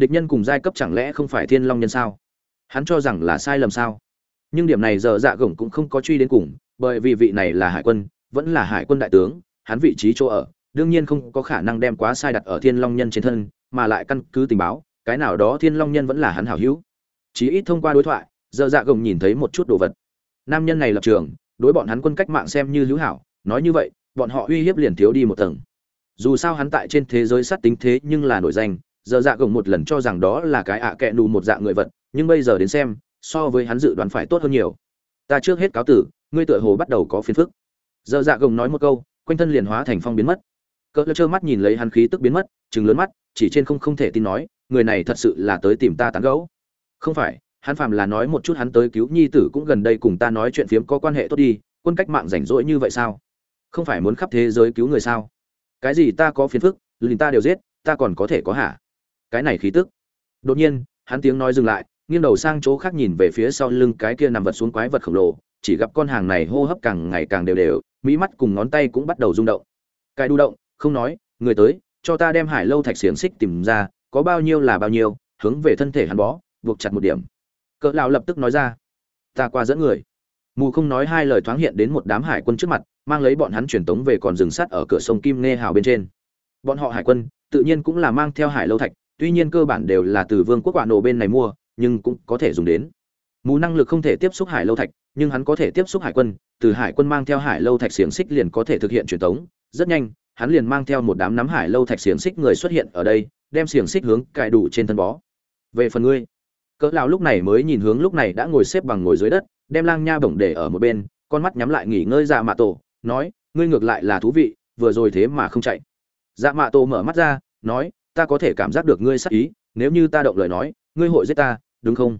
địch nhân cùng giai cấp chẳng lẽ không phải thiên long nhân sao? Hắn cho rằng là sai lầm sao? Nhưng điểm này giờ dạ gổng cũng không có truy đến cùng, bởi vì vị này là hải quân, vẫn là hải quân đại tướng, hắn vị trí chỗ ở, đương nhiên không có khả năng đem quá sai đặt ở thiên long nhân trên thân, mà lại căn cứ tình báo, cái nào đó thiên long nhân vẫn là hắn hảo hữu. Chí ít thông qua đối thoại, giờ dạ gồng nhìn thấy một chút đồ vật. Nam nhân này lập trường, đối bọn hắn quân cách mạng xem như hữu hảo, nói như vậy, bọn họ uy hiếp liền thiếu đi một tầng. Dù sao hắn tại trên thế giới sát tính thế nhưng là nổi danh giờ dạ gồng một lần cho rằng đó là cái ạ à kẹ nù một dạng người vật, nhưng bây giờ đến xem, so với hắn dự đoán phải tốt hơn nhiều. Ta trước hết cáo tử, ngươi tựa hồ bắt đầu có phiền phức. Giờ dạ gồng nói một câu, quanh thân liền hóa thành phong biến mất. Cỡ lơ trơ mắt nhìn lấy hắn khí tức biến mất chừng lớn mắt, chỉ trên không không thể tin nói, người này thật sự là tới tìm ta tán gẫu. Không phải, hắn phàm là nói một chút hắn tới cứu nhi tử cũng gần đây cùng ta nói chuyện phiếm có quan hệ tốt đi, quân cách mạng rảnh rỗi như vậy sao? Không phải muốn khắp thế giới cứu người sao? Cái gì ta có phiền phức, liền ta đều giết, ta còn có thể có hả? Cái này khí tức. Đột nhiên, hắn tiếng nói dừng lại, nghiêng đầu sang chỗ khác nhìn về phía sau lưng cái kia nằm vật xuống quái vật khổng lồ, chỉ gặp con hàng này hô hấp càng ngày càng đều đều, mỹ mắt cùng ngón tay cũng bắt đầu rung động. Cái đu động, không nói, người tới, cho ta đem hải lâu thạch xiềng xích tìm ra, có bao nhiêu là bao nhiêu, hướng về thân thể hắn bó, buộc chặt một điểm. Cỡ lão lập tức nói ra, ta qua dẫn người. Mù không nói hai lời thoáng hiện đến một đám hải quân trước mặt, mang lấy bọn hắn truyền tống về còn dừng sát ở cửa sông kim nghe hào bên trên. Bọn họ hải quân, tự nhiên cũng là mang theo hải lâu thạch tuy nhiên cơ bản đều là từ vương quốc quả nổ bên này mua, nhưng cũng có thể dùng đến. Mù năng lực không thể tiếp xúc hải lâu thạch, nhưng hắn có thể tiếp xúc hải quân, từ hải quân mang theo hải lâu thạch xiềng xích liền có thể thực hiện truyền tống. Rất nhanh, hắn liền mang theo một đám nắm hải lâu thạch xiềng xích người xuất hiện ở đây, đem xiềng xích hướng cài đủ trên thân bó. Về phần ngươi, cỡ lão lúc này mới nhìn hướng lúc này đã ngồi xếp bằng ngồi dưới đất, đem lang nha bổng để ở một bên, con mắt nhắm lại nghỉ ngơi dạ mạ tổ, nói, ngươi ngược lại là thú vị, vừa rồi thế mà không chạy. Dạ mạ tổ mở mắt ra, nói ta có thể cảm giác được ngươi sắc ý nếu như ta động lời nói ngươi hội giết ta đúng không?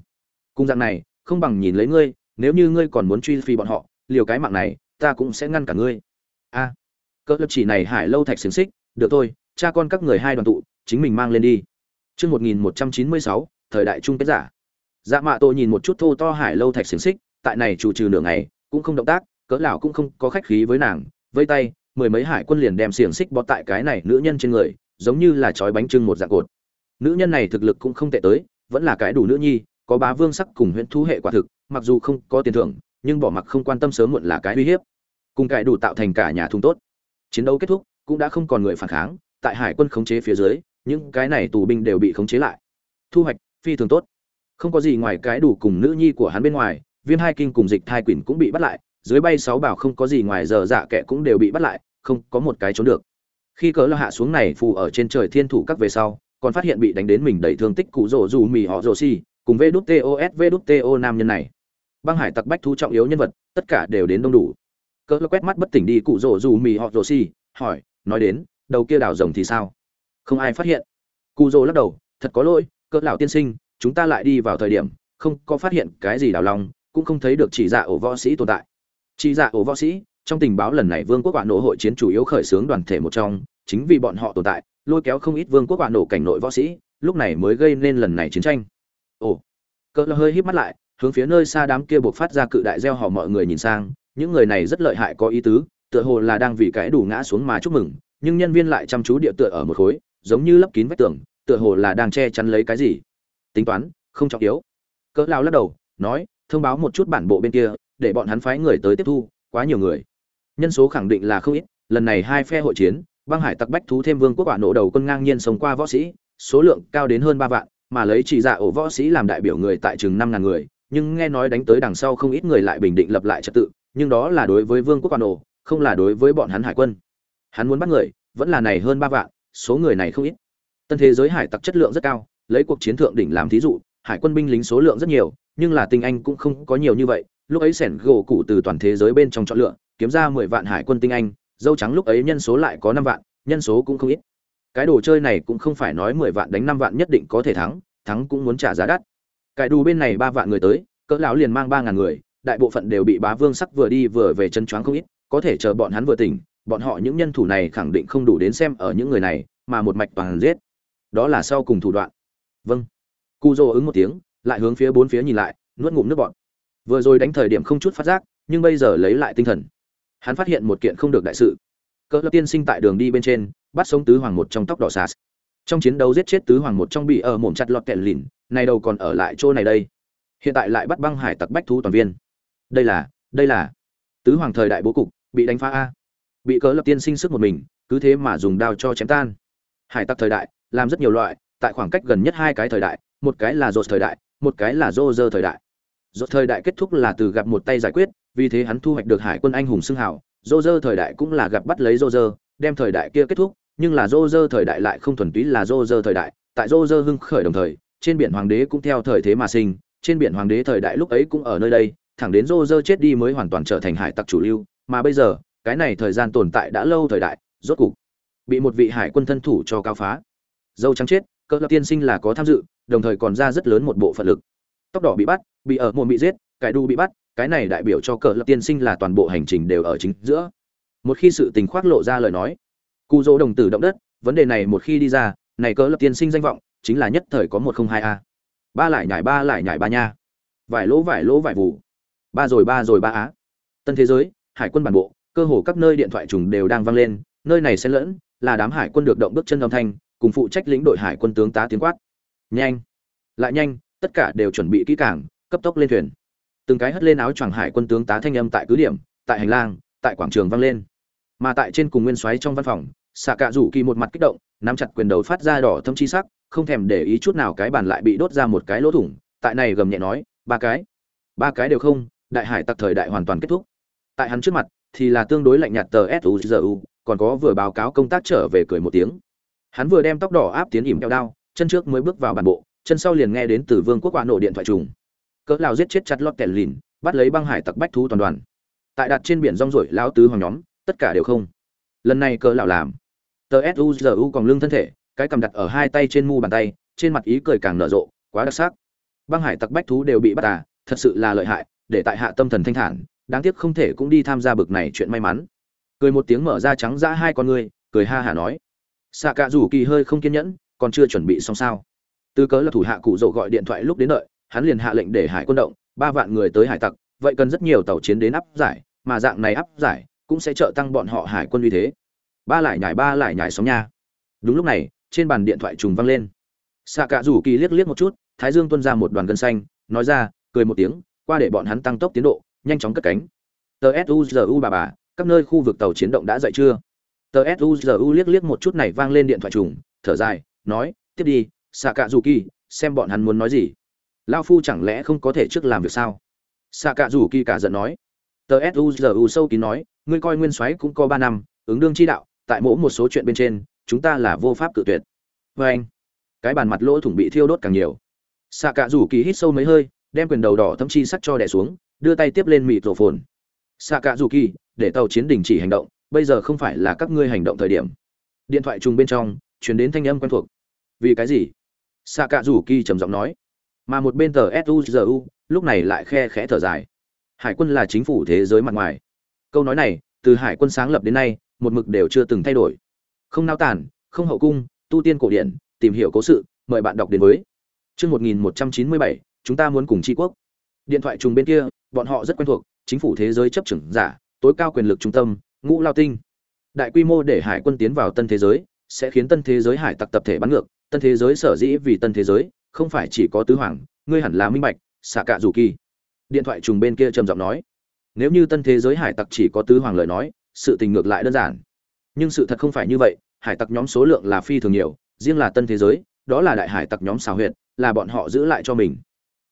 Cung dạng này không bằng nhìn lấy ngươi nếu như ngươi còn muốn truy phi bọn họ liều cái mạng này ta cũng sẽ ngăn cả ngươi. A à, cỡ lập chỉ này hải lâu thạch xiềng xích được thôi cha con các người hai đoàn tụ chính mình mang lên đi. Chương 1196, thời đại trung kết giả. Dạ Mạ Tô nhìn một chút thô to hải lâu thạch xứng xích, tại này chủ trừ nửa ngày, cũng không động tác, cỡ lão cũng không có khách khí với nàng, vây tay, mười mấy hải quân liền đem xiềng xích bó tại cái này nữ nhân trên người, giống như là chói bánh trưng một dạng cột. Nữ nhân này thực lực cũng không tệ tới, vẫn là cái đủ nữ nhi, có bá vương sắc cùng huyễn thú hệ quả thực, mặc dù không có tiền thưởng, nhưng bỏ mặc không quan tâm sớm muộn là cái uy hiếp. Cùng cái đủ tạo thành cả nhà thùng tốt. Chiến đấu kết thúc, cũng đã không còn người phản kháng, tại hải quân khống chế phía dưới, những cái này tù binh đều bị khống chế lại thu hoạch phi thường tốt không có gì ngoài cái đủ cùng nữ nhi của hắn bên ngoài viêm hai kinh cùng dịch thai quỷ cũng bị bắt lại dưới bay sáu bảo không có gì ngoài giờ dạ kệ cũng đều bị bắt lại không có một cái trốn được khi cỡ lo hạ xuống này phù ở trên trời thiên thủ các về sau, còn phát hiện bị đánh đến mình đầy thương tích cụ rổ dù mì họ rổ xi cùng vê đút tos vê đút to nam nhân này. Băng hải tặc bách thu trọng yếu nhân vật, tất cả đều đến đông đủ. Cỡ quét mắt bất tỉnh đi cụ rổ dù mì họ rổ xi hỏi, nói đến, đầu kia đảo rồng thì sao? Không ai phát hiện. Cụ rổ lắc đầu, thật có lỗi, cỡ lão tiên sinh, chúng ta lại đi vào thời điểm, không có phát hiện cái gì đảo lòng, cũng không thấy được chỉ dạ ổ võ sĩ tồn tại. Chỉ dạ ổ võ sĩ trong tình báo lần này vương quốc quả nổ hội chiến chủ yếu khởi xướng đoàn thể một trong, chính vì bọn họ tồn tại, lôi kéo không ít vương quốc quả nổ cảnh nội võ sĩ, lúc này mới gây nên lần này chiến tranh. Ồ, cỡ lão hơi híp mắt lại, hướng phía nơi xa đám kia buộc phát ra cự đại gieo họ mọi người nhìn sang, những người này rất lợi hại có ý tứ, tựa hồ là đang vì cái đủ ngã xuống mà chúc mừng, nhưng nhân viên lại chăm chú địa tựa ở một khối, giống như lấp kín vách tường, tựa hồ là đang che chắn lấy cái gì. Tính toán, không trọng yếu. Cỡ lao lắc đầu, nói, thông báo một chút bản bộ bên kia, để bọn hắn phái người tới tiếp thu, quá nhiều người nhân số khẳng định là không ít, lần này hai phe hội chiến, băng hải tặc bách thú thêm vương quốc quả nổ đầu quân ngang nhiên sống qua võ sĩ, số lượng cao đến hơn ba vạn, mà lấy chỉ dạ ổ võ sĩ làm đại biểu người tại chừng năm ngàn người, nhưng nghe nói đánh tới đằng sau không ít người lại bình định lập lại trật tự, nhưng đó là đối với vương quốc quả nổ, không là đối với bọn hắn hải quân. Hắn muốn bắt người, vẫn là này hơn ba vạn, số người này không ít. Tân thế giới hải tặc chất lượng rất cao, lấy cuộc chiến thượng đỉnh làm thí dụ, hải quân binh lính số lượng rất nhiều, nhưng là tinh anh cũng không có nhiều như vậy, lúc ấy sẻn gỗ cụ từ toàn thế giới bên trong chọn lựa kiếm ra mười vạn hải quân tinh anh, dâu trắng lúc ấy nhân số lại có năm vạn, nhân số cũng không ít. Cái đồ chơi này cũng không phải nói mười vạn đánh năm vạn nhất định có thể thắng thắng cũng muốn trả giá đắt. Cái đồ bên này ba vạn người tới, cỡ lão liền mang ba ngàn người, đại bộ phận đều bị bá vương sắc vừa đi vừa về chân choáng không ít, có thể chờ bọn hắn vừa tỉnh, bọn họ những nhân thủ này khẳng định không đủ đến xem ở những người này, mà một mạch toàn giết. Đó là sau cùng thủ đoạn. Vâng. Cu dô ứng một tiếng, lại hướng phía bốn phía nhìn lại, nuốt ngụm nước bọn vừa rồi đánh thời điểm không chút phát giác, nhưng bây giờ lấy lại tinh thần hắn phát hiện một kiện không được đại sự. Cỡ lập tiên sinh tại đường đi bên trên, bắt sống tứ hoàng một trong tóc đỏ sạt trong chiến đấu giết chết tứ hoàng một trong bị ở mồm chặt lọt kẹt lìn, này đâu còn ở lại chỗ này đây. Hiện tại lại bắt băng hải tặc bách thú toàn viên. Đây là đây là. Tứ hoàng thời đại bố cục, bị đánh phá a. Bị cớ lập tiên sinh sức một mình, cứ thế mà dùng đao cho chém tan. Hải tặc thời đại, làm rất nhiều loại, tại khoảng cách gần nhất hai cái thời đại, một cái là rột thời đại, một cái là rô rơ thời đại. Rột thời đại kết thúc là từ gặp một tay giải quyết vì thế hắn thu hoạch được hải quân anh hùng xưng hào rô dơ thời đại cũng là gặp bắt lấy rô dơ, đem thời đại kia kết thúc, nhưng là rô dơ thời đại lại không thuần túy là rô dơ thời đại, tại rô dơ hưng khởi đồng thời, trên biển hoàng đế cũng theo thời thế mà sinh, trên biển hoàng đế thời đại lúc ấy cũng ở nơi đây, thẳng đến rô dơ chết đi mới hoàn toàn trở thành hải tặc chủ lưu, mà bây giờ, cái này thời gian tồn tại đã lâu thời đại, rốt cục bị một vị hải quân thân thủ cho cao phá. Dâu trắng chết cỡ lập tiên sinh là có tham dự, đồng thời còn ra rất lớn một bộ phận lực. Tóc đỏ bị bắt, bị ở mồm bị giết, cải đu bị bắt cái này đại biểu cho cờ lập tiên sinh là toàn bộ hành trình đều ở chính giữa. Một khi sự tình khoác lộ ra lời nói cụ dỗ đồng tử động đất, vấn đề này một khi đi ra, này cờ lập tiên sinh danh vọng chính là nhất thời có một không hai a. Ba lại nhảy ba lại nhảy ba nha. Vải lỗ vải lỗ vải vụ ba rồi ba rồi ba á. Tân thế giới, hải quân bản bộ, cơ hồ các nơi điện thoại trùng đều đang vang lên, nơi này xen lẫn là đám hải quân được động bước chân âm thanh, cùng phụ trách lĩnh đội hải quân tướng tá tiếng quát. Nhanh, lại nhanh, tất cả đều chuẩn bị kỹ càng, cấp tốc lên thuyền từng cái hất lên áo choàng hải quân tướng tá thanh âm tại cứ điểm, tại hành lang, tại quảng trường vang lên. Mà tại trên cùng nguyên soái trong văn phòng xạ cạ rủ kỳ một mặt kích động, nắm chặt quyền đầu phát ra đỏ thâm chi sắc, không thèm để ý chút nào cái bàn lại bị đốt ra một cái lỗ thủng, tại này gầm nhẹ nói, ba cái ba cái đều không, đại hải tặc thời đại hoàn toàn kết thúc. Tại hắn trước mặt, thì là tương đối lạnh nhạt tờ suzu còn có vừa báo cáo công tác trở về cười một tiếng. Hắn vừa đem tóc đỏ áp tiến ỉm keo đao, chân trước mới bước vào bản bộ, chân sau liền nghe đến từ vương quốc quả nổ điện thoại trùng cỡ lao giết chết chặt lọt kẹt lìn, bắt lấy băng hải tặc bách thú toàn đoàn. Tại đặt trên biển rong rổi lao tứ hoàng nhóm, tất cả đều không. Lần này cỡ lão làm. Tờ suzu còn lưng thân thể, cái cầm đặt ở hai tay trên mu bàn tay, trên mặt ý cười càng nở rộ, quá đặc sắc. Băng hải tặc bách thú đều bị bắt à thật sự là lợi hại, để tại hạ tâm thần thanh thản, đáng tiếc không thể cũng đi tham gia bực này chuyện may mắn. Cười một tiếng mở ra trắng ra hai con ngươi, cười ha hả nói. Xạ cạ rủ kỳ hơi không kiên nhẫn, còn chưa chuẩn bị xong sao. Tư cớ là thủ hạ cụ rộ gọi điện thoại lúc đến đợi hắn liền hạ lệnh để hải quân động, ba vạn người tới hải tặc, vậy cần rất nhiều tàu chiến đến áp giải, mà dạng này áp giải cũng sẽ trợ tăng bọn họ hải quân uy thế. Ba lại nhảy, ba lại nhảy sóng nha. Đúng lúc này, trên bàn điện thoại trùng vang lên. Xạ cạ rủ kỳ liếc liếc một chút, thái dương tuân ra một đoàn gân xanh, nói ra, cười một tiếng, qua để bọn hắn tăng tốc tiến độ, nhanh chóng cất cánh. Tờ suzu bà bà, các nơi khu vực tàu chiến động đã dậy chưa? Tờ suzu liếc liếc một chút này vang lên điện thoại trùng, thở dài, nói, tiếp đi xạ cạ dù kỳ xem bọn hắn muốn nói gì lao phu chẳng lẽ không có thể trước làm việc sao? Xạ cạ rủ kỳ cả giận nói. Tờ suzu sâu kín nói, ngươi coi nguyên soái cũng có ba năm, ứng đương chi đạo, tại mỗi một số chuyện bên trên, chúng ta là vô pháp cự tuyệt. Vê anh, cái bàn mặt lỗ thủng bị thiêu đốt càng nhiều. Xạ cạ rủ kỳ hít sâu mấy hơi, đem quyền đầu đỏ thâm chi sắt cho đẻ xuống, đưa tay tiếp lên mịt rổ phồn. Xạ cạ rủ kỳ, để tàu chiến đình chỉ hành động, bây giờ không phải là các ngươi hành động thời điểm. Điện thoại trùng bên trong chuyển đến thanh âm quen thuộc. Vì cái gì? Xạ cạ rủ kỳ trầm giọng nói mà một bên tờ suzu lúc này lại khe khẽ thở dài. Hải quân là chính phủ thế giới mặt ngoài. Câu nói này, từ hải quân sáng lập đến nay, một mực đều chưa từng thay đổi. Không nao tản, không hậu cung, tu tiên cổ điển, tìm hiểu cố sự, mời bạn đọc đến với. Chương một nghìn một trăm chín mươi bảy, chúng ta muốn cùng tri quốc. Điện thoại trùng bên kia, bọn họ rất quen thuộc, chính phủ thế giới chấp trưởng giả, tối cao quyền lực trung tâm, ngũ lao tinh. Đại quy mô để hải quân tiến vào tân thế giới, sẽ khiến tân thế giới hải tặc tập thể bắn ngược, tân thế giới sở dĩ vì tân thế giới không phải chỉ có tứ hoàng, ngươi hẳn là minh bạch, xạ cạ dù kỳ. Điện thoại trùng bên kia trầm giọng nói. Nếu như tân thế giới hải tặc chỉ có tứ hoàng lời nói, sự tình ngược lại đơn giản. Nhưng sự thật không phải như vậy, hải tặc nhóm số lượng là phi thường nhiều, riêng là tân thế giới, đó là đại hải tặc nhóm xào huyệt, là bọn họ giữ lại cho mình.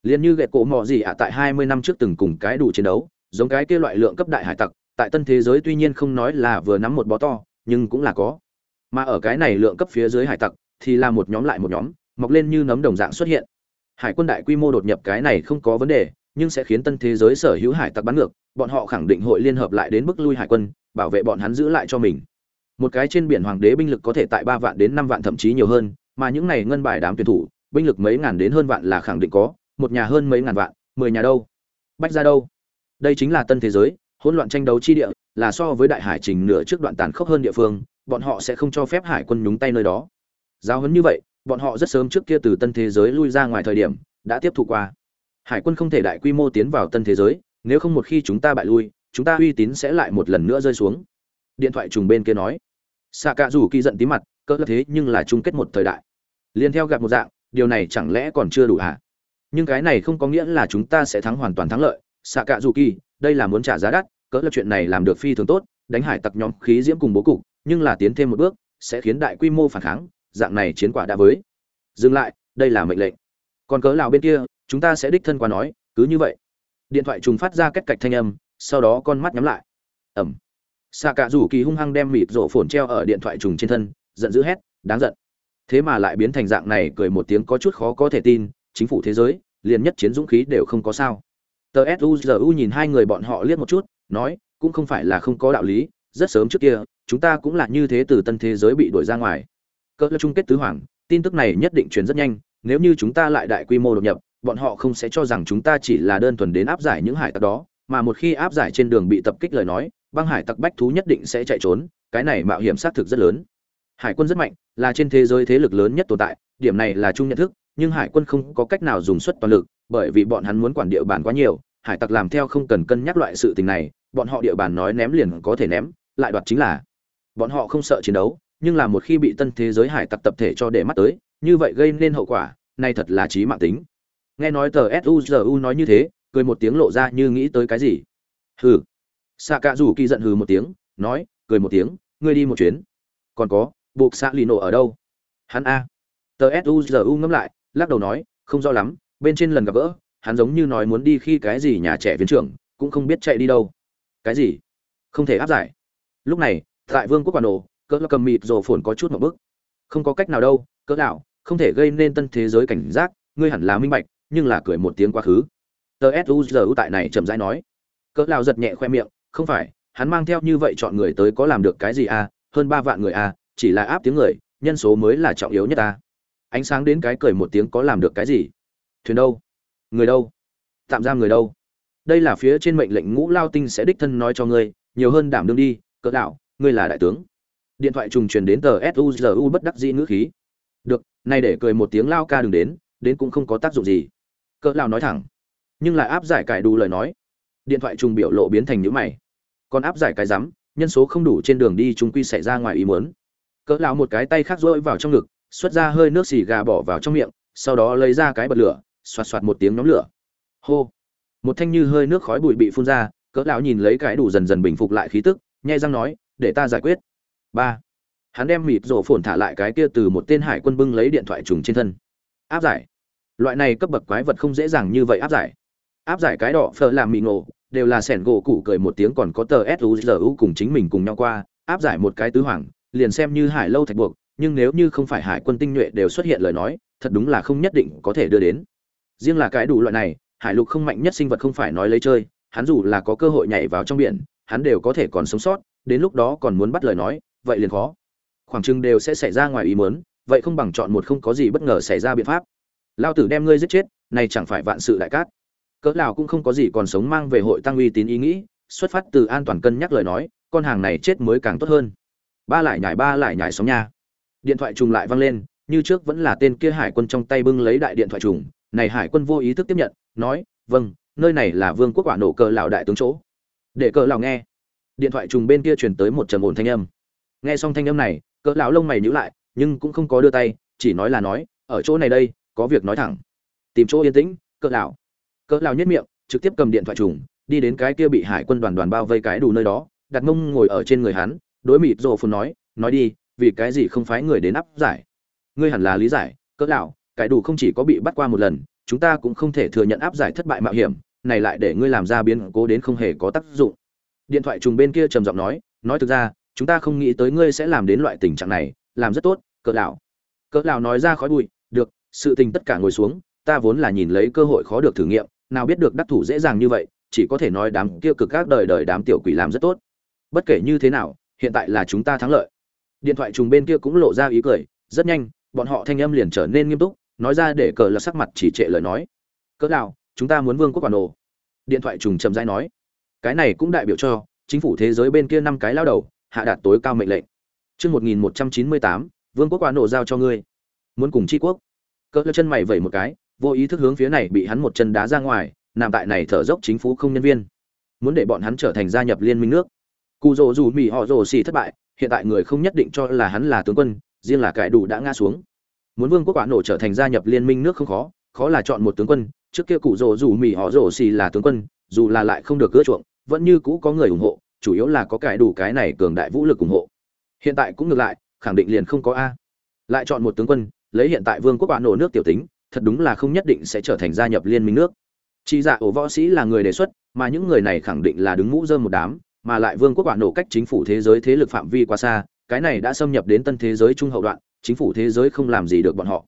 Liền như gậy cổ mò gì ạ, tại hai mươi năm trước từng cùng cái đủ chiến đấu, giống cái kia loại lượng cấp đại hải tặc, tại tân thế giới tuy nhiên không nói là vừa nắm một bó to, nhưng cũng là có. Mà ở cái này lượng cấp phía dưới hải tặc, thì là một nhóm lại một nhóm mọc lên như nấm đồng dạng xuất hiện. Hải quân đại quy mô đột nhập cái này không có vấn đề, nhưng sẽ khiến tân thế giới sở hữu hải tặc bắn ngược, bọn họ khẳng định hội liên hợp lại đến bức lui hải quân, bảo vệ bọn hắn giữ lại cho mình. Một cái trên biển hoàng đế binh lực có thể tại ba vạn đến năm vạn thậm chí nhiều hơn, mà những này ngân bài đám tuyển thủ, binh lực mấy ngàn đến hơn vạn là khẳng định có, một nhà hơn mấy ngàn vạn, mười nhà đâu? Bách ra đâu? Đây chính là tân thế giới, hỗn loạn tranh đấu chi địa, là so với đại hải trình nửa trước đoạn tàn khốc hơn địa phương, bọn họ sẽ không cho phép hải quân nhúng tay nơi đó. Giáo huấn như vậy bọn họ rất sớm trước kia từ tân thế giới lui ra ngoài thời điểm, đã tiếp thu qua. Hải quân không thể đại quy mô tiến vào tân thế giới, nếu không một khi chúng ta bại lui, chúng ta uy tín sẽ lại một lần nữa rơi xuống. Điện thoại trùng bên kia nói. Xạ cạ rủ kỳ giận tí mặt, cỡ là thế nhưng là chung kết một thời đại. Liền theo gặp một dạng, điều này chẳng lẽ còn chưa đủ hả? Nhưng cái này không có nghĩa là chúng ta sẽ thắng hoàn toàn thắng lợi. Xạ cạ dù kỳ đây là muốn trả giá đắt, cỡ là chuyện này làm được phi thường tốt, đánh hải tặc nhóm khí diễm cùng bố cục, nhưng là tiến thêm một bước, sẽ khiến đại quy mô phản kháng dạng này chiến quả đã với. Dừng lại, đây là mệnh lệnh. Còn cớ lào bên kia, chúng ta sẽ đích thân qua nói, cứ như vậy. Điện thoại trùng phát ra cách cạch thanh âm, sau đó con mắt nhắm lại. Ẩm. Xạ cả rủ kỳ hung hăng đem mịt rổ phồn treo ở điện thoại trùng trên thân, giận dữ hét, đáng giận. Thế mà lại biến thành dạng này cười một tiếng có chút khó có thể tin, chính phủ thế giới, liền nhất chiến dũng khí đều không có sao. Tờ suzu nhìn hai người bọn họ liếc một chút, nói, cũng không phải là không có đạo lý, rất sớm trước kia, chúng ta cũng là như thế từ tân thế giới bị đuổi ra ngoài cỡ là chung kết tứ hoàng, tin tức này nhất định truyền rất nhanh, nếu như chúng ta lại đại quy mô đột nhập, bọn họ không sẽ cho rằng chúng ta chỉ là đơn thuần đến áp giải những hải tặc đó, mà một khi áp giải trên đường bị tập kích lời nói, băng hải tặc bách thú nhất định sẽ chạy trốn, cái này mạo hiểm xác thực rất lớn. Hải quân rất mạnh, là trên thế giới thế lực lớn nhất tồn tại, điểm này là chung nhận thức, nhưng hải quân không có cách nào dùng suất toàn lực, bởi vì bọn hắn muốn quản địa bàn quá nhiều, hải tặc làm theo không cần cân nhắc loại sự tình này, bọn họ địa bàn nói ném liền có thể ném, lại đoạt chính là, bọn họ không sợ chiến đấu nhưng là một khi bị tân thế giới hải tặc tập thể cho để mắt tới, như vậy gây nên hậu quả, này thật là trí mạng tính. Nghe nói tờ suzu nói như thế, cười một tiếng lộ ra như nghĩ tới cái gì. Hừ. Xạ cạ rủ kỳ giận hừ một tiếng, nói, cười một tiếng, ngươi đi một chuyến. Còn có, buộc xạ lì nổ ở đâu? Hắn a. Tờ suzu ngẫm lại, lắc đầu nói, không rõ lắm, bên trên lần gặp gỡ, hắn giống như nói muốn đi khi cái gì nhà trẻ viên trưởng, cũng không biết chạy đi đâu. Cái gì? Không thể áp giải. Lúc này, tại vương quốc quản đồ cỡ cầm mịt rồ phồn có chút một bức không có cách nào đâu, cỡ lão, không thể gây nên tân thế giới cảnh giác, ngươi hẳn là minh bạch, nhưng là cười một tiếng quá khứ. Tờ suzu tại này chậm rãi nói. Cỡ lão giật nhẹ khoe miệng, không phải, hắn mang theo như vậy chọn người tới có làm được cái gì à hơn ba vạn người à chỉ là áp tiếng người, nhân số mới là trọng yếu nhất ta. Ánh sáng đến cái cười một tiếng có làm được cái gì? Thuyền đâu? Người đâu? Tạm giam người đâu? Đây là phía trên mệnh lệnh ngũ lao tinh sẽ đích thân nói cho ngươi, nhiều hơn đảm đương đi, cỡ đạo ngươi là đại tướng điện thoại trùng truyền đến tờ suzu bất đắc dĩ ngữ khí. Được, nay để cười một tiếng lao ca đừng đến đến cũng không có tác dụng gì. Cỡ lao nói thẳng. Nhưng lại áp giải cải đủ lời nói. Điện thoại trùng biểu lộ biến thành nhữ mày. Còn áp giải cái rắm, nhân số không đủ trên đường đi chúng quy xảy ra ngoài ý muốn. Cỡ lao một cái tay khác rỗi vào trong ngực, xuất ra hơi nước xì gà bỏ vào trong miệng, sau đó lấy ra cái bật lửa, xoạt xoạt một tiếng nhóm lửa. Hô. Một thanh như hơi nước khói bụi bị phun ra, cỡ lão nhìn lấy cái đủ dần dần bình phục lại khí tức, nhai răng nói, để ta giải quyết ba. Hắn đem mịt rổ phồn thả lại cái kia từ một tên hải quân bưng lấy điện thoại trùng trên thân. Áp giải. Loại này cấp bậc quái vật không dễ dàng như vậy áp giải. Áp giải cái đỏ phở làm mị ngộ, đều là sẻn gỗ cụ cười một tiếng còn có tờ suzu cùng chính mình cùng nhau qua, áp giải một cái tứ hoàng, liền xem như hải lâu thạch buộc, nhưng nếu như không phải hải quân tinh nhuệ đều xuất hiện lời nói, thật đúng là không nhất định có thể đưa đến. Riêng là cái đủ loại này, hải lục không mạnh nhất sinh vật không phải nói lấy chơi, hắn dù là có cơ hội nhảy vào trong biển, hắn đều có thể còn sống sót, đến lúc đó còn muốn bắt lời nói vậy liền khó. Khoảng chừng đều sẽ xảy ra ngoài ý muốn, vậy không bằng chọn một không có gì bất ngờ xảy ra biện pháp. Lao tử đem ngươi giết chết, này chẳng phải vạn sự đại cát. Cỡ nào cũng không có gì còn sống mang về hội tăng uy tín ý nghĩ, xuất phát từ an toàn cân nhắc lời nói, con hàng này chết mới càng tốt hơn. Ba lại nhảy ba lại nhảy sóng nha. Điện thoại trùng lại vang lên, như trước vẫn là tên kia hải quân trong tay bưng lấy đại điện thoại trùng. Này hải quân vô ý thức tiếp nhận, nói vâng nơi này là vương quốc quả nổ cờ lão đại tướng chỗ. Để cờ lão nghe. Điện thoại trùng bên kia truyền tới một trầm ổn thanh âm nghe xong thanh âm này, cỡ lão lông mày nhíu lại, nhưng cũng không có đưa tay, chỉ nói là nói, ở chỗ này đây, có việc nói thẳng. Tìm chỗ yên tĩnh, cỡ lão. Cỡ lão nhất miệng, trực tiếp cầm điện thoại trùng, đi đến cái kia bị hải quân đoàn đoàn bao vây cái đủ nơi đó, đặt mông ngồi ở trên người hắn, đối mịt rồ phun nói nói đi, vì cái gì không phái người đến áp giải? Ngươi hẳn là lý giải, cỡ lão, cái đủ không chỉ có bị bắt qua một lần, chúng ta cũng không thể thừa nhận áp giải thất bại mạo hiểm, này lại để ngươi làm ra biến cố đến không hề có tác dụng. Điện thoại trùng bên kia trầm giọng nói nói thực ra chúng ta không nghĩ tới ngươi sẽ làm đến loại tình trạng này, làm rất tốt, cỡ lão. Cỡ lão nói ra khói bụi, được, sự tình tất cả ngồi xuống, ta vốn là nhìn lấy cơ hội khó được thử nghiệm, nào biết được đắc thủ dễ dàng như vậy, chỉ có thể nói đám kia cực các đời đời đám tiểu quỷ làm rất tốt. Bất kể như thế nào, hiện tại là chúng ta thắng lợi. Điện thoại trùng bên kia cũng lộ ra ý cười, rất nhanh, bọn họ thanh âm liền trở nên nghiêm túc, nói ra để cờ là sắc mặt chỉ trệ lời nói. Cỡ nào chúng ta muốn vương quốc quản đồ. Điện thoại trùng chậm rãi nói. Cái này cũng đại biểu cho, chính phủ thế giới bên kia năm cái lao đầu hạ đạt tối cao mệnh lệnh. Chương một nghìn một trăm chín mươi tám, vương quốc quản nổ giao cho ngươi. Muốn cùng tri quốc. Cỡ lơ chân mày vẩy một cái, vô ý thức hướng phía này bị hắn một chân đá ra ngoài, nằm tại này thở dốc chính phủ không nhân viên. Muốn để bọn hắn trở thành gia nhập liên minh nước. Cụ rồ dù mỹ họ rồ xì thất bại, hiện tại người không nhất định cho là hắn là tướng quân, riêng là cải đủ đã ngã xuống. Muốn vương quốc quả nổ trở thành gia nhập liên minh nước không khó khó là chọn một tướng quân, trước kia cụ rồ dù mỹ họ rồ xì là tướng quân, dù là lại không được cưa chuộng, vẫn như cũ có người ủng hộ chủ yếu là có cái đủ cái này cường đại vũ lực ủng hộ. Hiện tại cũng ngược lại, khẳng định liền không có a. Lại chọn một tướng quân, lấy hiện tại vương quốc quả nổ nước tiểu tính, thật đúng là không nhất định sẽ trở thành gia nhập liên minh nước. Chỉ dạ ổ võ sĩ là người đề xuất, mà những người này khẳng định là đứng mũ dơm một đám, mà lại vương quốc quả nổ cách chính phủ thế giới thế lực phạm vi quá xa, cái này đã xâm nhập đến tân thế giới trung hậu đoạn, chính phủ thế giới không làm gì được bọn họ.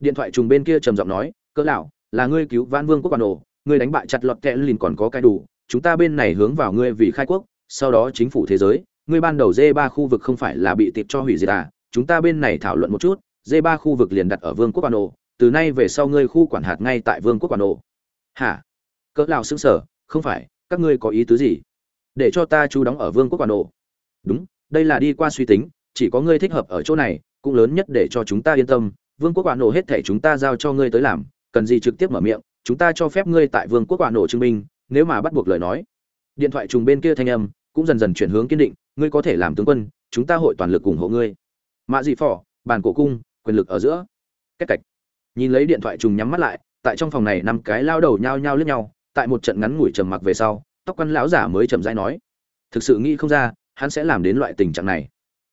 Điện thoại trùng bên kia trầm giọng nói cỡ lão, là ngươi cứu vãn vương quốc quả nổ, ngươi đánh bại chặt lọt kẽ lìn còn có cái đủ, chúng ta bên này hướng vào ngươi vì khai quốc sau đó chính phủ thế giới, ngươi ban đầu d ba khu vực không phải là bị tiệp cho hủy diệt à? Chúng ta bên này thảo luận một chút d ba khu vực liền đặt ở vương quốc quả nổ từ nay về sau ngươi khu quản hạt ngay tại vương quốc quả nổ hả? Cỡ lão sững sờ, không phải, các ngươi có ý tứ gì? Để cho ta chú đóng ở vương quốc quả nổ đúng, đây là đi qua suy tính, chỉ có ngươi thích hợp ở chỗ này, cũng lớn nhất để cho chúng ta yên tâm. Vương quốc quả nổ hết thể chúng ta giao cho ngươi tới làm, cần gì trực tiếp mở miệng, chúng ta cho phép ngươi tại vương quốc quả nổ chứng minh, nếu mà bắt buộc lời nói. Điện thoại trùng bên kia thanh âm cũng dần dần chuyển hướng kiên định, ngươi có thể làm tướng quân, chúng ta hội toàn lực ủng hộ ngươi. Mạ dị phỏ bàn cổ cung, quyền lực ở giữa. Cách cạch nhìn lấy điện thoại trùng nhắm mắt lại, tại trong phòng này năm cái lao đầu nhao nhao lướt nhau, tại một trận ngắn ngủi trầm mặc về sau, tóc quan lão giả mới chậm rãi nói, thực sự nghĩ không ra, hắn sẽ làm đến loại tình trạng này.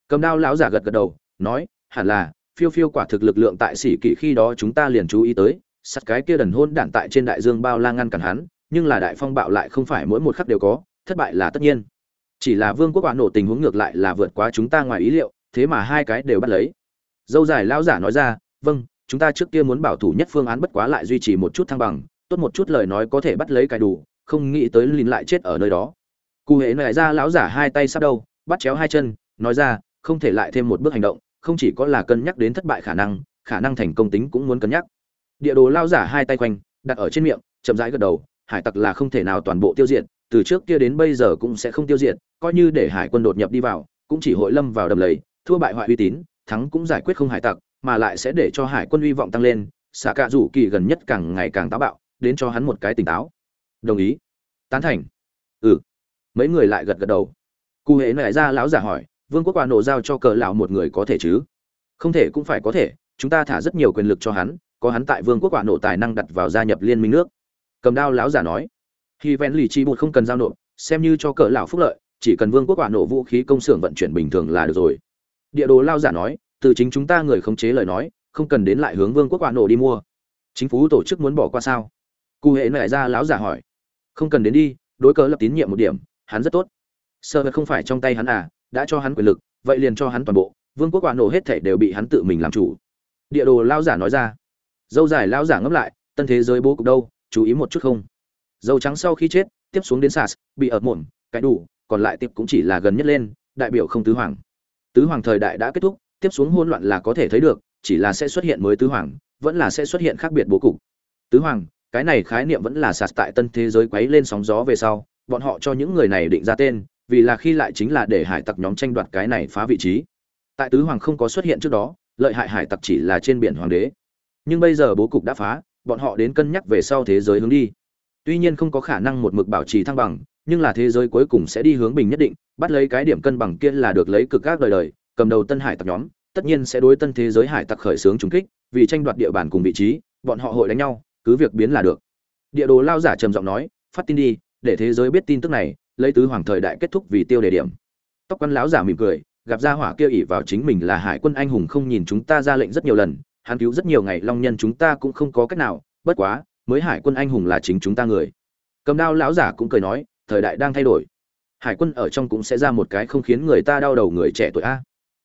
Cầm đao lão giả gật gật đầu, nói, hẳn là, phiêu phiêu quả thực lực lượng tại sĩ kỵ khi đó chúng ta liền chú ý tới, sắt cái kia đần hôn đản tại trên đại dương bao la ngăn cản hắn, nhưng là đại phong bạo lại không phải mỗi một khắc đều có, thất bại là tất nhiên chỉ là vương quốc quả nổ tình huống ngược lại là vượt quá chúng ta ngoài ý liệu, thế mà hai cái đều bắt lấy. Dâu dài lão giả nói ra vâng chúng ta trước kia muốn bảo thủ nhất phương án bất quá lại duy trì một chút thăng bằng, tốt một chút lời nói có thể bắt lấy cái đủ, không nghĩ tới lìn lại chết ở nơi đó. Cụ hệ nói ra lão giả hai tay sắp đâu bắt chéo hai chân, nói ra, không thể lại thêm một bước hành động, không chỉ có là cân nhắc đến thất bại khả năng khả năng thành công tính cũng muốn cân nhắc. Địa đồ lao giả hai tay quanh, đặt ở trên miệng, chậm rãi gật đầu, hải tặc là không thể nào toàn bộ tiêu diệt từ trước kia đến bây giờ cũng sẽ không tiêu diệt, coi như để hải quân đột nhập đi vào, cũng chỉ hội lâm vào đầm lầy, thua bại hoại uy tín, thắng cũng giải quyết không hải tặc, mà lại sẽ để cho hải quân uy vọng tăng lên, xạ cạ rủ kỳ gần nhất càng ngày càng táo bạo, đến cho hắn một cái tỉnh táo. Đồng ý. Tán thành. Ừ. Mấy người lại gật gật đầu. Cụ hệ nảy ra lão giả hỏi, vương quốc quả nổ giao cho cờ lão một người có thể chứ? Không thể, cũng phải có thể. Chúng ta thả rất nhiều quyền lực cho hắn, có hắn tại vương quốc quả nổ tài năng đặt vào gia nhập liên minh nước. Cầm đao lão giả nói khi ven lì chi bột không cần giao nộp, xem như cho cờ lão phúc lợi, chỉ cần vương quốc quả nổ vũ khí công xưởng vận chuyển bình thường là được rồi. Địa đồ lao giả nói, từ chính chúng ta người khống chế lời nói, không cần đến lại hướng vương quốc quả nổ đi mua. Chính phủ tổ chức muốn bỏ qua sao? Cụ hệ nại ra lão giả hỏi. Không cần đến đi, đối cớ lập tín nhiệm một điểm, hắn rất tốt. Sơ vật không phải trong tay hắn à đã cho hắn quyền lực, vậy liền cho hắn toàn bộ, vương quốc quả nổ hết thể đều bị hắn tự mình làm chủ. Địa đồ lao giả nói ra. Dâu dài lao giả ngẫm lại, tân thế giới bố cục đâu, chú ý một chút không? Dâu trắng sau khi chết, tiếp xuống đến sas bị ợt muộn cái đủ, còn lại tiếp cũng chỉ là gần nhất lên, đại biểu không tứ hoàng. Tứ hoàng thời đại đã kết thúc, tiếp xuống hỗn loạn là có thể thấy được, chỉ là sẽ xuất hiện mới tứ hoàng, vẫn là sẽ xuất hiện khác biệt bố cục. Tứ hoàng, cái này khái niệm vẫn là sạt tại tân thế giới quấy lên sóng gió về sau, bọn họ cho những người này định ra tên, vì là khi lại chính là để hải tặc nhóm tranh đoạt cái này phá vị trí. Tại tứ hoàng không có xuất hiện trước đó, lợi hại hải tặc chỉ là trên biển hoàng đế. Nhưng bây giờ bố cục đã phá, bọn họ đến cân nhắc về sau thế giới hướng đi tuy nhiên không có khả năng một mực bảo trì thăng bằng, nhưng là thế giới cuối cùng sẽ đi hướng bình nhất định, bắt lấy cái điểm cân bằng kia là được lấy cực các đời đời, cầm đầu tân hải tặc nhóm, tất nhiên sẽ đối tân thế giới hải tặc khởi xướng trúng kích, vì tranh đoạt địa bàn cùng vị trí, bọn họ hội đánh nhau, cứ việc biến là được. Địa đồ lao giả trầm giọng nói, phát tin đi, để thế giới biết tin tức này, lấy tứ hoàng thời đại kết thúc vì tiêu đề điểm. Tóc quan lão giả mỉm cười, gặp gia hỏa kia ỉ vào chính mình là hải quân anh hùng không nhìn chúng ta ra lệnh rất nhiều lần, hắn cứu rất nhiều ngày, long nhân chúng ta cũng không có cách nào, bất quá mới hải quân anh hùng là chính chúng ta người. Cầm đao lão giả cũng cười nói, thời đại đang thay đổi. Hải quân ở trong cũng sẽ ra một cái không khiến người ta đau đầu người trẻ tuổi a.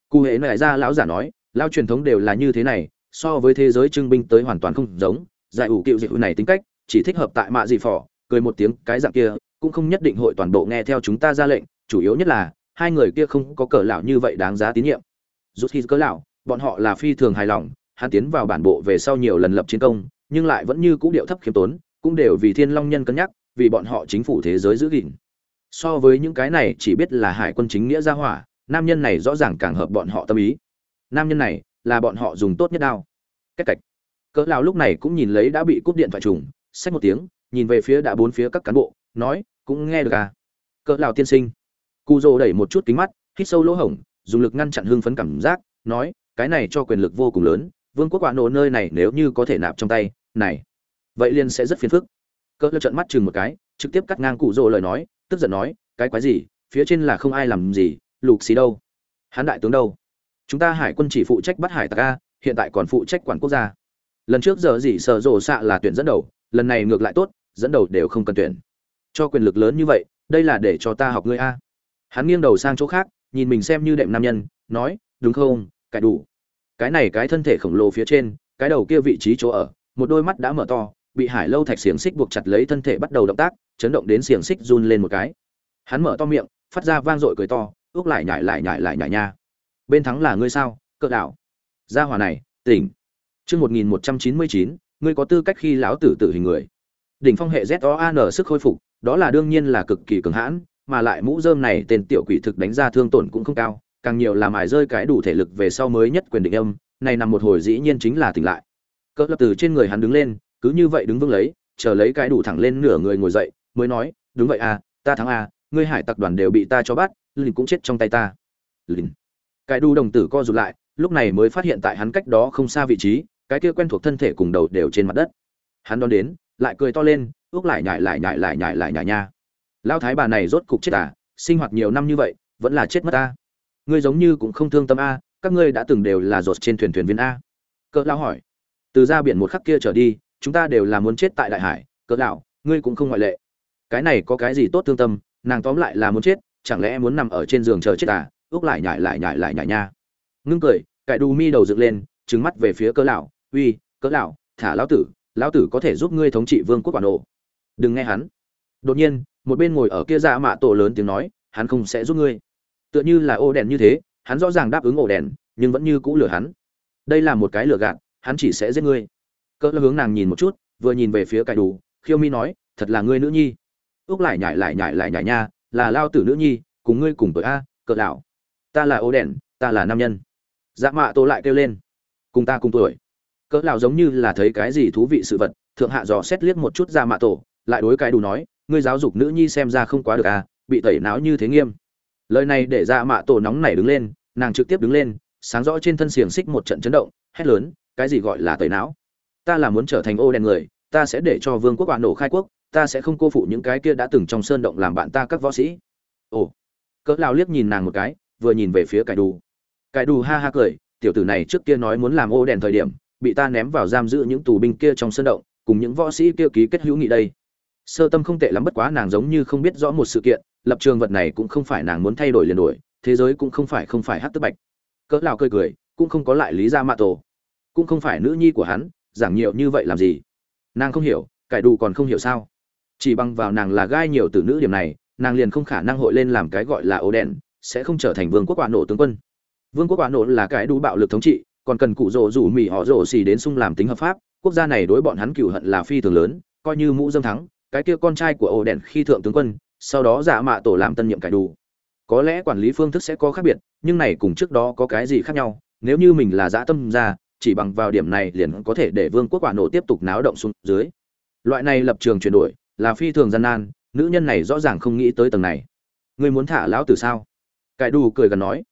Cụ hệ nại ra lão giả nói, lao truyền thống đều là như thế này, so với thế giới trưng binh tới hoàn toàn không giống. Giải ủ cựu dịu này tính cách, chỉ thích hợp tại mạ dị phỏ, cười một tiếng cái dạng kia, cũng không nhất định hội toàn bộ nghe theo chúng ta ra lệnh, chủ yếu nhất là, hai người kia không có cờ lão như vậy đáng giá tín nhiệm. Rút khi cỡ lão, bọn họ là phi thường hài lòng, hắn tiến vào bản bộ về sau nhiều lần lập chiến công nhưng lại vẫn như cũ điệu thấp khiêm tốn, cũng đều vì thiên long nhân cân nhắc, vì bọn họ chính phủ thế giới giữ gìn. So với những cái này chỉ biết là hải quân chính nghĩa gia hỏa, nam nhân này rõ ràng càng hợp bọn họ tâm ý. Nam nhân này là bọn họ dùng tốt nhất đao. Cách cạch. Cỡ lão lúc này cũng nhìn lấy đã bị cúp điện thoại trùng, xách một tiếng, nhìn về phía đã bốn phía các cán bộ, nói, cũng nghe được à? Cỡ lão tiên sinh. Cu dô đẩy một chút kính mắt, hít sâu lỗ hổng, dùng lực ngăn chặn hương phấn cảm giác, nói, cái này cho quyền lực vô cùng lớn, vương quốc quả nổ nơi này nếu như có thể nạp trong tay này, vậy liền sẽ rất phiền phức. Cỡ trận mắt chừng một cái, trực tiếp cắt ngang cụ rồ lời nói, tức giận nói, cái quái gì? Phía trên là không ai làm gì, lục xì đâu? Hán đại tướng đâu? Chúng ta hải quân chỉ phụ trách bắt hải tặc a, hiện tại còn phụ trách quản quốc gia. Lần trước giờ gì sợ rồ xạ là tuyển dẫn đầu, lần này ngược lại tốt, dẫn đầu đều không cần tuyển. Cho quyền lực lớn như vậy, đây là để cho ta học ngươi a. Hắn nghiêng đầu sang chỗ khác, nhìn mình xem như đệm nam nhân, nói, đúng không? Cải đủ. Cái này cái thân thể khổng lồ phía trên, cái đầu kia vị trí chỗ ở một đôi mắt đã mở to, bị hải lâu thạch xiềng xích buộc chặt lấy thân thể bắt đầu động tác, chấn động đến xiềng xích run lên một cái. Hắn mở to miệng, phát ra vang dội cười to, ước lại nhải lại nhải lại nhải nha. Bên thắng là ngươi sao, cỡ đảo gia hòa này, tỉnh. Chương một nghìn một trăm chín mươi chín, ngươi có tư cách khi lão tử tử hình người. Đỉnh phong hệ z o an sức khôi phục, đó là đương nhiên là cực kỳ cường hãn, mà lại mũ dơm này tên tiểu quỷ thực đánh ra thương tổn cũng không cao, càng nhiều là mài rơi cái đủ thể lực về sau mới nhất quyền định âm, này nằm một hồi dĩ nhiên chính là tỉnh lại cỡ lập từ trên người hắn đứng lên, cứ như vậy đứng vững lấy, chờ lấy cái đủ thẳng lên nửa người ngồi dậy, mới nói, đúng vậy à ta thắng à ngươi hải tặc đoàn đều bị ta cho bắt, lìn cũng chết trong tay ta. Lìn. Cái đu đồng tử co rụt lại, lúc này mới phát hiện tại hắn cách đó không xa vị trí, cái kia quen thuộc thân thể cùng đầu đều trên mặt đất. Hắn đón đến, lại cười to lên, ước lại nhại lại nhại lại nhại lại nhại nha. Lao thái bà này rốt cục chết à sinh hoạt nhiều năm như vậy, vẫn là chết mất ta. Ngươi giống như cũng không thương tâm a, các ngươi đã từng đều là rột trên thuyền thuyền viên a. Cỡ lao hỏi từ ra biển một khắc kia trở đi, chúng ta đều là muốn chết tại đại hải, cỡ lão, ngươi cũng không ngoại lệ. Cái này có cái gì tốt thương tâm, nàng tóm lại là muốn chết, chẳng lẽ muốn nằm ở trên giường chờ chết à? Ước lại nhại lại nhại lại nhại nha. Ngưng cười, cải đù mi đầu dựng lên trứng mắt về phía cỡ lão. Uy, cỡ lão, thả lão tử lão tử có thể giúp ngươi thống trị vương quốc quản ổ đừng nghe hắn. Đột nhiên, một bên ngồi ở kia ra mạ tổ lớn tiếng nói, hắn không sẽ giúp ngươi. Tựa như là ô đèn như thế, hắn rõ ràng đáp ứng ổ đèn, nhưng vẫn như cũ lừa hắn. Đây là một cái lừa gạt hắn chỉ sẽ giết ngươi. Cỡ hướng nàng nhìn một chút, vừa nhìn về phía cải đủ, khiêu mi nói, thật là ngươi nữ nhi. Ước lại nhải lại nhải lại nhải nha, là lao tử nữ nhi, cùng ngươi cùng tuổi a, cỡ lão. Ta là ô đèn, ta là nam nhân. Dạ mạ tổ lại kêu lên, cùng ta cùng tuổi. Cỡ lão giống như là thấy cái gì thú vị sự vật, thượng hạ dò xét liếc một chút dạ mạ tổ, lại đối cái đủ nói, ngươi giáo dục nữ nhi xem ra không quá được à bị tẩy não như thế nghiêm. Lời này để dạ mạ tổ nóng nảy đứng lên, nàng trực tiếp đứng lên, sáng rõ trên thân xiềng xích một trận chấn động, hét lớn cái gì gọi là tẩy não? Ta là muốn trở thành ô đen người, ta sẽ để cho vương quốc bạn nổ khai quốc, ta sẽ không cô phụ những cái kia đã từng trong sơn động làm bạn ta các võ sĩ. Ồ. Cỡ lao liếc nhìn nàng một cái, vừa nhìn về phía cải đù. Cải đù ha ha cười, tiểu tử này trước kia nói muốn làm ô đèn thời điểm, bị ta ném vào giam giữ những tù binh kia trong sơn động, cùng những võ sĩ kia ký kết hữu nghị đây. Sơ tâm không tệ lắm bất quá nàng giống như không biết rõ một sự kiện, lập trường vật này cũng không phải nàng muốn thay đổi liền đổi thế giới cũng không phải không phải hát tức bạch. Cỡ lao cười cười, cũng không có lại lý ra mạ tổ cũng không phải nữ nhi của hắn, giảng nhiều như vậy làm gì? Nàng không hiểu, cải đủ còn không hiểu sao? Chỉ bằng vào nàng là gai nhiều từ nữ điểm này, nàng liền không khả năng hội lên làm cái gọi là ố đèn, sẽ không trở thành vương quốc quả nổ tướng quân. Vương quốc quả nổ là cái đủ bạo lực thống trị, còn cần cụ rỗ rủ mỹ họ rỗ xì đến sung làm tính hợp pháp, quốc gia này đối bọn hắn cựu hận là phi thường lớn, coi như mũ dâm thắng, cái kia con trai của ổ đèn khi thượng tướng quân, sau đó giả mạ tổ làm tân nhiệm cải đủ. Có lẽ quản lý phương thức sẽ có khác biệt, nhưng này cùng trước đó có cái gì khác nhau, nếu như mình là dã tâm ra chỉ bằng vào điểm này liền có thể để vương quốc quả nổ tiếp tục náo động xuống dưới. Loại này lập trường chuyển đổi là phi thường gian nan, nữ nhân này rõ ràng không nghĩ tới tầng này. Ngươi muốn thả lão từ sao? Cải đủ cười gần nói.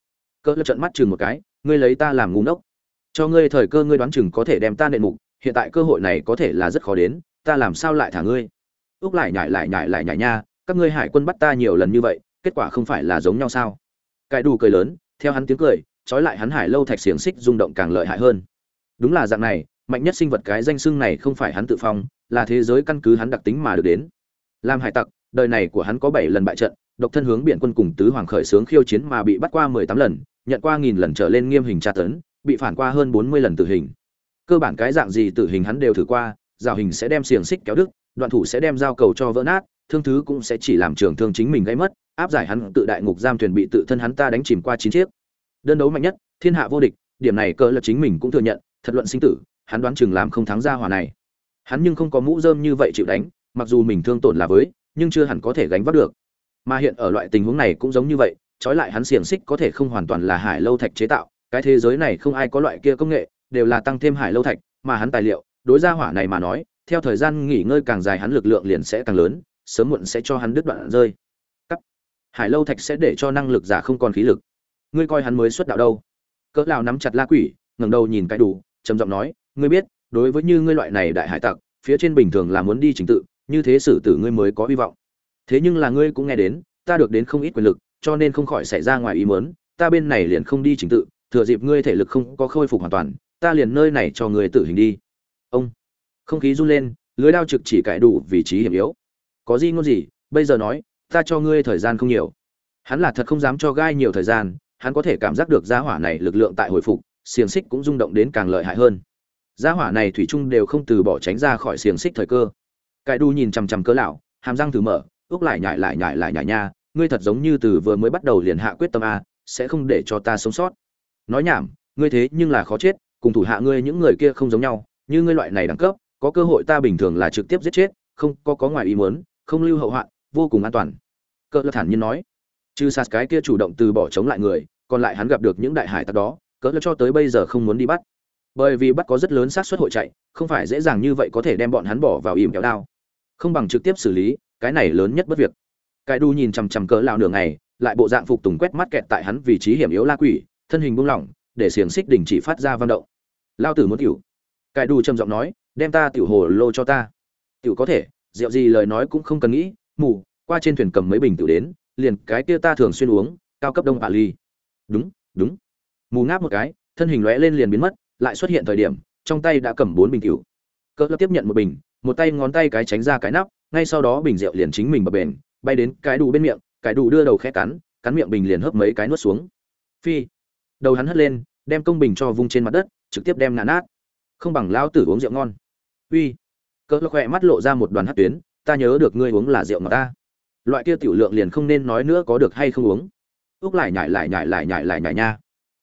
Cỡ lập trận mắt chừng một cái, ngươi lấy ta làm ngu ngốc. Cho ngươi thời cơ ngươi đoán chừng có thể đem ta nện mục, hiện tại cơ hội này có thể là rất khó đến, ta làm sao lại thả ngươi? Úc lại nhải lại nhải lại nhải nha, các ngươi hải quân bắt ta nhiều lần như vậy, kết quả không phải là giống nhau sao? Cải đủ cười lớn, theo hắn tiếng cười, trói lại hắn hải lâu thạch xiềng xích rung động càng lợi hại hơn đúng là dạng này, mạnh nhất sinh vật cái danh xưng này không phải hắn tự phong, là thế giới căn cứ hắn đặc tính mà được đến. Làm hải tặc, đời này của hắn có bảy lần bại trận, độc thân hướng biển quân cùng tứ hoàng khởi sướng khiêu chiến mà bị bắt qua mười tám lần, nhận qua nghìn lần trở lên nghiêm hình tra tấn, bị phản qua hơn bốn mươi lần tử hình. Cơ bản cái dạng gì tử hình hắn đều thử qua, rào hình sẽ đem xiềng xích kéo đứt, đoạn thủ sẽ đem dao cầu cho vỡ nát, thương thứ cũng sẽ chỉ làm trường thương chính mình gây mất, áp giải hắn tự đại ngục giam thuyền bị tự thân hắn ta đánh chìm qua chín chiếc. Đơn đấu mạnh nhất, thiên hạ vô địch, điểm này cơ là chính mình cũng thừa nhận thật luận sinh tử, hắn đoán chừng làm không thắng ra hòa này. Hắn nhưng không có mũ rơm như vậy chịu đánh, mặc dù mình thương tổn là với, nhưng chưa hẳn có thể gánh vác được. Mà hiện ở loại tình huống này cũng giống như vậy, trói lại hắn xiềng xích có thể không hoàn toàn là hải lâu thạch chế tạo, cái thế giới này không ai có loại kia công nghệ, đều là tăng thêm hải lâu thạch, mà hắn tài liệu, đối ra hỏa này mà nói, theo thời gian nghỉ ngơi càng dài hắn lực lượng liền sẽ càng lớn, sớm muộn sẽ cho hắn đứt đoạn rơi. Cắt. hải lâu thạch sẽ để cho năng lực giả không còn khí lực. Ngươi coi hắn mới xuất đạo đâu. Cỡ lão nắm chặt la quỷ, ngẩng đầu nhìn cái đủ trầm giọng nói, ngươi biết, đối với như ngươi loại này đại hải tặc, phía trên bình thường là muốn đi chính tự, như thế xử tử ngươi mới có hy vọng. Thế nhưng là ngươi cũng nghe đến, ta được đến không ít quyền lực, cho nên không khỏi xảy ra ngoài ý muốn, ta bên này liền không đi chính tự, thừa dịp ngươi thể lực không có khôi phục hoàn toàn, ta liền nơi này cho ngươi tử hình đi. Ông. Không khí run lên, lưới đao trực chỉ cải đủ vị trí hiểm yếu. Có gì ngôn gì, bây giờ nói, ta cho ngươi thời gian không nhiều. Hắn là thật không dám cho gai nhiều thời gian, hắn có thể cảm giác được giá hỏa này lực lượng tại hồi phục xiềng xích cũng rung động đến càng lợi hại hơn. Gia hỏa này thủy chung đều không từ bỏ tránh ra khỏi xiềng xích thời cơ. Cải đu nhìn chằm chằm cỡ lão, hàm răng thử mở, ước lại nhại lại nhại lại nhại nha, ngươi thật giống như từ vừa mới bắt đầu liền hạ quyết tâm a, sẽ không để cho ta sống sót. Nói nhảm, ngươi thế nhưng là khó chết, cùng thủ hạ ngươi những người kia không giống nhau, như ngươi loại này đẳng cấp, có cơ hội ta bình thường là trực tiếp giết chết, không có có ngoài ý muốn, không lưu hậu hoạn, vô cùng an toàn. Cỡ lão thản nhiên nói. Trừ sạt cái kia chủ động từ bỏ chống lại người, còn lại hắn gặp được những đại hải tặc đó cỡ cho tới bây giờ không muốn đi bắt. Bởi vì bắt có rất lớn xác suất hội chạy, không phải dễ dàng như vậy có thể đem bọn hắn bỏ vào ìm kéo đao. Không bằng trực tiếp xử lý, cái này lớn nhất bất việc. Cái đu nhìn chằm chằm cỡ lao nửa ngày, lại bộ dạng phục tùng quét mắt kẹt tại hắn vị trí hiểm yếu la quỷ, thân hình buông lỏng, để xiềng xích đình chỉ phát ra văn động. Lao tử muốn tiểu. Cái đu trầm giọng nói, đem ta tiểu hồ lô cho ta. Tiểu có thể, rượu gì lời nói cũng không cần nghĩ, mù, qua trên thuyền cầm mấy bình tiểu đến, liền cái kia ta thường xuyên uống, cao cấp đông bà ly. Đúng đúng mù ngáp một cái, thân hình lóe lên liền biến mất, lại xuất hiện thời điểm, trong tay đã cầm bốn bình cựu cỡ tiếp nhận một bình, một tay ngón tay cái tránh ra cái nắp, ngay sau đó bình rượu liền chính mình bập bền, bay đến cái đủ bên miệng, cái đủ đưa đầu khẽ cắn cắn miệng bình liền hấp mấy cái nuốt xuống. Phi. Đầu hắn hất lên, đem công bình cho vung trên mặt đất, trực tiếp đem ngã nát. Không bằng lao tử uống rượu ngon. Uy. Cỡ khỏe mắt lộ ra một đoàn hát tuyến, ta nhớ được ngươi uống là rượu ngọt ta. Loại kia tiểu lượng liền không nên nói nữa có được hay không uống. Úc lại nhại lại nhại lại nhại lại nhại nha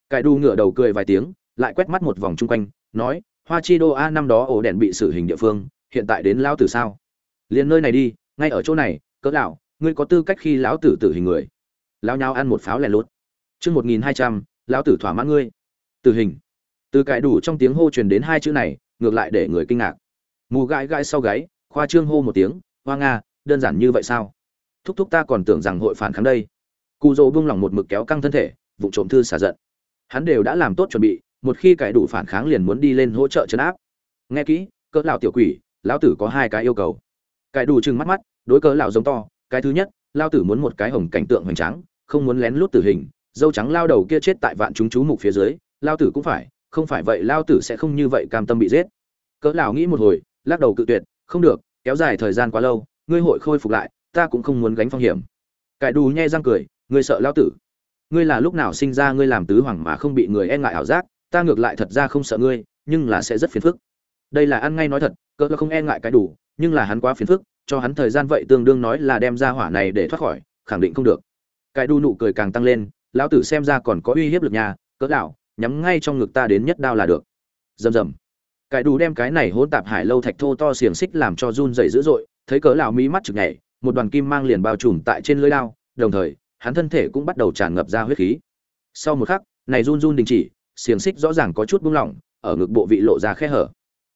cải đu ngửa đầu cười vài tiếng, lại quét mắt một vòng chung quanh, nói, hoa chi đô a năm đó ổ đèn bị xử hình địa phương, hiện tại đến lão tử sao? Liền nơi này đi, ngay ở chỗ này, cỡ lão, ngươi có tư cách khi lão tử tử hình người. Lão nhau ăn một pháo lẻ lốt. Chương một nghìn hai trăm, lão tử thỏa mãn ngươi. Tử hình. Từ cải đủ trong tiếng hô truyền đến hai chữ này, ngược lại để người kinh ngạc. Mù gãi gãi sau gáy, khoa trương hô một tiếng, hoa nga, đơn giản như vậy sao? Thúc thúc ta còn tưởng rằng hội phản kháng đây. Cụ dỗ buông lỏng một mực kéo căng thân thể vụ trộm thư xả giận hắn đều đã làm tốt chuẩn bị, một khi cải đủ phản kháng liền muốn đi lên hỗ trợ chấn áp. Nghe kỹ, cỡ lão tiểu quỷ, lão tử có hai cái yêu cầu. Cải đủ trừng mắt mắt, đối cỡ lão giống to, cái thứ nhất, lão tử muốn một cái hồng cảnh tượng hoành tráng, không muốn lén lút tử hình, dâu trắng lao đầu kia chết tại vạn chúng chú mục phía dưới, lão tử cũng phải, không phải vậy lão tử sẽ không như vậy cam tâm bị giết. Cỡ lão nghĩ một hồi, lắc đầu cự tuyệt, không được, kéo dài thời gian quá lâu, ngươi hội khôi phục lại, ta cũng không muốn gánh phong hiểm. Cải đủ nhe răng cười, ngươi sợ lão tử ngươi là lúc nào sinh ra ngươi làm tứ hoàng mà không bị người e ngại ảo giác, ta ngược lại thật ra không sợ ngươi, nhưng là sẽ rất phiền phức. Đây là ăn ngay nói thật, cỡ không e ngại cái đủ, nhưng là hắn quá phiền phức, cho hắn thời gian vậy tương đương nói là đem ra hỏa này để thoát khỏi, khẳng định không được. Cái đu nụ cười càng tăng lên, lão tử xem ra còn có uy hiếp lực nhà cỡ lão, nhắm ngay trong ngực ta đến nhất đao là được. Rầm rầm. Cái đủ đem cái này hỗn tạp hải lâu thạch thô to xiềng xích làm cho run rẩy dữ dội, thấy cỡ lão mí mắt chực nhảy, một đoàn kim mang liền bao trùm tại trên lưỡi đao, đồng thời hắn thân thể cũng bắt đầu tràn ngập ra huyết khí. Sau một khắc, này run run đình chỉ, xiềng xích rõ ràng có chút buông lỏng, ở ngực bộ vị lộ ra khe hở.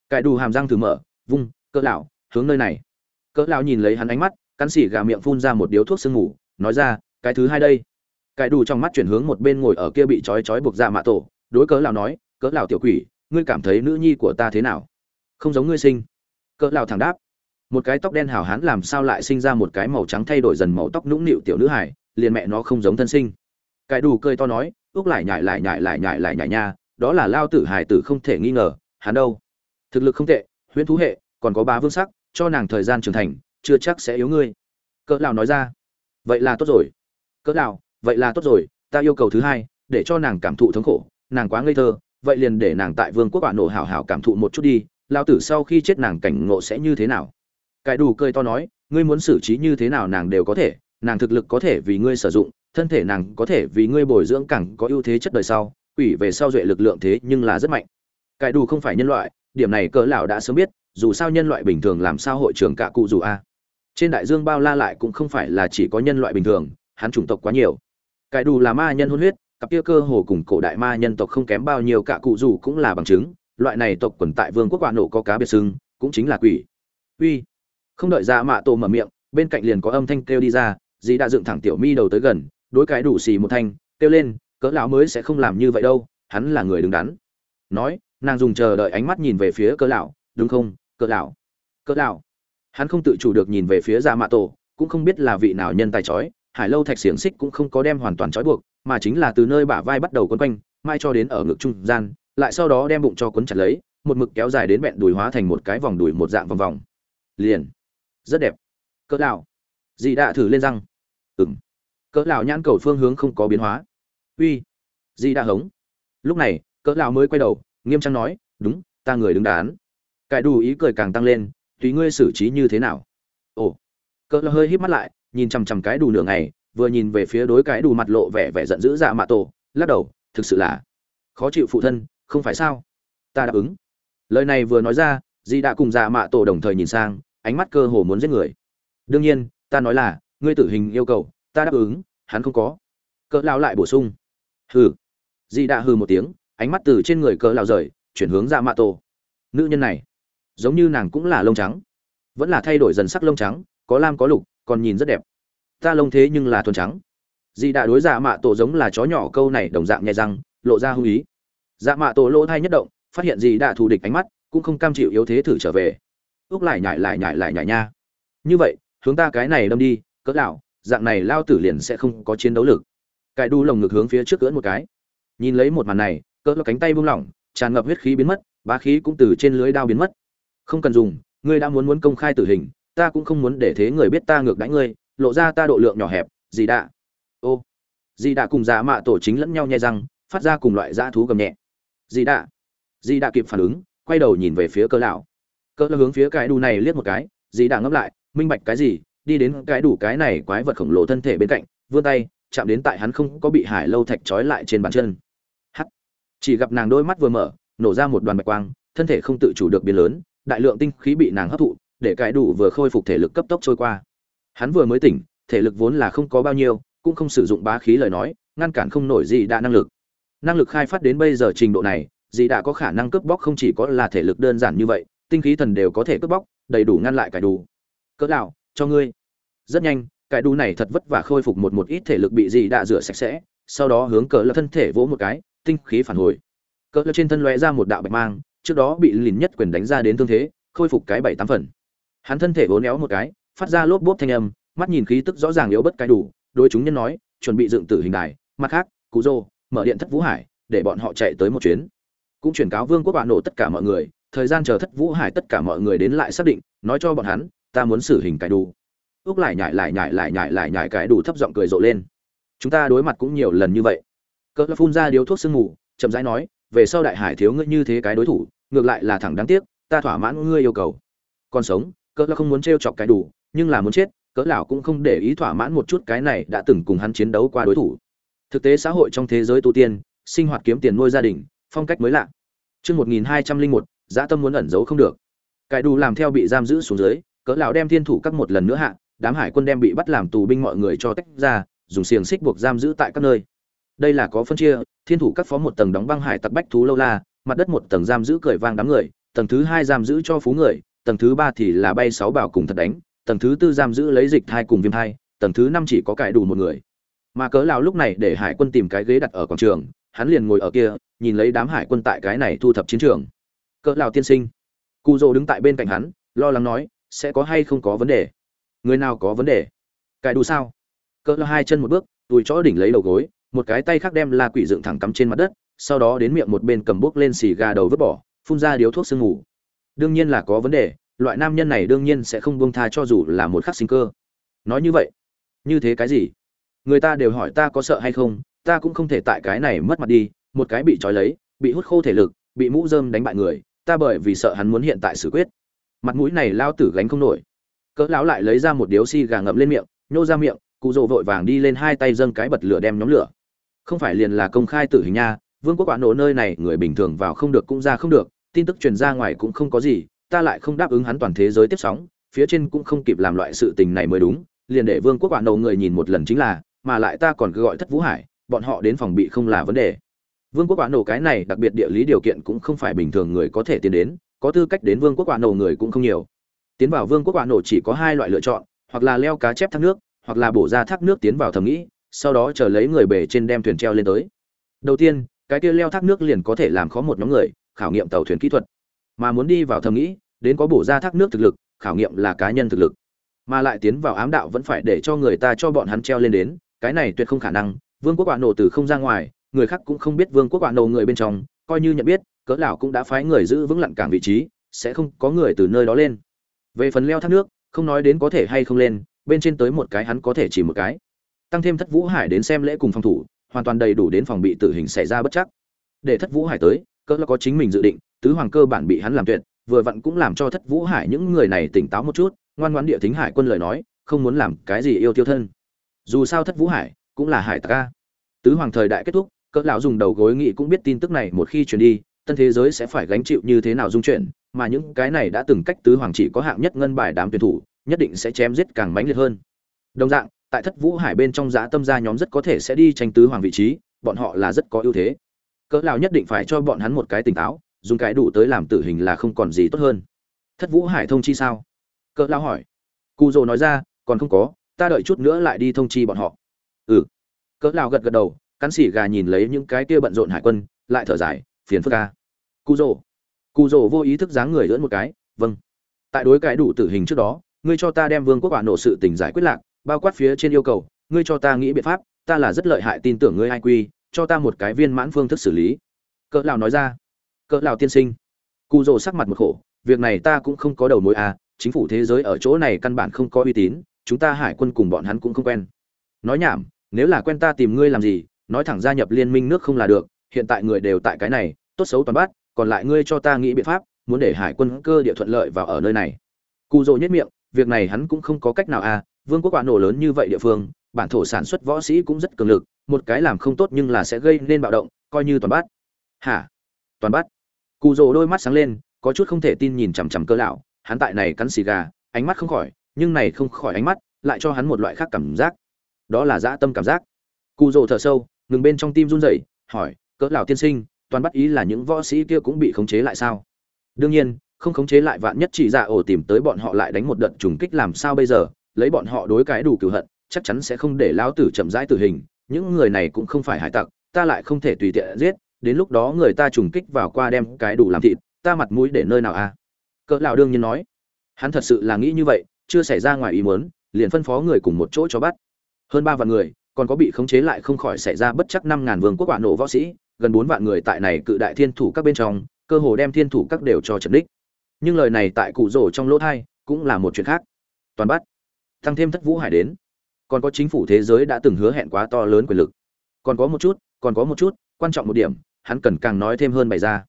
Cải đủ hàm răng thử mở, vung, cỡ lão, hướng nơi này. Cỡ lão nhìn lấy hắn ánh mắt, cắn xỉ gà miệng phun ra một điếu thuốc sương ngủ nói ra, cái thứ hai đây. Cải đủ trong mắt chuyển hướng một bên ngồi ở kia bị trói trói buộc ra mạ tổ, đối cỡ lão nói, cỡ lão tiểu quỷ, ngươi cảm thấy nữ nhi của ta thế nào? Không giống ngươi sinh. Cỡ lão thẳng đáp, một cái tóc đen hào hán làm sao lại sinh ra một cái màu trắng thay đổi dần màu tóc nũng nịu tiểu nữ hải liền mẹ nó không giống thân sinh. Cái đủ cười to nói ước lại nhại lại nhại lại nhại lại nhại nha, đó là lao tử hài tử không thể nghi ngờ, hắn đâu? Thực lực không tệ, huyễn thú hệ, còn có bá vương sắc, cho nàng thời gian trưởng thành, chưa chắc sẽ yếu ngươi. Cỡ lão nói ra, vậy là tốt rồi. Cỡ lão, vậy là tốt rồi, ta yêu cầu thứ hai, để cho nàng cảm thụ thống khổ, nàng quá ngây thơ, vậy liền để nàng tại vương quốc bản nổ hảo hảo cảm thụ một chút đi lao tử sau khi chết nàng cảnh ngộ sẽ như thế nào? Cái đủ cười to nói, ngươi muốn xử trí như thế nào nàng đều có thể nàng thực lực có thể vì ngươi sử dụng, thân thể nàng có thể vì ngươi bồi dưỡng càng có ưu thế chất đời sau, quỷ về sau duệ lực lượng thế nhưng là rất mạnh. Cải đủ không phải nhân loại, điểm này cỡ lão đã sớm biết, dù sao nhân loại bình thường làm sao hội trưởng cả cụ dù a. Trên đại dương bao la lại cũng không phải là chỉ có nhân loại bình thường, hắn chủng tộc quá nhiều. Cải đủ là ma nhân hôn huyết, cặp kia cơ hồ cùng cổ đại ma nhân tộc không kém bao nhiêu cả cụ dù cũng là bằng chứng, loại này tộc quần tại vương quốc quả nổ có cá biệt sưng cũng chính là quỷ. Uy. Không đợi ra mạ tổ mở miệng, bên cạnh liền có âm thanh kêu đi ra dì đã dựng thẳng tiểu mi đầu tới gần, đối cái đủ xì một thanh, kêu lên, cỡ lão mới sẽ không làm như vậy đâu, hắn là người đứng đắn. Nói, nàng dùng chờ đợi ánh mắt nhìn về phía cỡ lão, đúng không, cỡ lão? Cỡ lão? Hắn không tự chủ được nhìn về phía gia mạ tổ, cũng không biết là vị nào nhân tài chói hải lâu thạch xiềng xích cũng không có đem hoàn toàn trói buộc, mà chính là từ nơi bả vai bắt đầu quấn quanh, mai cho đến ở ngực trung gian, lại sau đó đem bụng cho quấn chặt lấy, một mực kéo dài đến bẹn đùi hóa thành một cái vòng đùi một dạng vòng vòng. Liền. Rất đẹp. Cỡ lão dì đã thử lên răng. Ừng cỡ lão nhãn cầu phương hướng không có biến hóa. Uy. Dì đã hống. Lúc này, cỡ lão mới quay đầu, nghiêm trang nói, đúng, ta người đứng đắn. Cải đủ ý cười càng tăng lên, tùy ngươi xử trí như thế nào? Ồ. Cỡ lão hơi híp mắt lại, nhìn chằm chằm cái đủ nửa ngày, vừa nhìn về phía đối cái đủ mặt lộ vẻ vẻ giận dữ dạ mạ tổ, lắc đầu, thực sự là khó chịu phụ thân, không phải sao? Ta đáp ứng. Lời này vừa nói ra, dì đã cùng dạ mạ tổ đồng thời nhìn sang, ánh mắt cơ hồ muốn giết người. Đương nhiên ta nói là, ngươi tử hình yêu cầu, ta đáp ứng, hắn không có. Cỡ lao lại bổ sung. Hừ. Dì đã hừ một tiếng, ánh mắt từ trên người cỡ lao rời, chuyển hướng dạ mạ tổ. Nữ nhân này, giống như nàng cũng là lông trắng. Vẫn là thay đổi dần sắc lông trắng, có lam có lục, còn nhìn rất đẹp. Ta lông thế nhưng là thuần trắng. Dì đã đối dạ mạ tổ giống là chó nhỏ câu này đồng dạng nhẹ răng, lộ ra hung ý. Dạ mạ tổ lỗ thai nhất động, phát hiện dì đã thù địch ánh mắt, cũng không cam chịu yếu thế thử trở về. Ước lại nhại lại nhại lại nhại nha. Như vậy hướng ta cái này đâm đi, cỡ lão, dạng này lao tử liền sẽ không có chiến đấu lực. Cải đu lồng ngực hướng phía trước cưỡn một cái. Nhìn lấy một màn này, cỡ lão cánh tay buông lỏng, tràn ngập huyết khí biến mất, bá khí cũng từ trên lưới đao biến mất. Không cần dùng, ngươi đã muốn muốn công khai tử hình, ta cũng không muốn để thế người biết ta ngược đãi ngươi, lộ ra ta độ lượng nhỏ hẹp gì đã ô gì đã cùng giả mạ tổ chính lẫn nhau nhai răng, phát ra cùng loại dã thú gầm nhẹ. Gì đã gì đã kịp phản ứng, quay đầu nhìn về phía cỡ lão. Cỡ lão hướng phía cái đu này liếc một cái gì đã ngấp lại minh bạch cái gì, đi đến cái đủ cái này quái vật khổng lồ thân thể bên cạnh, vươn tay, chạm đến tại hắn không có bị hải lâu thạch trói lại trên bàn chân. Hắt chỉ gặp nàng đôi mắt vừa mở, nổ ra một đoàn bạch quang, thân thể không tự chủ được biến lớn, đại lượng tinh khí bị nàng hấp thụ, để cái đủ vừa khôi phục thể lực cấp tốc trôi qua. Hắn vừa mới tỉnh, thể lực vốn là không có bao nhiêu, cũng không sử dụng bá khí lời nói, ngăn cản không nổi gì đã năng lực. Năng lực khai phát đến bây giờ trình độ này, gì đã có khả năng cướp bóc không chỉ có là thể lực đơn giản như vậy, tinh khí thần đều có thể cướp bóc, đầy đủ ngăn lại cải đủ cỡ lão cho ngươi. Rất nhanh, cái đu này thật vất vả khôi phục một một ít thể lực bị gì đã rửa sạch sẽ, sau đó hướng cỡ lão thân thể vỗ một cái, tinh khí phản hồi. Cỡ lão trên thân lóe ra một đạo bạch mang, trước đó bị lìn nhất quyền đánh ra đến thương thế, khôi phục cái bảy tám phần. Hắn thân thể vốn éo một cái, phát ra lốp bốp thanh âm, mắt nhìn khí tức rõ ràng yếu bất cái đủ, đối chúng nhân nói, chuẩn bị dựng tử hình đài, mặt khác cú rô, mở điện thất vũ hải, để bọn họ chạy tới một chuyến. Cũng chuyển cáo vương quốc bạo nổ tất cả mọi người, thời gian chờ thất vũ hải tất cả mọi người đến lại xác định, nói cho bọn hắn ta muốn xử hình cải đủ ước lại nhại lại nhại lại nhại lại nhại cải đủ thấp giọng cười rộ lên. Chúng ta đối mặt cũng nhiều lần như vậy. Cỡ phun ra điếu thuốc sương mù, chậm rãi nói, về sau đại hải thiếu ngươi như thế cái đối thủ, ngược lại là thẳng đáng tiếc, ta thỏa mãn ngươi yêu cầu. Còn sống cỡ là không muốn trêu chọc cái đủ nhưng là muốn chết, cỡ lão cũng không để ý thỏa mãn một chút cái này đã từng cùng hắn chiến đấu qua đối thủ. Thực tế xã hội trong thế giới tu tiên, sinh hoạt kiếm tiền nuôi gia đình, phong cách mới lạ. Chương một nghìn hai trăm linh một, dã tâm muốn ẩn giấu không được. Cái đủ làm theo bị giam giữ xuống dưới cỡ lão đem thiên thủ các một lần nữa hạ, đám hải quân đem bị bắt làm tù binh mọi người cho tách ra, dùng xiềng xích buộc giam giữ tại các nơi. Đây là có phân chia, thiên thủ các phó một tầng đóng băng hải tặc bách thú lâu la, mặt đất một tầng giam giữ cởi vang đám người, tầng thứ hai giam giữ cho phú người, tầng thứ ba thì là bay sáu bảo cùng thật đánh, tầng thứ tư giam giữ lấy dịch thai cùng viêm thai, tầng thứ năm chỉ có cải đủ một người. Mà cớ lão lúc này để hải quân tìm cái ghế đặt ở quảng trường, hắn liền ngồi ở kia, nhìn lấy đám hải quân tại cái này thu thập chiến trường. Cỡ lão tiên sinh. Cụ dỗ đứng tại bên cạnh hắn, lo lắng nói sẽ có hay không có vấn đề? Người nào có vấn đề? Cài đủ sao? Cỡ hai chân một bước túi chó đỉnh lấy đầu gối, một cái tay khác đem la quỷ dựng thẳng cắm trên mặt đất, sau đó đến miệng một bên cầm bước lên xì gà đầu vứt bỏ, phun ra điếu thuốc sương ngủ đương nhiên là có vấn đề, loại nam nhân này đương nhiên sẽ không buông tha cho dù là một khắc sinh cơ. Nói như vậy, như thế cái gì? Người ta đều hỏi ta có sợ hay không, ta cũng không thể tại cái này mất mặt đi, một cái bị trói lấy, bị hút khô thể lực, bị mũ rơm đánh bại người, ta bởi vì sợ hắn muốn hiện tại xử quyết mặt mũi này lao tử gánh không nổi. Cỡ lão lại lấy ra một điếu xi gà ngậm lên miệng, nhô ra miệng, cụ rồ vội vàng đi lên hai tay dâng cái bật lửa đem nhóm lửa. Không phải liền là công khai tử hình nha, vương quốc quả nổ nơi này, người bình thường vào không được cũng ra không được, tin tức truyền ra ngoài cũng không có gì, ta lại không đáp ứng hắn toàn thế giới tiếp sóng, phía trên cũng không kịp làm loại sự tình này mới đúng, liền để vương quốc quả nổ người nhìn một lần chính là, mà lại ta còn cứ gọi thất vũ hải, bọn họ đến phòng bị không là vấn đề. Vương quốc quả nổ cái này đặc biệt địa lý điều kiện cũng không phải bình thường người có thể tiến đến có tư cách đến vương quốc quả nổ người cũng không nhiều. Tiến vào vương quốc quả nổ chỉ có hai loại lựa chọn, hoặc là leo cá chép thác nước, hoặc là bổ ra thác nước tiến vào thầm nghĩ, sau đó chờ lấy người bể trên đem thuyền treo lên tới. Đầu tiên, cái kia leo thác nước liền có thể làm khó một nhóm người, khảo nghiệm tàu thuyền kỹ thuật. Mà muốn đi vào thầm nghĩ, đến có bổ ra thác nước thực lực, khảo nghiệm là cá nhân thực lực. Mà lại tiến vào ám đạo vẫn phải để cho người ta cho bọn hắn treo lên đến, cái này tuyệt không khả năng, vương quốc quả nổ từ không ra ngoài, người khác cũng không biết vương quốc quả nổ người bên trong, coi như nhận biết cỡ lão cũng đã phái người giữ vững lặn cảng vị trí, sẽ không có người từ nơi đó lên. Về phần leo thác nước, không nói đến có thể hay không lên, bên trên tới một cái hắn có thể chỉ một cái. Tăng thêm thất vũ hải đến xem lễ cùng phòng thủ, hoàn toàn đầy đủ đến phòng bị tử hình xảy ra bất chắc. Để thất vũ hải tới, cỡ là có chính mình dự định, tứ hoàng cơ bản bị hắn làm tuyệt, vừa vặn cũng làm cho thất vũ hải những người này tỉnh táo một chút, ngoan ngoãn địa thính hải quân lời nói, không muốn làm cái gì yêu tiêu thân. Dù sao thất vũ hải cũng là hải tặc ca tứ hoàng thời đại kết thúc, cỡ lão dùng đầu gối nghị cũng biết tin tức này một khi truyền đi tân thế giới sẽ phải gánh chịu như thế nào dung chuyển, mà những cái này đã từng cách tứ hoàng chỉ có hạng nhất ngân bài đám tuyển thủ, nhất định sẽ chém giết càng mãnh liệt hơn. Đồng dạng, tại thất vũ hải bên trong giá tâm gia nhóm rất có thể sẽ đi tranh tứ hoàng vị trí, bọn họ là rất có ưu thế. Cỡ nào nhất định phải cho bọn hắn một cái tỉnh táo, dùng cái đủ tới làm tử hình là không còn gì tốt hơn. Thất vũ hải thông chi sao? Cỡ lao hỏi. Cụ dồ nói ra, còn không có, ta đợi chút nữa lại đi thông chi bọn họ. Ừ. Cỡ lao gật gật đầu, cắn xỉ gà nhìn lấy những cái kia bận rộn hải quân, lại thở dài, phiền phức ca cụ rồ cụ rồ vô ý thức dáng người lưỡn một cái vâng. Tại đối cái đủ tử hình trước đó, ngươi cho ta đem vương quốc quả nổ sự tình giải quyết lạc, bao quát phía trên yêu cầu, ngươi cho ta nghĩ biện pháp, ta là rất lợi hại tin tưởng ngươi ai quy, cho ta một cái viên mãn phương thức xử lý. Cỡ lão nói ra. Cỡ lão tiên sinh. Cụ rồ sắc mặt một khổ, việc này ta cũng không có đầu mối à chính phủ thế giới ở chỗ này căn bản không có uy tín, chúng ta hải quân cùng bọn hắn cũng không quen. Nói nhảm, nếu là quen ta tìm ngươi làm gì, nói thẳng gia nhập liên minh nước không là được, hiện tại người đều tại cái này, tốt xấu toàn bát còn lại ngươi cho ta nghĩ biện pháp, muốn để hải quân cơ địa thuận lợi vào ở nơi này. Cụ dỗ nhất miệng, việc này hắn cũng không có cách nào à vương quốc quả nổ lớn như vậy địa phương, bản thổ sản xuất võ sĩ cũng rất cường lực, một cái làm không tốt nhưng là sẽ gây nên bạo động, coi như toàn bát hả? Toàn bát cụ dỗ đôi mắt sáng lên, có chút không thể tin nhìn chằm chằm cơ lão, hắn tại này cắn xì gà, ánh mắt không khỏi, nhưng này không khỏi ánh mắt, lại cho hắn một loại khác cảm giác. Đó là dã tâm cảm giác. Cụ dỗ thở sâu, ngừng bên trong tim run rẩy, hỏi, cỡ lão tiên sinh toàn bắt ý là những võ sĩ kia cũng bị khống chế lại sao? Đương nhiên, không khống chế lại vạn nhất chỉ dạ ổ tìm tới bọn họ lại đánh một đợt trùng kích làm sao bây giờ, lấy bọn họ đối cái đủ cửu hận, chắc chắn sẽ không để lão tử chậm rãi tử hình, những người này cũng không phải hải tặc, ta lại không thể tùy tiện giết, đến lúc đó người ta trùng kích vào qua đem cái đủ làm thịt, ta mặt mũi để nơi nào a à? cỡ lão đương nhiên nói. Hắn thật sự là nghĩ như vậy, chưa xảy ra ngoài ý muốn, liền phân phó người cùng một chỗ cho bắt. Hơn ba vạn người, còn có bị khống chế lại không khỏi xảy ra bất chắc năm ngàn vương quốc quả nổ võ sĩ gần bốn vạn người tại này cự đại thiên thủ các bên trong, cơ hồ đem thiên thủ các đều cho trần đích. Nhưng lời này tại cụ rổ trong lỗ thai cũng là một chuyện khác. Toàn bắt. Tăng thêm thất vũ hải đến. Còn có chính phủ thế giới đã từng hứa hẹn quá to lớn quyền lực. Còn có một chút, còn có một chút, quan trọng một điểm, hắn cần càng nói thêm hơn bày ra.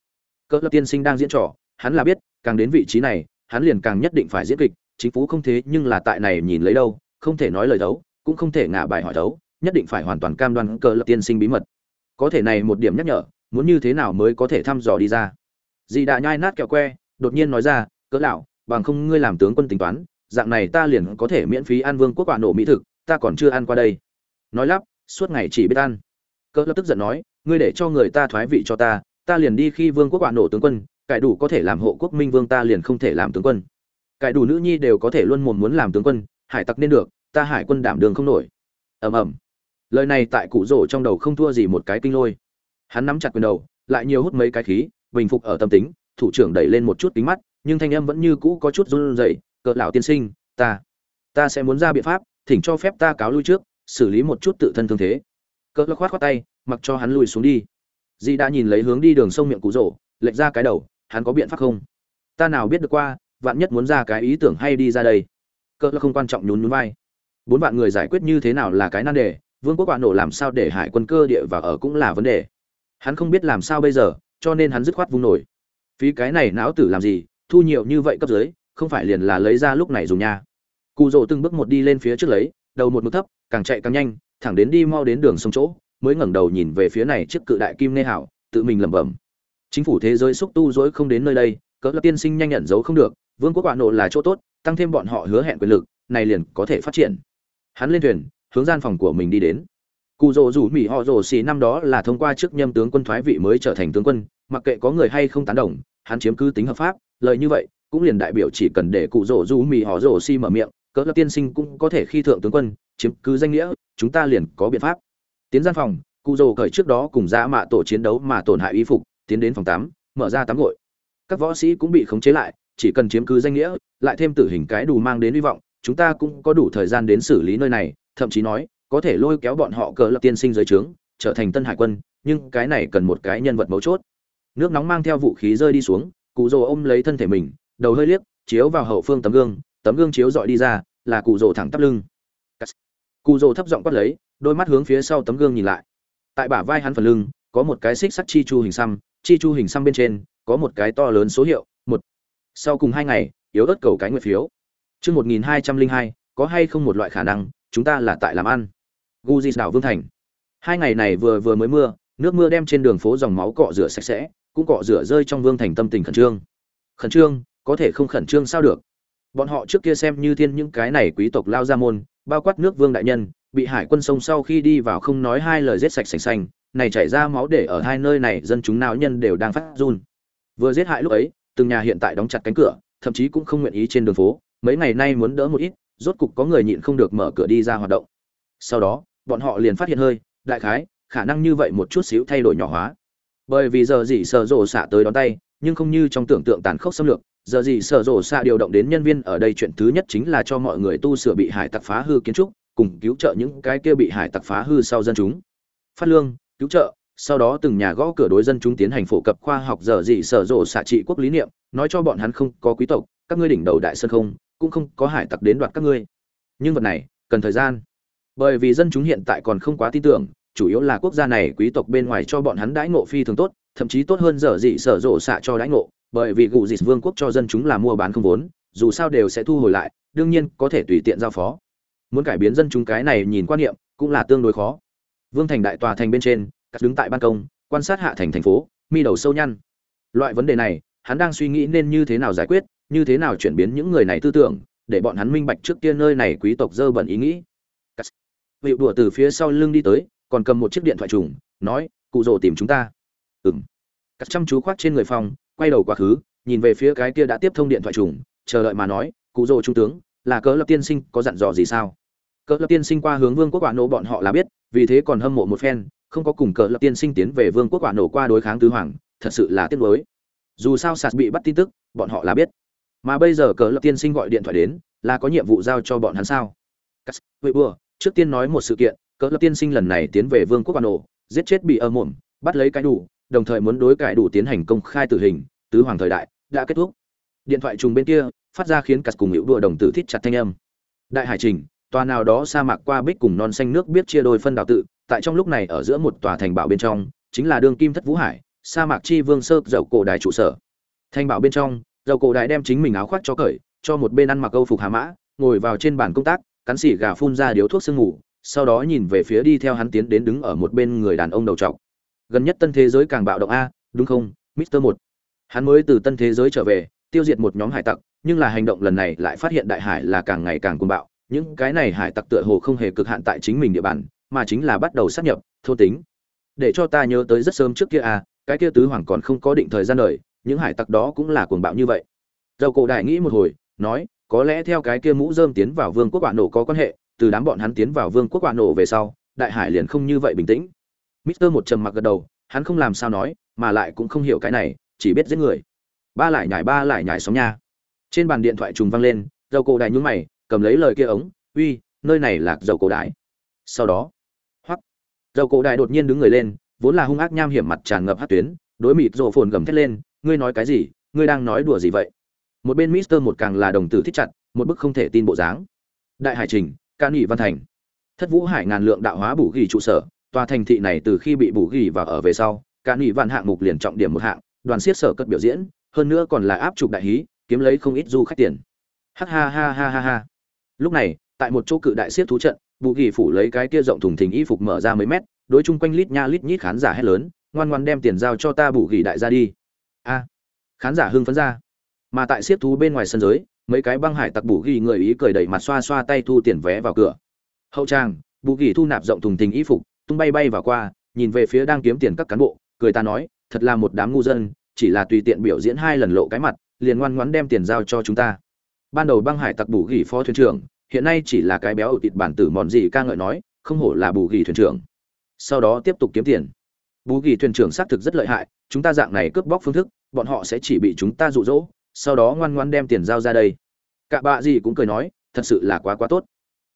Cỡ lập tiên sinh đang diễn trò, hắn là biết, càng đến vị trí này, hắn liền càng nhất định phải diễn kịch, chính phủ không thế nhưng là tại này nhìn lấy đâu, không thể nói lời đấu, cũng không thể ngả bài hỏi đấu, nhất định phải hoàn toàn cam đoan cờ lập tiên sinh bí mật có thể này một điểm nhắc nhở, muốn như thế nào mới có thể thăm dò đi ra. Dì đã nhai nát kẹo que, đột nhiên nói ra, cỡ lão, bằng không ngươi làm tướng quân tính toán, dạng này ta liền có thể miễn phí ăn vương quốc quả nổ mỹ thực, ta còn chưa ăn qua đây. Nói lắp, suốt ngày chỉ biết ăn. Cỡ lập tức giận nói, ngươi để cho người ta thoái vị cho ta ta liền đi khi vương quốc quả nổ tướng quân, cải đủ có thể làm hộ quốc minh vương ta liền không thể làm tướng quân. Cải đủ nữ nhi đều có thể luôn mồm muốn làm tướng quân, hải tặc nên được, ta hải quân đảm đường không nổi. Ầm ầm lời này tại cụ rổ trong đầu không thua gì một cái kinh lôi. Hắn nắm chặt quyền đầu, lại nhiều hút mấy cái khí, bình phục ở tâm tính, thủ trưởng đẩy lên một chút kính mắt, nhưng thanh âm vẫn như cũ có chút run rẩy cỡ lão tiên sinh, ta ta sẽ muốn ra biện pháp, thỉnh cho phép ta cáo lui trước, xử lý một chút tự thân thương thế. Cỡ lão khoát khoát tay, mặc cho hắn lùi xuống đi. Di đã nhìn lấy hướng đi đường sông miệng cụ rổ lệch ra cái đầu, hắn có biện pháp không? Ta nào biết được qua, vạn nhất muốn ra cái ý tưởng hay đi ra đây. Cỡ lão không quan trọng nhún nhún vai. Bốn vạn người giải quyết như thế nào là cái nan đề vương quốc quả nổ làm sao để hải quân cơ địa và ở cũng là vấn đề. Hắn không biết làm sao bây giờ, cho nên hắn dứt khoát vung nổi. Phí cái này não tử làm gì, thu nhiều như vậy cấp dưới, không phải liền là lấy ra lúc này dùng nha. Cụ rỗ từng bước một đi lên phía trước lấy, đầu một mức thấp, càng chạy càng nhanh, thẳng đến đi mau đến đường sông chỗ, mới ngẩng đầu nhìn về phía này trước cự đại kim nê hảo, tự mình lẩm bẩm. Chính phủ thế giới xúc tu dối không đến nơi đây, cỡ là tiên sinh nhanh nhận dấu không được, vương quốc quả nộ là chỗ tốt, tăng thêm bọn họ hứa hẹn quyền lực, này liền có thể phát triển. Hắn lên thuyền hướng gian phòng của mình đi đến. Cụ rồ rủ mỹ họ rồ xì năm đó là thông qua chức nhâm tướng quân thoái vị mới trở thành tướng quân, mặc kệ có người hay không tán đồng, hắn chiếm cứ tính hợp pháp, lời như vậy, cũng liền đại biểu chỉ cần để cụ rồ rủ mỹ họ rồ xì mở miệng, cỡ lập tiên sinh cũng có thể khi thượng tướng quân, chiếm cứ danh nghĩa, chúng ta liền có biện pháp. Tiến gian phòng, cụ rồ cởi trước đó cùng dã mạ tổ chiến đấu mà tổn hại y phục, tiến đến phòng tắm mở ra tắm gội. Các võ sĩ cũng bị khống chế lại, chỉ cần chiếm cứ danh nghĩa, lại thêm tử hình cái đủ mang đến hy vọng, chúng ta cũng có đủ thời gian đến xử lý nơi này thậm chí nói, có thể lôi kéo bọn họ cờ lập tiên sinh dưới trướng, trở thành tân hải quân, nhưng cái này cần một cái nhân vật mấu chốt. Nước nóng mang theo vũ khí rơi đi xuống, cụ rồ ôm lấy thân thể mình, đầu hơi liếc, chiếu vào hậu phương tấm gương tấm gương chiếu dọi đi ra, là cụ rồ thẳng tắp lưng. Cụ rồ thấp giọng quát lấy, đôi mắt hướng phía sau tấm gương nhìn lại. Tại bả vai hắn phần lưng, có một cái xích sắt chi chu hình xăm, chi chu hình xăm bên trên, có một cái to lớn số hiệu, một. Sau cùng hai ngày, yếu ớt cầu cái nguyệt phiếu. Chương một nghìn hai trăm linh hai, có hay không một loại khả năng chúng ta là tại làm ăn. Guji đảo vương thành. Hai ngày này vừa vừa mới mưa, nước mưa đem trên đường phố dòng máu cọ rửa sạch sẽ, cũng cọ rửa rơi trong vương thành tâm tình khẩn trương. Khẩn trương, có thể không khẩn trương sao được? Bọn họ trước kia xem như thiên những cái này quý tộc lao ra môn, bao quát nước vương đại nhân, bị hải quân sông sau khi đi vào không nói hai lời giết sạch sành xanh này chảy ra máu để ở hai nơi này dân chúng nào nhân đều đang phát run. Vừa giết hại lúc ấy, từng nhà hiện tại đóng chặt cánh cửa, thậm chí cũng không nguyện ý trên đường phố, mấy ngày nay muốn đỡ một ít rốt cục có người nhịn không được mở cửa đi ra hoạt động. Sau đó, bọn họ liền phát hiện hơi, đại khái, khả năng như vậy một chút xíu thay đổi nhỏ hóa. Bởi vì giờ gì sở rồ xạ tới đón tay, nhưng không như trong tưởng tượng tàn khốc xâm lược, giờ gì sở rồ xạ điều động đến nhân viên ở đây chuyện thứ nhất chính là cho mọi người tu sửa bị hải tặc phá hư kiến trúc, cùng cứu trợ những cái kia bị hải tặc phá hư sau dân chúng. Phát lương, cứu trợ, sau đó từng nhà gõ cửa đối dân chúng tiến hành phổ cập khoa học giờ gì sở rộ xạ trị quốc lý niệm, nói cho bọn hắn không có quý tộc, các ngươi đỉnh đầu đại sơn không cũng không có hải tặc đến đoạt các ngươi. Nhưng vật này, cần thời gian. Bởi vì dân chúng hiện tại còn không quá tin tưởng, chủ yếu là quốc gia này quý tộc bên ngoài cho bọn hắn đãi ngộ phi thường tốt, thậm chí tốt hơn dở dị sở rộ xạ cho đãi ngộ, bởi vì gù dịt vương quốc cho dân chúng là mua bán không vốn, dù sao đều sẽ thu hồi lại, đương nhiên có thể tùy tiện giao phó. Muốn cải biến dân chúng cái này nhìn quan niệm, cũng là tương đối khó. Vương thành đại tòa thành bên trên, cắt đứng tại ban công, quan sát hạ thành thành phố, mi đầu sâu nhăn. Loại vấn đề này hắn đang suy nghĩ nên như thế nào giải quyết, như thế nào chuyển biến những người này tư tưởng, để bọn hắn minh bạch trước kia nơi này quý tộc dơ bẩn ý nghĩ. Vị đùa từ phía sau lưng đi tới, còn cầm một chiếc điện thoại trùng, nói, cụ rồ tìm chúng ta. Ừng cắt chăm chú khoác trên người phòng, quay đầu quá khứ, nhìn về phía cái kia đã tiếp thông điện thoại trùng, chờ đợi mà nói, cụ rồ trung tướng, là cớ lập tiên sinh, có dặn dò gì sao? Cớ lập tiên sinh qua hướng vương quốc quả nổ bọn họ là biết, vì thế còn hâm mộ một phen, không có cùng cờ lập tiên sinh tiến về vương quốc quả nổ qua đối kháng tứ hoàng, thật sự là tiếc nuối dù sao sạt bị bắt tin tức, bọn họ là biết. Mà bây giờ cờ lập tiên sinh gọi điện thoại đến, là có nhiệm vụ giao cho bọn hắn sao? Vậy bừa trước tiên nói một sự kiện, cờ lập tiên sinh lần này tiến về vương quốc quả nổ, giết chết bị ơ mồm bắt lấy cái đủ, đồng thời muốn đối cải đủ tiến hành công khai tử hình, tứ hoàng thời đại, đã kết thúc. Điện thoại trùng bên kia, phát ra khiến cắt cùng hữu đùa đồng tử thít chặt thanh âm. Đại hải trình, tòa nào đó sa mạc qua bích cùng non xanh nước biết chia đôi phân đào tự, tại trong lúc này ở giữa một tòa thành bảo bên trong, chính là đương kim thất vũ hải sa mạc chi vương sơ dậu cổ đài trụ sở. Thanh bảo bên trong dậu cổ đài đem chính mình áo khoác cho cởi, cho một bên ăn mặc câu phục hà mã, ngồi vào trên bàn công tác, cắn xỉ gà phun ra điếu thuốc sương ngủ, sau đó nhìn về phía đi theo hắn tiến đến đứng ở một bên người đàn ông đầu trọc. Gần nhất tân thế giới càng bạo động a, đúng không, mister một? Hắn mới từ tân thế giới trở về, tiêu diệt một nhóm hải tặc, nhưng là hành động lần này lại phát hiện đại hải là càng ngày càng cuồng bạo. Những cái này hải tặc tựa hồ không hề cực hạn tại chính mình địa bàn, mà chính là bắt đầu sát nhập thô tính. Để cho ta nhớ tới rất sớm trước kia à cái kia tứ hoàng còn không có định thời gian đời, những hải tặc đó cũng là cuồng bạo như vậy. Dầu cổ đại nghĩ một hồi, nói, có lẽ theo cái kia mũ dơm tiến vào vương quốc quả nổ có quan hệ, từ đám bọn hắn tiến vào vương quốc quả nổ về sau, đại hải liền không như vậy bình tĩnh. Mister một trầm mặc gật đầu, hắn không làm sao nói, mà lại cũng không hiểu cái này, chỉ biết giết người. Ba lại nhảy, ba lại nhảy sóng nha. Trên bàn điện thoại trùng vang lên, dầu cổ đại nhún mày, cầm lấy lời kia ống, uy, nơi này là dầu cổ đại. Sau đó dầu cổ đại đột nhiên đứng người lên vốn là hung ác nham hiểm mặt tràn ngập hát tuyến đối mịt rộ phồn gầm thét lên ngươi nói cái gì? Ngươi đang nói đùa gì vậy? Một bên mister một càng là đồng tử thích chặt một bức không thể tin bộ dáng. Đại hải trình ca nghị văn thành. Thất vũ hải ngàn lượng đạo hóa bù ghi trụ sở tòa thành thị này từ khi bị bù ghi và ở về sau ca nghị văn hạng mục liền trọng điểm một hạng đoàn siết sở cất biểu diễn hơn nữa còn là áp chụp đại hí kiếm lấy không ít du khách tiền. Ha ha ha ha ha ha. Lúc này tại một chỗ cự đại siết thú trận bù ghi phủ lấy cái kia rộng thùng thình y phục mở ra mấy mét, đối chung quanh lít nha lít nhít khán giả hét lớn, ngoan ngoan đem tiền giao cho ta bù gỉ đại gia đi. A. khán giả hưng phấn ra. Mà tại siết thú bên ngoài sân giới, mấy cái băng hải tặc bù gỉ người ý cười đẩy mặt xoa xoa tay thu tiền vé vào cửa. Hậu trang, bù gỉ thu nạp rộng thùng thình y phục, tung bay bay vào qua, nhìn về phía đang kiếm tiền các cán bộ, cười ta nói, thật là một đám ngu dân, chỉ là tùy tiện biểu diễn hai lần lộ cái mặt, liền ngoan ngoãn đem tiền giao cho chúng ta. Ban đầu băng hải tặc bù gỉ phó thuyền trưởng, hiện nay chỉ là cái béo ở thịt bản tử mòn gì ca ngợi nói không hổ là bù gỉ thuyền trưởng sau đó tiếp tục kiếm tiền. Bù kỳ thuyền trưởng xác thực rất lợi hại, chúng ta dạng này cướp bóc phương thức, bọn họ sẽ chỉ bị chúng ta rụ rỗ sau đó ngoan ngoan đem tiền giao ra đây. Cả bạ gì cũng cười nói, thật sự là quá quá tốt.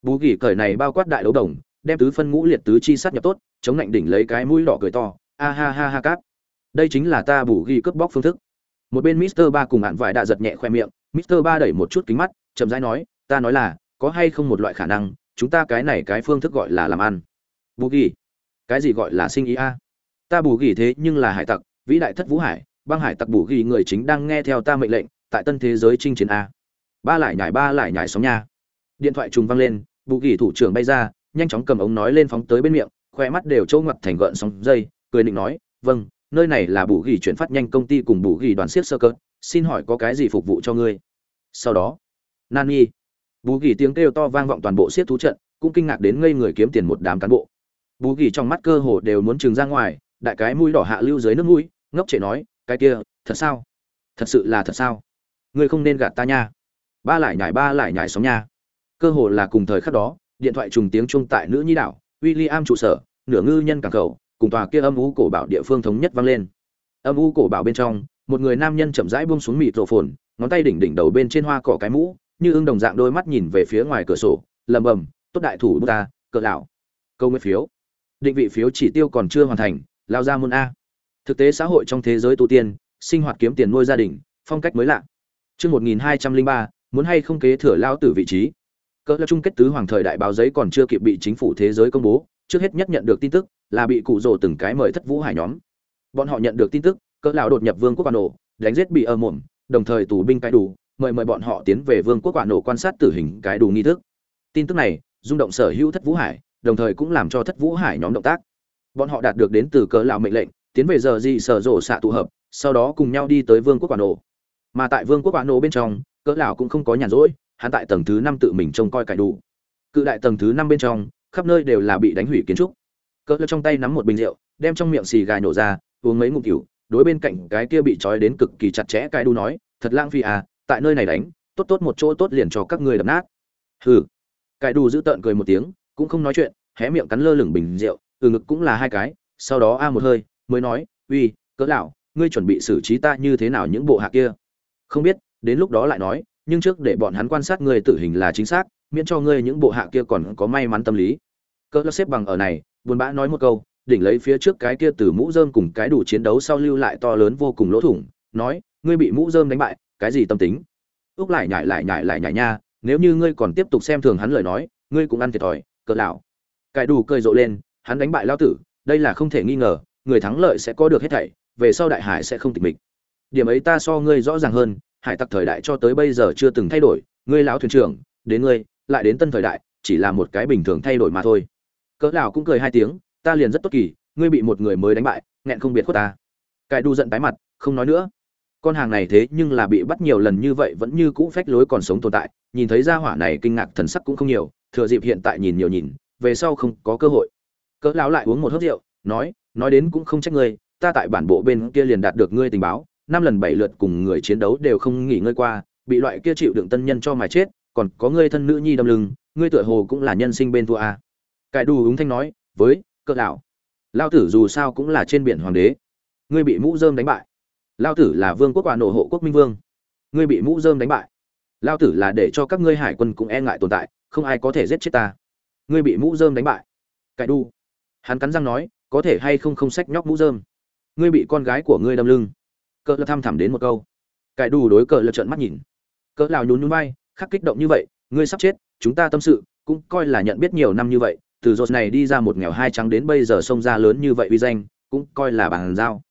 Bù kỳ cởi này bao quát đại đấu đồng, đem tứ phân ngũ liệt tứ chi sát nhập tốt, chống lạnh đỉnh lấy cái mũi đỏ cười to, a ha ha ha cáp. Đây chính là ta bù ghi cướp bóc phương thức. Một bên mister ba cùng hạn vải đã giật nhẹ khoe miệng, mister ba đẩy một chút kính mắt, chậm rãi nói, ta nói là, có hay không một loại khả năng, chúng ta cái này cái phương thức gọi là làm ăn. Bù ghi cái gì gọi là sinh ý a? Ta bù ghi thế nhưng là hải tặc, vĩ đại thất vũ hải, băng hải tặc bù ghi người chính đang nghe theo ta mệnh lệnh, tại tân thế giới chinh chiến a. Ba lại nhảy, ba lại nhảy sóng nha. Điện thoại trùng vang lên, bù ghi thủ trưởng bay ra, nhanh chóng cầm ống nói lên phóng tới bên miệng, khoe mắt đều trâu ngặt thành gợn sóng dây, cười định nói vâng nơi này là bù ghi chuyển phát nhanh công ty cùng bù ghi đoàn siết sơ cớt xin hỏi có cái gì phục vụ cho ngươi? Sau đó, nani, bù ghi tiếng kêu to vang vọng toàn bộ siết thú trận, cũng kinh ngạc đến ngây người kiếm tiền một đám cán bộ bù gỉ trong mắt cơ hồ đều muốn trừng ra ngoài, đại cái mũi đỏ hạ lưu dưới nước mũi, ngốc trệ nói, cái kia, thật sao? Thật sự là thật sao? Ngươi không nên gạt ta nha. Ba lại nhảy ba lại nhảy sóng nha. Cơ hồ là cùng thời khắc đó, điện thoại trùng tiếng chuông tại nữ nhi đảo, William trụ sở, nửa ngư nhân cảng khẩu, cùng tòa kia âm u cổ bảo địa phương thống nhất vang lên. Âm u cổ bảo bên trong, một người nam nhân chậm rãi buông xuống mịt rổ phồn ngón tay đỉnh đỉnh đầu bên trên hoa cỏ cái mũ, như ưng đồng dạng đôi mắt nhìn về phía ngoài cửa sổ lầm bầm tốt đại thủ bút ta, cỡ lão. Câu nguyên phiếu định vị phiếu chỉ tiêu còn chưa hoàn thành, lao ra môn a. Thực tế xã hội trong thế giới tu tiên, sinh hoạt kiếm tiền nuôi gia đình, phong cách mới lạ. Chương một nghìn hai trăm linh ba, muốn hay không kế thừa lao tử vị trí? Cỡ là chung kết tứ hoàng thời đại báo giấy còn chưa kịp bị chính phủ thế giới công bố, trước hết nhất nhận được tin tức là bị cụ rồ từng cái mời thất vũ hải nhóm. Bọn họ nhận được tin tức, cỡ lão đột nhập vương quốc quan nổ, đánh giết bị ở mồm đồng thời tù binh cái đủ, mời mời bọn họ tiến về vương quốc quan nổ quan sát tử hình cái đủ nghi thức. Tin tức này, rung động sở hữu thất vũ hải đồng thời cũng làm cho thất vũ hải nhóm động tác. Bọn họ đạt được đến từ cỡ lão mệnh lệnh, tiến về giờ gì sở rộ xạ tụ hợp, sau đó cùng nhau đi tới vương quốc quản nổ mà tại vương quốc quản nổ bên trong cỡ lão cũng không có nhàn rỗi, hắn tại tầng thứ năm tự mình trông coi cải đủ. Cự đại tầng thứ năm bên trong, khắp nơi đều là bị đánh hủy kiến trúc. Cỡ trong tay nắm một bình rượu, đem trong miệng xì gà nổ ra, uống mấy ngụm tiểu, đối bên cạnh cái kia bị trói đến cực kỳ chặt chẽ cái đu nói, thật lãng phí à tại nơi này đánh, tốt tốt một chỗ tốt liền cho các ngươi đập nát. Hừ. Cái đu giữ tợn cười một tiếng cũng không nói chuyện, hé miệng cắn lơ lửng bình rượu, từ ngực cũng là hai cái, sau đó a một hơi, mới nói, uy, cỡ lão, ngươi chuẩn bị xử trí ta như thế nào những bộ hạ kia? Không biết, đến lúc đó lại nói, nhưng trước để bọn hắn quan sát ngươi tử hình là chính xác, miễn cho ngươi những bộ hạ kia còn có may mắn tâm lý. Cỡ xếp bằng ở này, buồn bã nói một câu, đỉnh lấy phía trước cái kia từ mũ rơm cùng cái đủ chiến đấu sau lưu lại to lớn vô cùng lỗ thủng, nói, ngươi bị mũ rơm đánh bại, cái gì tâm tính? Úc lại nhải lại nhải lại nhải nha, nếu như ngươi còn tiếp tục xem thường hắn lời nói, ngươi cũng ăn thiệt thòi cỡ lão. Cải đủ cười rộ lên, hắn đánh bại lao tử, đây là không thể nghi ngờ, người thắng lợi sẽ có được hết thảy, về sau đại hải sẽ không tịch mịch. Điểm ấy ta so ngươi rõ ràng hơn, hải tặc thời đại cho tới bây giờ chưa từng thay đổi, ngươi lão thuyền trưởng, đến ngươi, lại đến tân thời đại, chỉ là một cái bình thường thay đổi mà thôi. Cỡ lão cũng cười hai tiếng, ta liền rất tốt kỳ, ngươi bị một người mới đánh bại, nghẹn không biệt khuất ta. Cải đu giận tái mặt, không nói nữa. Con hàng này thế nhưng là bị bắt nhiều lần như vậy vẫn như cũ phách lối còn sống tồn tại, nhìn thấy gia hỏa này kinh ngạc thần sắc cũng không nhiều thừa dịp hiện tại nhìn nhiều nhìn, về sau không có cơ hội. Cỡ lão lại uống một hớp rượu, nói nói đến cũng không trách ngươi, ta tại bản bộ bên kia liền đạt được ngươi tình báo, năm lần bảy lượt cùng người chiến đấu đều không nghỉ ngơi qua, bị loại kia chịu đựng tân nhân cho mà chết, còn có ngươi thân nữ nhi đâm lưng, ngươi tựa hồ cũng là nhân sinh bên thua à. cải đù ứng thanh nói, với, cỡ lão. Lao tử dù sao cũng là trên biển hoàng đế. Ngươi bị mũ dơm đánh bại. Lao tử là vương quốc quả nổ hộ quốc minh vương. Ngươi bị mũ dơm đánh bại. Lao tử là để cho các ngươi hải quân cũng e ngại tồn tại không ai có thể giết chết ta. Ngươi bị mũ dơm đánh bại. Cải đu. Hắn cắn răng nói, có thể hay không không xách nhóc mũ dơm ngươi bị con gái của ngươi đâm lưng. Cỡ là thăm thẳm đến một câu. Cải đu đối cỡ là trợn mắt nhìn. Cỡ lào nhún nhún bay khắc kích động như vậy, ngươi sắp chết, chúng ta tâm sự, cũng coi là nhận biết nhiều năm như vậy, từ rột này đi ra một nghèo hai trắng đến bây giờ xông ra lớn như vậy uy danh, cũng coi là bàn giao.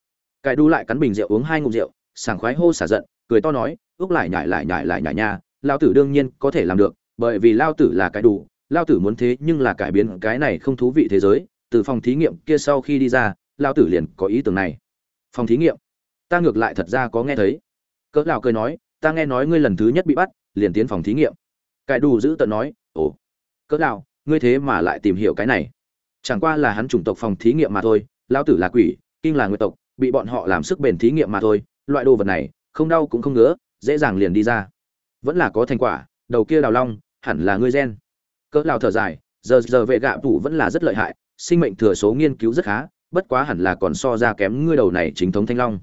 Cải đu lại cắn bình rượu uống hai ngụm rượu, sảng khoái hô xả giận, cười to nói ước lại nhải lại nhải lại nhải nha, lão tử đương nhiên có thể làm được bởi vì lao tử là cái đủ, lao tử muốn thế nhưng là cải biến cái này không thú vị thế giới, từ phòng thí nghiệm kia sau khi đi ra, lao tử liền có ý tưởng này. Phòng thí nghiệm? Ta ngược lại thật ra có nghe thấy. Cỡ lão cười nói, ta nghe nói ngươi lần thứ nhất bị bắt, liền tiến phòng thí nghiệm. Cải đủ giữ tận nói, ồ. Cỡ lão, ngươi thế mà lại tìm hiểu cái này. Chẳng qua là hắn chủng tộc phòng thí nghiệm mà thôi lão tử là quỷ, kinh là nguyệt tộc, bị bọn họ làm sức bền thí nghiệm mà thôi, loại đồ vật này, không đau cũng không ngứa, dễ dàng liền đi ra. Vẫn là có thành quả đầu kia đào long, hẳn là ngươi gen. Cỡ lao thở dài, giờ giờ vệ gạ thủ vẫn là rất lợi hại, sinh mệnh thừa số nghiên cứu rất khá, bất quá hẳn là còn so ra kém ngươi đầu này chính thống thanh long.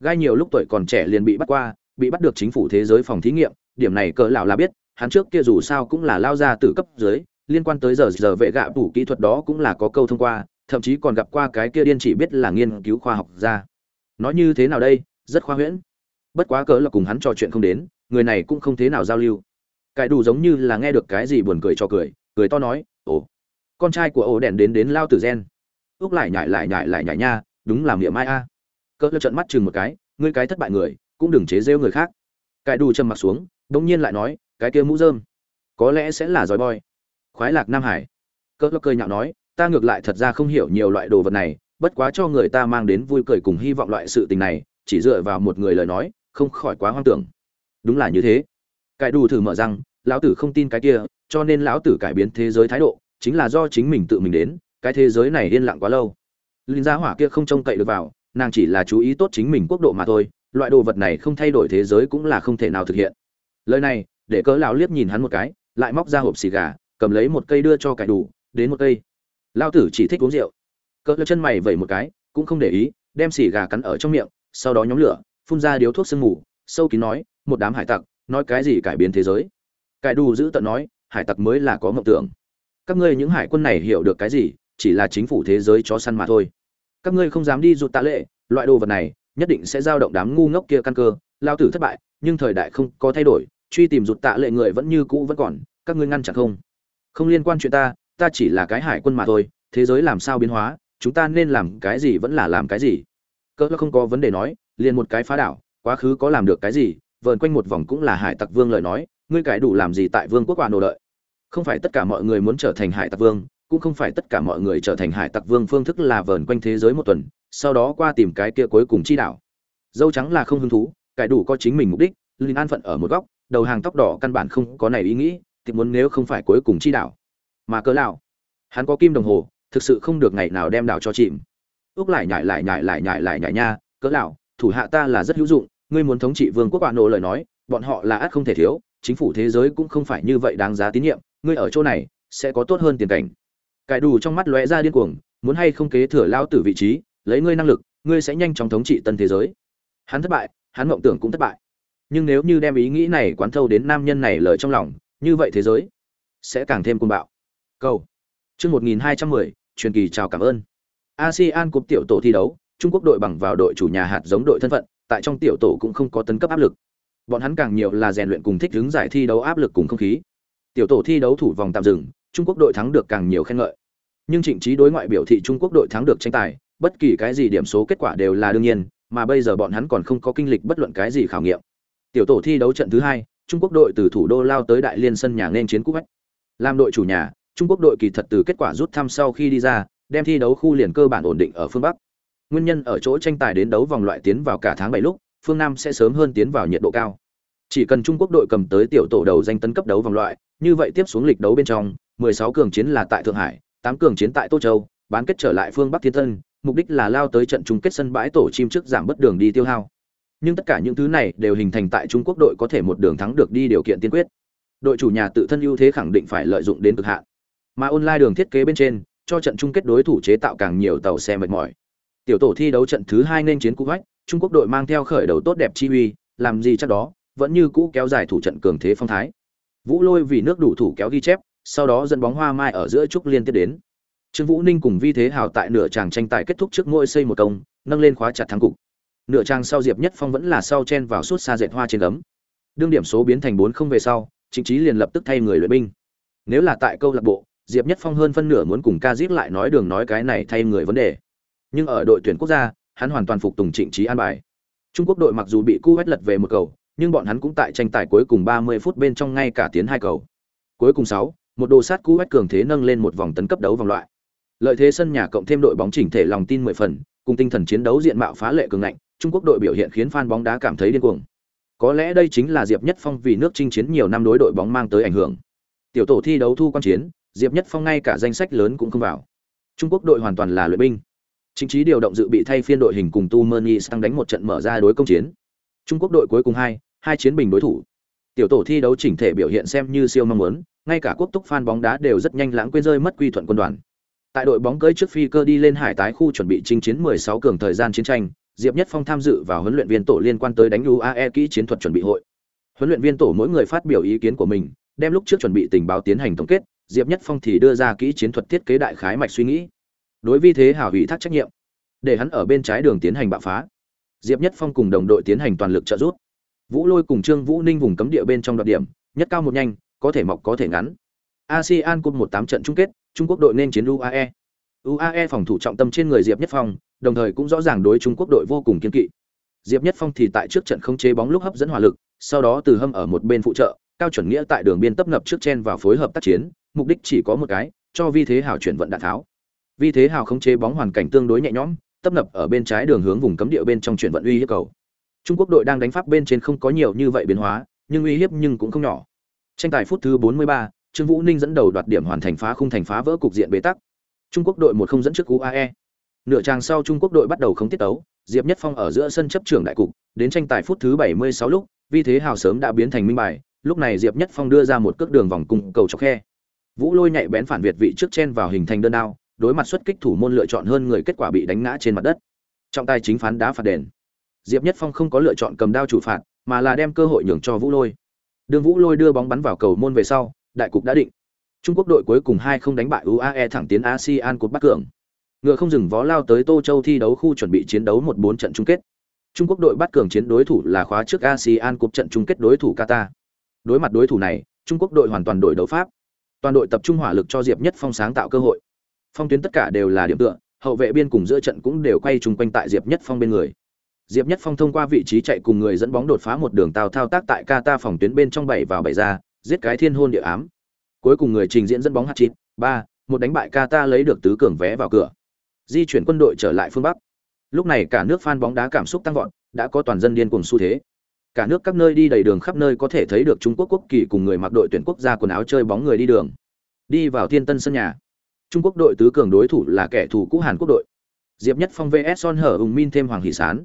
Gai nhiều lúc tuổi còn trẻ liền bị bắt qua, bị bắt được chính phủ thế giới phòng thí nghiệm, điểm này cỡ lão là biết, hắn trước kia dù sao cũng là lao ra từ cấp dưới, liên quan tới giờ giờ vệ gạ tủ kỹ thuật đó cũng là có câu thông qua, thậm chí còn gặp qua cái kia điên chỉ biết là nghiên cứu khoa học ra nói như thế nào đây, rất khoa huyễn. Bất quá cỡ là cùng hắn trò chuyện không đến, người này cũng không thế nào giao lưu cải đủ giống như là nghe được cái gì buồn cười cho cười cười to nói, ồ, con trai của ổ đèn đến đến lao tử gen. Úc lại nhại lại nhại lại nhại nha, đúng là miệng mai a. À. cỡ trận mắt chừng một cái, ngươi cái thất bại người, cũng đừng chế rêu người khác. Cải đủ trầm mặt xuống đống nhiên lại nói, cái kia mũ rơm, có lẽ sẽ là giỏi boy. Khoái lạc nam hải. Cỡ cười nhạo nói, ta ngược lại thật ra không hiểu nhiều loại đồ vật này, bất quá cho người ta mang đến vui cười cùng hy vọng loại sự tình này, chỉ dựa vào một người lời nói, không khỏi quá hoang tưởng. Đúng là như thế. Cải đủ thử mở răng lão tử không tin cái kia, cho nên lão tử cải biến thế giới thái độ, chính là do chính mình tự mình đến, cái thế giới này yên lặng quá lâu. Linh gia hỏa kia không trông cậy được vào, nàng chỉ là chú ý tốt chính mình quốc độ mà thôi, loại đồ vật này không thay đổi thế giới cũng là không thể nào thực hiện. Lời này, để cỡ lão liếc nhìn hắn một cái, lại móc ra hộp xì gà, cầm lấy một cây đưa cho cải đủ, đến một cây. Lão tử chỉ thích uống rượu. Cỡ lão chân mày vẩy một cái, cũng không để ý, đem xì gà cắn ở trong miệng, sau đó nhóm lửa, phun ra điếu thuốc sương mù, sâu kín nói, một đám hải tặc, nói cái gì cải biến thế giới? Cải đủ giữ tận nói, hải tặc mới là có mộng tưởng. Các ngươi những hải quân này hiểu được cái gì, chỉ là chính phủ thế giới chó săn mà thôi. Các ngươi không dám đi rụt tạ lệ, loại đồ vật này nhất định sẽ giao động đám ngu ngốc kia căn cơ, lao tử thất bại, nhưng thời đại không có thay đổi, truy tìm rụt tạ lệ người vẫn như cũ vẫn còn, các ngươi ngăn chặn không? Không liên quan chuyện ta ta chỉ là cái hải quân mà thôi, thế giới làm sao biến hóa, chúng ta nên làm cái gì vẫn là làm cái gì? Cỡ không có vấn đề nói, liền một cái phá đảo, quá khứ có làm được cái gì, vờn quanh một vòng cũng là hải tặc vương lời nói ngươi cải đủ làm gì tại vương quốc quả nô đợi không phải tất cả mọi người muốn trở thành hải tặc vương, cũng không phải tất cả mọi người trở thành hải tặc vương phương thức là vờn quanh thế giới một tuần, sau đó qua tìm cái kia cuối cùng chi đảo. Dâu trắng là không hứng thú, cải đủ có chính mình mục đích linh an phận ở một góc, đầu hàng tóc đỏ căn bản không có này ý nghĩ, thì muốn nếu không phải cuối cùng chi đảo. Mà cớ lão, hắn có kim đồng hồ, thực sự không được ngày nào đem đảo cho chìm. Ước lại nhại lại nhại lại nhại lại nhại nha cớ lão, thủ hạ ta là rất hữu dụng, ngươi muốn thống trị vương quốc bạn nộ lời nói, bọn họ là ắt không thể thiếu chính phủ thế giới cũng không phải như vậy đáng giá tín nhiệm, ngươi ở chỗ này, sẽ có tốt hơn tiền cảnh. Cải đủ trong mắt lóe ra điên cuồng, muốn hay không kế thừa lao tử vị trí, lấy ngươi năng lực, ngươi sẽ nhanh chóng thống trị tân thế giới. Hắn thất bại, hắn mộng tưởng cũng thất bại. Nhưng nếu như đem ý nghĩ này quán thâu đến nam nhân này lời trong lòng, như vậy thế giới sẽ càng thêm côn bạo. Câu. Chương một nghìn hai trăm mười, truyền kỳ chào cảm ơn. Asean cục tiểu tổ thi đấu, trung quốc đội bằng vào đội chủ nhà hạt giống đội thân phận, tại trong tiểu tổ cũng không có tấn cấp áp lực bọn hắn càng nhiều là rèn luyện cùng thích ứng giải thi đấu áp lực cùng không khí. Tiểu tổ thi đấu thủ vòng tạm dừng, trung quốc đội thắng được càng nhiều khen ngợi. Nhưng trịnh trí đối ngoại biểu thị trung quốc đội thắng được tranh tài, bất kỳ cái gì điểm số kết quả đều là đương nhiên, mà bây giờ bọn hắn còn không có kinh lịch bất luận cái gì khảo nghiệm. Tiểu tổ thi đấu trận thứ hai, trung quốc đội từ thủ đô lao tới đại liên sân nhà nên chiến cúp bách làm đội chủ nhà, trung quốc đội kỳ thật từ kết quả rút thăm sau khi đi ra, đem thi đấu khu liền cơ bản ổn định ở phương bắc. Nguyên nhân ở chỗ tranh tài đến đấu vòng loại tiến vào cả tháng bảy lúc phương nam sẽ sớm hơn tiến vào nhiệt độ cao. Chỉ cần trung quốc đội cầm tới tiểu tổ đầu danh tấn cấp đấu vòng loại, như vậy tiếp xuống lịch đấu bên trong 16 cường chiến là tại thượng hải 8 cường chiến tại tô châu, bán kết trở lại phương bắc thiên tân, mục đích là lao tới trận chung kết sân bãi tổ chim trước giảm bất đường đi tiêu hao. Nhưng tất cả những thứ này đều hình thành tại trung quốc đội có thể một đường thắng được đi điều kiện tiên quyết. Đội chủ nhà tự thân ưu thế khẳng định phải lợi dụng đến cực hạn. Mà online đường thiết kế bên trên, cho trận chung kết đối thủ chế tạo càng nhiều tàu xe mệt mỏi. Tiểu tổ thi đấu trận thứ hai nên chiến cú hách trung quốc đội mang theo khởi đầu tốt đẹp chi uy, làm gì chắc đó, vẫn như cũ kéo dài thủ trận cường thế phong thái. Vũ lôi vì nước đủ thủ kéo ghi chép, sau đó dẫn bóng hoa mai ở giữa trúc liên tiếp đến. Trương vũ ninh cùng vi thế hào tại nửa tràng tranh tài kết thúc trước ngôi xây một công, nâng lên khóa chặt thắng cục. Nửa trang sau diệp nhất phong vẫn là sau chen vào suốt xa dệt hoa trên gấm. Đương điểm số biến thành bốn không về sau, Trịnh Chí liền lập tức thay người luyện binh. Nếu là tại câu lạc bộ, diệp nhất phong hơn phân nửa muốn cùng ca lại nói đường nói cái này thay người vấn đề. Nhưng ở đội tuyển quốc gia hắn hoàn toàn phục tùng trịnh trí an bài. Trung quốc đội mặc dù bị Kuwait lật về một cầu nhưng bọn hắn cũng tại tranh tài cuối cùng 30 phút bên trong ngay cả tiến hai cầu. Cuối cùng 6, một đồ sát Kuwait cường thế nâng lên một vòng tấn cấp đấu vòng loại. Lợi thế sân nhà cộng thêm đội bóng chỉnh thể lòng tin 10 phần cùng tinh thần chiến đấu diện mạo phá lệ cường ngạnh trung quốc đội biểu hiện khiến fan bóng đá cảm thấy điên cuồng. Có lẽ đây chính là diệp nhất phong vì nước chinh chiến nhiều năm đối đội bóng mang tới ảnh hưởng. Tiểu tổ thi đấu thu quan chiến diệp nhất phong ngay cả danh sách lớn cũng không vào. Trung quốc đội hoàn toàn là luyện binh chính trí điều động dự bị thay phiên đội hình cùng tu mơ sang đánh một trận mở ra đối công chiến trung quốc đội cuối cùng hai hai chiến bình đối thủ tiểu tổ thi đấu chỉnh thể biểu hiện xem như siêu mong muốn ngay cả quốc túc fan bóng đá đều rất nhanh lãng quên rơi mất quy thuận quân đoàn Tại đội bóng cưới trước phi cơ đi lên hải tái khu chuẩn bị chinh chiến 16 cường thời gian chiến tranh, Diệp Nhất Phong tham dự vào huấn luyện viên tổ liên quan tới đánh UAE kỹ chiến thuật chuẩn bị hội. Huấn luyện viên tổ mỗi người phát biểu ý kiến của mình, đem lúc trước chuẩn bị tình báo tiến hành tổng kết, Diệp Nhất Phong thì đưa ra kỹ chiến thuật thiết kế đại khái mạch suy nghĩ. Đối với thế hảo hủy thác trách nhiệm, để hắn ở bên trái đường tiến hành bạo phá. Diệp Nhất Phong cùng đồng đội tiến hành toàn lực trợ giúp. Vũ Lôi cùng Trương Vũ Ninh vùng cấm địa bên trong đoạt điểm, nhất cao một nhanh, có thể mọc có thể ngắn. ASEAN Cup 18 trận chung kết, Trung Quốc đội nên chiến UAE. UAE phòng thủ trọng tâm trên người Diệp Nhất Phong, đồng thời cũng rõ ràng đối Trung Quốc đội vô cùng kiên kỵ. Diệp Nhất Phong thì tại trước trận không chế bóng lúc hấp dẫn hỏa lực, sau đó từ hâm ở một bên phụ trợ, cao chuẩn nghĩa tại đường biên tấp nập trước chen vào phối hợp tác chiến, mục đích chỉ có một cái, cho vi thế Hảo chuyển vận đạn tháo vì thế hào không chế bóng hoàn cảnh tương đối nhẹ nhõm, tấp nập ở bên trái đường hướng vùng cấm địa bên trong chuyển vận uy hiếp cầu. Trung Quốc đội đang đánh pháp bên trên không có nhiều như vậy biến hóa, nhưng uy hiếp nhưng cũng không nhỏ. Tranh tài phút thứ 43, Trương Vũ Ninh dẫn đầu đoạt điểm hoàn thành phá khung thành phá vỡ cục diện bế tắc. Trung Quốc đội một không dẫn trước UAE. Nửa trang sau Trung Quốc đội bắt đầu không tiết tấu, Diệp Nhất Phong ở giữa sân chấp trưởng đại cục, đến tranh tài phút thứ 76 lúc, vì thế hào sớm đã biến thành minh bài, lúc này Diệp Nhất Phong đưa ra một cước đường vòng cung cầu chọc khe. Vũ Lôi nhạy bén phản việt vị trước chen vào hình thành đơn đao, đối mặt xuất kích thủ môn lựa chọn hơn người kết quả bị đánh ngã trên mặt đất. Trọng tài chính phán đá phạt đền. Diệp Nhất Phong không có lựa chọn cầm đao chủ phạt, mà là đem cơ hội nhường cho Vũ Lôi. Đường Vũ Lôi đưa bóng bắn vào cầu môn về sau, đại cục đã định. Trung Quốc đội cuối cùng hai không đánh bại UAE thẳng tiến ASEAN Cup Bắc Cường. Ngựa không dừng vó lao tới Tô Châu thi đấu khu chuẩn bị chiến đấu một bốn trận chung kết. Trung Quốc đội bắt cường chiến đối thủ là khóa trước ASEAN Cup trận chung kết đối thủ Qatar. Đối mặt đối thủ này, Trung Quốc đội hoàn toàn đổi đấu pháp. Toàn đội tập trung hỏa lực cho Diệp Nhất Phong sáng tạo cơ hội. Phong tuyến tất cả đều là điểm tựa, hậu vệ biên cùng giữa trận cũng đều quay chung quanh tại Diệp Nhất Phong bên người. Diệp Nhất Phong thông qua vị trí chạy cùng người dẫn bóng đột phá một đường tàu thao tác tại Qatar phòng tuyến bên trong bảy vào bảy ra, giết cái thiên hôn địa ám. Cuối cùng người trình diễn dẫn bóng hat-trick, ba, một đánh bại Qatar lấy được tứ cường vé vào cửa. Di chuyển quân đội trở lại phương Bắc. Lúc này cả nước fan bóng đá cảm xúc tăng vọt, đã có toàn dân điên cuồng xu thế. Cả nước các nơi đi đầy đường khắp nơi có thể thấy được Trung Quốc quốc kỳ cùng người mặc đội tuyển quốc gia quần áo chơi bóng người đi đường. Đi vào Thiên Tân sân nhà. Trung Quốc đội tứ cường đối thủ là kẻ thù cũ Hàn Quốc đội. Diệp Nhất Phong VS Son Hở Ung Min thêm Hoàng Hỷ Sán.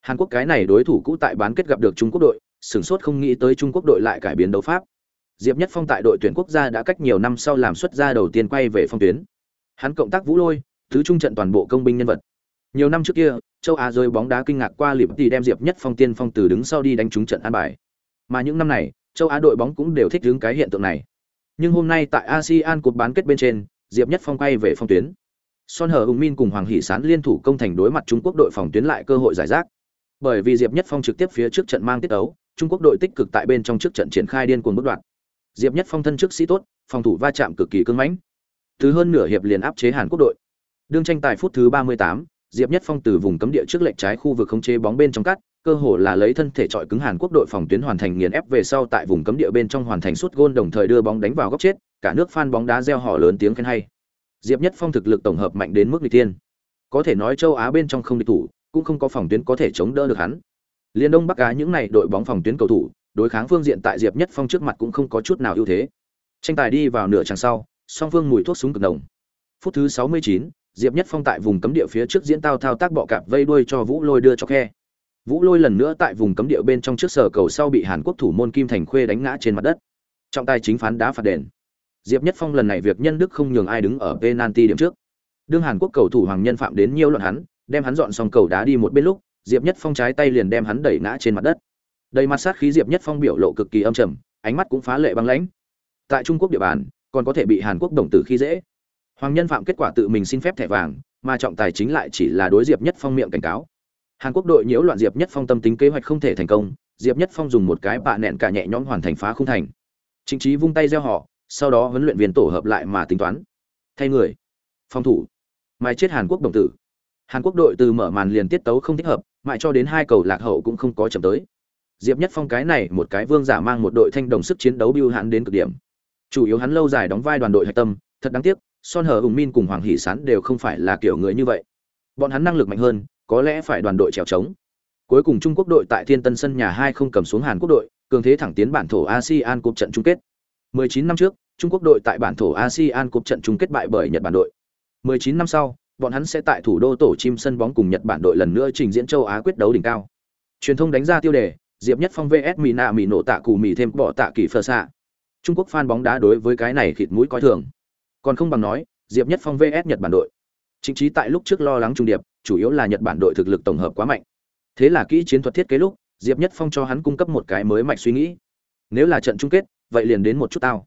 Hàn Quốc cái này đối thủ cũ tại bán kết gặp được Trung Quốc đội, sửng sốt không nghĩ tới Trung Quốc đội lại cải biến đấu pháp. Diệp Nhất Phong tại đội tuyển quốc gia đã cách nhiều năm sau làm xuất ra đầu tiên quay về phong tuyến. Hắn cộng tác Vũ Lôi, thứ trung trận toàn bộ công binh nhân vật. Nhiều năm trước kia, châu Á rơi bóng đá kinh ngạc qua liệp thì đem Diệp Nhất Phong tiên phong từ đứng sau đi đánh trúng trận an bài. Mà những năm này, châu Á đội bóng cũng đều thích ứng cái hiện tượng này. Nhưng hôm nay tại ASEAN cuộc bán kết bên trên, Diệp Nhất Phong quay về phong tuyến. Son Hờ Ung Min cùng Hoàng Hỷ Sán liên thủ công thành đối mặt Trung Quốc đội phòng tuyến lại cơ hội giải rác. Bởi vì Diệp Nhất Phong trực tiếp phía trước trận mang tiết ấu, Trung Quốc đội tích cực tại bên trong trước trận triển khai điên cuồng bất đoạn. Diệp Nhất Phong thân trước sĩ tốt, phòng thủ va chạm cực kỳ cứng mãnh. thứ hơn nửa hiệp liền áp chế Hàn Quốc đội. Đương tranh tài phút thứ 38, Diệp Nhất Phong từ vùng cấm địa trước lệch trái khu vực khống chế bóng bên trong cắt, cơ hồ là lấy thân thể trọi cứng Hàn Quốc đội phòng tuyến hoàn thành nghiền ép về sau tại vùng cấm địa bên trong hoàn thành suốt gôn đồng thời đưa bóng đánh vào góc chết, cả nước fan bóng đá reo hò lớn tiếng khen hay. Diệp Nhất Phong thực lực tổng hợp mạnh đến mức nghịch tiên. Có thể nói châu Á bên trong không địch thủ, cũng không có phòng tuyến có thể chống đỡ được hắn. Liên Đông Bắc Á những này đội bóng phòng tuyến cầu thủ, đối kháng phương diện tại Diệp Nhất Phong trước mặt cũng không có chút nào ưu thế. Tranh tài đi vào nửa chặng sau, song phương mùi thuốc súng cực nồng. Phút thứ 69, Diệp Nhất Phong tại vùng cấm địa phía trước diễn tao thao tác bọ cạp vây đuôi cho Vũ Lôi đưa cho khe. Vũ Lôi lần nữa tại vùng cấm địa bên trong trước sở cầu sau bị Hàn Quốc thủ môn Kim Thành Khuê đánh ngã trên mặt đất. Trọng tài chính phán đá phạt đền. Diệp Nhất Phong lần này việc nhân đức không nhường ai đứng ở penalty điểm trước. Đương Hàn Quốc cầu thủ Hoàng Nhân phạm đến nhiều loạn hắn, đem hắn dọn xong cầu đá đi một bên lúc, Diệp Nhất Phong trái tay liền đem hắn đẩy ngã trên mặt đất. Đầy mặt sát khí Diệp Nhất Phong biểu lộ cực kỳ âm trầm, ánh mắt cũng phá lệ băng lãnh. Tại Trung Quốc địa bàn, còn có thể bị Hàn Quốc đồng tử khi dễ. Hoàng Nhân phạm kết quả tự mình xin phép thẻ vàng, mà trọng tài chính lại chỉ là đối Diệp Nhất Phong miệng cảnh cáo. Hàn Quốc đội nhiễu loạn Diệp Nhất Phong tâm tính kế hoạch không thể thành công, Diệp Nhất Phong dùng một cái bạ nện cả nhẹ nhõm hoàn thành phá không thành. Chính trí vung tay reo họ, sau đó huấn luyện viên tổ hợp lại mà tính toán. Thay người, phòng thủ, mai chết Hàn Quốc đồng tử. Hàn Quốc đội từ mở màn liền tiết tấu không thích hợp, mãi cho đến hai cầu lạc hậu cũng không có chậm tới. Diệp Nhất Phong cái này một cái vương giả mang một đội thanh đồng sức chiến đấu biêu hạn đến cực điểm. Chủ yếu hắn lâu dài đóng vai đoàn đội hạch tâm, thật đáng tiếc, Son Hở Hùng Min cùng Hoàng Hỷ Sán đều không phải là kiểu người như vậy. Bọn hắn năng lực mạnh hơn, có lẽ phải đoàn đội trèo trống. Cuối cùng Trung Quốc đội tại Thiên Tân sân nhà hai không cầm xuống Hàn Quốc đội, cường thế thẳng tiến bản thổ ASEAN Cup trận chung kết. 19 năm trước, Trung Quốc đội tại bản thổ ASEAN Cup trận chung kết bại bởi Nhật Bản đội. 19 năm sau, bọn hắn sẽ tại thủ đô tổ chim sân bóng cùng Nhật Bản đội lần nữa trình diễn châu Á quyết đấu đỉnh cao. Truyền thông đánh ra tiêu đề, Diệp Nhất Phong VS Mina nạ nổ tạ cù mì thêm bỏ tạ kỳ phơ xạ. Trung Quốc fan bóng đá đối với cái này khịt mũi coi thường. Còn không bằng nói, Diệp Nhất Phong VS Nhật Bản đội. Chính trí tại lúc trước lo lắng trung điệp, chủ yếu là Nhật Bản đội thực lực tổng hợp quá mạnh. Thế là kỹ chiến thuật thiết kế lúc, Diệp Nhất Phong cho hắn cung cấp một cái mới mạch suy nghĩ. Nếu là trận chung kết, vậy liền đến một chút tao.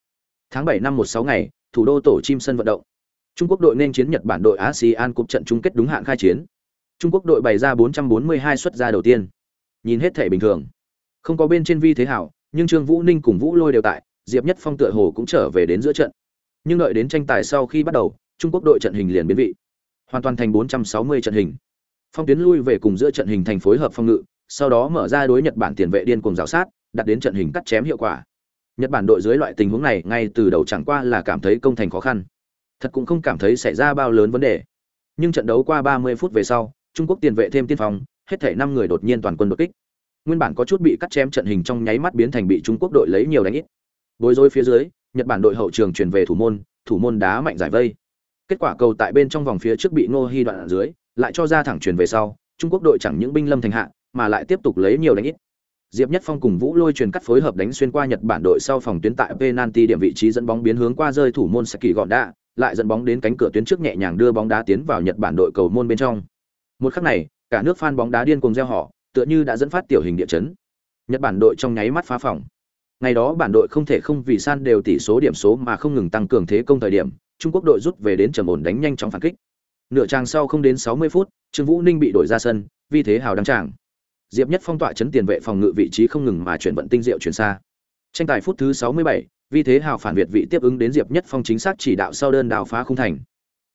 Tháng 7 năm 16 ngày, thủ đô tổ chim sân vận động. Trung Quốc đội nên chiến Nhật Bản đội ASEAN Cup trận chung kết đúng hạn khai chiến. Trung Quốc đội bày ra 442 xuất ra đầu tiên. Nhìn hết thể bình thường, không có bên trên vi thế hảo, nhưng Trương Vũ Ninh cùng Vũ Lôi đều tại, Diệp Nhất Phong tựa hồ cũng trở về đến giữa trận. Nhưng đợi đến tranh tài sau khi bắt đầu, Trung Quốc đội trận hình liền biến vị, hoàn toàn thành 460 trận hình. Phong tuyến lui về cùng giữa trận hình thành phối hợp phong ngự, sau đó mở ra đối Nhật Bản tiền vệ điên cuồng rào sát, đặt đến trận hình cắt chém hiệu quả. Nhật Bản đội dưới loại tình huống này ngay từ đầu chẳng qua là cảm thấy công thành khó khăn, thật cũng không cảm thấy xảy ra bao lớn vấn đề. Nhưng trận đấu qua 30 phút về sau, Trung Quốc tiền vệ thêm tiên phong, hết thảy 5 người đột nhiên toàn quân đột kích. Nguyên bản có chút bị cắt chém trận hình trong nháy mắt biến thành bị Trung Quốc đội lấy nhiều đánh ít. Bối rối phía dưới, Nhật Bản đội hậu trường chuyển về thủ môn, thủ môn đá mạnh giải vây. Kết quả cầu tại bên trong vòng phía trước bị Ngô Hi đoạn ở dưới, lại cho ra thẳng chuyển về sau, Trung Quốc đội chẳng những binh lâm thành hạ, mà lại tiếp tục lấy nhiều đánh ít. Diệp Nhất Phong cùng Vũ Lôi truyền cắt phối hợp đánh xuyên qua Nhật Bản đội sau phòng tuyến tại penalty điểm vị trí dẫn bóng biến hướng qua rơi thủ môn Saki gọn đá, lại dẫn bóng đến cánh cửa tuyến trước nhẹ nhàng đưa bóng đá tiến vào Nhật Bản đội cầu môn bên trong. Một khắc này, cả nước fan bóng đá điên cuồng reo hò, tựa như đã dẫn phát tiểu hình địa chấn. Nhật Bản đội trong nháy mắt phá phòng. Ngày đó bản đội không thể không vì san đều tỷ số điểm số mà không ngừng tăng cường thế công thời điểm, Trung Quốc đội rút về đến trầm ổn đánh nhanh chóng phản kích. Nửa trang sau không đến 60 phút, Trương Vũ Ninh bị đổi ra sân, vì thế hào đăng tràng. Diệp Nhất phong tọa chấn tiền vệ phòng ngự vị trí không ngừng mà chuyển vận tinh diệu chuyển xa. Tranh tài phút thứ 67, vì thế hào phản việt vị tiếp ứng đến Diệp Nhất phong chính xác chỉ đạo sau đơn đào phá không thành.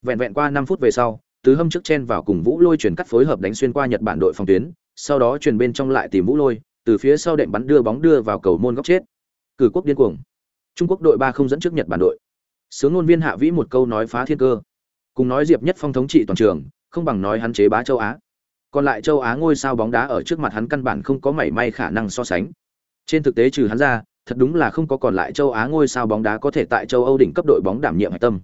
Vẹn vẹn qua 5 phút về sau, tứ hâm trước chen vào cùng Vũ Lôi chuyển cắt phối hợp đánh xuyên qua Nhật Bản đội phòng tuyến, sau đó chuyển bên trong lại tìm Vũ Lôi, từ phía sau đệm bắn đưa bóng đưa vào cầu môn góc chết. Cử quốc điên cuồng. Trung Quốc đội 3 không dẫn trước Nhật Bản đội. Sướng ngôn viên Hạ Vĩ một câu nói phá thiên cơ. Cùng nói Diệp Nhất Phong thống trị toàn trường, không bằng nói hắn chế bá châu Á. Còn lại châu Á ngôi sao bóng đá ở trước mặt hắn căn bản không có mảy may khả năng so sánh. Trên thực tế trừ hắn ra, thật đúng là không có còn lại châu Á ngôi sao bóng đá có thể tại châu Âu đỉnh cấp đội bóng đảm nhiệm hải tâm.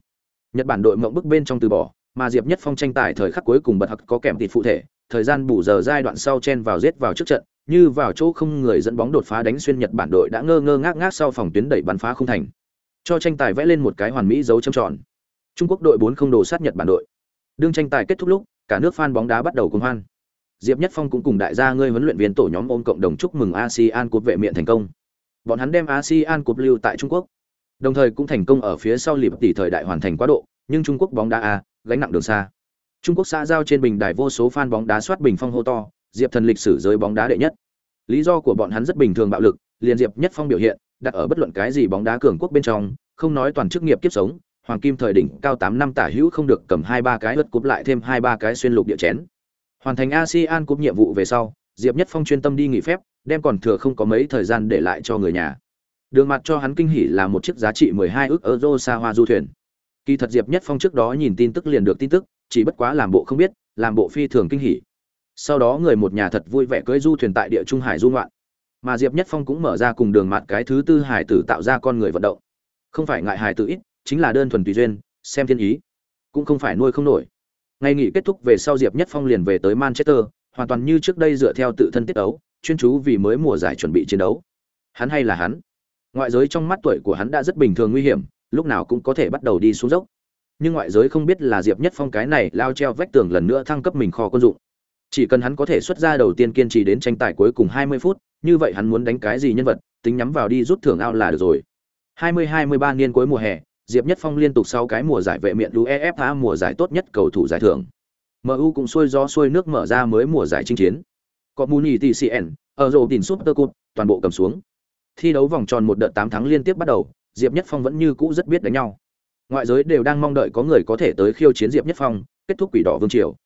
Nhật Bản đội mộng bức bên trong từ bỏ, mà Diệp Nhất Phong tranh tài thời khắc cuối cùng bật hặc có kèm tịt phụ thể, thời gian bù giờ giai đoạn sau chen vào giết vào trước trận, như vào chỗ không người dẫn bóng đột phá đánh xuyên Nhật Bản đội đã ngơ ngơ ngác ngác sau phòng tuyến đẩy bắn phá không thành. Cho tranh tài vẽ lên một cái hoàn mỹ dấu chấm tròn. Trung Quốc đội 4 không đồ sát Nhật Bản đội. Đương tranh tài kết thúc lúc, cả nước fan bóng đá bắt đầu cuồng hoan. Diệp Nhất Phong cũng cùng đại gia ngươi huấn luyện viên tổ nhóm ôm cộng đồng chúc mừng ASEAN Cup vệ miện thành công. Bọn hắn đem ASEAN Cup lưu tại Trung Quốc. Đồng thời cũng thành công ở phía sau lịp tỷ thời đại hoàn thành quá độ, nhưng Trung Quốc bóng đá a, gánh nặng đường xa. Trung Quốc xã giao trên bình đài vô số fan bóng đá soát bình phong hô to, Diệp Thần lịch sử giới bóng đá đệ nhất. Lý do của bọn hắn rất bình thường bạo lực, liền Diệp Nhất Phong biểu hiện, đặt ở bất luận cái gì bóng đá cường quốc bên trong, không nói toàn chức nghiệp kiếp sống, hoàng kim thời đỉnh cao 8 năm tả hữu không được cầm hai ba cái lượt cúp lại thêm hai ba cái xuyên lục địa chén. Hoàn thành ASEAN cúp nhiệm vụ về sau, Diệp Nhất Phong chuyên tâm đi nghỉ phép, đem còn thừa không có mấy thời gian để lại cho người nhà. Đường mặt cho hắn kinh hỉ là một chiếc giá trị 12 ức euro xa hoa du thuyền. Kỳ thật Diệp Nhất Phong trước đó nhìn tin tức liền được tin tức, chỉ bất quá làm bộ không biết, làm bộ phi thường kinh hỉ. Sau đó người một nhà thật vui vẻ cưỡi du thuyền tại địa trung hải du ngoạn. Mà Diệp Nhất Phong cũng mở ra cùng đường mặt cái thứ tư hải tử tạo ra con người vận động. Không phải ngại hải tử ít, chính là đơn thuần tùy duyên, xem thiên ý. Cũng không phải nuôi không nổi. Ngày nghỉ kết thúc về sau Diệp Nhất Phong liền về tới Manchester, hoàn toàn như trước đây dựa theo tự thân tiết đấu, chuyên chú vì mới mùa giải chuẩn bị chiến đấu. Hắn hay là hắn? Ngoại giới trong mắt tuổi của hắn đã rất bình thường nguy hiểm, lúc nào cũng có thể bắt đầu đi xuống dốc. Nhưng ngoại giới không biết là Diệp Nhất Phong cái này lao treo vách tường lần nữa thăng cấp mình kho quân dụng. Chỉ cần hắn có thể xuất ra đầu tiên kiên trì đến tranh tài cuối cùng 20 phút, như vậy hắn muốn đánh cái gì nhân vật, tính nhắm vào đi rút thưởng ao là được rồi. 20-23 niên cuối mùa hè, Diệp Nhất Phong liên tục 6 cái mùa giải vệ miện UEFA mùa giải tốt nhất cầu thủ giải thưởng. MU cũng xuôi gió xuôi nước mở ra mới mùa giải chinh chiến. Có Muni CN, ở Super Cup, toàn bộ cầm xuống. Thi đấu vòng tròn một đợt 8 tháng liên tiếp bắt đầu, Diệp Nhất Phong vẫn như cũ rất biết đánh nhau. Ngoại giới đều đang mong đợi có người có thể tới khiêu chiến Diệp Nhất Phong, kết thúc quỷ đỏ vương triều.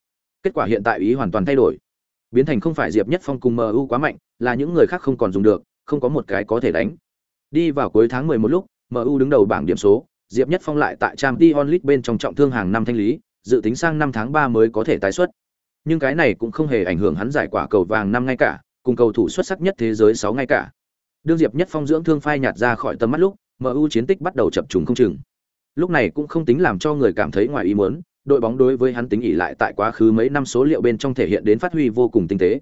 Kết quả hiện tại ý hoàn toàn thay đổi. Biến thành không phải Diệp Nhất Phong cùng MU quá mạnh, là những người khác không còn dùng được, không có một cái có thể đánh. Đi vào cuối tháng 11 lúc, MU đứng đầu bảng điểm số, Diệp Nhất Phong lại tại Champions League bên trong trọng thương hàng năm thanh lý, dự tính sang năm tháng 3 mới có thể tái xuất. Nhưng cái này cũng không hề ảnh hưởng hắn giải quả cầu vàng năm ngay cả, cùng cầu thủ xuất sắc nhất thế giới 6 ngay cả. Đương Diệp Nhất Phong dưỡng thương phai nhạt ra khỏi tầm mắt lúc, MU chiến tích bắt đầu chập trùng không chừng. Lúc này cũng không tính làm cho người cảm thấy ngoài ý muốn, đội bóng đối với hắn tính ỷ lại tại quá khứ mấy năm số liệu bên trong thể hiện đến phát huy vô cùng tinh tế.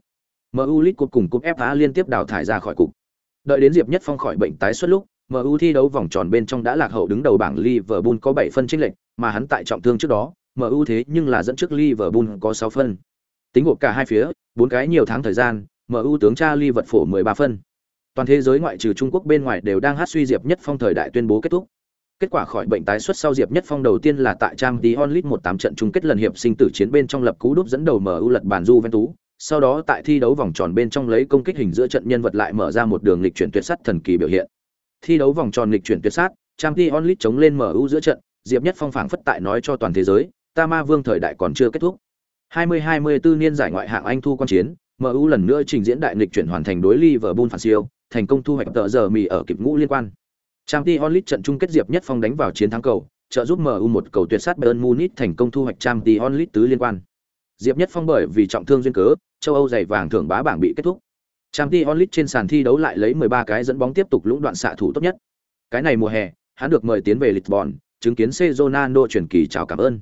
MU League cuối cùng cúp FA liên tiếp đào thải ra khỏi cục. Đợi đến Diệp Nhất Phong khỏi bệnh tái xuất lúc, MU thi đấu vòng tròn bên trong đã lạc hậu đứng đầu bảng Liverpool có 7 phân chênh lệch, mà hắn tại trọng thương trước đó, MU thế nhưng là dẫn trước Liverpool có 6 phân. Tính gộp cả hai phía, bốn cái nhiều tháng thời gian, MU tướng cha ly vật phổ 13 phân. Toàn thế giới ngoại trừ Trung Quốc bên ngoài đều đang hát suy Diệp Nhất Phong thời đại tuyên bố kết thúc. Kết quả khỏi bệnh tái xuất sau Diệp Nhất Phong đầu tiên là tại trang Champions League 18 trận chung kết lần hiệp sinh tử chiến bên trong lập cú đúp dẫn đầu MU lật bàn Juventus, sau đó tại thi đấu vòng tròn bên trong lấy công kích hình giữa trận nhân vật lại mở ra một đường lịch chuyển tuyệt sắt thần kỳ biểu hiện. Thi đấu vòng tròn lịch chuyển tuyệt sát, Champions League chống lên MU giữa trận, Diệp Nhất Phong phảng phất tại nói cho toàn thế giới, ta ma vương thời đại còn chưa kết thúc. 2024 niên giải ngoại hạng Anh thu quan chiến, MU lần nữa trình diễn đại nghịch chuyển hoàn thành đối Liverpool phản siêu, thành công thu hoạch tợ giờ mì ở kịp ngũ liên quan. Champions League trận chung kết Diệp Nhất Phong đánh vào chiến thắng cầu, trợ giúp MU một cầu tuyệt sát Bayern Munich thành công thu hoạch Champions League tứ liên quan. Diệp Nhất Phong bởi vì trọng thương duyên cớ, châu Âu giày vàng thưởng bá bảng bị kết thúc. Tramti Onlit trên sàn thi đấu lại lấy 13 cái dẫn bóng tiếp tục lũng đoạn xạ thủ tốt nhất. Cái này mùa hè, hắn được mời tiến về Lisbon, chứng kiến Ronaldo chuyển kỳ chào cảm ơn.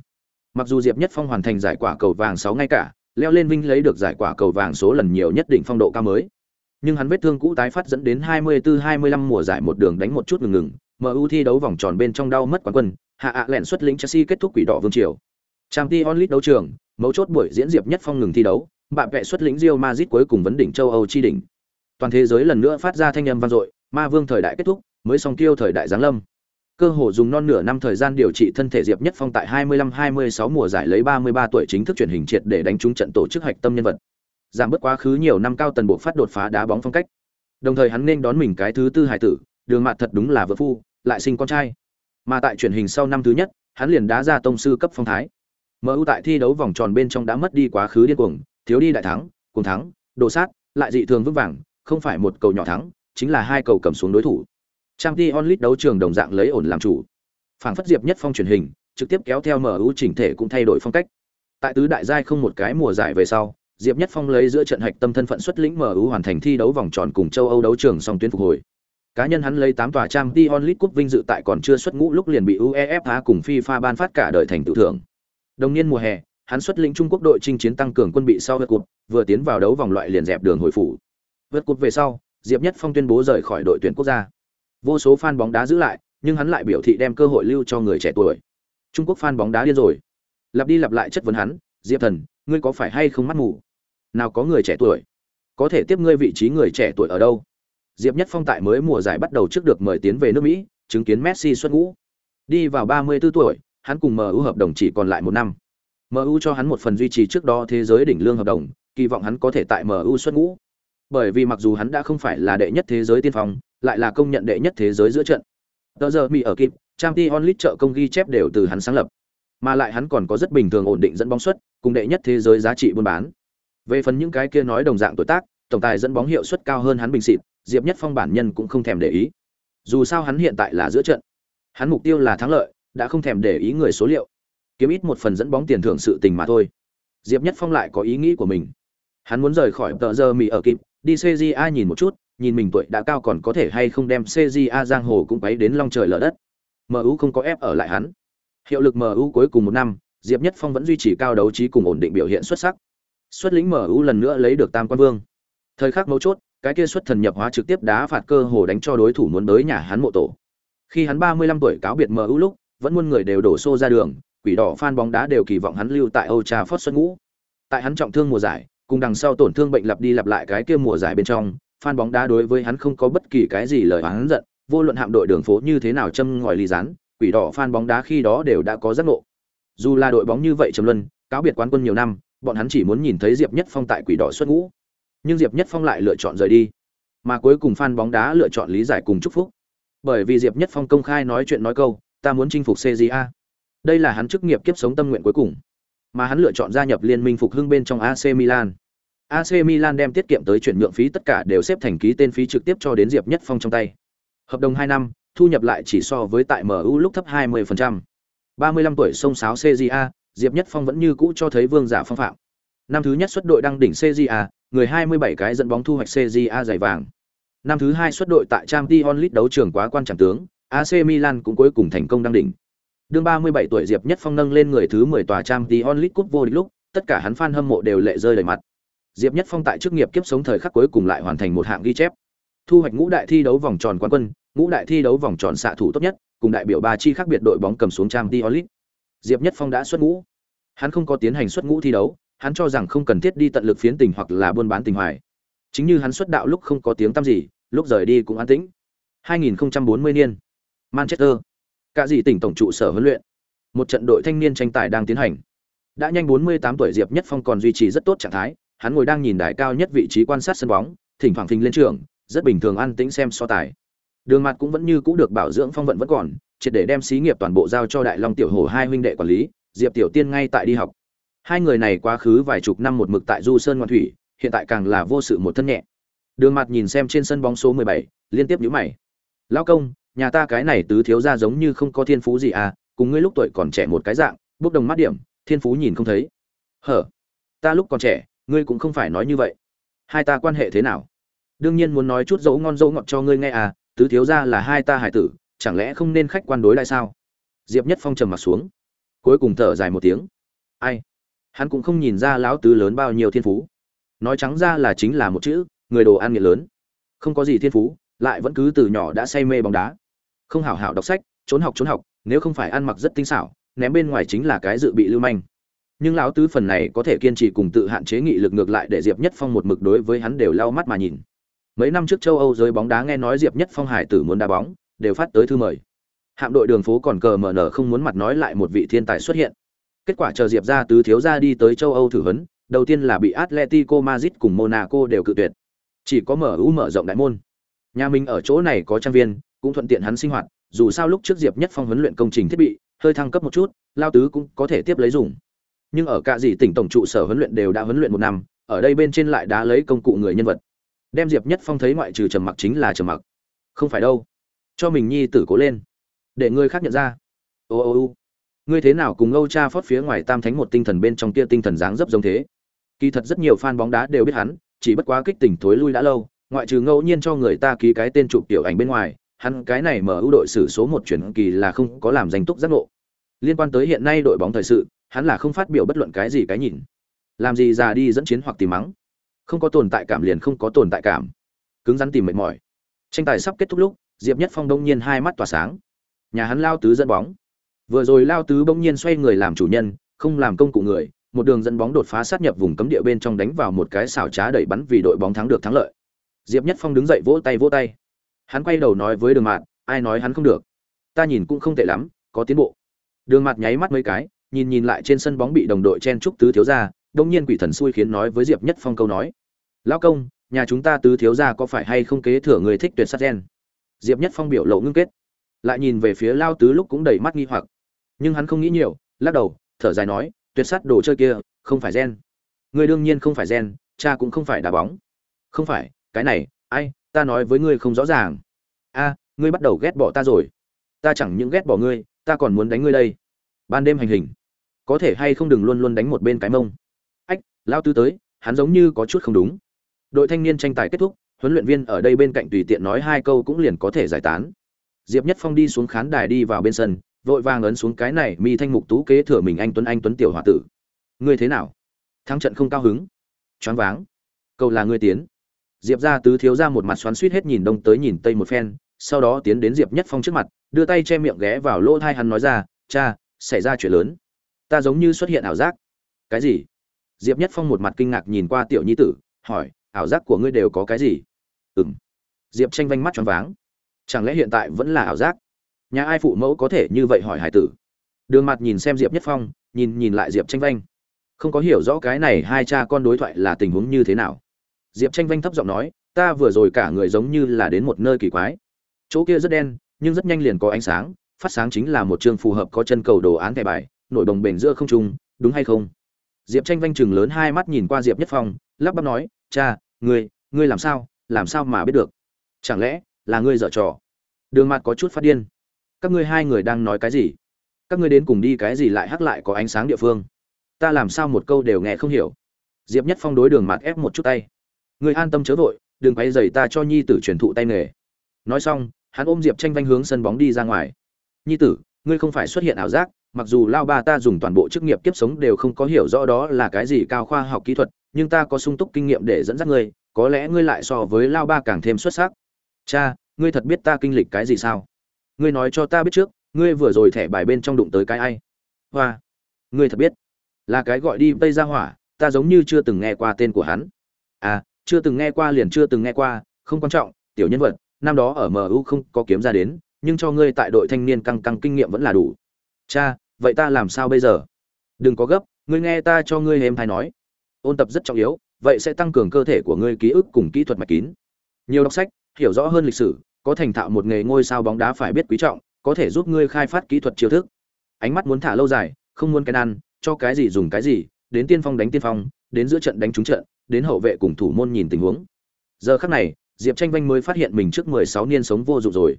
Mặc dù Diệp Nhất Phong hoàn thành giải quả cầu vàng 6 ngay cả, leo lên vinh lấy được giải quả cầu vàng số lần nhiều nhất định phong độ cao mới. Nhưng hắn vết thương cũ tái phát dẫn đến 24-25 mùa giải một đường đánh một chút ngừng ngừng, MU thi đấu vòng tròn bên trong đau mất quán quân, hạ ạ lẹn xuất lĩnh Chelsea kết thúc quỷ đỏ vương triều. Tramti Onlit đấu trường, mấu chốt buổi diễn Diệp Nhất Phong ngừng thi đấu, bạn vẽ xuất lĩnh Real Madrid cuối cùng vấn đỉnh châu Âu chi đỉnh. Toàn thế giới lần nữa phát ra thanh âm vang dội, ma vương thời đại kết thúc, mới song tiêu thời đại giáng lâm. Cơ hồ dùng non nửa năm thời gian điều trị thân thể Diệp Nhất Phong tại 25-26 mùa giải lấy 33 tuổi chính thức chuyển hình triệt để đánh trúng trận tổ chức hạch tâm nhân vật. Giảm bớt quá khứ nhiều năm cao tần buộc phát đột phá đá bóng phong cách. Đồng thời hắn nên đón mình cái thứ tư hải tử, đường mặt thật đúng là vợ phu, lại sinh con trai. Mà tại truyền hình sau năm thứ nhất, hắn liền đá ra tông sư cấp phong thái. MU tại thi đấu vòng tròn bên trong đã mất đi quá khứ điên cuồng, thiếu đi đại thắng, cùng thắng, đồ sát, lại dị thường vững vàng, không phải một cầu nhỏ thắng, chính là hai cầu cầm xuống đối thủ. trang Champions onlit đấu trường đồng dạng lấy ổn làm chủ. Phảng phất Diệp Nhất Phong truyền hình, trực tiếp kéo theo MU chỉnh thể cũng thay đổi phong cách. Tại tứ đại giai không một cái mùa giải về sau, Diệp Nhất Phong lấy giữa trận hạch tâm thân phận xuất lĩnh MU hoàn thành thi đấu vòng tròn cùng châu Âu đấu trường song tuyến phục hồi. Cá nhân hắn lấy 8 tòa Champions onlit cúp vinh dự tại còn chưa xuất ngũ lúc liền bị UEFA cùng FIFA ban phát cả đời thành tự thưởng. Đồng niên mùa hè, hắn xuất lĩnh Trung Quốc đội chinh chiến tăng cường quân bị sau vượt cột, vừa tiến vào đấu vòng loại liền dẹp đường hồi phủ. Vượt cột về sau, Diệp Nhất Phong tuyên bố rời khỏi đội tuyển quốc gia. Vô số fan bóng đá giữ lại, nhưng hắn lại biểu thị đem cơ hội lưu cho người trẻ tuổi. Trung Quốc fan bóng đá điên rồi. Lặp đi lặp lại chất vấn hắn, "Diệp Thần, ngươi có phải hay không mắt mù? Nào có người trẻ tuổi, có thể tiếp ngươi vị trí người trẻ tuổi ở đâu?" Diệp Nhất Phong tại mới mùa giải bắt đầu trước được mời tiến về nước Mỹ, chứng kiến Messi xuất ngũ. Đi vào 34 tuổi, hắn cùng MU hợp đồng chỉ còn lại một năm. MU cho hắn một phần duy trì trước đó thế giới đỉnh lương hợp đồng, kỳ vọng hắn có thể tại MU xuất ngũ. Bởi vì mặc dù hắn đã không phải là đệ nhất thế giới tiên phong, lại là công nhận đệ nhất thế giới giữa trận. Tờ giờ Mỹ ở kịp, Champions League trợ công ghi chép đều từ hắn sáng lập. Mà lại hắn còn có rất bình thường ổn định dẫn bóng suất, cùng đệ nhất thế giới giá trị buôn bán. Về phần những cái kia nói đồng dạng tuổi tác, tổng tài dẫn bóng hiệu suất cao hơn hắn bình xịt, Diệp Nhất Phong bản nhân cũng không thèm để ý. Dù sao hắn hiện tại là giữa trận, hắn mục tiêu là thắng lợi, đã không thèm để ý người số liệu, kiếm ít một phần dẫn bóng tiền thưởng sự tình mà thôi. Diệp Nhất Phong lại có ý nghĩ của mình. Hắn muốn rời khỏi tờ giờ Mỹ ở kịp, đi CJA nhìn một chút, nhìn mình tuổi đã cao còn có thể hay không đem CJA giang hồ cũng quấy đến long trời lở đất. MU không có ép ở lại hắn. Hiệu lực MU cuối cùng một năm, Diệp Nhất Phong vẫn duy trì cao đấu trí cùng ổn định biểu hiện xuất sắc. Xuất lĩnh MU lần nữa lấy được tam quan vương. Thời khắc mấu chốt, cái kia xuất thần nhập hóa trực tiếp đá phạt cơ hồ đánh cho đối thủ muốn tới nhà hắn mộ tổ. Khi hắn 35 tuổi cáo biệt MU lúc, vẫn muôn người đều đổ xô ra đường, quỷ đỏ fan bóng đá đều kỳ vọng hắn lưu tại Old Trafford xuất ngũ. Tại hắn trọng thương mùa giải, cùng đằng sau tổn thương bệnh lặp đi lặp lại cái kia mùa giải bên trong, fan bóng đá đối với hắn không có bất kỳ cái gì lời oán giận, vô luận hạm đội đường phố như thế nào châm ngòi ly rán, quỷ đỏ fan bóng đá khi đó đều đã có giác ngộ. Dù là đội bóng như vậy trầm luân, cáo biệt quán quân nhiều năm, bọn hắn chỉ muốn nhìn thấy Diệp Nhất Phong tại quỷ đỏ xuất ngũ. Nhưng Diệp Nhất Phong lại lựa chọn rời đi. Mà cuối cùng fan bóng đá lựa chọn lý giải cùng chúc phúc. Bởi vì Diệp Nhất Phong công khai nói chuyện nói câu, ta muốn chinh phục CJA. Đây là hắn chức nghiệp kiếp sống tâm nguyện cuối cùng. Mà hắn lựa chọn gia nhập liên minh phục hưng bên trong AC Milan. AC Milan đem tiết kiệm tới chuyển nhượng phí tất cả đều xếp thành ký tên phí trực tiếp cho đến Diệp Nhất Phong trong tay. Hợp đồng 2 năm, thu nhập lại chỉ so với tại MU lúc thấp 20%. 35 tuổi sông sáo CJA, Diệp Nhất Phong vẫn như cũ cho thấy vương giả phong phạm. Năm thứ nhất xuất đội đăng đỉnh CJA, người 27 cái dẫn bóng thu hoạch CJA giải vàng. Năm thứ hai xuất đội tại Champions League đấu trường quá quan trọng tướng, AC Milan cũng cuối cùng thành công đăng đỉnh. Đương 37 tuổi Diệp Nhất Phong nâng lên người thứ 10 tòa Champions League cúp vô địch lúc, tất cả hắn fan hâm mộ đều lệ rơi đầy mặt. Diệp Nhất Phong tại chức nghiệp kiếp sống thời khắc cuối cùng lại hoàn thành một hạng ghi chép. Thu hoạch ngũ đại thi đấu vòng tròn quán quân, ngũ đại thi đấu vòng tròn xạ thủ tốt nhất, cùng đại biểu ba chi khác biệt đội bóng cầm xuống trang Diolit. Diệp Nhất Phong đã xuất ngũ. Hắn không có tiến hành xuất ngũ thi đấu, hắn cho rằng không cần thiết đi tận lực phiến tình hoặc là buôn bán tình hoài. Chính như hắn xuất đạo lúc không có tiếng tăm gì, lúc rời đi cũng an tĩnh. 2040 niên. Manchester. Cả gì tỉnh tổng trụ sở huấn luyện. Một trận đội thanh niên tranh tài đang tiến hành. Đã nhanh 48 tuổi Diệp Nhất Phong còn duy trì rất tốt trạng thái, hắn ngồi đang nhìn đài cao nhất vị trí quan sát sân bóng, thỉnh thoảng phình lên trường, rất bình thường an tĩnh xem so tài. Đường mặt cũng vẫn như cũ được bảo dưỡng phong vận vẫn còn, triệt để đem xí nghiệp toàn bộ giao cho Đại Long Tiểu Hổ hai huynh đệ quản lý, Diệp Tiểu Tiên ngay tại đi học. Hai người này quá khứ vài chục năm một mực tại Du Sơn Ngoan Thủy, hiện tại càng là vô sự một thân nhẹ. Đường mặt nhìn xem trên sân bóng số 17, liên tiếp nhíu mày. "Lão công, nhà ta cái này tứ thiếu gia giống như không có thiên phú gì à, cùng ngươi lúc tuổi còn trẻ một cái dạng, bốc đồng mắt điểm, thiên phú nhìn không thấy." "Hở? Ta lúc còn trẻ, ngươi cũng không phải nói như vậy. Hai ta quan hệ thế nào?" "Đương nhiên muốn nói chút dấu ngon dấu ngọt cho ngươi nghe à, tứ thiếu gia là hai ta hải tử, chẳng lẽ không nên khách quan đối lại sao?" Diệp Nhất Phong trầm mặt xuống, cuối cùng thở dài một tiếng. "Ai?" Hắn cũng không nhìn ra lão tứ lớn bao nhiêu thiên phú. Nói trắng ra là chính là một chữ, người đồ ăn nghiện lớn. Không có gì thiên phú, lại vẫn cứ từ nhỏ đã say mê bóng đá không hảo hảo đọc sách, trốn học trốn học, nếu không phải ăn mặc rất tinh xảo, ném bên ngoài chính là cái dự bị lưu manh. Nhưng lão tứ phần này có thể kiên trì cùng tự hạn chế nghị lực ngược lại để diệp nhất phong một mực đối với hắn đều lau mắt mà nhìn. Mấy năm trước châu âu giới bóng đá nghe nói diệp nhất phong hải tử muốn đá bóng, đều phát tới thư mời. Hạm đội đường phố còn cờ mở nở không muốn mặt nói lại một vị thiên tài xuất hiện. Kết quả chờ diệp ra tứ thiếu ra đi tới châu âu thử huấn, đầu tiên là bị atletico madrid cùng monaco đều cự tuyệt. Chỉ có mở ưu mở rộng đại môn. Nhà mình ở chỗ này có trang viên cũng thuận tiện hắn sinh hoạt, dù sao lúc trước diệp nhất phong huấn luyện công trình thiết bị, hơi thăng cấp một chút, lao tứ cũng có thể tiếp lấy dùng. Nhưng ở cả gì tỉnh tổng trụ sở huấn luyện đều đã huấn luyện một năm, ở đây bên trên lại đã lấy công cụ người nhân vật. Đem diệp nhất phong thấy ngoại trừ trầm mặc chính là trầm mặc. Không phải đâu. Cho mình nhi tử cố lên. Để người khác nhận ra. Ô ô ô. Ngươi thế nào cùng âu cha phót phía ngoài tam thánh một tinh thần bên trong kia tinh thần dáng dấp giống thế? Kỳ thật rất nhiều fan bóng đá đều biết hắn, chỉ bất quá kích tỉnh thối lui đã lâu, ngoại trừ ngẫu nhiên cho người ta ký cái tên chụp tiểu ảnh bên ngoài hắn cái này mở ưu đội xử số một chuyển kỳ là không có làm danh túc giác ngộ. Liên quan tới hiện nay đội bóng thời sự, hắn là không phát biểu bất luận cái gì cái nhìn. Làm gì già đi dẫn chiến hoặc tìm mắng. Không có tồn tại cảm liền không có tồn tại cảm. Cứng rắn tìm mệt mỏi. Tranh tài sắp kết thúc lúc, diệp nhất phong đông nhiên hai mắt tỏa sáng. Nhà hắn lao tứ dẫn bóng. Vừa rồi lao tứ bỗng nhiên xoay người làm chủ nhân, không làm công cụ người, một đường dẫn bóng đột phá sát nhập vùng cấm địa bên trong đánh vào một cái xảo trá đẩy bắn vì đội bóng thắng được thắng lợi. Diệp nhất phong đứng dậy vỗ tay vỗ tay hắn quay đầu nói với đường mạt, ai nói hắn không được? Ta nhìn cũng không tệ lắm, có tiến bộ. Đường mạt nháy mắt mấy cái, nhìn nhìn lại trên sân bóng bị đồng đội chen trúc tứ thiếu gia, đông nhiên quỷ thần xui khiến nói với diệp nhất phong câu nói, lão công, nhà chúng ta tứ thiếu gia có phải hay không kế thừa người thích tuyệt sát gen? Diệp nhất phong biểu lộ ngưng kết, lại nhìn về phía lao tứ lúc cũng đầy mắt nghi hoặc. Nhưng hắn không nghĩ nhiều, lắc đầu, thở dài nói, tuyệt sát đồ chơi kia, không phải gen. Người đương nhiên không phải gen, cha cũng không phải đá bóng. Không phải, cái này, ai ta nói với ngươi không rõ ràng. A, ngươi bắt đầu ghét bỏ ta rồi. Ta chẳng những ghét bỏ ngươi, ta còn muốn đánh ngươi đây. Ban đêm hành hình. Có thể hay không đừng luôn luôn đánh một bên cái mông. Ách lao tư tới, hắn giống như có chút không đúng. Đội thanh niên tranh tài kết thúc, huấn luyện viên ở đây bên cạnh tùy tiện nói hai câu cũng liền có thể giải tán. Diệp nhất phong đi xuống khán đài đi vào bên sân, vội vàng ấn xuống cái này mi thanh mục tú kế thừa mình anh tuấn anh tuấn tiểu h o a tử. Ngươi thế nào? Thắng trận không cao hứng. Choáng váng. Câu là ngươi tiến diệp ra tứ thiếu ra một mặt xoắn suýt hết nhìn đông tới nhìn tây một phen, sau đó tiến đến diệp nhất phong trước mặt, đưa tay che miệng ghé vào lỗ thai hắn nói ra, cha, xảy ra chuyện lớn. Ta giống như xuất hiện ảo giác. Cái gì? Diệp nhất phong một mặt kinh ngạc nhìn qua tiểu nhi tử, hỏi, ảo giác của ngươi đều có cái gì? Ừng diệp tranh vanh mắt choáng váng. Chẳng lẽ hiện tại vẫn là ảo giác? Nhà ai phụ mẫu có thể như vậy hỏi hải tử? Đường mặt nhìn xem diệp nhất phong, nhìn nhìn lại diệp tranh vanh không có hiểu rõ cái này hai cha con đối thoại là tình huống như thế nào diệp tranh vanh thấp giọng nói, ta vừa rồi cả người giống như là đến một nơi kỳ quái. Chỗ kia rất đen, nhưng rất nhanh liền có ánh sáng, phát sáng chính là một chương phù hợp có chân cầu đồ án thẻ bài, nổi đồng bền giữa không trung, đúng hay không? Diệp tranh vanh chừng lớn hai mắt nhìn qua diệp nhất phong, lắp bắp nói, cha, ngươi ngươi làm sao làm sao mà biết được? Chẳng lẽ là ngươi dở trò? Đường mặt có chút phát điên. Các ngươi hai người đang nói cái gì? Các ngươi đến cùng đi cái gì lại hắc lại có ánh sáng địa phương? Ta làm sao một câu đều nghe không hiểu? Diệp nhất phong đối đường mặt ép một chút tay người an tâm chớ vội, đừng quay dày ta cho nhi tử truyền thụ tay nghề. Nói xong, hắn ôm diệp tranh vanh hướng sân bóng đi ra ngoài. Nhi tử, ngươi không phải xuất hiện ảo giác, mặc dù lao ba ta dùng toàn bộ chức nghiệp kiếp sống đều không có hiểu rõ đó là cái gì cao khoa học kỹ thuật, nhưng ta có sung túc kinh nghiệm để dẫn dắt ngươi, có lẽ ngươi lại so với lao ba càng thêm xuất sắc. Cha, ngươi thật biết ta kinh lịch cái gì sao? Ngươi nói cho ta biết trước, ngươi vừa rồi thẻ bài bên trong đụng tới cái ai? Hoa, ngươi thật biết. Là cái gọi đi vây ra hỏa, ta giống như chưa từng nghe qua tên của hắn. À chưa từng nghe qua liền chưa từng nghe qua, không quan trọng, tiểu nhân vật, năm đó ở mu không có kiếm ra đến, nhưng cho ngươi tại đội thanh niên căng căng kinh nghiệm vẫn là đủ. Cha, vậy ta làm sao bây giờ? Đừng có gấp, ngươi nghe ta cho ngươi êm hay nói. Ôn tập rất trọng yếu, vậy sẽ tăng cường cơ thể của ngươi ký ức cùng kỹ thuật mạch kín. Nhiều đọc sách, hiểu rõ hơn lịch sử, có thành thạo một nghề ngôi sao bóng đá phải biết quý trọng, có thể giúp ngươi khai phát kỹ thuật chiêu thức. Ánh mắt muốn thả lâu dài, không muốn cái ăn, cho cái gì dùng cái gì, đến tiên phong đánh tiên phong, đến giữa trận đánh trúng trận đến hậu vệ cùng thủ môn nhìn tình huống. Giờ khắc này diệp tranh vanh mới phát hiện mình trước 16 niên sống vô dụng rồi.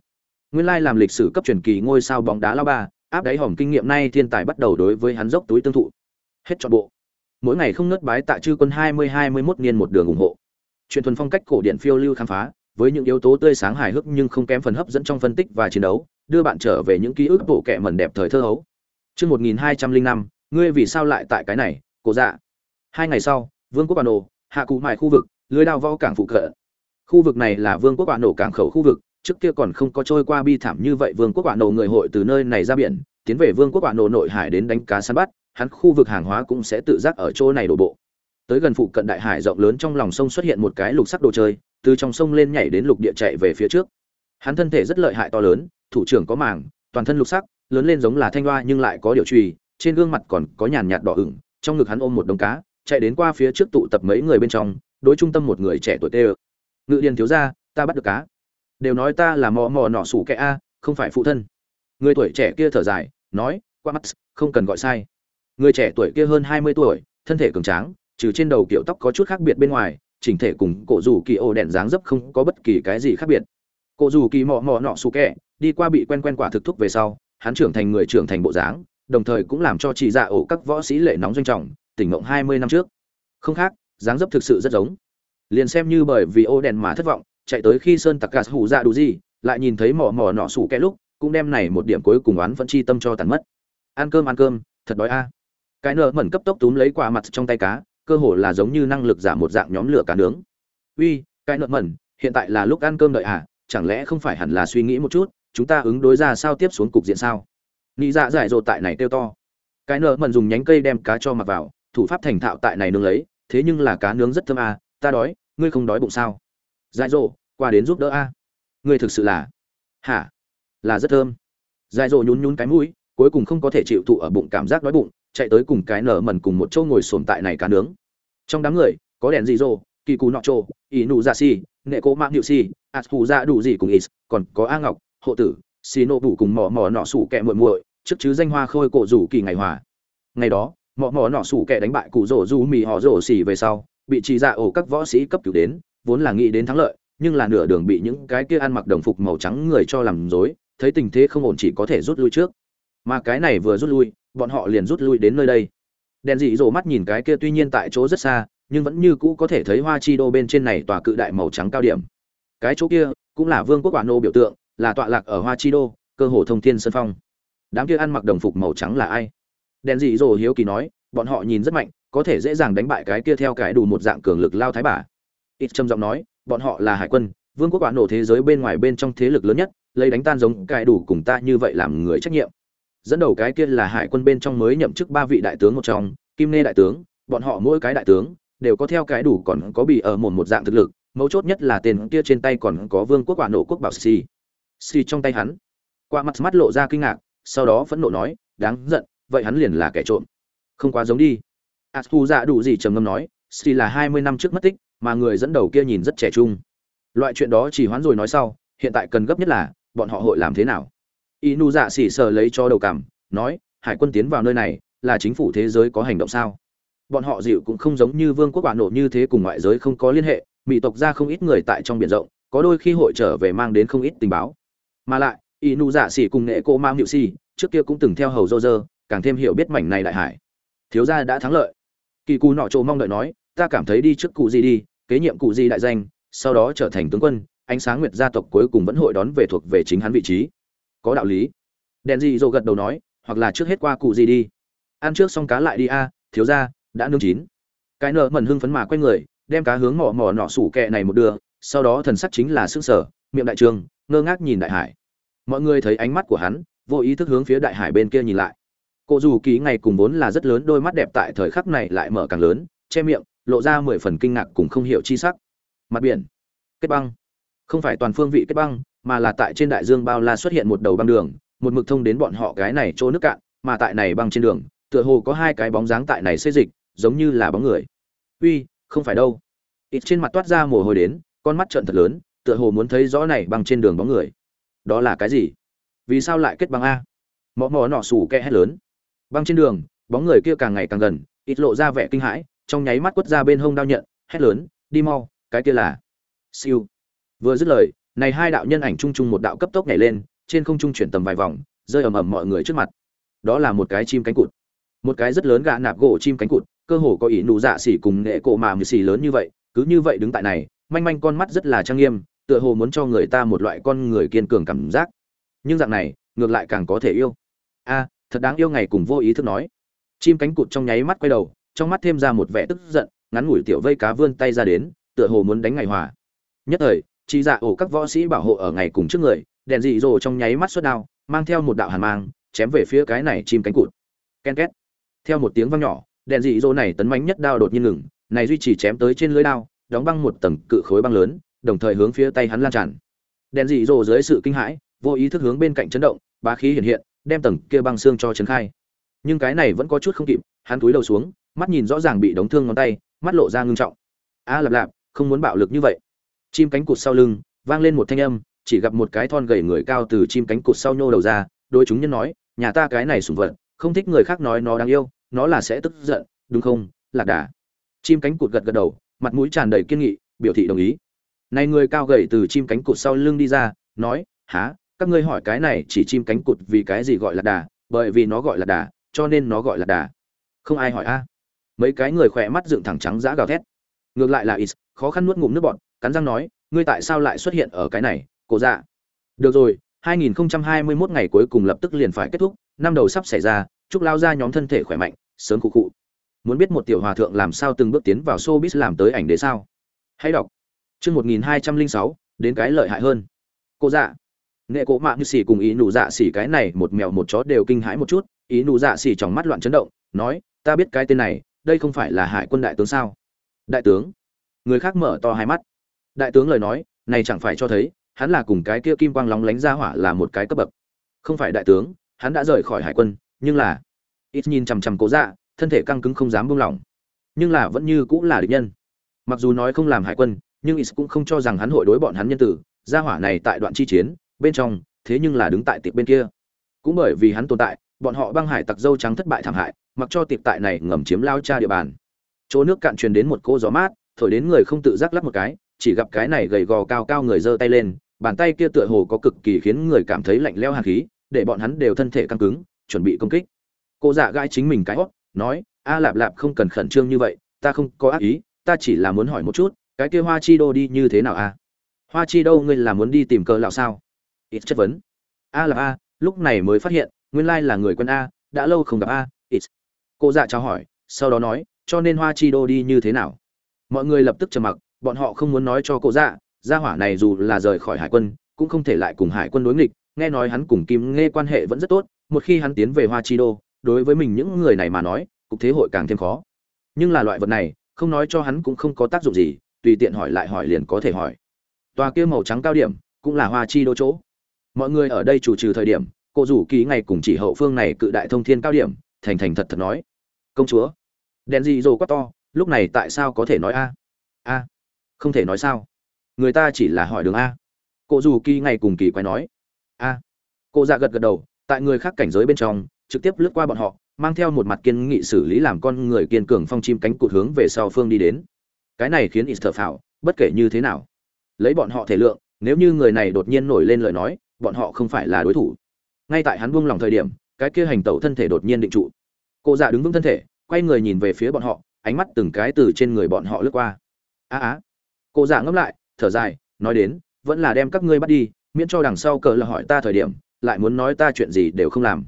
Nguyên lai làm lịch sử cấp truyền kỳ ngôi sao bóng đá lao ba áp đáy hòm kinh nghiệm nay thiên tài bắt đầu đối với hắn dốc túi tương thụ. Hết trọn bộ. Mỗi ngày không ngớt bái tạ chư quân 20 21 niên một đường ủng hộ. Truyền thuần phong cách cổ điển phiêu lưu khám phá với những yếu tố tươi sáng hài hước nhưng không kém phần hấp dẫn trong phân tích và chiến đấu đưa bạn trở về những ký ức bộ kệ mẩn đẹp thời thơ hấu. Chương 1205, ngươi vì sao lại tại cái này? Cổ dạ. Hai ngày sau, Vương quốc Bản đồ hạ cụ mài khu vực, lưới đao võ cảng phụ cận. Khu vực này là Vương quốc Bản Nổ cảng khẩu khu vực, trước kia còn không có trôi qua bi thảm như vậy, Vương quốc Bản Nổ người hội từ nơi này ra biển, tiến về Vương quốc Bản Nổ nội hải đến đánh cá săn bắt, hắn khu vực hàng hóa cũng sẽ tự giác ở chỗ này đổ bộ. Tới gần phụ cận đại hải rộng lớn trong lòng sông xuất hiện một cái lục sắc đồ chơi, từ trong sông lên nhảy đến lục địa chạy về phía trước. Hắn thân thể rất lợi hại to lớn, thủ trưởng có màng, toàn thân lục sắc, lớn lên giống là thanh hoa nhưng lại có điều trùy, trên gương mặt còn có nhàn nhạt đỏ ửng, trong ngực hắn ôm một đống cá, chạy đến qua phía trước tụ tập mấy người bên trong, đối trung tâm một người trẻ tuổi tê. Ngự điền thiếu gia, ta bắt được cá. Đều nói ta là mò mò nọ sủ kẻ a, không phải phụ thân. Người tuổi trẻ kia thở dài, nói, qua mắt, không cần gọi sai. Người trẻ tuổi kia hơn 20 tuổi, thân thể cường tráng, trừ trên đầu kiểu tóc có chút khác biệt bên ngoài, chỉnh thể cùng cổ dù kỳ ô đèn dáng dấp không có bất kỳ cái gì khác biệt. Cổ dù kỳ mò mò nọ sủ kẻ, đi qua bị quen quen quả thực thúc về sau, hắn trưởng thành người trưởng thành bộ dáng, đồng thời cũng làm cho chỉ dạ ổ các võ sĩ lệ nóng doanh trọng, tỉnh ngộng 20 năm trước. Không khác, dáng dấp thực sự rất giống. Liền xem như bởi vì ô đèn mà thất vọng, chạy tới khi sơn tặc gạt hủ dạ đủ gì, lại nhìn thấy mỏ mỏ nọ sủ kẻ lúc, cũng đem này một điểm cuối cùng oán vẫn chi tâm cho tàn mất. Ăn cơm ăn cơm, thật đói a. Cái nợ mẩn cấp tốc túm lấy quả mặt trong tay cá, cơ hồ là giống như năng lực giả một dạng nhóm lửa cá nướng. Uy, cái nợ mẩn, hiện tại là lúc ăn cơm đợi à, chẳng lẽ không phải hẳn là suy nghĩ một chút, chúng ta ứng đối ra sao tiếp xuống cục diện sao nị dạ giải rộ tại này kêu to cái nợ mẩn dùng nhánh cây đem cá cho mặc vào thủ pháp thành thạo tại này nướng lấy thế nhưng là cá nướng rất thơm à, ta đói ngươi không đói bụng sao? Dại dỗ qua đến giúp đỡ a. Ngươi thực sự là hả? Là rất thơm. Dại dỗ nhún nhún cái mũi cuối cùng không có thể chịu thụ ở bụng cảm giác đói bụng chạy tới cùng cái nở mần cùng một chỗ ngồi xổm tại này cá nướng. Trong đám người có đèn dị dỗ kỳ cù nọ trộ ỷ nụ dạ si nệ cố mạng hiệu si ạt phù dạ đủ gì cùng ít còn có a ngọc hộ tử xì nộ bụ cùng mỏ mỏ nọ sủ kẹ muội muội trước chứ danh hoa khôi cổ rủ kỳ ngày hòa. Ngày đó mọ mọ nọ sủ kẻ đánh bại cụ rổ du mì họ rổ xì về sau, bị trì dạ ổ các võ sĩ cấp cứu đến, vốn là nghĩ đến thắng lợi, nhưng là nửa đường bị những cái kia ăn mặc đồng phục màu trắng người cho làm dối thấy tình thế không ổn chỉ có thể rút lui trước. Mà cái này vừa rút lui, bọn họ liền rút lui đến nơi đây. Đèn dị dỗ mắt nhìn cái kia tuy nhiên tại chỗ rất xa, nhưng vẫn như cũ có thể thấy hoa chi đô bên trên này tòa cự đại màu trắng cao điểm. Cái chỗ kia, cũng là vương quốc quả nô biểu tượng, là tọa lạc ở hoa chi đô, cơ hồ thông thiên sân phong. Đám kia ăn mặc đồng phục màu trắng là ai? Đèn dị dỗ hiếu kỳ nói, bọn họ nhìn rất mạnh, có thể dễ dàng đánh bại cái kia theo cái đủ một dạng cường lực lao thái bà. Ít trầm giọng nói, bọn họ là hải quân, vương quốc quả nổ thế giới bên ngoài bên trong thế lực lớn nhất, lấy đánh tan giống cái đủ cùng ta như vậy làm người trách nhiệm. Dẫn đầu cái kia là hải quân bên trong mới nhậm chức ba vị đại tướng một trong, kim nê đại tướng, bọn họ mỗi cái đại tướng, đều có theo cái đủ còn có bị ở một một dạng thực lực, mấu chốt nhất là tên kia trên tay còn có vương quốc quả nổ quốc bảo si xì trong tay hắn. Qua mặt mắt lộ ra kinh ngạc, sau đó phẫn nộ nói, đáng giận vậy hắn liền là kẻ trộm. Không quá giống đi. Atu dạ đủ gì trầm ngâm nói xì là hai mươi năm trước mất tích, mà người dẫn đầu kia nhìn rất trẻ trung. Loại chuyện đó chỉ hoán rồi nói sau, hiện tại cần gấp nhất là, bọn họ hội làm thế nào? Inu dạ xỉ sờ lấy cho đầu cảm, nói, hải quân tiến vào nơi này, là chính phủ thế giới có hành động sao? Bọn họ dịu cũng không giống như vương quốc bản nổ như thế cùng ngoại giới không có liên hệ, mỹ tộc ra không ít người tại trong biển rộng, có đôi khi hội trở về mang đến không ít tình báo. Mà lại, Inu dạ xỉ cùng nghệ cô mang hiệu xỉ trước kia cũng từng theo hầu dô dơ càng thêm hiểu biết mảnh này đại hải. Thiếu gia đã thắng lợi. Kỳ cù nọ chỗ mong đợi nói, ta cảm thấy đi trước cụ gì đi, kế nhiệm cụ gì đại danh, sau đó trở thành tướng quân, ánh sáng nguyệt gia tộc cuối cùng vẫn hội đón về thuộc về chính hắn vị trí. Có đạo lý. Đèn gì dô gật đầu nói, hoặc là trước hết qua cụ gì đi. Ăn trước xong cá lại đi a, thiếu gia, đã nương chín. Cái nợ mẩn hưng phấn mà quay người, đem cá hướng mỏ mỏ nọ sủ kẹ này một đưa, sau đó thần sắc chính là sương sở miệng đại trường, ngơ ngác nhìn đại hải. Mọi người thấy ánh mắt của hắn, vô ý thức hướng phía đại hải bên kia nhìn lại cô dù ký ngày cùng vốn là rất lớn, đôi mắt đẹp tại thời khắc này lại mở càng lớn, che miệng, lộ ra mười phần kinh ngạc cùng không hiểu chi sắc. Mặt biển. Kết băng. Không phải toàn phương vị kết băng, mà là tại trên đại dương bao la xuất hiện một đầu băng đường, một mực thông đến bọn họ cái này chỗ nước cạn, mà tại này băng trên đường, tựa hồ có hai cái bóng dáng tại này xây dịch, giống như là bóng người. Uy, không phải đâu. Ít trên mặt toát ra mồ hôi đến, con mắt trợn thật lớn, tựa hồ muốn thấy rõ này băng trên đường bóng người. Đó là cái gì? Vì sao lại kết băng a? Mò mò nọ sủ kẽ hét lớn băng trên đường, bóng người kia càng ngày càng gần, ít lộ ra vẻ kinh hãi, trong nháy mắt quất ra bên hông đao nhận, hét lớn, đi mau, cái kia là siêu. Vừa dứt lời, này hai đạo nhân ảnh chung chung một đạo cấp tốc nhảy lên, trên không trung chuyển tầm vài vòng, rơi ầm ầm mọi người trước mặt. Đó là một cái chim cánh cụt. Một cái rất lớn gạ nạp gỗ chim cánh cụt, cơ hồ có ý nụ dạ xỉ cùng nghệ cổ mà mười xỉ lớn như vậy, cứ như vậy đứng tại này, manh manh con mắt rất là trang nghiêm, tựa hồ muốn cho người ta một loại con người kiên cường cảm giác. Nhưng dạng này, ngược lại càng có thể yêu. A thật đáng yêu ngày cùng vô ý thức nói. Chim cánh cụt trong nháy mắt quay đầu, trong mắt thêm ra một vẻ tức giận, ngắn ngủi tiểu vây cá vươn tay ra đến, tựa hồ muốn đánh ngày hòa. Nhất thời chỉ dạ ổ các võ sĩ bảo hộ ở ngày cùng trước người, đèn dị dồ trong nháy mắt xuất đao, mang theo một đạo hàn mang, chém về phía cái này chim cánh cụt. Ken két. Theo một tiếng vang nhỏ, đèn dị dỗ này tấn mánh nhất đao đột nhiên ngừng, này duy trì chém tới trên lưới đao, đóng băng một tầng cự khối băng lớn, đồng thời hướng phía tay hắn lan tràn. Đèn dị dỗ dưới sự kinh hãi, vô ý thức hướng bên cạnh chấn động, bá khí hiện hiện đem tầng kia băng xương cho trấn khai. Nhưng cái này vẫn có chút không kịp hắn túi đầu xuống mắt nhìn rõ ràng bị đóng thương ngón tay mắt lộ ra ngưng trọng. A à, lạp lạp không muốn bạo lực như vậy. Chim cánh cụt sau lưng vang lên một thanh âm chỉ gặp một cái thon gầy người cao từ chim cánh cụt sau nhô đầu ra đôi chúng nhân nói nhà ta cái này sùng vật không thích người khác nói nó đáng yêu nó là sẽ tức giận đúng không lạc đà? Chim cánh cụt gật gật đầu mặt mũi tràn đầy kiên nghị biểu thị đồng ý. Này người cao gầy từ chim cánh cụt sau lưng đi ra nói há các ngươi hỏi cái này chỉ chim cánh cụt vì cái gì gọi là đà, bởi vì nó gọi là đà, cho nên nó gọi là đà. Không ai hỏi a. Mấy cái người khỏe mắt dựng thẳng trắng giã gào thét. Ngược lại là is, khó khăn nuốt ngụm nước bọt, cắn răng nói, ngươi tại sao lại xuất hiện ở cái này cổ dạ? Được rồi 2021 ngày cuối cùng lập tức liền phải kết thúc, năm đầu sắp xảy ra, chúc lao ra nhóm thân thể khỏe mạnh, sớm cụ cụ muốn biết một tiểu hòa thượng làm sao từng bước tiến vào showbiz làm tới ảnh đế sao? Hãy đọc. Chương 1206 đến cái lợi hại hơn. Cô dạ nghệ cổ mạng như xỉ cùng ý nụ dạ xỉ cái này một mèo một chó đều kinh hãi một chút. Ý nụ dạ xỉ trong mắt loạn chấn động, nói, ta biết cái tên này, đây không phải là hải quân đại tướng sao? Đại tướng? Người khác mở to hai mắt. Đại tướng lời nói, này chẳng phải cho thấy, hắn là cùng cái kia kim quang lóng lánh ra hỏa là một cái cấp bậc. Không phải đại tướng, hắn đã rời khỏi hải quân, nhưng là ít nhìn chằm chằm cố dạ thân thể căng cứng không dám buông lỏng. Nhưng là vẫn như cũng là địch nhân. Mặc dù nói không làm hải quân, nhưng ít cũng không cho rằng hắn hội đối bọn hắn nhân tử. Gia hỏa này tại đoạn chi chiến bên trong, thế nhưng là đứng tại tiệp bên kia. Cũng bởi vì hắn tồn tại, bọn họ băng hải tặc dâu trắng thất bại thảm hại, mặc cho tiệp tại này ngầm chiếm lao cha địa bàn. Chỗ nước cạn truyền đến một cô gió mát, thổi đến người không tự giác lắp một cái, chỉ gặp cái này gầy gò cao cao người giơ tay lên, bàn tay kia tựa hồ có cực kỳ khiến người cảm thấy lạnh lẽo hàn khí, để bọn hắn đều thân thể căng cứng, chuẩn bị công kích. Cô dạ gãi chính mình cái hót nói, a lạp lạp không cần khẩn trương như vậy, ta không có ác ý, ta chỉ là muốn hỏi một chút, cái kia hoa chi đô đi như thế nào a hoa chi đô ngươi là muốn đi tìm cờ lão sao? Ít chất vấn. A là a, lúc này mới phát hiện, nguyên lai là người quân a, đã lâu không gặp a, ít. Cô dạ chào hỏi, sau đó nói, cho nên hoa chi đô đi như thế nào? Mọi người lập tức trầm mặc, bọn họ không muốn nói cho cô dạ gia hỏa này dù là rời khỏi hải quân, cũng không thể lại cùng hải quân đối nghịch, nghe nói hắn cùng kim nghe quan hệ vẫn rất tốt, một khi hắn tiến về hoa chi đô, đối với mình những người này mà nói, cục thế hội càng thêm khó. Nhưng là loại vật này, không nói cho hắn cũng không có tác dụng gì, tùy tiện hỏi lại hỏi liền có thể hỏi. Tòa kia màu trắng cao điểm, cũng là hoa chi đô chỗ mọi người ở đây chủ trừ thời điểm, cô rủ ký ngày cùng chỉ hậu phương này cự đại thông thiên cao điểm, thành thành thật thật nói. Công chúa, đèn gì rồ quá to, lúc này tại sao có thể nói a? A, không thể nói sao. Người ta chỉ là hỏi đường a. Cô dù kỳ ngày cùng kỳ quái nói. A, cô dạ gật gật đầu, tại người khác cảnh giới bên trong, trực tiếp lướt qua bọn họ, mang theo một mặt kiên nghị xử lý làm con người kiên cường phong chim cánh cụt hướng về sau phương đi đến. Cái này khiến ít thở phào bất kể như thế nào. Lấy bọn họ thể lượng, nếu như người này đột nhiên nổi lên lời nói bọn họ không phải là đối thủ. Ngay tại hắn buông lòng thời điểm, cái kia hành tẩu thân thể đột nhiên định trụ. Cô dạ đứng vững thân thể, quay người nhìn về phía bọn họ, ánh mắt từng cái từ trên người bọn họ lướt qua. A á cô dạ ngẫm lại, thở dài, nói đến, vẫn là đem các ngươi bắt đi, miễn cho đằng sau cờ là hỏi ta thời điểm, lại muốn nói ta chuyện gì đều không làm.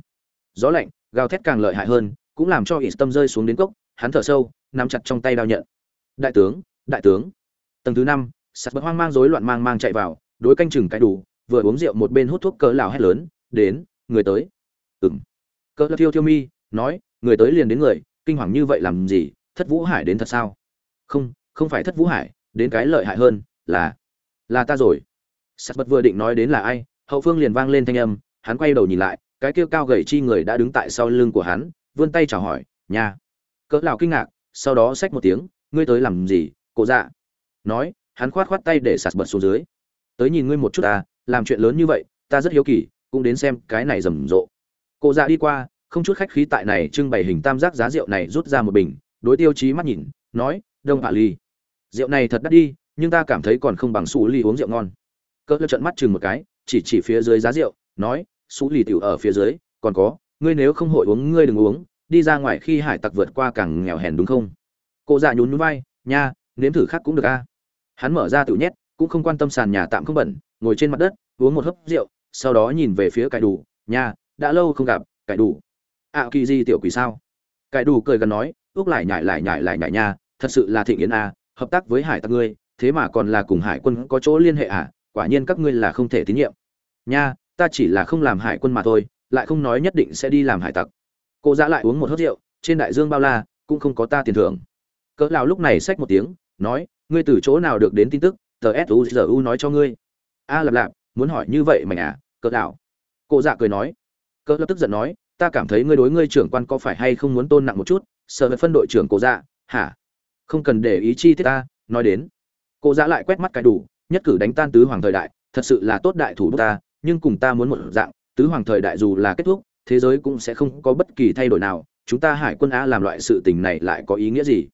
Gió lạnh, gào thét càng lợi hại hơn, cũng làm cho ít tâm rơi xuống đến cốc, hắn thở sâu, nắm chặt trong tay đao nhận. Đại tướng đại tướng. Tầng thứ năm, sắt bật hoang mang rối loạn mang mang chạy vào, đối canh chừng cái đủ vừa uống rượu một bên hút thuốc cỡ lão hét lớn, đến, người tới. Ừm. Cỡ lão thiêu thiêu mi, nói, người tới liền đến người, kinh hoàng như vậy làm gì, thất vũ hải đến thật sao? Không không phải thất vũ hải, đến cái lợi hại hơn là là ta rồi. Sắt bật vừa định nói đến là ai, hậu phương liền vang lên thanh âm, hắn quay đầu nhìn lại, cái kia cao gầy chi người đã đứng tại sau lưng của hắn, vươn tay chào hỏi nhà cỡ lão kinh ngạc, sau đó xách một tiếng, ngươi tới làm gì, cổ dạ? Nói, hắn khoát khoát tay để sạt bật xuống dưới, tới nhìn ngươi một chút ta làm chuyện lớn như vậy, ta rất hiếu kỳ, cũng đến xem cái này rầm rộ. Cụ dạ đi qua, không chút khách khí tại này trưng bày hình tam giác giá rượu này rút ra một bình, đối tiêu chí mắt nhìn, nói, đông hạ ly, rượu này thật đắt đi, nhưng ta cảm thấy còn không bằng xú ly uống rượu ngon. Cỡ trận mắt chừng một cái, chỉ chỉ phía dưới giá rượu, nói xú ly tiểu ở phía dưới, còn có, ngươi nếu không hội uống, ngươi đừng uống, đi ra ngoài khi hải tặc vượt qua càng nghèo hèn đúng không? Cô dạ nhún nhún vai, nha, nếm thử khác cũng được a. Hắn mở ra tự nhét cũng không quan tâm sàn nhà tạm không bẩn, ngồi trên mặt đất, uống một hớp rượu, sau đó nhìn về phía cải đủ, nha, đã lâu không gặp, cải đủ. Ạ kỳ di tiểu quỷ sao? Cải đủ cười gần nói ước lại nhải lại nhải lại nhải nha, thật sự là thịnh yến a, hợp tác với hải tặc ngươi, thế mà còn là cùng hải quân có chỗ liên hệ à quả nhiên các ngươi là không thể tín nhiệm. Nha, ta chỉ là không làm hải quân mà thôi, lại không nói nhất định sẽ đi làm hải tặc. Cô ra lại uống một hớp rượu, trên đại dương bao la, cũng không có ta tiền thưởng. Cỡ lão lúc này xách một tiếng, nói, ngươi từ chỗ nào được đến tin tức tờ u nói cho ngươi. A lạp lạp, muốn hỏi như vậy mày à cỡ đảo. Cụ dạ cười nói. Cỡ lập tức giận nói, ta cảm thấy ngươi đối ngươi trưởng quan có phải hay không muốn tôn nặng một chút? Sợ với phân đội trưởng cụ dạ hả? Không cần để ý chi tiết ta, nói đến. Cụ dạ lại quét mắt cái đủ, nhất cử đánh tan tứ hoàng thời đại, thật sự là tốt đại thủ ta, nhưng cùng ta muốn một dạng, tứ hoàng thời đại dù là kết thúc, thế giới cũng sẽ không có bất kỳ thay đổi nào, chúng ta hải quân á làm loại sự tình này lại có ý nghĩa gì?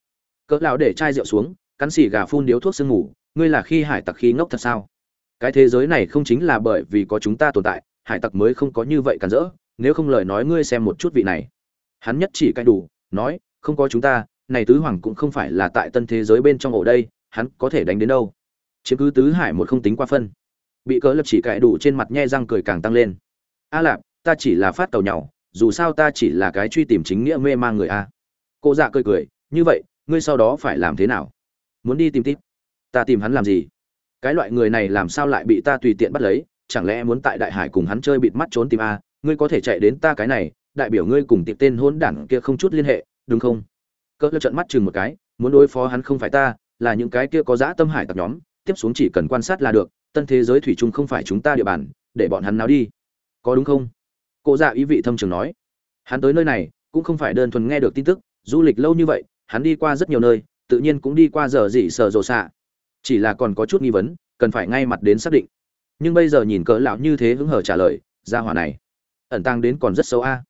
Cỡ lão để chai rượu xuống, cắn xì gà phun điếu thuốc sương ngủ ngươi là khi hải tặc khi ngốc thật sao? Cái thế giới này không chính là bởi vì có chúng ta tồn tại, hải tặc mới không có như vậy cản rỡ, nếu không lời nói ngươi xem một chút vị này. Hắn nhất chỉ cai đủ, nói, không có chúng ta, này tứ hoàng cũng không phải là tại tân thế giới bên trong ổ đây, hắn có thể đánh đến đâu? Chiếm cứ tứ hải một không tính qua phân. Bị cỡ lập chỉ cãi đủ trên mặt nhe răng cười càng tăng lên. A lạp, ta chỉ là phát tàu nhau dù sao ta chỉ là cái truy tìm chính nghĩa mê mang người a. Cô dạ cười cười, như vậy, ngươi sau đó phải làm thế nào? Muốn đi tìm tít ta tìm hắn làm gì? Cái loại người này làm sao lại bị ta tùy tiện bắt lấy? Chẳng lẽ muốn tại đại hải cùng hắn chơi bịt mắt trốn tìm a? Ngươi có thể chạy đến ta cái này, đại biểu ngươi cùng tiệp tên hôn đảng kia không chút liên hệ, đúng không? Cỡ lơ trận mắt chừng một cái, muốn đối phó hắn không phải ta, là những cái kia có dã tâm hải tặc nhóm, tiếp xuống chỉ cần quan sát là được, tân thế giới thủy chung không phải chúng ta địa bàn, để bọn hắn nào đi. Có đúng không? Cụ dạ ý vị thâm trường nói. Hắn tới nơi này, cũng không phải đơn thuần nghe được tin tức, du lịch lâu như vậy, hắn đi qua rất nhiều nơi, tự nhiên cũng đi qua giờ dị sợ rồ xạ chỉ là còn có chút nghi vấn, cần phải ngay mặt đến xác định. Nhưng bây giờ nhìn cỡ lão như thế hứng hở trả lời ra hỏa này, ẩn tăng đến còn rất xấu a.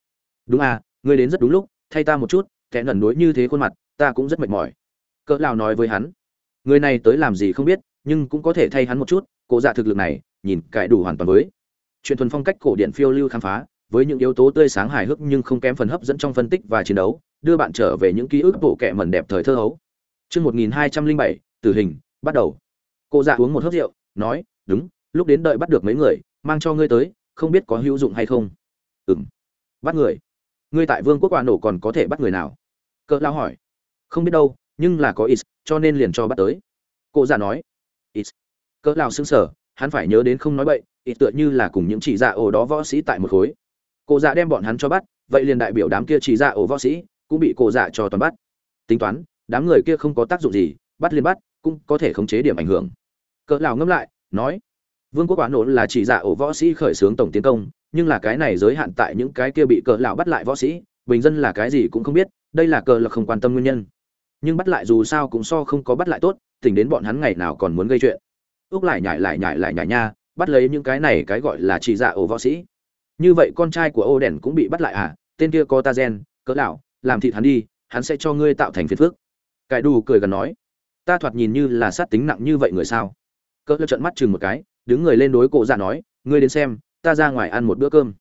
Đúng a, ngươi đến rất đúng lúc, thay ta một chút, kẻ nẩn đối như thế khuôn mặt, ta cũng rất mệt mỏi. Cỡ lão nói với hắn, người này tới làm gì không biết, nhưng cũng có thể thay hắn một chút, cổ dạ thực lực này, nhìn cải đủ hoàn toàn với chuyện thuần phong cách cổ điển phiêu lưu khám phá, với những yếu tố tươi sáng hài hước nhưng không kém phần hấp dẫn trong phân tích và chiến đấu, đưa bạn trở về những ký ức bộ kệ mẩn đẹp thời thơ hấu. Chương một nghìn hai trăm linh bảy, tử hình bắt đầu. Cô dạ uống một hớp rượu, nói, đúng, lúc đến đợi bắt được mấy người, mang cho ngươi tới, không biết có hữu dụng hay không. Ừm. Bắt người? Ngươi tại vương quốc quả nổ còn có thể bắt người nào? Cỡ lao hỏi. Không biết đâu, nhưng là có ít cho nên liền cho bắt tới. Cô dạ nói. Ít cỡ lao xứng sở hắn phải nhớ đến không nói bậy ít tựa như là cùng những chỉ dạ ổ đó võ sĩ tại một khối. Cô dạ đem bọn hắn cho bắt, vậy liền đại biểu đám kia chỉ dạ ổ võ sĩ cũng bị cô dạ cho toàn bắt. Tính toán, đám người kia không có tác dụng gì, bắt liền bắt cũng có thể khống chế điểm ảnh hưởng. Cỡ lão ngâm lại, nói, vương quốc quán nổ là chỉ giả ổ võ sĩ khởi xướng tổng tiến công, nhưng là cái này giới hạn tại những cái kia bị cỡ lão bắt lại võ sĩ, bình dân là cái gì cũng không biết, đây là cỡ là không quan tâm nguyên nhân. Nhưng bắt lại dù sao cũng so không có bắt lại tốt, tỉnh đến bọn hắn ngày nào còn muốn gây chuyện. Ước lại nhảy lại nhảy lại nhảy nha, bắt lấy những cái này cái gọi là chỉ giả ổ võ sĩ. Như vậy con trai của ô đèn cũng bị bắt lại à tên kia có ta gen, cỡ lão, làm thịt hắn đi, hắn sẽ cho ngươi tạo thành phiền phức. Cải đủ cười gần nói ta thoạt nhìn như là sát tính nặng như vậy người sao? Cỡ lão trợn mắt chừng một cái, đứng người lên đối cổ dạ nói, ngươi đến xem, ta ra ngoài ăn một bữa cơm.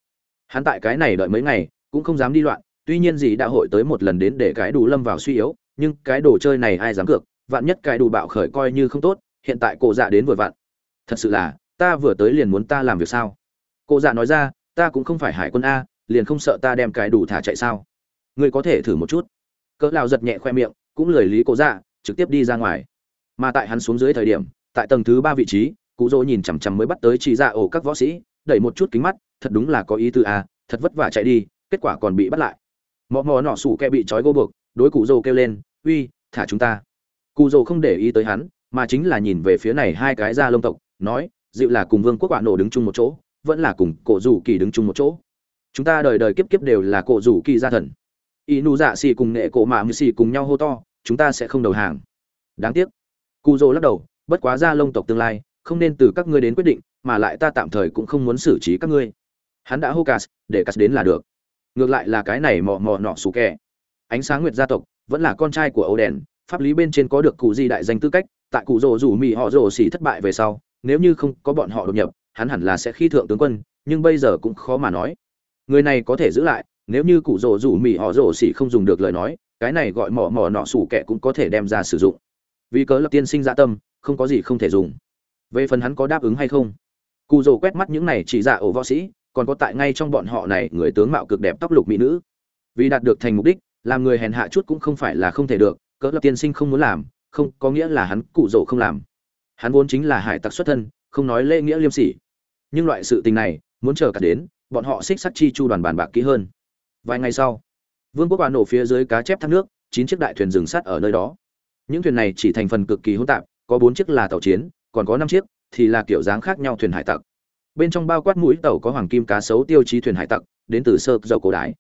Hắn tại cái này đợi mấy ngày, cũng không dám đi loạn, tuy nhiên gì đã hội tới một lần đến để cái đủ lâm vào suy yếu, nhưng cái đồ chơi này ai dám cược, vạn nhất cái đủ bạo khởi coi như không tốt, hiện tại cổ dạ đến vừa vặn. Thật sự là, ta vừa tới liền muốn ta làm việc sao? Cổ dạ nói ra, ta cũng không phải hải quân a, liền không sợ ta đem cái đủ thả chạy sao? Ngươi có thể thử một chút. Cỡ lão giật nhẹ khoe miệng, cũng lười lý cổ dạ trực tiếp đi ra ngoài. Mà tại hắn xuống dưới thời điểm, tại tầng thứ ba vị trí, cụ dỗ nhìn chằm chằm mới bắt tới chỉ ra ổ các võ sĩ, đẩy một chút kính mắt, thật đúng là có ý tư à thật vất vả chạy đi, kết quả còn bị bắt lại. Mò mò nọ sủ kẹ bị trói gô buộc, đối cụ dỗ kêu lên, uy, thả chúng ta. Cụ dỗ không để ý tới hắn, mà chính là nhìn về phía này hai cái da lông tộc, nói, dịu là cùng vương quốc quả nổ đứng chung một chỗ, vẫn là cùng cổ rủ kỳ đứng chung một chỗ. Chúng ta đời đời kiếp kiếp đều là cổ rủ kỳ gia thần. Y nu dạ xì cùng nghệ cổ mạ mư xì cùng nhau hô to chúng ta sẽ không đầu hàng. Đáng tiếc. Cụ dỗ lắc đầu, bất quá ra lông tộc tương lai, không nên từ các ngươi đến quyết định, mà lại ta tạm thời cũng không muốn xử trí các ngươi. Hắn đã hô cast để cast đến là được. Ngược lại là cái này mò mò nọ xù kẹ ánh sáng nguyệt gia tộc, vẫn là con trai của âu đèn pháp lý bên trên có được cụ di đại danh tư cách, tại cụ rồ rủ mỹ họ rồ xỉ thất bại về sau, nếu như không có bọn họ đột nhập, hắn hẳn là sẽ khi thượng tướng quân, nhưng bây giờ cũng khó mà nói. Người này có thể giữ lại, nếu như cụ rồ rủ mỹ họ rồ xỉ không dùng được lời nói cái này gọi mỏ mỏ nọ sủ kẹ cũng có thể đem ra sử dụng. Vì cớ lập tiên sinh dạ tâm, không có gì không thể dùng. Về phần hắn có đáp ứng hay không? Cụ dồ quét mắt những này chỉ dạ ổ võ sĩ, còn có tại ngay trong bọn họ này người tướng mạo cực đẹp tóc lục mỹ nữ. Vì đạt được thành mục đích, làm người hèn hạ chút cũng không phải là không thể được cỡ lập tiên sinh không muốn làm, không, có nghĩa là hắn cụ dồ không làm. Hắn vốn chính là hải tặc xuất thân, không nói lễ nghĩa liêm sỉ. Nhưng loại sự tình này, muốn chờ cả đến, bọn họ xích sắt chi chu đoàn bàn bạc kỹ hơn. Vài ngày sau vương quốc bà nổ phía dưới cá chép thác nước chín chiếc đại thuyền dừng sát ở nơi đó. Những thuyền này chỉ thành phần cực kỳ hỗn tạp có bốn chiếc là tàu chiến còn có năm chiếc thì là kiểu dáng khác nhau thuyền hải tặc. Bên trong bao quát mũi tàu có hoàng kim cá sấu tiêu chí thuyền hải tặc đến từ sơ dầu cổ đại,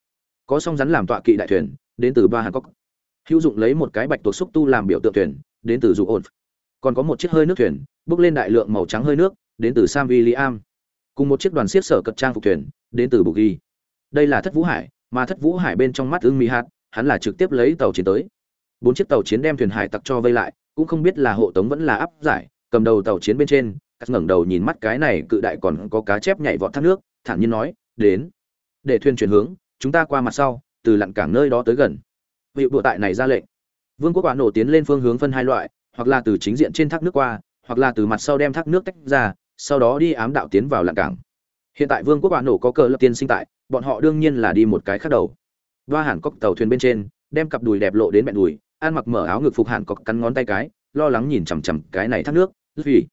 có song rắn làm tọa kỵ đại thuyền đến từ ba hàn Quốc, hữu dụng lấy một cái bạch tuộc xúc tu làm biểu tượng thuyền đến từ dù ổn. Còn có một chiếc hơi nước thuyền bước lên đại lượng màu trắng hơi nước đến từ sam william. Cùng một chiếc đoàn xiết sở cật trang phục thuyền đến từ bục ghi. Đây là thất vũ hải mà thất vũ hải bên trong mắt ưng mỹ hạt, hắn là trực tiếp lấy tàu chiến tới. Bốn chiếc tàu chiến đem thuyền hải tặc cho vây lại, cũng không biết là hộ tống vẫn là áp giải, cầm đầu tàu chiến bên trên, cắt ngẩng đầu nhìn mắt cái này cự đại còn có cá chép nhảy vọt thác nước, thản nhiên nói, đến, để thuyền chuyển hướng, chúng ta qua mặt sau, từ lặn cảng nơi đó tới gần. Vị bộ tại này ra lệnh. Vương quốc quả nổ tiến lên phương hướng phân hai loại, hoặc là từ chính diện trên thác nước qua, hoặc là từ mặt sau đem thác nước tách ra, sau đó đi ám đạo tiến vào lặn cảng. Hiện tại vương quốc quả nổ có cờ lập tiên sinh tại bọn họ đương nhiên là đi một cái khác đầu. Đoa hàn cốc tàu thuyền bên trên, đem cặp đùi đẹp lộ đến mẹn đùi, an mặc mở áo ngực phục hàn cọc cắn ngón tay cái, lo lắng nhìn chằm chằm cái này thác nước vì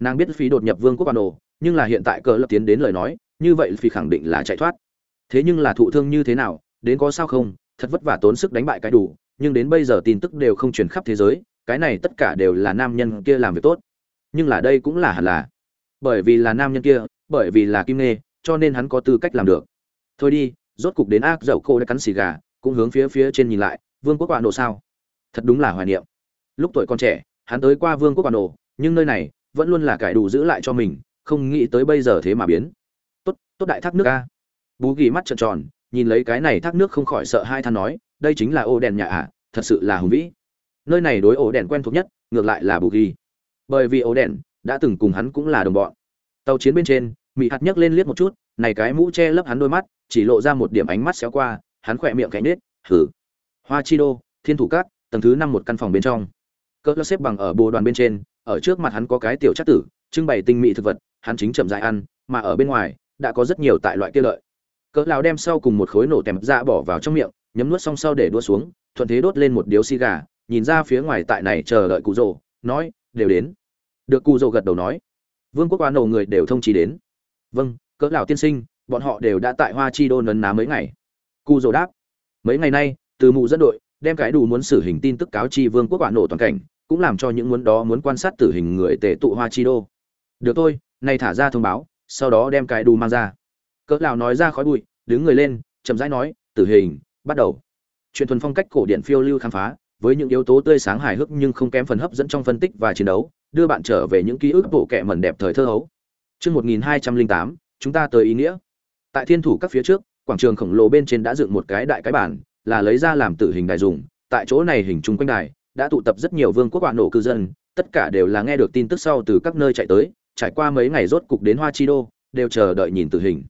nàng biết phi đột nhập vương quốc bản đồ, nhưng là hiện tại cờ lập tiến đến lời nói, như vậy phi khẳng định là chạy thoát. Thế nhưng là thụ thương như thế nào, đến có sao không, thật vất vả tốn sức đánh bại cái đủ, nhưng đến bây giờ tin tức đều không truyền khắp thế giới, cái này tất cả đều là nam nhân kia làm việc tốt. Nhưng là đây cũng là hẳn là. Bởi vì là nam nhân kia, bởi vì là kim nê cho nên hắn có tư cách làm được thôi đi rốt cục đến ác dậu cô đã cắn xì gà cũng hướng phía phía trên nhìn lại vương quốc quả nổ sao? Thật đúng là hoài niệm. Lúc tuổi còn trẻ hắn tới qua vương quốc quả nổ nhưng nơi này vẫn luôn là cải đủ giữ lại cho mình không nghĩ tới bây giờ thế mà biến. Tốt tốt đại thác nước a. Bú ghi mắt trợn tròn nhìn lấy cái này thác nước không khỏi sợ hai than nói đây chính là ô đèn nhà ả à, thật sự là hùng vĩ. Nơi này đối ổ đèn quen thuộc nhất ngược lại là bù ghi. Bởi vì ổ đèn đã từng cùng hắn cũng là đồng bọn. Tàu chiến bên trên mỹ hạt nhấc lên liếc một chút này cái mũ che lấp hắn đôi mắt, chỉ lộ ra một điểm ánh mắt xéo qua, hắn khỏe miệng cánh nết hử, hoa chi đô, thiên thủ cát tầng thứ năm một căn phòng bên trong. Cỡ xếp bằng ở bồ đoàn bên trên, ở trước mặt hắn có cái tiểu chắc tử, trưng bày tinh mỹ thực vật, hắn chính chậm dại ăn, mà ở bên ngoài, đã có rất nhiều tại loại kia lợi. Cỡ lão đem sau cùng một khối nổ tèm ra bỏ vào trong miệng, nhấm nuốt xong sau để đua xuống, thuận thế đốt lên một điếu xì gà, nhìn ra phía ngoài tại này chờ đợi cụ rồ, nói, đều đến. Được cụ rồ gật đầu nói. Vương quốc quan đầu người đều thông chỉ đến. Vâng cỡ lão tiên sinh, bọn họ đều đã tại hoa chi đô nấn ná mấy ngày. Cụ dồ đáp, mấy ngày nay, từ mụ dẫn đội, đem cái đủ muốn xử hình tin tức cáo chi vương quốc quả nổ toàn cảnh, cũng làm cho những muốn đó muốn quan sát tử hình người tề tụ hoa chi đô. Được thôi, nay thả ra thông báo, sau đó đem cái đủ mang ra. Cỡ lão nói ra khói bụi, đứng người lên, chậm rãi nói, tử hình, bắt đầu. Chuyện thuần phong cách cổ điển phiêu lưu khám phá, với những yếu tố tươi sáng hài hước nhưng không kém phần hấp dẫn trong phân tích và chiến đấu, đưa bạn trở về những ký ức bộ kệ mẩn đẹp thời thơ hấu. Chương 1208 chúng ta tới ý nghĩa. Tại thiên thủ các phía trước, quảng trường khổng lồ bên trên đã dựng một cái đại cái bản, là lấy ra làm tử hình đài dùng. Tại chỗ này hình trung quanh đài, đã tụ tập rất nhiều vương quốc quả nổ cư dân, tất cả đều là nghe được tin tức sau từ các nơi chạy tới, trải qua mấy ngày rốt cục đến hoa chi đô, đều chờ đợi nhìn tử hình.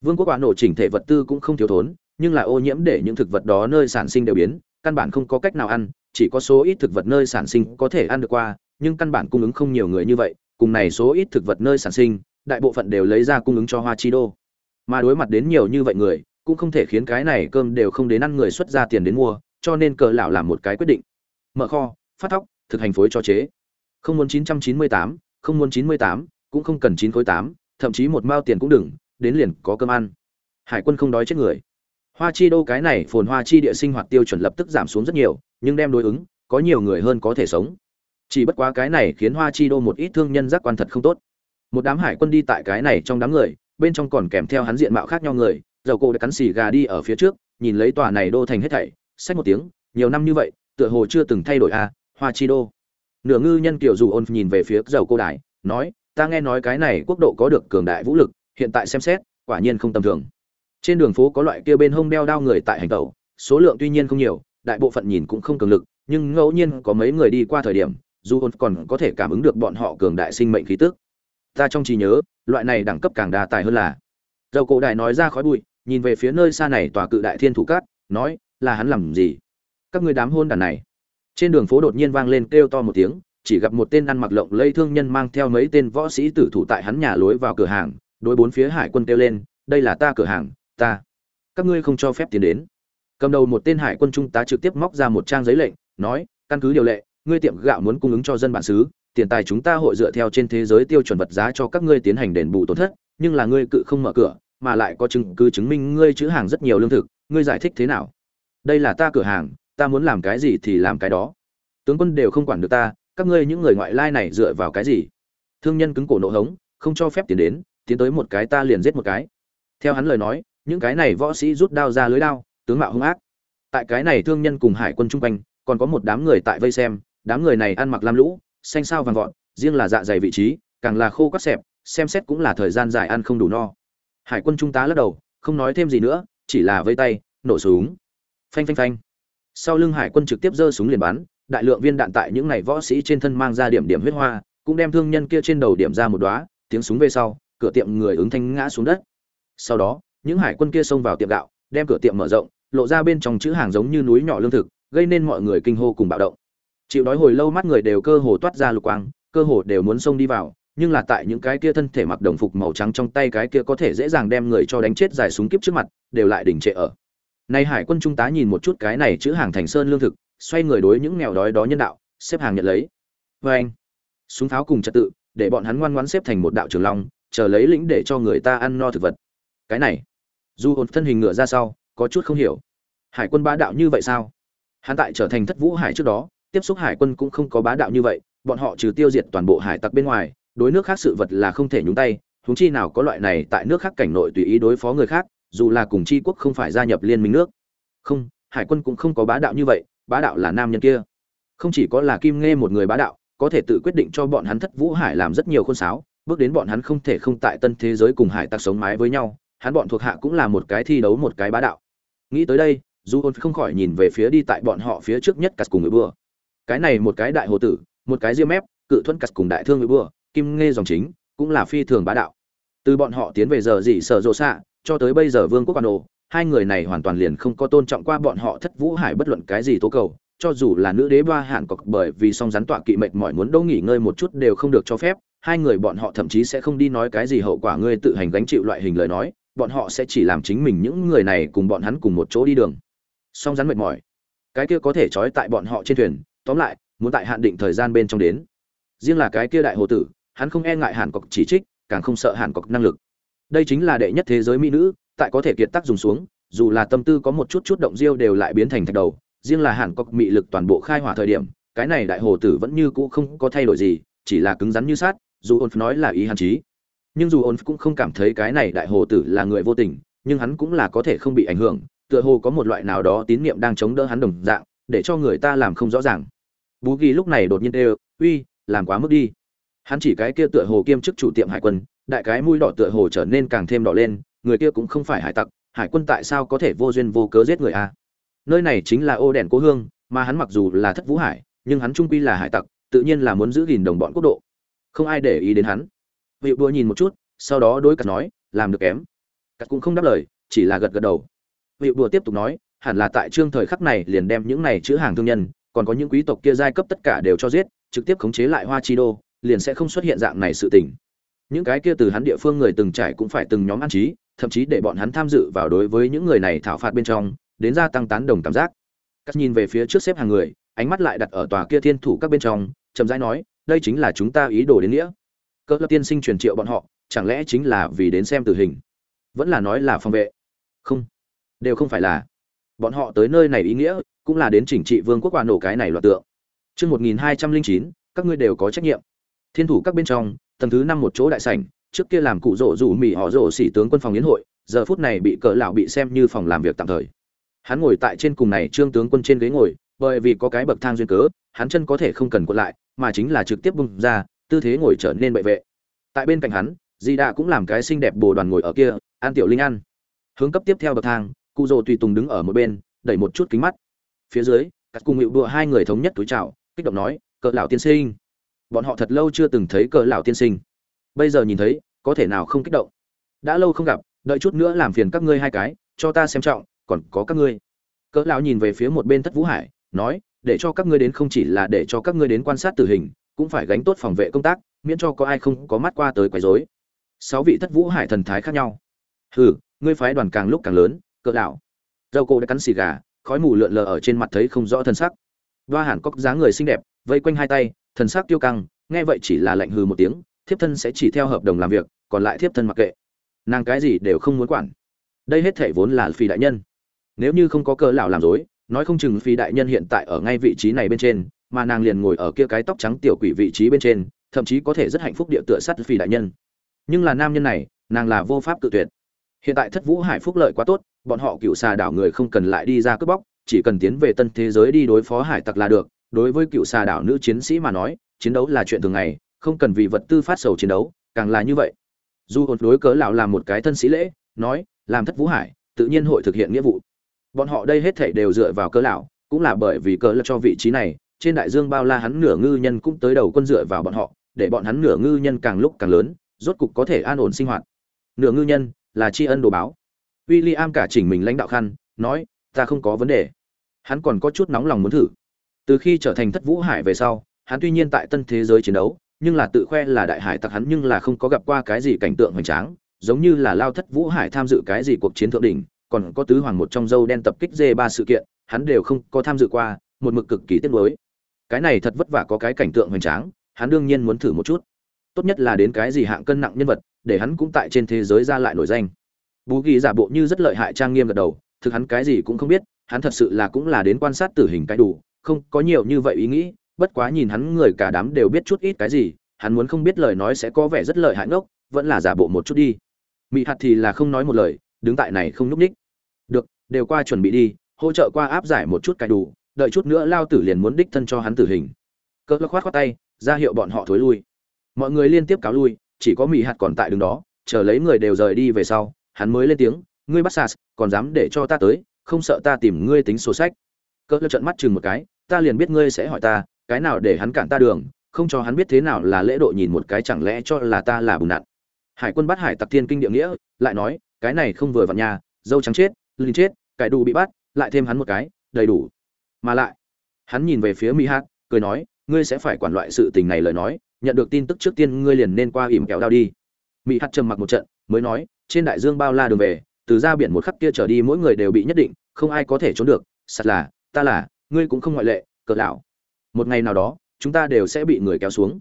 Vương quốc quả nổ chỉnh thể vật tư cũng không thiếu thốn, nhưng là ô nhiễm để những thực vật đó nơi sản sinh đều biến, căn bản không có cách nào ăn, chỉ có số ít thực vật nơi sản sinh có thể ăn được qua, nhưng căn bản cung ứng không nhiều người như vậy, cùng này số ít thực vật nơi sản sinh đại bộ phận đều lấy ra cung ứng cho hoa chi đô. Mà đối mặt đến nhiều như vậy người cũng không thể khiến cái này cơm đều không đến ăn người xuất ra tiền đến mua cho nên cờ lão làm một cái quyết định. Mở kho phát thóc thực hành phối cho chế. Không muốn 998, không muốn 98, cũng không cần chín khối tám thậm chí một mao tiền cũng đừng đến liền có cơm ăn. Hải quân không đói chết người. Hoa chi đô cái này phồn hoa chi địa sinh hoạt tiêu chuẩn lập tức giảm xuống rất nhiều nhưng đem đối ứng có nhiều người hơn có thể sống. Chỉ bất quá cái này khiến hoa chi đô một ít thương nhân giác quan thật không tốt một đám hải quân đi tại cái này trong đám người bên trong còn kèm theo hắn diện mạo khác nhau người dầu cổ đã cắn xì gà đi ở phía trước nhìn lấy tòa này đô thành hết thảy sách một tiếng nhiều năm như vậy tựa hồ chưa từng thay đổi a à, hoa chi đô. Nửa ngư nhân kiểu dù ôn nhìn về phía dầu cô đài nói ta nghe nói cái này quốc độ có được cường đại vũ lực hiện tại xem xét quả nhiên không tầm thường. Trên đường phố có loại kia bên hông đeo đao người tại hành tẩu số lượng tuy nhiên không nhiều đại bộ phận nhìn cũng không cường lực nhưng ngẫu nhiên có mấy người đi qua thời điểm dù ôn còn có thể cảm ứng được bọn họ cường đại sinh mệnh khí tức ta trong trí nhớ, loại này đẳng cấp càng đa tài hơn là. Dầu cổ đại nói ra khói bụi, nhìn về phía nơi xa này tòa cự đại thiên thủ cát, nói, là hắn làm gì? Các người đám hôn đàn này. Trên đường phố đột nhiên vang lên kêu to một tiếng, chỉ gặp một tên ăn mặc lộng lây thương nhân mang theo mấy tên võ sĩ tử thủ tại hắn nhà lối vào cửa hàng, đối bốn phía hải quân kêu lên, đây là ta cửa hàng, ta, các ngươi không cho phép tiến đến. Cầm đầu một tên hải quân trung tá trực tiếp móc ra một trang giấy lệnh, nói, căn cứ điều lệ ngươi tiệm gạo muốn cung ứng cho dân bản xứ, tiền tài chúng ta hội dựa theo trên thế giới tiêu chuẩn vật giá cho các ngươi tiến hành đền bù tổn thất, nhưng là ngươi cự không mở cửa, mà lại có chứng cứ chứng minh ngươi chữ hàng rất nhiều lương thực, ngươi giải thích thế nào? Đây là ta cửa hàng, ta muốn làm cái gì thì làm cái đó. Tướng quân đều không quản được ta, các ngươi những người ngoại lai này dựa vào cái gì? Thương nhân cứng cổ nộ hống, không cho phép tiến đến, tiến tới một cái ta liền giết một cái. Theo hắn lời nói, những cái này võ sĩ rút đao ra lưới đao, tướng mạo hung ác. Tại cái này thương nhân cùng hải quân chung quanh, còn có một đám người tại vây xem đám người này ăn mặc lam lũ, xanh sao vàng vọt, riêng là dạ dày vị trí, càng là khô quắt xẹp, xem xét cũng là thời gian dài ăn không đủ no. Hải quân trung tá lắc đầu, không nói thêm gì nữa, chỉ là vây tay, nổ súng. Phanh phanh phanh. Sau lưng hải quân trực tiếp giơ súng liền bắn, đại lượng viên đạn tại những này võ sĩ trên thân mang ra điểm điểm huyết hoa, cũng đem thương nhân kia trên đầu điểm ra một đóa, tiếng súng về sau, cửa tiệm người ứng thanh ngã xuống đất. Sau đó, những hải quân kia xông vào tiệm gạo, đem cửa tiệm mở rộng, lộ ra bên trong chữ hàng giống như núi nhỏ lương thực, gây nên mọi người kinh hô cùng bạo động chịu đói hồi lâu mắt người đều cơ hồ toát ra lục quang, cơ hồ đều muốn xông đi vào, nhưng là tại những cái kia thân thể mặc đồng phục màu trắng trong tay cái kia có thể dễ dàng đem người cho đánh chết dài súng kiếp trước mặt, đều lại đình trệ ở. Nay hải quân trung tá nhìn một chút cái này chữ hàng thành sơn lương thực, xoay người đối những nghèo đói đó nhân đạo, xếp hàng nhận lấy. Vê anh. Súng pháo cùng trật tự, để bọn hắn ngoan ngoãn xếp thành một đạo trường long, chờ lấy lĩnh để cho người ta ăn no thực vật. Cái này, dù hồn thân hình ngựa ra sau, có chút không hiểu. Hải quân bá đạo như vậy sao? Hắn tại trở thành thất vũ hải trước đó tiếp xúc hải quân cũng không có bá đạo như vậy, bọn họ trừ tiêu diệt toàn bộ hải tặc bên ngoài, đối nước khác sự vật là không thể nhúng tay, huống chi nào có loại này tại nước khác cảnh nội tùy ý đối phó người khác, dù là cùng tri quốc không phải gia nhập liên minh nước. Không, hải quân cũng không có bá đạo như vậy, bá đạo là nam nhân kia. Không chỉ có là kim nghe một người bá đạo, có thể tự quyết định cho bọn hắn thất vũ hải làm rất nhiều khôn sáo, bước đến bọn hắn không thể không tại tân thế giới cùng hải tặc sống mái với nhau, hắn bọn thuộc hạ cũng là một cái thi đấu một cái bá đạo. Nghĩ tới đây du ôn không khỏi nhìn về phía đi tại bọn họ phía trước nhất cắt cùng người bừa cái này một cái đại hồ tử, một cái diêm mép, cự thuẫn cắt cùng đại thương người bừa kim nghe dòng chính, cũng là phi thường bá đạo. Từ bọn họ tiến về giờ dị sở rộ xạ, cho tới bây giờ vương quốc quan đồ, hai người này hoàn toàn liền không có tôn trọng qua bọn họ thất vũ hải bất luận cái gì tố cầu, cho dù là nữ đế ba hạn cọc bởi vì song rắn tọa kỵ mệt mỏi muốn đâu nghỉ ngơi một chút đều không được cho phép, hai người bọn họ thậm chí sẽ không đi nói cái gì hậu quả ngươi tự hành gánh chịu loại hình lời nói, bọn họ sẽ chỉ làm chính mình những người này cùng bọn hắn cùng một chỗ đi đường. Song rắn mệt mỏi. Cái kia có thể trói tại bọn họ trên thuyền tóm lại, muốn tại hạn định thời gian bên trong đến. Riêng là cái kia đại hồ tử, hắn không e ngại hàn cọc chỉ trích, càng không sợ hàn cọc năng lực. Đây chính là đệ nhất thế giới mỹ nữ, tại có thể kiệt tác dùng xuống, dù là tâm tư có một chút chút động diêu đều lại biến thành thạch đầu, riêng là hàn cọc mị lực toàn bộ khai hỏa thời điểm, cái này đại hồ tử vẫn như cũ không có thay đổi gì, chỉ là cứng rắn như sát dù ôn nói là ý hàn chí. Nhưng dù ôn cũng không cảm thấy cái này đại hồ tử là người vô tình, nhưng hắn cũng là có thể không bị ảnh hưởng, tựa hồ có một loại nào đó tín niệm đang chống đỡ hắn đồng dạng, để cho người ta làm không rõ ràng bú ghi lúc này đột nhiên đều uy, làm quá mức đi. Hắn chỉ cái kia tựa hồ kiêm chức chủ tiệm hải quân, đại cái mũi đỏ tựa hồ trở nên càng thêm đỏ lên, người kia cũng không phải hải tặc, hải quân tại sao có thể vô duyên vô cớ giết người a? Nơi này chính là ô đèn cố hương, mà hắn mặc dù là thất vũ hải, nhưng hắn trung quy là hải tặc, tự nhiên là muốn giữ gìn đồng bọn quốc độ. Không ai để ý đến hắn. Vị đua nhìn một chút, sau đó đối cặt nói, làm được kém. Cặt cũng không đáp lời, chỉ là gật gật đầu. Vị đua tiếp tục nói, hẳn là tại trương thời khắc này liền đem những này chữ hàng thương nhân còn có những quý tộc kia giai cấp tất cả đều cho giết, trực tiếp khống chế lại hoa chi đô, liền sẽ không xuất hiện dạng này sự tình. Những cái kia từ hắn địa phương người từng trải cũng phải từng nhóm an trí, thậm chí để bọn hắn tham dự vào đối với những người này thảo phạt bên trong, đến gia tăng tán đồng cảm giác. Cắt nhìn về phía trước xếp hàng người, ánh mắt lại đặt ở tòa kia thiên thủ các bên trong, chậm rãi nói, đây chính là chúng ta ý đồ đến nghĩa. Cỡ lập tiên sinh truyền triệu bọn họ, chẳng lẽ chính là vì đến xem tử hình? Vẫn là nói là phòng vệ. Không, đều không phải là. Bọn họ tới nơi này ý nghĩa cũng là đến chỉnh trị vương quốc quả nổ cái này loạt tượng Chương 1209, các ngươi đều có trách nhiệm. Thiên thủ các bên trong, tầng thứ năm một chỗ đại sảnh, trước kia làm cụ rỗ rủ mỉ họ rỗ sĩ tướng quân phòng yến hội, giờ phút này bị cỡ lão bị xem như phòng làm việc tạm thời. Hắn ngồi tại trên cùng này trương tướng quân trên ghế ngồi, bởi vì có cái bậc thang duyên cớ, hắn chân có thể không cần cuộn lại, mà chính là trực tiếp bung ra, tư thế ngồi trở nên bệ vệ. Tại bên cạnh hắn, Di đạ cũng làm cái xinh đẹp bồ đoàn ngồi ở kia, An Tiểu Linh ăn. Hướng cấp tiếp theo bậc thang, cụ rỗ tùy tùng đứng ở một bên, đẩy một chút kính mắt. Phía dưới, các cung hiệu đùa hai người thống nhất túi chào, kích động nói cỡ lão tiên sinh. Bọn họ thật lâu chưa từng thấy cỡ lão tiên sinh. Bây giờ nhìn thấy có thể nào không kích động? Đã lâu không gặp đợi chút nữa làm phiền các ngươi hai cái cho ta xem trọng còn có các ngươi. Cỡ lão nhìn về phía một bên thất vũ hải nói để cho các ngươi đến không chỉ là để cho các ngươi đến quan sát tử hình cũng phải gánh tốt phòng vệ công tác miễn cho có ai không có mắt qua tới quấy rối. Sáu vị thất vũ hải thần thái khác nhau. Hừ ngươi phái đoàn càng lúc càng lớn cỡ lão. Râu cô đã cắn xì gà khói mù lượn lờ ở trên mặt thấy không rõ thân sắc Đoa Hàn Cốc dáng người xinh đẹp, vây quanh hai tay, thần sắc tiêu căng, nghe vậy chỉ là lạnh hừ một tiếng, thiếp thân sẽ chỉ theo hợp đồng làm việc, còn lại thiếp thân mặc kệ. Nàng cái gì đều không muốn quản. Đây hết thảy vốn là phi đại nhân. Nếu như không có cờ lão làm dối, nói không chừng phi đại nhân hiện tại ở ngay vị trí này bên trên, mà nàng liền ngồi ở kia cái tóc trắng tiểu quỷ vị trí bên trên, thậm chí có thể rất hạnh phúc địa tựa sát phi đại nhân. Nhưng là nam nhân này, nàng là vô pháp tự tuyệt. Hiện tại Thất Vũ Hải phúc lợi quá tốt, bọn họ cựu xà đảo người không cần lại đi ra cướp bóc, chỉ cần tiến về tân thế giới đi đối phó hải tặc là được. Đối với cựu xà đảo nữ chiến sĩ mà nói chiến đấu là chuyện thường ngày không cần vì vật tư phát sầu chiến đấu càng là như vậy. Dù hồn đối cớ lão làm một cái thân sĩ lễ nói làm thất vũ hải tự nhiên hội thực hiện nghĩa vụ. Bọn họ đây hết thảy đều dựa vào cớ lão cũng là bởi vì cớ là cho vị trí này trên đại dương bao la hắn nửa ngư nhân cũng tới đầu quân dựa vào bọn họ để bọn hắn nửa ngư nhân càng lúc càng lớn rốt cục có thể an ổn sinh hoạt. Nửa ngư nhân là tri ân đồ báo. William cả chỉnh mình lãnh đạo khăn, nói, ta không có vấn đề. Hắn còn có chút nóng lòng muốn thử. Từ khi trở thành thất vũ hải về sau, hắn tuy nhiên tại tân thế giới chiến đấu, nhưng là tự khoe là đại hải tặc hắn nhưng là không có gặp qua cái gì cảnh tượng hoành tráng, giống như là lao thất vũ hải tham dự cái gì cuộc chiến thượng đỉnh, còn có tứ hoàng một trong dâu đen tập kích dê ba sự kiện, hắn đều không có tham dự qua, một mực cực kỳ tiếc nuối. Cái này thật vất vả có cái cảnh tượng hoành tráng, hắn đương nhiên muốn thử một chút. Tốt nhất là đến cái gì hạng cân nặng nhân vật, để hắn cũng tại trên thế giới ra lại nổi danh bú ghi giả bộ như rất lợi hại trang nghiêm gật đầu, thực hắn cái gì cũng không biết, hắn thật sự là cũng là đến quan sát tử hình cái đủ, không có nhiều như vậy ý nghĩ, bất quá nhìn hắn người cả đám đều biết chút ít cái gì, hắn muốn không biết lời nói sẽ có vẻ rất lợi hại ngốc, vẫn là giả bộ một chút đi. Mị hạt thì là không nói một lời, đứng tại này không nhúc ních được, đều qua chuẩn bị đi, hỗ trợ qua áp giải một chút cái đủ, đợi chút nữa lao tử liền muốn đích thân cho hắn tử hình. Cỡ khoát khoát tay, ra hiệu bọn họ thối lui. Mọi người liên tiếp cáo lui, chỉ có mị hạt còn tại đứng đó, chờ lấy người đều rời đi về sau hắn mới lên tiếng, ngươi bắt sas còn dám để cho ta tới, không sợ ta tìm ngươi tính sổ sách. Cỡ lơ trận mắt chừng một cái, ta liền biết ngươi sẽ hỏi ta, cái nào để hắn cản ta đường, không cho hắn biết thế nào là lễ độ nhìn một cái chẳng lẽ cho là ta là bùn nặn. Hải quân bắt hải tặc thiên kinh địa nghĩa, lại nói, cái này không vừa vặn nhà dâu trắng chết linh chết, cải đủ bị bắt, lại thêm hắn một cái, đầy đủ. Mà lại, hắn nhìn về phía mỹ hát cười nói, ngươi sẽ phải quản loại sự tình này lời nói, nhận được tin tức trước tiên ngươi liền nên qua ỉm kéo đao đi. Mỹ hát trầm mặc một trận, mới nói trên đại dương bao la đường về, từ ra biển một khắc kia trở đi mỗi người đều bị nhất định, không ai có thể trốn được, sạt là, ta là, ngươi cũng không ngoại lệ, cờ lão. Một ngày nào đó, chúng ta đều sẽ bị người kéo xuống.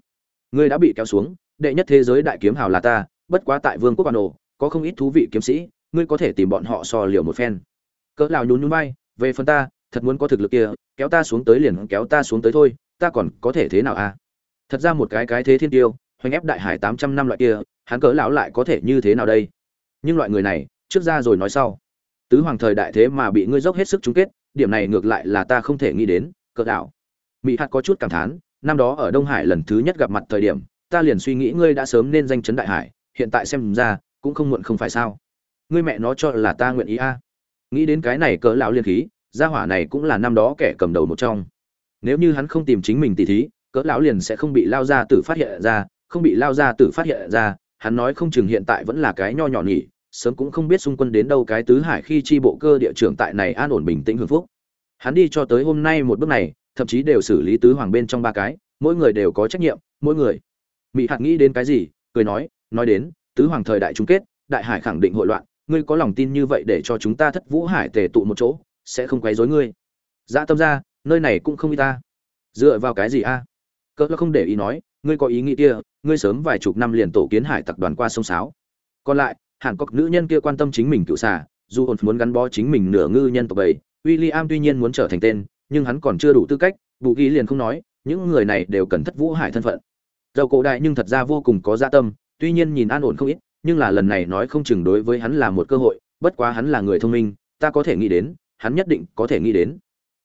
Ngươi đã bị kéo xuống, đệ nhất thế giới đại kiếm hào là ta, bất quá tại vương quốc bản đồ, có không ít thú vị kiếm sĩ, ngươi có thể tìm bọn họ so liều một phen. Cỡ lão nhún nhún vai, về phần ta, thật muốn có thực lực kia, kéo ta xuống tới liền kéo ta xuống tới thôi, ta còn có thể thế nào à? Thật ra một cái cái thế thiên tiêu, hoành ép đại hải tám trăm năm loại kia, hắn cỡ lão lại có thể như thế nào đây? Nhưng loại người này, trước ra rồi nói sau. Tứ hoàng thời đại thế mà bị ngươi dốc hết sức chung kết, điểm này ngược lại là ta không thể nghĩ đến, cỡ đảo mỹ hạt có chút cảm thán, năm đó ở đông hải lần thứ nhất gặp mặt thời điểm, ta liền suy nghĩ ngươi đã sớm nên danh chấn đại hải, hiện tại xem ra, cũng không muộn không phải sao. Ngươi mẹ nó cho là ta nguyện ý a. Nghĩ đến cái này cỡ lão liên khí, gia hỏa này cũng là năm đó kẻ cầm đầu một trong. Nếu như hắn không tìm chính mình tỉ thí, cỡ lão liền sẽ không bị lao gia tử phát hiện ra, không bị lao gia tử phát hiện ra hắn nói không chừng hiện tại vẫn là cái nho nhỏ nhỉ, sớm cũng không biết xung quân đến đâu cái tứ hải khi chi bộ cơ địa trưởng tại này an ổn bình tĩnh hưởng phúc. Hắn đi cho tới hôm nay một bước này, thậm chí đều xử lý tứ hoàng bên trong ba cái, mỗi người đều có trách nhiệm, mỗi người. Mỹ hạt nghĩ đến cái gì, cười nói nói đến, tứ hoàng thời đại chung kết, đại hải khẳng định hội loạn, ngươi có lòng tin như vậy để cho chúng ta thất vũ hải tề tụ một chỗ, sẽ không quấy rối ngươi. Dạ tâm ra, nơi này cũng không y ta. Dựa vào cái gì a? À? cỡ không để ý nói ngươi có ý nghĩ kia, ngươi sớm vài chục năm liền tổ kiến hải tặc đoàn qua sông sáo. Còn lại, hàn cốc nữ nhân kia quan tâm chính mình cựu xà, dù hồn muốn gắn bó chính mình nửa ngư nhân tộc bầy, William tuy nhiên muốn trở thành tên, nhưng hắn còn chưa đủ tư cách, bù ghi liền không nói, những người này đều cần thất vũ hải thân phận. Dầu cổ đại nhưng thật ra vô cùng có dạ tâm, tuy nhiên nhìn an ổn không ít, nhưng là lần này nói không chừng đối với hắn là một cơ hội, bất quá hắn là người thông minh, ta có thể nghĩ đến, hắn nhất định có thể nghĩ đến.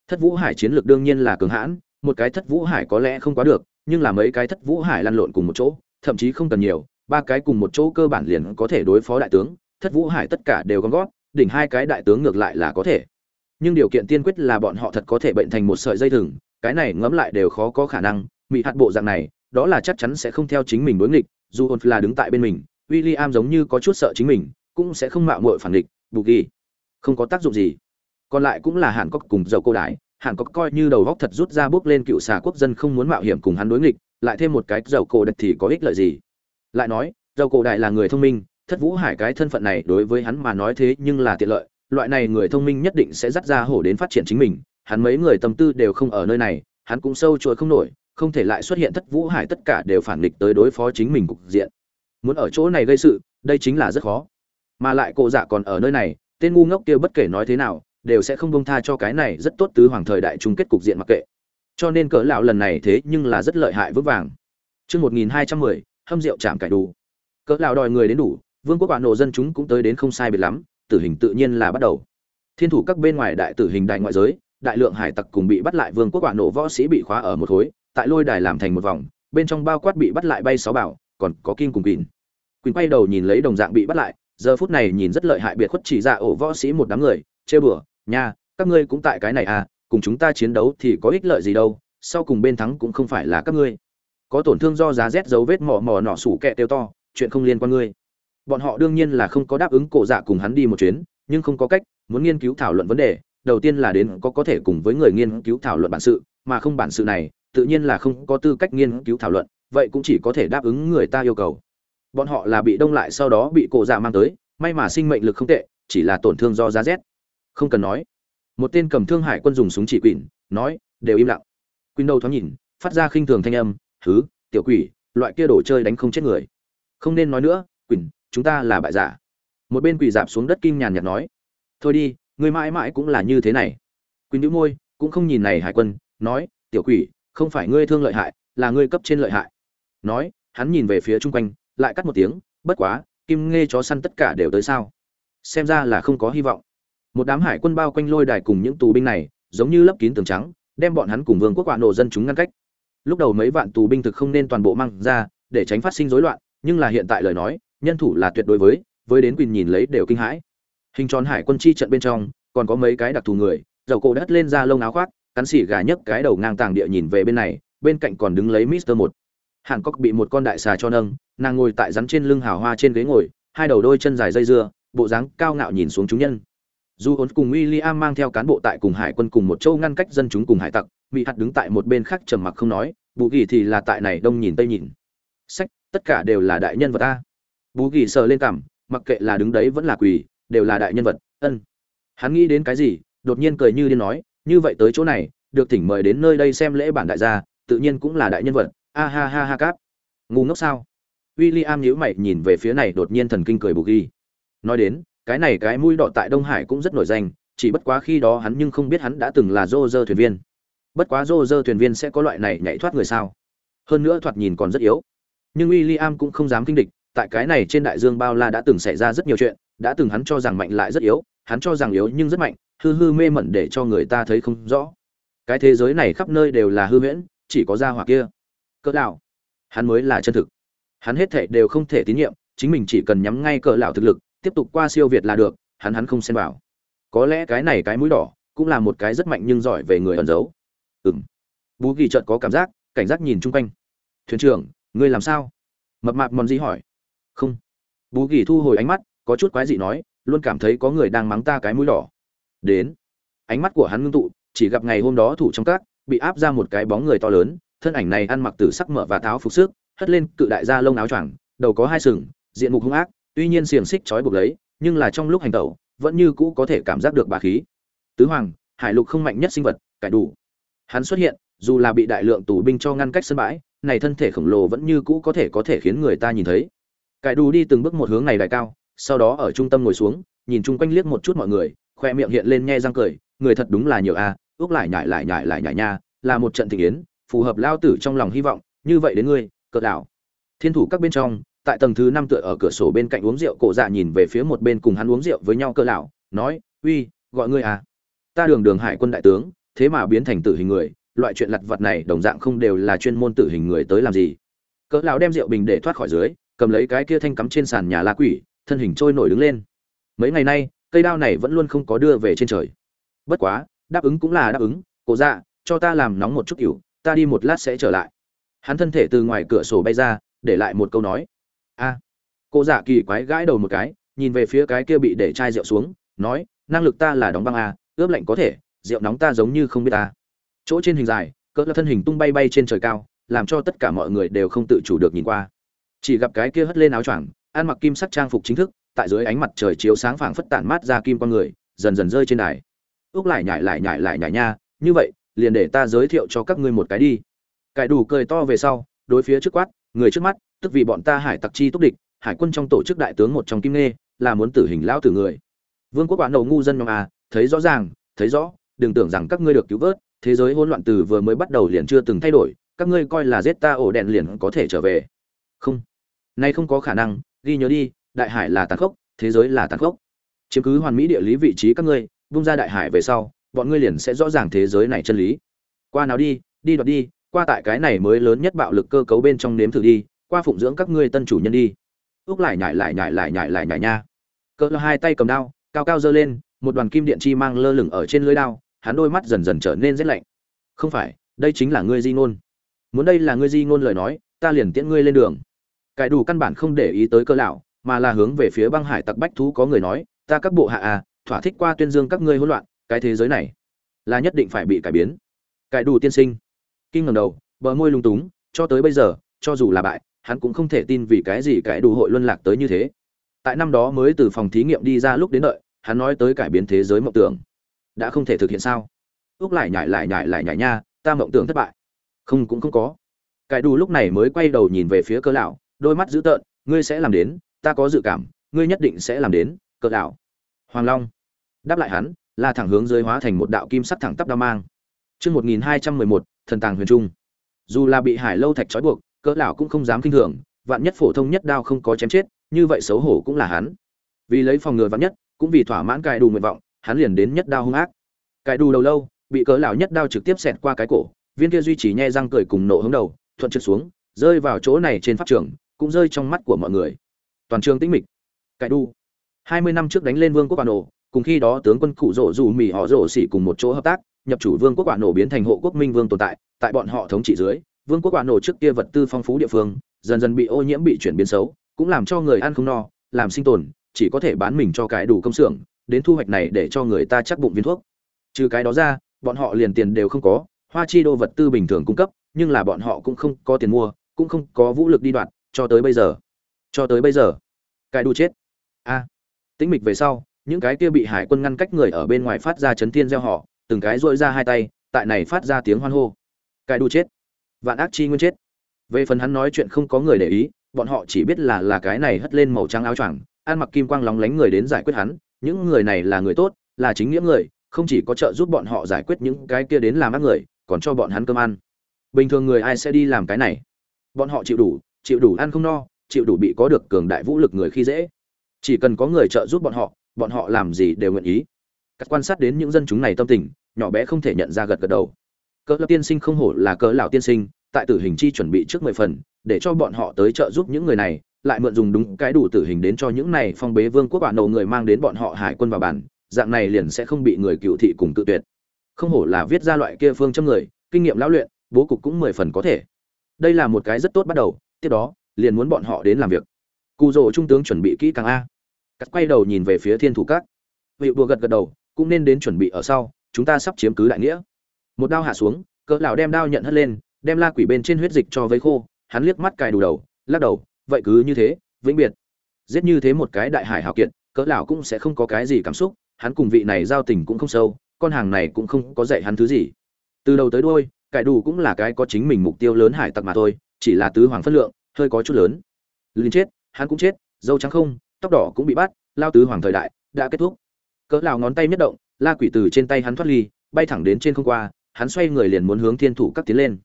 Thất vũ hải chiến lược đương nhiên là cường hãn, một cái thất vũ hải có lẽ không quá được nhưng là mấy cái thất vũ hải lăn lộn cùng một chỗ, thậm chí không cần nhiều, ba cái cùng một chỗ cơ bản liền có thể đối phó đại tướng, thất vũ hải tất cả đều gom gót đỉnh hai cái đại tướng ngược lại là có thể. Nhưng điều kiện tiên quyết là bọn họ thật có thể bệnh thành một sợi dây thừng, cái này ngẫm lại đều khó có khả năng mỹ hạt bộ dạng này, đó là chắc chắn sẽ không theo chính mình đối nghịch, dù ôn là đứng tại bên mình, William giống như có chút sợ chính mình, cũng sẽ không mạo muội phản địch bù ghi. Không có tác dụng gì. Còn lại cũng là hàn cốc cùng dầu cô đái hàn cốc coi như đầu góc thật rút ra bước lên cựu xà quốc dân không muốn mạo hiểm cùng hắn đối nghịch, lại thêm một cái dầu cổ đạch thì có ích lợi gì? Lại nói, dầu cổ đại là người thông minh, thất vũ hải cái thân phận này đối với hắn mà nói thế nhưng là tiện lợi, loại này người thông minh nhất định sẽ dắt ra hổ đến phát triển chính mình, hắn mấy người tâm tư đều không ở nơi này, hắn cũng sâu chuỗi không nổi, không thể lại xuất hiện thất vũ hải tất cả đều phản nghịch tới đối phó chính mình cục diện. Muốn ở chỗ này gây sự, đây chính là rất khó. Mà lại cổ dạ còn ở nơi này, tên ngu ngốc kia bất kể nói thế nào đều sẽ không bông tha cho cái này rất tốt tứ hoàng thời đại chung kết cục diện mặc kệ. Cho nên cỡ lão lần này thế nhưng là rất lợi hại vững vàng. Chương một nghìn hai trăm mười, hâm rượu chạm cải đủ. Cỡ lão đòi người đến đủ, vương quốc bạn nổ dân chúng cũng tới đến không sai biệt lắm, tử hình tự nhiên là bắt đầu. Thiên thủ các bên ngoài đại tử hình đại ngoại giới, đại lượng hải tặc cùng bị bắt lại vương quốc bạn nổ võ sĩ bị khóa ở một khối, tại lôi đài làm thành một vòng, bên trong bao quát bị bắt lại bay sáu bảo, còn có kim cùng quỳnh. Quỳnh quay đầu nhìn lấy đồng dạng bị bắt lại, giờ phút này nhìn rất lợi hại biệt khuất chỉ ra ổ võ sĩ một đám người chê bửa, nha các ngươi cũng tại cái này à cùng chúng ta chiến đấu thì có ích lợi gì đâu sau cùng bên thắng cũng không phải là các ngươi. Có tổn thương do giá rét dấu vết mỏ mỏ nỏ sủ kẹ tiêu to chuyện không liên quan ngươi. Bọn họ đương nhiên là không có đáp ứng cổ dạ cùng hắn đi một chuyến nhưng không có cách muốn nghiên cứu thảo luận vấn đề đầu tiên là đến có có thể cùng với người nghiên cứu thảo luận bản sự mà không bản sự này tự nhiên là không có tư cách nghiên cứu thảo luận vậy cũng chỉ có thể đáp ứng người ta yêu cầu. Bọn họ là bị đông lại sau đó bị cổ dạ mang tới may mà sinh mệnh lực không tệ chỉ là tổn thương do giá rét không cần nói. Một tên cầm thương hải quân dùng súng chỉ quỷ nói, đều im lặng. Quỳnh đâu thoáng nhìn, phát ra khinh thường thanh âm thứ tiểu quỷ, loại kia đồ chơi đánh không chết người. Không nên nói nữa, quỳnh, chúng ta là bại giả. Một bên quỷ dạp xuống đất kim nhàn nhạt nói, thôi đi người mãi mãi cũng là như thế này. Quỳnh đĩu môi, cũng không nhìn này hải quân, nói, tiểu quỷ, không phải ngươi thương lợi hại, là ngươi cấp trên lợi hại. Nói, hắn nhìn về phía chung quanh, lại cắt một tiếng, bất quá, kim nghe chó săn tất cả đều tới sao? Xem ra là không có hy vọng một đám hải quân bao quanh lôi đài cùng những tù binh này, giống như lấp kín tường trắng, đem bọn hắn cùng vương quốc quả nổ dân chúng ngăn cách. Lúc đầu mấy vạn tù binh thực không nên toàn bộ mang ra, để tránh phát sinh rối loạn, nhưng là hiện tại lời nói, nhân thủ là tuyệt đối với với đến quyền nhìn lấy đều kinh hãi. Hình tròn hải quân chi trận bên trong, còn có mấy cái đặc thù người, dầu cổ đất lên ra lông áo khoác, cắn xỉ gà nhấc cái đầu ngang tàng địa nhìn về bên này, bên cạnh còn đứng lấy mister một. Hàn cốc bị một con đại xà cho nâng, nàng ngồi tại rắn trên lưng hào hoa trên ghế ngồi, hai đầu đôi chân dài dây dưa, bộ dáng cao ngạo nhìn xuống chúng nhân dù ốn cùng William mang theo cán bộ tại cùng hải quân cùng một châu ngăn cách dân chúng cùng hải tặc mỹ hạt đứng tại một bên khác trầm mặc không nói, bù kỳ thì là tại này đông nhìn tây nhìn. Sách, tất cả đều là đại nhân vật ta. Bù kỳ sờ lên cằm, mặc kệ là đứng đấy vẫn là quỳ, đều là đại nhân vật, ân. Hắn nghĩ đến cái gì, đột nhiên cười như điên nói, như vậy tới chỗ này, được thỉnh mời đến nơi đây xem lễ bản đại gia, tự nhiên cũng là đại nhân vật. A ha ha ha cáp. Ngu ngốc sao? William nhíu mày nhìn về phía này đột nhiên thần kinh cười bù kỳ nói đến cái này cái mũi đỏ tại đông hải cũng rất nổi danh, chỉ bất quá khi đó hắn nhưng không biết hắn đã từng là rô rơ thuyền viên. Bất quá rô rơ thuyền viên sẽ có loại này nhảy thoát người sao? Hơn nữa thoạt nhìn còn rất yếu. Nhưng w i l l i am cũng không dám kinh địch, tại cái này trên đại dương bao la đã từng xảy ra rất nhiều chuyện, đã từng hắn cho rằng mạnh lại rất yếu, hắn cho rằng yếu nhưng rất mạnh, hư hư mê mẩn để cho người ta thấy không rõ. Cái thế giới này khắp nơi đều là hư huyễn, chỉ có gia hỏa kia. Cỡ lão, hắn mới là chân thực. Hắn hết thảy đều không thể tín nhiệm, chính mình chỉ cần nhắm ngay cỡ lão thực lực tiếp tục qua siêu việt là được, hắn hắn không xen vào. Có lẽ cái này cái mũi đỏ cũng là một cái rất mạnh nhưng giỏi về người ẩn giấu. Ừng bú ghi chợt có cảm giác, cảnh giác nhìn chung quanh. Thuyền trưởng, ngươi làm sao? Mập mạp mòn gì hỏi. Không. Bú ghi thu hồi ánh mắt, có chút quái dị nói, luôn cảm thấy có người đang mắng ta cái mũi đỏ. Đến. Ánh mắt của hắn ngưng tụ, chỉ gặp ngày hôm đó thủ trong các, bị áp ra một cái bóng người to lớn, thân ảnh này ăn mặc tử sắc mở và tháo phục sức, hất lên cự đại gia lông áo choàng, đầu có hai sừng, diện mục hung ác tuy nhiên xiềng xích trói buộc lấy, nhưng là trong lúc hành tẩu, vẫn như cũ có thể cảm giác được bà khí. Tứ hoàng, hải lục không mạnh nhất sinh vật, cải đủ. Hắn xuất hiện, dù là bị đại lượng tù binh cho ngăn cách sân bãi, này thân thể khổng lồ vẫn như cũ có thể có thể khiến người ta nhìn thấy. Cải đủ đi từng bước một hướng này đại cao, sau đó ở trung tâm ngồi xuống, nhìn chung quanh liếc một chút mọi người, khoe miệng hiện lên nhe răng cười, người thật đúng là nhiều a, ước lại nhại lại nhại lại nhại nha, là một trận thị yến, phù hợp lao tử trong lòng hy vọng, như vậy đến ngươi cợt đảo. Thiên thủ các bên trong tại tầng thứ năm tựa ở cửa sổ bên cạnh uống rượu, cổ dạ nhìn về phía một bên cùng hắn uống rượu với nhau cỡ lão, nói, uy, gọi ngươi à? Ta đường đường hải quân đại tướng, thế mà biến thành tử hình người, loại chuyện lặt vặt này đồng dạng không đều là chuyên môn tử hình người tới làm gì? Cỡ lão đem rượu bình để thoát khỏi dưới, cầm lấy cái kia thanh cắm trên sàn nhà lá quỷ, thân hình trôi nổi đứng lên. Mấy ngày nay, cây đao này vẫn luôn không có đưa về trên trời. Bất quá, đáp ứng cũng là đáp ứng, cổ dạ cho ta làm nóng một chút kiểu ta đi một lát sẽ trở lại. Hắn thân thể từ ngoài cửa sổ bay ra, để lại một câu nói a. À. cô dạ kỳ quái gãi đầu một cái, nhìn về phía cái kia bị để chai rượu xuống, nói, năng lực ta là đóng băng a, ướp lạnh có thể, rượu nóng ta giống như không biết ta chỗ trên hình dài, cỡ là thân hình tung bay bay trên trời cao, làm cho tất cả mọi người đều không tự chủ được nhìn qua. Chỉ gặp cái kia hất lên áo choàng, ăn mặc kim sắc trang phục chính thức, tại dưới ánh mặt trời chiếu sáng phảng phất tản mát ra kim con người, dần dần rơi trên đài. Ước lại nhảy lại nhảy lại nhảy nha, như vậy, liền để ta giới thiệu cho các ngươi một cái đi. Cải đủ cười to về sau, đối phía trước quát, người trước mắt tức vì bọn ta hải tặc chi túc địch, hải quân trong tổ chức đại tướng một trong kim nê là muốn tử hình lão tử người. Vương quốc quán đầu ngu dân nhóm à thấy rõ ràng, thấy rõ, đừng tưởng rằng các ngươi được cứu vớt, thế giới hỗn loạn từ vừa mới bắt đầu liền chưa từng thay đổi, các ngươi coi là giết ta ổ đèn liền có thể trở về. Không. Nay không có khả năng, ghi nhớ đi, đại hải là tàn khốc, thế giới là tàn khốc. Chiếm cứ hoàn mỹ địa lý vị trí các ngươi, vung ra đại hải về sau, bọn ngươi liền sẽ rõ ràng thế giới này chân lý. Qua nào đi đi đoạt đi, qua tại cái này mới lớn nhất bạo lực cơ cấu bên trong nếm thử đi qua phụng dưỡng các ngươi tân chủ nhân đi. Úc lại nhại lại nhại lại nhại lại nhại nha. Cỡ hai tay cầm đao, cao cao giơ lên, một đoàn kim điện chi mang lơ lửng ở trên lưới đao, hắn đôi mắt dần dần trở nên rét lạnh. Không phải, đây chính là ngươi di ngôn. Muốn đây là ngươi di ngôn lời nói, ta liền tiễn ngươi lên đường. Cải đủ căn bản không để ý tới cơ lão, mà là hướng về phía băng hải tặc bách thú có người nói, ta các bộ hạ à thỏa thích qua tuyên dương các ngươi hỗn loạn, cái thế giới này là nhất định phải bị cải biến. Cải đủ tiên sinh. Kinh ngẩng đầu, bờ môi lung túng, cho tới bây giờ, cho dù là bại hắn cũng không thể tin vì cái gì cải đủ hội luân lạc tới như thế. Tại năm đó mới từ phòng thí nghiệm đi ra lúc đến đợi hắn nói tới cải biến thế giới mộng tưởng. Đã không thể thực hiện sao? Ước lại nhải lại nhải lại nhải nha ta mộng tưởng thất bại. Không cũng không có. Cải đủ lúc này mới quay đầu nhìn về phía cơ lão đôi mắt dữ tợn ngươi sẽ làm đến ta có dự cảm ngươi nhất định sẽ làm đến cơ lão. Hoàng long. Đáp lại hắn là thẳng hướng dưới hóa thành một đạo kim sắc thẳng tắp đao mang. Chương 1211, thần tàng huyền trung. Dù là bị Hải Lâu Thạch trói buộc, cỡ lão cũng không dám kinh thường, vạn nhất phổ thông nhất đao không có chém chết, như vậy xấu hổ cũng là hắn. Vì lấy phòng ngừa vạn nhất, cũng vì thỏa mãn cài đủ nguyện vọng, hắn liền đến nhất đao hung ác. Cài đủ đầu lâu, bị cỡ lão nhất đao trực tiếp xẹt qua cái cổ, viên kia duy trì nhe răng cười cùng nộ hướng đầu, thuận trượt xuống, rơi vào chỗ này trên pháp trường, cũng rơi trong mắt của mọi người. Toàn trường tĩnh mịch. Cài đủ. 20 năm trước đánh lên Vương quốc Nổ, cùng khi đó tướng quân cụ rổ dù mì họ rổ xỉ cùng một chỗ hợp tác, nhập chủ vương quốc quả nổ biến thành hộ quốc minh vương tồn tại tại bọn họ thống trị dưới vương quốc quả nổ trước kia vật tư phong phú địa phương dần dần bị ô nhiễm bị chuyển biến xấu cũng làm cho người ăn không no làm sinh tồn chỉ có thể bán mình cho cái đủ công xưởng đến thu hoạch này để cho người ta chắc bụng viên thuốc. Trừ cái đó ra bọn họ liền tiền đều không có hoa chi đô vật tư bình thường cung cấp nhưng là bọn họ cũng không có tiền mua cũng không có vũ lực đi đoạt cho tới bây giờ. Cho tới bây giờ cái đủ chết. A. À, tĩnh mịch về sau những cái kia bị hải quân ngăn cách người ở bên ngoài phát ra chấn thiên gieo họ từng cái dội ra hai tay tại này phát ra tiếng hoan hô. Cái đủ chết vạn ác chi nguyên chết. Về phần hắn nói chuyện không có người để ý, bọn họ chỉ biết là là cái này hất lên màu trắng áo choàng, ăn mặc kim quang lóng lánh người đến giải quyết hắn, những người này là người tốt, là chính nghĩa người, không chỉ có trợ giúp bọn họ giải quyết những cái kia đến làm ác người, còn cho bọn hắn cơm ăn. Bình thường người ai sẽ đi làm cái này? Bọn họ chịu đủ chịu đủ ăn không no, chịu đủ bị có được cường đại vũ lực người khi dễ. Chỉ cần có người trợ giúp bọn họ bọn họ làm gì đều nguyện ý. Các quan sát đến những dân chúng này tâm tình, nhỏ bé không thể nhận ra gật gật đầu cỡ lão tiên sinh không hổ là cỡ lão tiên sinh, tại tử hình chi chuẩn bị trước mười phần, để cho bọn họ tới trợ giúp những người này, lại mượn dùng đúng cái đủ tử hình đến cho những này phong bế vương quốc bản đầu người mang đến bọn họ hải quân vào bản, dạng này liền sẽ không bị người cựu thị cùng tự tuyệt. Không hổ là viết ra loại kia phương châm người, kinh nghiệm lão luyện, bố cục cũng mười phần có thể. Đây là một cái rất tốt bắt đầu, tiếp đó, liền muốn bọn họ đến làm việc. Cụ rồ trung tướng chuẩn bị kỹ càng a. Cắt quay đầu nhìn về phía thiên thủ các. Vị đùa gật gật đầu, cũng nên đến chuẩn bị ở sau, chúng ta sắp chiếm cứ đại nghĩa một đao hạ xuống, cỡ lão đem đao nhận hất lên, đem la quỷ bên trên huyết dịch cho vấy khô, hắn liếc mắt cài đủ đầu, lắc đầu, vậy cứ như thế, vĩnh biệt. Giết như thế một cái đại hải hào kiệt, cỡ lão cũng sẽ không có cái gì cảm xúc, hắn cùng vị này giao tình cũng không sâu, con hàng này cũng không có dạy hắn thứ gì. Từ đầu tới đuôi, cải đủ cũng là cái có chính mình mục tiêu lớn hải tặc mà thôi, chỉ là tứ hoàng phất lượng, hơi có chút lớn. Linh chết, hắn cũng chết, dâu trắng không, tóc đỏ cũng bị bắt, lao tứ hoàng thời đại, đã kết thúc. Cỡ lão ngón tay nhất động, la quỷ từ trên tay hắn thoát ly, bay thẳng đến trên không qua hắn xoay người liền muốn hướng thiên thủ các tiến lên.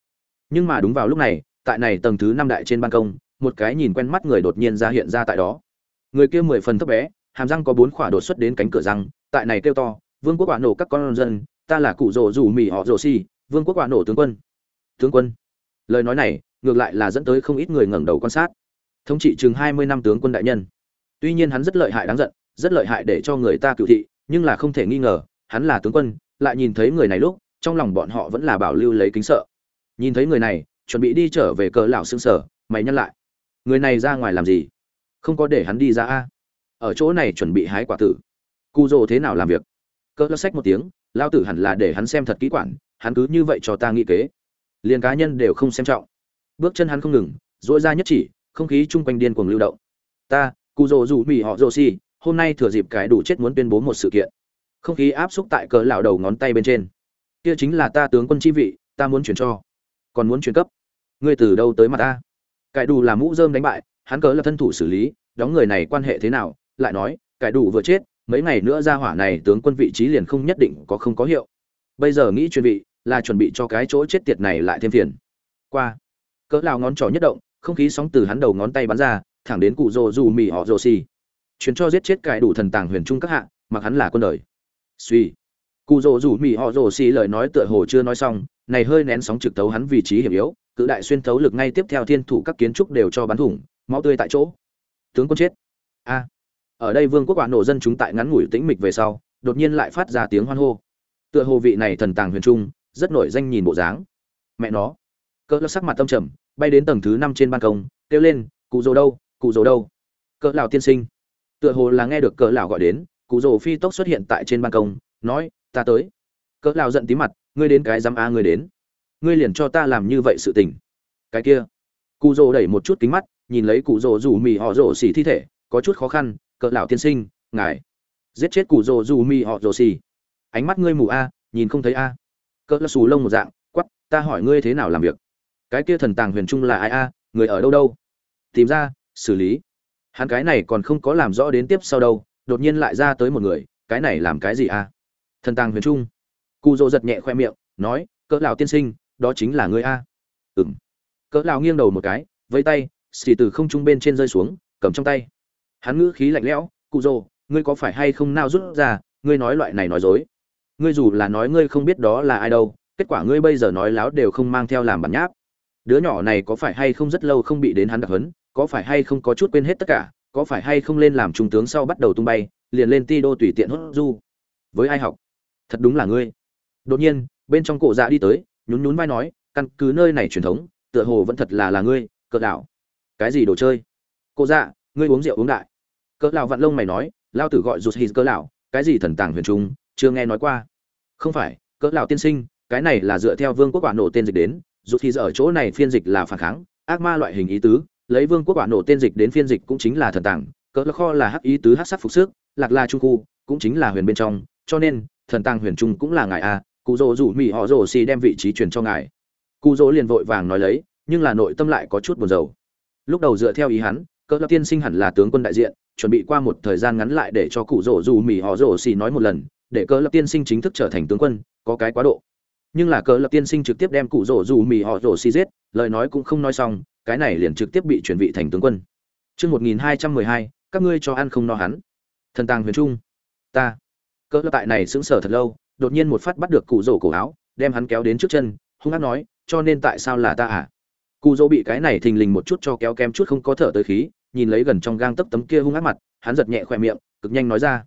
Nhưng mà đúng vào lúc này, tại này tầng thứ năm đại trên ban công, một cái nhìn quen mắt người đột nhiên ra hiện ra tại đó. Người kia mười phần thấp bé, hàm răng có bốn khỏa đột xuất đến cánh cửa răng, tại này kêu to, vương quốc quả nổ các con dân, ta là cụ rồ rủ mì họ rồ xi vương quốc quả nổ tướng quân. Tướng quân. Lời nói này, ngược lại là dẫn tới không ít người ngẩng đầu quan sát. Thống trị chừng hai mươi năm tướng quân đại nhân. Tuy nhiên hắn rất lợi hại đáng giận, rất lợi hại để cho người ta cựu thị, nhưng là không thể nghi ngờ, hắn là tướng quân, lại nhìn thấy người này lúc trong lòng bọn họ vẫn là bảo lưu lấy kính sợ. Nhìn thấy người này, chuẩn bị đi trở về cờ lão xương sở, mày nhắc lại. Người này ra ngoài làm gì? Không có để hắn đi ra a. Ở chỗ này chuẩn bị hái quả tử. Cu dô thế nào làm việc? Cỡ lão sách một tiếng lao tử hẳn là để hắn xem thật kỹ quản, hắn cứ như vậy cho ta nghĩ kế. Liền cá nhân đều không xem trọng. Bước chân hắn không ngừng dỗi ra nhất chỉ, không khí chung quanh điên cuồng lưu động. Ta cụ rồ rủ mỹ họ rồ si, hôm nay thừa dịp cái đủ chết muốn tuyên bố một sự kiện. Không khí áp xúc tại cỡ lão đầu ngón tay bên trên kia chính là ta tướng quân chi vị, ta muốn chuyển cho. Còn muốn chuyển cấp. Ngươi từ đâu tới mặt ta? Cải đủ là mũ dơm đánh bại, hắn cớ là thân thủ xử lý, đóng người này quan hệ thế nào, lại nói, cải đủ vừa chết, mấy ngày nữa ra hỏa này tướng quân vị trí liền không nhất định có không có hiệu. Bây giờ nghĩ chuẩn bị, là chuẩn bị cho cái chỗ chết tiệt này lại thêm phiền. Qua. Cỡ lao ngón trỏ nhất động, không khí sóng từ hắn đầu ngón tay bắn ra, thẳng đến cụ rồ dù mì họ rồ xì. Chuyến cho giết chết cải đủ thần tàng huyền trung các hạ, mặc hắn là quân đời. Suy cụ rồ rủ mỹ họ rồ xì lời nói tựa hồ chưa nói xong, này hơi nén sóng trực tấu hắn vị trí hiểm yếu, cự đại xuyên thấu lực ngay tiếp theo thiên thủ các kiến trúc đều cho bắn thủng, máu tươi tại chỗ. Tướng quân chết. A. Ở đây vương quốc quả nổ dân chúng tại ngắn ngủi tĩnh mịch về sau, đột nhiên lại phát ra tiếng hoan hô. Tựa hồ vị này thần tàng huyền trung, rất nổi danh nhìn bộ dáng. Mẹ nó. Cỡ lão sắc mặt tâm trầm, bay đến tầng thứ năm trên ban công, kêu lên, cụ rồ đâu, cụ rồ đâu? Cỡ lão tiên sinh. Tựa hồ là nghe được cỡ lão gọi đến, cụ rồ phi tốc xuất hiện tại trên ban công, nói ta tới. Cỡ lão giận tí mặt, ngươi đến cái dám a ngươi đến. Ngươi liền cho ta làm như vậy sự tình. Cái kia. Cụ rồ đẩy một chút kính mắt, nhìn lấy cụ rồ rủ mì họ rồ xỉ thi thể, có chút khó khăn, cỡ lão tiên sinh, ngài giết chết cụ rồ rủ mì họ rồ xỉ. Ánh mắt ngươi mù a, nhìn không thấy a. Cỡ lão xù lông một dạng quắp ta hỏi ngươi thế nào làm việc? Cái kia thần tàng huyền trung là ai a? Người ở đâu đâu? Tìm ra, xử lý. Hắn cái này còn không có làm rõ đến tiếp sau đâu, đột nhiên lại ra tới một người, cái này làm cái gì a? Thần tàng huyền trung. Cụ rồ giật nhẹ khoe miệng, nói, cỡ lão tiên sinh, đó chính là ngươi a. Ừm. Cỡ lão nghiêng đầu một cái, vẫy tay, xì từ không trung bên trên rơi xuống, cầm trong tay. Hắn ngữ khí lạnh lẽo cụ rồ ngươi có phải hay không nào rút ra? Ngươi nói loại này nói dối. Ngươi dù là nói ngươi không biết đó là ai đâu, kết quả ngươi bây giờ nói láo đều không mang theo làm bản nháp. Đứa nhỏ này có phải hay không rất lâu không bị đến hắn đặc hấn có phải hay không có chút quên hết tất cả, có phải hay không lên làm trung tướng sau bắt đầu tung bay, liền lên ti đô tùy tiện hốt du. Với ai học? Thật đúng là ngươi. Đột nhiên, bên trong cổ dạ đi tới, nhún nhún vai nói, căn cứ nơi này truyền thống, tựa hồ vẫn thật là là ngươi, cỡ đảo cái gì đồ chơi? Cô dạ ngươi uống rượu uống đại. Cỡ lão vặn lông mày nói lao tử gọi rụt hít cỡ lão, cái gì thần tàng huyền trung, chưa nghe nói qua. Không phải, cỡ lão tiên sinh, cái này là dựa theo vương quốc quả nổ tên dịch đến, rụt hít ở chỗ này phiên dịch là phản kháng, ác ma loại hình ý tứ, lấy vương quốc quả nổ tên dịch đến phiên dịch cũng chính là thần tàng, cỡ lão kho là hắc ý tứ hắc sắc phục sức, lạc la trung khu, cũng chính là huyền bên trong, cho nên thần tàng huyền trung cũng là ngài a cụ rỗ rủ mỹ họ rồ xì đem vị trí truyền cho ngài cụ rỗ liền vội vàng nói lấy nhưng là nội tâm lại có chút buồn rầu lúc đầu dựa theo ý hắn cỡ lập tiên sinh hẳn là tướng quân đại diện chuẩn bị qua một thời gian ngắn lại để cho cụ rỗ rủ mỹ họ rồ xì nói một lần để cỡ lập tiên sinh chính thức trở thành tướng quân có cái quá độ nhưng là cỡ lập tiên sinh trực tiếp đem cụ rỗ rủ mỹ họ rồ xì giết lời nói cũng không nói xong cái này liền trực tiếp bị chuyển vị thành tướng quân Trước 1212, các ngươi cho ăn không no hắn. Thần tàng huyền trung. Ta. Cỡ lập tại này sững sờ thật lâu, đột nhiên một phát bắt được cụ rổ cổ áo đem hắn kéo đến trước chân hung hát nói cho nên tại sao là ta à? Cụ rỗ bị cái này thình lình một chút cho kéo kem chút không có thở tới khí nhìn lấy gần trong gang tấp tấm kia hung hát mặt hắn giật nhẹ khỏe miệng cực nhanh nói ra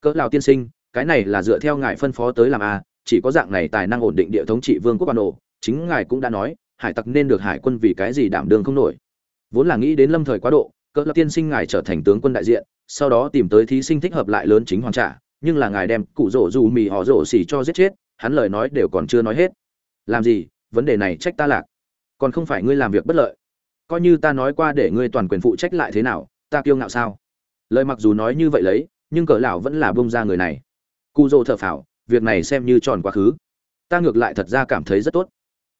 cỡ lào tiên sinh cái này là dựa theo ngài phân phó tới làm à chỉ có dạng này tài năng ổn định địa thống trị vương quốc ban ổ chính ngài cũng đã nói hải tặc nên được hải quân vì cái gì đảm đương không nổi. Vốn là nghĩ đến lâm thời quá độ cỡ lào tiên sinh ngài trở thành tướng quân đại diện sau đó tìm tới thí sinh thích hợp lại lớn chính hoàng trả nhưng là ngài đem cụ rổ dù mì họ rổ xỉ cho giết chết, hắn lời nói đều còn chưa nói hết. Làm gì? Vấn đề này trách ta lạc. Còn không phải ngươi làm việc bất lợi. Coi như ta nói qua để ngươi toàn quyền phụ trách lại thế nào, ta kiêu ngạo sao? Lời mặc dù nói như vậy lấy, nhưng cỡ lão vẫn là bông ra người này. Cụ rổ thở phào, việc này xem như tròn quá khứ. Ta ngược lại thật ra cảm thấy rất tốt.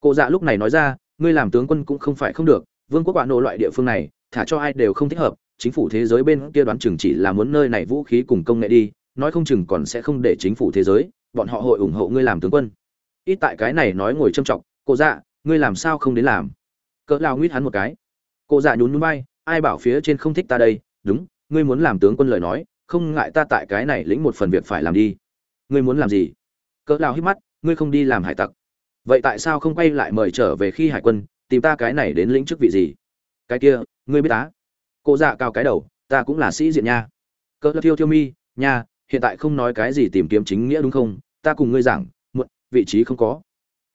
Cụ dạ lúc này nói ra, ngươi làm tướng quân cũng không phải không được, vương quốc quả nổ loại địa phương này, thả cho ai đều không thích hợp, chính phủ thế giới bên kia đoán chừng chỉ là muốn nơi này vũ khí cùng công nghệ đi nói không chừng còn sẽ không để chính phủ thế giới, bọn họ hội ủng hộ ngươi làm tướng quân. Ít tại cái này nói ngồi trâm trọng cô dạ ngươi làm sao không đến làm? Cỡ lao nguyết hắn một cái. Cô dạ nhún nhún vai, ai bảo phía trên không thích ta đây? Đúng, ngươi muốn làm tướng quân lời nói, không ngại ta tại cái này lĩnh một phần việc phải làm đi. Ngươi muốn làm gì? Cỡ lao hít mắt, ngươi không đi làm hải tặc. Vậy tại sao không quay lại mời trở về khi hải quân, tìm ta cái này đến lĩnh chức vị gì? Cái kia, ngươi biết tá cô dạ cao cái đầu, ta cũng là sĩ diện nha. Cỡ thiêu thiêu mi, nha hiện tại không nói cái gì tìm kiếm chính nghĩa đúng không? Ta cùng ngươi giảng, muộn, vị trí không có.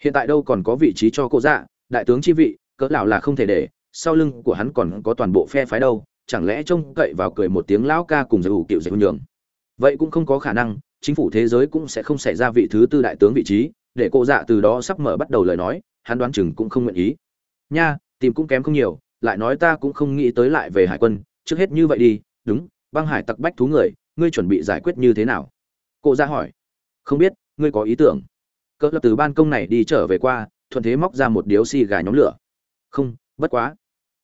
Hiện tại đâu còn có vị trí cho cô dạ đại tướng chi vị, cỡ lão là không thể để, sau lưng của hắn còn có toàn bộ phe phái đâu, chẳng lẽ trông cậy vào cười một tiếng lão ca cùng giải hữu kiệu giải nhường? Vậy cũng không có khả năng, chính phủ thế giới cũng sẽ không xảy ra vị thứ tư đại tướng vị trí, để cô dạ từ đó sắp mở bắt đầu lời nói, hắn đoán chừng cũng không nguyện ý. Nha, tìm cũng kém không nhiều, lại nói ta cũng không nghĩ tới lại về hải quân, trước hết như vậy đi, đúng, băng hải tặc bách thú người ngươi chuẩn bị giải quyết như thế nào? Cụ ra hỏi. Không biết, ngươi có ý tưởng. Cỡ lập từ ban công này đi trở về qua, thuận thế móc ra một điếu xì gà nhóm lửa. Không, bất quá.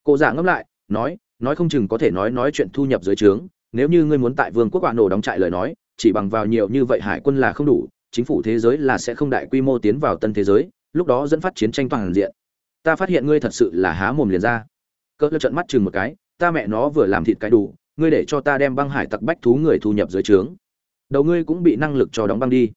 Cụ dạ ngẫm lại, nói nói không chừng có thể nói nói chuyện thu nhập dưới trướng. Nếu như ngươi muốn tại vương quốc quả nổ đóng trại lời nói, chỉ bằng vào nhiều như vậy hải quân là không đủ. Chính phủ thế giới là sẽ không đại quy mô tiến vào tân thế giới, lúc đó dẫn phát chiến tranh toàn diện. Ta phát hiện ngươi thật sự là há mồm liền ra. Cỡ trận mắt chừng một cái, ta mẹ nó vừa làm thịt cái đủ ngươi để cho ta đem băng hải tặc bách thú người thu nhập dưới trướng. Đầu ngươi cũng bị năng lực cho đóng băng đi.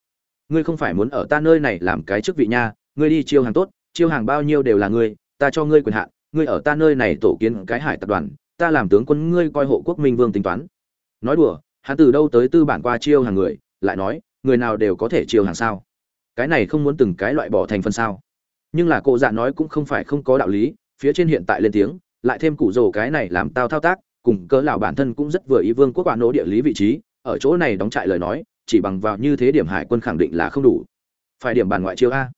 Ngươi không phải muốn ở ta nơi này làm cái chức vị nha, ngươi đi chiêu hàng tốt, chiêu hàng bao nhiêu đều là ngươi, ta cho ngươi quyền hạn, ngươi ở ta nơi này tổ kiến cái hải tập đoàn, ta làm tướng quân ngươi coi hộ quốc minh vương tính toán. Nói đùa, hắn từ đâu tới tư bản qua chiêu hàng người, lại nói, người nào đều có thể chiêu hàng sao? Cái này không muốn từng cái loại bỏ thành phần sao? Nhưng là cô dạ nói cũng không phải không có đạo lý, phía trên hiện tại lên tiếng, lại thêm cụ rồ cái này làm tao thao tác cùng cỡ lão bản thân cũng rất vừa ý vương quốc quả nỗ địa lý vị trí, ở chỗ này đóng trại lời nói, chỉ bằng vào như thế điểm hải quân khẳng định là không đủ. Phải điểm bàn ngoại chiêu a.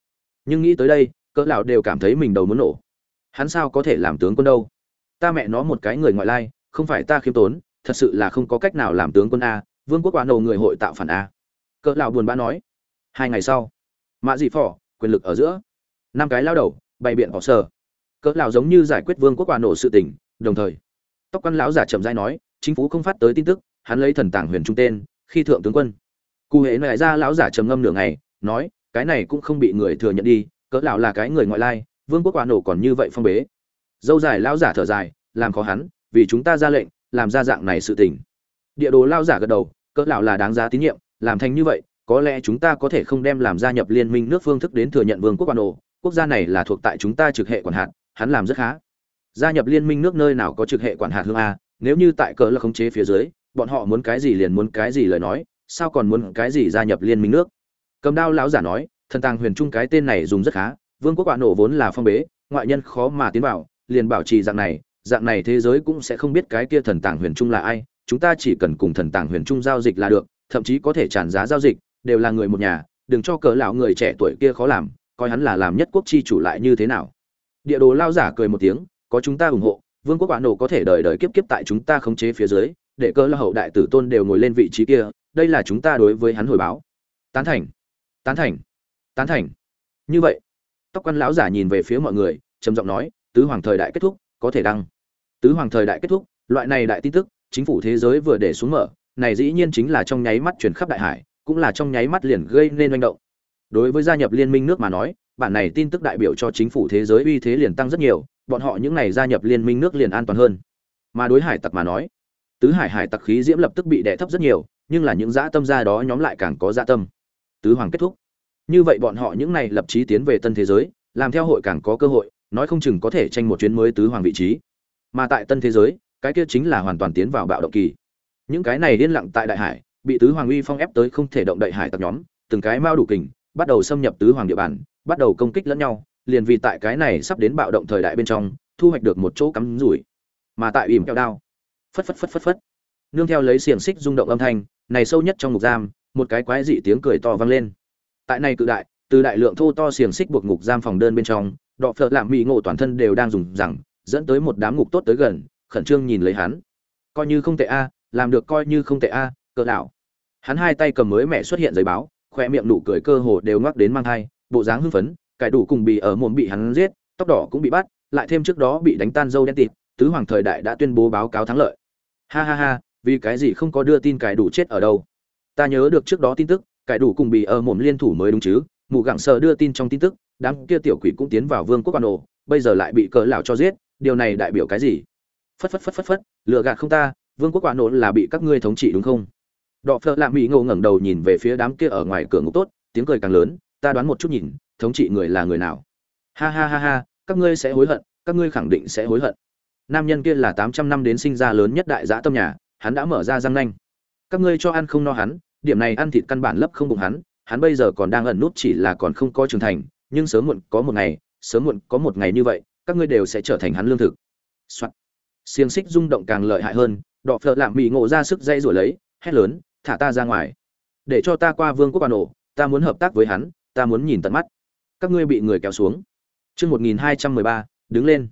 Nhưng nghĩ tới đây, cỡ lão đều cảm thấy mình đầu muốn nổ. Hắn sao có thể làm tướng quân đâu? Ta mẹ nó một cái người ngoại lai, không phải ta khiêm tốn, thật sự là không có cách nào làm tướng quân a, vương quốc quả nổ người hội tạo phản a. Cỡ lão buồn bã nói. Hai ngày sau mạ dị phỏ, quyền lực ở giữa. Năm cái lao đầu, bày biện họ sở. Cỡ lão giống như giải quyết vương quốc quả nổ sự tình, đồng thời tóc quan lão giả chậm rãi nói, chính phủ không phát tới tin tức, hắn lấy thần tàng huyền trung tên, khi thượng tướng quân. Cụ hệ nại ra lão giả trầm ngâm nửa ngày, nói, cái này cũng không bị người thừa nhận đi, cỡ lão là cái người ngoại lai, vương quốc quả nổ còn như vậy phong bế. Dâu dài lão giả thở dài, làm khó hắn, vì chúng ta ra lệnh, làm ra dạng này sự tình. Địa đồ lão giả gật đầu, cỡ lão là đáng giá tín nhiệm, làm thành như vậy, có lẽ chúng ta có thể không đem làm gia nhập liên minh nước phương thức đến thừa nhận vương quốc quan nổ, quốc gia này là thuộc tại chúng ta trực hệ quản hạt, hắn làm rất khá gia nhập liên minh nước nơi nào có trực hệ quản hạt hương a, nếu như tại cỡ là khống chế phía dưới, bọn họ muốn cái gì liền muốn cái gì lời nói, sao còn muốn cái gì gia nhập liên minh nước? Cầm đao lão giả nói, thần tàng huyền trung cái tên này dùng rất khá, vương quốc quả nổ vốn là phong bế, ngoại nhân khó mà tiến vào, liền bảo trì dạng này dạng này thế giới cũng sẽ không biết cái kia thần tàng huyền trung là ai, chúng ta chỉ cần cùng thần tàng huyền trung giao dịch là được, thậm chí có thể tràn giá giao dịch, đều là người một nhà, đừng cho cỡ lão người trẻ tuổi kia khó làm, coi hắn là làm nhất quốc chi chủ lại như thế nào. Địa đồ lao giả cười một tiếng có chúng ta ủng hộ, vương quốc quả nổ có thể đời đời kiếp kiếp tại chúng ta khống chế phía dưới, để cơ là hậu đại tử tôn đều ngồi lên vị trí kia, đây là chúng ta đối với hắn hồi báo. Tán thành tán thành tán thành. Như vậy, tóc quan lão giả nhìn về phía mọi người, trầm giọng nói, tứ hoàng thời đại kết thúc, có thể đăng. Tứ hoàng thời đại kết thúc, loại này đại tin tức, chính phủ thế giới vừa để xuống mở, này dĩ nhiên chính là trong nháy mắt chuyển khắp đại hải, cũng là trong nháy mắt liền gây nên manh động. Đối với gia nhập liên minh nước mà nói, bản này tin tức đại biểu cho chính phủ thế giới uy thế liền tăng rất nhiều bọn họ những này gia nhập liên minh nước liền an toàn hơn. Mà đối hải tặc mà nói, tứ hải hải tặc khí diễm lập tức bị đè thấp rất nhiều, nhưng là những dã tâm gia đó nhóm lại càng có dã tâm. Tứ hoàng kết thúc. Như vậy bọn họ những này lập chí tiến về tân thế giới, làm theo hội càng có cơ hội, nói không chừng có thể tranh một chuyến mới tứ hoàng vị trí. Mà tại tân thế giới, cái kia chính là hoàn toàn tiến vào bạo động kỳ. Những cái này điên lặng tại đại hải, bị tứ hoàng uy phong ép tới không thể động đậy hải tặc nhóm, từng cái mao đủ kình, bắt đầu xâm nhập tứ hoàng địa bàn, bắt đầu công kích lẫn nhau liền vì tại cái này sắp đến bạo động thời đại bên trong, thu hoạch được một chỗ cắm rủi. Mà tại ỉm kẹo đao. Phất phất phất phất phất. Nương theo lấy xiềng xích rung động âm thanh, này sâu nhất trong ngục giam, một cái quái dị tiếng cười to vang lên. Tại này cự đại, từ đại lượng thô to xiềng xích buộc ngục giam phòng đơn bên trong, đọ phợ lạm mỹ ngộ toàn thân đều đang dùng rằng, dẫn tới một đám ngục tốt tới gần, khẩn trương nhìn lấy hắn. Coi như không tệ a, làm được coi như không tệ a cỡ đảo. Hắn hai tay cầm mới mẹ xuất hiện giấy báo khoe miệng nụ cười cơ hồ đều ngoắc đến mang thai, bộ dáng hưng phấn cải đủ cùng bị ở mồm bị hắn giết, tóc đỏ cũng bị bắt, lại thêm trước đó bị đánh tan dâu đen tịt, tứ hoàng thời đại đã tuyên bố báo cáo thắng lợi. Ha ha ha, vì cái gì không có đưa tin cải đủ chết ở đâu? Ta nhớ được trước đó tin tức, cải đủ cùng bị ở mồm liên thủ mới đúng chứ mụ gặng sợ đưa tin trong tin tức, đám kia tiểu quỷ cũng tiến vào vương quốc quan ổ bây giờ lại bị cỡ lão cho giết, điều này đại biểu cái gì? Phất phất phất phất phất lựa gạt không ta, vương quốc quan ổ là bị các ngươi thống trị đúng không? Đọ phật lạ mỹ ngô ngẩng đầu nhìn về phía đám kia ở ngoài cửa ngục tốt, tiếng cười càng lớn, ta đoán một chút nhìn thống trị người là người nào? Ha ha ha ha, các ngươi sẽ hối hận, các ngươi khẳng định sẽ hối hận. Nam nhân kia là tám trăm năm đến sinh ra lớn nhất đại giã tâm nhà, hắn đã mở ra răng nanh. Các ngươi cho ăn không no hắn, điểm này ăn thịt căn bản lấp không bụng hắn hắn bây giờ còn đang ẩn nút chỉ là còn không có trưởng thành, nhưng sớm muộn có một ngày, sớm muộn có một ngày như vậy, các ngươi đều sẽ trở thành hắn lương thực. Soạn. xiềng xích rung động càng lợi hại hơn, đọ phợ lạm mỹ ngộ ra sức dây rồi lấy, hét lớn, thả ta ra ngoài. Để cho ta qua vương quốc bà nổ, ta muốn hợp tác với hắn, ta muốn nhìn tận mắt các ngươi bị người kéo xuống. Chương một nghìn hai trăm mười ba, đứng lên.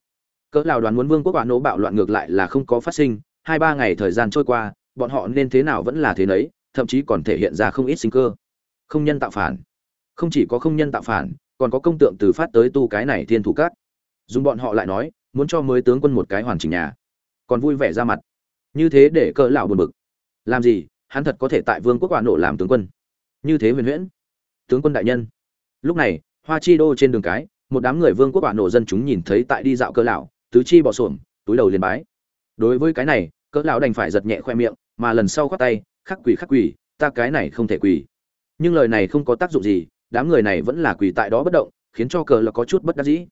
Cỡ lào đoàn muốn vương quốc quả nổ bạo loạn ngược lại là không có phát sinh, hai ba ngày thời gian trôi qua, bọn họ nên thế nào vẫn là thế nấy, thậm chí còn thể hiện ra không ít sinh cơ. Không nhân tạo phản. Không chỉ có không nhân tạo phản, còn có công tượng từ phát tới tu cái này thiên thủ cát dùng bọn họ lại nói, muốn cho mới tướng quân một cái hoàn chỉnh nhà. Còn vui vẻ ra mặt. Như thế để cỡ lão buồn bực. Làm gì, hắn thật có thể tại vương quốc quả nổ làm tướng quân. Như thế huyền huyễn. Tướng quân đại nhân. Lúc này hoa chi đô trên đường cái, một đám người vương quốc bản nổ dân chúng nhìn thấy tại đi dạo cỡ lão, tứ chi bỏ xổm, túi đầu liền bái. Đối với cái này, cỡ lão đành phải giật nhẹ khoe miệng, mà lần sau khoát tay, khắc quỷ khắc quỷ, ta cái này không thể quỳ nhưng lời này không có tác dụng gì, đám người này vẫn là quỳ tại đó bất động, khiến cho cờ là có chút bất đắc dĩ.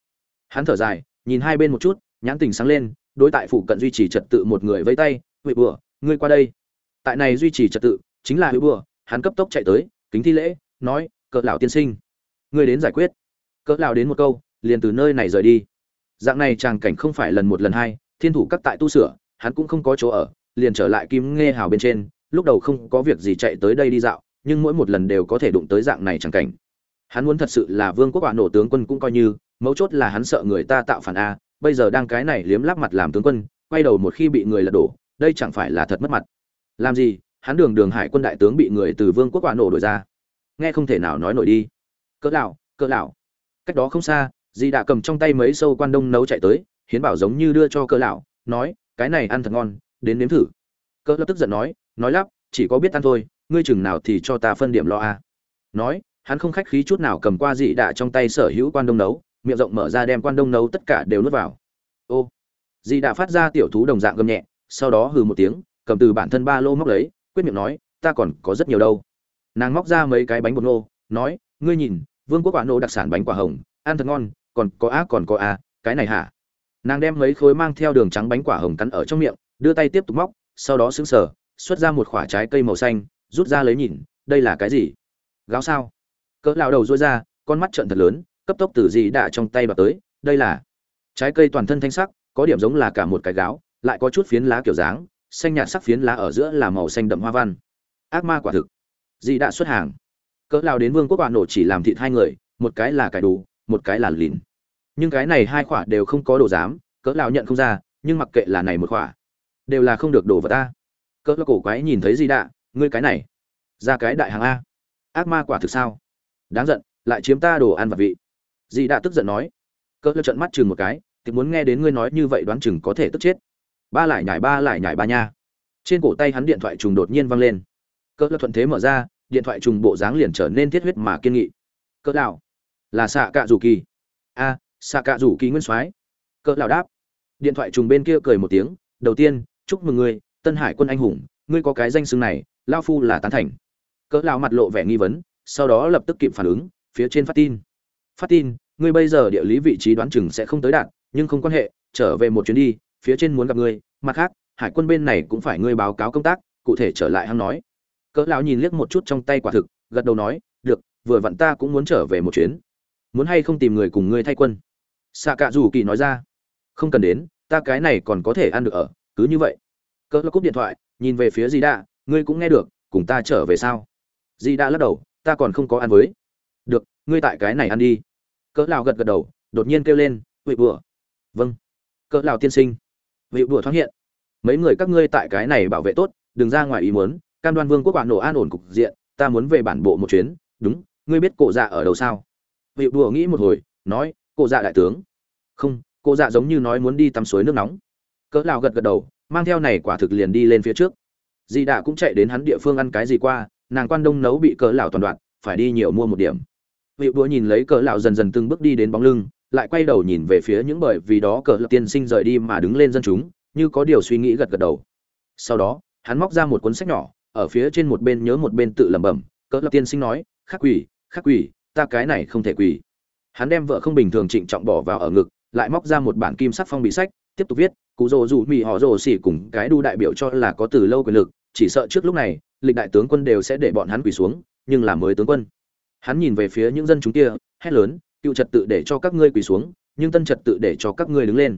Hắn thở dài, nhìn hai bên một chút, nhãn tình sáng lên, đối tại phụ cận duy trì trật tự một người vây tay, huệ bừa ngươi qua đây. Tại này duy trì trật tự, chính là huệ bừa hắn cấp tốc chạy tới, kính thi lễ, nói cỡ lão tiên sinh ngươi đến giải quyết. Cỡ lao đến một câu, liền từ nơi này rời đi. Dạng này tràng cảnh không phải lần một lần hai, thiên thủ các tại tu sửa, hắn cũng không có chỗ ở, liền trở lại kim nghe hào bên trên, lúc đầu không có việc gì chạy tới đây đi dạo, nhưng mỗi một lần đều có thể đụng tới dạng này tràng cảnh. Hắn muốn thật sự là vương quốc quả nổ tướng quân cũng coi như, mấu chốt là hắn sợ người ta tạo phản a, bây giờ đang cái này liếm láp mặt làm tướng quân, quay đầu một khi bị người lật đổ, đây chẳng phải là thật mất mặt. Làm gì, hắn đường đường hải quân đại tướng bị người từ vương quốc quả nổ đổi ra. Nghe không thể nào nói nổi đi cỡ lão cỡ lão cách đó không xa di đã cầm trong tay mấy sâu quan đông nấu chạy tới, hiến bảo giống như đưa cho cỡ lão nói, cái này ăn thật ngon, đến nếm thử. Cỡ lão tức giận nói nói lắp, chỉ có biết ăn thôi, ngươi chừng nào thì cho ta phân điểm lo a nói, hắn không khách khí chút nào cầm qua dị đạ trong tay sở hữu quan đông nấu, miệng rộng mở ra đem quan đông nấu tất cả đều nuốt vào. Ô. Dị đạ phát ra tiểu thú đồng dạng gầm nhẹ, sau đó hừ một tiếng, cầm từ bản thân ba lô móc lấy, quyết miệng nói, ta còn có rất nhiều đâu. Nàng móc ra mấy cái bánh bột nô nói ngươi nhìn, vương quốc quả nổ đặc sản bánh quả hồng, ăn thật ngon, còn có á, còn có a cái này hả? Nàng đem mấy khối mang theo đường trắng bánh quả hồng cắn ở trong miệng, đưa tay tiếp tục móc, sau đó xứng sở xuất ra một khoả trái cây màu xanh, rút ra lấy nhìn, đây là cái gì? Gáo sao? Cỡ lao đầu rối ra, con mắt trợn thật lớn, cấp tốc từ dị đạ trong tay bạc tới, đây là trái cây toàn thân thanh sắc, có điểm giống là cả một cái gáo, lại có chút phiến lá kiểu dáng, xanh nhạt sắc phiến lá ở giữa là màu xanh đậm hoa văn. Ác ma quả thực. Dị đạ xuất hàng cỡ lao đến vương quốc bạn nổ chỉ làm thịt hai người, một cái là cải đủ, một cái là lìn. Nhưng cái này hai khoả đều không có đồ dám, cỡ lao nhận không ra, nhưng mặc kệ là này một khoả đều là không được đồ vật ta. Cỡ lao cổ quái nhìn thấy gì đạ, ngươi cái này, ra cái đại hàng a. Ác ma quả thực sao? Đáng giận, lại chiếm ta đồ ăn vật vị. Dì đã tức giận nói. Cỡ lơ trận mắt chừng một cái, thì muốn nghe đến ngươi nói như vậy đoán chừng có thể tức chết. Ba lại nhảy ba lại nhảy ba nha. Trên cổ tay hắn điện thoại trùng đột nhiên văng lên. Cỡ lơ thuận thế mở ra điện thoại trùng bộ dáng liền trở nên thiết huyết mà kiên nghị. Cỡ lão, là xạ cạ rủ kỳ a xạ cạ rủ kỳ nguyên soái. Cỡ lão đáp. Điện thoại trùng bên kia cười một tiếng, đầu tiên, chúc mừng ngươi, tân hải quân anh hùng, ngươi có cái danh xưng này lao phu là tán thành. Cỡ lão mặt lộ vẻ nghi vấn, sau đó lập tức kịp phản ứng, phía trên phát tin. Phát tin, ngươi bây giờ địa lý vị trí đoán chừng sẽ không tới đạt, nhưng không quan hệ, trở về một chuyến đi, phía trên muốn gặp ngươi. Mặt khác, hải quân bên này cũng phải ngươi báo cáo công tác, cụ thể trở lại hắn nói cỡ lão nhìn liếc một chút trong tay quả thực gật đầu nói được vừa vặn ta cũng muốn trở về một chuyến. Muốn hay không tìm người cùng ngươi thay quân? Xạ cạ dù kỳ nói ra không cần đến ta cái này còn có thể ăn được ở cứ như vậy. Cỡ lão cúp điện thoại nhìn về phía di đạ, ngươi cũng nghe được cùng ta trở về sao? Di đạ lắc đầu ta còn không có ăn với. Được ngươi tại cái này ăn đi. Cỡ lão gật gật đầu đột nhiên kêu lên vị bùa. Vâng. Cỡ lão tiên sinh vị bùa thoáng hiện. Mấy người các ngươi tại cái này bảo vệ tốt đừng ra ngoài ý muốn cam đoan vương quốc quả nổ an ổn cục diện, ta muốn về bản bộ một chuyến. Đúng, ngươi biết cổ dạ ở đâu sao? Vị đùa nghĩ một hồi, nói, cổ dạ đại tướng. Không, cổ dạ giống như nói muốn đi tắm suối nước nóng. Cỡ lão gật gật đầu, mang theo này quả thực liền đi lên phía trước. Di đạ cũng chạy đến hắn địa phương ăn cái gì qua, nàng quan đông nấu bị cỡ lão toàn đoạn, phải đi nhiều mua một điểm. Vị đùa nhìn lấy cỡ lão dần dần từng bước đi đến bóng lưng, lại quay đầu nhìn về phía những bởi vì đó cỡ lão tiên sinh rời đi mà đứng lên dân chúng, như có điều suy nghĩ gật gật đầu. Sau đó, hắn móc ra một cuốn sách nhỏ ở phía trên một bên nhớ một bên tự lẩm bẩm, cỡ lập tiên sinh nói, khắc quỷ khắc quỷ, ta cái này không thể quỷ. Hắn đem vợ không bình thường trịnh trọng bỏ vào ở ngực, lại móc ra một bản kim sắc phong bị sách, tiếp tục viết, cụ rồ rủ mỹ họ rồ xỉ cùng cái đu đại biểu cho là có từ lâu quyền lực, chỉ sợ trước lúc này, lịch đại tướng quân đều sẽ để bọn hắn quỳ xuống, nhưng là mới tướng quân. Hắn nhìn về phía những dân chúng kia, hét lớn, cựu trật tự để cho các ngươi quỳ xuống, nhưng tân trật tự để cho các ngươi đứng lên.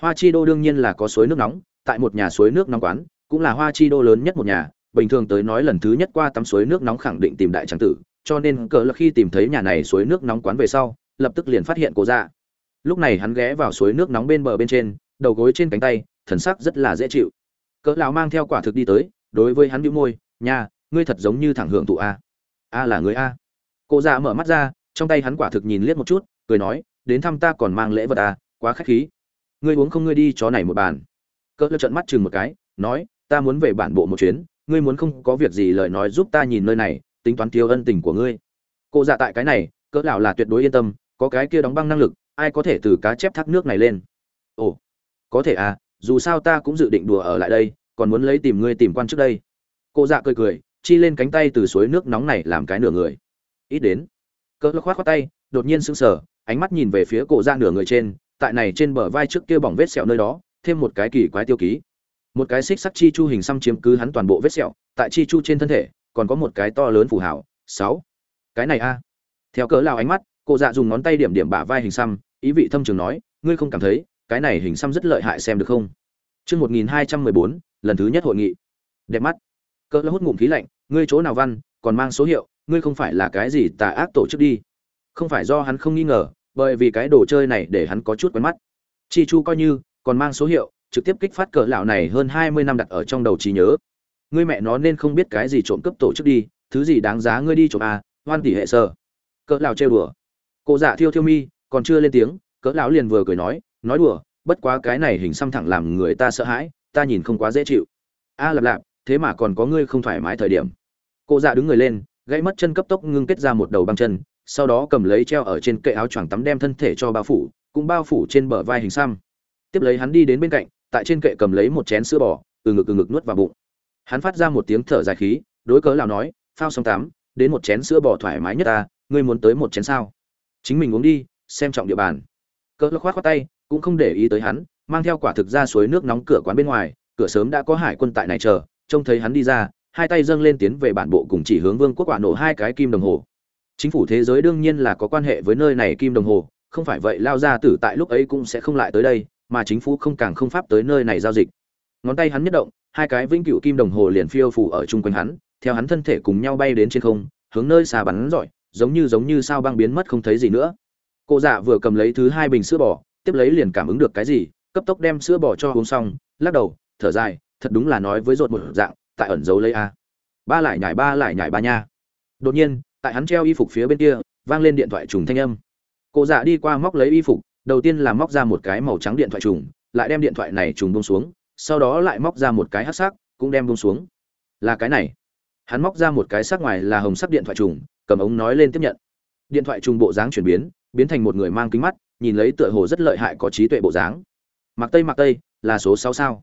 Hoa chi đô đương nhiên là có suối nước nóng, tại một nhà suối nước nóng quán, cũng là hoa chi đô lớn nhất một nhà bình thường tới nói lần thứ nhất qua tắm suối nước nóng khẳng định tìm đại tràng tử, cho nên cỡ là khi tìm thấy nhà này suối nước nóng quán về sau, lập tức liền phát hiện cô ra. Lúc này hắn ghé vào suối nước nóng bên bờ bên trên, đầu gối trên cánh tay, thần sắc rất là dễ chịu. Cỡ lão mang theo quả thực đi tới, đối với hắn bĩu môi, nha, ngươi thật giống như thẳng hưởng thụ a. A là người a. Cô già mở mắt ra, trong tay hắn quả thực nhìn liếc một chút, cười nói, đến thăm ta còn mang lễ vật à quá khách khí. Ngươi uống không, ngươi đi chó này một bàn. Cỡ lão trợn mắt chừng một cái, nói, ta muốn về bản bộ một chuyến ngươi muốn không có việc gì lời nói giúp ta nhìn nơi này, tính toán tiêu ân tình của ngươi. Cô dạ tại cái này, cỡ lão là tuyệt đối yên tâm, có cái kia đóng băng năng lực, ai có thể từ cá chép thác nước này lên? Ồ, có thể à dù sao ta cũng dự định đùa ở lại đây, còn muốn lấy tìm ngươi tìm quan trước đây. Cô dạ cười cười, chi lên cánh tay từ suối nước nóng này làm cái nửa người. Ít đến, cỡ khoát khoát tay, đột nhiên sững sờ, ánh mắt nhìn về phía cổ dạ nửa người trên, tại này trên bờ vai trước kia bỏng vết sẹo nơi đó, thêm một cái kỳ quái tiêu ký một cái xích sắt chi chu hình xăm chiếm cứ hắn toàn bộ vết sẹo, tại chi chu trên thân thể, còn có một cái to lớn phù hảo sáu. Cái này a. Theo cỡ lao ánh mắt, cô dạ dùng ngón tay điểm điểm bả vai hình xăm, ý vị thâm trường nói, ngươi không cảm thấy, cái này hình xăm rất lợi hại xem được không? Chương một nghìn hai trăm mười bốn, lần thứ nhất hội nghị. Đẹp mắt. Cỡ hút ngụm khí lạnh, ngươi chỗ nào văn, còn mang số hiệu, ngươi không phải là cái gì tà ác tổ chức đi. Không phải do hắn không nghi ngờ, bởi vì cái đồ chơi này để hắn có chút quen mắt. Chi chu coi như, còn mang số hiệu trực tiếp kích phát cỡ lão này hơn hai mươi năm đặt ở trong đầu trí nhớ. Ngươi mẹ nó nên không biết cái gì trộm cướp tổ chức đi thứ gì đáng giá ngươi đi trộm à hoan tỷ hệ sở. cỡ lão trêu đùa. Cô dạ thiêu thiêu mi còn chưa lên tiếng cỡ lão liền vừa cười nói nói đùa bất quá cái này hình xăm thẳng làm người ta sợ hãi ta nhìn không quá dễ chịu. A à, lạp lạp thế mà còn có ngươi không thoải mái thời điểm. Cô dạ đứng người lên gãy mất chân cấp tốc ngưng kết ra một đầu băng chân sau đó cầm lấy treo ở trên kệ áo choàng tắm đem thân thể cho bao phủ cũng bao phủ trên bờ vai hình xăm. Tiếp lấy hắn đi đến bên cạnh tại trên kệ cầm lấy một chén sữa bò, từ ngực từ ngực nuốt vào bụng. Hắn phát ra một tiếng thở dài khí, đối cớ lão nói, phao xong tắm, đến một chén sữa bò thoải mái nhất ta, ngươi muốn tới một chén sao? Chính mình uống đi, xem trọng địa bàn. Cỡ khoát khoát tay, cũng không để ý tới hắn, mang theo quả thực ra suối nước nóng cửa quán bên ngoài, cửa sớm đã có hải quân tại này chờ, trông thấy hắn đi ra, hai tay dâng lên tiến về bản bộ cùng chỉ hướng vương quốc quả nổ hai cái kim đồng hồ. Chính phủ thế giới đương nhiên là có quan hệ với nơi này kim đồng hồ, không phải vậy, lao ra tử tại lúc ấy cũng sẽ không lại tới đây mà chính phủ không càng không pháp tới nơi này giao dịch. Ngón tay hắn nhất động, hai cái vĩnh cửu kim đồng hồ liền phiêu phủ ở chung quanh hắn, theo hắn thân thể cùng nhau bay đến trên không, hướng nơi xà bắn giỏi, giống như giống như sao băng biến mất không thấy gì nữa. Cô dạ vừa cầm lấy thứ hai bình sữa bò, tiếp lấy liền cảm ứng được cái gì, cấp tốc đem sữa bò cho uống xong, lắc đầu, thở dài, thật đúng là nói với ruột một dạng, tại ẩn giấu lấy a. Ba lại nhảy ba lại nhảy ba nha. Đột nhiên, tại hắn treo y phục phía bên kia, vang lên điện thoại trùng thanh âm. Cô dạ đi qua móc lấy y phục đầu tiên là móc ra một cái màu trắng điện thoại trùng, lại đem điện thoại này trùng bông xuống, sau đó lại móc ra một cái hát sắc, cũng đem bông xuống. Là cái này. Hắn móc ra một cái sắc ngoài là hồng sắc điện thoại trùng, cầm ống nói lên tiếp nhận. Điện thoại trùng bộ dáng chuyển biến biến thành một người mang kính mắt, nhìn lấy tựa hồ rất lợi hại có trí tuệ bộ dáng. Mặc tây mặc tây, là số sáu sao?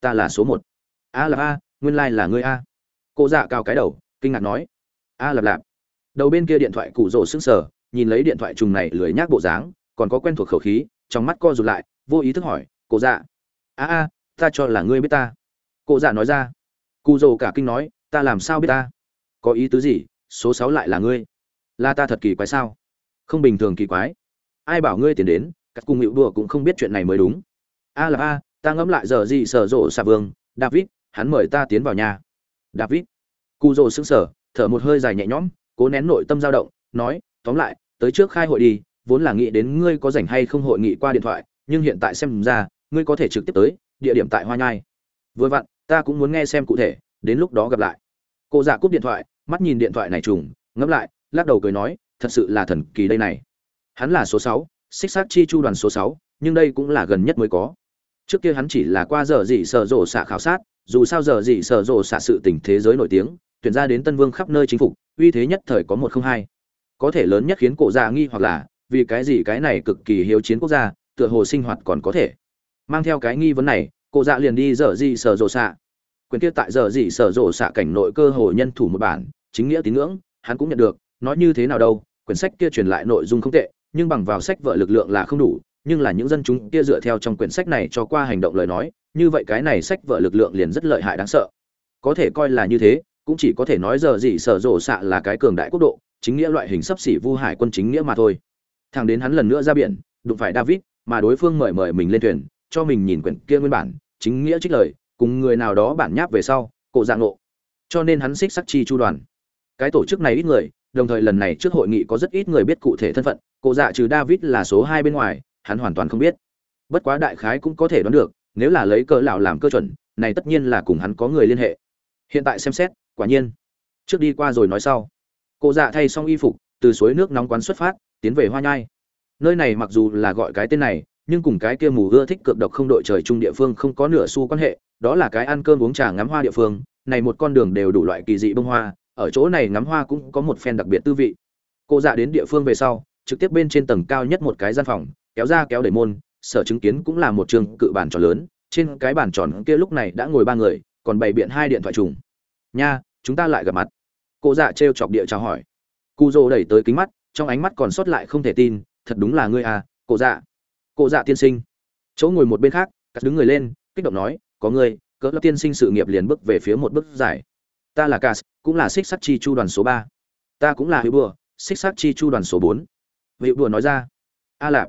Ta là số một. A là a, nguyên lai、like、là ngươi a. Cô dạ cao cái đầu, kinh ngạc nói. A lạp lạp. Đầu bên kia điện thoại cụ rỗ sững sờ, nhìn lấy điện thoại trùng này lười nhác bộ dáng còn có quen thuộc khẩu khí, trong mắt co rụt lại, vô ý thức hỏi cô dạ? A a, ta cho là ngươi biết ta. Cô dạ nói ra. Cụ rỗ cả kinh nói, ta làm sao biết ta? Có ý tứ gì? Số sáu lại là ngươi? Là ta thật kỳ quái sao? Không bình thường kỳ quái. Ai bảo ngươi tiền đến, các cung hữu đùa cũng không biết chuyện này mới đúng. A là a, ta ngẫm lại giờ gì sở rộ xà vương, david, hắn mời ta tiến vào nhà. David. Cu rồ sững sờ, thở một hơi dài nhẹ nhõm, cố nén nội tâm dao động, nói, tóm lại, tới trước khai hội đi vốn là nghĩ đến ngươi có rảnh hay không hội nghị qua điện thoại, nhưng hiện tại xem ra, ngươi có thể trực tiếp tới, địa điểm tại hoa nhai. Vừa vặn, ta cũng muốn nghe xem cụ thể, đến lúc đó gặp lại. Cô giả cúp điện thoại, mắt nhìn điện thoại này trùng, ngẫm lại, lắc đầu cười nói, thật sự là thần kỳ đây này. Hắn là số sáu, xích xác chi chu đoàn số sáu, nhưng đây cũng là gần nhất mới có. Trước kia hắn chỉ là qua giờ gì sở rộ xạ khảo sát, dù sao giờ gì sở rộ xạ sự tình thế giới nổi tiếng, tuyển ra đến tân vương khắp nơi chính phục, uy thế nhất thời có một không hai. Có thể lớn nhất khiến cổ già nghi hoặc là vì cái gì cái này cực kỳ hiếu chiến quốc gia, tựa hồ sinh hoạt còn có thể. Mang theo cái nghi vấn này, cô dạ liền đi dở dị sở rộ xạ. Quyền kia tại dở dị sở rộ xạ cảnh nội cơ hồ nhân thủ một bản, chính nghĩa tín ngưỡng, hắn cũng nhận được, nói như thế nào đâu, quyển sách kia truyền lại nội dung không tệ, nhưng bằng vào sách vợ lực lượng là không đủ, nhưng là những dân chúng kia dựa theo trong quyển sách này cho qua hành động lời nói, như vậy cái này sách vợ lực lượng liền rất lợi hại đáng sợ. Có thể coi là như thế, cũng chỉ có thể nói giờ gì sở rộ xạ là cái cường đại quốc độ, chính nghĩa loại hình sắp xỉ vu hải quân chính nghĩa mà thôi thằng đến hắn lần nữa ra biển, đụng phải david, mà đối phương mời mời mình lên thuyền, cho mình nhìn quyển kia nguyên bản, chính nghĩa trích lời, cùng người nào đó bản nháp về sau, cổ dạng nộ cho nên hắn xích sắc chi chu đoàn. Cái tổ chức này ít người, đồng thời lần này trước hội nghị có rất ít người biết cụ thể thân phận, cổ dạ trừ david là số hai bên ngoài, hắn hoàn toàn không biết. Bất quá đại khái cũng có thể đoán được, nếu là lấy cỡ lão làm cơ chuẩn, này tất nhiên là cùng hắn có người liên hệ. Hiện tại xem xét, quả nhiên. Trước đi qua rồi nói sau. Cụ dạ thay xong y phục, từ suối nước nóng quán xuất phát tiến về hoa nhai. Nơi này mặc dù là gọi cái tên này, nhưng cùng cái kia mù ưa thích cược độc không đội trời chung địa phương không có nửa xu quan hệ, đó là cái ăn cơm uống trà ngắm hoa địa phương, này một con đường đều đủ loại kỳ dị bông hoa, ở chỗ này ngắm hoa cũng có một phen đặc biệt tư vị. Cô dạ đến địa phương về sau, trực tiếp bên trên tầng cao nhất một cái gian phòng, kéo ra kéo đẩy môn, sở chứng kiến cũng là một trường cự bàn tròn lớn, trên cái bàn tròn kia lúc này đã ngồi ba người, còn bày biện hai điện thoại trùng. Nha, chúng ta lại gặp mặt. Cô dạ trêu chọc địa chào hỏi. Cu dô đẩy tới kính mắt trong ánh mắt còn sót lại không thể tin thật đúng là ngươi à cô dạ. Cô dạ tiên sinh. Chỗ ngồi một bên khác cắt đứng người lên kích động nói có ngươi cỡ tiên sinh sự nghiệp liền bước về phía một bước giải, ta là cas cũng là xích sắc chi chu đoàn số ba. Ta cũng là hữu bùa xích sắc chi chu đoàn số bốn. Hữu bùa nói ra. A lạp.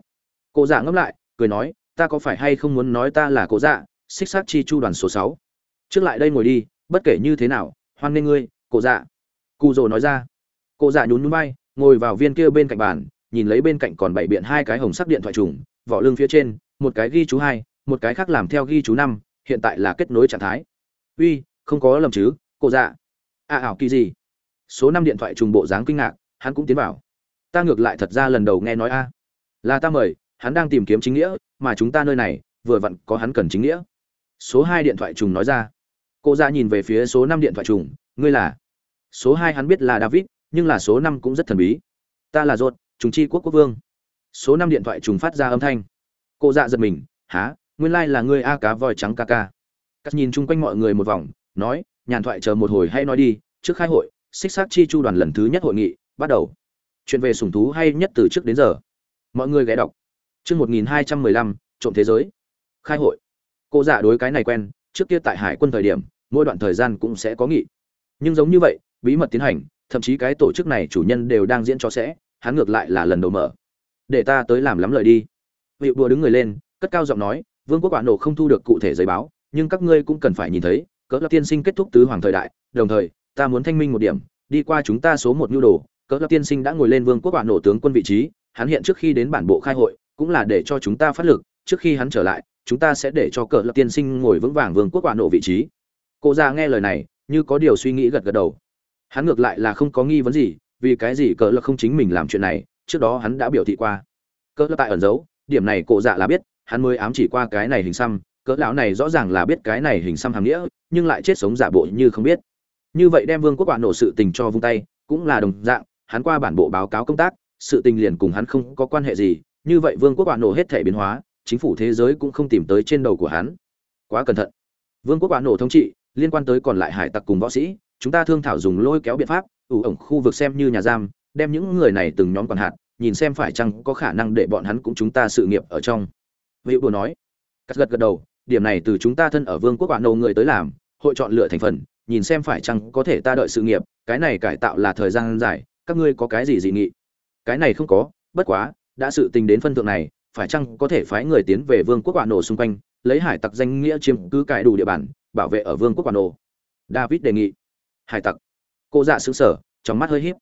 Cô dạ ngẫm lại cười nói ta có phải hay không muốn nói ta là cô dạ xích sắc chi chu đoàn số sáu? Trước lại đây ngồi đi bất kể như thế nào hoan nghê ngươi cô dạ. Cụ rồ nói ra. Cô dạ nhún nhún bay ngồi vào viên kia bên cạnh bàn, nhìn lấy bên cạnh còn bảy biện hai cái hồng sắc điện thoại trùng, vỏ lưng phía trên, một cái ghi chú hai, một cái khác làm theo ghi chú năm, hiện tại là kết nối trạng thái. Uy, không có lầm chứ, cô dạ. À ảo kỳ gì? Số năm điện thoại trùng bộ dáng kinh ngạc, hắn cũng tiến vào. Ta ngược lại thật ra lần đầu nghe nói a. Là ta mời, hắn đang tìm kiếm chính nghĩa, mà chúng ta nơi này, vừa vặn có hắn cần chính nghĩa. Số hai điện thoại trùng nói ra. Cô ra nhìn về phía số năm điện thoại trùng, ngươi là? Số hai hắn biết là david nhưng là số năm cũng rất thần bí. Ta là ruột, trùng chi quốc quốc vương. Số năm điện thoại trùng phát ra âm thanh. Cô dạ giật mình há nguyên lai là ngươi a cá voi trắng ca ca. Cắt nhìn chung quanh mọi người một vòng, nói, nhàn thoại chờ một hồi hay nói đi, trước khai hội xích xác chi chu đoàn lần thứ nhất hội nghị, bắt đầu. Chuyện về sủng thú hay nhất từ trước đến giờ. Mọi người ghé đọc. Chương một nghìn hai trăm mười lăm, trộm thế giới. Khai hội. Cô dạ đối cái này quen, trước kia tại hải quân thời điểm, mỗi đoạn thời gian cũng sẽ có nghị. Nhưng giống như vậy, bí mật tiến hành thậm chí cái tổ chức này chủ nhân đều đang diễn cho sẽ, hắn ngược lại là lần đầu mở. Để ta tới làm lắm lời đi. Vị đùa đứng người lên, cất cao giọng nói, vương quốc quả nổ không thu được cụ thể giấy báo, nhưng các ngươi cũng cần phải nhìn thấy, cỡ lập tiên sinh kết thúc tứ hoàng thời đại, đồng thời, ta muốn thanh minh một điểm, đi qua chúng ta số một nhu đồ, cỡ lập tiên sinh đã ngồi lên vương quốc quả nổ tướng quân vị trí, hắn hiện trước khi đến bản bộ khai hội, cũng là để cho chúng ta phát lực, trước khi hắn trở lại, chúng ta sẽ để cho cỡ lập tiên sinh ngồi vững vàng vương quốc quả nổ vị trí. Cô ra nghe lời này, như có điều suy nghĩ gật gật đầu hắn ngược lại là không có nghi vấn gì, vì cái gì cỡ lập không chính mình làm chuyện này, trước đó hắn đã biểu thị qua. Cỡ lập tại ẩn giấu, điểm này cổ dạ là biết, hắn mới ám chỉ qua cái này hình xăm, cỡ lão này rõ ràng là biết cái này hình xăm hàm nghĩa, nhưng lại chết sống giả bộ như không biết. Như vậy đem vương quốc quản nổ sự tình cho vung tay, cũng là đồng dạng, hắn qua bản bộ báo cáo công tác, sự tình liền cùng hắn không có quan hệ gì, như vậy vương quốc quản nổ hết thể biến hóa, chính phủ thế giới cũng không tìm tới trên đầu của hắn. Quá cẩn thận. Vương quốc quản nổ thống trị, liên quan tới còn lại hải tặc cùng võ sĩ chúng ta thương thảo dùng lôi kéo biện pháp, ủ ổng khu vực xem như nhà giam, đem những người này từng nhóm còn hạt, nhìn xem phải chăng có khả năng để bọn hắn cũng chúng ta sự nghiệp ở trong. Vị bùa nói. Cắt gật gật đầu, điểm này từ chúng ta thân ở vương quốc bạn nô người tới làm, hội chọn lựa thành phần, nhìn xem phải chăng có thể ta đợi sự nghiệp, cái này cải tạo là thời gian dài, các ngươi có cái gì dị nghị? Cái này không có, bất quá, đã sự tình đến phân thượng này, phải chăng có thể phái người tiến về vương quốc bạn nổ xung quanh, lấy hải tặc danh nghĩa chiếm cứ cải đủ địa bàn, bảo vệ ở vương quốc bạn nổ david đề nghị hải tặc. Cô dạ xứng sở trong mắt hơi híp.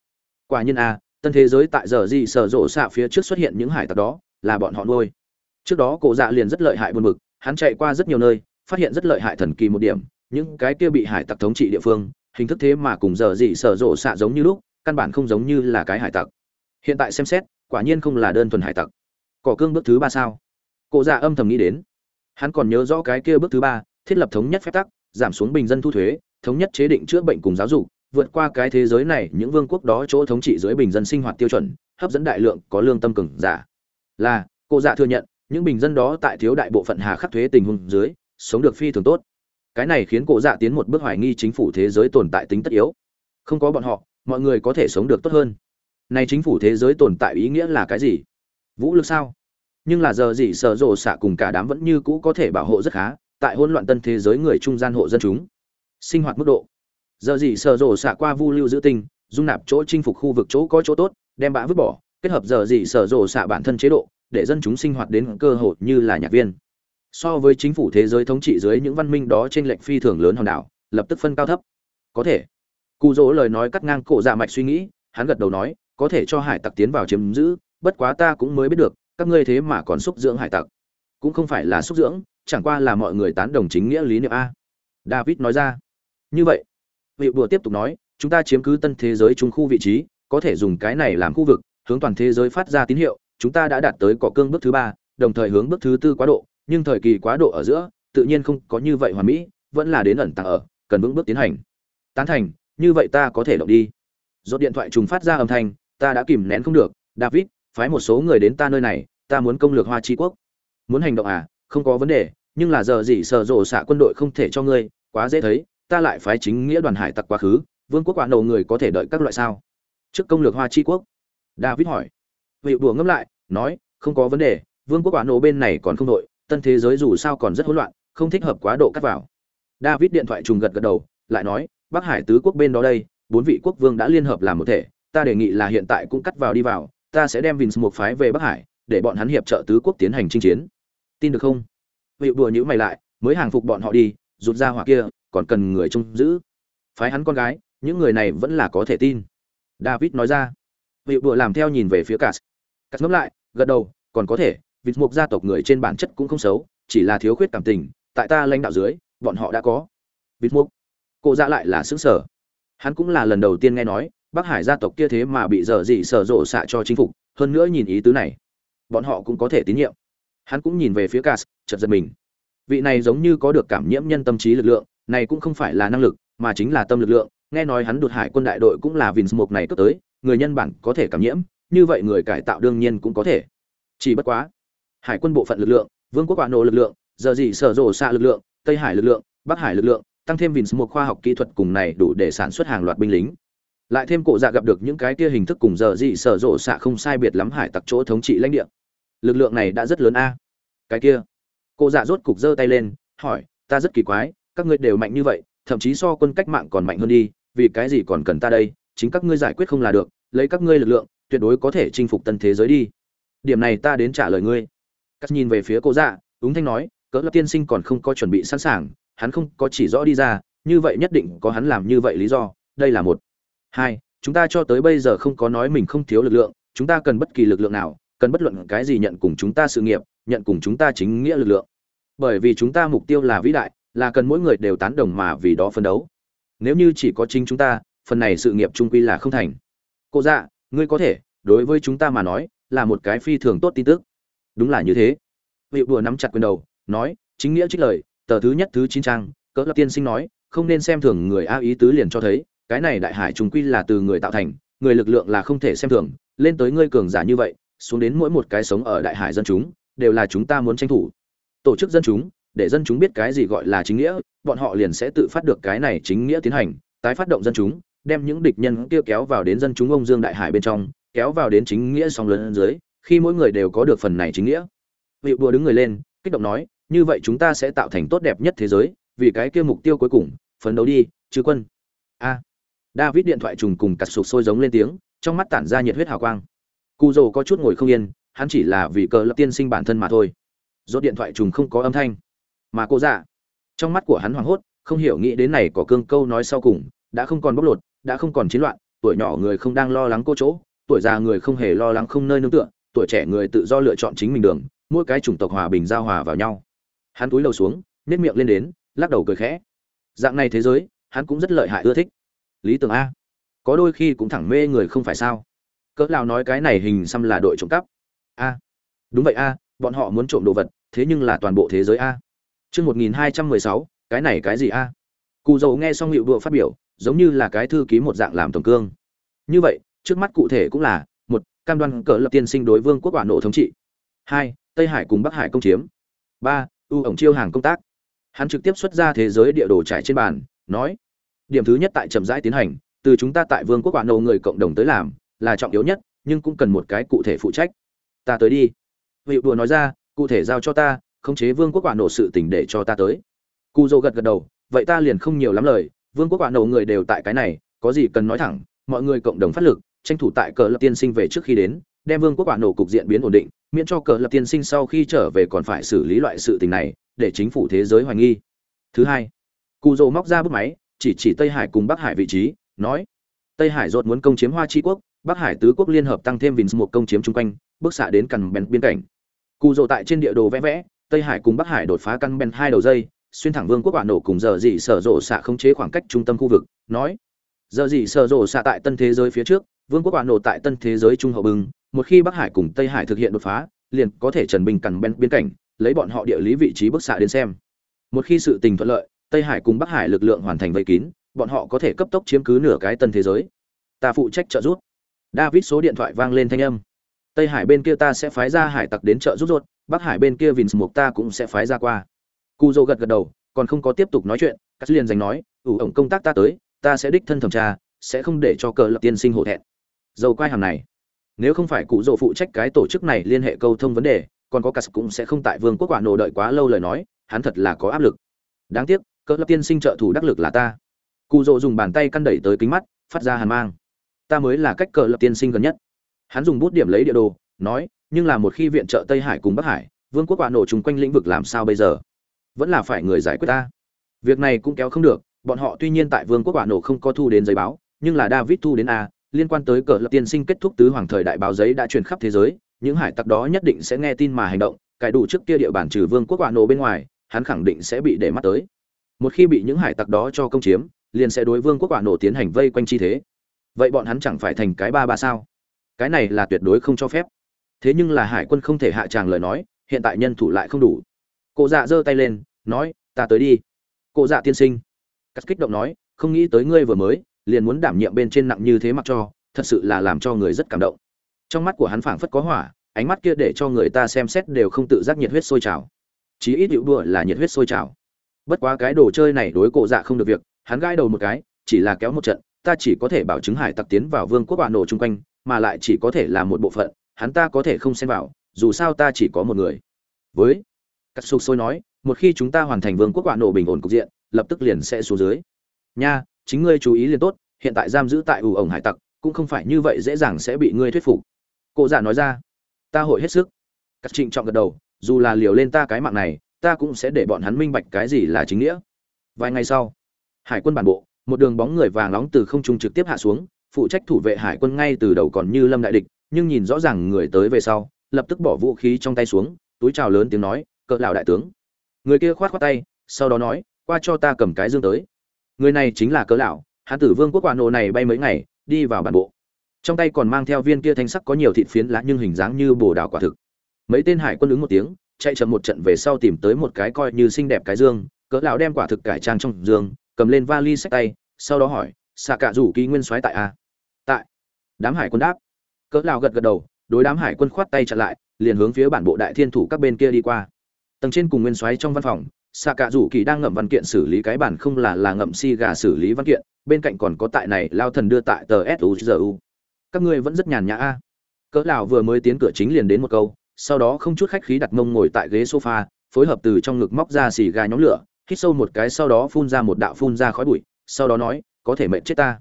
Quả nhiên a tân thế giới tại giờ gì sở rộ xạ phía trước xuất hiện những hải tặc đó, là bọn họ nuôi. Trước đó cổ dạ liền rất lợi hại buồn bực, hắn chạy qua rất nhiều nơi, phát hiện rất lợi hại thần kỳ một điểm, những cái kia bị hải tặc thống trị địa phương, hình thức thế mà cùng giờ gì sở rộ xạ giống như lúc, căn bản không giống như là cái hải tặc. Hiện tại xem xét, quả nhiên không là đơn thuần hải tặc. Cỏ cương bước thứ ba sao? Cổ dạ âm thầm nghĩ đến. Hắn còn nhớ rõ cái kia bước thứ ba, thiết lập thống nhất phép tắc, giảm xuống bình dân thu thuế thống nhất chế định chữa bệnh cùng giáo dục, vượt qua cái thế giới này, những vương quốc đó chỗ thống trị dưới bình dân sinh hoạt tiêu chuẩn, hấp dẫn đại lượng, có lương tâm cường giả. Là, cô dạ thừa nhận, những bình dân đó tại thiếu đại bộ phận hà khắc thuế tình huống dưới, sống được phi thường tốt. Cái này khiến cô dạ tiến một bước hoài nghi chính phủ thế giới tồn tại tính tất yếu. Không có bọn họ, mọi người có thể sống được tốt hơn. Này chính phủ thế giới tồn tại ý nghĩa là cái gì? Vũ lực sao? Nhưng là giờ gì sở rồ xạ cùng cả đám vẫn như cũ có thể bảo hộ rất khá, tại hỗn loạn tân thế giới người trung gian hộ dân chúng sinh hoạt mức độ. Giờ gì sở rổ xạ qua vu lưu giữ tinh, dung nạp chỗ chinh phục khu vực chỗ có chỗ tốt, đem bã vứt bỏ, kết hợp giờ gì sở rổ xạ bản thân chế độ, để dân chúng sinh hoạt đến cơ hội như là nhạc viên. So với chính phủ thế giới thống trị dưới những văn minh đó trên lệnh phi thường lớn hòn đảo, lập tức phân cao thấp. Có thể. Cụ dỗ lời nói cắt ngang cổ dạ mạch suy nghĩ, hắn gật đầu nói, có thể cho hải tặc tiến vào chiếm giữ, bất quá ta cũng mới biết được, các ngươi thế mà còn xúc dưỡng hải tặc. Cũng không phải là xúc dưỡng, chẳng qua là mọi người tán đồng chính nghĩa lý niệm a. David nói ra như vậy, vị đùa tiếp tục nói, chúng ta chiếm cứ tân thế giới trung khu vị trí, có thể dùng cái này làm khu vực, hướng toàn thế giới phát ra tín hiệu, chúng ta đã đạt tới cọ cương bước thứ ba, đồng thời hướng bước thứ tư quá độ, nhưng thời kỳ quá độ ở giữa, tự nhiên không có như vậy hoàn mỹ, vẫn là đến ẩn tàng ở, cần vững bước tiến hành. Tán thành, như vậy ta có thể động đi. Dốt điện thoại trùng phát ra âm thanh, ta đã kìm nén không được, david, phái một số người đến ta nơi này, ta muốn công lược hoa tri quốc. Muốn hành động à không có vấn đề, nhưng là giờ gì sợ rộ xạ quân đội không thể cho ngươi, quá dễ thấy ta lại phái chính nghĩa đoàn hải tặc quá khứ vương quốc quả nổ người có thể đợi các loại sao trước công lược hoa tri quốc david hỏi vị đùa ngẫm lại nói không có vấn đề vương quốc quả nổ bên này còn không đội tân thế giới dù sao còn rất hỗn loạn không thích hợp quá độ cắt vào david điện thoại trùng gật gật đầu lại nói bắc hải tứ quốc bên đó đây bốn vị quốc vương đã liên hợp làm một thể ta đề nghị là hiện tại cũng cắt vào đi vào ta sẽ đem vins một phái về Bắc Hải, để bọn hắn hiệp trợ tứ quốc tiến hành chinh chiến. Tin được không? Vị đùa nhữ mày lại, mới hàng phục bọn họ đi, rút ra hỏa kia, còn cần người trông giữ. Phái hắn con gái, những người này vẫn là có thể tin. David nói ra. Vị đùa làm theo nhìn về phía Cass. Cass ngẫm lại, gật đầu, còn có thể, Vince một gia tộc người trên bản chất cũng không xấu, chỉ là thiếu khuyết cảm tình, tại ta lãnh đạo dưới, bọn họ đã có. vịt mục Cô ra lại là xứng sở. Hắn cũng là lần đầu tiên nghe nói, Bắc Hải gia tộc kia thế mà bị dở dị sở rộ xạ cho chính phục, hơn nữa nhìn ý tứ này, bọn họ cũng có thể tín nhiệm. Hắn cũng nhìn về phía Cass, chợt giật mình. Vị này giống như có được cảm nhiễm nhân tâm trí lực lượng, này cũng không phải là năng lực, mà chính là tâm lực lượng. Nghe nói hắn đột hải quân đại đội cũng là vins mục này cấp tới, người nhân bản có thể cảm nhiễm, như vậy người cải tạo đương nhiên cũng có thể. Chỉ bất quá, hải quân bộ phận lực lượng, vương quốc quả nổ lực lượng, giờ gì sở rộ xạ lực lượng, tây hải lực lượng, bắc hải lực lượng, tăng thêm vins mục khoa học kỹ thuật cùng này đủ để sản xuất hàng loạt binh lính lại thêm cổ dạ gặp được những cái kia hình thức cùng giờ gì sở rộ xạ không sai biệt lắm hải tặc chỗ thống trị lãnh địa lực lượng này đã rất lớn a cái kia cụ dạ rốt cục giơ tay lên hỏi ta rất kỳ quái các ngươi đều mạnh như vậy, thậm chí so quân cách mạng còn mạnh hơn đi, vì cái gì còn cần ta đây, chính các ngươi giải quyết không là được, lấy các ngươi lực lượng, tuyệt đối có thể chinh phục tân thế giới đi. Điểm này ta đến trả lời ngươi. Cắt nhìn về phía cô dạ ứng thanh nói, cỡ lập tiên sinh còn không có chuẩn bị sẵn sàng, hắn không có chỉ rõ đi ra, như vậy nhất định có hắn làm như vậy lý do, đây là một. Hai, chúng ta cho tới bây giờ không có nói mình không thiếu lực lượng, chúng ta cần bất kỳ lực lượng nào, cần bất luận cái gì nhận cùng chúng ta sự nghiệp, nhận cùng chúng ta chính nghĩa lực lượng. Bởi vì chúng ta mục tiêu là vĩ đại là cần mỗi người đều tán đồng mà vì đó phấn đấu. Nếu như chỉ có chính chúng ta, phần này sự nghiệp trung quy là không thành. Cô dạ ngươi có thể, đối với chúng ta mà nói, là một cái phi thường tốt tin tức. Đúng là như thế. Vị đùa nắm chặt quyền đầu, nói, chính nghĩa trích lời, tờ thứ nhất thứ chín trang, cỡ lập tiên sinh nói, không nên xem thường người a ý tứ liền cho thấy, cái này đại hải trung quy là từ người tạo thành, người lực lượng là không thể xem thường, lên tới ngươi cường giả như vậy, xuống đến mỗi một cái sống ở đại hải dân chúng, đều là chúng ta muốn tranh thủ. Tổ chức dân chúng để dân chúng biết cái gì gọi là chính nghĩa bọn họ liền sẽ tự phát được cái này chính nghĩa tiến hành tái phát động dân chúng đem những địch nhân kia kéo vào đến dân chúng ông dương đại hải bên trong kéo vào đến chính nghĩa song lớn dưới khi mỗi người đều có được phần này chính nghĩa vị đùa đứng người lên kích động nói như vậy chúng ta sẽ tạo thành tốt đẹp nhất thế giới vì cái kia mục tiêu cuối cùng phấn đấu đi chứ quân a David điện thoại trùng cùng cắt sụp sôi giống lên tiếng, trong mắt tản ra nhiệt huyết hào quang. Cù Dầu có chút ngồi không yên, hắn chỉ là vì cờ lập tiên sinh bản thân mà thôi. Rốt điện thoại trùng không có âm thanh. Mà cô dạ, trong mắt của hắn hoảng hốt, không hiểu nghĩ đến này có cương câu nói sau cùng, đã không còn bóc lột, đã không còn chiến loạn, tuổi nhỏ người không đang lo lắng cô chỗ, tuổi già người không hề lo lắng không nơi nương tựa, tuổi trẻ người tự do lựa chọn chính mình đường, mỗi cái chủng tộc hòa bình giao hòa vào nhau. Hắn túi lầu xuống, nếp miệng lên đến, lắc đầu cười khẽ. Dạng này thế giới, hắn cũng rất lợi hại ưa thích. Lý tưởng a. Có đôi khi cũng thẳng mê người không phải sao? Cỡ nào nói cái này hình xăm là đội trộm cắp? A. Đúng vậy a bọn họ muốn trộm đồ vật thế nhưng là toàn bộ thế giới a chương một nghìn hai trăm mười sáu, cái này cái gì a? Cụ dầu nghe xong hiệu đùa phát biểu, giống như là cái thư ký một dạng làm tổng cương. Như vậy, trước mắt cụ thể cũng là, một, cam đoan cỡ lập tiên sinh đối vương quốc quả nộ thống trị. Hai, tây hải cùng bắc hải công chiếm. Ba, ưu ổng chiêu hàng công tác. Hắn trực tiếp xuất ra thế giới địa đồ trải trên bàn, nói, điểm thứ nhất tại chậm rãi tiến hành, từ chúng ta tại vương quốc quả nộ người cộng đồng tới làm, là trọng yếu nhất, nhưng cũng cần một cái cụ thể phụ trách. Ta tới đi. Hiệu đùa nói ra, cụ thể giao cho ta khống chế vương quốc quả nổ sự tình để cho ta tới. Cụ dô gật gật đầu, vậy ta liền không nhiều lắm lời, vương quốc quả nổ người đều tại cái này, có gì cần nói thẳng, mọi người cộng đồng phát lực, tranh thủ tại cờ lập tiên sinh về trước khi đến, đem vương quốc quả nổ cục diện biến ổn định, miễn cho cờ lập tiên sinh sau khi trở về còn phải xử lý loại sự tình này, để chính phủ thế giới hoài nghi. Thứ hai cụ dô móc ra bút máy, chỉ chỉ tây hải cùng bắc hải vị trí, nói, tây hải dột muốn công chiếm hoa tri quốc, bắc hải tứ quốc liên hợp tăng thêm vins một công chiếm chung quanh, bước xạ đến cằn bèn biên cảnh. Cụ dô tại trên địa đồ vẽ vẽ tây hải cùng bắc hải đột phá căn bèn hai đầu dây, xuyên thẳng vương quốc quả nổ cùng giờ dị sở rộ xạ khống chế khoảng cách trung tâm khu vực, nói. Giờ dị sở rộ xạ tại tân thế giới phía trước, vương quốc quả nổ tại tân thế giới trung hậu bừng, một khi bắc hải cùng tây hải thực hiện đột phá, liền có thể trần bình cằn bên biên cảnh, lấy bọn họ địa lý vị trí bức xạ đến xem. Một khi sự tình thuận lợi, tây hải cùng bắc hải lực lượng hoàn thành vây kín, bọn họ có thể cấp tốc chiếm cứ nửa cái tân thế giới. Ta phụ trách trợ giúp. David số điện thoại vang lên thanh âm tây hải bên kia ta sẽ phái ra hải tặc đến trợ giúp rốt, bắc hải bên kia vinh mục ta cũng sẽ phái ra qua. Cụ dô gật gật đầu, còn không có tiếp tục nói chuyện cắt liền dành nói, ủ ổng công tác ta tới, ta sẽ đích thân thẩm tra, sẽ không để cho cờ lập tiên sinh hổ thẹn. Dầu quai hàm này, nếu không phải cụ dô phụ trách cái tổ chức này liên hệ câu thông vấn đề, còn có cả cũng sẽ không tại vương quốc quả nổ đợi quá lâu lời nói, hắn thật là có áp lực. Đáng tiếc, cờ lập tiên sinh trợ thủ đắc lực là ta. Cụ dô dùng bàn tay căn đẩy tới kính mắt, phát ra hàn mang. Ta mới là cách cờ lập tiên sinh gần nhất hắn dùng bút điểm lấy địa đồ, nói, nhưng là một khi viện trợ tây hải cùng bắc hải, vương quốc quả nổ chung quanh lĩnh vực làm sao bây giờ? Vẫn là phải người giải quyết ta. Việc này cũng kéo không được, bọn họ tuy nhiên tại vương quốc quả nổ không có thu đến giấy báo, nhưng là david thu đến a, liên quan tới cờ lập tiên sinh kết thúc tứ hoàng thời đại báo giấy đã truyền khắp thế giới, những hải tặc đó nhất định sẽ nghe tin mà hành động, cải đủ trước kia địa bàn trừ vương quốc quả nổ bên ngoài, hắn khẳng định sẽ bị để mắt tới. Một khi bị những hải tặc đó cho công chiếm, liền sẽ đối vương quốc quả nổ tiến hành vây quanh chi thế. Vậy bọn hắn chẳng phải thành cái ba ba sao? Cái này là tuyệt đối không cho phép. Thế nhưng là hải quân không thể hạ tràng lời nói, hiện tại nhân thủ lại không đủ. Cụ dạ giơ tay lên, nói, ta tới đi. Cụ dạ tiên sinh. Cắt kích động nói, không nghĩ tới ngươi vừa mới, liền muốn đảm nhiệm bên trên nặng như thế mặc cho, thật sự là làm cho người rất cảm động. Trong mắt của hắn phảng phất có hỏa, ánh mắt kia để cho người ta xem xét đều không tự giác nhiệt huyết sôi trào. Chí ít hữu đùa là nhiệt huyết sôi trào. Bất quá cái đồ chơi này đối cụ dạ không được việc, hắn gãi đầu một cái, chỉ là kéo một trận, ta chỉ có thể bảo chứng hải tặc tiến vào vương quốc bạn nổ chung quanh mà lại chỉ có thể là một bộ phận, hắn ta có thể không xen vào, dù sao ta chỉ có một người. Với cắt sục sôi nói, một khi chúng ta hoàn thành vương quốc quả nổ bình ổn cục diện, lập tức liền sẽ xuống dưới. Nha, chính ngươi chú ý liền tốt, hiện tại giam giữ tại ủ ổng hải tặc, cũng không phải như vậy dễ dàng sẽ bị ngươi thuyết phục. Cụ giả nói ra, ta hội hết sức. Cắt trịnh trọng gật đầu, dù là liều lên ta cái mạng này, ta cũng sẽ để bọn hắn minh bạch cái gì là chính nghĩa. Vài ngày sau, hải quân bản bộ, một đường bóng người vàng nóng từ không trung trực tiếp hạ xuống phụ trách thủ vệ hải quân ngay từ đầu còn như lâm đại địch, nhưng nhìn rõ ràng người tới về sau, lập tức bỏ vũ khí trong tay xuống, túi chào lớn tiếng nói, cỡ lão đại tướng. Người kia khoát khoát tay, sau đó nói, qua cho ta cầm cái dương tới. Người này chính là cỡ lão hắn tử vương quốc quả nổ này bay mấy ngày, đi vào bản bộ. Trong tay còn mang theo viên kia thanh sắc có nhiều thịt phiến lá nhưng hình dáng như bồ đào quả thực. Mấy tên hải quân ứng một tiếng, chạy chậm một trận về sau tìm tới một cái coi như xinh đẹp cái dương, cỡ lão đem quả thực cải trang trong dương, cầm lên vali sách tay, sau đó hỏi xạ cả rủ ký nguyên soái tại a? Tại. Đám hải quân đáp. Cỡ lão gật gật đầu, đối đám hải quân khoát tay chặn lại, liền hướng phía bản bộ đại thiên thủ các bên kia đi qua. Tầng trên cùng nguyên soái trong văn phòng, xạ cả rủ kỳ đang ngậm văn kiện xử lý cái bản không là là ngậm si gà xử lý văn kiện, bên cạnh còn có tại này lao thần đưa tại tờ suzu các ngươi vẫn rất nhàn nhã a. Cỡ lão vừa mới tiến cửa chính liền đến một câu, sau đó không chút khách khí đặt mông ngồi tại ghế sofa, phối hợp từ trong ngực móc ra xì gà nhóm lửa, hít sâu một cái, sau đó phun ra một đạo phun ra khói bụi, sau đó nói có thể mệnh chết ta.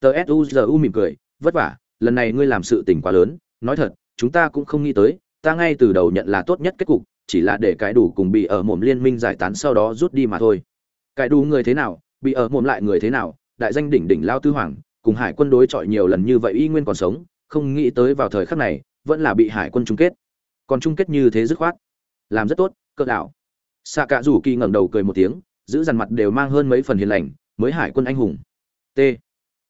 Tờ suzu mỉm cười, vất vả, lần này ngươi làm sự tình quá lớn, nói thật, chúng ta cũng không nghĩ tới, ta ngay từ đầu nhận là tốt nhất kết cục, chỉ là để cái đủ cùng bị ở mồm liên minh giải tán sau đó rút đi mà thôi. Cái đủ người thế nào, bị ở mồm lại người thế nào, đại danh đỉnh đỉnh lao tư hoàng, cùng hải quân đối chọi nhiều lần như vậy y nguyên còn sống, không nghĩ tới vào thời khắc này, vẫn là bị hải quân chung kết. Còn chung kết như thế dứt khoát, làm rất tốt, cỡ đảo xạ cả rủ kỳ ngẩng đầu cười một tiếng, giữ dằn mặt đều mang hơn mấy phần hiền lành, mới hải quân anh hùng t.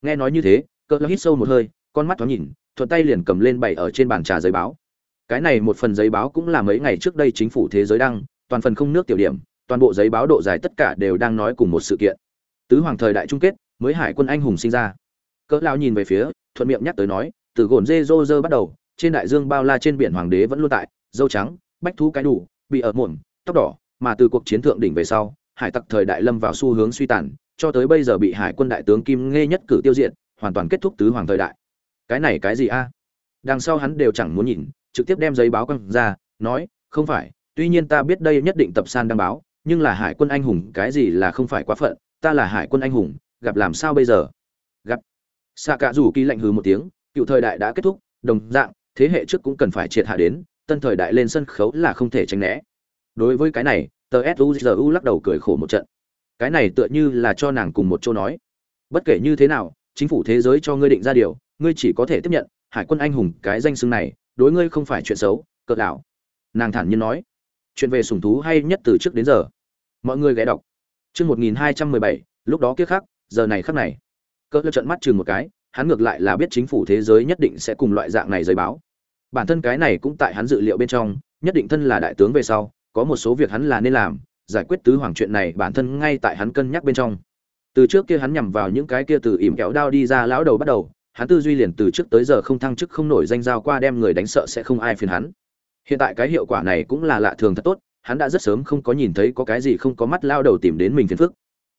Nghe nói như thế, cỡ hít sâu một hơi, con mắt thoáng nhìn, thuận tay liền cầm lên bày ở trên bàn trà giấy báo. Cái này một phần giấy báo cũng là mấy ngày trước đây chính phủ thế giới đăng, toàn phần không nước tiểu điểm, toàn bộ giấy báo độ dài tất cả đều đang nói cùng một sự kiện. Tứ hoàng thời đại chung kết, mới hải quân anh hùng sinh ra. Cỡ lao nhìn về phía, thuận miệng nhắc tới nói, từ gồn dê dô dơ bắt đầu, trên đại dương bao la trên biển hoàng đế vẫn luôn tại, dâu trắng, bách thú cái đủ, bị ở muộn, tóc đỏ, mà từ cuộc chiến thượng đỉnh về sau, hải tặc thời đại lâm vào xu hướng suy tàn cho tới bây giờ bị hải quân đại tướng kim nghe nhất cử tiêu diệt, hoàn toàn kết thúc tứ hoàng thời đại. Cái này cái gì a? Đằng sau hắn đều chẳng muốn nhìn, trực tiếp đem giấy báo quăng ra, nói, không phải, tuy nhiên ta biết đây nhất định tập san đăng báo, nhưng là hải quân anh hùng, cái gì là không phải quá phận, ta là hải quân anh hùng, gặp làm sao bây giờ? Gặp. Xạ cả rủ kỳ lạnh hừ một tiếng, cựu thời đại đã kết thúc, đồng dạng, thế hệ trước cũng cần phải triệt hạ đến, tân thời đại lên sân khấu là không thể tránh né. Đối với cái này, tờ suzu lắc đầu cười khổ một trận cái này tựa như là cho nàng cùng một chỗ nói. Bất kể như thế nào, chính phủ thế giới cho ngươi định ra điều, ngươi chỉ có thể tiếp nhận, hải quân anh hùng cái danh xưng này, đối ngươi không phải chuyện xấu, cỡ đảo nàng thản nhiên nói. Chuyện về sủng thú hay nhất từ trước đến giờ. Mọi người ghé đọc. Chương một nghìn hai trăm mười bảy, lúc đó kiếp khác giờ này khắc này. Cỡ lơ trận mắt chừng một cái, hắn ngược lại là biết chính phủ thế giới nhất định sẽ cùng loại dạng này giấy báo. Bản thân cái này cũng tại hắn dự liệu bên trong, nhất định thân là đại tướng về sau, có một số việc hắn là nên làm giải quyết tứ hoàng chuyện này bản thân ngay tại hắn cân nhắc bên trong. Từ trước kia hắn nhằm vào những cái kia từ ỉm kéo đao đi ra lão đầu bắt đầu, hắn tư duy liền từ trước tới giờ không thăng chức không nổi danh giao qua đem người đánh sợ sẽ không ai phiền hắn. Hiện tại cái hiệu quả này cũng là lạ thường thật tốt, hắn đã rất sớm không có nhìn thấy có cái gì không có mắt lao đầu tìm đến mình phiền phức.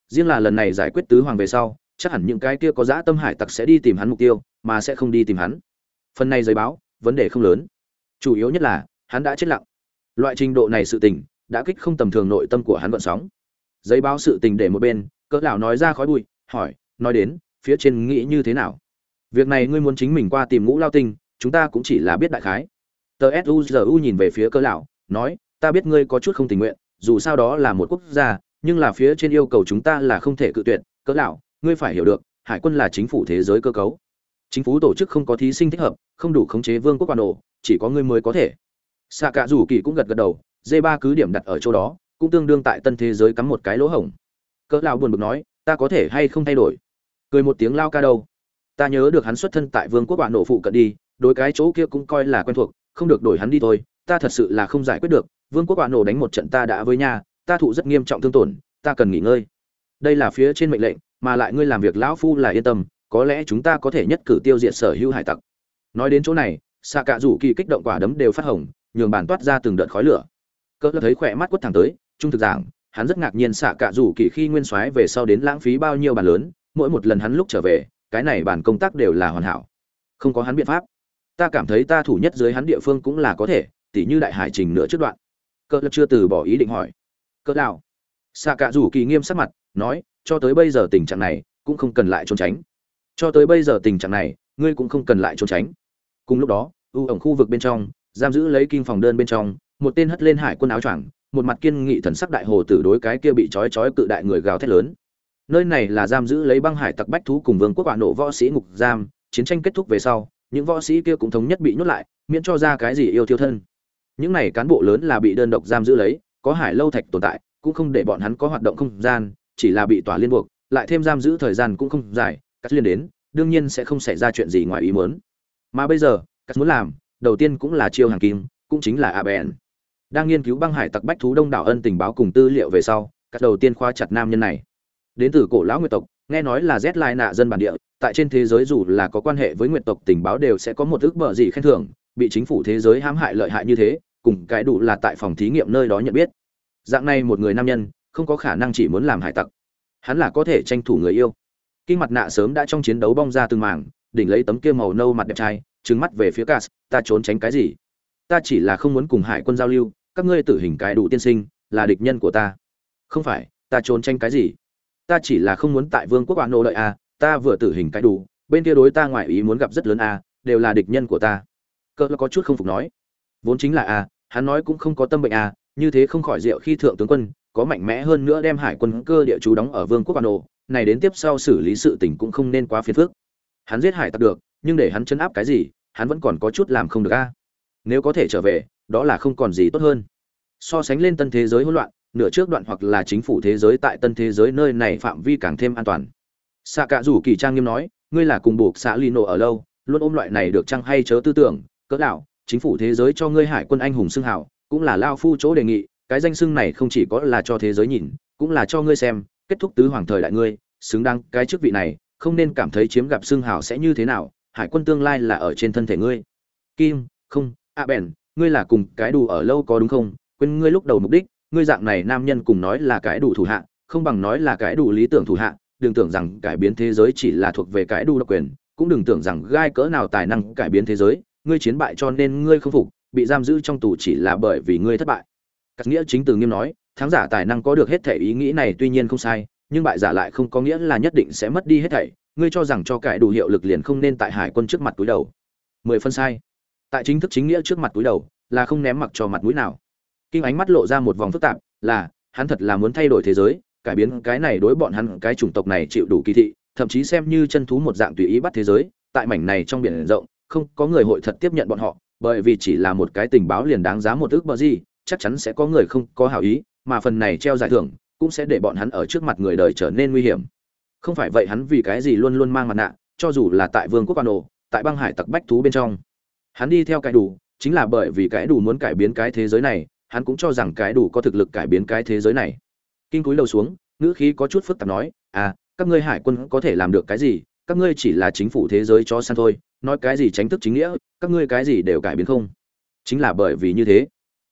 Riêng là lần này giải quyết tứ hoàng về sau, chắc hẳn những cái kia có dã tâm hải tặc sẽ đi tìm hắn mục tiêu, mà sẽ không đi tìm hắn. Phần này giấy báo, vấn đề không lớn. Chủ yếu nhất là, hắn đã chết lặng. Loại trình độ này sự tình đã kích không tầm thường nội tâm của hắn vận sóng. Giấy báo sự tình để một bên, cỡ lão nói ra khói bụi, hỏi, nói đến, phía trên nghĩ như thế nào? Việc này ngươi muốn chính mình qua tìm ngũ lao tinh, chúng ta cũng chỉ là biết đại khái. Tờ suzu nhìn về phía cỡ lão, nói, ta biết ngươi có chút không tình nguyện, dù sao đó là một quốc gia, nhưng là phía trên yêu cầu chúng ta là không thể cự tuyệt. Cỡ lão, ngươi phải hiểu được, hải quân là chính phủ thế giới cơ cấu. Chính phủ tổ chức không có thí sinh thích hợp, không đủ khống chế vương quốc quan ổ chỉ có ngươi mới có thể. Xạ cả rủ kỳ cũng gật gật đầu D3 cứ điểm đặt ở chỗ đó, cũng tương đương tại tân thế giới cắm một cái lỗ hổng. Cỡ lão buồn bực nói, ta có thể hay không thay đổi? Cười một tiếng, lao ca đâu? Ta nhớ được hắn xuất thân tại vương quốc bạn nổ phụ cận đi, đối cái chỗ kia cũng coi là quen thuộc, không được đổi hắn đi thôi, ta thật sự là không giải quyết được. Vương quốc bạn nổ đánh một trận ta đã với nhà ta thụ rất nghiêm trọng thương tổn, ta cần nghỉ ngơi. Đây là phía trên mệnh lệnh, mà lại ngươi làm việc lão phu là yên tâm, có lẽ chúng ta có thể nhất cử tiêu diệt sở hữu hải tặc. Nói đến chỗ này xạ cạ rủ kỳ kích động quả đấm đều phát hồng, nhường bản toát ra từng đợt khói lửa cỡ thấy khỏe mắt quất thẳng tới, trung thực giảng, hắn rất ngạc nhiên xạ cạ rủ kỳ khi nguyên soái về sau đến lãng phí bao nhiêu bàn lớn, mỗi một lần hắn lúc trở về, cái này bản công tác đều là hoàn hảo. Không có hắn biện pháp. Ta cảm thấy ta thủ nhất dưới hắn địa phương cũng là có thể, tỉ như đại hải trình nửa trước đoạn. Cỡ chưa từ bỏ ý định hỏi. Cỡ nào? Xạ cạ rủ kỳ nghiêm sắc mặt, nói, cho tới bây giờ tình trạng này, cũng không cần lại trốn tránh. Cho tới bây giờ tình trạng này, ngươi cũng không cần lại trốn tránh. Cùng lúc đó, ưu ổng khu vực bên trong, giam giữ lấy kinh phòng đơn bên trong một tên hất lên hải quân áo choàng, một mặt kiên nghị thần sắc đại hồ tử đối cái kia bị trói trói cự đại người gào thét lớn. Nơi này là giam giữ lấy băng hải tặc bách thú cùng vương quốc quả nộ võ sĩ ngục giam, chiến tranh kết thúc về sau, những võ sĩ kia cũng thống nhất bị nhốt lại, miễn cho ra cái gì yêu thiêu thân. Những này cán bộ lớn là bị đơn độc giam giữ lấy, có hải lâu thạch tồn tại, cũng không để bọn hắn có hoạt động không gian, chỉ là bị tỏa liên buộc, lại thêm giam giữ thời gian cũng không dài cắt liên đến, đương nhiên sẽ không xảy ra chuyện gì ngoài ý muốn. Mà bây giờ cắt muốn làm, đầu tiên cũng là chiêu hàng kim, cũng chính là abn đang nghiên cứu băng hải tặc bách thú đông đảo ân tình báo cùng tư liệu về sau cắt đầu tiên khoa chặt nam nhân này. Đến từ cổ lão nguyệt tộc, nghe nói là z lai nạ dân bản địa, tại trên thế giới dù là có quan hệ với nguyệt tộc tình báo đều sẽ có một ước bờ gì khen thưởng, bị chính phủ thế giới hãm hại lợi hại như thế, cùng cái đủ là tại phòng thí nghiệm nơi đó nhận biết. Dạng này một người nam nhân, không có khả năng chỉ muốn làm hải tặc. Hắn là có thể tranh thủ người yêu. Kinh mặt nạ sớm đã trong chiến đấu bong ra từng mảng, đỉnh lấy tấm kia màu nâu mặt đẹp trai trứng mắt về phía cas, ta trốn tránh cái gì? Ta chỉ là không muốn cùng hải quân giao lưu, các ngươi tử hình cái đủ tiên sinh, là địch nhân của ta. Không phải, ta trốn tranh cái gì? Ta chỉ là không muốn tại vương quốc bạn nô lợi a à, ta vừa tử hình cái đủ, bên kia đối ta ngoại ý muốn gặp rất lớn a đều là địch nhân của ta. Cỡ có chút không phục nói. Vốn chính là a hắn nói cũng không có tâm bệnh a như thế không khỏi rượu khi thượng tướng quân, có mạnh mẽ hơn nữa đem hải quân cơ địa chú đóng ở vương quốc bạn nô, này đến tiếp sau xử lý sự tình cũng không nên quá phiền phức. Hắn giết hải tặc được, nhưng để hắn chấn áp cái gì, hắn vẫn còn có chút làm không được a nếu có thể trở về, đó là không còn gì tốt hơn. So sánh lên tân thế giới hỗn loạn, nửa trước đoạn hoặc là chính phủ thế giới tại tân thế giới nơi này phạm vi càng thêm an toàn. Xạ cạ rủ kỳ trang nghiêm nói, ngươi là cùng buộc xã lino ở lâu, luôn ôm loại này được chăng hay chớ tư tưởng, cỡ đạo chính phủ thế giới cho ngươi hải quân anh hùng xưng hào, cũng là lao phu chỗ đề nghị, cái danh xưng này không chỉ có là cho thế giới nhìn, cũng là cho ngươi xem, kết thúc tứ hoàng thời đại ngươi, xứng đáng cái chức vị này, không nên cảm thấy chiếm gặp xưng hào sẽ như thế nào, hải quân tương lai là ở trên thân thể ngươi. Kim, không a bèn, ngươi là cùng cái đủ ở lâu có đúng không? Quên ngươi lúc đầu mục đích, ngươi dạng này nam nhân cùng nói là cái đủ thủ hạ, không bằng nói là cái đủ lý tưởng thủ hạ. Đừng tưởng rằng cải biến thế giới chỉ là thuộc về cái đủ độc quyền, cũng đừng tưởng rằng gai cỡ nào tài năng cải biến thế giới. Ngươi chiến bại cho nên ngươi không phục, bị giam giữ trong tù chỉ là bởi vì ngươi thất bại. Cắt nghĩa chính từ nghiêm nói, thắng giả tài năng có được hết thể ý nghĩ này tuy nhiên không sai, nhưng bại giả lại không có nghĩa là nhất định sẽ mất đi hết thảy. Ngươi cho rằng cho cải đủ hiệu lực liền không nên tại hải quân trước mặt túi đầu. Mười phân sai tại chính thức chính nghĩa trước mặt túi đầu, là không ném mặc cho mặt mũi nào. Kinh ánh mắt lộ ra một vòng phức tạp, là, hắn thật là muốn thay đổi thế giới, cải biến cái này đối bọn hắn, cái chủng tộc này chịu đủ kỳ thị, thậm chí xem như chân thú một dạng tùy ý bắt thế giới, tại mảnh này trong biển rộng, không có người hội thật tiếp nhận bọn họ, bởi vì chỉ là một cái tình báo liền đáng giá một ước bờ gì, chắc chắn sẽ có người không có hảo ý, mà phần này treo giải thưởng, cũng sẽ để bọn hắn ở trước mặt người đời trở nên nguy hiểm. Không phải vậy hắn vì cái gì luôn luôn mang mặt nạ, cho dù là tại vương quốc quan ồ tại băng hải tặc bách thú bên trong hắn đi theo cái đủ, chính là bởi vì cái đủ muốn cải biến cái thế giới này, hắn cũng cho rằng cái đủ có thực lực cải biến cái thế giới này. Kinh cúi đầu xuống, ngữ khí có chút phức tạp nói à các ngươi hải quân có thể làm được cái gì? Các ngươi chỉ là chính phủ thế giới cho săn thôi, nói cái gì tránh thức chính nghĩa, các ngươi cái gì đều cải biến không? Chính là bởi vì như thế.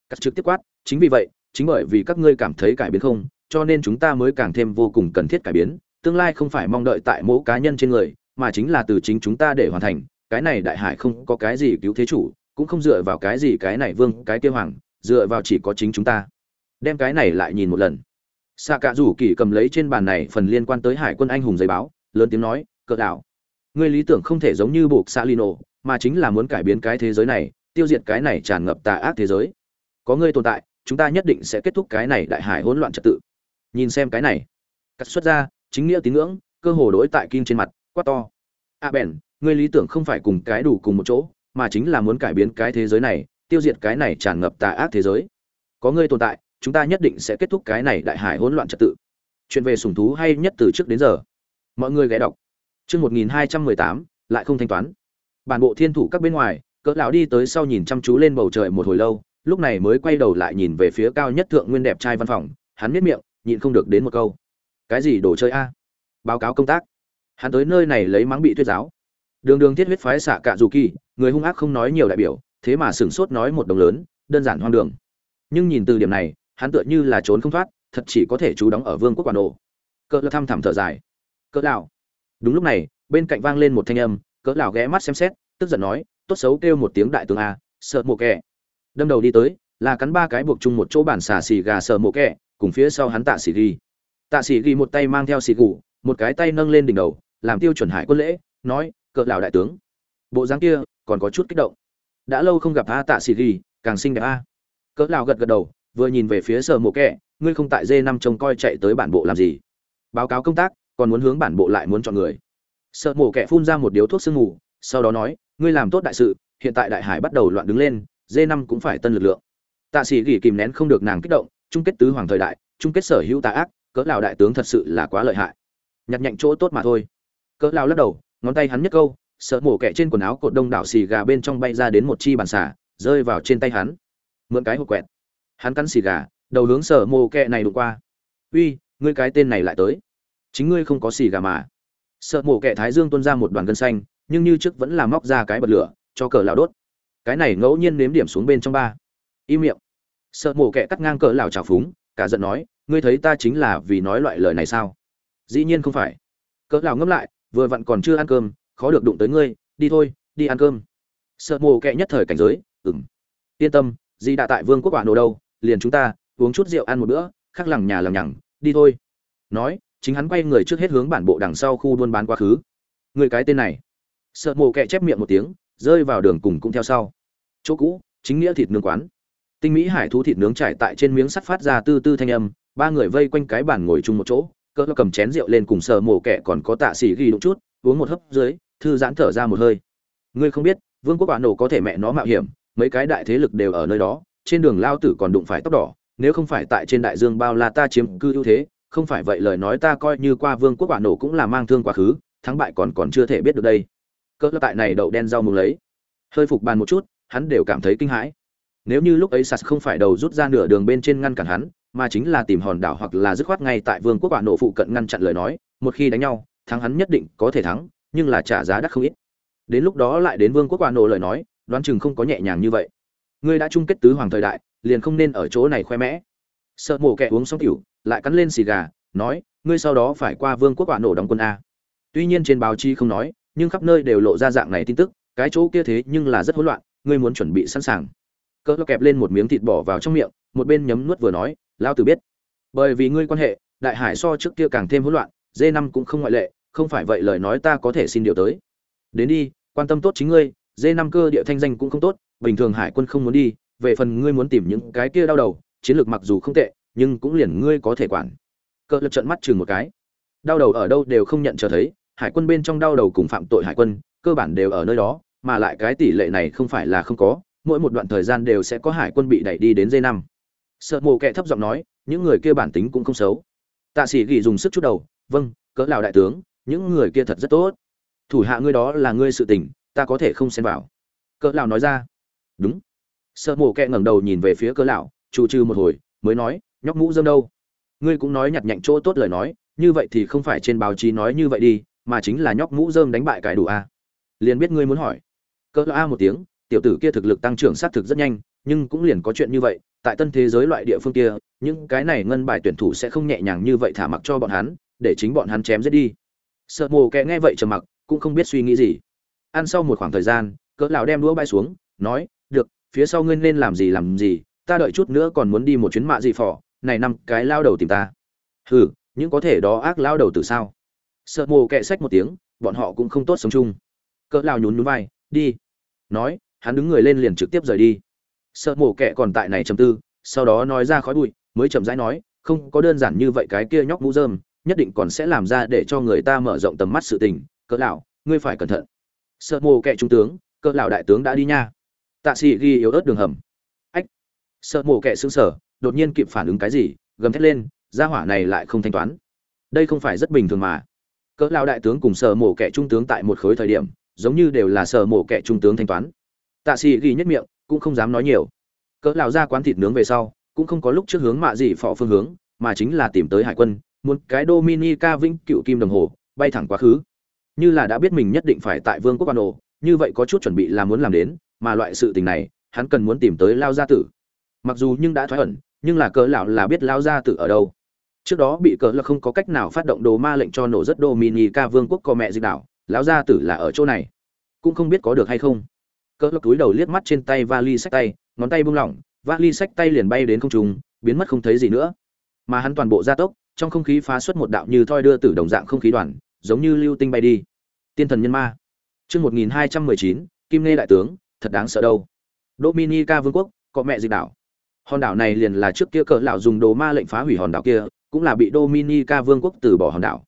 Cắt trực tiếp quát, chính vì vậy, chính bởi vì các ngươi cảm thấy cải biến không, cho nên chúng ta mới càng thêm vô cùng cần thiết cải biến, tương lai không phải mong đợi tại mỗi cá nhân trên người, mà chính là từ chính chúng ta để hoàn thành cái này đại hải không có cái gì cứu thế chủ, cũng không dựa vào cái gì cái này vương, cái kia hoàng, dựa vào chỉ có chính chúng ta. Đem cái này lại nhìn một lần. Xạ cạ rủ kỳ cầm lấy trên bàn này phần liên quan tới hải quân anh hùng giấy báo, lớn tiếng nói cỡ đảo, ngươi lý tưởng không thể giống như buộc xạ lino mà chính là muốn cải biến cái thế giới này, tiêu diệt cái này tràn ngập tà ác thế giới. Có ngươi tồn tại, chúng ta nhất định sẽ kết thúc cái này đại hải hỗn loạn trật tự. Nhìn xem cái này, cắt xuất ra, chính nghĩa tín ngưỡng, cơ hồ đối tại kim trên mặt, quát to. A à bèn ngươi lý tưởng không phải cùng cái đủ cùng một chỗ, mà chính là muốn cải biến cái thế giới này, tiêu diệt cái này tràn ngập tà ác thế giới. Có ngươi tồn tại, chúng ta nhất định sẽ kết thúc cái này đại hải hỗn loạn trật tự. Chuyện về sùng thú hay nhất từ trước đến giờ. Mọi người ghé đọc. Chương một nghìn hai trăm mười tám, lại không thanh toán. Bản bộ thiên thủ các bên ngoài, cỡ lão đi tới sau nhìn chăm chú lên bầu trời một hồi lâu, lúc này mới quay đầu lại nhìn về phía cao nhất thượng nguyên đẹp trai văn phòng. Hắn miết miệng, nhịn không được đến một câu. Cái gì đồ chơi a? Báo cáo công tác. Hắn tới nơi này lấy mắng bị thuyết giáo đường đường thiết huyết phái xạ cạ dù kỳ, người hung ác không nói nhiều đại biểu, thế mà sửng sốt nói một đồng lớn, đơn giản hoang đường. Nhưng nhìn từ điểm này, hắn tựa như là trốn không thoát, thật chỉ có thể trú đóng ở vương quốc quản đồ cỡ là thăm thẳm thở dài. Cỡ lão đúng lúc này, bên cạnh vang lên một thanh âm, cỡ lão ghé mắt xem xét, tức giận nói, tốt xấu kêu một tiếng đại tướng a, sợ mộ kẻ. Đâm đầu đi tới, là cắn ba cái buộc chung một chỗ bản xà xì gà sợ mộ kẻ, cùng phía sau hắn tạ xì ghi. Tạ xì ghi một tay mang theo xì gù, một cái tay nâng lên đỉnh đầu, làm tiêu chuẩn hải quân lễ, nói cỡ lão đại tướng. Bộ dáng kia còn có chút kích động. Đã lâu không gặp a tạ xì ghi càng xinh đẹp a. Cỡ lão gật gật đầu, vừa nhìn về phía sở mộ kẻ, ngươi không tại dê năm trông coi chạy tới bản bộ làm gì? Báo cáo công tác, còn muốn hướng bản bộ lại muốn chọn người. Sợ mổ kẻ phun ra một điếu thuốc sương mù, sau đó nói, ngươi làm tốt đại sự, hiện tại đại hải bắt đầu loạn đứng lên dê năm cũng phải tân lực lượng. Tạ sĩ gỉ kìm nén không được nàng kích động, chung kết tứ hoàng thời đại, chung kết sở hữu tà ác, cỡ lão đại tướng thật sự là quá lợi hại. Nhặt nhạnh chỗ tốt mà thôi. Cỡ lão lắc đầu ngón tay hắn nhấc câu, sợ mổ kẹ trên quần áo cột đông đảo xì gà bên trong bay ra đến một chi bàn xả rơi vào trên tay hắn. Mượn cái hộp quẹt. Hắn cắn xì gà, đầu hướng sở mổ kẹ này đụng qua. Uy, ngươi cái tên này lại tới. Chính ngươi không có xì gà mà. Sợ mổ kẹ thái dương tuôn ra một đoàn gân xanh, nhưng như trước vẫn là móc ra cái bật lửa, cho cờ lão đốt. Cái này ngẫu nhiên nếm điểm xuống bên trong ba. Im miệng. Sợ mổ kẹ cắt ngang cờ lão trào phúng, cả giận nói, ngươi thấy ta chính là vì nói loại lời này sao? Dĩ nhiên không phải. Cỡ lão ngâm lại vừa vặn còn chưa ăn cơm, khó được đụng tới ngươi, đi thôi, đi ăn cơm. Sợ mồ kệ nhất thời cảnh giới ừng yên tâm, di đã tại vương quốc quả nổ đâu, liền chúng ta, uống chút rượu ăn một bữa khác lằng nhà lằng nhằng, đi thôi. Nói, chính hắn quay người trước hết hướng bản bộ đằng sau khu buôn bán quá khứ. Người cái tên này. Sợ mồ kệ chép miệng một tiếng, rơi vào đường cùng cũng theo sau. Chỗ cũ, chính nghĩa thịt nướng quán. Tinh mỹ hải thú thịt nướng trải tại trên miếng sắt phát ra tư tư thanh âm, ba người vây quanh cái bàn ngồi chung một chỗ cỡ cầm chén rượu lên cùng sờ mồ kệ còn có tạ xỉ ghi đụng chút, uống một hớp dưới, thư giãn thở ra một hơi. Ngươi không biết, vương quốc bản nổ có thể mẹ nó mạo hiểm, mấy cái đại thế lực đều ở nơi đó, trên đường lao tử còn đụng phải tóc đỏ, nếu không phải tại trên đại dương bao la ta chiếm cư ưu thế, không phải vậy lời nói ta coi như qua vương quốc bản nổ cũng là mang thương quá khứ, thắng bại còn còn chưa thể biết được đây. Cỡ tại này đậu đen rau mù lấy. Hơi phục bàn một chút, hắn đều cảm thấy kinh hãi. Nếu như lúc ấy sạt không phải đầu rút ra nửa đường bên trên ngăn cản hắn mà chính là tìm hòn đảo hoặc là dứt khoát ngay tại vương quốc quả nổ phụ cận ngăn chặn lời nói, một khi đánh nhau, thắng hắn nhất định có thể thắng, nhưng là trả giá đắt không ít. Đến lúc đó lại đến vương quốc quả nổ lời nói, đoán chừng không có nhẹ nhàng như vậy. Ngươi đã chung kết tứ hoàng thời đại, liền không nên ở chỗ này khoe mẽ. Sợ mổ kẻ uống xong tiểu, lại cắn lên xì gà, nói, ngươi sau đó phải qua vương quốc quả nổ đóng quân a. Tuy nhiên trên báo chí không nói, nhưng khắp nơi đều lộ ra dạng này tin tức, cái chỗ kia thế nhưng là rất hỗn loạn, ngươi muốn chuẩn bị sẵn sàng. Cỡ kẹp lên một miếng thịt bỏ vào trong miệng, một bên nhấm nuốt vừa nói lao tử biết. Bởi vì ngươi quan hệ, đại hải so trước kia càng thêm hỗn loạn, d năm cũng không ngoại lệ, không phải vậy lời nói ta có thể xin điều tới. Đến đi, quan tâm tốt chính ngươi, d năm cơ địa thanh danh cũng không tốt, bình thường hải quân không muốn đi, về phần ngươi muốn tìm những cái kia đau đầu, chiến lược mặc dù không tệ, nhưng cũng liền ngươi có thể quản. Cỡ lập trận mắt chừng một cái. Đau đầu ở đâu đều không nhận trở thấy, hải quân bên trong đau đầu cùng phạm tội hải quân, cơ bản đều ở nơi đó, mà lại cái tỷ lệ này không phải là không có, mỗi một đoạn thời gian đều sẽ có hải quân bị đẩy đi đến dây năm sợ mồ kệ thấp giọng nói, những người kia bản tính cũng không xấu. Tạ sĩ ghi dùng sức chút đầu vâng cỡ lào đại tướng, những người kia thật rất tốt. Thủ hạ ngươi đó là ngươi sự tình, ta có thể không xen vào. Cỡ lào nói ra, đúng. Sợ mồ kệ ngẩng đầu nhìn về phía cỡ lão trụ trừ một hồi, mới nói, nhóc mũ dâm đâu? Ngươi cũng nói nhặt nhạnh chỗ tốt lời nói, như vậy thì không phải trên báo chí nói như vậy đi, mà chính là nhóc mũ dơm đánh bại cải đủ a. Liền biết ngươi muốn hỏi. Cỡ a một tiếng, tiểu tử kia thực lực tăng trưởng sát thực rất nhanh nhưng cũng liền có chuyện như vậy, tại tân thế giới loại địa phương kia, những cái này ngân bài tuyển thủ sẽ không nhẹ nhàng như vậy thả mặc cho bọn hắn, để chính bọn hắn chém giết đi. Sợ mồ kẻ nghe vậy trầm mặc, cũng không biết suy nghĩ gì. Ăn sau một khoảng thời gian, cỡ lão đem đũa bay xuống, nói, được, phía sau ngươi nên làm gì làm gì, ta đợi chút nữa còn muốn đi một chuyến mạ gì phò, này năm cái lao đầu tìm ta. Hừ những có thể đó ác lao đầu từ sao? Sợ mồ kệ sách một tiếng, bọn họ cũng không tốt sống chung. Cỡ lão nhún nhún vai, đi. Nói, hắn đứng người lên liền trực tiếp rời đi sợ mổ kẹ còn tại này chầm tư, sau đó nói ra khói bụi, mới chậm rãi nói, không có đơn giản như vậy cái kia nhóc mũ dơm nhất định còn sẽ làm ra để cho người ta mở rộng tầm mắt sự tình, cỡ lão, ngươi phải cẩn thận. Sợ mổ kẹ trung tướng, cỡ lão đại tướng đã đi nha. Tạ sĩ ghi yếu ớt đường hầm. Ách! Sợ mổ kẹ sững sờ, đột nhiên kịp phản ứng cái gì, gầm thét lên, gia hỏa này lại không thanh toán. Đây không phải rất bình thường mà. Cỡ lão đại tướng cùng sở mổ kẹ trung tướng tại một khối thời điểm, giống như đều là sở mổ kẹ trung tướng thanh toán. Tạ sĩ ghi nhất miệng cũng không dám nói nhiều. Cỡ lão ra quán thịt nướng về sau, cũng không có lúc trước hướng mạ gì phò phương hướng, mà chính là tìm tới hải quân, muốn cái dominica vĩnh cựu kim đồng hồ, bay thẳng quá khứ. Như là đã biết mình nhất định phải tại vương quốc ban ổ như vậy có chút chuẩn bị là muốn làm đến, mà loại sự tình này, hắn cần muốn tìm tới lao gia tử. Mặc dù nhưng đã thoái ẩn, nhưng là cỡ lão là biết lao gia tử ở đâu. Trước đó bị cỡ là không có cách nào phát động đồ ma lệnh cho nổ rất dominica vương quốc co mẹ dịch đảo, lão gia tử là ở chỗ này. Cũng không biết có được hay không cỡ lộc túi đầu liếc mắt trên tay vali sách tay, ngón tay buông lỏng, vali sách tay liền bay đến không trung, biến mất không thấy gì nữa. Mà hắn toàn bộ gia tốc, trong không khí phá xuất một đạo như thoi đưa từ đồng dạng không khí đoàn, giống như lưu tinh bay đi. Tiên thần nhân ma. Chương một nghìn hai trăm mười chín, kim nghe đại tướng, thật đáng sợ đâu. Dominica vương quốc, có mẹ dịch đảo. Hòn đảo này liền là trước kia cỡ lão dùng đồ ma lệnh phá hủy hòn đảo kia, cũng là bị dominica vương quốc từ bỏ hòn đảo.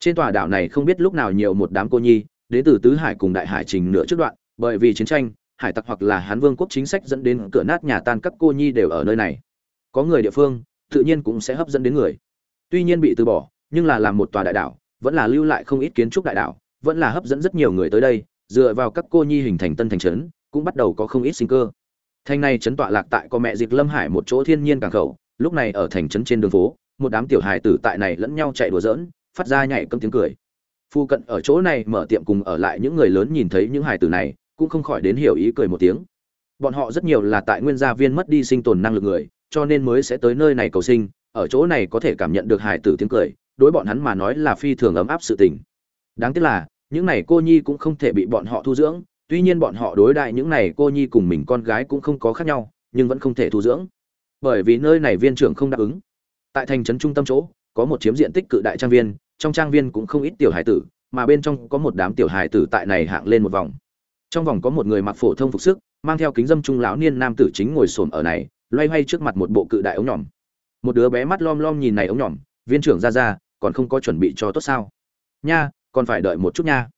Trên tòa đảo này không biết lúc nào nhiều một đám cô nhi, đến từ tứ hải cùng đại hải trình nửa trước đoạn bởi vì chiến tranh, hải tặc hoặc là hán vương quốc chính sách dẫn đến cửa nát nhà tan các cô nhi đều ở nơi này. Có người địa phương, tự nhiên cũng sẽ hấp dẫn đến người. Tuy nhiên bị từ bỏ, nhưng là làm một tòa đại đảo, vẫn là lưu lại không ít kiến trúc đại đảo, vẫn là hấp dẫn rất nhiều người tới đây, dựa vào các cô nhi hình thành tân thành trấn, cũng bắt đầu có không ít sinh cơ. Thành này trấn tọa lạc tại có mẹ dịch lâm hải một chỗ thiên nhiên cảng khẩu, lúc này ở thành trấn trên đường phố, một đám tiểu hài tử tại này lẫn nhau chạy đùa giỡn, phát ra nhảy cấm tiếng cười. Phu cận ở chỗ này mở tiệm cùng ở lại những người lớn nhìn thấy những hài tử này cũng không khỏi đến hiểu ý cười một tiếng. Bọn họ rất nhiều là tại nguyên gia viên mất đi sinh tồn năng lực người, cho nên mới sẽ tới nơi này cầu sinh, ở chỗ này có thể cảm nhận được hài tử tiếng cười, đối bọn hắn mà nói là phi thường ấm áp sự tình. Đáng tiếc là, những này cô nhi cũng không thể bị bọn họ thu dưỡng, tuy nhiên bọn họ đối đại những này cô nhi cùng mình con gái cũng không có khác nhau, nhưng vẫn không thể thu dưỡng. Bởi vì nơi này viên trưởng không đáp ứng. Tại thành trấn trung tâm chỗ, có một chiếm diện tích cự đại trang viên, trong trang viên cũng không ít tiểu hải tử, mà bên trong có một đám tiểu hải tử tại này hạng lên một vòng trong vòng có một người mặc phổ thông phục sức, mang theo kính dâm trung lão niên nam tử chính ngồi xổm ở này, loay hoay trước mặt một bộ cự đại ống nhỏm một đứa bé mắt lom lom nhìn này ống nhỏm viên trưởng ra ra, còn không có chuẩn bị cho tốt sao? Nha, còn phải đợi một chút nha.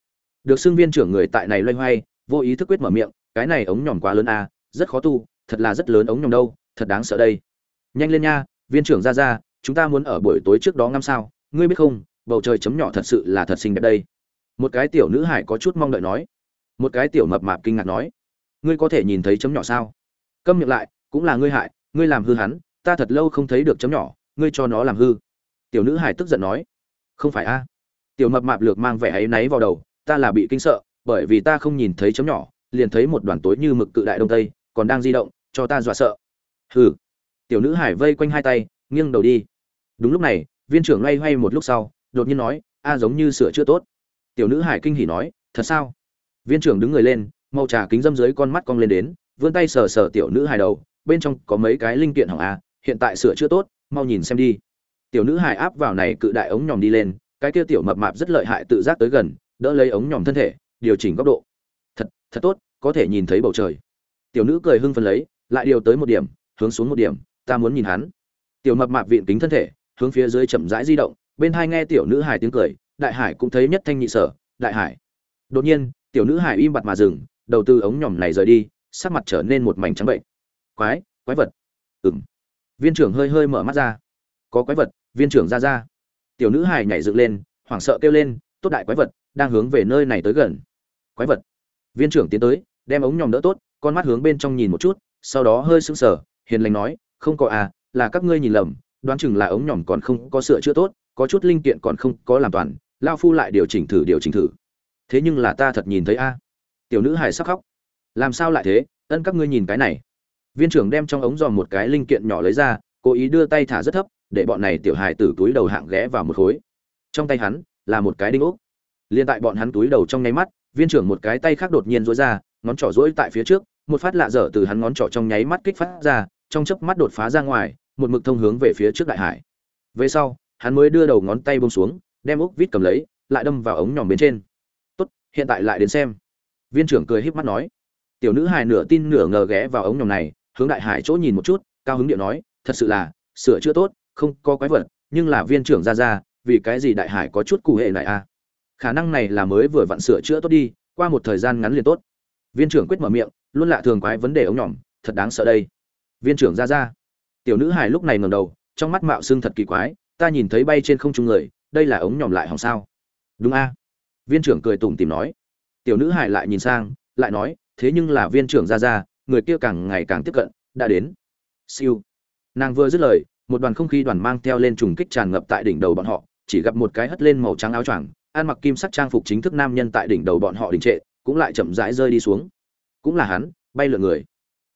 Được xưng viên trưởng người tại này loay hoay, vô ý thức quyết mở miệng, cái này ống nhỏm quá lớn a rất khó tu, thật là rất lớn ống nhỏm đâu, thật đáng sợ đây. Nhanh lên nha, viên trưởng ra ra, chúng ta muốn ở buổi tối trước đó ngắm sao, ngươi biết không, bầu trời chấm nhỏ thật sự là thật xinh đẹp đây. Một cái tiểu nữ hải có chút mong đợi nói một cái tiểu mập mạp kinh ngạc nói, ngươi có thể nhìn thấy chấm nhỏ sao? Câm miệng lại, cũng là ngươi hại, ngươi làm hư hắn, ta thật lâu không thấy được chấm nhỏ, ngươi cho nó làm hư. Tiểu nữ hải tức giận nói, không phải a. Tiểu mập mạp lược mang vẻ áy náy vào đầu, ta là bị kinh sợ, bởi vì ta không nhìn thấy chấm nhỏ, liền thấy một đoàn tối như mực cự đại đông tây, còn đang di động, cho ta dọa sợ. Hừ. Tiểu nữ hải vây quanh hai tay, nghiêng đầu đi. Đúng lúc này, viên trưởng loay hoay một lúc sau, đột nhiên nói, a giống như sửa chữa tốt. Tiểu nữ hải kinh hỉ nói, thật sao? Viên trưởng đứng người lên, màu trà kính dâm dưới con mắt cong lên đến, vươn tay sờ sờ tiểu nữ hài đầu, bên trong có mấy cái linh kiện hỏng a hiện tại sửa chữa tốt, mau nhìn xem đi. Tiểu nữ hài áp vào này cự đại ống nhòm đi lên, cái kia tiểu mập mạp rất lợi hại tự giác tới gần, đỡ lấy ống nhòm thân thể, điều chỉnh góc độ. Thật thật tốt, có thể nhìn thấy bầu trời. Tiểu nữ cười hưng phấn lấy, lại điều tới một điểm, hướng xuống một điểm, ta muốn nhìn hắn. Tiểu mập mạp viện kính thân thể, hướng phía dưới chậm rãi di động, bên hai nghe tiểu nữ hài tiếng cười, đại hải cũng thấy nhất thanh nhị sở, đại hải. Đột nhiên tiểu nữ hải im bặt mà dừng, đầu tư ống nhòm này rời đi, sắc mặt trở nên một mảnh trắng bệnh. Quái quái vật. Ừng viên trưởng hơi hơi mở mắt ra. Có quái vật, viên trưởng ra ra. Tiểu nữ hải nhảy dựng lên, hoảng sợ kêu lên, tốt đại quái vật, đang hướng về nơi này tới gần. Quái vật. Viên trưởng tiến tới, đem ống nhòm đỡ tốt, con mắt hướng bên trong nhìn một chút, sau đó hơi sững sờ, hiền lành nói, không có à là các ngươi nhìn lầm, đoán chừng là ống nhòm còn không có sửa chữa tốt, có chút linh kiện còn không có làm toàn lao phu lại điều chỉnh thử, điều chỉnh thử thế nhưng là ta thật nhìn thấy a. Tiểu nữ hải sắc khóc. Làm sao lại thế? Ân các ngươi nhìn cái này. Viên trưởng đem trong ống dòm một cái linh kiện nhỏ lấy ra, cố ý đưa tay thả rất thấp, để bọn này tiểu hải tử túi đầu hạng ghé vào một khối. Trong tay hắn là một cái đinh ốc. Liên tại bọn hắn túi đầu trong nháy mắt, viên trưởng một cái tay khác đột nhiên rối ra, ngón trỏ rối tại phía trước, một phát lạ dở từ hắn ngón trỏ trong nháy mắt kích phát ra, trong chớp mắt đột phá ra ngoài, một mực thông hướng về phía trước đại hải. Về sau, hắn mới đưa đầu ngón tay buông xuống, đem ốc vít cầm lấy, lại đâm vào ống nhòm bên trên hiện tại lại đến xem. Viên trưởng cười híp mắt nói. Tiểu nữ hài nửa tin nửa ngờ ghé vào ống nhòm này, hướng đại hải chỗ nhìn một chút, cao hứng điệu nói, thật sự là, sửa chữa tốt, không có quái vật, nhưng là viên trưởng ra ra, vì cái gì đại hải có chút cụ hệ này à? Khả năng này là mới vừa vặn sửa chữa tốt đi, qua một thời gian ngắn liền tốt. Viên trưởng quyết mở miệng, luôn lạ thường quái vấn đề ống nhỏm thật đáng sợ đây. Viên trưởng ra ra. Tiểu nữ hải lúc này ngầm đầu, trong mắt mạo xương thật kỳ quái, ta nhìn thấy bay trên không trung người, đây là ống nhỏm lại hỏng sao? Đúng a viên trưởng cười tủm tìm nói. Tiểu nữ hải lại nhìn sang, lại nói, thế nhưng là viên trưởng ra ra, người kia càng ngày càng tiếp cận, đã đến. Siêu. Nàng vừa dứt lời, một đoàn không khí đoàn mang theo lên trùng kích tràn ngập tại đỉnh đầu bọn họ, chỉ gặp một cái hất lên màu trắng áo choàng, ăn mặc kim sắc trang phục chính thức nam nhân tại đỉnh đầu bọn họ đình trệ, cũng lại chậm rãi rơi đi xuống. Cũng là hắn, bay lượn người.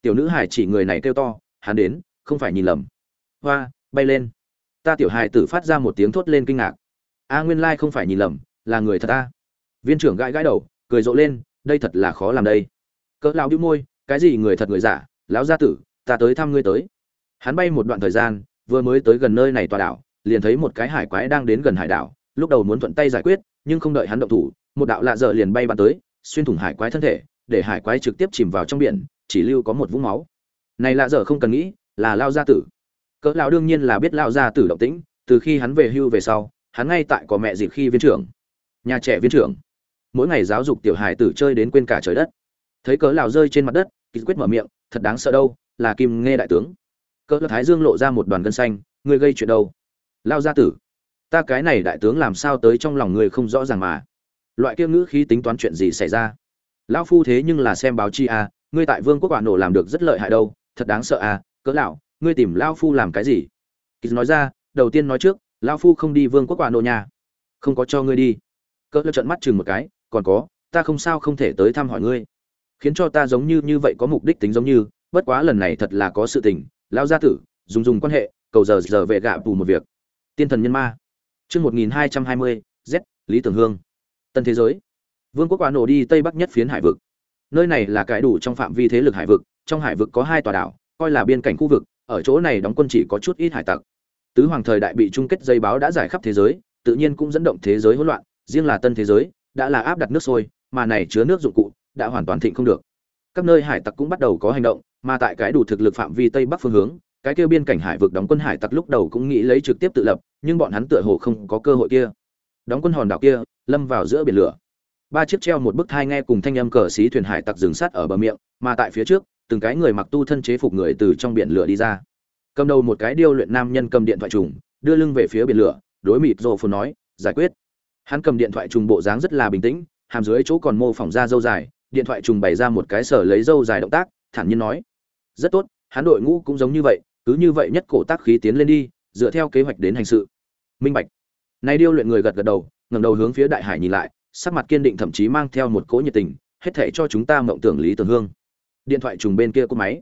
Tiểu nữ hải chỉ người này kêu to, hắn đến, không phải nhìn lầm. Hoa, bay lên. Ta tiểu hải tử phát ra một tiếng thốt lên kinh ngạc. A nguyên lai không phải nhìn lầm, là người thật ta viên trưởng gãi gãi đầu, cười rộ lên, đây thật là khó làm đây. Cỡ lão đĩu môi, cái gì người thật người giả? Lão gia tử, ta tới thăm ngươi tới. Hắn bay một đoạn thời gian, vừa mới tới gần nơi này tòa đảo, liền thấy một cái hải quái đang đến gần hải đảo, lúc đầu muốn thuận tay giải quyết, nhưng không đợi hắn động thủ, một đạo lạ dở liền bay bắn tới, xuyên thủng hải quái thân thể, để hải quái trực tiếp chìm vào trong biển, chỉ lưu có một vũng máu. Này lạ dở không cần nghĩ, là lao gia tử. Cỡ lão đương nhiên là biết lao gia tử động tĩnh, từ khi hắn về hưu về sau, hắn ngay tại có mẹ dịp khi viên trưởng. Nhà trẻ viên trưởng mỗi ngày giáo dục tiểu hải tử chơi đến quên cả trời đất. Thấy cỡ lão rơi trên mặt đất kịch quyết mở miệng, thật đáng sợ đâu, là kim nghe đại tướng. Cỡ thái dương lộ ra một đoàn gân xanh, ngươi gây chuyện đâu? Lao gia tử, ta cái này đại tướng làm sao tới trong lòng ngươi không rõ ràng mà? Loại kia ngữ khí tính toán chuyện gì xảy ra? Lão phu thế nhưng là xem báo chi à ngươi tại vương quốc quả nổ làm được rất lợi hại đâu, thật đáng sợ à cỡ lão, ngươi tìm lão phu làm cái gì? Kýt nói ra, đầu tiên nói trước, lão phu không đi vương quốc quả nổ nhà, không có cho ngươi đi. Cỡ lão trợn mắt chừng một cái còn có, ta không sao không thể tới thăm hỏi ngươi. Khiến cho ta giống như như vậy có mục đích tính giống như, bất quá lần này thật là có sự tình. Lão gia tử, dùng dùng quan hệ, cầu giờ giờ về gạ bù một việc. Tiên thần nhân ma. Chương một nghìn hai trăm hai mươi, z, lý tưởng hương. Tân thế giới. Vương quốc quá nổ đi tây bắc nhất phiến hải vực. Nơi này là cái đủ trong phạm vi thế lực hải vực, trong hải vực có hai tòa đảo, coi là biên cảnh khu vực, ở chỗ này đóng quân chỉ có chút ít hải tặc. Tứ hoàng thời đại bị chung kết dây báo đã giải khắp thế giới, tự nhiên cũng dẫn động thế giới hỗn loạn, riêng là tân thế giới đã là áp đặt nước sôi, mà này chứa nước dụng cụ đã hoàn toàn thịnh không được. Các nơi hải tặc cũng bắt đầu có hành động, mà tại cái đủ thực lực phạm vi tây bắc phương hướng, cái kia biên cảnh hải vực đóng quân hải tặc lúc đầu cũng nghĩ lấy trực tiếp tự lập, nhưng bọn hắn tựa hồ không có cơ hội kia. Đóng quân hòn đảo kia, lâm vào giữa biển lửa. Ba chiếc treo một bức thai nghe cùng thanh âm cờ xí thuyền hải tặc dừng sát ở bờ miệng, mà tại phía trước, từng cái người mặc tu thân chế phục người từ trong biển lửa đi ra. Cầm đầu một cái điêu luyện nam nhân cầm điện thoại trùng, đưa lưng về phía biển lửa, đối mịt rồ phồn nói, giải quyết hắn cầm điện thoại trùng bộ dáng rất là bình tĩnh, hàm dưới chỗ còn mô phỏng ra dâu dài, điện thoại trùng bày ra một cái sở lấy dâu dài động tác, thản nhiên nói. Rất tốt, hắn đội ngũ cũng giống như vậy, cứ như vậy nhất cổ tác khí tiến lên đi, dựa theo kế hoạch đến hành sự. Minh bạch. Nay điêu luyện người gật gật đầu, ngẩng đầu hướng phía đại hải nhìn lại, sắc mặt kiên định thậm chí mang theo một cỗ nhiệt tình, hết thể cho chúng ta mộng tưởng lý tưởng hương. Điện thoại trùng bên kia cô máy.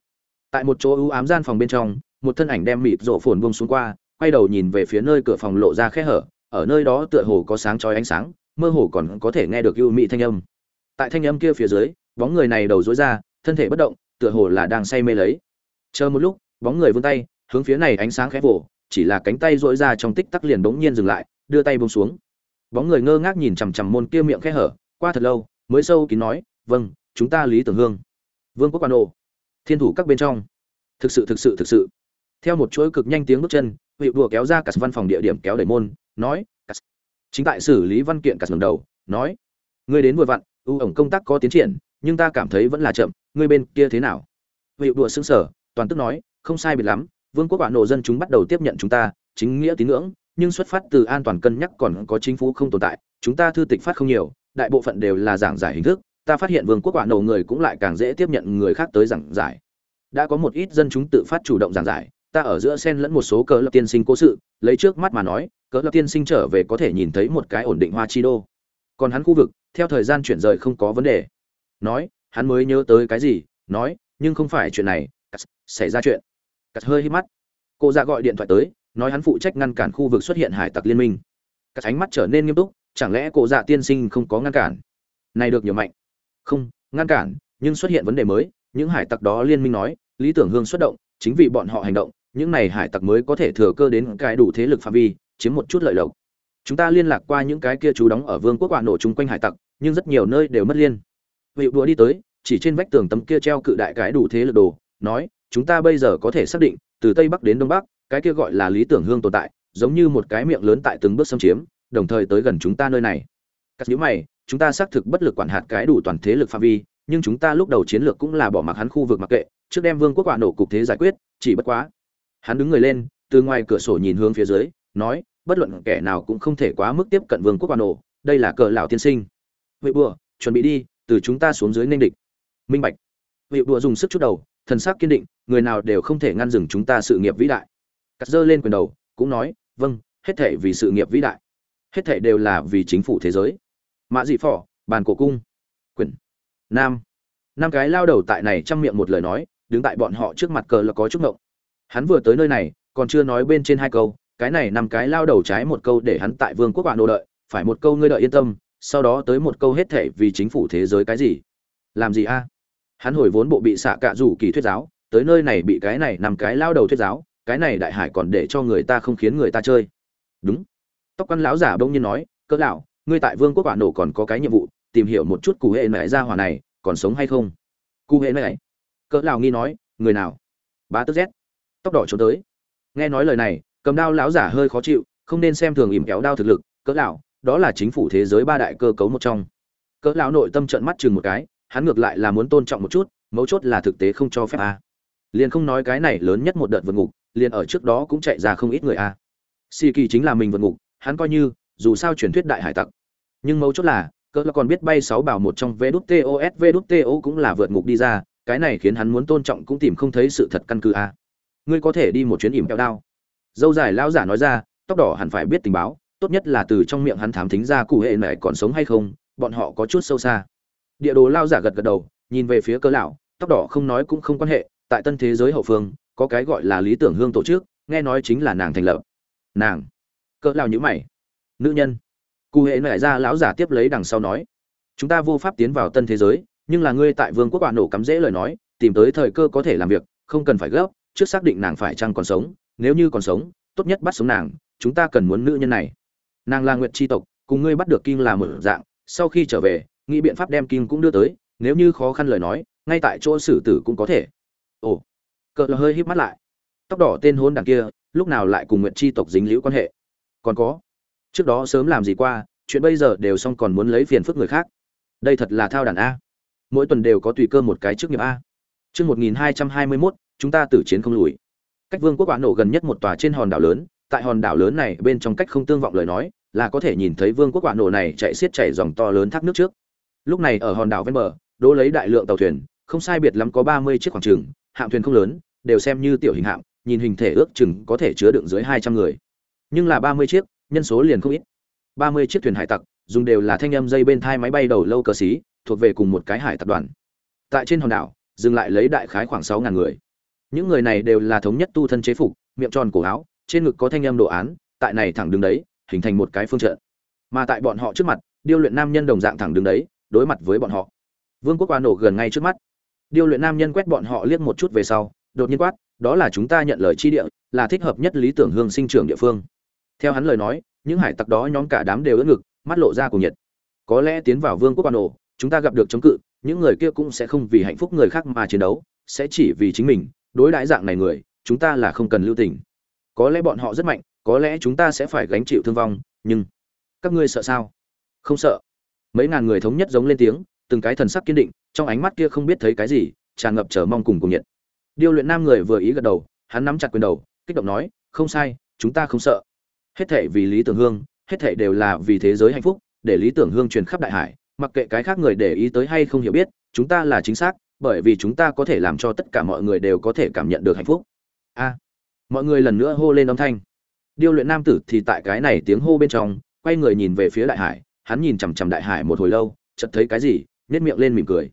Tại một chỗ ưu ám gian phòng bên trong, một thân ảnh đem mịt rộ phồn bông xuống qua, quay đầu nhìn về phía nơi cửa phòng lộ ra khe hở ở nơi đó tựa hồ có sáng chói ánh sáng mơ hồ còn có thể nghe được ưu mị thanh âm. Tại thanh âm kia phía dưới bóng người này đầu dối ra thân thể bất động tựa hồ là đang say mê lấy. Chờ một lúc bóng người vươn tay hướng phía này ánh sáng khẽ vỗ chỉ là cánh tay dỗi ra trong tích tắc liền bỗng nhiên dừng lại đưa tay buông xuống. Bóng người ngơ ngác nhìn chằm chằm môn kia miệng khẽ hở qua thật lâu mới sâu kín nói vâng chúng ta lý tưởng hương. Vương quốc quan Độ, thiên thủ các bên trong. Thực sự thực sự thực sự. Theo một chuỗi cực nhanh tiếng bước chân vị đùa kéo ra cả văn phòng địa điểm kéo đẩy môn nói chính tại xử lý văn kiện cả ngầm đầu, nói, ngươi đến vừa vặn, ưu ổng công tác có tiến triển, nhưng ta cảm thấy vẫn là chậm, ngươi bên kia thế nào? Vị đùa xứng sở toàn tức nói, không sai biệt lắm, vương quốc bạn nổ dân chúng bắt đầu tiếp nhận chúng ta, chính nghĩa tín ngưỡng, nhưng xuất phát từ an toàn cân nhắc còn có chính phủ không tồn tại, chúng ta thư tịch phát không nhiều, đại bộ phận đều là giảng giải hình thức, ta phát hiện vương quốc bạn nổ người cũng lại càng dễ tiếp nhận người khác tới giảng giải. Đã có một ít dân chúng tự phát chủ động giảng giải ta ở giữa sen lẫn một số cỡ lập tiên sinh cố sự, lấy trước mắt mà nói cỡ lập tiên sinh trở về có thể nhìn thấy một cái ổn định hoa chi đô. Còn hắn khu vực, theo thời gian chuyển rời không có vấn đề. Nói, hắn mới nhớ tới cái gì, nói, nhưng không phải chuyện này xảy ra chuyện. Cắt hơi hít mắt. Cô ra gọi điện thoại tới, nói hắn phụ trách ngăn cản khu vực xuất hiện hải tặc liên minh. Cắt ánh mắt trở nên nghiêm túc, chẳng lẽ cô dạ tiên sinh không có ngăn cản? Này được nhiều mạnh. Không, ngăn cản, nhưng xuất hiện vấn đề mới, những hải tặc đó liên minh nói, lý tưởng hương xuất động, chính vì bọn họ hành động những này hải tặc mới có thể thừa cơ đến cái đủ thế lực phạm vi, chiếm một chút lợi lộc. Chúng ta liên lạc qua những cái kia chú đóng ở vương quốc quả nổ chung quanh hải tặc, nhưng rất nhiều nơi đều mất liên. Vị đùa đi tới, chỉ trên vách tường tấm kia treo cự đại cái đủ thế lực đồ, nói, chúng ta bây giờ có thể xác định, từ tây bắc đến đông bắc, cái kia gọi là lý tưởng hương tồn tại, giống như một cái miệng lớn tại từng bước xâm chiếm, đồng thời tới gần chúng ta nơi này. Các nhíu mày, chúng ta xác thực bất lực quản hạt cái đủ toàn thế lực phạm vi, nhưng chúng ta lúc đầu chiến lược cũng là bỏ mặc hắn khu vực mặc kệ, trước đem vương quốc quả nổ cục thế giải quyết, chỉ bất quá hắn đứng người lên, từ ngoài cửa sổ nhìn hướng phía dưới, nói, bất luận kẻ nào cũng không thể quá mức tiếp cận vương quốc quả nổ đây là cờ lão tiên sinh. Vị bùa chuẩn bị đi, từ chúng ta xuống dưới nên địch. Minh bạch. Vị bùa dùng sức chút đầu, thần sắc kiên định, người nào đều không thể ngăn dừng chúng ta sự nghiệp vĩ đại. Cắt dơ lên quyền đầu, cũng nói vâng hết thể vì sự nghiệp vĩ đại. Hết thể đều là vì chính phủ thế giới. Mã dị phỏ, bàn cổ cung. Quyền. Nam. Năm cái lao đầu tại này chăm miệng một lời nói, đứng tại bọn họ trước mặt cờ là có chút ngộng hắn vừa tới nơi này, còn chưa nói bên trên hai câu, cái này nằm cái lao đầu trái một câu để hắn tại vương quốc bạn nô đợi, phải một câu ngươi đợi yên tâm, sau đó tới một câu hết thể vì chính phủ thế giới cái gì? Làm gì a? Hắn hồi vốn bộ bị xạ cạ rủ kỳ thuyết giáo, tới nơi này bị cái này nằm cái lao đầu thuyết giáo, cái này đại hải còn để cho người ta không khiến người ta chơi. Đúng. Tóc quan lão giả bỗng nhiên nói cỡ lão, ngươi tại vương quốc bạn nổ còn có cái nhiệm vụ, tìm hiểu một chút cụ hệ mẹ ra hỏa này, còn sống hay không? Cụ hệ mẹ. Cỡ lão nghi nói, người nào? Bá tức rét tóc đỏ trốn tới. Nghe nói lời này, cầm đao lão giả hơi khó chịu, không nên xem thường ìm kéo đao thực lực, cỡ lão, đó là chính phủ thế giới ba đại cơ cấu một trong. Cỡ lão nội tâm trợn mắt chừng một cái, hắn ngược lại là muốn tôn trọng một chút, mấu chốt là thực tế không cho phép a. Liền không nói cái này lớn nhất một đợt vượt ngục, liền ở trước đó cũng chạy ra không ít người a. Xì kỳ chính là mình vượt ngục, hắn coi như, dù sao truyền thuyết đại hải tặc. Nhưng mấu chốt là, cỡ là còn biết bay sáu bảo một trong vđtos vđto cũng là vượt ngục đi ra, cái này khiến hắn muốn tôn trọng cũng tìm không thấy sự thật căn cứ a ngươi có thể đi một chuyến ỉm kẹo đao. Dâu dài lão giả nói ra, tóc đỏ hẳn phải biết tình báo, tốt nhất là từ trong miệng hắn thám thính ra cụ hệ mẹ còn sống hay không, bọn họ có chút sâu xa. Địa đồ lao giả gật gật đầu, nhìn về phía cơ lão, tóc đỏ không nói cũng không quan hệ, tại tân thế giới hậu phương, có cái gọi là lý tưởng hương tổ chức, nghe nói chính là nàng thành lập. Nàng. Cỡ lão nhữ mày. Nữ nhân. Cụ hệ lại ra lão giả tiếp lấy đằng sau nói, chúng ta vô pháp tiến vào tân thế giới, nhưng là ngươi tại vương quốc bạn nổ cắm dễ lời nói, tìm tới thời cơ có thể làm việc, không cần phải gấp trước xác định nàng phải chăng còn sống, nếu như còn sống, tốt nhất bắt sống nàng, chúng ta cần muốn nữ nhân này. Nàng là nguyệt tri tộc, cùng ngươi bắt được kim là một dạng, sau khi trở về, nghĩ biện pháp đem kim cũng đưa tới, nếu như khó khăn lời nói, ngay tại chỗ xử tử cũng có thể. Ồ cỡ là hơi híp mắt lại. Tóc đỏ tên hôn đằng kia, lúc nào lại cùng nguyệt chi tộc dính liễu quan hệ? Còn có, trước đó sớm làm gì qua, chuyện bây giờ đều xong còn muốn lấy phiền phức người khác. Đây thật là thao đàn a. Mỗi tuần đều có tùy cơ một cái trước nghiệp a. Chương một nghìn hai trăm hai mươi mốt chúng ta tử chiến không lùi. Cách vương quốc quả nổ gần nhất một tòa trên hòn đảo lớn, tại hòn đảo lớn này bên trong cách không tương vọng lời nói, là có thể nhìn thấy vương quốc quả nổ này chạy xiết chảy dòng to lớn thác nước trước. Lúc này ở hòn đảo ven bờ, đỗ lấy đại lượng tàu thuyền, không sai biệt lắm có ba mươi chiếc khoảng trường hạm thuyền không lớn, đều xem như tiểu hình hạm, nhìn hình thể ước chừng có thể chứa đựng dưới hai trăm người. Nhưng là ba mươi chiếc, nhân số liền không ít. Ba mươi chiếc thuyền hải tặc, dùng đều là thanh âm dây bên thai máy bay đầu lâu cờ xí, thuộc về cùng một cái hải tập đoàn. Tại trên hòn đảo, dừng lại lấy đại khái khoảng sáu ngàn người những người này đều là thống nhất tu thân chế phục, miệng tròn cổ áo, trên ngực có thanh âm đồ án, tại này thẳng đứng đấy, hình thành một cái phương trận. Mà tại bọn họ trước mặt, điêu luyện nam nhân đồng dạng thẳng đứng đấy, đối mặt với bọn họ. Vương quốc qua nổ gần ngay trước mắt. Điêu luyện nam nhân quét bọn họ liếc một chút về sau, đột nhiên quát, đó là chúng ta nhận lời chi địa, là thích hợp nhất lý tưởng hương sinh trưởng địa phương. Theo hắn lời nói, những hải tặc đó nhóm cả đám đều ưỡn ngực, mắt lộ ra cùng nhiệt. Có lẽ tiến vào vương quốc quan ổ chúng ta gặp được chống cự, những người kia cũng sẽ không vì hạnh phúc người khác mà chiến đấu, sẽ chỉ vì chính mình đối đãi dạng này người, chúng ta là không cần lưu tình. Có lẽ bọn họ rất mạnh, có lẽ chúng ta sẽ phải gánh chịu thương vong, nhưng các ngươi sợ sao? Không sợ. Mấy ngàn người thống nhất giống lên tiếng, từng cái thần sắc kiên định, trong ánh mắt kia không biết thấy cái gì, tràn ngập chờ mong cùng cùng nhiệt. Điêu luyện nam người vừa ý gật đầu, hắn nắm chặt quyền đầu, kích động nói, không sai, chúng ta không sợ. Hết thệ vì lý tưởng hương, hết thệ đều là vì thế giới hạnh phúc, để lý tưởng hương truyền khắp đại hải, mặc kệ cái khác người để ý tới hay không hiểu biết, chúng ta là chính xác bởi vì chúng ta có thể làm cho tất cả mọi người đều có thể cảm nhận được hạnh phúc. A, mọi người lần nữa hô lên âm thanh. Điêu luyện nam tử thì tại cái này tiếng hô bên trong, quay người nhìn về phía đại hải, hắn nhìn chằm chằm đại hải một hồi lâu, chợt thấy cái gì nhét miệng lên mỉm cười.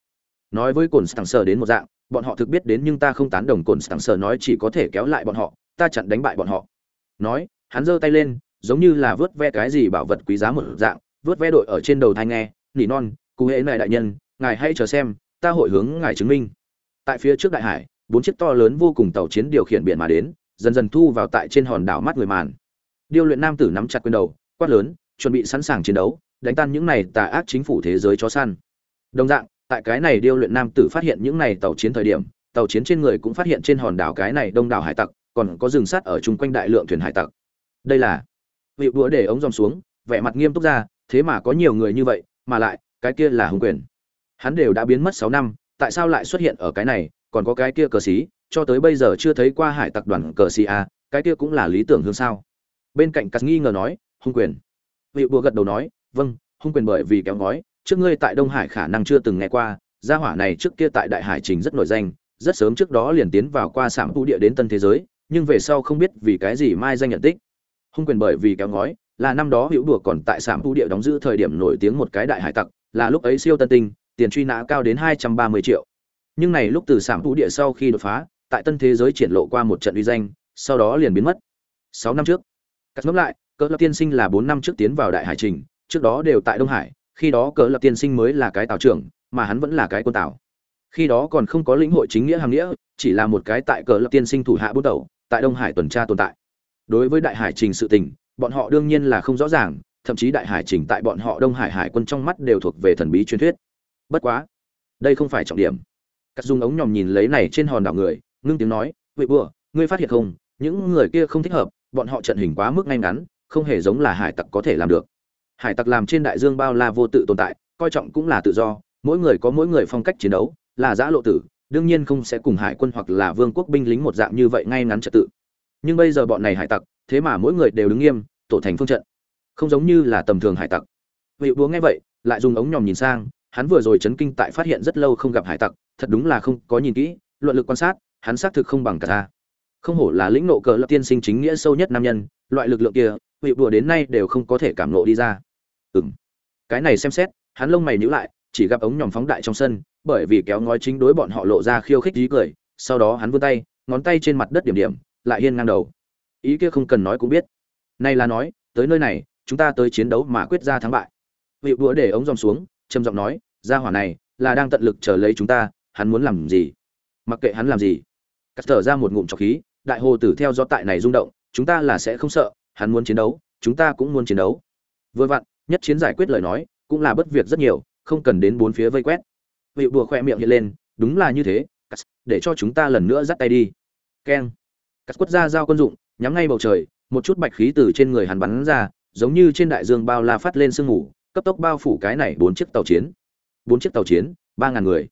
Nói với cồn sẵn sờ đến một dạng, bọn họ thực biết đến nhưng ta không tán đồng cồn sẵn sờ nói chỉ có thể kéo lại bọn họ, ta chặn đánh bại bọn họ. Nói, hắn giơ tay lên, giống như là vớt ve cái gì bảo vật quý giá một dạng, vớt ve đội ở trên đầu thai nghe, nỉ non, cụ hễ này đại nhân, ngài hãy chờ xem ta hội hướng ngài chứng minh. Tại phía trước đại hải, bốn chiếc to lớn vô cùng tàu chiến điều khiển biển mà đến, dần dần thu vào tại trên hòn đảo mắt người màn. Điêu luyện nam tử nắm chặt quyền đầu, quát lớn, chuẩn bị sẵn sàng chiến đấu, đánh tan những này tà ác chính phủ thế giới chó săn. Đồng dạng, tại cái này điêu luyện nam tử phát hiện những này tàu chiến thời điểm, tàu chiến trên người cũng phát hiện trên hòn đảo cái này đông đảo hải tặc, còn có rừng sắt ở chung quanh đại lượng thuyền hải tặc. Đây là vị đũa để ống dòm xuống, vẻ mặt nghiêm túc ra, thế mà có nhiều người như vậy, mà lại, cái kia là hùng quyền hắn đều đã biến mất sáu năm, tại sao lại xuất hiện ở cái này, còn có cái kia cờ xí cho tới bây giờ chưa thấy qua hải tặc đoàn cờ xí a à, cái kia cũng là lý tưởng hương sao? Bên cạnh cắt nghi ngờ nói, hung quyền. Vị bùa gật đầu nói vâng hung quyền bởi vì kéo ngói, trước ngươi tại đông hải khả năng chưa từng nghe qua, gia hỏa này trước kia tại đại hải trình rất nổi danh, rất sớm trước đó liền tiến vào qua sảm tu địa đến tân thế giới, nhưng về sau không biết vì cái gì mai danh nhận tích. Hung quyền bởi vì kéo ngói, là năm đó hữu đùa còn tại sảm tu địa đóng giữ thời điểm nổi tiếng một cái đại hải tặc, là lúc ấy siêu tân tinh tiền truy nã cao đến hai trăm ba mươi triệu. Nhưng này lúc từ sảm vũ địa sau khi đột phá, tại tân thế giới triển lộ qua một trận uy danh, sau đó liền biến mất. Sáu năm trước, cắt ngẫm lại, cỡ lập tiên sinh là bốn năm trước tiến vào đại hải trình, trước đó đều tại đông hải, khi đó cỡ lập tiên sinh mới là cái tàu trưởng, mà hắn vẫn là cái quân tàu khi đó còn không có lĩnh hội chính nghĩa hàng nghĩa, chỉ là một cái tại cỡ lập tiên sinh thủ hạ bút đầu tại đông hải tuần tra tồn tại. Đối với đại hải trình sự tình, bọn họ đương nhiên là không rõ ràng, thậm chí đại hải trình tại bọn họ đông hải hải quân trong mắt đều thuộc về thần bí truyền thuyết bất quá, đây không phải trọng điểm. Cắt dung ống nhòm nhìn lấy này trên hòn đảo người, ngưng tiếng nói vậy bùa ngươi phát hiện không? Những người kia không thích hợp, bọn họ trận hình quá mức ngay ngắn, không hề giống là hải tặc có thể làm được. Hải tặc làm trên đại dương bao la vô tự tồn tại, coi trọng cũng là tự do, mỗi người có mỗi người phong cách chiến đấu, là giã lộ tử, đương nhiên không sẽ cùng hải quân hoặc là vương quốc binh lính một dạng như vậy ngay ngắn trật tự. Nhưng bây giờ bọn này hải tặc, thế mà mỗi người đều đứng nghiêm, tổ thành phương trận. Không giống như là tầm thường hải tặc. Vị búa nghe vậy, lại dùng ống nhòm nhìn sang hắn vừa rồi chấn kinh tại phát hiện rất lâu không gặp hải tặc, thật đúng là không có nhìn kỹ, luận lực quan sát, hắn xác thực không bằng cả ta. Không hổ là lĩnh nộ cờ lập tiên sinh chính nghĩa sâu nhất nam nhân, loại lực lượng kia, vị đùa đến nay đều không có thể cảm nộ đi ra. Ừ m cái này xem xét, hắn lông mày nhữ lại, chỉ gặp ống nhòm phóng đại trong sân, bởi vì kéo ngói chính đối bọn họ lộ ra khiêu khích dí cười, sau đó hắn vươn tay, ngón tay trên mặt đất điểm điểm, lại hiên ngang đầu. Ý kia không cần nói cũng biết. Này là nói, tới nơi này, chúng ta tới chiến đấu mà quyết ra thắng bại. Vị đùa để ống dòm xuống trầm giọng nói, gia hỏa này là đang tận lực chờ lấy chúng ta, hắn muốn làm gì? Mặc kệ hắn làm gì. Cắt thở ra một ngụm trọc khí, đại hồ tử theo do tại này rung động, chúng ta là sẽ không sợ, hắn muốn chiến đấu, chúng ta cũng muốn chiến đấu. Vừa vặn, nhất chiến giải quyết lời nói, cũng là bất việc rất nhiều, không cần đến bốn phía vây quét. Vị đùa khoe miệng hiện lên, đúng là như thế để cho chúng ta lần nữa dắt tay đi. Keng. Cắt quất ra dao quân dụng, nhắm ngay bầu trời, một chút bạch khí từ trên người hắn bắn ra, giống như trên đại dương bao la phát lên sương mù cấp tốc bao phủ cái này bốn chiếc tàu chiến. Bốn chiếc tàu chiến, ba ngàn người.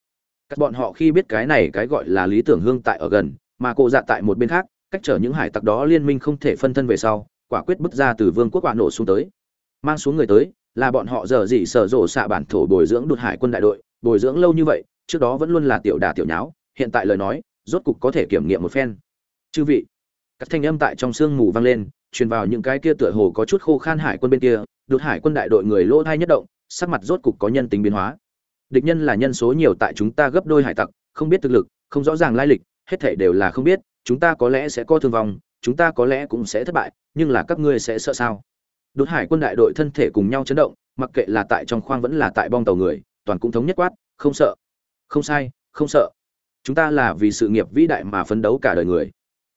Các bọn họ khi biết cái này cái gọi là lý tưởng hương tại ở gần, mà cô dạ tại một bên khác, cách trở những hải tặc đó liên minh không thể phân thân về sau, quả quyết bước ra từ vương quốc quả nổ xuống tới. Mang xuống người tới, là bọn họ giờ gì sở rộ xạ bản thổ bồi dưỡng đột hải quân đại đội, bồi dưỡng lâu như vậy, trước đó vẫn luôn là tiểu đà tiểu nháo, hiện tại lời nói, rốt cục có thể kiểm nghiệm một phen. Chư vị, các thanh âm tại trong sương mù vang lên truyền vào những cái kia tựa hồ có chút khô khan hải quân bên kia, đột hải quân đại đội người lỗ thai nhất động, sắc mặt rốt cục có nhân tính biến hóa. Địch nhân là nhân số nhiều tại chúng ta gấp đôi hải tặc, không biết thực lực, không rõ ràng lai lịch, hết thảy đều là không biết, chúng ta có lẽ sẽ có thương vong, chúng ta có lẽ cũng sẽ thất bại, nhưng là các ngươi sẽ sợ sao? Đột hải quân đại đội thân thể cùng nhau chấn động, mặc kệ là tại trong khoang vẫn là tại bong tàu người, toàn cũng thống nhất quát, không sợ. Không sai, không sợ. Chúng ta là vì sự nghiệp vĩ đại mà phấn đấu cả đời người.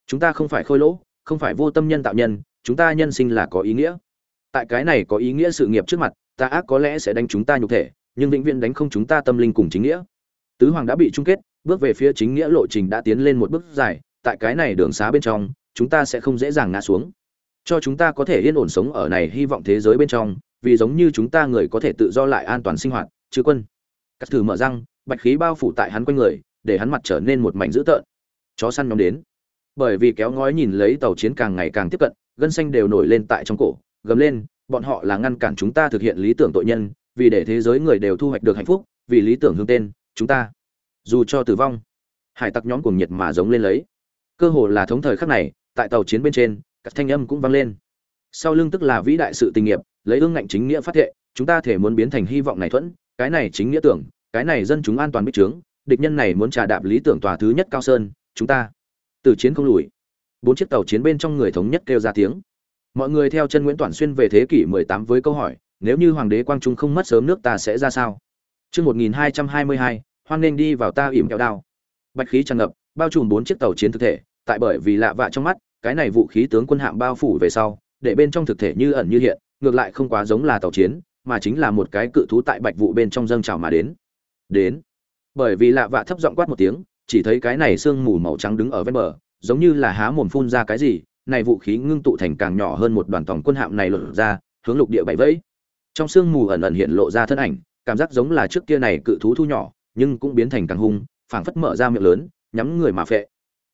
Chúng ta không phải khôi lỗ không phải vô tâm nhân tạo nhân, chúng ta nhân sinh là có ý nghĩa. Tại cái này có ý nghĩa sự nghiệp trước mặt, ta ác có lẽ sẽ đánh chúng ta nhục thể, nhưng vĩnh viễn đánh không chúng ta tâm linh cùng chính nghĩa. Tứ hoàng đã bị chung kết, bước về phía chính nghĩa lộ trình đã tiến lên một bước dài, tại cái này đường xá bên trong, chúng ta sẽ không dễ dàng ngã xuống. Cho chúng ta có thể yên ổn sống ở này hy vọng thế giới bên trong, vì giống như chúng ta người có thể tự do lại an toàn sinh hoạt chứ quân. Cắt thử mở răng, bạch khí bao phủ tại hắn quanh người, để hắn mặt trở nên một mảnh dữ tợn. Chó săn nhóm đến bởi vì kéo ngói nhìn lấy tàu chiến càng ngày càng tiếp cận, gân xanh đều nổi lên tại trong cổ, gầm lên, bọn họ là ngăn cản chúng ta thực hiện lý tưởng tội nhân, vì để thế giới người đều thu hoạch được hạnh phúc, vì lý tưởng hương tên, chúng ta, dù cho tử vong, hải tặc nhóm cuồng nhiệt mà giống lên lấy. Cơ hồ là thống thời khắc này, tại tàu chiến bên trên, các thanh âm cũng vang lên. Sau lưng tức là vĩ đại sự tình nghiệp, lấy ương ngạnh chính nghĩa phát thệ, chúng ta thể muốn biến thành hy vọng này thuẫn, cái này chính nghĩa tưởng, cái này dân chúng an toàn bích trướng, địch nhân này muốn trà đạp lý tưởng tòa thứ nhất cao sơn, chúng ta từ chiến không lùi bốn chiếc tàu chiến bên trong người thống nhất kêu ra tiếng mọi người theo chân nguyễn toàn xuyên về thế kỷ 18 với câu hỏi nếu như hoàng đế quang trung không mất sớm nước ta sẽ ra sao Chương 1222, hoan nên đi vào ta ỉm kẹo đao. Bạch khí tràn ngập, bao trùm bốn chiếc tàu chiến thực thể, tại bởi vì lạ vạ trong mắt, cái này vũ khí tướng quân hạm bao phủ về sau, để bên trong thực thể như ẩn như hiện, ngược lại không quá giống là tàu chiến, mà chính là một cái cự thú tại bạch vụ bên trong dâng trào mà đến. Đến. Bởi vì lạ vạ thấp giọng quát một tiếng, chỉ thấy cái này xương mù màu trắng đứng ở ven bờ, giống như là há mồm phun ra cái gì, này vũ khí ngưng tụ thành càng nhỏ hơn một đoàn tổng quân hạm này lột ra, hướng lục địa bảy vẫy. Trong xương mù ẩn ẩn hiện lộ ra thân ảnh, cảm giác giống là trước kia này cự thú thu nhỏ, nhưng cũng biến thành càng hung, phảng phất mở ra miệng lớn, nhắm người mà phệ.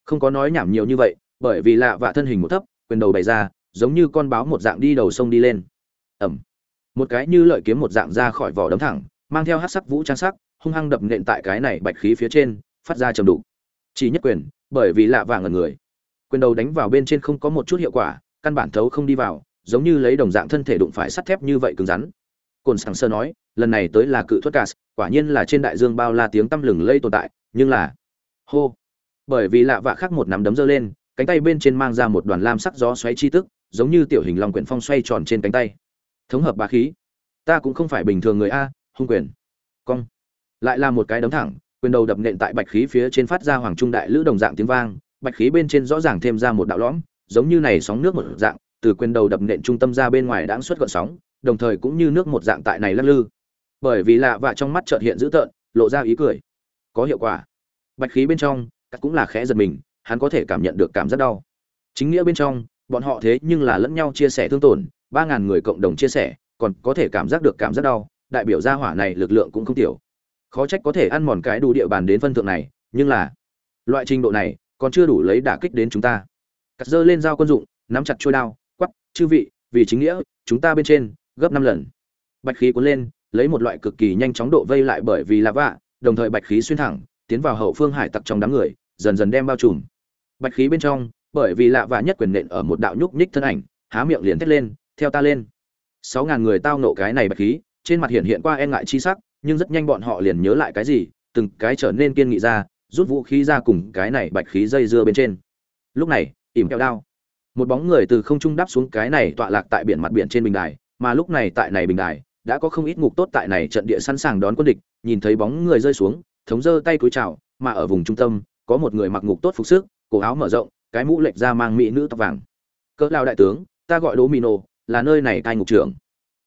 Không có nói nhảm nhiều như vậy, bởi vì lạ vạ thân hình một thấp, quyền đầu bày ra, giống như con báo một dạng đi đầu sông đi lên. Ầm. Một cái như lợi kiếm một dạng ra khỏi vỏ đấm thẳng, mang theo hắc sắc vũ trang sắc, hung hăng đập nện tại cái này bạch khí phía trên, phát ra trầm đục. Chỉ nhất quyền, bởi vì lạ vàng ở người. Quyền đầu đánh vào bên trên không có một chút hiệu quả, căn bản thấu không đi vào, giống như lấy đồng dạng thân thể đụng phải sắt thép như vậy cứng rắn. Cồn Sảng Sơ nói, lần này tới là cự thuật cast, quả nhiên là trên đại dương bao la tiếng tăm lừng lây tồn tại, nhưng là hô. Bởi vì lạ vạ khác một nắm đấm giơ lên, cánh tay bên trên mang ra một đoàn lam sắc gió xoáy chi tức, giống như tiểu hình long quyển phong xoay tròn trên cánh tay. Thống hợp bá khí. Ta cũng không phải bình thường người a, hung quyền. Cong. Lại là một cái đấm thẳng, quyền đầu đập nện tại bạch khí phía trên phát ra hoàng trung đại lữ đồng dạng tiếng vang, bạch khí bên trên rõ ràng thêm ra một đạo lõm, giống như này sóng nước một dạng, từ quyền đầu đập nện trung tâm ra bên ngoài đãng xuất gợn sóng, đồng thời cũng như nước một dạng tại này lắc lư. Bởi vì lạ vạ trong mắt chợt hiện dữ tợn lộ ra ý cười. Có hiệu quả. Bạch khí bên trong cũng là khẽ giật mình hắn có thể cảm nhận được cảm giác đau. Chính nghĩa bên trong bọn họ thế nhưng là lẫn nhau chia sẻ thương tổn ba ngàn người cộng đồng chia sẻ còn có thể cảm giác được cảm giác đau đại biểu gia hỏa này lực lượng cũng không tiểu khó trách có thể ăn mòn cái đủ địa bàn đến phân thượng này, nhưng là, loại trình độ này, còn chưa đủ lấy đả kích đến chúng ta. Cắt dơ lên dao quân dụng, nắm chặt trôi đao quắp chư vị, vì chính nghĩa, chúng ta bên trên, gấp năm lần. Bạch khí cuốn lên, lấy một loại cực kỳ nhanh chóng độ vây lại bởi vì lạ vạ, đồng thời bạch khí xuyên thẳng, tiến vào hậu phương hải tặc trong đám người, dần dần đem bao trùm. Bạch khí bên trong, bởi vì lạ vạ nhất quyền nện ở một đạo nhúc nhích thân ảnh, há miệng liền thét lên, theo ta lên. Sáu ngàn người tao nộ cái này bạch khí, trên mặt hiện hiện qua e ngại chi sắc nhưng rất nhanh bọn họ liền nhớ lại cái gì, từng cái trở nên kiên nghị ra, rút vũ khí ra cùng cái này bạch khí dây dưa bên trên. Lúc này, ỉm kẹo đao. Một bóng người từ không trung đáp xuống cái này tọa lạc tại biển mặt biển trên bình đài, mà lúc này tại này bình đài, đã có không ít ngục tốt tại này trận địa sẵn sàng đón quân địch, nhìn thấy bóng người rơi xuống, thống giơ tay cúi chào, mà ở vùng trung tâm, có một người mặc ngục tốt phục sức, cổ áo mở rộng, cái mũ lệch ra mang mỹ nữ tóc vàng. Cỡ lao đại tướng, ta gọi đố mì nổ là nơi này cai ngục trưởng.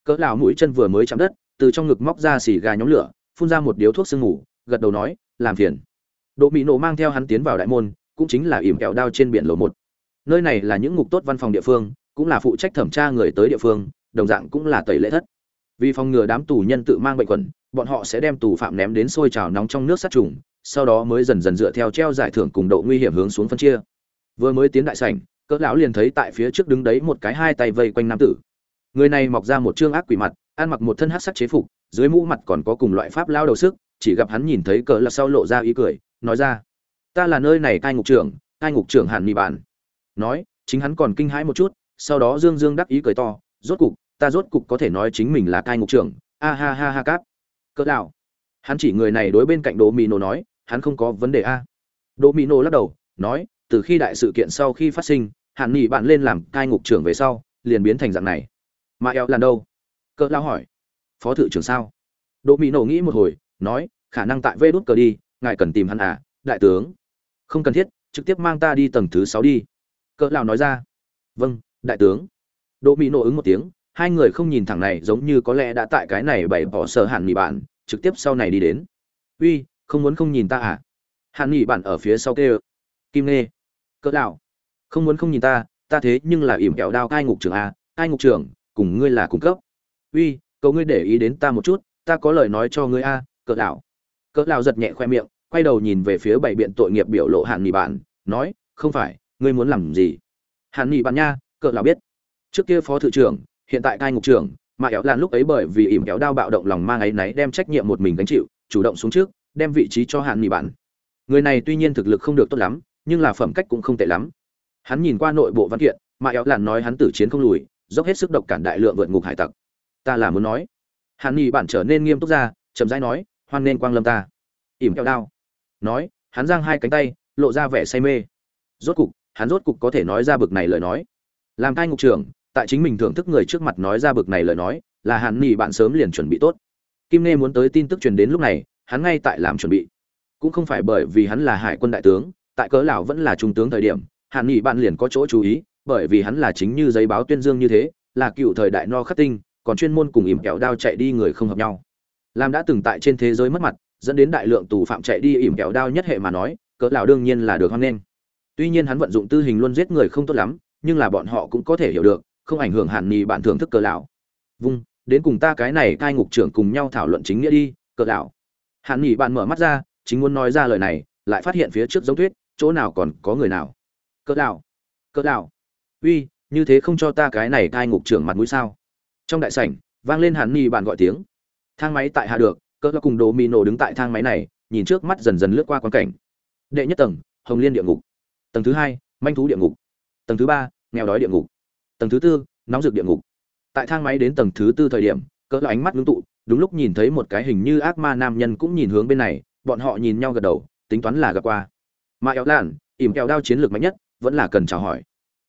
Cỡ lao mũi chân vừa mới chạm đất từ trong ngực móc ra xì gà nhóm lửa, phun ra một điếu thuốc sương ngủ gật đầu nói, làm phiền. Đỗ mỹ nổ mang theo hắn tiến vào đại môn, cũng chính là ỉm kẹo đao trên biển lầu một. Nơi này là những ngục tốt văn phòng địa phương, cũng là phụ trách thẩm tra người tới địa phương, đồng dạng cũng là tẩy lễ thất. Vì phòng ngừa đám tù nhân tự mang bệnh quẩn, bọn họ sẽ đem tù phạm ném đến sôi trào nóng trong nước sát trùng, sau đó mới dần dần dựa theo treo giải thưởng cùng độ nguy hiểm hướng xuống phân chia. Vừa mới tiến đại sảnh, cỡ lão liền thấy tại phía trước đứng đấy một cái hai tay vây quanh nam tử. Người này mọc ra một trương ác quỷ mặt ăn mặc một thân hắc sắc chế phục, dưới mũ mặt còn có cùng loại pháp lao đầu sức, chỉ gặp hắn nhìn thấy cỡ là sau lộ ra ý cười, nói ra, ta là nơi này cai ngục trưởng, cai ngục trưởng hàn nị bản nói, chính hắn còn kinh hãi một chút, sau đó dương dương đắc ý cười to, rốt cục, ta rốt cục có thể nói chính mình là cai ngục trưởng. A ha ha ha cáp. Cỡ đạo hắn chỉ người này đối bên cạnh đồ mì nổ nói, hắn không có vấn đề a. Đồ mì nổ lắc đầu, nói, từ khi đại sự kiện sau khi phát sinh, hàn nghị bạn lên làm cai ngục trưởng về sau, liền biến thành dạng này. Mà eo là đâu? Cỡ lao hỏi. Phó thự trưởng sao? Đỗ mỹ nổ nghĩ một hồi, nói, khả năng tại vê đút cờ đi, ngài cần tìm hắn à đại tướng. Không cần thiết, trực tiếp mang ta đi tầng thứ sáu đi. Cỡ lão nói ra. Vâng đại tướng. Đỗ mỹ nổ ứng một tiếng, hai người không nhìn thẳng này, giống như có lẽ đã tại cái này bày bỏ sở hẳn nghỉ bạn, trực tiếp sau này đi đến. Uy, không muốn không nhìn ta à? Hàn nghỉ bạn ở phía sau kêu. Kim nê cỡ lão không muốn không nhìn ta ta thế nhưng là ỉm kẹo đao cai ngục trưởng à cai ngục trưởng, cùng ngươi là cung cấp uy cầu ngươi để ý đến ta một chút ta có lời nói cho ngươi a à, cỡ lão. Cỡ lão giật nhẹ khoe miệng quay đầu nhìn về phía bảy biện tội nghiệp biểu lộ hạn nghỉ bạn nói không phải ngươi muốn làm gì? Hạn nghỉ bạn nha cỡ lão biết. Trước kia phó thự trưởng hiện tại cai ngục trưởng mà éo lan lúc ấy bởi vì ỉm kéo đao bạo động lòng mang ấy náy đem trách nhiệm một mình gánh chịu chủ động xuống trước đem vị trí cho hạn nghỉ bạn. Người này tuy nhiên thực lực không được tốt lắm nhưng là phẩm cách cũng không tệ lắm. Hắn nhìn qua nội bộ văn kiện mà éo lan nói hắn tử chiến không lùi dốc hết sức độc cản đại lượng vượt ngục hải tặc ta là muốn nói. Hàn ni bạn trở nên nghiêm túc ra, chậm rãi nói, hoan nên quang lâm ta. Ỉm kẹo đao. Nói, hắn giang hai cánh tay, lộ ra vẻ say mê. Rốt cục, hắn rốt cục có thể nói ra bực này lời nói. Làm cai ngục trưởng, tại chính mình thưởng thức người trước mặt nói ra bực này lời nói, là hàn ni bạn sớm liền chuẩn bị tốt. Kim nê muốn tới tin tức truyền đến lúc này, hắn ngay tại làm chuẩn bị. Cũng không phải bởi vì hắn là hải quân đại tướng, tại cớ lão vẫn là trung tướng thời điểm, hàn nỉ bạn liền có chỗ chú ý, bởi vì hắn là chính như giấy báo tuyên dương như thế, là cựu thời đại no khắc tinh còn chuyên môn cùng ỉm kẹo đao chạy đi người không hợp nhau. Làm đã từng tại trên thế giới mất mặt, dẫn đến đại lượng tù phạm chạy đi ỉm kẹo đao nhất hệ mà nói, cỡ lão đương nhiên là được hoan nghênh. Tuy nhiên hắn vận dụng tư hình luôn giết người không tốt lắm, nhưng là bọn họ cũng có thể hiểu được, không ảnh hưởng hàn nì bạn thưởng thức cỡ lão. Vung, đến cùng ta cái này cai ngục trưởng cùng nhau thảo luận chính nghĩa đi cỡ lão. Hàn nhì bạn mở mắt ra, chính muốn nói ra lời này, lại phát hiện phía trước giống tuyết, chỗ nào còn có người nào. Cỡ lão cỡ lão. Uy, như thế không cho ta cái này cai ngục trưởng mặt mũi sao? Trong đại sảnh, vang lên hàn ni bạn gọi tiếng. Thang máy tại hạ được cỡ cùng đồ mì nổ đứng tại thang máy này, nhìn trước mắt dần dần lướt qua quan cảnh. Đệ nhất tầng, hồng liên địa ngục. Tầng thứ hai, manh thú địa ngục. Tầng thứ ba, nghèo đói địa ngục. Tầng thứ tư, nóng rực địa ngục. Tại thang máy đến tầng thứ tư thời điểm cỡ ánh mắt ngưng tụ, đúng lúc nhìn thấy một cái hình như ác ma nam nhân cũng nhìn hướng bên này, bọn họ nhìn nhau gật đầu, tính toán là gặp qua. Mà éo lạn, ỉm kẹo đao chiến lược mạnh nhất, vẫn là cần chào hỏi.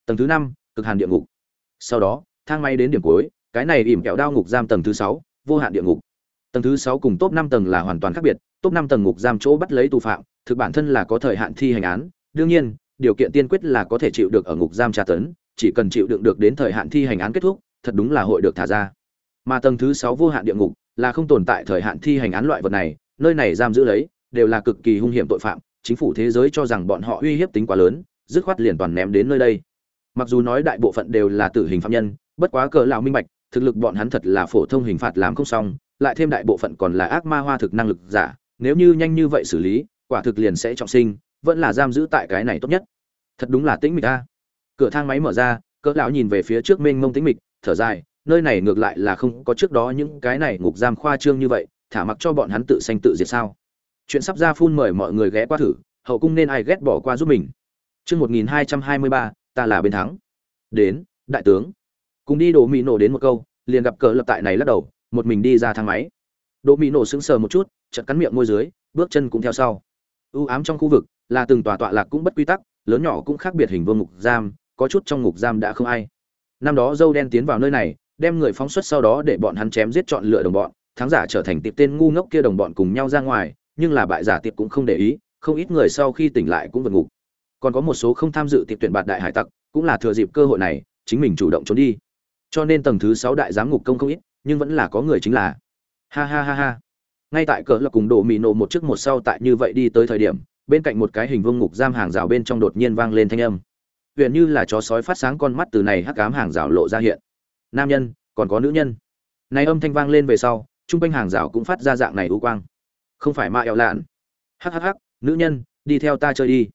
Tầng thứ năm, cực hàn địa ngục. Sau đó, thang máy đến điểm cuối cái này ỉm kẹo đao ngục giam tầng thứ sáu, vô hạn địa ngục. Tầng thứ sáu cùng top năm tầng là hoàn toàn khác biệt, top năm tầng ngục giam chỗ bắt lấy tù phạm, thực bản thân là có thời hạn thi hành án, đương nhiên, điều kiện tiên quyết là có thể chịu được ở ngục giam tra tấn, chỉ cần chịu đựng được đến thời hạn thi hành án kết thúc, thật đúng là hội được thả ra. Mà tầng thứ sáu vô hạn địa ngục là không tồn tại thời hạn thi hành án loại vật này, nơi này giam giữ lấy đều là cực kỳ hung hiểm tội phạm, chính phủ thế giới cho rằng bọn họ uy hiếp tính quá lớn, dứt khoát liền toàn ném đến nơi đây. Mặc dù nói đại bộ phận đều là tử hình phạm nhân, bất quá cờ lão minh bạch thực lực bọn hắn thật là phổ thông hình phạt làm không xong lại thêm đại bộ phận còn là ác ma hoa thực năng lực giả nếu như nhanh như vậy xử lý quả thực liền sẽ trọng sinh vẫn là giam giữ tại cái này tốt nhất. Thật đúng là tĩnh mịch a. Cửa thang máy mở ra cỡ lão nhìn về phía trước mênh mông tĩnh mịch thở dài nơi này ngược lại là không có trước đó những cái này ngục giam khoa trương như vậy thả mặc cho bọn hắn tự sanh tự diệt sao. Chuyện sắp ra phun mời mọi người ghé qua thử hậu cung nên ai ghét bỏ qua giúp mình. Chương 1223, ta là bên thắng. Đến đại tướng cùng đi đồ mỹ nổ đến một câu, liền gặp cờ lập tại này lắc đầu, một mình đi ra thang máy. Đỗ mỹ nổ sững sờ một chút, chợt cắn miệng môi dưới, bước chân cũng theo sau. U ám trong khu vực là từng tòa tọa lạc cũng bất quy tắc, lớn nhỏ cũng khác biệt hình vuông ngục giam, có chút trong ngục giam đã không ai. Năm đó dâu đen tiến vào nơi này, đem người phóng xuất sau đó để bọn hắn chém giết chọn lựa đồng bọn, thắng giả trở thành tiệp tên ngu ngốc kia đồng bọn cùng nhau ra ngoài, nhưng là bại giả tiệp cũng không để ý, không ít người sau khi tỉnh lại cũng vượt ngục. Còn có một số không tham dự tiệp tuyển bạt đại hải tặc, cũng là thừa dịp cơ hội này, chính mình chủ động trốn đi cho nên tầng thứ sáu đại giám ngục công không ít, nhưng vẫn là có người chính là. Ha ha ha ha. Ngay tại cỡ là cùng đổ mì nổ một trước một sau tại như vậy đi tới thời điểm, bên cạnh một cái hình vương ngục giam hàng rào bên trong đột nhiên vang lên thanh âm. Huyện như là chó sói phát sáng con mắt từ này hắc cám hàng rào lộ ra hiện. Nam nhân, còn có nữ nhân. Này âm thanh vang lên về sau trung quanh hàng rào cũng phát ra dạng này u quang. Không phải ma ẹo lạn. Hắc hắc hắc, nữ nhân, đi theo ta chơi đi.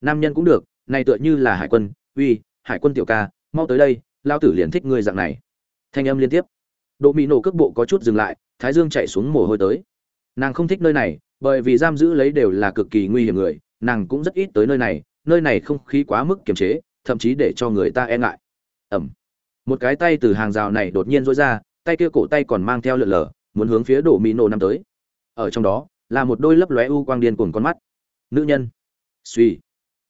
Nam nhân cũng được, này tựa như là hải quân, uy, hải quân tiểu ca, mau tới đây lao tử liền thích ngươi dạng này. Thanh âm liên tiếp. Độ mỹ nổ cước bộ có chút dừng lại, thái dương chạy xuống mồ hôi tới. Nàng không thích nơi này, bởi vì giam giữ lấy đều là cực kỳ nguy hiểm người, nàng cũng rất ít tới nơi này nơi này không khí quá mức kiềm chế, thậm chí để cho người ta e ngại. Ẩm. Một cái tay từ hàng rào này đột nhiên rối ra, tay kia cổ tay còn mang theo lượn lờ, muốn hướng phía đổ mỹ nổ năm tới. Ở trong đó, là một đôi lấp lóe u quang điên cùng con mắt. Nữ nhân. Suy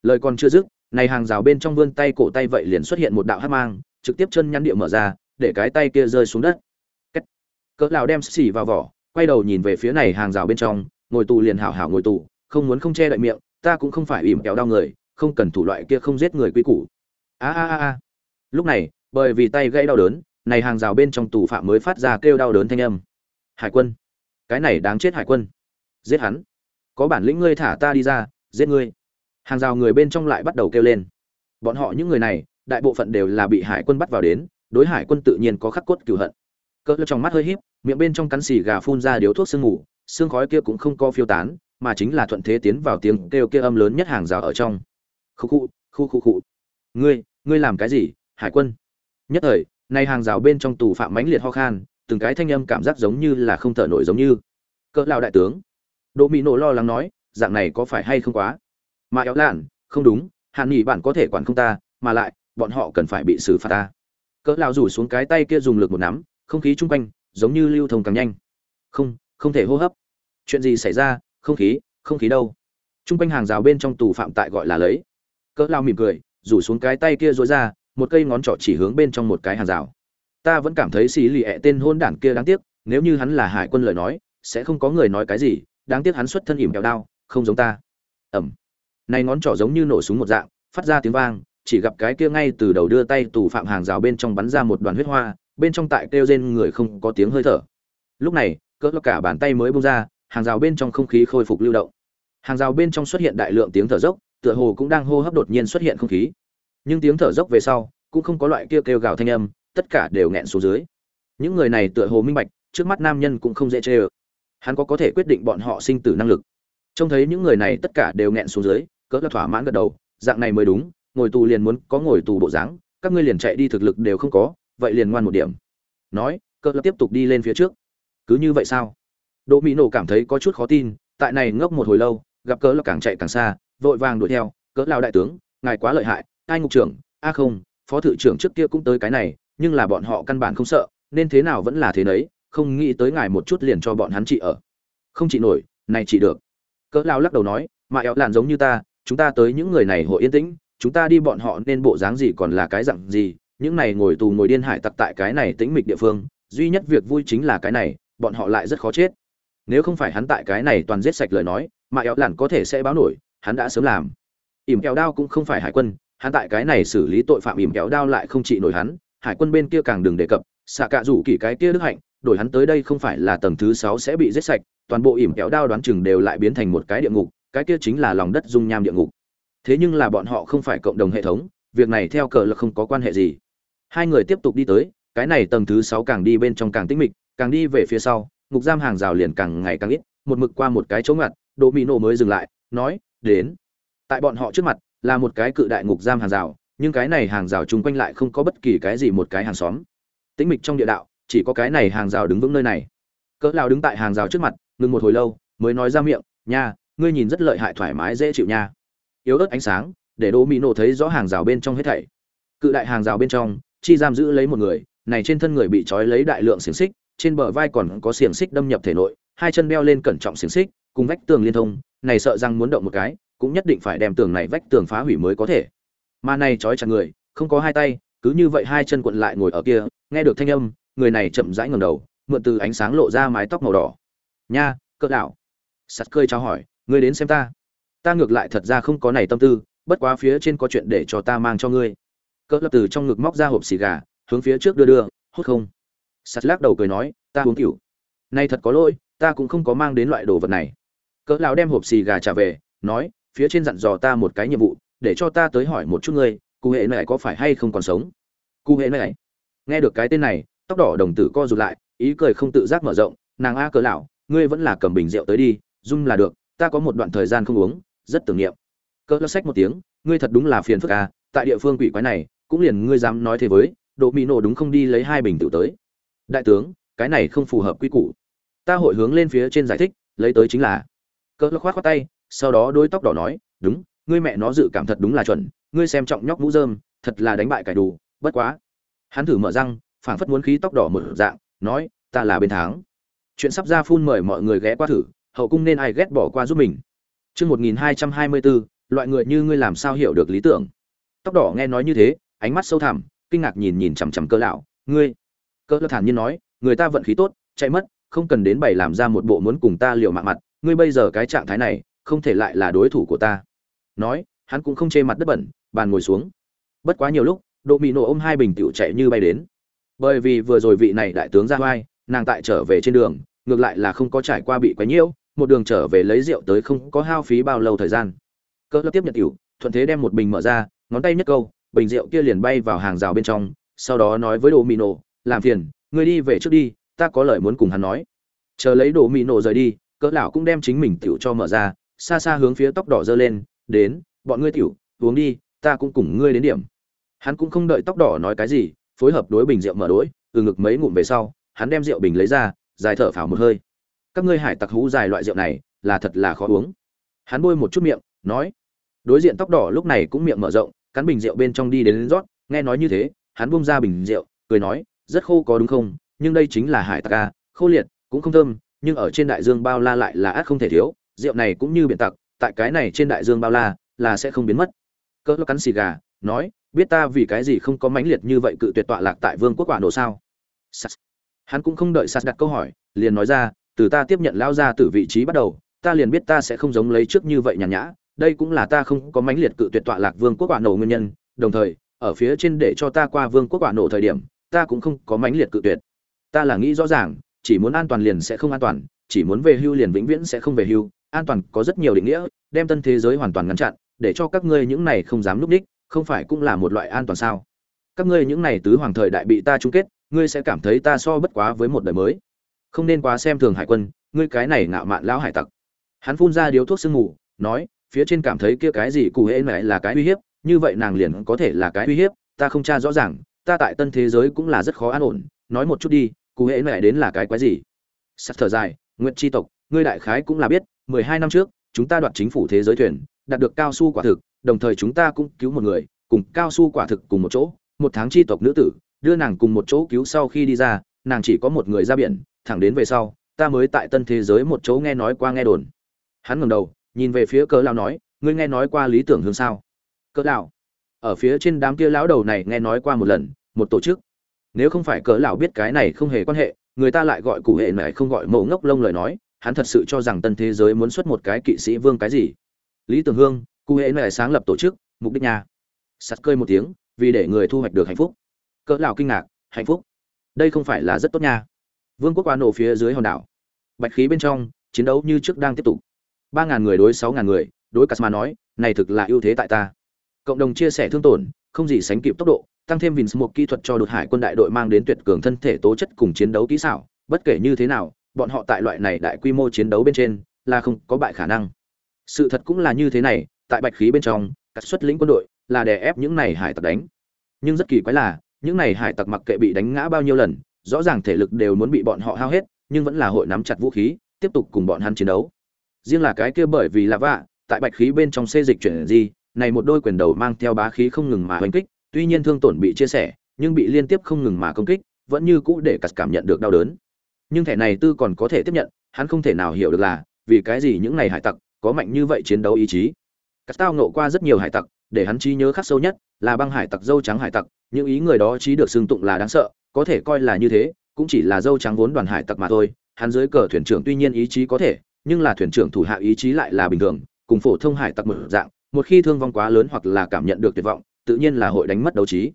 lời còn chưa dứt, này hàng rào bên trong vươn tay cổ tay vậy liền xuất hiện một đạo hát mang trực tiếp chân nhăn địa mở ra, để cái tay kia rơi xuống đất. Cách. cỡ lão đem xỉ vào vỏ, quay đầu nhìn về phía này hàng rào bên trong, ngồi tù liền hảo hảo ngồi tù, không muốn không che đậy miệng, ta cũng không phải ỉm kéo đau người, không cần thủ loại kia không giết người quý củ. A a a. Lúc này, bởi vì tay gãy đau đớn, này hàng rào bên trong tù phạm mới phát ra kêu đau đớn thanh âm. Hải quân. Cái này đáng chết hải quân. Giết hắn. Có bản lĩnh ngươi thả ta đi ra, giết ngươi. Hàng rào người bên trong lại bắt đầu kêu lên. Bọn họ những người này đại bộ phận đều là bị hải quân bắt vào đến, đối hải quân tự nhiên có khắc cốt cửu hận. Cỡ trong mắt hơi híp, miệng bên trong cắn xì gà phun ra điếu thuốc sương ngủ xương khói kia cũng không có phiêu tán, mà chính là thuận thế tiến vào tiếng kêu kia âm lớn nhất hàng rào ở trong. Khu khu khu khu khu ngươi ngươi làm cái gì, hải quân? Nhất thời, nay hàng rào bên trong tù phạm mãnh liệt ho khan, từng cái thanh âm cảm giác giống như là không thở nổi giống như. Cỡ lão đại tướng. Đỗ mỹ nổ lo lắng nói, dạng này có phải hay không quá? Mà éo lạn, không đúng hạn nghỉ bạn có thể quản không ta, mà lại bọn họ cần phải bị xử phạt ta. Cỡ lao rủ xuống cái tay kia dùng lực một nắm, không khí chung quanh giống như lưu thông càng nhanh. Không không thể hô hấp. Chuyện gì xảy ra? Không khí không khí đâu? Chung quanh hàng rào bên trong tù phạm tại gọi là lấy. Cỡ lao mỉm cười, rủ xuống cái tay kia dối ra, một cây ngón trỏ chỉ hướng bên trong một cái hàng rào. Ta vẫn cảm thấy xì lì ẹ tên hôn đản kia đáng tiếc, nếu như hắn là hải quân lời nói, sẽ không có người nói cái gì, đáng tiếc hắn xuất thân ỉm kẹo đao, không giống ta. Ẩm. Này ngón trỏ giống như nổ súng một dạng, phát ra tiếng vang chỉ gặp cái kia ngay từ đầu đưa tay tù phạm hàng rào bên trong bắn ra một đoàn huyết hoa, bên trong tại kêu rên người không có tiếng hơi thở. Lúc này, cỡ cả bàn tay mới bung ra, hàng rào bên trong không khí khôi phục lưu động. Hàng rào bên trong xuất hiện đại lượng tiếng thở dốc, tựa hồ cũng đang hô hấp đột nhiên xuất hiện không khí. Nhưng tiếng thở dốc về sau, cũng không có loại kia kêu gào thanh âm, tất cả đều nghẹn xuống dưới. Những người này tựa hồ minh bạch, trước mắt nam nhân cũng không dễ chê ơ. Hắn có có thể quyết định bọn họ sinh tử năng lực. Trông thấy những người này tất cả đều nghẹn xuống dưới, cỡ là thỏa mãn gật đầu, dạng này mới đúng ngồi tù liền muốn có ngồi tù bộ dáng, các ngươi liền chạy đi thực lực đều không có, vậy liền ngoan một điểm. Nói cỡ là tiếp tục đi lên phía trước. Cứ như vậy sao? Đỗ mỹ nổ cảm thấy có chút khó tin, tại này ngốc một hồi lâu, gặp cỡ là càng chạy càng xa, vội vàng đuổi theo cỡ lao đại tướng, ngài quá lợi hại, ai ngục trưởng, a à không, phó thự trưởng trước kia cũng tới cái này, nhưng là bọn họ căn bản không sợ, nên thế nào vẫn là thế nấy, không nghĩ tới ngài một chút liền cho bọn hắn trị ở. Không chị nổi, này chị được. Cỡ lao lắc đầu nói, mà éo làn giống như ta, chúng ta tới những người này hội yên tĩnh chúng ta đi bọn họ nên bộ dáng gì còn là cái dặn gì, những này ngồi tù ngồi điên hải tặc tại cái này tĩnh mịch địa phương, duy nhất việc vui chính là cái này, bọn họ lại rất khó chết. Nếu không phải hắn tại cái này toàn giết sạch lời nói, mà éo làn có thể sẽ báo nổi, hắn đã sớm làm. Ỉm kéo đao cũng không phải hải quân, hắn tại cái này xử lý tội phạm ỉm kéo đao lại không trị nổi hắn, hải quân bên kia càng đừng đề cập, xạ cạ rủ kỳ cái kia đức hạnh, đổi hắn tới đây không phải là tầng thứ sáu sẽ bị giết sạch, toàn bộ ỉm kéo đao đoán chừng đều lại biến thành một cái địa ngục, cái kia chính là lòng đất dung nham địa ngục thế nhưng là bọn họ không phải cộng đồng hệ thống, việc này theo cờ là không có quan hệ gì. Hai người tiếp tục đi tới, cái này tầng thứ sáu càng đi bên trong càng tĩnh mịch, càng đi về phía sau, ngục giam hàng rào liền càng ngày càng ít, một mực qua một cái chỗ ngặt, đỗ mỹ nổ mới dừng lại, nói, đến. Tại bọn họ trước mặt, là một cái cự đại ngục giam hàng rào, nhưng cái này hàng rào chung quanh lại không có bất kỳ cái gì một cái hàng xóm. Tĩnh mịch trong địa đạo, chỉ có cái này hàng rào đứng vững nơi này. Cỡ lao đứng tại hàng rào trước mặt, ngừng một hồi lâu, mới nói ra miệng, nha, ngươi nhìn rất lợi hại thoải mái dễ chịu nha yếu ớt ánh sáng, để đỗ mỹ nổ thấy rõ hàng rào bên trong hết thảy. Cự đại hàng rào bên trong, chi giam giữ lấy một người, này trên thân người bị trói lấy đại lượng xiềng xích, trên bờ vai còn có xiềng xích đâm nhập thể nội, hai chân đeo lên cẩn trọng xiềng xích, cùng vách tường liên thông, này sợ rằng muốn động một cái, cũng nhất định phải đem tường này vách tường phá hủy mới có thể. Mà này trói chặt người, không có hai tay, cứ như vậy hai chân cuộn lại ngồi ở kia, nghe được thanh âm, người này chậm rãi ngẩng đầu, mượn từ ánh sáng lộ ra mái tóc màu đỏ. Nha, cỡ đạo sắt cơi trao hỏi, ngươi đến xem ta ta ngược lại thật ra không có này tâm tư, bất quá phía trên có chuyện để cho ta mang cho ngươi. Cỡ lập từ trong ngực móc ra hộp xì gà, hướng phía trước đưa đưa hút không. Sắt lắc đầu cười nói, ta uống cửu nay thật có lỗi, ta cũng không có mang đến loại đồ vật này. Cỡ lão đem hộp xì gà trả về, nói, phía trên dặn dò ta một cái nhiệm vụ, để cho ta tới hỏi một chút ngươi, cụ hệ này có phải hay không còn sống? Cụ hệ này. Nghe được cái tên này, tóc đỏ đồng tử co rụt lại, ý cười không tự giác mở rộng, nàng a cỡ lão, ngươi vẫn là cầm bình rượu tới đi, dung là được, ta có một đoạn thời gian không uống rất tưởng niệm. Cỡ lão sách một tiếng, ngươi thật đúng là phiền phức à? tại địa phương quỷ quái này, cũng liền ngươi dám nói thế với độ mỹ nổ đúng không đi lấy hai bình tự tới. Đại tướng, cái này không phù hợp quy củ. Ta hội hướng lên phía trên giải thích, lấy tới chính là. Cỡ khoát khoát tay, sau đó đôi tóc đỏ nói, đúng, ngươi mẹ nó dự cảm thật đúng là chuẩn, ngươi xem trọng nhóc mũ rơm, thật là đánh bại cải đủ bất quá. Hắn thử mở răng, phảng phất muốn khí tóc đỏ một dạng, nói, ta là bên tháng. Chuyện sắp ra phun mời mọi người ghé qua thử, hậu cung nên ai ghét bỏ qua giúp mình chương một nghìn hai trăm hai mươi bốn loại người như ngươi làm sao hiểu được lý tưởng? Tóc đỏ nghe nói như thế, ánh mắt sâu thẳm, kinh ngạc nhìn nhìn chằm chằm cơ lão. Ngươi? Cơ lão thản nhiên nói, người ta vận khí tốt, chạy mất, không cần đến bày làm ra một bộ muốn cùng ta liều mạng mặt. Ngươi bây giờ cái trạng thái này, không thể lại là đối thủ của ta. Nói, hắn cũng không chê mặt đất bẩn, bàn ngồi xuống. Bất quá nhiều lúc, Đỗ mị nổ ôm hai bình tiểu chạy như bay đến. Bởi vì vừa rồi vị này đại tướng ra vai, nàng tại trở về trên đường, ngược lại là không có trải qua bị quấy nhiễu một đường trở về lấy rượu tới không có hao phí bao lâu thời gian. Cơ lập tiếp nhận tiểu, thuận thế đem một bình mở ra, ngón tay nhất câu, bình rượu kia liền bay vào hàng rào bên trong, sau đó nói với đồ mị nổ làm phiền, ngươi đi về trước đi, ta có lời muốn cùng hắn nói. Chờ lấy đồ mị nổ rời đi cỡ lão cũng đem chính mình tiểu cho mở ra, xa xa hướng phía tóc đỏ dơ lên, đến, bọn ngươi tiểu, uống đi, ta cũng cùng ngươi đến điểm. Hắn cũng không đợi tóc đỏ nói cái gì, phối hợp đối bình rượu mở đối, từ ngực mấy ngụm về sau, hắn đem rượu bình lấy ra, dài thở phào một hơi các ngươi hải tặc hú dài loại rượu này là thật là khó uống. Hắn bôi một chút miệng nói. Đối diện tóc đỏ lúc này cũng miệng mở rộng cắn bình rượu bên trong đi đến, rót nghe nói như thế hắn bung ra bình rượu cười nói rất khô có đúng không? Nhưng đây chính là hải tặc a khô liệt cũng không thơm nhưng ở trên đại dương bao la lại là ác không thể thiếu rượu này cũng như biển tặc tại cái này trên đại dương bao la là sẽ không biến mất. Cỡ cắn xì gà nói biết ta vì cái gì không có mãnh liệt như vậy cự tuyệt tọa lạc tại vương quốc quả nổ sao? Sas. hắn cũng không đợi sas đặt câu hỏi liền nói ra từ ta tiếp nhận lao ra từ vị trí bắt đầu, ta liền biết ta sẽ không giống lấy trước như vậy nhàn nhã. Đây cũng là ta không có mãnh liệt cự tuyệt tọa lạc vương quốc quả nổ nguyên nhân. Đồng thời, ở phía trên để cho ta qua vương quốc quả nổ thời điểm, ta cũng không có mãnh liệt cự tuyệt. Ta là nghĩ rõ ràng, chỉ muốn an toàn liền sẽ không an toàn, chỉ muốn về hưu liền vĩnh viễn sẽ không về hưu. An toàn có rất nhiều định nghĩa, đem tân thế giới hoàn toàn ngăn chặn, để cho các ngươi những này không dám núp đích không phải cũng là một loại an toàn sao? Các ngươi những này tứ hoàng thời đại bị ta chung kết, ngươi sẽ cảm thấy ta so bất quá với một đời mới không nên quá xem thường hải quân, ngươi cái này ngạo mạn lão hải tặc. Hắn phun ra điếu thuốc sương mù, nói, phía trên cảm thấy kia cái gì cụ hễ mẹ là cái uy hiếp, như vậy nàng liền có thể là cái uy hiếp, ta không tra rõ ràng, ta tại tân thế giới cũng là rất khó an ổn, nói một chút đi, cụ hễ mẹ đến là cái quái gì? Sắt thở dài nguyện tri tộc, ngươi đại khái cũng là biết, mười hai năm trước, chúng ta đoạt chính phủ thế giới thuyền, đạt được cao su quả thực, đồng thời chúng ta cũng cứu một người, cùng cao su quả thực cùng một chỗ, một tháng tri tộc nữ tử, đưa nàng cùng một chỗ cứu sau khi đi ra nàng chỉ có một người ra biển, thẳng đến về sau, ta mới tại tân thế giới một chỗ nghe nói qua nghe đồn. Hắn ngẩng đầu, nhìn về phía cỡ lão nói, ngươi nghe nói qua lý tưởng hương sao? Cỡ lão? Ở phía trên đám kia lão đầu này nghe nói qua một lần, một tổ chức. Nếu không phải cỡ lão biết cái này không hề quan hệ, người ta lại gọi cụ hệ này không gọi mẫu ngốc lông lời nói, hắn thật sự cho rằng tân thế giới muốn xuất một cái kỵ sĩ vương cái gì. Lý tưởng hương, cụ hệ này sáng lập tổ chức, mục đích nhà. Sắt cơi một tiếng, vì để người thu hoạch được hạnh phúc. Cỡ lão kinh ngạc, hạnh phúc đây không phải là rất tốt nha. Vương quốc qua nổ phía dưới hòn đảo. Bạch khí bên trong, chiến đấu như trước đang tiếp tục. Ba ngàn người đối sáu ngàn người, đối casma nói, này thực là ưu thế tại ta. Cộng đồng chia sẻ thương tổn, không gì sánh kịp tốc độ, tăng thêm vins một kỹ thuật cho đột hải quân đại đội mang đến tuyệt cường thân thể tố chất cùng chiến đấu kỹ xảo, bất kể như thế nào, bọn họ tại loại này đại quy mô chiến đấu bên trên, là không có bại khả năng. Sự thật cũng là như thế này, tại bạch khí bên trong, các xuất lĩnh quân đội là đè ép những này hải tặc đánh. Nhưng rất kỳ quái là những này hải tặc mặc kệ bị đánh ngã bao nhiêu lần, rõ ràng thể lực đều muốn bị bọn họ hao hết, nhưng vẫn là hội nắm chặt vũ khí, tiếp tục cùng bọn hắn chiến đấu. Riêng là cái kia bởi vì là vạ, tại bạch khí bên trong xê dịch chuyển gì này một đôi quyền đầu mang theo bá khí không ngừng mà hoành kích, tuy nhiên thương tổn bị chia sẻ, nhưng bị liên tiếp không ngừng mà công kích, vẫn như cũ để cắt cảm nhận được đau đớn. Nhưng thẻ này tư còn có thể tiếp nhận, hắn không thể nào hiểu được là, vì cái gì những này hải tặc có mạnh như vậy chiến đấu ý chí. Cắt tao nộ qua rất nhiều hải tặc để hắn trí nhớ khắc sâu nhất là băng hải tặc, dâu trắng hải tặc. Những ý người đó trí được xưng tụng là đáng sợ, có thể coi là như thế, cũng chỉ là dâu trắng vốn đoàn hải tặc mà thôi. Hắn dưới cờ thuyền trưởng tuy nhiên ý chí có thể, nhưng là thuyền trưởng thủ hạ ý chí lại là bình thường, cùng phổ thông hải tặc một dạng. Một khi thương vong quá lớn hoặc là cảm nhận được tuyệt vọng, tự nhiên là hội đánh mất đấu trí.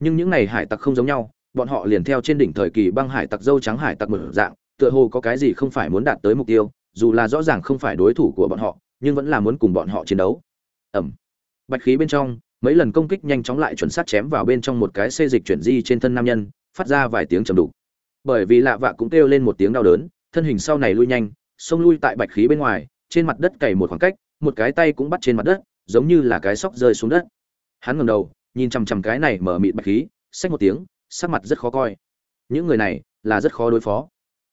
Nhưng những này hải tặc không giống nhau, bọn họ liền theo trên đỉnh thời kỳ băng hải tặc, dâu trắng hải tặc một dạng, tựa hồ có cái gì không phải muốn đạt tới mục tiêu, dù là rõ ràng không phải đối thủ của bọn họ, nhưng vẫn là muốn cùng bọn họ chiến đấu. Ẩm bạch khí bên trong, mấy lần công kích nhanh chóng lại chuẩn xác chém vào bên trong một cái xê dịch chuyển di trên thân nam nhân, phát ra vài tiếng trầm đục. Bởi vì lạ vạ cũng kêu lên một tiếng đau đớn, thân hình sau này lui nhanh, xông lui tại bạch khí bên ngoài, trên mặt đất cày một khoảng cách, một cái tay cũng bắt trên mặt đất, giống như là cái sóc rơi xuống đất. Hắn ngẩng đầu, nhìn chằm chằm cái này mở mịt bạch khí, xách một tiếng, sắc mặt rất khó coi. Những người này là rất khó đối phó.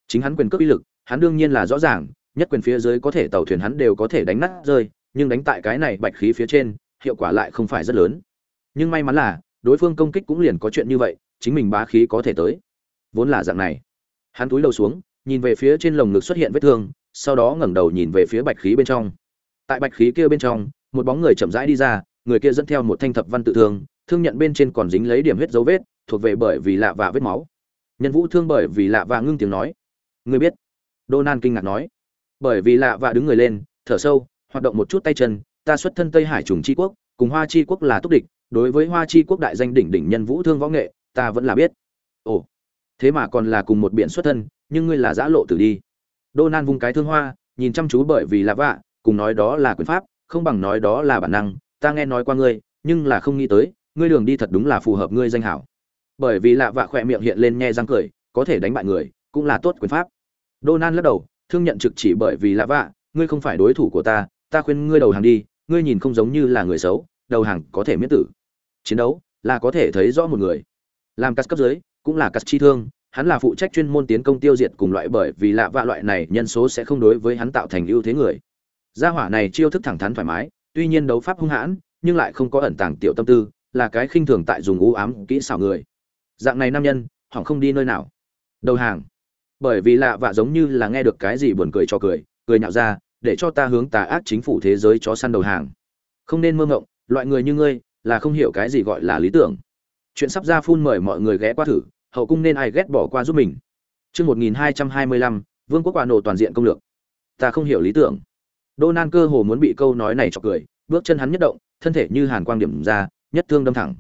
Chính hắn quyền cước uy lực, hắn đương nhiên là rõ ràng, nhất quyền phía dưới có thể tàu thuyền hắn đều có thể đánh nát rơi, nhưng đánh tại cái này bạch khí phía trên hiệu quả lại không phải rất lớn. Nhưng may mắn là, đối phương công kích cũng liền có chuyện như vậy, chính mình bá khí có thể tới. Vốn là dạng này. Hắn túi đầu xuống, nhìn về phía trên lồng ngực xuất hiện vết thương, sau đó ngẩng đầu nhìn về phía bạch khí bên trong. Tại bạch khí kia bên trong, một bóng người chậm rãi đi ra, người kia dẫn theo một thanh thập văn tự thương thương nhận bên trên còn dính lấy điểm huyết dấu vết, thuộc về bởi vì lạ và vết máu. Nhân vũ thương bởi vì lạ và ngưng tiếng nói. Người biết? Đô Nan kinh ngạc nói. Bởi vì lạ và đứng người lên, thở sâu, hoạt động một chút tay chân ta xuất thân tây hải trùng chi quốc, cùng hoa chi quốc là túc địch, đối với hoa chi quốc đại danh đỉnh đỉnh nhân vũ thương võ nghệ, ta vẫn là biết. Ồ, thế mà còn là cùng một biển xuất thân, nhưng ngươi là giã lộ tử đi. Donan vung cái thương hoa, nhìn chăm chú bởi vì là vạ, cùng nói đó là quyền pháp, không bằng nói đó là bản năng, ta nghe nói qua ngươi, nhưng là không nghĩ tới, ngươi đường đi thật đúng là phù hợp ngươi danh hảo. Bởi vì lạ vạ khỏe miệng hiện lên nhe răng cười, có thể đánh bại người, cũng là tốt quyền pháp. Donan lắc đầu, thương nhận trực chỉ bởi vì lạ vạ, ngươi không phải đối thủ của ta ta khuyên ngươi đầu hàng đi ngươi nhìn không giống như là người xấu, đầu hàng có thể miễn tử. Chiến đấu là có thể thấy rõ một người. Làm cắt cấp dưới, cũng là cắt chi thương, hắn là phụ trách chuyên môn tiến công tiêu diệt cùng loại bởi vì lạ vạ loại này nhân số sẽ không đối với hắn tạo thành ưu thế người. Gia hỏa này chiêu thức thẳng thắn thoải mái, tuy nhiên đấu pháp hung hãn, nhưng lại không có ẩn tàng tiểu tâm tư, là cái khinh thường tại dùng u ám kỹ xảo người. Dạng này nam nhân, hỏng không đi nơi nào. Đầu hàng. Bởi vì lạ vạ giống như là nghe được cái gì buồn cười cho cười cười nhạo ra để cho ta hướng tà ác chính phủ thế giới chó săn đầu hàng không nên mơ ngộng loại người như ngươi là không hiểu cái gì gọi là lý tưởng chuyện sắp ra phun mời mọi người ghé qua thử hậu cung nên ai ghét bỏ qua giúp mình Chương 1225, Vương quốc quả nổ toàn diện công lược. Ta không hiểu lý tưởng. Donan cơ hồ muốn bị câu nói này chọc cười, bước chân hắn nhất động, thân thể như hàn quang điểm ra, nhất thương đâm thẳng.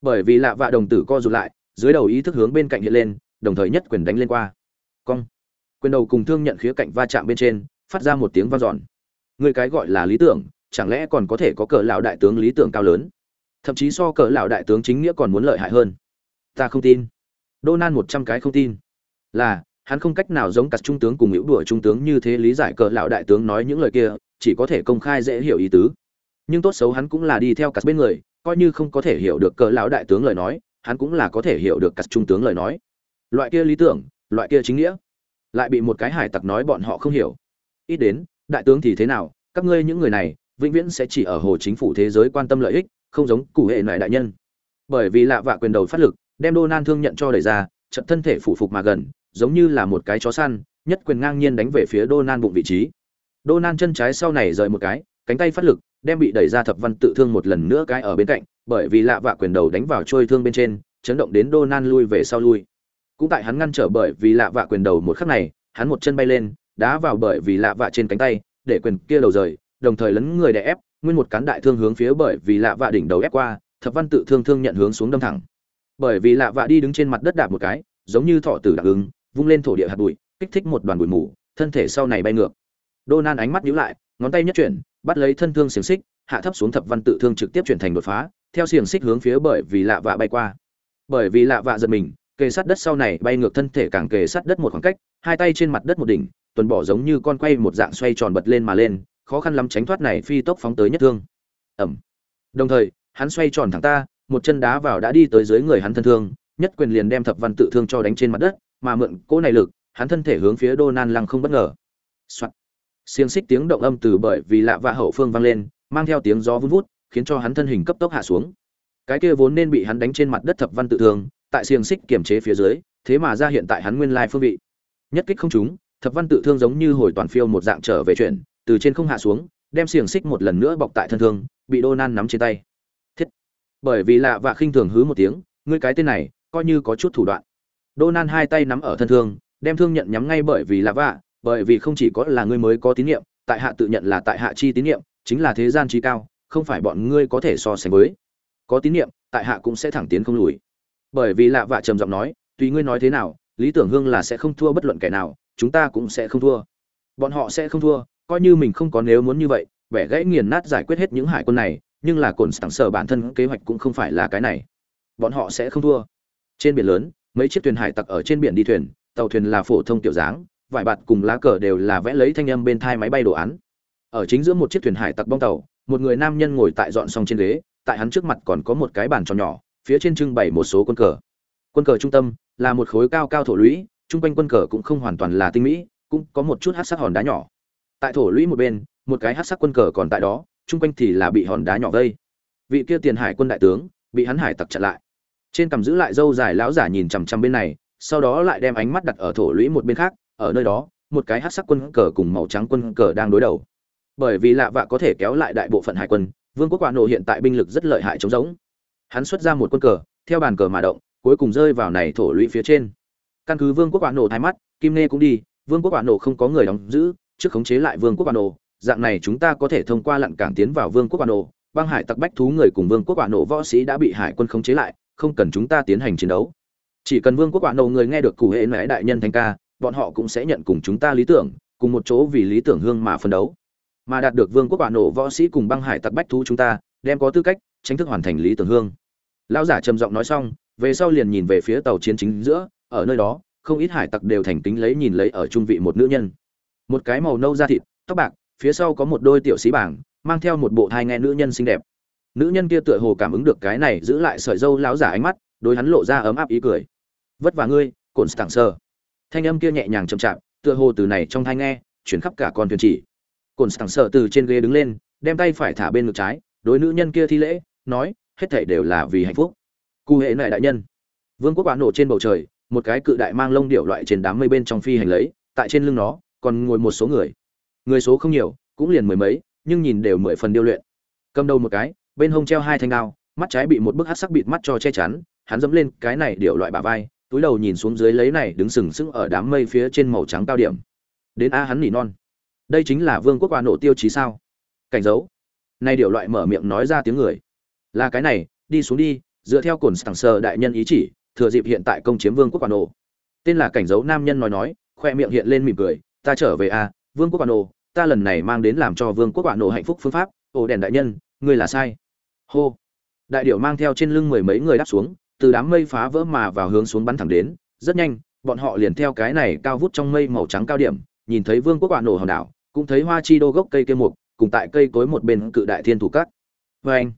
Bởi vì lạ vạ đồng tử co rụt lại, dưới đầu ý thức hướng bên cạnh hiện lên, đồng thời nhất quyền đánh lên qua. Cong. Quyền đầu cùng thương nhận khía cạnh va chạm bên trên, phát ra một tiếng vang dọn. Người cái gọi là lý tưởng, chẳng lẽ còn có thể có cỡ lão đại tướng lý tưởng cao lớn? Thậm chí so cỡ lão đại tướng chính nghĩa còn muốn lợi hại hơn. Ta không tin. Donan một trăm cái không tin. Là, hắn không cách nào giống cặt trung tướng cùng hữu đùa trung tướng như thế lý giải cỡ lão đại tướng nói những lời kia, chỉ có thể công khai dễ hiểu ý tứ. Nhưng tốt xấu hắn cũng là đi theo cặt bên người, coi như không có thể hiểu được cỡ lão đại tướng lời nói, hắn cũng là có thể hiểu được cặt trung tướng lời nói. Loại kia lý tưởng, loại kia chính nghĩa, lại bị một cái hải tặc nói bọn họ không hiểu. Ít đến, đại tướng thì thế nào, các ngươi những người này, vĩnh viễn sẽ chỉ ở hồ chính phủ thế giới quan tâm lợi ích, không giống cụ hệ loại đại nhân. Bởi vì lạ vạ quyền đầu phát lực, đem Donan thương nhận cho đẩy ra, trận thân thể phủ phục mà gần, giống như là một cái chó săn, nhất quyền ngang nhiên đánh về phía Donan bụng vị trí. Donan chân trái sau này rời một cái, cánh tay phát lực, đem bị đẩy ra thập văn tự thương một lần nữa cái ở bên cạnh, bởi vì lạ vạ quyền đầu đánh vào trôi thương bên trên, chấn động đến Donan lui về sau lui. Cũng tại hắn ngăn trở bởi vì lạ vạ quyền đầu một khắc này, hắn một chân bay lên, đá vào bởi vì lạ vạ trên cánh tay, để quyền kia đầu rời, đồng thời lấn người đè ép, nguyên một cán đại thương hướng phía bởi vì lạ vạ đỉnh đầu ép qua, thập văn tự thương thương nhận hướng xuống đâm thẳng. Bởi vì lạ vạ đi đứng trên mặt đất đạp một cái giống như thọ tử đặc ứng vung lên thổ địa hạt bụi kích thích một đoàn bụi mù thân thể sau này bay ngược. Donan ánh mắt nhíu lại ngón tay nhất chuyển bắt lấy thân thương xiềng xích hạ thấp xuống thập văn tự thương trực tiếp chuyển thành đột phá theo xiềng xích hướng phía bởi vì lạ vạ bay qua. Bởi vì lạ vạ giật mình kề sát đất sau này bay ngược thân thể càng kề sát đất một khoảng cách hai tay trên mặt đất một đỉnh tuần bỏ giống như con quay một dạng xoay tròn bật lên mà lên khó khăn lắm tránh thoát này phi tốc phóng tới nhất thương ẩm đồng thời hắn xoay tròn thẳng ta một chân đá vào đã đi tới dưới người hắn thân thương, nhất quyền liền đem thập văn tự thương cho đánh trên mặt đất, mà mượn cỗ này lực, hắn thân thể hướng phía Donan lăng không bất ngờ. Soạt. xiềng xích tiếng động âm từ bởi vì lạ vạ hậu phương vang lên, mang theo tiếng gió vun vút, khiến cho hắn thân hình cấp tốc hạ xuống. Cái kia vốn nên bị hắn đánh trên mặt đất thập văn tự thương, tại xiềng xích kiểm chế phía dưới, thế mà ra hiện tại hắn nguyên lai phương vị. Nhất kích không trúng, thập văn tự thương giống như hồi toàn phiêu một dạng trở về chuyển, từ trên không hạ xuống, đem xiềng xích một lần nữa bọc tại thân thương, bị Đô Nan nắm trên tay. Thiết. bởi vì lạ vạ khinh thường hứ một tiếng ngươi cái tên này coi như có chút thủ đoạn. Đô Nan hai tay nắm ở thân thương đem thương nhận nhắm ngay bởi vì lạ vạ bởi vì không chỉ có là ngươi mới có tín nhiệm tại hạ tự nhận là tại hạ chi tín nhiệm chính là thế gian trí cao không phải bọn ngươi có thể so sánh với. Có tín nhiệm tại hạ cũng sẽ thẳng tiến không lùi. Bởi vì lạ vạ trầm giọng nói tùy ngươi nói thế nào lý tưởng hương là sẽ không thua bất luận kẻ nào chúng ta cũng sẽ không thua. Bọn họ sẽ không thua, coi như mình không có nếu muốn như vậy, vẻ gãy nghiền nát giải quyết hết những hải quân này, nhưng là cồn sẵn sở bản thân kế hoạch cũng không phải là cái này. Bọn họ sẽ không thua. Trên biển lớn, mấy chiếc thuyền hải tặc ở trên biển đi thuyền, tàu thuyền là phổ thông tiểu dáng, vải bạt cùng lá cờ đều là vẽ lấy thanh âm bên thai máy bay đồ án. Ở chính giữa một chiếc thuyền hải tặc bong tàu, một người nam nhân ngồi tại dọn xong trên ghế, tại hắn trước mặt còn có một cái bàn tròn nhỏ, phía trên trưng bày một số quân cờ. Quân cờ trung tâm là một khối cao cao thổ lũy chung quanh quân cờ cũng không hoàn toàn là tinh mỹ, cũng có một chút hát sắc hòn đá nhỏ. Tại thổ lũy một bên, một cái hát sắc quân cờ còn tại đó, chung quanh thì là bị hòn đá nhỏ vây. Vị kia tiền hải quân đại tướng, bị hắn hải tặc chặn lại. Trên cầm giữ lại dâu dài lão giả nhìn chằm chằm bên này, sau đó lại đem ánh mắt đặt ở thổ lũy một bên khác, ở nơi đó, một cái hát sắc quân cờ cùng màu trắng quân cờ đang đối đầu. Bởi vì lạ vạ có thể kéo lại đại bộ phận hải quân, vương quốc quả nổ hiện tại binh lực rất lợi hại chống giống. Hắn xuất ra một quân cờ, theo bàn cờ mà động, cuối cùng rơi vào này thổ lũy phía trên căn cứ vương quốc quả nổ thái mắt, kim nê cũng đi, vương quốc quả nổ không có người đóng giữ, trước khống chế lại vương quốc quả nổ. Dạng này chúng ta có thể thông qua lặn cảng tiến vào vương quốc quả nổ. Băng hải tặc bách thú người cùng vương quốc quả nổ võ sĩ đã bị hải quân khống chế lại, không cần chúng ta tiến hành chiến đấu. Chỉ cần vương quốc quả nổ người nghe được cụ hệ mẹ đại nhân thanh ca, bọn họ cũng sẽ nhận cùng chúng ta lý tưởng, cùng một chỗ vì lý tưởng hương mà phân đấu. Mà đạt được vương quốc quả nổ võ sĩ cùng băng hải tặc bách thú chúng ta, đem có tư cách tranh thức hoàn thành lý tưởng hương. Lão giả trầm giọng nói xong, về sau liền nhìn về phía tàu chiến chính giữa ở nơi đó, không ít hải tặc đều thành kính lấy nhìn lấy ở trung vị một nữ nhân. Một cái màu nâu da thịt, tóc bạc, phía sau có một đôi tiểu sĩ bảng, mang theo một bộ thai nghe nữ nhân xinh đẹp. Nữ nhân kia tựa hồ cảm ứng được cái này giữ lại sợi dâu láo giả ánh mắt, đối hắn lộ ra ấm áp ý cười. Vất vả ngươi cồn stạng sơ thanh âm kia nhẹ nhàng chậm chạp, tựa hồ từ này trong thai nghe, chuyển khắp cả con thuyền chỉ. Cồn stạng sơ từ trên ghế đứng lên, đem tay phải thả bên ngực trái, đối nữ nhân kia thi lễ, nói, hết thảy đều là vì hạnh phúc. Cụ hệ này đại nhân. Vương quốc bán nổ trên bầu trời một cái cự đại mang lông điệu loại trên đám mây bên trong phi hành lấy, tại trên lưng nó, còn ngồi một số người. Người số không nhiều, cũng liền mười mấy, nhưng nhìn đều mười phần điêu luyện. Cầm đầu một cái, bên hông treo hai thanh đao, mắt trái bị một bức hắc sắc bịt mắt cho che chắn, hắn dẫm lên cái này điệu loại bả vai, túi đầu nhìn xuống dưới lấy này đứng sừng sững ở đám mây phía trên màu trắng cao điểm. Đến a hắn nỉ non. Đây chính là vương quốc qua nổ tiêu chí sao? Cảnh dấu. Nay điệu loại mở miệng nói ra tiếng người. Là cái này, đi xuống đi, dựa theo cồn sảng sờ đại nhân ý chỉ thừa dịp hiện tại công chiếm vương quốc quả nổ tên là cảnh dấu nam nhân nói nói, khoe miệng hiện lên mỉm cười, ta trở về a vương quốc quả nổ ta lần này mang đến làm cho vương quốc quả nổ hạnh phúc phương pháp ồ đèn đại nhân, ngươi là sai. Hô. Đại điệu mang theo trên lưng mười mấy người đáp xuống, từ đám mây phá vỡ mà vào hướng xuống bắn thẳng đến, rất nhanh, bọn họ liền theo cái này cao vút trong mây màu trắng cao điểm, nhìn thấy vương quốc quả nổ hòn đảo, cũng thấy hoa chi đô gốc cây cây mục, cùng tại cây cối một bên cự đại thiên thủ cắt. vê anh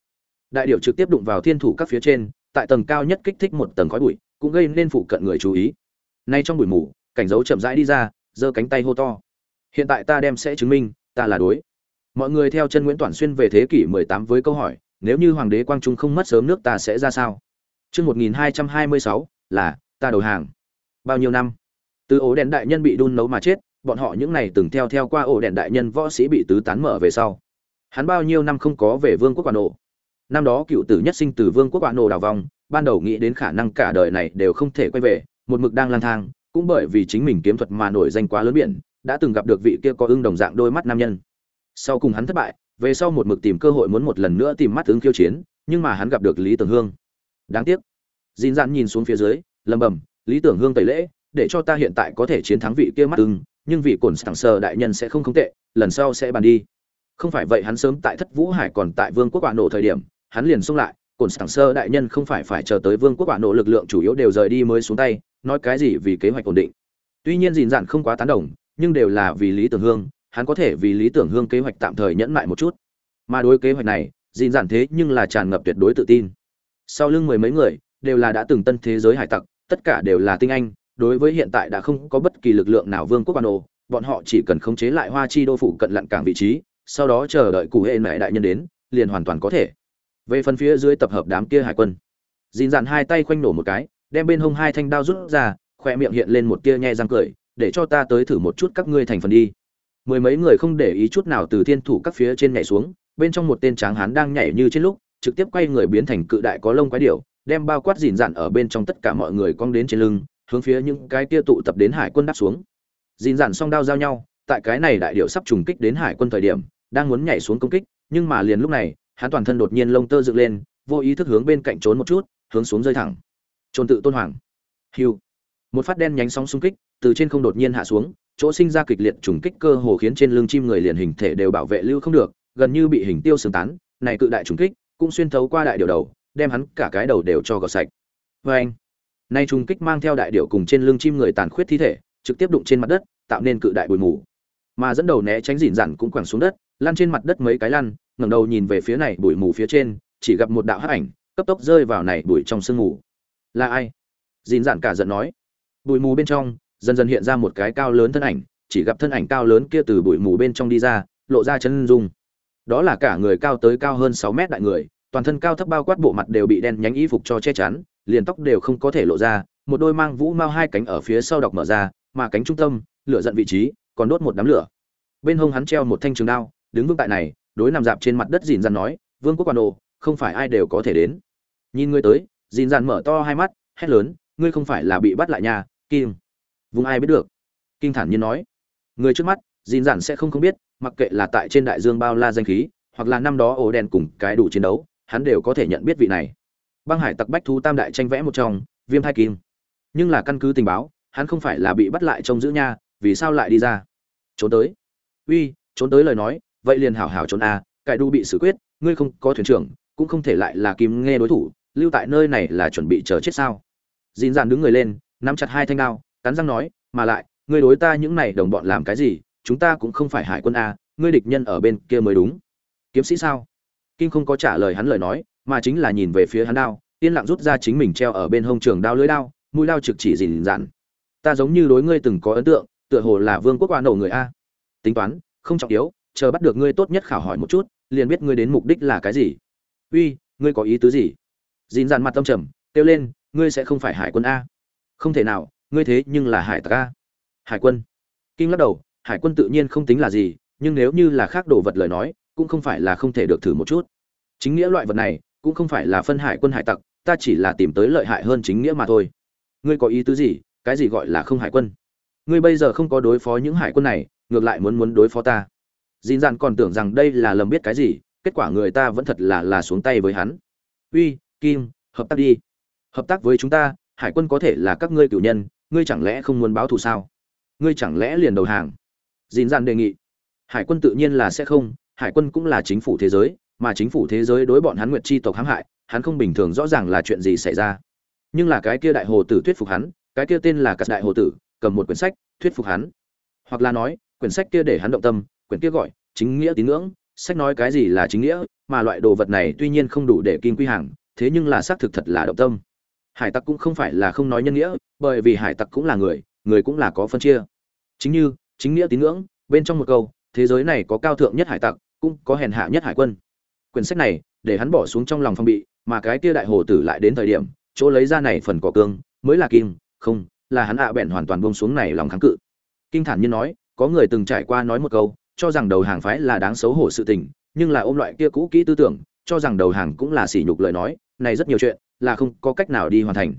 đại điệu trực tiếp đụng vào thiên thủ các phía trên tại tầng cao nhất kích thích một tầng khói bụi, cũng gây nên phụ cận người chú ý. Nay trong bụi mù, cảnh dấu chậm rãi đi ra, giơ cánh tay hô to. Hiện tại ta đem sẽ chứng minh, ta là đối. Mọi người theo chân nguyễn toàn xuyên về thế kỷ 18 với câu hỏi, nếu như hoàng đế quang trung không mất sớm nước ta sẽ ra sao? Chương 1226 là, ta đầu hàng. Bao nhiêu năm? Từ ổ đèn đại nhân bị đun nấu mà chết, bọn họ những này từng theo theo qua ổ đèn đại nhân võ sĩ bị tứ tán mở về sau. Hắn bao nhiêu năm không có về vương quốc quản ổ? Năm đó cựu tử nhất sinh từ vương quốc quản nổ đào vòng ban đầu nghĩ đến khả năng cả đời này đều không thể quay về, một mực đang lang thang, cũng bởi vì chính mình kiếm thuật mà nổi danh quá lớn biển, đã từng gặp được vị kia có ưng đồng dạng đôi mắt nam nhân. Sau cùng hắn thất bại, về sau một mực tìm cơ hội muốn một lần nữa tìm mắt ứng khiêu chiến, nhưng mà hắn gặp được lý tưởng hương. Đáng tiếc. Dín dạn nhìn xuống phía dưới lầm bầm lý tưởng hương tẩy lễ, để cho ta hiện tại có thể chiến thắng vị kia mắt ưng nhưng vị cổn sảng sờ đại nhân sẽ không không tệ, lần sau sẽ bàn đi. Không phải vậy hắn sớm tại thất vũ hải còn tại vương quốc quả nổ thời điểm hắn liền xông lại cồn sảng sơ đại nhân không phải phải chờ tới vương quốc quả nộ lực lượng chủ yếu đều rời đi mới xuống tay, nói cái gì vì kế hoạch ổn định. Tuy nhiên dìn dạn không quá tán đồng, nhưng đều là vì lý tưởng hương, hắn có thể vì lý tưởng hương kế hoạch tạm thời nhẫn mại một chút. Mà đối kế hoạch này dìn dạn thế nhưng là tràn ngập tuyệt đối tự tin. Sau lưng mười mấy người, đều là đã từng tân thế giới hải tặc, tất cả đều là tinh anh, đối với hiện tại đã không có bất kỳ lực lượng nào vương quốc ban ô bọn họ chỉ cần khống chế lại hoa chi đô phủ cận lặn cảng vị trí, sau đó chờ đợi cụ hệ mẹ đại nhân đến, liền hoàn toàn có thể về phần phía dưới tập hợp đám kia hải quân, dìn dàn hai tay khoanh nổ một cái, đem bên hông hai thanh đao rút ra khoe miệng hiện lên một tia nhe răng cười, để cho ta tới thử một chút các ngươi thành phần đi. Mười mấy người không để ý chút nào từ thiên thủ các phía trên nhảy xuống, bên trong một tên tráng hán đang nhảy như trên lúc, trực tiếp quay người biến thành cự đại có lông quái điểu, đem bao quát dìn dạn ở bên trong tất cả mọi người cong đến trên lưng, hướng phía những cái kia tụ tập đến hải quân đáp xuống. Dìn dạn song đao giao nhau, tại cái này đại điệu sắp trùng kích đến hải quân thời điểm, đang muốn nhảy xuống công kích, nhưng mà liền lúc này hắn toàn thân đột nhiên lông tơ dựng lên, vô ý thức hướng bên cạnh trốn một chút, hướng xuống rơi thẳng. Trôn tự tôn hoàng. Hiu. Một phát đen nhánh sóng xung kích từ trên không đột nhiên hạ xuống, chỗ sinh ra kịch liệt trùng kích cơ hồ khiến trên lưng chim người liền hình thể đều bảo vệ lưu không được, gần như bị hình tiêu sừng tán, này cự đại trùng kích cũng xuyên thấu qua đại điều đầu, đem hắn cả cái đầu đều cho gọt sạch. Vê anh, nay trùng kích mang theo đại điệu cùng trên lưng chim người tàn khuyết thi thể, trực tiếp đụng trên mặt đất, tạo nên cự đại bụi mù. Mà dẫn đầu né tránh dỉn dặn cũng quẳng xuống đất, lăn trên mặt đất mấy cái lăn ngẩng đầu nhìn về phía này bụi mù phía trên, chỉ gặp một đạo hắc ảnh, cấp tốc rơi vào này bụi trong sương mù. Là ai? Dỉn dạn cả giận nói. Bụi mù bên trong, dần dần hiện ra một cái cao lớn thân ảnh, chỉ gặp thân ảnh cao lớn kia từ bụi mù bên trong đi ra, lộ ra chân dung. Đó là cả người cao tới cao hơn sáu mét đại người, toàn thân cao thấp bao quát bộ mặt đều bị đen nhánh y phục cho che chắn, liền tóc đều không có thể lộ ra, một đôi mang vũ mao hai cánh ở phía sau đọc mở ra, mà cánh trung tâm, lửa giận vị trí, còn đốt một đám lửa. Bên hông hắn treo một thanh trường đao, đứng vững tại này đối nằm dạp trên mặt đất dìn dằn nói, vương quốc quan đồ, không phải ai đều có thể đến. Nhìn ngươi tới, dìn dằn mở to hai mắt, hét lớn, ngươi không phải là bị bắt lại nhà, kim. Vùng ai biết được? Kinh thản nhiên nói. Người trước mắt, dìn dằn sẽ không không biết, mặc kệ là tại trên đại dương bao la danh khí, hoặc là năm đó ổ đen cùng cái đủ chiến đấu, hắn đều có thể nhận biết vị này. Băng hải tặc bách thu tam đại tranh vẽ một trong, viêm thai kim. Nhưng là căn cứ tình báo, hắn không phải là bị bắt lại trông giữ nha vì sao lại đi ra? Trốn tới. Uy, trốn tới lời nói vậy liền hảo hảo trốn a à, cải đu bị xử quyết ngươi không có thuyền trưởng cũng không thể lại là kim nghe đối thủ lưu tại nơi này là chuẩn bị chờ chết sao? Dín dàn đứng người lên nắm chặt hai thanh đao cắn răng nói mà lại ngươi đối ta những này đồng bọn làm cái gì chúng ta cũng không phải hải quân a ngươi địch nhân ở bên kia mới đúng. Kiếm sĩ sao? Kim không có trả lời hắn lời nói mà chính là nhìn về phía hắn đao yên lặng rút ra chính mình treo ở bên hông trường đao lưới đao mũi đao trực chỉ dìn dặn ta giống như đối ngươi từng có ấn tượng tựa hồ là vương quốc oan nổ người a. Tính toán không trọng yếu chờ bắt được ngươi tốt nhất khảo hỏi một chút, liền biết ngươi đến mục đích là cái gì. Uy, ngươi có ý tứ gì? Dìn dàn mặt tâm trầm, kêu lên, ngươi sẽ không phải hải quân a. Không thể nào, ngươi thế nhưng là hải tặc a. Hải quân. Kinh lắc đầu, hải quân tự nhiên không tính là gì, nhưng nếu như là khác đồ vật lời nói, cũng không phải là không thể được thử một chút. Chính nghĩa loại vật này, cũng không phải là phân hải quân hải tặc, ta chỉ là tìm tới lợi hại hơn chính nghĩa mà thôi. Ngươi có ý tứ gì? Cái gì gọi là không hải quân? Ngươi bây giờ không có đối phó những hải quân này, ngược lại muốn muốn đối phó ta dìn dạn còn tưởng rằng đây là lầm biết cái gì, kết quả người ta vẫn thật là là xuống tay với hắn. Uy, kim, hợp tác đi. Hợp tác với chúng ta, hải quân có thể là các ngươi cựu nhân, ngươi chẳng lẽ không muốn báo thù sao? Ngươi chẳng lẽ liền đầu hàng? Dìn dạn đề nghị. Hải quân tự nhiên là sẽ không, hải quân cũng là chính phủ thế giới, mà chính phủ thế giới đối bọn hắn nguyệt chi tộc hãm hại, hắn không bình thường rõ ràng là chuyện gì xảy ra. Nhưng là cái kia đại hồ tử thuyết phục hắn, cái kia tên là cắt đại hồ tử, cầm một quyển sách, thuyết phục hắn. Hoặc là nói, quyển sách kia để hắn động tâm quyển kia gọi, chính nghĩa tín ngưỡng, sách nói cái gì là chính nghĩa, mà loại đồ vật này tuy nhiên không đủ để kim quy hàng, thế nhưng là xác thực thật là động tâm. Hải tặc cũng không phải là không nói nhân nghĩa, bởi vì hải tặc cũng là người người cũng là có phân chia. Chính như, chính nghĩa tín ngưỡng, bên trong một câu, thế giới này có cao thượng nhất hải tặc, cũng có hèn hạ nhất hải quân. Quyển sách này, để hắn bỏ xuống trong lòng phong bị, mà cái kia đại hồ tử lại đến thời điểm, chỗ lấy ra này phần cỏ cương, mới là kim, không, là hắn ạ à bèn hoàn toàn buông xuống này lòng kháng cự. Kinh thản như nói, có người từng trải qua nói một câu cho rằng đầu hàng phái là đáng xấu hổ sự tình, nhưng là ôm loại kia cũ kỹ tư tưởng, cho rằng đầu hàng cũng là sỉ nhục lời nói, này rất nhiều chuyện là không có cách nào đi hoàn thành.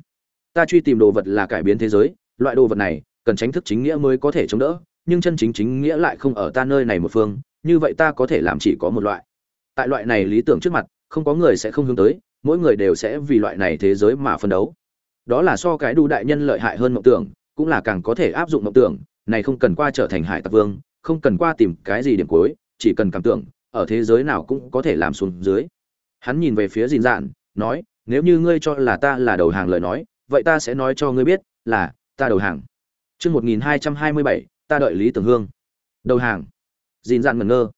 Ta truy tìm đồ vật là cải biến thế giới, loại đồ vật này cần tránh thức chính nghĩa mới có thể chống đỡ, nhưng chân chính chính nghĩa lại không ở ta nơi này một phương, như vậy ta có thể làm chỉ có một loại. Tại loại này lý tưởng trước mặt, không có người sẽ không hướng tới, mỗi người đều sẽ vì loại này thế giới mà phân đấu. Đó là so cái Đu đại nhân lợi hại hơn mộng tưởng, cũng là càng có thể áp dụng mộng tưởng, này không cần qua trở thành hải tặc vương không cần qua tìm cái gì điểm cuối, chỉ cần cảm tưởng, ở thế giới nào cũng có thể làm xuống dưới. Hắn nhìn về phía dìn dạn, nói, nếu như ngươi cho là ta là đầu hàng lời nói, vậy ta sẽ nói cho ngươi biết là ta đầu hàng. Chương một nghìn hai trăm hai mươi bảy, ta đợi lý tưởng hương. Đầu hàng. Dìn dạn ngẩn ngơ.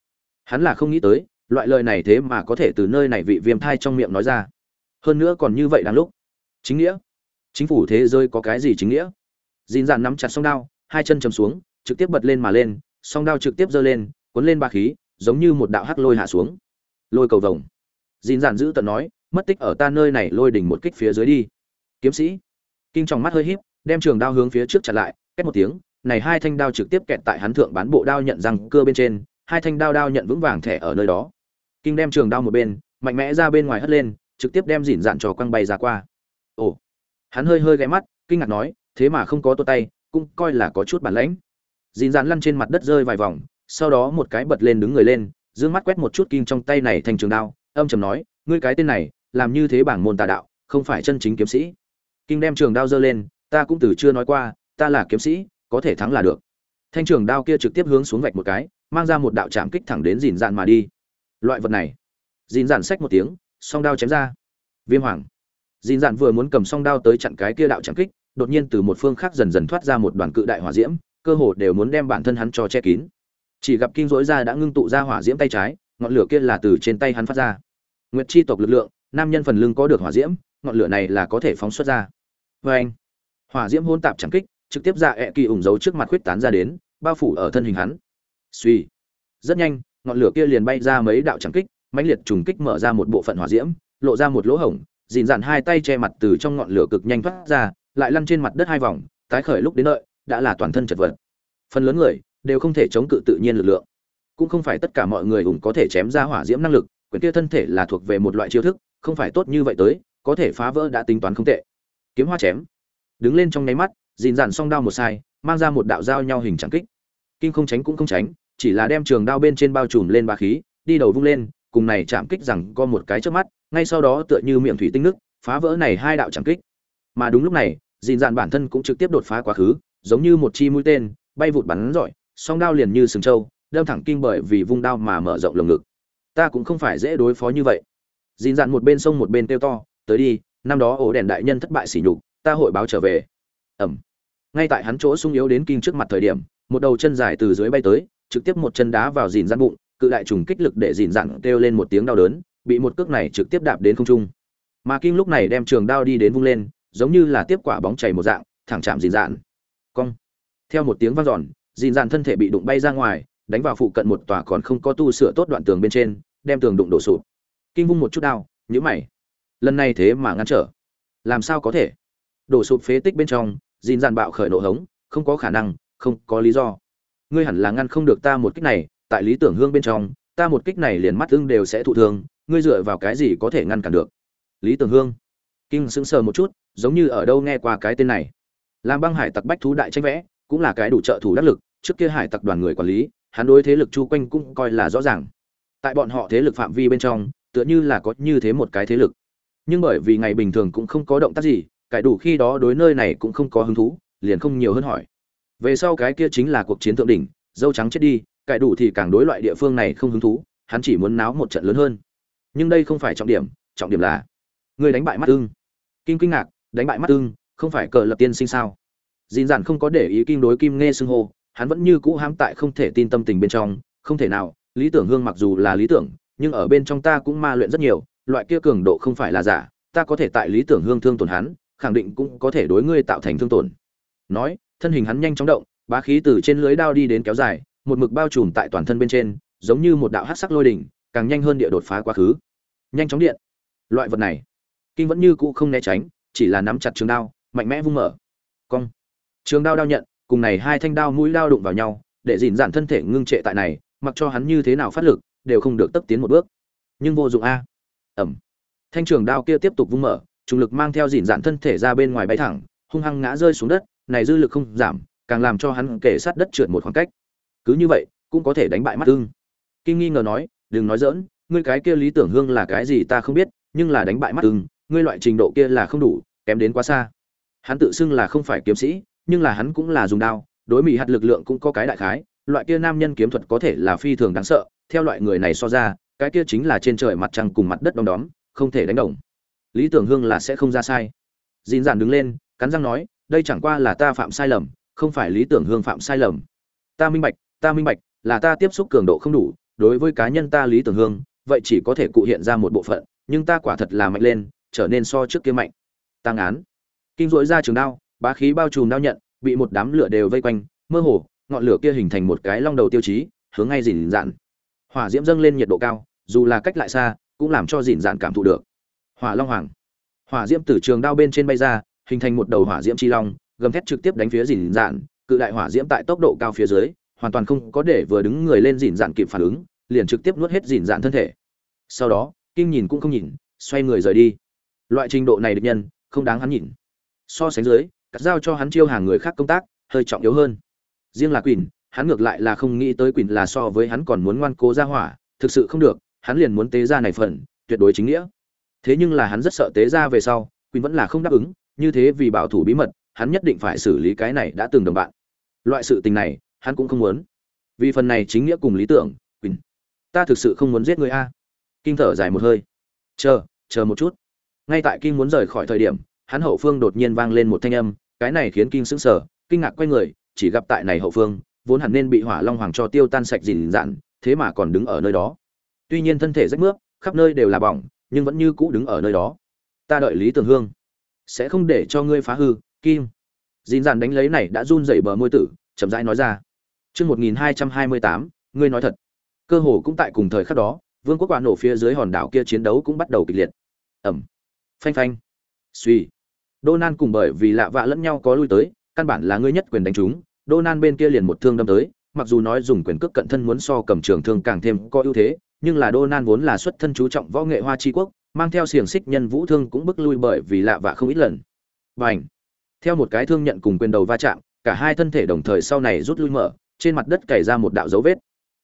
Hắn là không nghĩ tới, loại lời này thế mà có thể từ nơi này vị viêm thai trong miệng nói ra. Hơn nữa còn như vậy đáng lúc. Chính nghĩa. Chính phủ thế giới có cái gì chính nghĩa? Dìn dạn nắm chặt song đao, hai chân chầm xuống, trực tiếp bật lên mà lên song đao trực tiếp giơ lên, cuốn lên ba khí, giống như một đạo hắc lôi hạ xuống. Lôi cầu vồng. Dĩn dạn giữ tận nói, mất tích ở ta nơi này lôi đỉnh một kích phía dưới đi. Kiếm sĩ. Kinh trong mắt hơi híp, đem trường đao hướng phía trước chặn lại, két một tiếng, này hai thanh đao trực tiếp kẹt tại hắn thượng bán bộ đao nhận răng cưa bên trên, hai thanh đao đao nhận vững vàng thẻ ở nơi đó. Kinh đem trường đao một bên, mạnh mẽ ra bên ngoài hất lên, trực tiếp đem dỉn dạn trò quăng bay ra qua. Ồ. Hắn hơi hơi ghé mắt, kinh ngạc nói, thế mà không có tua tay, cũng coi là có chút bản lãnh dỉn dạn lăn trên mặt đất rơi vài vòng, sau đó một cái bật lên đứng người lên d mắt quét một chút kim trong tay này thành trường đao, âm trầm nói, ngươi cái tên này, làm như thế bảng môn tà đạo, không phải chân chính kiếm sĩ. Kinh đem trường đao giơ lên, ta cũng từ chưa nói qua, ta là kiếm sĩ, có thể thắng là được. Thanh trường đao kia trực tiếp hướng xuống vạch một cái, mang ra một đạo chạm kích thẳng đến dìn dạn mà đi. Loại vật này. Dìn dạn xách một tiếng, song đao chém ra. Viêm hoàng. Dìn dạn vừa muốn cầm song đao tới chặn cái kia đạo chạm kích, đột nhiên từ một phương khác dần dần thoát ra một đoàn cự đại hỏa diễm cơ hồ đều muốn đem bản thân hắn cho che kín. Chỉ gặp kinh dối ra đã ngưng tụ ra hỏa diễm tay trái, ngọn lửa kia là từ trên tay hắn phát ra. Nguyệt chi tộc lực lượng, nam nhân phần lưng có được hỏa diễm, ngọn lửa này là có thể phóng xuất ra. Vê anh hỏa diễm hôn tạp chẳng kích, trực tiếp ra ẹ kỳ ủng dấu trước mặt khuyết tán ra đến, bao phủ ở thân hình hắn. Suy rất nhanh, ngọn lửa kia liền bay ra mấy đạo chẳng kích, mãnh liệt trùng kích mở ra một bộ phận hỏa diễm, lộ ra một lỗ hổng dìn dạn hai tay che mặt từ trong ngọn lửa cực nhanh thoát ra, lại lăn trên mặt đất hai vòng, tái khởi lúc đến đợi đã là toàn thân chật vật. Phần lớn người đều không thể chống cự tự nhiên lực lượng. Cũng không phải tất cả mọi người hùng có thể chém ra hỏa diễm năng lực quyển kia thân thể là thuộc về một loại chiêu thức, không phải tốt như vậy tới, có thể phá vỡ đã tính toán không tệ. Kiếm hoa chém. Đứng lên trong nháy mắt, dìn dàn song đao một sai, mang ra một đạo dao nhau hình trắng kích. Kim không tránh cũng không tránh, chỉ là đem trường đao bên trên bao trùm lên ba khí, đi đầu vung lên, cùng này chạm kích rằng có một cái trước mắt, ngay sau đó tựa như miệng thủy tinh nước, phá vỡ này hai đạo chạm kích. Mà đúng lúc này, dìn dàn bản thân cũng trực tiếp đột phá quá khứ giống như một chi mũi tên, bay vụt bắn giỏi song đao liền như sừng trâu, đâm thẳng kinh bởi vì vung đao mà mở rộng lồng ngực. Ta cũng không phải dễ đối phó như vậy. Dìn dạn một bên sông một bên kêu to, tới đi, năm đó ổ đèn đại nhân thất bại sỉ nhục, ta hội báo trở về. Ẩm ngay tại hắn chỗ sung yếu đến kinh trước mặt thời điểm, một đầu chân dài từ dưới bay tới, trực tiếp một chân đá vào dìn dạn bụng, cự đại trùng kích lực để dìn dạn kêu lên một tiếng đau đớn, bị một cước này trực tiếp đạp đến không trung. Mà kinh lúc này đem trường đao đi đến vung lên, giống như là tiếp quả bóng chảy một dạng, thẳng chạm dìn dạn cong. Theo một tiếng vang giòn, dìn dàn thân thể bị đụng bay ra ngoài đánh vào phụ cận một tòa còn không có tu sửa tốt đoạn tường bên trên đem tường đụng đổ sụp. Kinh vung một chút đao nhữ mày. Lần này thế mà ngăn trở. Làm sao có thể? Đổ sụp phế tích bên trong dìn dàn bạo khởi nộ hống không có khả năng không có lý do. Ngươi hẳn là ngăn không được ta một kích này tại lý tưởng hương bên trong ta một kích này liền mắt thương đều sẽ thụ thương ngươi dựa vào cái gì có thể ngăn cản được? Lý tưởng hương. Kinh sững sờ một chút giống như ở đâu nghe qua cái tên này làm băng hải tặc bách thú đại tranh vẽ, cũng là cái đủ trợ thủ đắc lực, trước kia hải tặc đoàn người quản lý, hắn đối thế lực chu quanh cũng coi là rõ ràng. Tại bọn họ thế lực phạm vi bên trong, tựa như là có như thế một cái thế lực. Nhưng bởi vì ngày bình thường cũng không có động tác gì, cải đủ khi đó đối nơi này cũng không có hứng thú, liền không nhiều hơn hỏi. Về sau cái kia chính là cuộc chiến thượng đỉnh, dâu trắng chết đi, cải đủ thì càng đối loại địa phương này không hứng thú, hắn chỉ muốn náo một trận lớn hơn. Nhưng đây không phải trọng điểm trọng điểm là, người đánh bại mắt ưng. Kim kinh ngạc, đánh bại mắt ưng không phải cờ lập tiên sinh sao? Dìn dản không có để ý kim đối kim nghe xưng hô, hắn vẫn như cũ hãm tại không thể tin tâm tình bên trong, không thể nào, lý tưởng hương mặc dù là lý tưởng, nhưng ở bên trong ta cũng ma luyện rất nhiều, loại kia cường độ không phải là giả, ta có thể tại lý tưởng hương thương tổn hắn, khẳng định cũng có thể đối ngươi tạo thành thương tổn. Nói, thân hình hắn nhanh chóng động, bá khí từ trên lưới đao đi đến kéo dài, một mực bao trùm tại toàn thân bên trên, giống như một đạo hát sắc lôi đỉnh, càng nhanh hơn địa đột phá quá khứ. Nhanh chóng điện. Loại vật này kinh vẫn như cũ không né tránh, chỉ là nắm chặt trường đao mạnh mẽ vung mở. Cong. Trường đao đao nhận, cùng này hai thanh đao mũi đao đụng vào nhau, để dìn dản thân thể ngưng trệ tại này, mặc cho hắn như thế nào phát lực, đều không được tấp tiến một bước. Nhưng vô dụng a. Ẩm. Thanh trường đao kia tiếp tục vung mở, trùng lực mang theo dìn dạn thân thể ra bên ngoài bay thẳng, hung hăng ngã rơi xuống đất, này dư lực không giảm, càng làm cho hắn kể sát đất trượt một khoảng cách. Cứ như vậy, cũng có thể đánh bại mắt ưng. Kinh nghi ngờ nói, đừng nói dỡn ngươi cái kia lý tưởng hương là cái gì ta không biết, nhưng là đánh bại mắt ưng, ngươi loại trình độ kia là không đủ, kém đến quá xa hắn tự xưng là không phải kiếm sĩ, nhưng là hắn cũng là dùng đao, đối mỹ hạt lực lượng cũng có cái đại khái, loại kia nam nhân kiếm thuật có thể là phi thường đáng sợ, theo loại người này so ra, cái kia chính là trên trời mặt trăng cùng mặt đất đom đóm, không thể đánh đồng. Lý tưởng hương là sẽ không ra sai. Dìn dàn đứng lên, cắn răng nói, đây chẳng qua là ta phạm sai lầm, không phải lý tưởng hương phạm sai lầm. Ta minh bạch, ta minh bạch, là ta tiếp xúc cường độ không đủ, đối với cá nhân ta lý tưởng hương, vậy chỉ có thể cụ hiện ra một bộ phận, nhưng ta quả thật là mạnh lên, trở nên so trước kia mạnh. Tăng án kinh rỗi ra trường đao, bá khí bao trùm đao nhận, bị một đám lửa đều vây quanh, mơ hồ, ngọn lửa kia hình thành một cái long đầu tiêu chí, hướng ngay dìn dạn. Hỏa diễm dâng lên nhiệt độ cao, dù là cách lại xa, cũng làm cho dìn dạn cảm thụ được. Hỏa long hoàng. Hỏa diễm từ trường đao bên trên bay ra, hình thành một đầu hỏa diễm chi long, gầm thét trực tiếp đánh phía dìn dạn, cự đại hỏa diễm tại tốc độ cao phía dưới, hoàn toàn không có để vừa đứng người lên dìn dạn kịp phản ứng, liền trực tiếp nuốt hết dìn dạn thân thể. Sau đó kim nhìn cũng không nhìn, xoay người rời đi. Loại trình độ này được nhân, không đáng hắn nhìn so sánh dưới, cắt giao cho hắn chiêu hàng người khác công tác, hơi trọng yếu hơn. Riêng là quỳnh, hắn ngược lại là không nghĩ tới quỳnh là so với hắn còn muốn ngoan cố ra hỏa, thực sự không được, hắn liền muốn tế ra này phần, tuyệt đối chính nghĩa. Thế nhưng là hắn rất sợ tế ra về sau, quỳnh vẫn là không đáp ứng, như thế vì bảo thủ bí mật, hắn nhất định phải xử lý cái này đã từng đồng bạn. Loại sự tình này, hắn cũng không muốn. Vì phần này chính nghĩa cùng lý tưởng, quỳnh, ta thực sự không muốn giết người a. Kinh thở dài một hơi. Chờ chờ một chút. Ngay tại kinh muốn rời khỏi thời điểm hắn hậu phương đột nhiên vang lên một thanh âm cái này khiến kinh sững sờ kinh ngạc quay người chỉ gặp tại này hậu phương vốn hẳn nên bị hỏa long hoàng cho tiêu tan sạch dìn dạn thế mà còn đứng ở nơi đó tuy nhiên thân thể rách mướp khắp nơi đều là bỏng nhưng vẫn như cũ đứng ở nơi đó ta đợi lý tường hương sẽ không để cho ngươi phá hư kim Dĩn dạn đánh lấy này đã run rẩy bờ môi tử chậm rãi nói ra Chương 1228, ngươi nói thật. Cơ hồ cũng tại cùng thời khắc đó, vương quốc quả nổ phía dưới hòn đảo kia chiến đấu cũng bắt đầu kịch liệt. Ầm. Phanh phanh. Suy. Donan cùng bởi vì lạ vạ lẫn nhau có lui tới, căn bản là ngươi nhất quyền đánh chúng, Donan bên kia liền một thương đâm tới, mặc dù nói dùng quyền cước cận thân muốn so cầm trường thương càng thêm có ưu thế, nhưng là Donan vốn là xuất thân chú trọng võ nghệ hoa chi quốc, mang theo xiềng xích nhân vũ thương cũng bức lui bởi vì lạ vạ không ít lần. Bành. Theo một cái thương nhận cùng quyền đầu va chạm, cả hai thân thể đồng thời sau này rút lui mở, trên mặt đất cày ra một đạo dấu vết.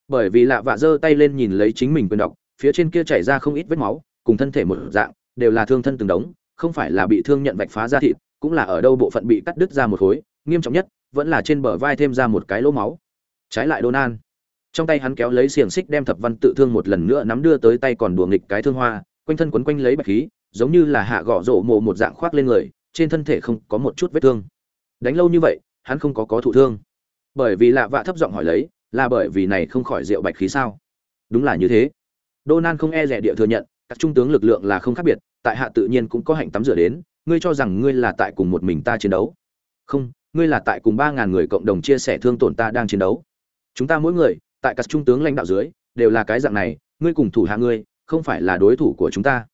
Bởi vì lạ vạ giơ tay lên nhìn lấy chính mình quyền độc, phía trên kia chảy ra không ít vết máu, cùng thân thể một dạng, đều là thương thân từng đống, không phải là bị thương nhận vạch phá ra thịt, cũng là ở đâu bộ phận bị cắt đứt ra một khối, nghiêm trọng nhất, vẫn là trên bờ vai thêm ra một cái lỗ máu. Trái lại Donan, trong tay hắn kéo lấy xiềng xích đem thập văn tự thương một lần nữa nắm đưa tới tay còn đùa nghịch cái thương hoa, quanh thân quấn quanh lấy bạch khí, giống như là hạ gõ rổ mồ một dạng khoác lên người, trên thân thể không có một chút vết thương. Đánh lâu như vậy, hắn không có có thụ thương. Bởi vì lạ vạ thấp giọng hỏi lấy, là bởi vì này không khỏi rượu bạch khí sao? Đúng là như thế. Donan không e dè địa thừa nhận, các trung tướng lực lượng là không khác biệt, tại hạ tự nhiên cũng có hạnh tắm rửa đến, ngươi cho rằng ngươi là tại cùng một mình ta chiến đấu? Không, ngươi là tại cùng ba ngàn người cộng đồng chia sẻ thương tổn ta đang chiến đấu. Chúng ta mỗi người, tại các trung tướng lãnh đạo dưới, đều là cái dạng này, ngươi cùng thủ hạ ngươi, không phải là đối thủ của chúng ta.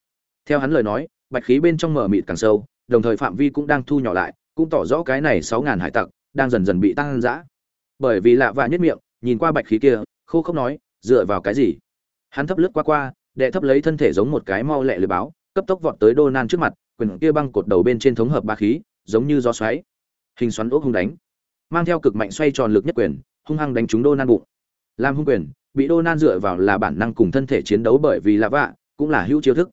Theo hắn lời nói, bạch khí bên trong mở mịt càng sâu, đồng thời phạm vi cũng đang thu nhỏ lại, cũng tỏ rõ cái này sáu ngàn hải tặc đang dần dần bị tăng dã. Bởi vì lạ và nhất miệng, nhìn qua bạch khí kia, khô không nói, dựa vào cái gì? Hắn thấp lướt qua qua, đệ thấp lấy thân thể giống một cái mau lẹ lừa báo, cấp tốc vọt tới Donan trước mặt, quyền kia băng cột đầu bên trên thống hợp ba khí, giống như gió xoáy. Hình xoắn ốc hung đánh, mang theo cực mạnh xoay tròn lực nhất quyền, hung hăng đánh trúng Donan bụng. Làm hung quyền, bị Donan dựa vào là bản năng cùng thân thể chiến đấu bởi vì là vạ, cũng là hữu chiêu thức.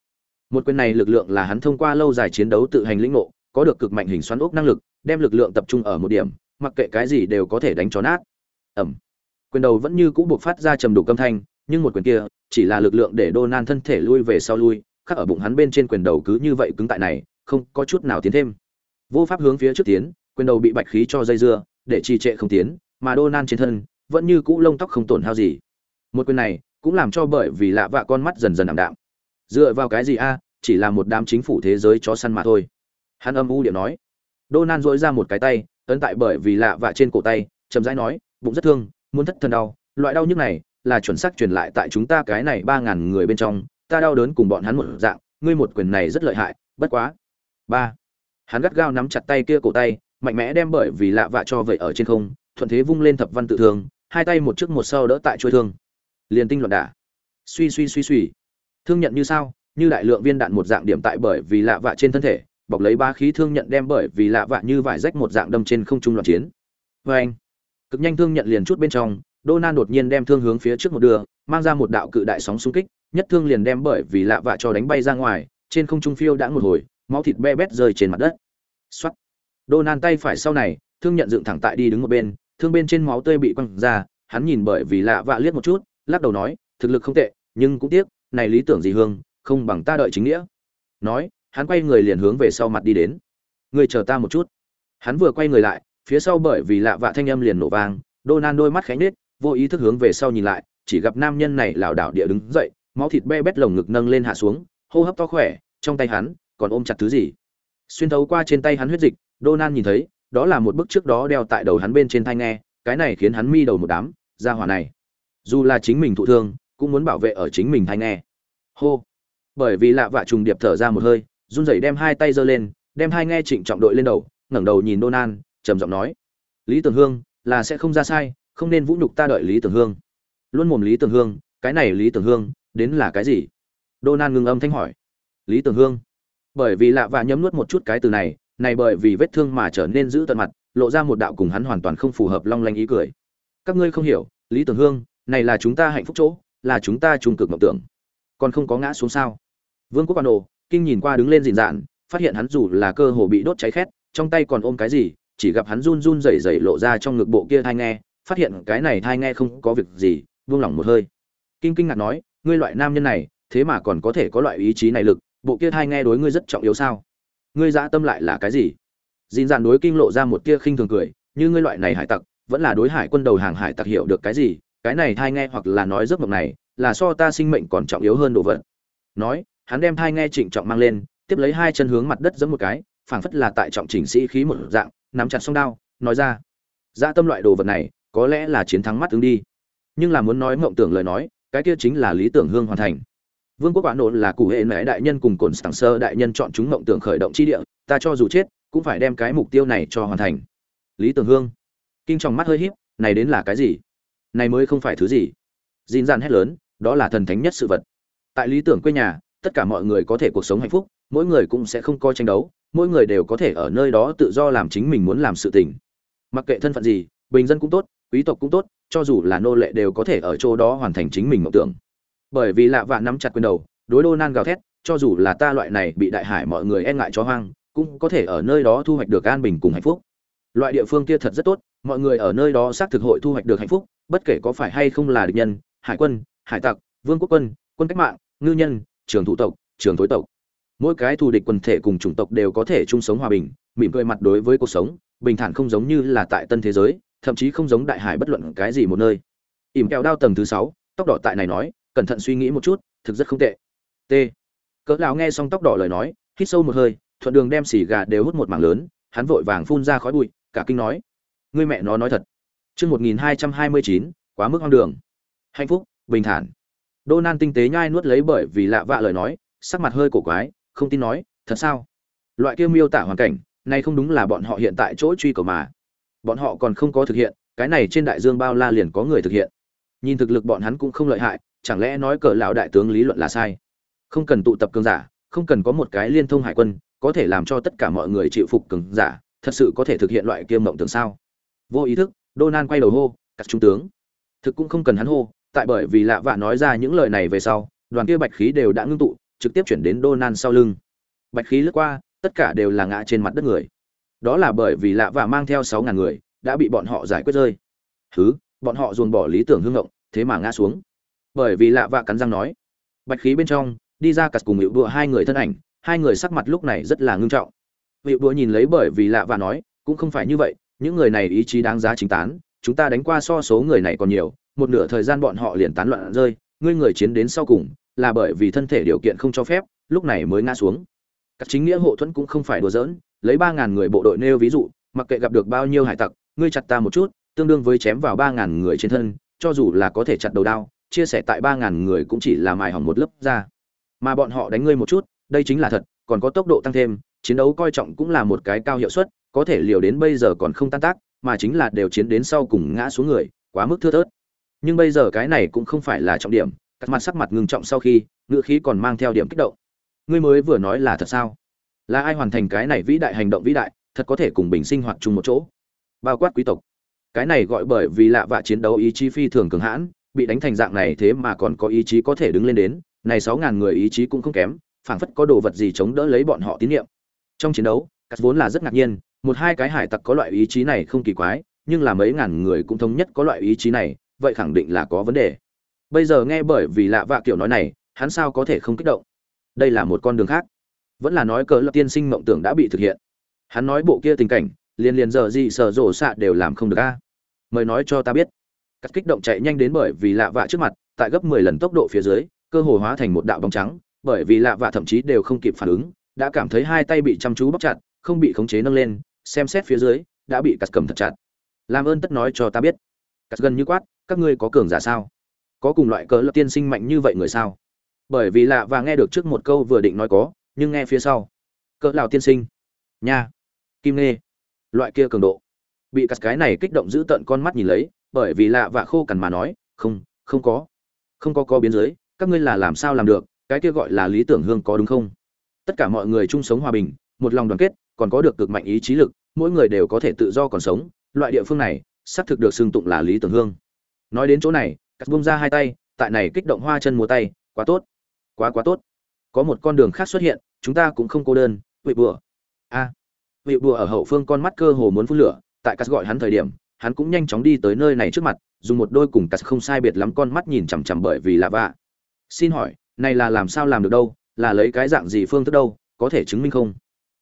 Một quyền này lực lượng là hắn thông qua lâu dài chiến đấu tự hành lĩnh ngộ, có được cực mạnh hình xoắn ốc năng lực, đem lực lượng tập trung ở một điểm, mặc kệ cái gì đều có thể đánh cho nát. Ầm. Quyền đầu vẫn như cũ buộc phát ra trầm đục âm thanh, nhưng một quyền kia chỉ là lực lượng để Donan thân thể lui về sau lui, khắc ở bụng hắn bên trên quyền đầu cứ như vậy cứng tại này, không có chút nào tiến thêm. Vô pháp hướng phía trước tiến, quyền đầu bị bạch khí cho dây dưa, để trì trệ không tiến, mà Donan trên thân vẫn như cũ lông tóc không tổn hao gì. Một quyền này cũng làm cho bởi vì lạ vạ con mắt dần dần ảm đạm. Dựa vào cái gì a, chỉ là một đám chính phủ thế giới chó săn mà thôi. Hắn âm u điệu nói. Donan duỗi ra một cái tay, ấn tại bởi vì lạ vạ trên cổ tay, chậm rãi nói, bụng rất thương, muốn thất thần đau, loại đau nhức này là chuẩn xác truyền lại tại chúng ta cái này ba ngàn người bên trong, ta đau đớn cùng bọn hắn một dạng, ngươi một quyền này rất lợi hại, bất quá. Ba. Hắn gắt gao nắm chặt tay kia cổ tay, mạnh mẽ đem bởi vì lạ vạ cho vậy ở trên không, thuận thế vung lên thập văn tự thương, hai tay một trước một sau đỡ tại chuôi thương. Liền tinh loạn đả. Suy suy suy suy. Thương nhận như sao, như đại lượng viên đạn một dạng điểm tại bởi vì lạ vạ trên thân thể, bọc lấy ba khí thương nhận đem bởi vì lạ vạ như vải rách một dạng đâm trên không trung loạn chiến. Và vâng. anh, cực nhanh thương nhận liền chút bên trong, Donan đột nhiên đem thương hướng phía trước một đường, mang ra một đạo cự đại sóng xung kích, nhất thương liền đem bởi vì lạ vạ cho đánh bay ra ngoài, trên không trung phiêu đã một hồi, máu thịt be bét rơi trên mặt đất. Soát. Donan tay phải sau này, thương nhận dựng thẳng tại đi đứng một bên, thương bên trên máu tươi bị quăng ra, hắn nhìn bởi vì lạ vạ liếc một chút, lắc đầu nói, thực lực không tệ, nhưng cũng tiếc, này lý tưởng gì hương, không bằng ta đợi chính nghĩa. Nói, hắn quay người liền hướng về sau mặt đi đến. người chờ ta một chút. Hắn vừa quay người lại, phía sau bởi vì lạ vạ thanh âm liền nổ vang, Donan đôi mắt khẽ nhếch, vô ý thức hướng về sau nhìn lại chỉ gặp nam nhân này lảo đảo địa đứng dậy máu thịt be bét lồng ngực nâng lên hạ xuống, hô hấp to khỏe, trong tay hắn còn ôm chặt thứ gì. Xuyên thấu qua trên tay hắn huyết dịch, Donan nhìn thấy, đó là một bức trước đó đeo tại đầu hắn bên trên thai nghe, cái này khiến hắn mi đầu một đám, ra hỏa này. Dù là chính mình thụ thương, cũng muốn bảo vệ ở chính mình thai nghe. Hô. Bởi vì lạ vạ trùng điệp thở ra một hơi, run rẩy đem hai tay giơ lên, đem hai nghe trịnh trọng đội lên đầu, ngẩng đầu nhìn Donan, trầm giọng nói. Lý tường hương, là sẽ không ra sai, không nên vũ nhục ta đợi lý tưởng hương. Luôn mồm lý tưởng hương, cái này lý tưởng hương đến là cái gì? Donan ngừng âm thanh hỏi. Lý tưởng hương. Bởi vì lạ và nhấm nuốt một chút cái từ này này bởi vì vết thương mà trở nên giữ tận mặt, lộ ra một đạo cùng hắn hoàn toàn không phù hợp long lanh ý cười. Các ngươi không hiểu, lý tưởng hương, này là chúng ta hạnh phúc chỗ, là chúng ta trung cực mộng tưởng. Còn không có ngã xuống sao? Vương quốc quan đồ, kinh nhìn qua đứng lên dịn dạn, phát hiện hắn dù là cơ hồ bị đốt cháy khét, trong tay còn ôm cái gì, chỉ gặp hắn run run rẩy rẩy lộ ra trong ngực bộ kia thai nghe, phát hiện cái này thai nghe không có việc gì, buông lỏng một hơi. Kinh kinh ngạc nói ngươi loại nam nhân này, thế mà còn có thể có loại ý chí này lực, bộ kia thai nghe đối ngươi rất trọng yếu sao? Ngươi dã tâm lại là cái gì? Dìn dạn đối kinh lộ ra một tia khinh thường cười, như ngươi loại này hải tặc, vẫn là đối hải quân đầu hàng hải tặc hiểu được cái gì? Cái này thai nghe hoặc là nói giấc mộng này, là so ta sinh mệnh còn trọng yếu hơn đồ vật. Nói, hắn đem thai nghe trịnh trọng mang lên, tiếp lấy hai chân hướng mặt đất giẫm một cái, phảng phất là tại trọng chỉnh sĩ khí một dạng, nắm chặt song đao, nói ra, dã tâm loại đồ vật này, có lẽ là chiến thắng mắt ứng đi. Nhưng là muốn nói mộng tưởng lời nói cái kia chính là lý tưởng hương hoàn thành. Vương quốc quả nổ là cụ hệ mẹ đại nhân cùng cồn sảng sơ đại nhân chọn chúng mộng tưởng khởi động chi địa, ta cho dù chết, cũng phải đem cái mục tiêu này cho hoàn thành. Lý tưởng hương. Kinh trong mắt hơi híp, này đến là cái gì? Này mới không phải thứ gì? Dìn dàn hét lớn, đó là thần thánh nhất sự vật. Tại lý tưởng quê nhà, tất cả mọi người có thể cuộc sống hạnh phúc, mỗi người cũng sẽ không coi tranh đấu, mỗi người đều có thể ở nơi đó tự do làm chính mình muốn làm sự tình. Mặc kệ thân phận gì, bình dân cũng tốt quý tộc cũng tốt, cho dù là nô lệ đều có thể ở chỗ đó hoàn thành chính mình mộng tưởng. Bởi vì lạ vạ nắm chặt quyền đầu, đối đô nan gào thét, cho dù là ta loại này bị đại hải mọi người e ngại cho hoang, cũng có thể ở nơi đó thu hoạch được an bình cùng hạnh phúc. Loại địa phương kia thật rất tốt, mọi người ở nơi đó xác thực hội thu hoạch được hạnh phúc, bất kể có phải hay không là địch nhân, hải quân, hải tặc, vương quốc quân quân cách mạng, ngư nhân, trường thủ tộc, trường thối tộc mỗi cái thù địch quần thể cùng chủng tộc đều có thể chung sống hòa bình, mỉm cười mặt đối với cuộc sống, bình thản không giống như là tại tân thế giới, thậm chí không giống đại hải bất luận cái gì một nơi. Ỉm kẹo đao tầng thứ sáu, tóc đỏ tại này nói, cẩn thận suy nghĩ một chút, thực rất không tệ. T. Cỡ lão nghe xong tóc đỏ lời nói, hít sâu một hơi, thuận đường đem xì gà đều hút một mảng lớn, hắn vội vàng phun ra khói bụi, cả kinh nói, ngươi mẹ nó nói thật. Chương một nghìn hai trăm hai mươi chín, quá mức hoang đường. Hạnh phúc, bình thản. Đô nan tinh tế nhai nuốt lấy bởi vì lạ vạ lời nói, sắc mặt hơi cổ quái không tin nói, thật sao? Loại kia miêu tả hoàn cảnh này không đúng là bọn họ hiện tại chỗ truy cầu mà. Bọn họ còn không có thực hiện, cái này trên đại dương bao la liền có người thực hiện. Nhìn thực lực bọn hắn cũng không lợi hại, chẳng lẽ nói cờ lão đại tướng lý luận là sai? Không cần tụ tập cường giả, không cần có một cái liên thông hải quân, có thể làm cho tất cả mọi người chịu phục cường giả, thật sự có thể thực hiện loại kia mộng tưởng sao? Vô ý thức Donan quay đầu hô, các trung tướng. Thực cũng không cần hắn hô, tại bởi vì lạ vạ nói ra những lời này về sau, đoàn kia bạch khí đều đã ngưng tụ trực tiếp chuyển đến Donan sau lưng. Bạch khí lướt qua, tất cả đều là ngã trên mặt đất người. Đó là bởi vì lạ và mang theo sáu ngàn người đã bị bọn họ giải quyết rơi. Thứ bọn họ dồn bỏ lý tưởng hương ngộng, thế mà ngã xuống. Bởi vì lạ và cắn răng nói, bạch khí bên trong, đi ra cật cùng hiệu đùa hai người thân ảnh, hai người sắc mặt lúc này rất là ngưng trọng. Hiệu đùa nhìn lấy bởi vì lạ và nói, cũng không phải như vậy, những người này ý chí đáng giá chính tán, chúng ta đánh qua so số người này còn nhiều, một nửa thời gian bọn họ liền tán loạn rơi, ngươi người chiến đến sau cùng là bởi vì thân thể điều kiện không cho phép, lúc này mới ngã xuống. Các chính nghĩa hộ thuẫn cũng không phải đùa giỡn, lấy ba ngàn người bộ đội nêu ví dụ, mặc kệ gặp được bao nhiêu hải tặc, ngươi chặt ta một chút, tương đương với chém vào ba ngàn người trên thân, cho dù là có thể chặt đầu đao, chia sẻ tại ba ngàn người cũng chỉ là mài hỏng một lớp ra mà bọn họ đánh ngươi một chút, đây chính là thật, còn có tốc độ tăng thêm, chiến đấu coi trọng cũng là một cái cao hiệu suất, có thể liều đến bây giờ còn không tan tác, mà chính là đều chiến đến sau cùng ngã xuống người, quá mức thưa thớt. Nhưng bây giờ cái này cũng không phải là trọng điểm cắt mặt sắc mặt ngưng trọng sau khi ngựa khí còn mang theo điểm kích động. Ngươi mới vừa nói là thật sao? Là ai hoàn thành cái này vĩ đại hành động vĩ đại, thật có thể cùng bình sinh hoạt chung một chỗ? Bao quát quý tộc. Cái này gọi bởi vì lạ vạ chiến đấu ý chí phi thường cường hãn, bị đánh thành dạng này thế mà còn có ý chí có thể đứng lên đến, này sáu ngàn người ý chí cũng không kém, phảng phất có đồ vật gì chống đỡ lấy bọn họ tín nhiệm trong chiến đấu, cắt vốn là rất ngạc nhiên, một hai cái hải tặc có loại ý chí này không kỳ quái, nhưng là mấy ngàn người cũng thống nhất có loại ý chí này, vậy khẳng định là có vấn đề bây giờ nghe bởi vì lạ vạ kiểu nói này, hắn sao có thể không kích động? Đây là một con đường khác. Vẫn là nói cờ lập tiên sinh mộng tưởng đã bị thực hiện. Hắn nói bộ kia tình cảnh, liền liền giờ gì sở rổ xạ đều làm không được a. Mời nói cho ta biết. Cắt kích động chạy nhanh đến bởi vì lạ vạ trước mặt, tại gấp mười lần tốc độ phía dưới, cơ hồ hóa thành một đạo bóng trắng, bởi vì lạ vạ thậm chí đều không kịp phản ứng, đã cảm thấy hai tay bị chăm chú bóc chặt, không bị khống chế nâng lên, xem xét phía dưới, đã bị cắt cầm thật chặt. Làm ơn tất nói cho ta biết. Cắt gần như quát, các ngươi có cường giả sao? Có cùng loại cỡ lập tiên sinh mạnh như vậy người sao? Bởi vì lạ và nghe được trước một câu vừa định nói có, nhưng nghe phía sau. Cỡ lào tiên sinh. Nha. Kim nghe loại kia cường độ. Bị cắt cái này kích động giữ tận con mắt nhìn lấy, bởi vì lạ và khô cằn mà nói, không không có. Không có có biến giới các ngươi là làm sao làm được, cái kia gọi là lý tưởng hương có đúng không? Tất cả mọi người chung sống hòa bình, một lòng đoàn kết, còn có được cực mạnh ý chí lực, mỗi người đều có thể tự do còn sống. Loại địa phương này, xác thực được xưng tụng là lý tưởng hương. Nói đến chỗ này cắt bung ra hai tay tại này kích động hoa chân múa tay quá tốt quá quá tốt. Có một con đường khác xuất hiện chúng ta cũng không cô đơn vị bùa a à, vị bùa ở hậu phương con mắt cơ hồ muốn phun lửa tại cắt gọi hắn thời điểm hắn cũng nhanh chóng đi tới nơi này trước mặt dùng một đôi cùng cắt không sai biệt lắm con mắt nhìn chằm chằm bởi vì lạ vạ. Xin hỏi này là làm sao làm được đâu là lấy cái dạng gì phương thức đâu có thể chứng minh không?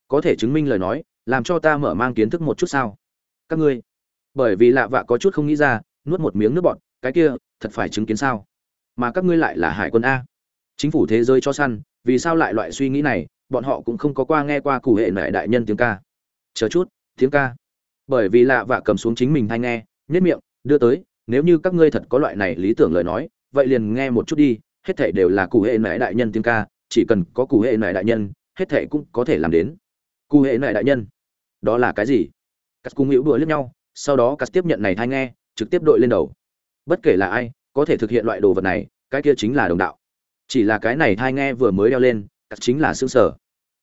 Có thể chứng minh lời nói làm cho ta mở mang kiến thức một chút sao? Các ngươi bởi vì lạ vạ có chút không nghĩ ra nuốt một miếng nước bọt cái kia thật phải chứng kiến sao? Mà các ngươi lại là hải quân a. Chính phủ thế giới cho săn, vì sao lại loại suy nghĩ này? Bọn họ cũng không có qua nghe qua cụ hệ mẹ đại nhân tiếng ca. Chờ chút, tiếng ca. Bởi vì lạ vạ cầm xuống chính mình hay nghe, nhất miệng, đưa tới, nếu như các ngươi thật có loại này lý tưởng lời nói, vậy liền nghe một chút đi, hết thảy đều là cụ hệ mẹ đại nhân tiếng ca, chỉ cần có cụ hệ mẹ đại nhân, hết thảy cũng có thể làm đến. Cụ hệ mẹ đại nhân, đó là cái gì? Cắt cung hữu đùa lẫn nhau, sau đó cắt tiếp nhận này thai nghe, trực tiếp đội lên đầu bất kể là ai, có thể thực hiện loại đồ vật này, cái kia chính là đồng đạo. Chỉ là cái này thai nghe vừa mới đeo lên cắt chính là xương sở.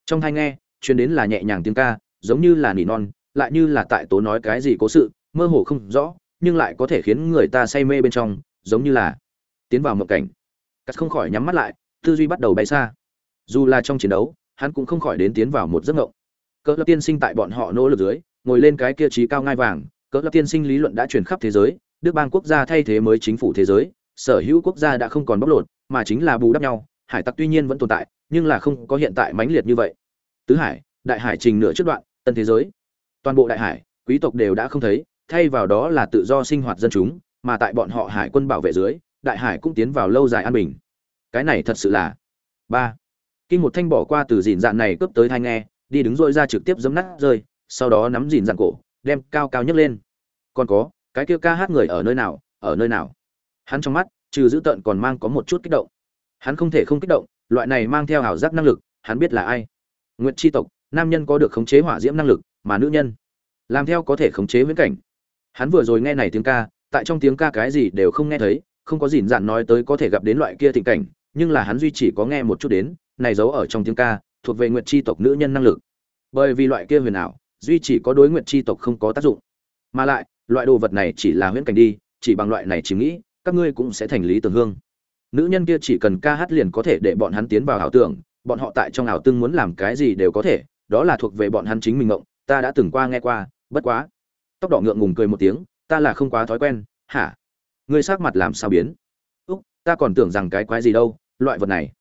Trong thai nghe chuyên đến là nhẹ nhàng tiếng ca, giống như là nỉ non, lại như là tại tố nói cái gì cố sự, mơ hồ không rõ, nhưng lại có thể khiến người ta say mê bên trong, giống như là tiến vào mộng cảnh. Cắt không khỏi nhắm mắt lại, tư duy bắt đầu bay xa. Dù là trong chiến đấu, hắn cũng không khỏi đến tiến vào một giấc ngộng cỡ lập tiên sinh tại bọn họ nỗ lực dưới, ngồi lên cái kia trí cao ngai vàng, cỡ lập tiên sinh lý luận đã truyền khắp thế giới đức bang quốc gia thay thế mới chính phủ thế giới, sở hữu quốc gia đã không còn bóc lột, mà chính là bù đắp nhau, hải tặc tuy nhiên vẫn tồn tại, nhưng là không có hiện tại mãnh liệt như vậy. Tứ hải, đại hải trình nửa trước đoạn, tân thế giới. Toàn bộ đại hải, quý tộc đều đã không thấy, thay vào đó là tự do sinh hoạt dân chúng, mà tại bọn họ hải quân bảo vệ dưới, đại hải cũng tiến vào lâu dài an bình. Cái này thật sự là ba. Kinh một thanh bỏ qua từ dìn dạn này cướp tới thanh nghe, đi đứng dội ra trực tiếp giấm nát rơi, sau đó nắm dìn dạn cổ, đem cao cao nhấc lên. Còn có cái kia ca hát người ở nơi nào, ở nơi nào? Hắn trong mắt, trừ dữ tợn còn mang có một chút kích động. Hắn không thể không kích động, loại này mang theo ảo giác năng lực, hắn biết là ai? Nguyện tri tộc, nam nhân có được khống chế hỏa diễm năng lực, mà nữ nhân? Làm theo có thể khống chế viễn cảnh. Hắn vừa rồi nghe này tiếng ca, tại trong tiếng ca cái gì đều không nghe thấy, không có gì dạn nói tới có thể gặp đến loại kia tình cảnh, nhưng là hắn duy chỉ có nghe một chút đến, này giấu ở trong tiếng ca, thuộc về nguyện tri tộc nữ nhân năng lực. Bởi vì loại kia huyền ảo, duy chỉ có đối nguyện tri tộc không có tác dụng. Mà lại loại đồ vật này chỉ là huyễn cảnh đi, chỉ bằng loại này chỉ nghĩ, các ngươi cũng sẽ thành lý tưởng hương. Nữ nhân kia chỉ cần ca hát liền có thể để bọn hắn tiến vào ảo tưởng, bọn họ tại trong ảo tương muốn làm cái gì đều có thể, đó là thuộc về bọn hắn chính mình ngộng ta đã từng qua nghe qua, bất quá. Tóc đỏ ngượng ngùng cười một tiếng, ta là không quá thói quen, hả? Ngươi sắc mặt làm sao biến? Úc, ta còn tưởng rằng cái quái gì đâu, loại vật này.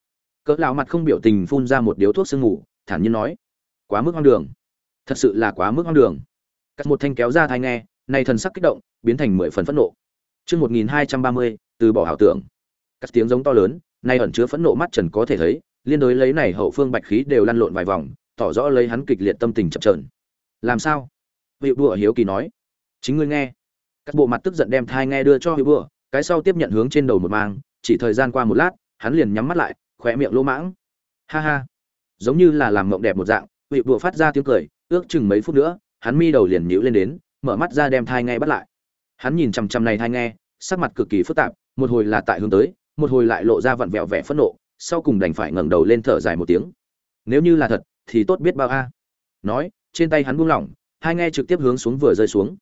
Cỡ lão mặt không biểu tình phun ra một điếu thuốc sương ngủ thản nhiên nói. Quá mức hoang đường. Thật sự là quá mức hoang đường. Cắt một thanh kéo ra thai nghe này thần sắc kích động, biến thành mười phần phẫn nộ. Chương một nghìn hai trăm ba mươi, từ bỏ hảo tưởng. Cắt tiếng giống to lớn, nay ẩn chứa phẫn nộ mắt trần có thể thấy, liên đối lấy này hậu phương bạch khí đều lăn lộn vài vòng, tỏ rõ lấy hắn kịch liệt tâm tình chập chờn. Làm sao? Hiệu đùa hiếu kỳ nói. Chính ngươi nghe. Các bộ mặt tức giận đem thai nghe đưa cho hiệu đùa cái sau tiếp nhận hướng trên đầu một mang chỉ thời gian qua một lát, hắn liền nhắm mắt lại, khóe miệng lỗ mãng. Ha ha. Giống như là làm mộng đẹp một dạng hiệu đùa phát ra tiếng cười, ước chừng mấy phút nữa, hắn mi đầu liền nhíu lên đến mở mắt ra đem thai nghe bắt lại. Hắn nhìn chằm chằm này thai nghe, sắc mặt cực kỳ phức tạp, một hồi là tại hướng tới, một hồi lại lộ ra vặn vẹo vẻ phẫn nộ, sau cùng đành phải ngẩng đầu lên thở dài một tiếng. Nếu như là thật, thì tốt biết bao a. Nói, trên tay hắn buông lỏng hai nghe trực tiếp hướng xuống vừa rơi xuống.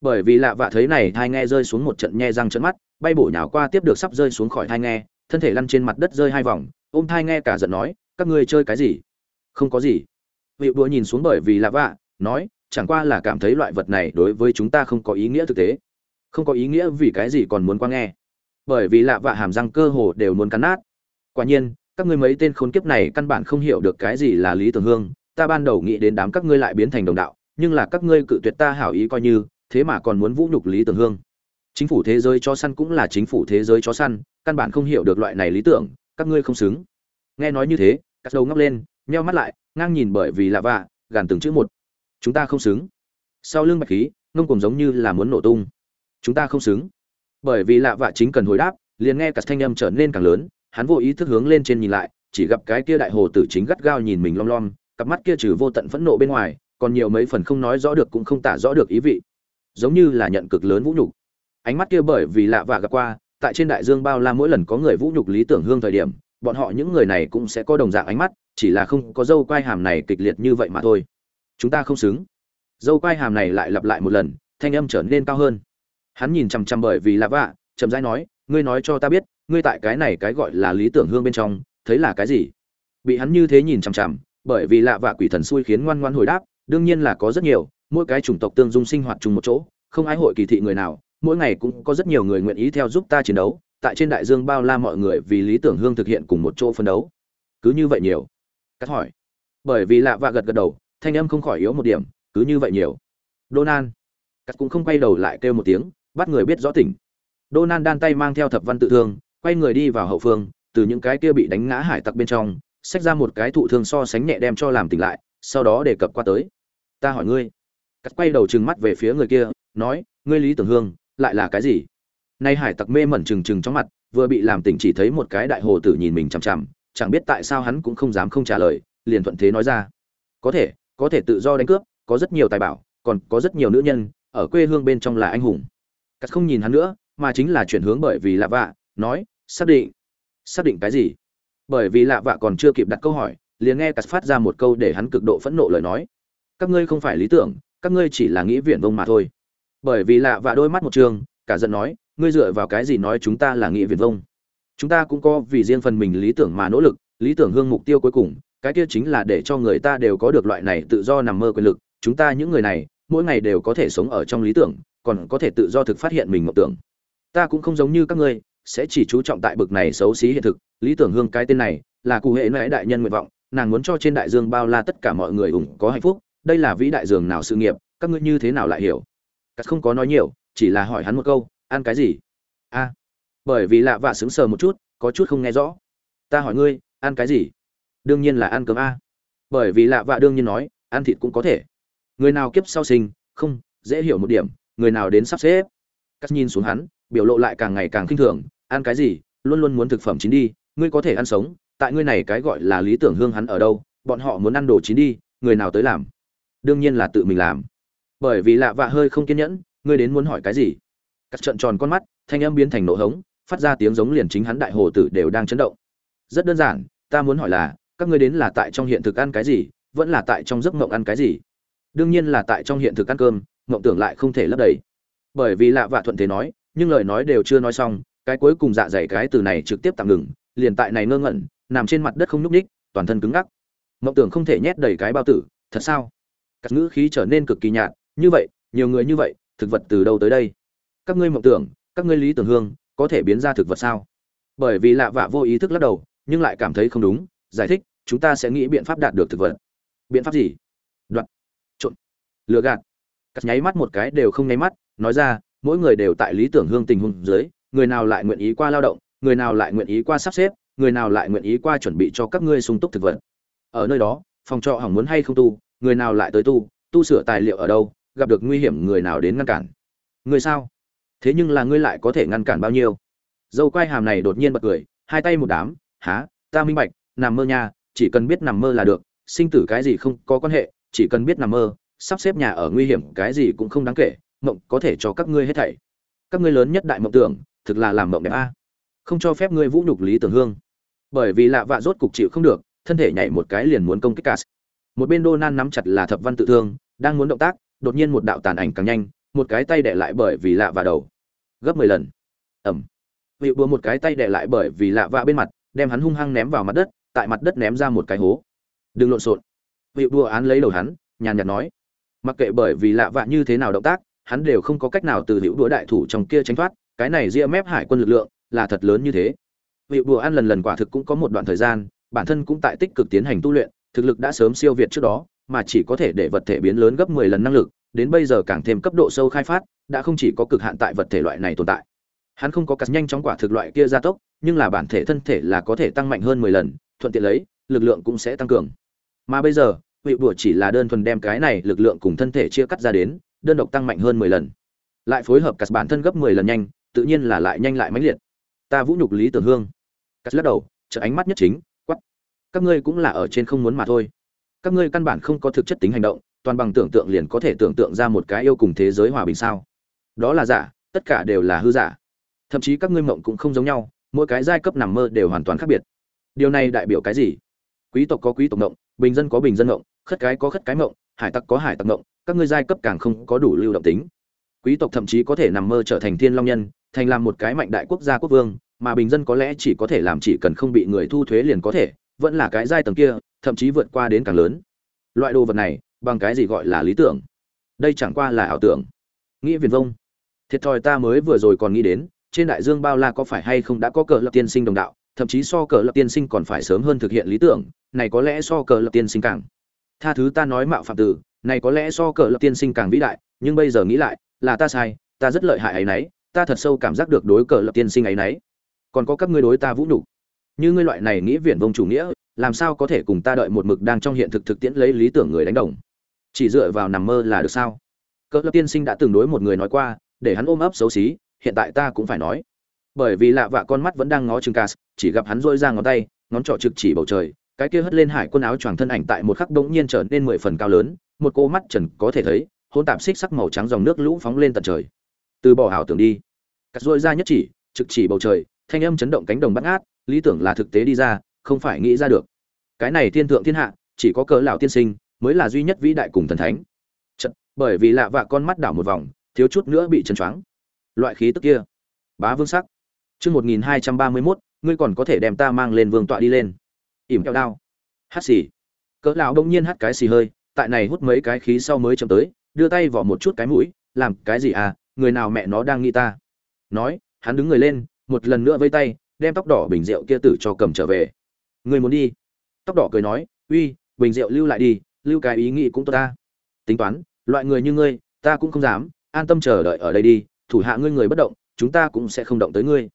Bởi vì lạ vạ thấy này hai nghe rơi xuống một trận nhe răng trận mắt, bay bổ nhào qua tiếp được sắp rơi xuống khỏi thai nghe, thân thể lăn trên mặt đất rơi hai vòng, ôm thai nghe cả giận nói, các ngươi chơi cái gì? Không có gì. Vị đùa nhìn xuống bởi vì lạ vạ, nói chẳng qua là cảm thấy loại vật này đối với chúng ta không có ý nghĩa thực tế. Không có ý nghĩa vì cái gì còn muốn qua nghe. Bởi vì lạ vạ hàm răng cơ hồ đều muốn cắn nát. Quả nhiên, các ngươi mấy tên khốn kiếp này căn bản không hiểu được cái gì là lý tưởng hương. Ta ban đầu nghĩ đến đám các ngươi lại biến thành đồng đạo, nhưng là các ngươi cự tuyệt ta hảo ý coi như, thế mà còn muốn vũ nhục lý tưởng hương. Chính phủ thế giới cho săn cũng là chính phủ thế giới cho săn, căn bản không hiểu được loại này lý tưởng, các ngươi không xứng. Nghe nói như thế cắt đầu ngóc lên, nheo mắt lại, ngang nhìn bởi vì lạ vạ, gàn từng chữ một chúng ta không xứng. Sau lưng bạch khí, ngông cùng giống như là muốn nổ tung. Chúng ta không xứng. Bởi vì lạ vạ chính cần hồi đáp, liền nghe cả thanh âm trở nên càng lớn, hắn vô ý thức hướng lên trên nhìn lại, chỉ gặp cái kia đại hồ tử chính gắt gao nhìn mình lom lom, cặp mắt kia trừ vô tận phẫn nộ bên ngoài, còn nhiều mấy phần không nói rõ được cũng không tả rõ được ý vị. Giống như là nhận cực lớn vũ nhục. Ánh mắt kia bởi vì lạ vạ gặp qua, tại trên đại dương bao la mỗi lần có người vũ nhục lý tưởng hương thời điểm, bọn họ những người này cũng sẽ có đồng dạng ánh mắt, chỉ là không có dâu quai hàm này kịch liệt như vậy mà thôi chúng ta không xứng. Dâu quai hàm này lại lặp lại một lần, thanh âm trở nên cao hơn. Hắn nhìn chằm chằm bởi vì lạ vạ, chậm rãi nói, ngươi nói cho ta biết, ngươi tại cái này cái gọi là lý tưởng hương bên trong, thấy là cái gì? Bị hắn như thế nhìn chằm chằm, bởi vì lạ vạ quỷ thần xui khiến ngoan ngoan hồi đáp, đương nhiên là có rất nhiều, mỗi cái chủng tộc tương dung sinh hoạt chung một chỗ, không ai hội kỳ thị người nào, mỗi ngày cũng có rất nhiều người nguyện ý theo giúp ta chiến đấu, tại trên đại dương bao la mọi người vì lý tưởng hương thực hiện cùng một chỗ phân đấu. Cứ như vậy nhiều. Cắt hỏi. Bởi vì lạ vạ gật gật đầu thanh âm không khỏi yếu một điểm, cứ như vậy nhiều. Donald, cắt cũng không quay đầu lại kêu một tiếng, bắt người biết rõ tỉnh. Donald đan tay mang theo thập văn tự thương, quay người đi vào hậu phương, từ những cái kia bị đánh ngã hải tặc bên trong, xách ra một cái thụ thương so sánh nhẹ đem cho làm tỉnh lại, sau đó đề cập qua tới. Ta hỏi ngươi. Cắt quay đầu trừng mắt về phía người kia, nói, ngươi lý tưởng hương, lại là cái gì? Nay hải tặc mê mẩn trừng trừng trong mặt, vừa bị làm tỉnh chỉ thấy một cái đại hồ tử nhìn mình chằm chằm, chẳng biết tại sao hắn cũng không dám không trả lời, liền thuận thế nói ra. Có thể có thể tự do đánh cướp, có rất nhiều tài bảo, còn có rất nhiều nữ nhân, ở quê hương bên trong là anh hùng. Cắt không nhìn hắn nữa, mà chính là chuyển hướng bởi vì lạ vạ, nói, xác định. Xác định cái gì? Bởi vì lạ vạ còn chưa kịp đặt câu hỏi, liền nghe cắt phát ra một câu để hắn cực độ phẫn nộ lời nói. Các ngươi không phải lý tưởng, các ngươi chỉ là nghĩ viển vông mà thôi. Bởi vì lạ vạ đôi mắt một trường, cả giận nói, ngươi dựa vào cái gì nói chúng ta là nghĩ viển vông? Chúng ta cũng có vì riêng phần mình lý tưởng mà nỗ lực, lý tưởng hương mục tiêu cuối cùng cái kia chính là để cho người ta đều có được loại này tự do nằm mơ quyền lực, chúng ta những người này, mỗi ngày đều có thể sống ở trong lý tưởng, còn có thể tự do thực phát hiện mình mộng tưởng. Ta cũng không giống như các ngươi, sẽ chỉ chú trọng tại bực này xấu xí hiện thực, lý tưởng hương cái tên này, là cụ hệ mẹ đại nhân nguyện vọng, nàng muốn cho trên đại dương bao la tất cả mọi người ủng có hạnh phúc, đây là vĩ đại dường nào sự nghiệp, các ngươi như thế nào lại hiểu? Cắt không có nói nhiều, chỉ là hỏi hắn một câu, ăn cái gì? A. Bởi vì lạ vạ sững sờ một chút, có chút không nghe rõ. Ta hỏi ngươi, ăn cái gì? Đương nhiên là ăn cơm a. Bởi vì lạ vạ đương nhiên nói, ăn thịt cũng có thể. Người nào kiếp sau sinh, không, dễ hiểu một điểm, người nào đến sắp xếp. Cắt nhìn xuống hắn, biểu lộ lại càng ngày càng khinh thường, ăn cái gì, luôn luôn muốn thực phẩm chín đi, ngươi có thể ăn sống, tại ngươi này cái gọi là lý tưởng hương hắn ở đâu, bọn họ muốn ăn đồ chín đi, người nào tới làm? Đương nhiên là tự mình làm. Bởi vì lạ vạ hơi không kiên nhẫn, ngươi đến muốn hỏi cái gì? Cắt trợn tròn con mắt, thanh âm biến thành nổ hống, phát ra tiếng giống liền chính hắn đại hồ tử đều đang chấn động. Rất đơn giản, ta muốn hỏi là các ngươi đến là tại trong hiện thực ăn cái gì, vẫn là tại trong giấc mộng ăn cái gì? Đương nhiên là tại trong hiện thực ăn cơm, mộng tưởng lại không thể lấp đầy. Bởi vì lạ vạ thuận thế nói, nhưng lời nói đều chưa nói xong, cái cuối cùng dạ dày cái từ này trực tiếp tạm ngừng, liền tại này ngơ ngẩn, nằm trên mặt đất không nhúc ních toàn thân cứng ngắc. Mộng tưởng không thể nhét đầy cái bao tử, thật sao? Các ngữ khí trở nên cực kỳ nhạt, như vậy, nhiều người như vậy, thực vật từ đâu tới đây? Các ngươi mộng tưởng, các ngươi lý tưởng hương, có thể biến ra thực vật sao? Bởi vì lạ vạ vô ý thức lắc đầu, nhưng lại cảm thấy không đúng, giải thích chúng ta sẽ nghĩ biện pháp đạt được thực vật. Biện pháp gì? Đoạn. Trộn. Lừa gạt. Cắt nháy mắt một cái đều không nháy mắt, nói ra, mỗi người đều tại lý tưởng hương tình huống dưới, người nào lại nguyện ý qua lao động, người nào lại nguyện ý qua sắp xếp, người nào lại nguyện ý qua chuẩn bị cho các ngươi sung túc thực vật. Ở nơi đó, phòng trọ hỏng muốn hay không tu, người nào lại tới tu tu sửa tài liệu ở đâu, gặp được nguy hiểm người nào đến ngăn cản. Người sao? Thế nhưng là ngươi lại có thể ngăn cản bao nhiêu? Dâu quai hàm này đột nhiên bật cười, hai tay một đám há ta minh bạch, nằm mơ nha chỉ cần biết nằm mơ là được, sinh tử cái gì không có quan hệ, chỉ cần biết nằm mơ, sắp xếp nhà ở nguy hiểm cái gì cũng không đáng kể, mộng có thể cho các ngươi hết thảy. Các ngươi lớn nhất đại mộng tưởng, thực là làm mộng đẹp a. Không cho phép ngươi vũ nhục lý tưởng hương. Bởi vì lạ vạ rốt cục chịu không được, thân thể nhảy một cái liền muốn công kích cả một bên đô nan nắm chặt là thập văn tự thương, đang muốn động tác, đột nhiên một đạo tàn ảnh càng nhanh, một cái tay đè lại bởi vì lạ vạ đầu. Gấp mười lần. Ẩm vị búa một cái tay đè lại bởi vì lạ vạ bên mặt, đem hắn hung hăng ném vào mặt đất tại mặt đất ném ra một cái hố. Đừng lộn xộn. Vị búa án lấy đầu hắn, nhàn nhạt nói. Mặc kệ bởi vì lạ vạ như thế nào động tác, hắn đều không có cách nào từ hữu đũa đại thủ trong kia tránh thoát, cái này ria mép hải quân lực lượng là thật lớn như thế. Vị đùa ăn lần lần quả thực cũng có một đoạn thời gian, bản thân cũng tại tích cực tiến hành tu luyện, thực lực đã sớm siêu việt trước đó, mà chỉ có thể để vật thể biến lớn gấp 10 lần năng lực, đến bây giờ càng thêm cấp độ sâu khai phát, đã không chỉ có cực hạn tại vật thể loại này tồn tại. Hắn không có cắt nhanh chóng quả thực loại kia gia tốc, nhưng là bản thể thân thể là có thể tăng mạnh hơn 10 lần thuận tiện lấy, lực lượng cũng sẽ tăng cường. Mà bây giờ, vị bùa chỉ là đơn thuần đem cái này lực lượng cùng thân thể chia cắt ra đến, đơn độc tăng mạnh hơn 10 lần. Lại phối hợp cắt bản thân gấp 10 lần nhanh, tự nhiên là lại nhanh lại mãnh liệt. Ta vũ nhục lý tưởng hương. Cắt lắc đầu trợ ánh mắt nhất chính quắt các ngươi cũng là ở trên không muốn mà thôi. Các ngươi căn bản không có thực chất tính hành động, toàn bằng tưởng tượng liền có thể tưởng tượng ra một cái yêu cùng thế giới hòa bình sao. Đó là giả, tất cả đều là hư giả. Thậm chí các ngươi mộng cũng không giống nhau, mỗi cái giai cấp nằm mơ đều hoàn toàn khác biệt điều này đại biểu cái gì? Quý tộc có quý tộc mộng bình dân có bình dân mộng khất cái có khất cái mộng hải tặc có hải tặc mộng các ngươi giai cấp càng không có đủ lưu động tính. Quý tộc thậm chí có thể nằm mơ trở thành thiên long nhân, thành làm một cái mạnh đại quốc gia quốc vương, mà bình dân có lẽ chỉ có thể làm chỉ cần không bị người thu thuế liền có thể, vẫn là cái giai tầng kia, thậm chí vượt qua đến càng lớn. Loại đồ vật này, bằng cái gì gọi là lý tưởng? Đây chẳng qua là ảo tưởng. Nghĩ viền vông. Thiệt thòi ta mới vừa rồi còn nghĩ đến, trên đại dương bao la có phải hay không đã có cờ lập tiên sinh đồng đạo thậm chí so cờ lập tiên sinh còn phải sớm hơn thực hiện lý tưởng, này có lẽ so cờ lập tiên sinh càng. Tha thứ ta nói mạo phạm tử, này có lẽ so cờ lập tiên sinh càng vĩ đại, nhưng bây giờ nghĩ lại, là ta sai, ta rất lợi hại ấy nấy, ta thật sâu cảm giác được đối cờ lập tiên sinh ấy nấy. Còn có các ngươi đối ta vũ nhục. Như ngươi loại này nghĩ viển vông chủ nghĩa, làm sao có thể cùng ta đợi một mực đang trong hiện thực thực tiễn lấy lý tưởng người đánh đồng? Chỉ dựa vào nằm mơ là được sao? Cờ lập tiên sinh đã từng đối một người nói qua, để hắn ôm ấp xấu xí, hiện tại ta cũng phải nói bởi vì lạ vạ con mắt vẫn đang ngó chừng cas chỉ gặp hắn dôi ra ngón tay ngón trỏ trực chỉ bầu trời cái kia hất lên hải quân áo choàng thân ảnh tại một khắc bỗng nhiên trở nên mười phần cao lớn một cô mắt trần có thể thấy hôn tạp xích sắc màu trắng dòng nước lũ phóng lên tận trời. Từ bỏ ảo tưởng đi. Cắt dôi ra nhất chỉ trực chỉ bầu trời thanh âm chấn động cánh đồng bắt ngát lý tưởng là thực tế đi ra không phải nghĩ ra được. Cái này thiên thượng thiên hạ chỉ có cỡ lão tiên sinh mới là duy nhất vĩ đại cùng thần thánh. Chật, bởi vì lạ vạ con mắt đảo một vòng thiếu chút nữa bị chấn choáng. Loại khí tức kia bá vương sắc chương một nghìn hai trăm ba mươi mốt, ngươi còn có thể đem ta mang lên vương tọa đi lên. Ỉm kẹo đao. Hát xì. Cỡ lão đông nhiên hát cái xì hơi, tại này hút mấy cái khí sau mới chậm tới, đưa tay vỏ một chút cái mũi, làm cái gì à người nào mẹ nó đang nghĩ ta? Nói, hắn đứng người lên, một lần nữa vây tay, đem tóc đỏ bình rượu kia tử cho cầm trở về. Ngươi muốn đi? Tóc đỏ cười nói, uy, bình rượu lưu lại đi, lưu cái ý nghĩ cũng tốt ta. Tính toán, loại người như ngươi, ta cũng không dám, an tâm chờ đợi ở đây đi, thủ hạ ngươi người bất động, chúng ta cũng sẽ không động tới ngươi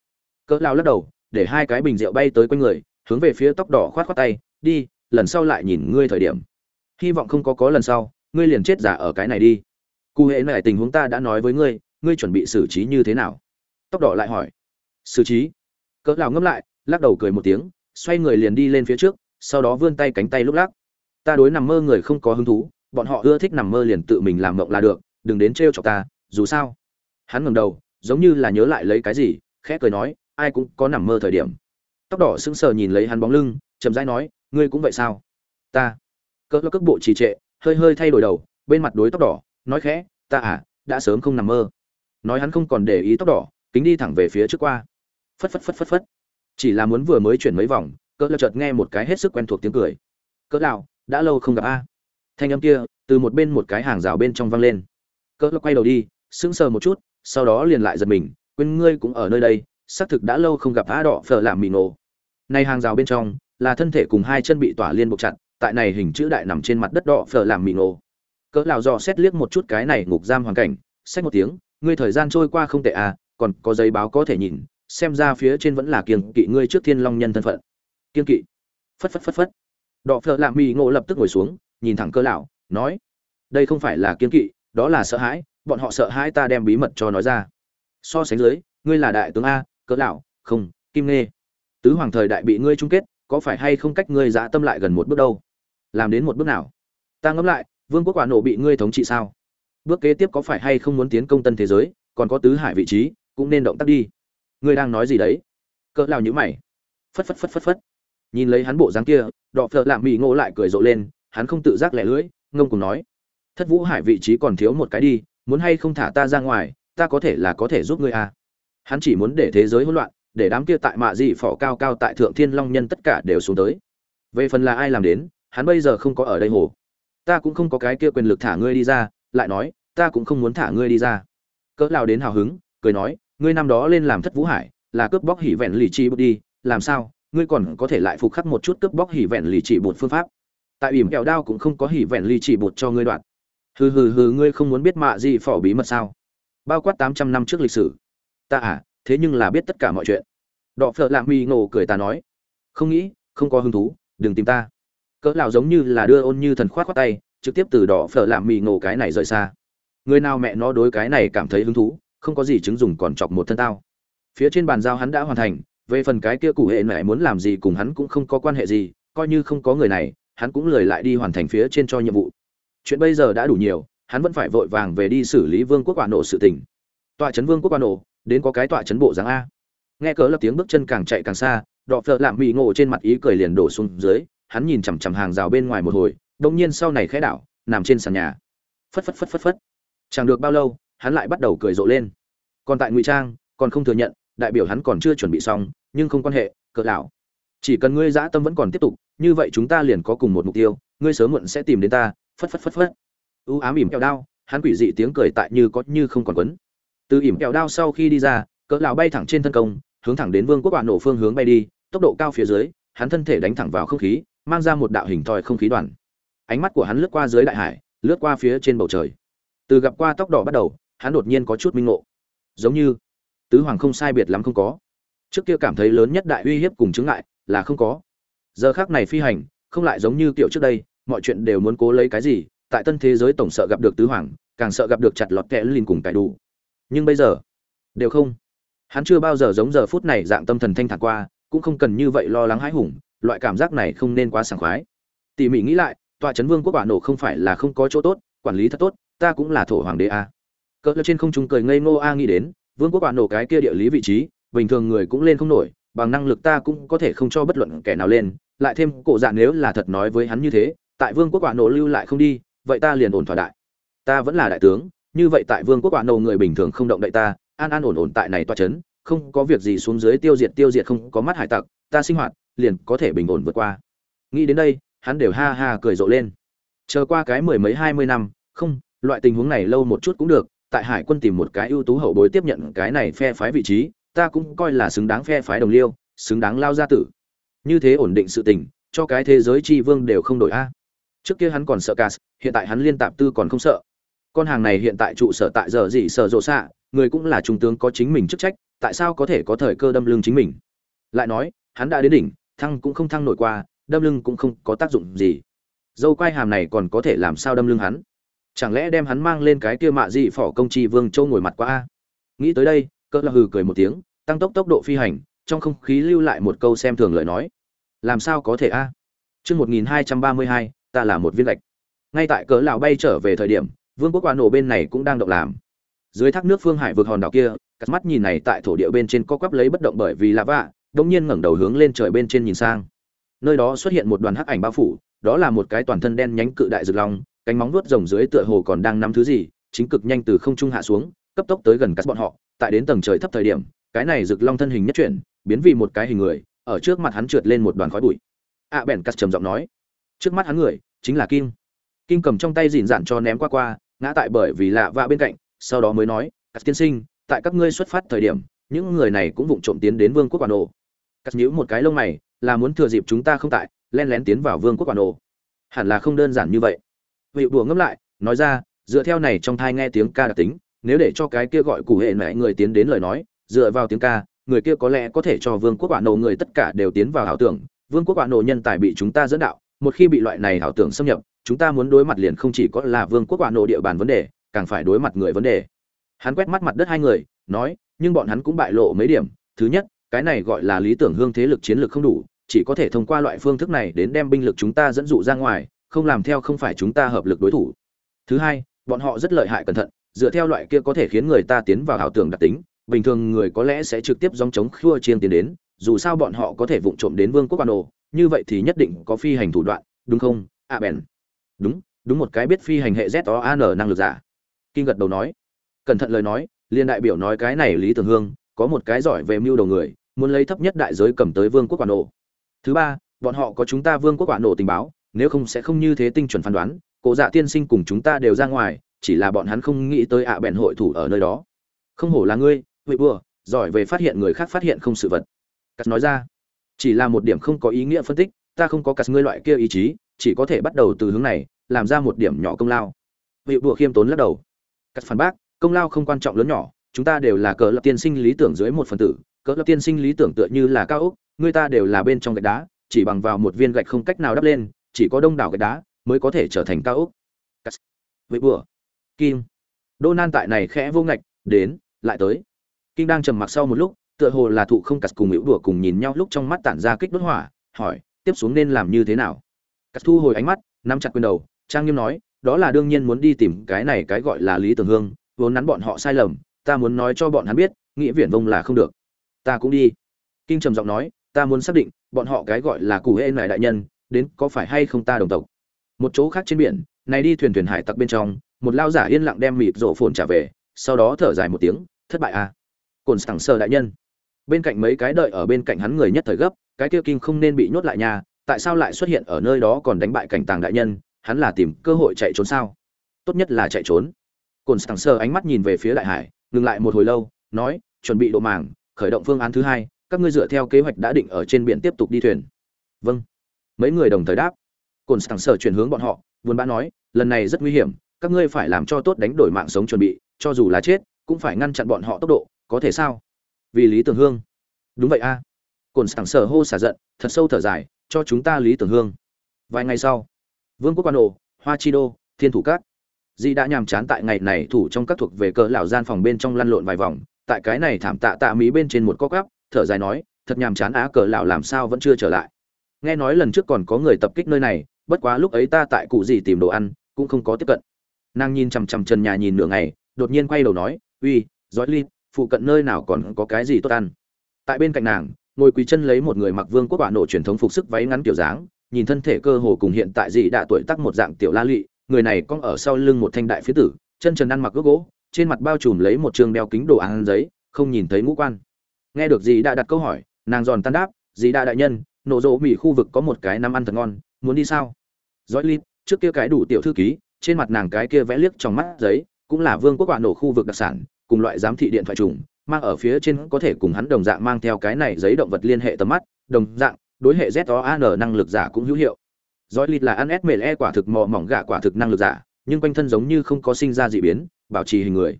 cỡ lao lắc đầu, để hai cái bình rượu bay tới quanh người, hướng về phía tóc đỏ khoát khoát tay, đi, lần sau lại nhìn ngươi thời điểm. Hy vọng không có có lần sau, ngươi liền chết giả ở cái này đi. Cụ hệ này tình huống ta đã nói với ngươi ngươi chuẩn bị xử trí như thế nào? Tóc đỏ lại hỏi. Xử trí? Cỡ lao ngâm lại, lắc đầu cười một tiếng, xoay người liền đi lên phía trước, sau đó vươn tay cánh tay lúc lắc. Ta đối nằm mơ người không có hứng thú, bọn họ ưa thích nằm mơ liền tự mình làm mộng là được, đừng đến trêu chọc ta, dù sao. Hắn ngẩng đầu, giống như là nhớ lại lấy cái gì, khẽ cười nói ai cũng có nằm mơ thời điểm. Tóc đỏ sững sờ nhìn lấy hắn bóng lưng, chậm rãi nói, ngươi cũng vậy sao? Ta. Cỡ cước bộ trì trệ, hơi hơi thay đổi đầu, bên mặt đối tóc đỏ, nói khẽ, ta à đã sớm không nằm mơ. Nói hắn không còn để ý tóc đỏ, kính đi thẳng về phía trước qua. Phất phất phất phất phất. Chỉ là muốn vừa mới chuyển mấy vòng cỡ lơ chợt nghe một cái hết sức quen thuộc tiếng cười. Cỡ nào đã lâu không gặp a. Thanh âm kia, từ một bên một cái hàng rào bên trong vang lên. Cỡ lơ quay đầu đi, sững sờ một chút, sau đó liền lại giật mình, quên ngươi cũng ở nơi đây xác thực đã lâu không gặp á đỏ phở làm mì nổ. Nay hàng rào bên trong, là thân thể cùng hai chân bị tỏa liên buộc chặt, tại này hình chữ đại nằm trên mặt đất đỏ phở làm mì nổ. Cỡ lão dò xét liếc một chút cái này ngục giam hoàn cảnh, xách một tiếng, ngươi thời gian trôi qua không tệ à còn có giấy báo có thể nhìn, xem ra phía trên vẫn là kiêng kỵ ngươi trước thiên long nhân thân phận. Kiêng kỵ? Phất phất phất phất. Đọ phợ lạ mỹ ngộ lập tức ngồi xuống, nhìn thẳng cơ lão, nói, đây không phải là kiêng kỵ, đó là sợ hãi, bọn họ sợ hãi ta đem bí mật cho nói ra. So sánh dưới, ngươi là đại tướng a cỡ lão, không, kim nghe tứ hoàng thời đại bị ngươi chung kết, có phải hay không cách ngươi dã tâm lại gần một bước đâu? Làm đến một bước nào? Ta ngẫm lại, vương quốc quả nổ bị ngươi thống trị sao? Bước kế tiếp có phải hay không muốn tiến công tân thế giới, còn có tứ hải vị trí, cũng nên động tác đi. Ngươi đang nói gì đấy? Cỡ lão nhíu mày. Phất phất phất phất phất. Nhìn lấy hắn bộ dáng kia, đọ phở lạm mỹ ngộ lại cười rộ lên, hắn không tự giác lẻ lưỡi, ngông cùng nói. Thất vũ hải vị trí còn thiếu một cái đi, muốn hay không thả ta ra ngoài, ta có thể là có thể giúp ngươi à hắn chỉ muốn để thế giới hỗn loạn, để đám kia tại mạ dị phỏ cao cao tại thượng thiên long nhân tất cả đều xuống tới. Về phần là ai làm đến, hắn bây giờ không có ở đây hồ. Ta cũng không có cái kia quyền lực thả ngươi đi ra, lại nói, ta cũng không muốn thả ngươi đi ra. Cỡ lao đến hào hứng, cười nói, ngươi năm đó lên làm thất vũ hải, là cướp bóc hỉ vẹn lì chi bút đi, làm sao, ngươi còn có thể lại phục khắc một chút cướp bóc hỉ vẹn lì chỉ bột phương pháp. Tại ỉm kẹo đao cũng không có hỉ vẹn lì chỉ bột cho ngươi đoạn. Hừ hừ hừ, ngươi không muốn biết mạ gì phỏ bí mật sao? Bao quát tám trăm năm trước lịch sử ta à thế nhưng là biết tất cả mọi chuyện. Đọ phợ lạ mi ngộ cười ta nói. Không nghĩ, không có hứng thú, đừng tìm ta. Cỡ nào giống như là đưa ôn như thần khoát khoát tay, trực tiếp từ đỏ phở làm mì ngộ cái này rời xa. Người nào mẹ nó đối cái này cảm thấy hứng thú, không có gì chứng dùng còn chọc một thân tao. Phía trên bàn giao hắn đã hoàn thành, về phần cái kia cụ hệ mẹ muốn làm gì cùng hắn cũng không có quan hệ gì, coi như không có người này, hắn cũng lười lại đi hoàn thành phía trên cho nhiệm vụ. Chuyện bây giờ đã đủ nhiều, hắn vẫn phải vội vàng về đi xử lý vương quốc quả nộ sự tình. Tọa trấn vương quốc quả nộ đến có cái tọa chấn bộ dáng a. Nghe cớ lập tiếng bước chân càng chạy càng xa, đọ phợ lạm mỹ ngộ trên mặt ý cười liền đổ xuống dưới, hắn nhìn chằm chằm hàng rào bên ngoài một hồi, đông nhiên sau này khẽ đảo, nằm trên sàn nhà. Phất phất phất phất phất. Chẳng được bao lâu, hắn lại bắt đầu cười rộ lên. Còn tại ngụy trang, còn không thừa nhận, đại biểu hắn còn chưa chuẩn bị xong, nhưng không quan hệ, cỡ đảo chỉ cần ngươi dã tâm vẫn còn tiếp tục, như vậy chúng ta liền có cùng một mục tiêu, ngươi sớm muộn sẽ tìm đến ta. Phất phất phất phất. U ám ỉm kẹo đao hắn quỷ dị tiếng cười tại như có như không còn quấn từ ỉm kẹo đao sau khi đi ra, cỡ lão bay thẳng trên thân công, hướng thẳng đến vương quốc bạn nổ phương hướng bay đi, tốc độ cao phía dưới, hắn thân thể đánh thẳng vào không khí, mang ra một đạo hình thoi không khí đoàn. Ánh mắt của hắn lướt qua dưới đại hải, lướt qua phía trên bầu trời. Từ gặp qua tóc đỏ bắt đầu, hắn đột nhiên có chút minh ngộ. Giống như, tứ hoàng không sai biệt lắm không có. Trước kia cảm thấy lớn nhất đại uy hiếp cùng chứng ngại là không có. Giờ khác này phi hành, không lại giống như kiểu trước đây, mọi chuyện đều muốn cố lấy cái gì, tại tân thế giới tổng sợ gặp được tứ hoàng, càng sợ gặp được chặt lọt kẽ lìn cùng cải đủ nhưng bây giờ, đều không. Hắn chưa bao giờ giống giờ phút này dạng tâm thần thanh thản qua, cũng không cần như vậy lo lắng hãi hùng, loại cảm giác này không nên quá sảng khoái. Tỉ mỉ nghĩ lại, tòa chấn vương quốc quả nổ không phải là không có chỗ tốt, quản lý thật tốt, ta cũng là thổ hoàng đế a. Cỡ trên không trung cười ngây ngô a nghĩ đến, vương quốc quả nổ cái kia địa lý vị trí, bình thường người cũng lên không nổi, bằng năng lực ta cũng có thể không cho bất luận kẻ nào lên, lại thêm cổ dạ nếu là thật nói với hắn như thế, tại vương quốc quả nổ lưu lại không đi, vậy ta liền ổn thỏa đại. Ta vẫn là đại tướng như vậy tại vương quốc quả nâu người bình thường không động đậy ta, an an ổn ổn tại này toa chấn không có việc gì xuống dưới tiêu diệt tiêu diệt không có mắt hải tặc, ta sinh hoạt, liền có thể bình ổn vượt qua. Nghĩ đến đây, hắn đều ha ha cười rộ lên. Chờ qua cái mười mấy hai mươi năm, không, loại tình huống này lâu một chút cũng được, tại hải quân tìm một cái ưu tú hậu bối tiếp nhận cái này phe phái vị trí, ta cũng coi là xứng đáng phe phái đồng liêu, xứng đáng lao gia tử. Như thế ổn định sự tình, cho cái thế giới tri vương đều không đổi a. Trước kia hắn còn sợ cas hiện tại hắn liên tạp tư còn không sợ con hàng này hiện tại trụ sở tại giờ gì sở rộ xạ, người cũng là trung tướng có chính mình chức trách, tại sao có thể có thời cơ đâm lưng chính mình? Lại nói, hắn đã đến đỉnh, thăng cũng không thăng nổi qua, đâm lưng cũng không có tác dụng gì. Dâu quai hàm này còn có thể làm sao đâm lưng hắn? Chẳng lẽ đem hắn mang lên cái kia mạ dị phỏ công chi vương châu ngồi mặt qua a? Nghĩ tới đây cỡ là hừ cười một tiếng, tăng tốc tốc độ phi hành, trong không khí lưu lại một câu xem thường lời nói. Làm sao có thể a? Chương một nghìn hai trăm ba mươi hai, ta là một viên lệch ngay tại cỡ lão bay trở về thời điểm vương quốc quả nổ bên này cũng đang động làm. Dưới thác nước phương hải vượt hòn đảo kia cắt mắt nhìn này tại thổ địa bên trên co quắp lấy bất động bởi vì lạ vạ đông nhiên ngẩng đầu hướng lên trời bên trên nhìn sang. Nơi đó xuất hiện một đoàn hắc ảnh bao phủ đó là một cái toàn thân đen nhánh cự đại rực long cánh móng vuốt rồng dưới tựa hồ còn đang nắm thứ gì chính cực nhanh từ không trung hạ xuống cấp tốc tới gần cắt bọn họ tại đến tầng trời thấp thời điểm cái này rực long thân hình nhất chuyển biến vì một cái hình người ở trước mặt hắn trượt lên một đoàn khói bụi. Ạ à, bèn cắt trầm giọng nói trước mắt hắn người chính là kim. Kim cầm trong tay dìn dạn cho ném qua qua ngã tại bởi vì lạ vạ bên cạnh, sau đó mới nói các tiên sinh, tại các ngươi xuất phát thời điểm, những người này cũng vụng trộm tiến đến vương quốc quản ổ cắt nhíu một cái lông mày, là muốn thừa dịp chúng ta không tại, len lén tiến vào vương quốc quản ổ hẳn là không đơn giản như vậy. Vị đùa ngẫm lại, nói ra, dựa theo này trong thai nghe tiếng ca đặc tính, nếu để cho cái kia gọi cụ hệ mẹ người tiến đến lời nói, dựa vào tiếng ca, người kia có lẽ có thể cho vương quốc quản nổ người tất cả đều tiến vào ảo tưởng. Vương quốc quản nổ nhân tài bị chúng ta dẫn đạo một khi bị loại này ảo tưởng xâm nhập, chúng ta muốn đối mặt liền không chỉ có là vương quốc quả nổ địa bàn vấn đề, càng phải đối mặt người vấn đề. Hắn quét mắt mặt đất hai người, nói, nhưng bọn hắn cũng bại lộ mấy điểm. Thứ nhất, cái này gọi là lý tưởng hương thế lực chiến lược không đủ, chỉ có thể thông qua loại phương thức này đến đem binh lực chúng ta dẫn dụ ra ngoài, không làm theo không phải chúng ta hợp lực đối thủ. Thứ hai, bọn họ rất lợi hại cẩn thận, dựa theo loại kia có thể khiến người ta tiến vào ảo tưởng đặc tính, bình thường người có lẽ sẽ trực tiếp dòng chống khua chiên tiến đến, dù sao bọn họ có thể vụng trộm đến vương quốc bản đồ như vậy thì nhất định có phi hành thủ đoạn, đúng không à bèn? Đúng đúng một cái biết phi hành hệ z o an năng lực giả. Kinh gật đầu nói. Cẩn thận lời nói, liên đại biểu nói cái này lý tưởng hương, có một cái giỏi về mưu đầu người, muốn lấy thấp nhất đại giới cầm tới vương quốc quả nổ. Thứ ba, bọn họ có chúng ta vương quốc quả nổ tình báo, nếu không sẽ không như thế tinh chuẩn phán đoán, cổ dạ tiên sinh cùng chúng ta đều ra ngoài, chỉ là bọn hắn không nghĩ tới ạ à bèn hội thủ ở nơi đó. Không hổ là ngươi vị bừa giỏi về phát hiện người khác phát hiện không sự vật. Cắt nói ra chỉ là một điểm không có ý nghĩa phân tích, ta không có cắt ngươi loại kia ý chí, chỉ có thể bắt đầu từ hướng này, làm ra một điểm nhỏ công lao. Vị bùa khiêm tốn lắc đầu. Cắt phản bác, công lao không quan trọng lớn nhỏ, chúng ta đều là cỡ lập tiên sinh lý tưởng dưới một phần tử, cỡ lập tiên sinh lý tưởng tựa như là cao ốc, người ta đều là bên trong gạch đá, chỉ bằng vào một viên gạch không cách nào đắp lên, chỉ có đông đảo gạch đá mới có thể trở thành cao ốc. Vị bùa. Kim. Đô nan tại này khẽ vô ngạch, đến, lại tới. Kinh đang trầm mặc sau một lúc tựa hồ là thụ không cắt cùng hữu đùa cùng nhìn nhau lúc trong mắt tản ra kích đốt hỏa, hỏi, tiếp xuống nên làm như thế nào? Cắt thu hồi ánh mắt, nắm chặt quyền đầu, trang nghiêm nói, đó là đương nhiên muốn đi tìm cái này cái gọi là lý tưởng hương, vốn nắn bọn họ sai lầm, ta muốn nói cho bọn hắn biết nghĩa viển vông là không được. Ta cũng đi. Kinh trầm giọng nói, ta muốn xác định, bọn họ cái gọi là cụ hễ này đại nhân, đến có phải hay không ta đồng tộc? Một chỗ khác trên biển, này đi thuyền thuyền hải tặc bên trong, một lao giả yên lặng đem mịt rổ phồn trả về, sau đó thở dài một tiếng, thất bại à? Cồn sẳng sờ đại nhân bên cạnh mấy cái đợi ở bên cạnh hắn người nhất thời gấp, cái kia kinh không nên bị nhốt lại nhà, tại sao lại xuất hiện ở nơi đó còn đánh bại cảnh tàng đại nhân, hắn là tìm cơ hội chạy trốn sao? Tốt nhất là chạy trốn. Cồn sảng sơ ánh mắt nhìn về phía đại hải, ngừng lại một hồi lâu, nói, chuẩn bị độ màng, khởi động phương án thứ hai, các ngươi dựa theo kế hoạch đã định ở trên biển tiếp tục đi thuyền. Vâng. Mấy người đồng thời đáp. Cồn sảng sơ chuyển hướng bọn họ, buồn bã nói, lần này rất nguy hiểm, các ngươi phải làm cho tốt đánh đổi mạng sống chuẩn bị, cho dù là chết, cũng phải ngăn chặn bọn họ tốc độ, có thể sao? Vì lý tưởng hương. Đúng vậy a. À. cồn sảng sở hô xả giận, thật sâu thở dài, cho chúng ta lý tưởng hương. Vài ngày sau, vương quốc quan ổ, hoa chi đô, thiên thủ cát dì đã nhàm chán tại ngày này thủ trong các thuộc về cỡ lão gian phòng bên trong lăn lộn vài vòng, tại cái này thảm tạ tạ mí bên trên một cốc áp thở dài nói, thật nhàm chán á cỡ lão làm sao vẫn chưa trở lại. Nghe nói lần trước còn có người tập kích nơi này, bất quá lúc ấy ta tại cụ gì tìm đồ ăn, cũng không có tiếp cận. Nàng nhìn chằm chằm trần nhà nhìn nửa ngày, đột nhiên quay đầu nói, uy dõi ly phụ cận nơi nào còn có cái gì tốt ăn. Tại bên cạnh nàng, ngồi quỳ chân lấy một người mặc vương quốc quả nổ truyền thống phục sức váy ngắn kiểu dáng, nhìn thân thể cơ hồ cùng hiện tại dị đã tuổi tác một dạng tiểu la lụy người này cong ở sau lưng một thanh đại phía tử, chân trần ăn mặc gỗ gỗ, trên mặt bao trùm lấy một trường đeo kính đồ ăn giấy, không nhìn thấy ngũ quan. Nghe được dì đã đặt câu hỏi, nàng giòn tan đáp dì đã đại nhân, nổ rộ mỹ khu vực có một cái năm ăn thật ngon, muốn đi sao? Dõi lít, trước kia cái đủ tiểu thư ký, trên mặt nàng cái kia vẽ liếc trong mắt giấy, cũng là vương quốc quả nổ khu vực đặc sản cùng loại giám thị điện thoại trùng, mang ở phía trên có thể cùng hắn đồng dạng mang theo cái này giấy động vật liên hệ tầm mắt, đồng dạng, đối hệ z o a n năng lực giả cũng hữu hiệu. Dõi lịt là ăn s mềm e quả thực mò mỏng gà quả thực năng lực giả, nhưng quanh thân giống như không có sinh ra dị biến, bảo trì hình người.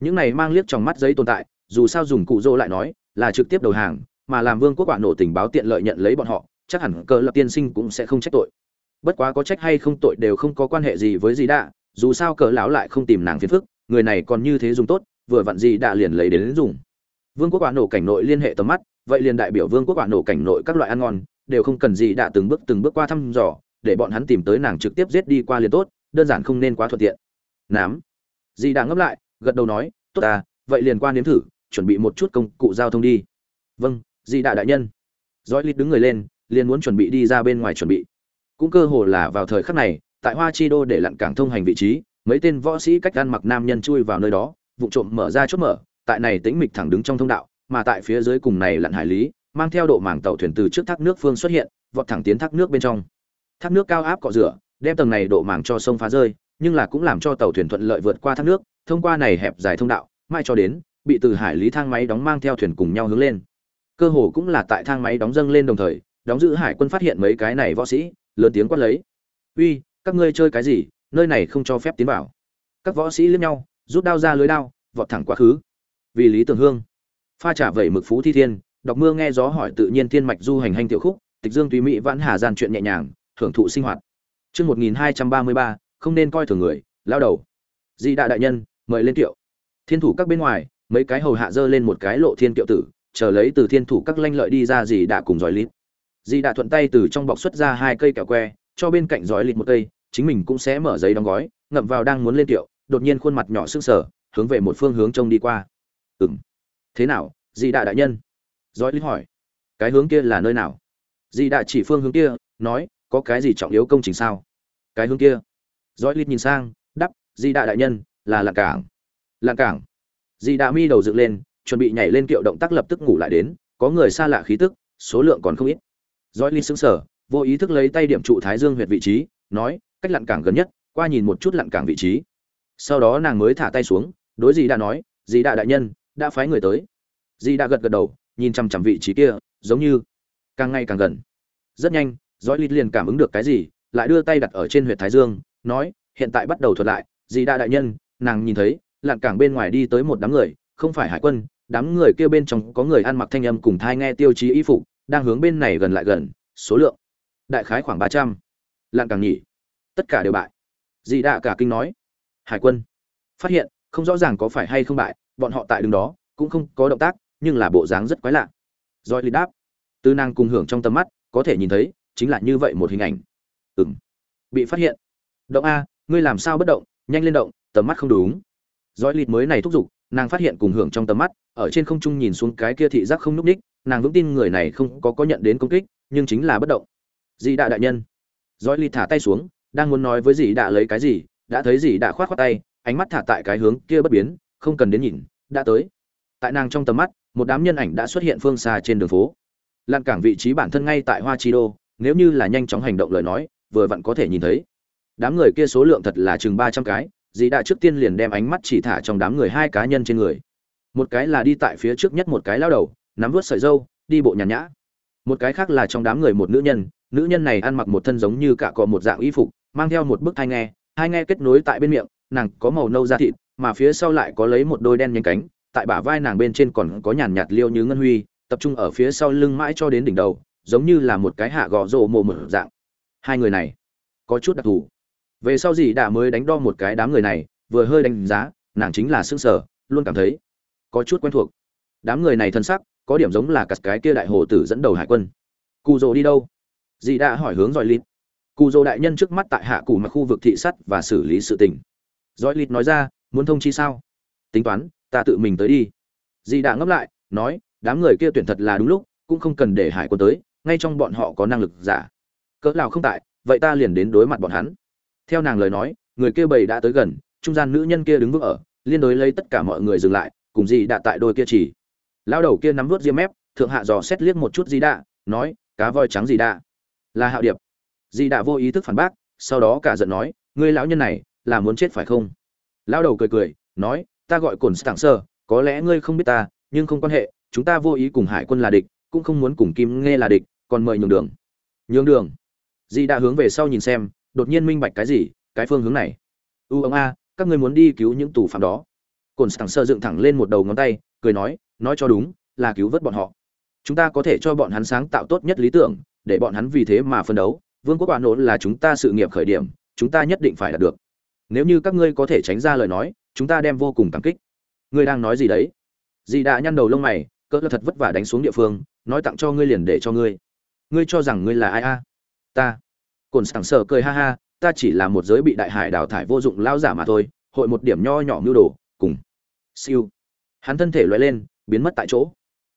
Những này mang liếc trong mắt giấy tồn tại, dù sao dùng cụ dô lại nói, là trực tiếp đầu hàng, mà làm vương quốc quả nổ tình báo tiện lợi nhận lấy bọn họ, chắc hẳn cờ lập tiên sinh cũng sẽ không trách tội. Bất quá có trách hay không tội đều không có quan hệ gì với gì đã, dù sao cờ lão lại không tìm nàng phiền phức, người này còn như thế dùng tốt vừa vặn gì đã liền lấy đến dùng. Vương quốc quả nổ cảnh nội liên hệ tầm mắt, vậy liền đại biểu vương quốc quả nổ cảnh nội các loại ăn ngon, đều không cần gì đã từng bước từng bước qua thăm dò, để bọn hắn tìm tới nàng trực tiếp giết đi qua liền tốt, đơn giản không nên quá thuận tiện. Nám. Dì đã ngấp lại, gật đầu nói, tốt ta, vậy liền qua nếm thử, chuẩn bị một chút công cụ giao thông đi. Vâng dì đã đại nhân. Dõi lít đứng người lên, liền muốn chuẩn bị đi ra bên ngoài chuẩn bị. Cũng cơ hồ là vào thời khắc này, tại hoa chi đô để lặn cảng thông hành vị trí, mấy tên võ sĩ cách ăn mặc nam nhân chui vào nơi đó vụ trộm mở ra chốt mở, tại này tĩnh mịch thẳng đứng trong thông đạo, mà tại phía dưới cùng này lặn hải lý, mang theo độ mảng tàu thuyền từ trước thác nước phương xuất hiện, vọt thẳng tiến thác nước bên trong. Thác nước cao áp cọ rửa, đem tầng này độ mảng cho sông phá rơi, nhưng là cũng làm cho tàu thuyền thuận lợi vượt qua thác nước, thông qua này hẹp dài thông đạo, mai cho đến, bị từ hải lý thang máy đóng mang theo thuyền cùng nhau hướng lên. Cơ hồ cũng là tại thang máy đóng dâng lên đồng thời, đóng giữ hải quân phát hiện mấy cái này võ sĩ, lớn tiếng quát lấy. Uy, các ngươi chơi cái gì? Nơi này không cho phép tiến vào. Các võ sĩ liếc nhau rút đao ra lưới đao, vọt thẳng quá khứ. Vì lý tưởng hương, pha trả vẩy mực phú thi thiên, đọc mưa nghe gió hỏi tự nhiên thiên mạch du hành hành tiểu khúc, tịch dương tùy mỹ vãn hà gian chuyện nhẹ nhàng, hưởng thụ sinh hoạt. Chương một nghìn hai trăm ba mươi ba, không nên coi thường người, lao đầu. Di đại đại nhân, mời lên tiểu. thiên thủ các bên ngoài, mấy cái hầu hạ dơ lên một cái lộ thiên kiệu tử, chờ lấy từ thiên thủ các lanh lợi đi ra gì đã cùng giỏi lít dì đã thuận tay từ trong bọc xuất ra hai cây kẹo que, cho bên cạnh giỏi lít một cây, chính mình cũng sẽ mở giấy đóng gói, ngậm vào đang muốn lên tiệu đột nhiên khuôn mặt nhỏ sưng sờ hướng về một phương hướng trông đi qua. Ừ m thế nào Di Đại đại nhân? Giỏi lý hỏi. Cái hướng kia là nơi nào? Di Đại chỉ phương hướng kia nói có cái gì trọng yếu công trình sao? Cái hướng kia. Giỏi lịt nhìn sang đắp Di Đại đại nhân là lạng cảng. Lạng cảng? Di Đại mi đầu dựng lên chuẩn bị nhảy lên kiệu động tác lập tức ngủ lại đến có người xa lạ khí tức số lượng còn không ít. Dõi Linh sững sờ, vô ý thức lấy tay điểm trụ Thái Dương huyệt vị trí, nói, cách lặn cảng gần nhất, qua nhìn một chút lặn cảng vị trí. Sau đó nàng mới thả tay xuống, đối gì đã nói, "Dì đã đại nhân, đã phái người tới." Dì đã gật gật đầu, nhìn chằm chằm vị trí kia, giống như càng ngày càng gần. Rất nhanh, Dõi lít liền cảm ứng được cái gì, lại đưa tay đặt ở trên huyệt Thái Dương, nói, "Hiện tại bắt đầu thuật lại, Dì đã đại nhân." Nàng nhìn thấy, lặn cảng bên ngoài đi tới một đám người, không phải hải quân, đám người kia bên trong có người ăn mặc thanh âm cùng thai nghe tiêu chí y phục, đang hướng bên này gần lại gần số lượng đại khái khoảng ba trăm lặn càng nhỉ tất cả đều bại dì đạ cả kinh nói hải quân, phát hiện, không rõ ràng có phải hay không bại, bọn họ tại đường đó, cũng không có động tác, nhưng là bộ dáng rất quái lạ. Roi lì đáp tư năng cùng hưởng trong tầm mắt, có thể nhìn thấy, chính là như vậy một hình ảnh. Ừng bị phát hiện. Động a, ngươi làm sao bất động, nhanh lên động, tầm mắt không đúng. Roi lịt mới này thúc giục, nàng phát hiện cùng hưởng trong tầm mắt, ở trên không trung nhìn xuống cái kia thị giác không núp ních, nàng vững tin người này không có có nhận đến công kích, nhưng chính là bất động. Dị đạ đại nhân. Dõi ly thả tay xuống, đang muốn nói với dị đạ lấy cái gì đã thấy gì đã khoát khoát tay, ánh mắt thả tại cái hướng kia bất biến, không cần đến nhìn, đã tới. Tại nàng trong tầm mắt, một đám nhân ảnh đã xuất hiện phương xa trên đường phố. Lan cảng vị trí bản thân ngay tại hoa chi đô, nếu như là nhanh chóng hành động lời nói, vừa vặn có thể nhìn thấy. Đám người kia số lượng thật là chừng ba trăm cái, dì đã trước tiên liền đem ánh mắt chỉ thả trong đám người hai cá nhân trên người. Một cái là đi tại phía trước nhất một cái lao đầu, nắm vớt sợi dâu đi bộ nhàn nhã. Một cái khác là trong đám người một nữ nhân nữ nhân này ăn mặc một thân giống như cả cọ một dạng y phục, mang theo một bức thai nghe hai nghe kết nối tại bên miệng, nàng có màu nâu da thịt, mà phía sau lại có lấy một đôi đen nhánh cánh, tại bả vai nàng bên trên còn có nhàn nhạt liêu như ngân huy, tập trung ở phía sau lưng mãi cho đến đỉnh đầu, giống như là một cái hạ gò rộ mồ mở dạng. Hai người này, có chút đặc thù. Về sau dì đã mới đánh đo một cái đám người này, vừa hơi đánh giá, nàng chính là xương sở luôn cảm thấy có chút quen thuộc. Đám người này thân sắc, có điểm giống là cặt cái kia đại hồ tử dẫn đầu hải quân. Cụ rồ đi đâu? Dì đã hỏi hướng giỏi lít cụ dỗ đại nhân trước mắt tại hạ cụ mặc khu vực thị sắt và xử lý sự tình. Dõi lít nói ra, muốn thông chi sao? Tính toán, ta tự mình tới đi. Dì đã ngấp lại, nói, đám người kia tuyển thật là đúng lúc, cũng không cần để hải quân tới, ngay trong bọn họ có năng lực giả. Cỡ nào không tại, vậy ta liền đến đối mặt bọn hắn. Theo nàng lời nói, người kia bầy đã tới gần, trung gian nữ nhân kia đứng vững ở, liên đối lấy tất cả mọi người dừng lại, cùng dì đã tại đôi kia chỉ. Lao đầu kia nắm vớt diêm mép, thượng hạ dò xét liếc một chút dì đã nói, cá voi trắng dì đã là hạo điệp. Di đã vô ý thức phản bác, sau đó cả giận nói, ngươi lão nhân này, là muốn chết phải không? Lão đầu cười cười, nói, ta gọi cồn stạng sơ, có lẽ ngươi không biết ta, nhưng không quan hệ, chúng ta vô ý cùng hải quân là địch, cũng không muốn cùng kim nghe là địch, còn mời nhường đường. Nhường đường? Di đã hướng về sau nhìn xem, đột nhiên minh bạch cái gì, cái phương hướng này. U ông a, các ngươi muốn đi cứu những tù phạm đó. Cồn stạng sơ dựng thẳng lên một đầu ngón tay, cười nói nói cho đúng, là cứu vớt bọn họ. Chúng ta có thể cho bọn hắn sáng tạo tốt nhất lý tưởng, để bọn hắn vì thế mà phân đấu vương quốc quả nỗ là chúng ta sự nghiệp khởi điểm, chúng ta nhất định phải đạt được. Nếu như các ngươi có thể tránh ra lời nói, chúng ta đem vô cùng cảm kích. Ngươi đang nói gì đấy? Dì đã nhăn đầu lông mày, cỡ là thật vất vả đánh xuống địa phương, nói tặng cho ngươi liền để cho ngươi. Ngươi cho rằng ngươi là ai a? Ta. Cồn sảng sợ cười ha ha, ta chỉ là một giới bị đại hải đào thải vô dụng lao giả mà thôi, hội một điểm nho nhỏ mưu đồ, cùng. Siêu. Hắn thân thể loại lên, biến mất tại chỗ.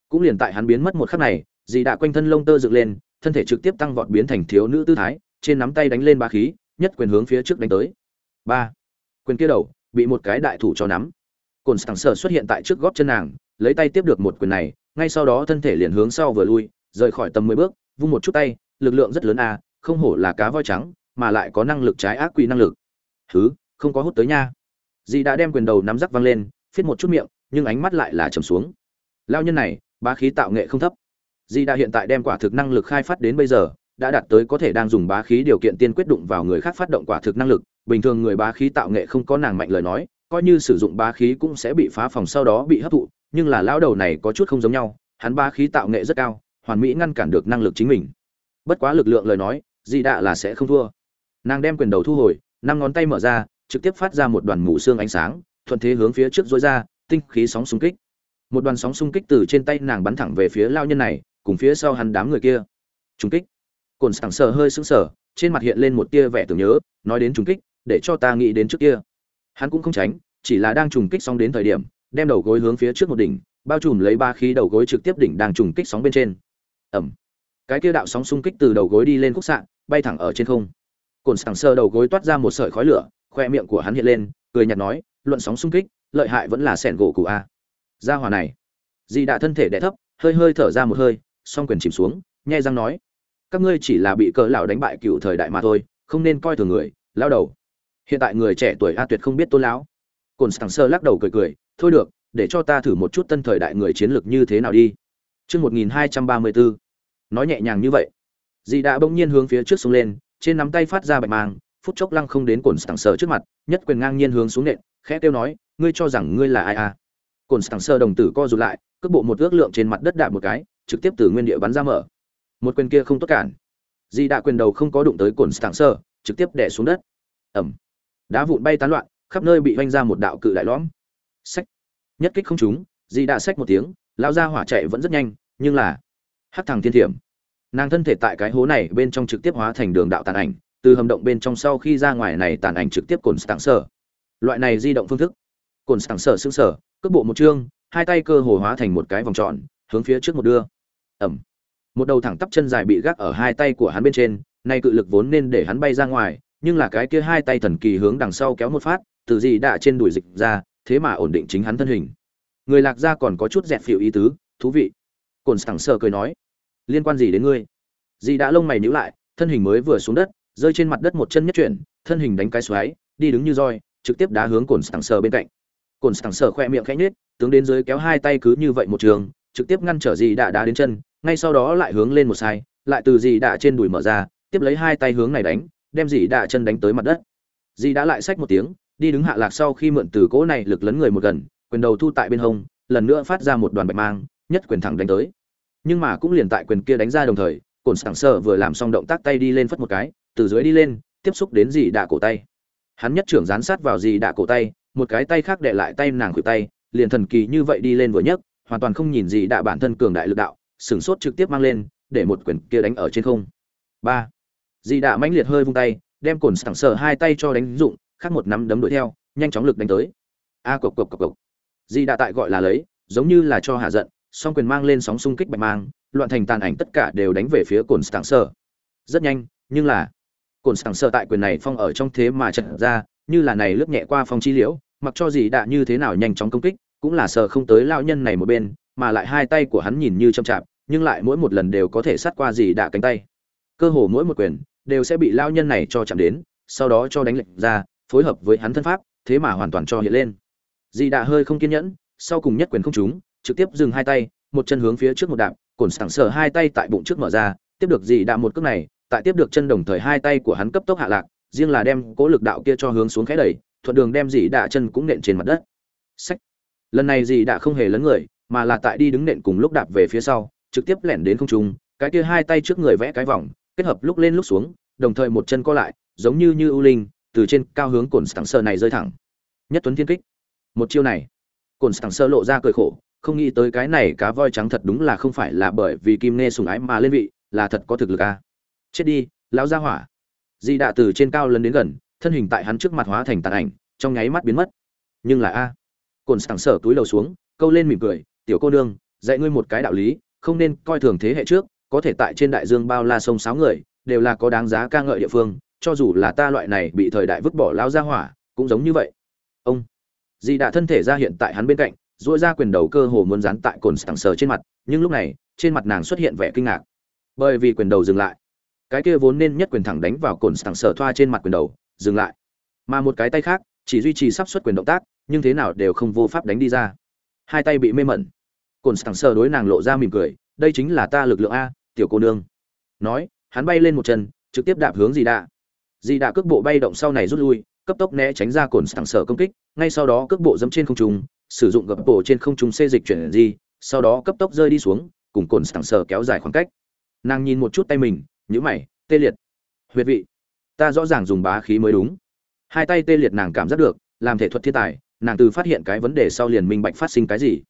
Cũng liền tại hắn biến mất một khắc này, dì đã quanh thân lông tơ dựng lên thân thể trực tiếp tăng vọt biến thành thiếu nữ tư thái, trên nắm tay đánh lên ba khí, nhất quyền hướng phía trước đánh tới. Ba. Quyền kia đầu, bị một cái đại thủ cho nắm. Cổn sảng sở xuất hiện tại trước gót chân nàng, lấy tay tiếp được một quyền này, ngay sau đó thân thể liền hướng sau vừa lui, rời khỏi tầm mười bước, vung một chút tay, lực lượng rất lớn a không hổ là cá voi trắng, mà lại có năng lực trái ác quỷ năng lực. Thứ không có hút tới nha. Dì đã đem quyền đầu nắm rắc văng lên, phiết một chút miệng, nhưng ánh mắt lại là trầm xuống. Lao nhân này, bá khí tạo nghệ không thấp. Di đã hiện tại đem quả thực năng lực khai phát đến bây giờ, đã đạt tới có thể đang dùng bá khí điều kiện tiên quyết đụng vào người khác phát động quả thực năng lực. Bình thường người bá khí tạo nghệ không có nàng mạnh lời nói, coi như sử dụng bá khí cũng sẽ bị phá phòng sau đó bị hấp thụ, nhưng là lão đầu này có chút không giống nhau, hắn bá khí tạo nghệ rất cao, hoàn mỹ ngăn cản được năng lực chính mình. Bất quá lực lượng lời nói, di đạ là sẽ không thua. Nàng đem quyền đầu thu hồi, năm ngón tay mở ra, trực tiếp phát ra một đoàn mù xương ánh sáng, thuận thế hướng phía trước dối ra, tinh khí sóng xung kích. Một đoàn sóng xung kích từ trên tay nàng bắn thẳng về phía lao nhân này cùng phía sau hắn đám người kia. Trung kích. Cồn sảng sờ hơi sững sờ, trên mặt hiện lên một tia vẻ tưởng nhớ, nói đến trung kích, để cho ta nghĩ đến trước kia. Hắn cũng không tránh, chỉ là đang trùng kích xong đến thời điểm, đem đầu gối hướng phía trước một đỉnh, bao trùm lấy ba khí đầu gối trực tiếp đỉnh đang trùng kích sóng bên trên. Ẩm cái kia đạo sóng xung kích từ đầu gối đi lên khúc sạn bay thẳng ở trên không. Cồn sảng sờ đầu gối toát ra một sợi khói lửa, khoe miệng của hắn hiện lên, cười nhạt nói, luận sóng xung kích, lợi hại vẫn là sẻn gỗ cụ a. Gia hỏa này, di đã thân thể đẻ thấp, hơi hơi thở ra một hơi song quyền chìm xuống, nhai răng nói, các ngươi chỉ là bị cỡ lão đánh bại cựu thời đại mà thôi, không nên coi thường người lao đầu. Hiện tại người trẻ tuổi a tuyệt không biết tôn lão. Cồn sảng sơ lắc đầu cười cười, thôi được, để cho ta thử một chút tân thời đại người chiến lược như thế nào đi. Chương một nghìn hai trăm ba mươi bốn nói nhẹ nhàng như vậy. Dì đã bỗng nhiên hướng phía trước xuống lên, trên nắm tay phát ra bạch mang, phút chốc lăng không đến cồn sảng sơ trước mặt, nhất quyền ngang nhiên hướng xuống nện, khẽ kêu nói, ngươi cho rằng ngươi là ai à? Cồn sảng sơ đồng tử co rụt lại, cước bộ một ước lượng trên mặt đất đạp một cái trực tiếp từ nguyên địa bắn ra mở. Một quyền kia không tốt cản. Di đã quyền đầu không có đụng tới cồn sảng sơ, trực tiếp đè xuống đất. Ẩm đá vụn bay tán loạn, khắp nơi bị vanh ra một đạo cự đại lõm. Sách nhất kích không trúng, Di đã sách một tiếng, lão ra hỏa chạy vẫn rất nhanh, nhưng là hắc thằng thiên thiểm. Nàng thân thể tại cái hố này bên trong trực tiếp hóa thành đường đạo tàn ảnh, từ hầm động bên trong sau khi ra ngoài này tàn ảnh trực tiếp cồn stạng sở loại này di động phương thức, cồn stạng sở xương sở, cước bộ một chương, hai tay cơ hồ hóa thành một cái vòng tròn, hướng phía trước một đưa ẩm. Một đầu thẳng tắp chân dài bị gác ở hai tay của hắn bên trên, nay cự lực vốn nên để hắn bay ra ngoài, nhưng là cái kia hai tay thần kỳ hướng đằng sau kéo một phát, từ gì đã trên đùi dịch ra, thế mà ổn định chính hắn thân hình. Người lạc gia còn có chút dẹp phịu ý tứ, thú vị. Cồn sẳng sờ cười nói, liên quan gì đến ngươi? Dì đã lông mày nhíu lại, thân hình mới vừa xuống đất, rơi trên mặt đất một chân nhất chuyển, thân hình đánh cái xoáy, đi đứng như roi, trực tiếp đá hướng cồn sẳng sờ bên cạnh. Cồn sẳng sờ khoe miệng khẽ nhếch, tướng đến dưới kéo hai tay cứ như vậy một trường trực tiếp ngăn trở dì đã đá đến chân, ngay sau đó lại hướng lên một sai, lại từ dì đã trên đùi mở ra, tiếp lấy hai tay hướng này đánh, đem dì đã chân đánh tới mặt đất. Dì đã lại xách một tiếng, đi đứng hạ lạc sau khi mượn từ cỗ này lực lấn người một gần, quyền đầu thu tại bên hông, lần nữa phát ra một đoàn bạch mang, nhất quyền thẳng đánh tới. Nhưng mà cũng liền tại quyền kia đánh ra đồng thời cồn sảng sờ vừa làm xong động tác tay đi lên phất một cái, từ dưới đi lên, tiếp xúc đến dì đạ cổ tay. Hắn nhất trưởng dán sát vào dì đạ cổ tay, một cái tay khác đệ lại tay nàng khuỷu tay, liền thần kỳ như vậy đi lên vừa nhấc hoàn toàn không nhìn gì đã bản thân cường đại lực đạo, sửng sốt trực tiếp mang lên, để một quyển kia đánh ở trên không. Ba. Dì đã mãnh liệt hơi vung tay, đem cồn sảng sờ hai tay cho đánh dụng, khác một nắm đấm đuổi theo, nhanh chóng lực đánh tới. A, cộc cộc cộc cộc. Dì đã tại gọi là lấy, giống như là cho hạ giận, song quyền mang lên sóng xung kích bạch mang, loạn thành tàn ảnh tất cả đều đánh về phía cồn sảng sờ. Rất nhanh, nhưng là, cồn sảng sờ tại quyền này phong ở trong thế mà chật ra, như là này lướt nhẹ qua phong chi liễu, mặc cho dị đã như thế nào nhanh chóng công kích cũng là sờ không tới lão nhân này một bên, mà lại hai tay của hắn nhìn như chậm chạp, nhưng lại mỗi một lần đều có thể sát qua gì đạ cánh tay. Cơ hồ mỗi một quyền đều sẽ bị lão nhân này cho chạm đến, sau đó cho đánh lệch ra, phối hợp với hắn thân pháp, thế mà hoàn toàn cho hiện lên. Dì đạ hơi không kiên nhẫn, sau cùng nhất quyền không trúng, trực tiếp dừng hai tay, một chân hướng phía trước một đạp cồn sảng sờ hai tay tại bụng trước mở ra, tiếp được dì đạ một cước này, tại tiếp được chân đồng thời hai tay của hắn cấp tốc hạ lạc, riêng là đem cố lực đạo kia cho hướng xuống khẽ đẩy, thuận đường đem dì đạ chân cũng nện trên mặt đất. Sách lần này dì đã không hề lấn người, mà là tại đi đứng nện cùng lúc đạp về phía sau, trực tiếp lẻn đến không trung, cái kia hai tay trước người vẽ cái vòng, kết hợp lúc lên lúc xuống, đồng thời một chân co lại, giống như như ưu linh, từ trên cao hướng cồn sảng sơ này rơi thẳng. Nhất tuấn thiên kích. Một chiêu này, cồn sảng sơ lộ ra cười khổ, không nghĩ tới cái này cá voi trắng thật đúng là không phải là bởi vì kim nê sùng ái mà lên vị, là thật có thực lực à. chết đi, lão gia hỏa. Di đạ từ trên cao lần đến gần, thân hình tại hắn trước mặt hóa thành tàn ảnh, trong nháy mắt biến mất. Nhưng là a cồn sảng sở túi đầu xuống, câu lên mỉm cười, tiểu cô nương, dạy ngươi một cái đạo lý, không nên coi thường thế hệ trước, có thể tại trên đại dương bao la sông sáu người, đều là có đáng giá ca ngợi địa phương, cho dù là ta loại này bị thời đại vứt bỏ lao ra hỏa, cũng giống như vậy. Ông dì đã thân thể ra hiện tại hắn bên cạnh dỗi ra quyền đầu cơ hồ muốn dán tại cồn sảng sở trên mặt, nhưng lúc này, trên mặt nàng xuất hiện vẻ kinh ngạc. Bởi vì quyền đầu dừng lại. Cái kia vốn nên nhất quyền thẳng đánh vào cồn sảng sở thoa trên mặt quyền đầu, dừng lại. Mà một cái tay khác, chỉ duy trì sắp xuất quyền động tác nhưng thế nào đều không vô pháp đánh đi ra. Hai tay bị mê mẩn. Cồn sảng sờ đối nàng lộ ra mỉm cười, đây chính là ta lực lượng a, tiểu cô nương. Nói, hắn bay lên một chân, trực tiếp đạp hướng dì đạ. Dì đạ cước bộ bay động sau này rút lui, cấp tốc né tránh ra cồn sảng sờ công kích, ngay sau đó cước bộ dẫm trên không trung, sử dụng gập bộ trên không trung xê dịch chuyển di, sau đó cấp tốc rơi đi xuống, cùng cồn sảng sờ kéo dài khoảng cách. Nàng nhìn một chút tay mình nhữ mày, tê liệt, huyệt vị, ta rõ ràng dùng bá khí mới đúng. Hai tay tê liệt nàng cảm giác được, làm thể thuật thiên tài nàng từ phát hiện cái vấn đề sau liền minh bạch phát sinh cái gì.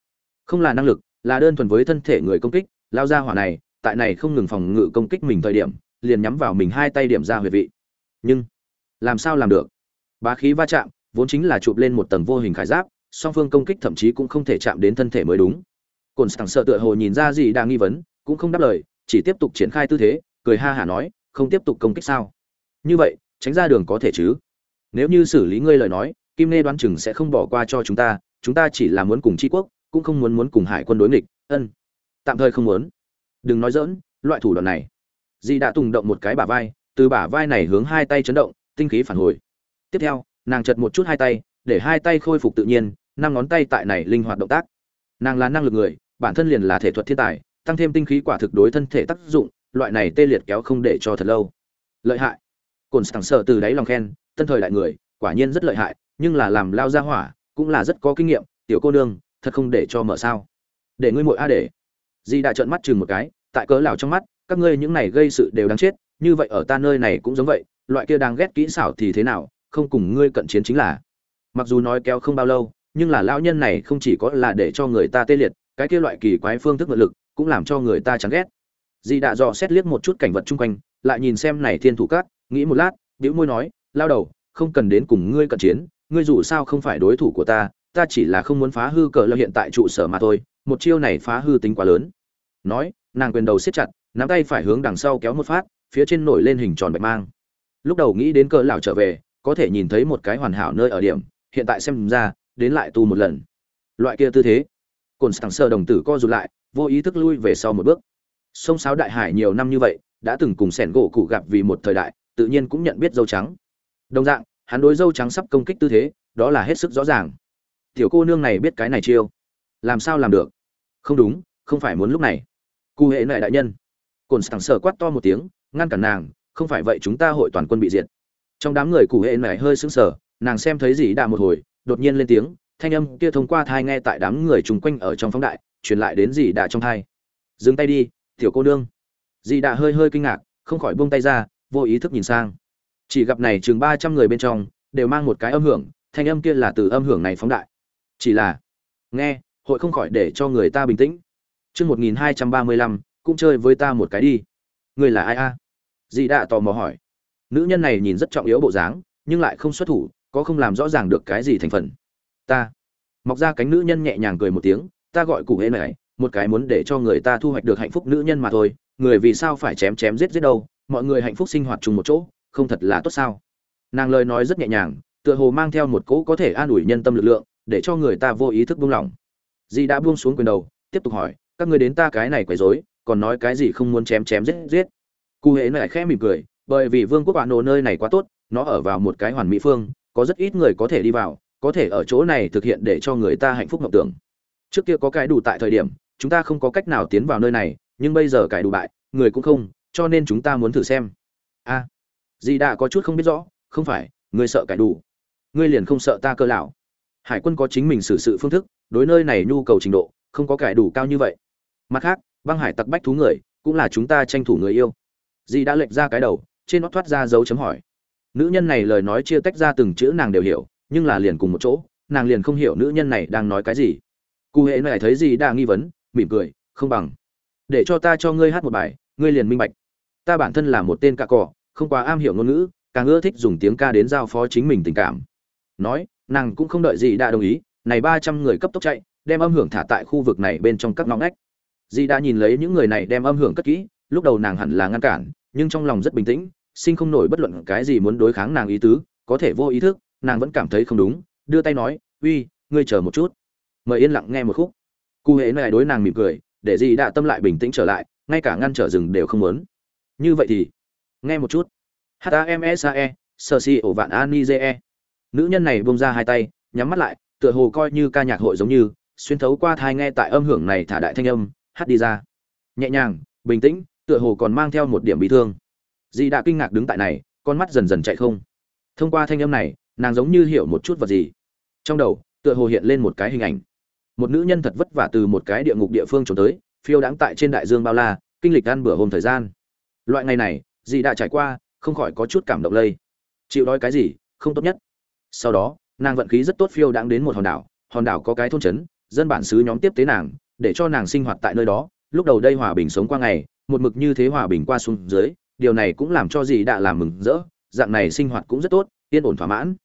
Không là năng lực, là đơn thuần với thân thể người công kích, lao ra hỏa này, tại này không ngừng phòng ngự công kích mình thời điểm, liền nhắm vào mình hai tay điểm ra huyệt vị. Nhưng, làm sao làm được? Bá khí va chạm, vốn chính là chụp lên một tầng vô hình khải giáp, song phương công kích thậm chí cũng không thể chạm đến thân thể mới đúng. Cồn sảng sợ tựa hồ nhìn ra gì đang nghi vấn, cũng không đáp lời, chỉ tiếp tục triển khai tư thế, cười ha hả nói, không tiếp tục công kích sao? Như vậy, tránh ra đường có thể chứ? Nếu như xử lý ngươi lời nói kim nê đoán chừng sẽ không bỏ qua cho chúng ta chúng ta chỉ là muốn cùng tri quốc, cũng không muốn muốn cùng hải quân đối nghịch, ân. Tạm thời không muốn. Đừng nói dỡn loại thủ đoạn này. Dì đã tùng động một cái bả vai, từ bả vai này hướng hai tay chấn động, tinh khí phản hồi. Tiếp theo, nàng chật một chút hai tay, để hai tay khôi phục tự nhiên, năm ngón tay tại này linh hoạt động tác. Nàng là năng lực người, bản thân liền là thể thuật thiên tài, tăng thêm tinh khí quả thực đối thân thể tác dụng, loại này tê liệt kéo không để cho thật lâu. Lợi hại. Cồn sảng sợ từ đáy lòng khen, tân thời đại người, quả nhiên rất lợi hại nhưng là làm lao ra hỏa, cũng là rất có kinh nghiệm, tiểu cô nương, thật không để cho mở sao. Để ngươi mội a để. Di đã trợn mắt chừng một cái, tại cớ lào trong mắt, các ngươi những này gây sự đều đáng chết, như vậy ở ta nơi này cũng giống vậy, loại kia đang ghét kỹ xảo thì thế nào, không cùng ngươi cận chiến chính là. Mặc dù nói kéo không bao lâu, nhưng là lão nhân này không chỉ có là để cho người ta tê liệt, cái kia loại kỳ quái phương thức nội lực, cũng làm cho người ta chán ghét. Di đã dò xét liếc một chút cảnh vật chung quanh, lại nhìn xem này thiên thủ cát nghĩ một lát, bĩu môi nói, lao đầu, không cần đến cùng ngươi cận chiến ngươi dù sao không phải đối thủ của ta ta chỉ là không muốn phá hư cờ lợi hiện tại trụ sở mà thôi, một chiêu này phá hư tính quá lớn. Nói, nàng quyền đầu siết chặt, nắm tay phải hướng đằng sau kéo một phát, phía trên nổi lên hình tròn bạch mang. Lúc đầu nghĩ đến cờ lão trở về, có thể nhìn thấy một cái hoàn hảo nơi ở điểm, hiện tại xem ra, đến lại tu một lần. Loại kia tư thế. Cồn sảng sơ đồng tử co rụt lại, vô ý thức lui về sau một bước. Sông sáo đại hải nhiều năm như vậy, đã từng cùng sẻn gỗ cụ gặp vì một thời đại, tự nhiên cũng nhận biết dâu trắng. Đồng dạng hắn đối dâu trắng sắp công kích tư thế, đó là hết sức rõ ràng. Tiểu cô nương này biết cái này chiêu. Làm sao làm được? Không đúng, không phải muốn lúc này. Cụ hệ nại đại nhân. Cồn sảng sờ quát to một tiếng, ngăn cản nàng, không phải vậy chúng ta hội toàn quân bị diệt. Trong đám người cụ hệ nại hơi sững sờ, nàng xem thấy gì đã một hồi, đột nhiên lên tiếng, thanh âm kia thông qua thai nghe tại đám người chung quanh ở trong phóng đại, truyền lại đến dì đã trong thai. Dừng tay đi, tiểu cô nương. Dì đã hơi hơi kinh ngạc, không khỏi buông tay ra, vô ý thức nhìn sang chỉ gặp này chừng ba trăm người bên trong, đều mang một cái âm hưởng, thanh âm kia là từ âm hưởng này phóng đại. Chỉ là, nghe, hội không khỏi để cho người ta bình tĩnh. Chương một nghìn hai trăm ba mươi lăm, cũng chơi với ta một cái đi. Người là ai a? À? dì đạ tò mò hỏi. Nữ nhân này nhìn rất trọng yếu bộ dáng, nhưng lại không xuất thủ, có không làm rõ ràng được cái gì thành phần. Ta. Mọc ra cánh nữ nhân nhẹ nhàng cười một tiếng, ta gọi cụ hễ này, một cái muốn để cho người ta thu hoạch được hạnh phúc nữ nhân mà thôi, người vì sao phải chém chém giết giết đâu, mọi người hạnh phúc sinh hoạt chung một chỗ không thật là tốt sao? Nàng lời nói rất nhẹ nhàng tựa hồ mang theo một cỗ có thể an ủi nhân tâm lực lượng để cho người ta vô ý thức buông lỏng. Dì đã buông xuống quyền đầu tiếp tục hỏi các người đến ta cái này quấy rối còn nói cái gì không muốn chém chém giết giết? Cụ hệ lại khẽ mỉm cười bởi vì vương quốc bạn nổ nơi này quá tốt nó ở vào một cái hoàn mỹ phương có rất ít người có thể đi vào có thể ở chỗ này thực hiện để cho người ta hạnh phúc mộng tưởng. Trước kia có cái đủ tại thời điểm chúng ta không có cách nào tiến vào nơi này nhưng bây giờ cái đủ bại người cũng không cho nên chúng ta muốn thử xem. A. à, dì đã có chút không biết rõ, không phải, ngươi sợ cái đủ. Ngươi liền không sợ ta cơ lão. Hải quân có chính mình xử sự phương thức, đối nơi này nhu cầu trình độ, không có cải đủ cao như vậy. Mặt khác, băng hải tặc bách thú người, cũng là chúng ta tranh thủ người yêu. Dì đã lệch ra cái đầu, trên nó thoát ra dấu chấm hỏi. Nữ nhân này lời nói chia tách ra từng chữ nàng đều hiểu, nhưng là liền cùng một chỗ, nàng liền không hiểu nữ nhân này đang nói cái gì. Cụ hệ này thấy gì đã nghi vấn, mỉm cười, không bằng. Để cho ta cho ngươi hát một bài, ngươi liền minh bạch. Ta bản thân là một tên cạ cỏ không quá am hiểu ngôn ngữ, càng ưa thích dùng tiếng ca đến giao phó chính mình tình cảm. Nói, nàng cũng không đợi gì đã đồng ý, này ba trăm người cấp tốc chạy, đem âm hưởng thả tại khu vực này bên trong các ngõ ngách. Dì đã nhìn lấy những người này đem âm hưởng cất kỹ, lúc đầu nàng hẳn là ngăn cản, nhưng trong lòng rất bình tĩnh, sinh không nổi bất luận cái gì muốn đối kháng nàng ý tứ, có thể vô ý thức, nàng vẫn cảm thấy không đúng, đưa tay nói, uy, ngươi chờ một chút. Mời yên lặng nghe một khúc. Cụ hễ này đối nàng mỉm cười, để dì đã tâm lại bình tĩnh trở lại, ngay cả ngăn trở rừng đều không muốn. Như vậy thì nghe một chút. H a m s a e sơ si ổ vạn an e. Nữ nhân này bông ra hai tay, nhắm mắt lại, tựa hồ coi như ca nhạc hội giống như, xuyên thấu qua thai nghe tại âm hưởng này thả đại thanh âm, hát đi ra. Nhẹ nhàng, bình tĩnh, tựa hồ còn mang theo một điểm bị thương. Dì đã kinh ngạc đứng tại này, con mắt dần dần chạy không. Thông qua thanh âm này, nàng giống như hiểu một chút vật gì. Trong đầu, tựa hồ hiện lên một cái hình ảnh. Một nữ nhân thật vất vả từ một cái địa ngục địa phương trốn tới, phiêu đãng tại trên đại dương bao la, kinh lịch ăn bữa hôm thời gian. Loại ngày này dì đã trải qua, không khỏi có chút cảm động lây. Chịu đói cái gì, không tốt nhất. Sau đó, nàng vận khí rất tốt phiêu đãng đến một hòn đảo. Hòn đảo có cái thôn trấn, dân bản xứ nhóm tiếp tế nàng, để cho nàng sinh hoạt tại nơi đó. Lúc đầu đây hòa bình sống qua ngày, một mực như thế hòa bình qua xuống dưới, điều này cũng làm cho dì đã làm mừng rỡ. Dạng này sinh hoạt cũng rất tốt, yên ổn thỏa mãn.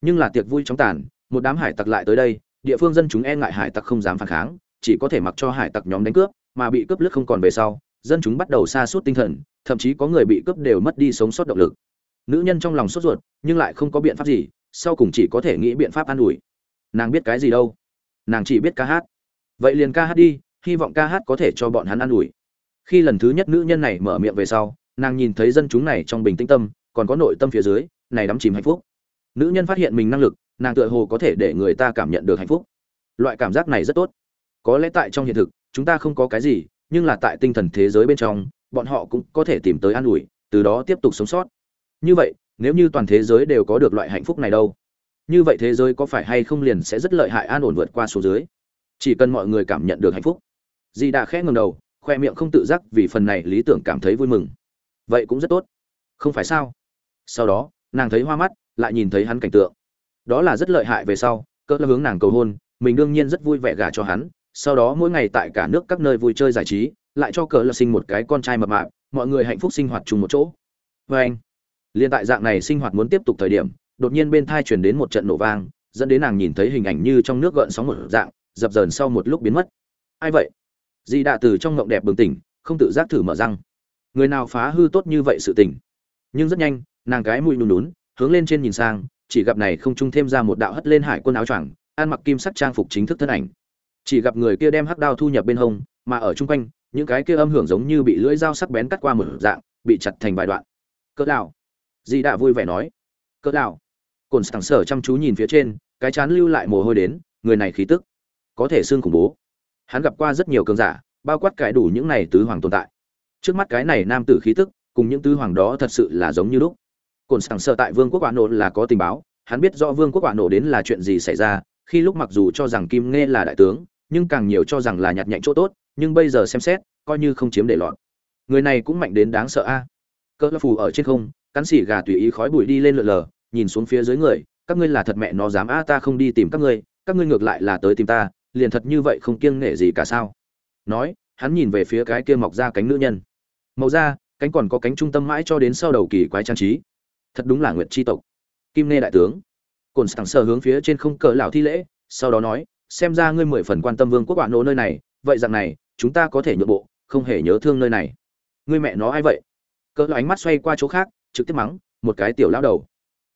Nhưng là tiệc vui chóng tàn, một đám hải tặc lại tới đây, địa phương dân chúng e ngại hải tặc không dám phản kháng, chỉ có thể mặc cho hải tặc nhóm đánh cướp, mà bị cướp lướt không còn về sau dân chúng bắt đầu xa sút tinh thần, thậm chí có người bị cướp đều mất đi sống sót động lực. Nữ nhân trong lòng sốt ruột, nhưng lại không có biện pháp gì, sau cùng chỉ có thể nghĩ biện pháp an ủi. Nàng biết cái gì đâu? Nàng chỉ biết ca hát. Vậy liền ca hát đi, hy vọng ca hát có thể cho bọn hắn an ủi. Khi lần thứ nhất nữ nhân này mở miệng về sau, nàng nhìn thấy dân chúng này trong bình tĩnh tâm, còn có nội tâm phía dưới, này đắm chìm hạnh phúc. Nữ nhân phát hiện mình năng lực, nàng tựa hồ có thể để người ta cảm nhận được hạnh phúc. Loại cảm giác này rất tốt. Có lẽ tại trong hiện thực, chúng ta không có cái gì nhưng là tại tinh thần thế giới bên trong, bọn họ cũng có thể tìm tới an ủi, từ đó tiếp tục sống sót. Như vậy, nếu như toàn thế giới đều có được loại hạnh phúc này đâu? Như vậy thế giới có phải hay không liền sẽ rất lợi hại an ổn vượt qua số dưới? Chỉ cần mọi người cảm nhận được hạnh phúc. Dì đã khẽ ngầm đầu, khoe miệng không tự giác vì phần này lý tưởng cảm thấy vui mừng. Vậy cũng rất tốt. Không phải sao? Sau đó, nàng thấy hoa mắt, lại nhìn thấy hắn cảnh tượng. Đó là rất lợi hại về sau, cỡ hướng nàng cầu hôn, mình đương nhiên rất vui vẻ gả cho hắn sau đó mỗi ngày tại cả nước các nơi vui chơi giải trí, lại cho cờ là sinh một cái con trai mập mạp, mọi người hạnh phúc sinh hoạt chung một chỗ. Vê anh, liên tại dạng này sinh hoạt muốn tiếp tục thời điểm, đột nhiên bên thai truyền đến một trận nổ vang, dẫn đến nàng nhìn thấy hình ảnh như trong nước gợn sóng một dạng, dập dờn sau một lúc biến mất. Ai vậy? Di đạ từ trong ngộng đẹp bừng tỉnh, không tự giác thử mở răng. Người nào phá hư tốt như vậy sự tình? Nhưng rất nhanh, nàng cái mũi nùn nún hướng lên trên nhìn sang, chỉ gặp này không trung thêm ra một đạo hất lên hải quân áo choàng, ăn mặc kim sắc trang phục chính thức thân ảnh chỉ gặp người kia đem hắc đao thu nhập bên hông, mà ở chung quanh, những cái kia âm hưởng giống như bị lưỡi dao sắc bén cắt qua một dạng, bị chặt thành vài đoạn. Cỡ đạo di đã vui vẻ nói. Cỡ đạo cồn sảng sở chăm chú nhìn phía trên, cái chán lưu lại mồ hôi đến, người này khí tức, có thể xương khủng bố. Hắn gặp qua rất nhiều cường giả, bao quát cải đủ những này tứ hoàng tồn tại. Trước mắt cái này nam tử khí tức, cùng những tứ hoàng đó thật sự là giống như lúc. Cồn sảng sở tại vương quốc quả nổ là có tình báo, hắn biết rõ vương quốc quả nổ đến là chuyện gì xảy ra, khi lúc mặc dù cho rằng kim nghe là đại tướng nhưng càng nhiều cho rằng là nhặt nhạnh chỗ tốt, nhưng bây giờ xem xét, coi như không chiếm để lọt. Người này cũng mạnh đến đáng sợ a. À. cỡ phù ở trên không, cắn xỉ gà tùy ý khói bụi đi lên lượn lờ, nhìn xuống phía dưới người, các ngươi là thật mẹ nó dám a, ta không đi tìm các ngươi các ngươi ngược lại là tới tìm ta, liền thật như vậy không kiêng nể gì cả sao? Nói, hắn nhìn về phía cái kia mọc ra cánh nữ nhân. Màu da, cánh còn có cánh trung tâm mãi cho đến sau đầu kỳ quái trang trí. Thật đúng là nguyệt tri tộc. Kim nê đại tướng. Cồn sẵn sờ hướng phía trên không cờ lão thi lễ, sau đó nói xem ra ngươi mười phần quan tâm vương quốc bạn nô nơi này, vậy dạng này, chúng ta có thể nhượng bộ, không hề nhớ thương nơi này. Ngươi mẹ nó ai vậy? Cỡ ánh mắt xoay qua chỗ khác, trực tiếp mắng, một cái tiểu lão đầu.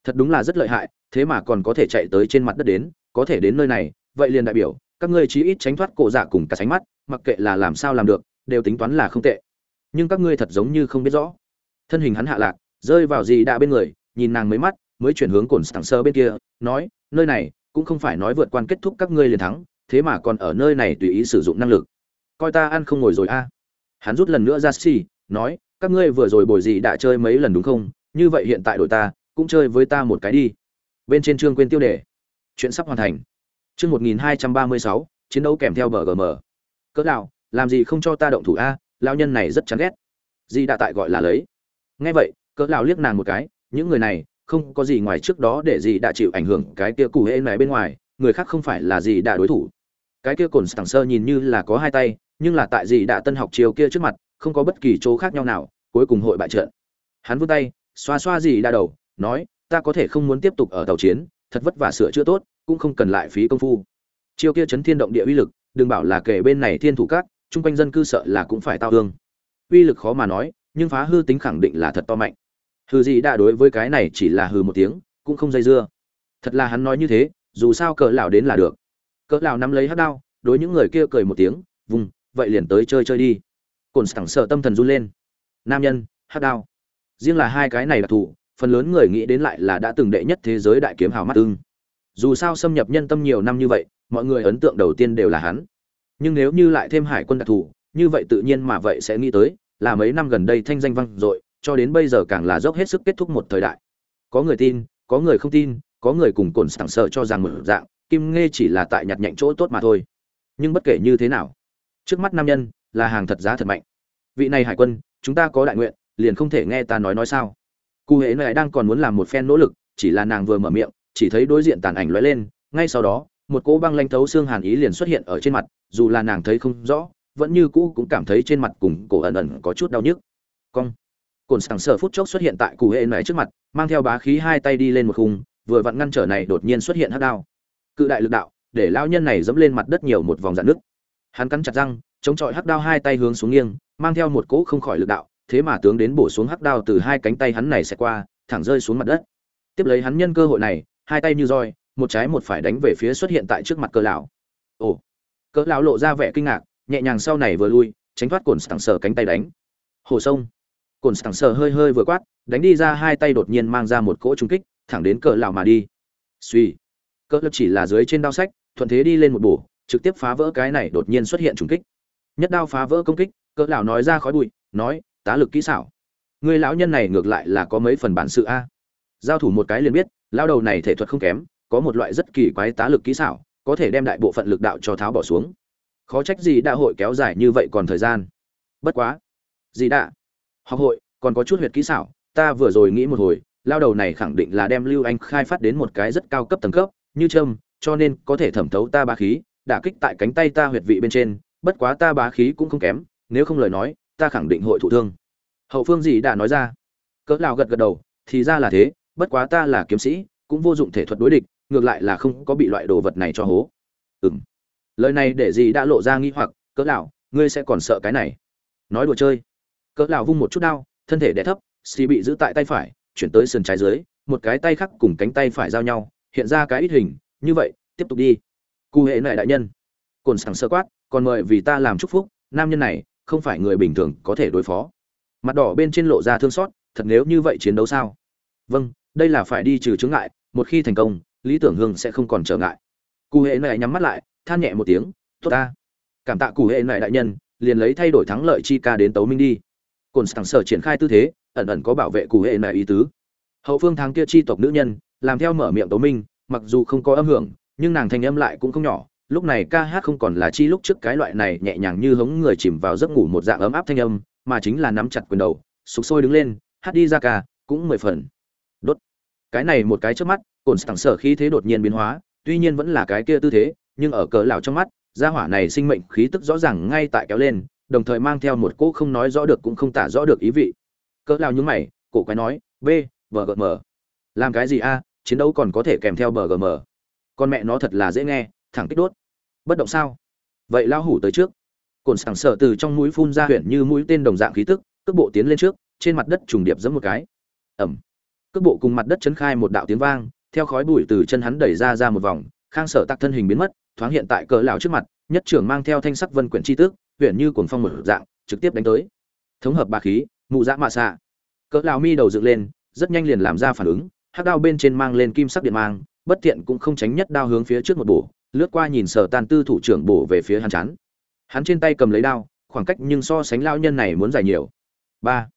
Thật đúng là rất lợi hại, thế mà còn có thể chạy tới trên mặt đất đến, có thể đến nơi này, vậy liền đại biểu, các ngươi chí ít tránh thoát cổ dạ cùng cả sánh mắt, mặc kệ là làm sao làm được, đều tính toán là không tệ. Nhưng các ngươi thật giống như không biết rõ. Thân hình hắn hạ lạc, rơi vào gì đã bên người, nhìn nàng mấy mắt, mới chuyển hướng cồn sảng sơ bên kia, nói, nơi này cũng không phải nói vượt quan kết thúc các ngươi liền thắng, thế mà còn ở nơi này tùy ý sử dụng năng lực. Coi ta ăn không ngồi rồi a. Hắn rút lần nữa ra xì, nói, các ngươi vừa rồi bồi gì đã chơi mấy lần đúng không? Như vậy hiện tại đội ta, cũng chơi với ta một cái đi. Bên trên chương quên tiêu đề. Chuyện sắp hoàn thành. Chương một nghìn hai trăm ba mươi sáu, chiến đấu kèm theo bờ gm cỡ nào, làm gì không cho ta động thủ a? Lao nhân này rất chán ghét. Di đã tại gọi là lấy. Nghe vậy, cỡ lão liếc nàng một cái, những người này không có gì ngoài trước đó để gì đã chịu ảnh hưởng cái kia cụ hệ này bên ngoài, người khác không phải là gì đã đối thủ. Cái kia cồn sảng sơ nhìn như là có hai tay, nhưng là tại gì đã tân học chiều kia trước mặt, không có bất kỳ chỗ khác nhau nào, cuối cùng hội bại trận. Hắn vươn tay, xoa xoa gì đã đầu, nói, ta có thể không muốn tiếp tục ở tàu chiến, thật vất vả sửa chữa tốt, cũng không cần lại phí công phu. Chiêu kia chấn thiên động địa uy lực, đừng bảo là kể bên này thiên thủ các, chung quanh dân cư sợ là cũng phải tao hương uy lực khó mà nói, nhưng phá hư tính khẳng định là thật to mạnh hừ gì đã đối với cái này chỉ là hừ một tiếng, cũng không dây dưa. Thật là hắn nói như thế, dù sao cỡ lão đến là được. Cỡ lão nắm lấy hắc đao, đối những người kia cười một tiếng vùng vậy liền tới chơi chơi đi. Cồn sảng sợ tâm thần run lên. Nam nhân, hắc đao. Riêng là hai cái này là thủ, phần lớn người nghĩ đến lại là đã từng đệ nhất thế giới đại kiếm hào mắt tương dù sao xâm nhập nhân tâm nhiều năm như vậy, mọi người ấn tượng đầu tiên đều là hắn. Nhưng nếu như lại thêm hải quân đặc thù như vậy tự nhiên mà vậy sẽ nghĩ tới, là mấy năm gần đây thanh danh vang dội cho đến bây giờ càng là dốc hết sức kết thúc một thời đại. Có người tin, có người không tin, có người cùng cồn sảng sợ cho rằng một dạng, kim nghe chỉ là tại nhặt nhạnh chỗ tốt mà thôi. Nhưng bất kể như thế nào, trước mắt nam nhân là hàng thật giá thật mạnh. Vị này hải quân, chúng ta có đại nguyện, liền không thể nghe ta nói nói sao. Cụ hệ này đang còn muốn làm một phen nỗ lực, chỉ là nàng vừa mở miệng, chỉ thấy đối diện tàn ảnh lóe lên, ngay sau đó, một cỗ băng lanh thấu xương hàn ý liền xuất hiện ở trên mặt, dù là nàng thấy không rõ, vẫn như cũ cũng cảm thấy trên mặt cùng cổ ẩn ẩn có chút đau nhức. Cong cồn sảng sở phút chốc xuất hiện tại cụ hệ này trước mặt, mang theo bá khí hai tay đi lên một khung, vừa vặn ngăn trở này đột nhiên xuất hiện hắc đao. Cự đại lực đạo, để lão nhân này dẫm lên mặt đất nhiều một vòng dạn nước. Hắn cắn chặt răng, chống chọi hắc đao hai tay hướng xuống nghiêng, mang theo một cỗ không khỏi lực đạo, thế mà tướng đến bổ xuống hắc đao từ hai cánh tay hắn này sẽ qua, thẳng rơi xuống mặt đất. Tiếp lấy hắn nhân cơ hội này, hai tay như roi, một trái một phải đánh về phía xuất hiện tại trước mặt cơ lão. Ồ cỡ lão lộ ra vẻ kinh ngạc, nhẹ nhàng sau này vừa lui, tránh thoát cồn sảng sờ cánh tay đánh. Hồ sông cồn sảng sờ hơi hơi vừa quát, đánh đi ra hai tay đột nhiên mang ra một cỗ trung kích, thẳng đến cỡ lão mà đi. Suy. Cỡ lập chỉ là dưới trên đao sách, thuận thế đi lên một bổ, trực tiếp phá vỡ cái này đột nhiên xuất hiện trùng kích. Nhất đao phá vỡ công kích cỡ lão nói ra khói bụi, nói, tá lực kỹ xảo. Người lão nhân này ngược lại là có mấy phần bản sự a. Giao thủ một cái liền biết, lão đầu này thể thuật không kém, có một loại rất kỳ quái tá lực kỹ xảo, có thể đem đại bộ phận lực đạo cho tháo bỏ xuống. Khó trách gì đã hội kéo dài như vậy còn thời gian. Bất quá. Gì đã học hội, còn có chút huyệt kỹ xảo, ta vừa rồi nghĩ một hồi, lao đầu này khẳng định là đem lưu anh khai phát đến một cái rất cao cấp tầng cấp, như trâm cho nên có thể thẩm thấu ta bá khí, đả kích tại cánh tay ta huyệt vị bên trên, bất quá ta bá khí cũng không kém, nếu không lời nói, ta khẳng định hội thụ thương. Hậu phương gì đã nói ra? Cỡ lao gật gật đầu, thì ra là thế, bất quá ta là kiếm sĩ, cũng vô dụng thể thuật đối địch, ngược lại là không có bị loại đồ vật này cho hố. Ừng lời này để gì đã lộ ra nghi hoặc, cỡ lão, ngươi sẽ còn sợ cái này. Nói đùa chơi cỡ lão vung một chút đao, thân thể đè thấp, xì bị giữ tại tay phải, chuyển tới sườn trái dưới, một cái tay khác cùng cánh tay phải giao nhau, hiện ra cái ít hình, như vậy, tiếp tục đi. Cụ hệ nại đại nhân. Cồn sảng sơ quát, còn mời vì ta làm chúc phúc, nam nhân này không phải người bình thường có thể đối phó. Mặt đỏ bên trên lộ ra thương xót, thật nếu như vậy chiến đấu sao? Vâng đây là phải đi trừ chướng ngại, một khi thành công, lý tưởng hương sẽ không còn trở ngại. Cụ hệ này nhắm mắt lại, than nhẹ một tiếng, tốt ta. Cảm tạ cụ hệ này đại nhân, liền lấy thay đổi thắng lợi chi ca đến tấu minh đi cồn sảng sở triển khai tư thế, ẩn ẩn có bảo vệ cụ hệ này ý tứ. Hậu phương thắng kia chi tộc nữ nhân, làm theo mở miệng tố minh, mặc dù không có âm hưởng, nhưng nàng thanh âm lại cũng không nhỏ. Lúc này ca hát không còn là chi lúc trước cái loại này nhẹ nhàng như hống người chìm vào giấc ngủ một dạng ấm áp thanh âm, mà chính là nắm chặt quyền đầu, sục sôi đứng lên, hát đi ra ca, cũng mười phần. Đốt. Cái này một cái trước mắt, cồn sảng sở khí thế đột nhiên biến hóa, tuy nhiên vẫn là cái kia tư thế, nhưng ở cỡ lão trong mắt, gia hỏa này sinh mệnh khí tức rõ ràng ngay tại kéo lên đồng thời mang theo một cỗ không nói rõ được cũng không tả rõ được ý vị. Cỡ lão nhúng mày, cổ quái nói, b bgm làm cái gì a? Chiến đấu còn có thể kèm theo bgm con mẹ nó thật là dễ nghe, thẳng kích đốt. Bất động sao? Vậy lão hủ tới trước. Cồn sảng sợ từ trong mũi phun ra huyện như mũi tên đồng dạng khí tức, cước bộ tiến lên trước, trên mặt đất trùng điệp giẫm một cái. Ẩm. Cước bộ cùng mặt đất chấn khai một đạo tiếng vang, theo khói bụi từ chân hắn đẩy ra ra một vòng, khang sở tặc thân hình biến mất, thoáng hiện tại cỡ lão trước mặt, nhất trưởng mang theo thanh sắc vân quyển chi tước huyện như cuồng phong một dạng, trực tiếp đánh tới. Thống hợp ba khí mụ dã mạ xạ. Cỡ lao mi đầu dựng lên, rất nhanh liền làm ra phản ứng, hắc đao bên trên mang lên kim sắc điện mang, bất thiện cũng không tránh nhất đao hướng phía trước một bổ, lướt qua nhìn sở tan tư thủ trưởng bổ về phía hắn chán. Hắn trên tay cầm lấy đao, khoảng cách nhưng so sánh lao nhân này muốn dài nhiều. Ba.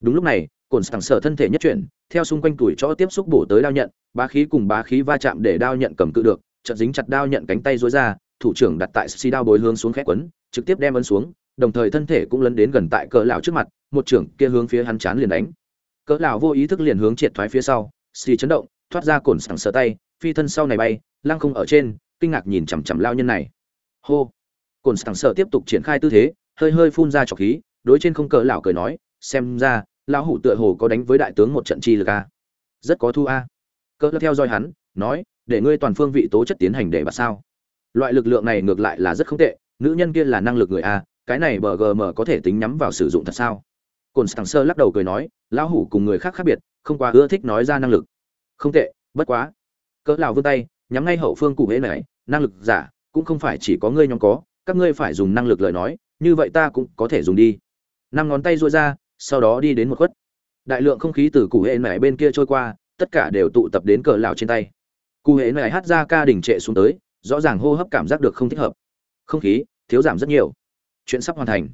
Đúng lúc này, cồn sảng sở thân thể nhất chuyển, theo xung quanh tuổi chỗ tiếp xúc bổ tới đao nhận bá khí cùng bá khí va chạm để đao nhận cầm cự được, chợt dính chặt đao nhận cánh tay rối ra thủ trưởng đặt tại xi đao bối hướng xuống khép quấn, trực tiếp đem ấn xuống, đồng thời thân thể cũng lấn đến gần tại cỡ lão trước mặt, một trưởng kia hướng phía hắn chán liền đánh. Cỡ lão vô ý thức liền hướng triệt thoái phía sau, xì chấn động, thoát ra cồn sảng sở tay, phi thân sau này bay, lăng không ở trên, kinh ngạc nhìn chằm chằm lao nhân này. Hô! Cồn sảng sở tiếp tục triển khai tư thế, hơi hơi phun ra trọc khí, đối trên không cỡ lão cười nói, xem ra, lão hủ tựa hồ có đánh với đại tướng một trận chi lực a rất có thu a. Cỡ theo dõi hắn, nói, để ngươi toàn phương vị tố chất tiến hành để bạt sao? Loại lực lượng này ngược lại là rất không tệ, nữ nhân kia là năng lực người a, cái này bờ gm có thể tính nhắm vào sử dụng thật sao? Cồn sảng sơ lắc đầu cười nói, lão hủ cùng người khác khác biệt, không quá ưa thích nói ra năng lực. Không tệ, bất quá. Cỡ lão vươn tay, nhắm ngay hậu phương cụ hễ này, năng lực giả, cũng không phải chỉ có ngươi nhóm có, các ngươi phải dùng năng lực lời nói, như vậy ta cũng có thể dùng đi. Năm ngón tay duỗi ra, sau đó đi đến một khuất. Đại lượng không khí từ cụ hễ này bên kia trôi qua, tất cả đều tụ tập đến cỡ lão trên tay. Cụ hễ này hát ra ca đỉnh trệ xuống tới rõ ràng hô hấp cảm giác được không thích hợp. Không khí, thiếu giảm rất nhiều. Chuyện sắp hoàn thành.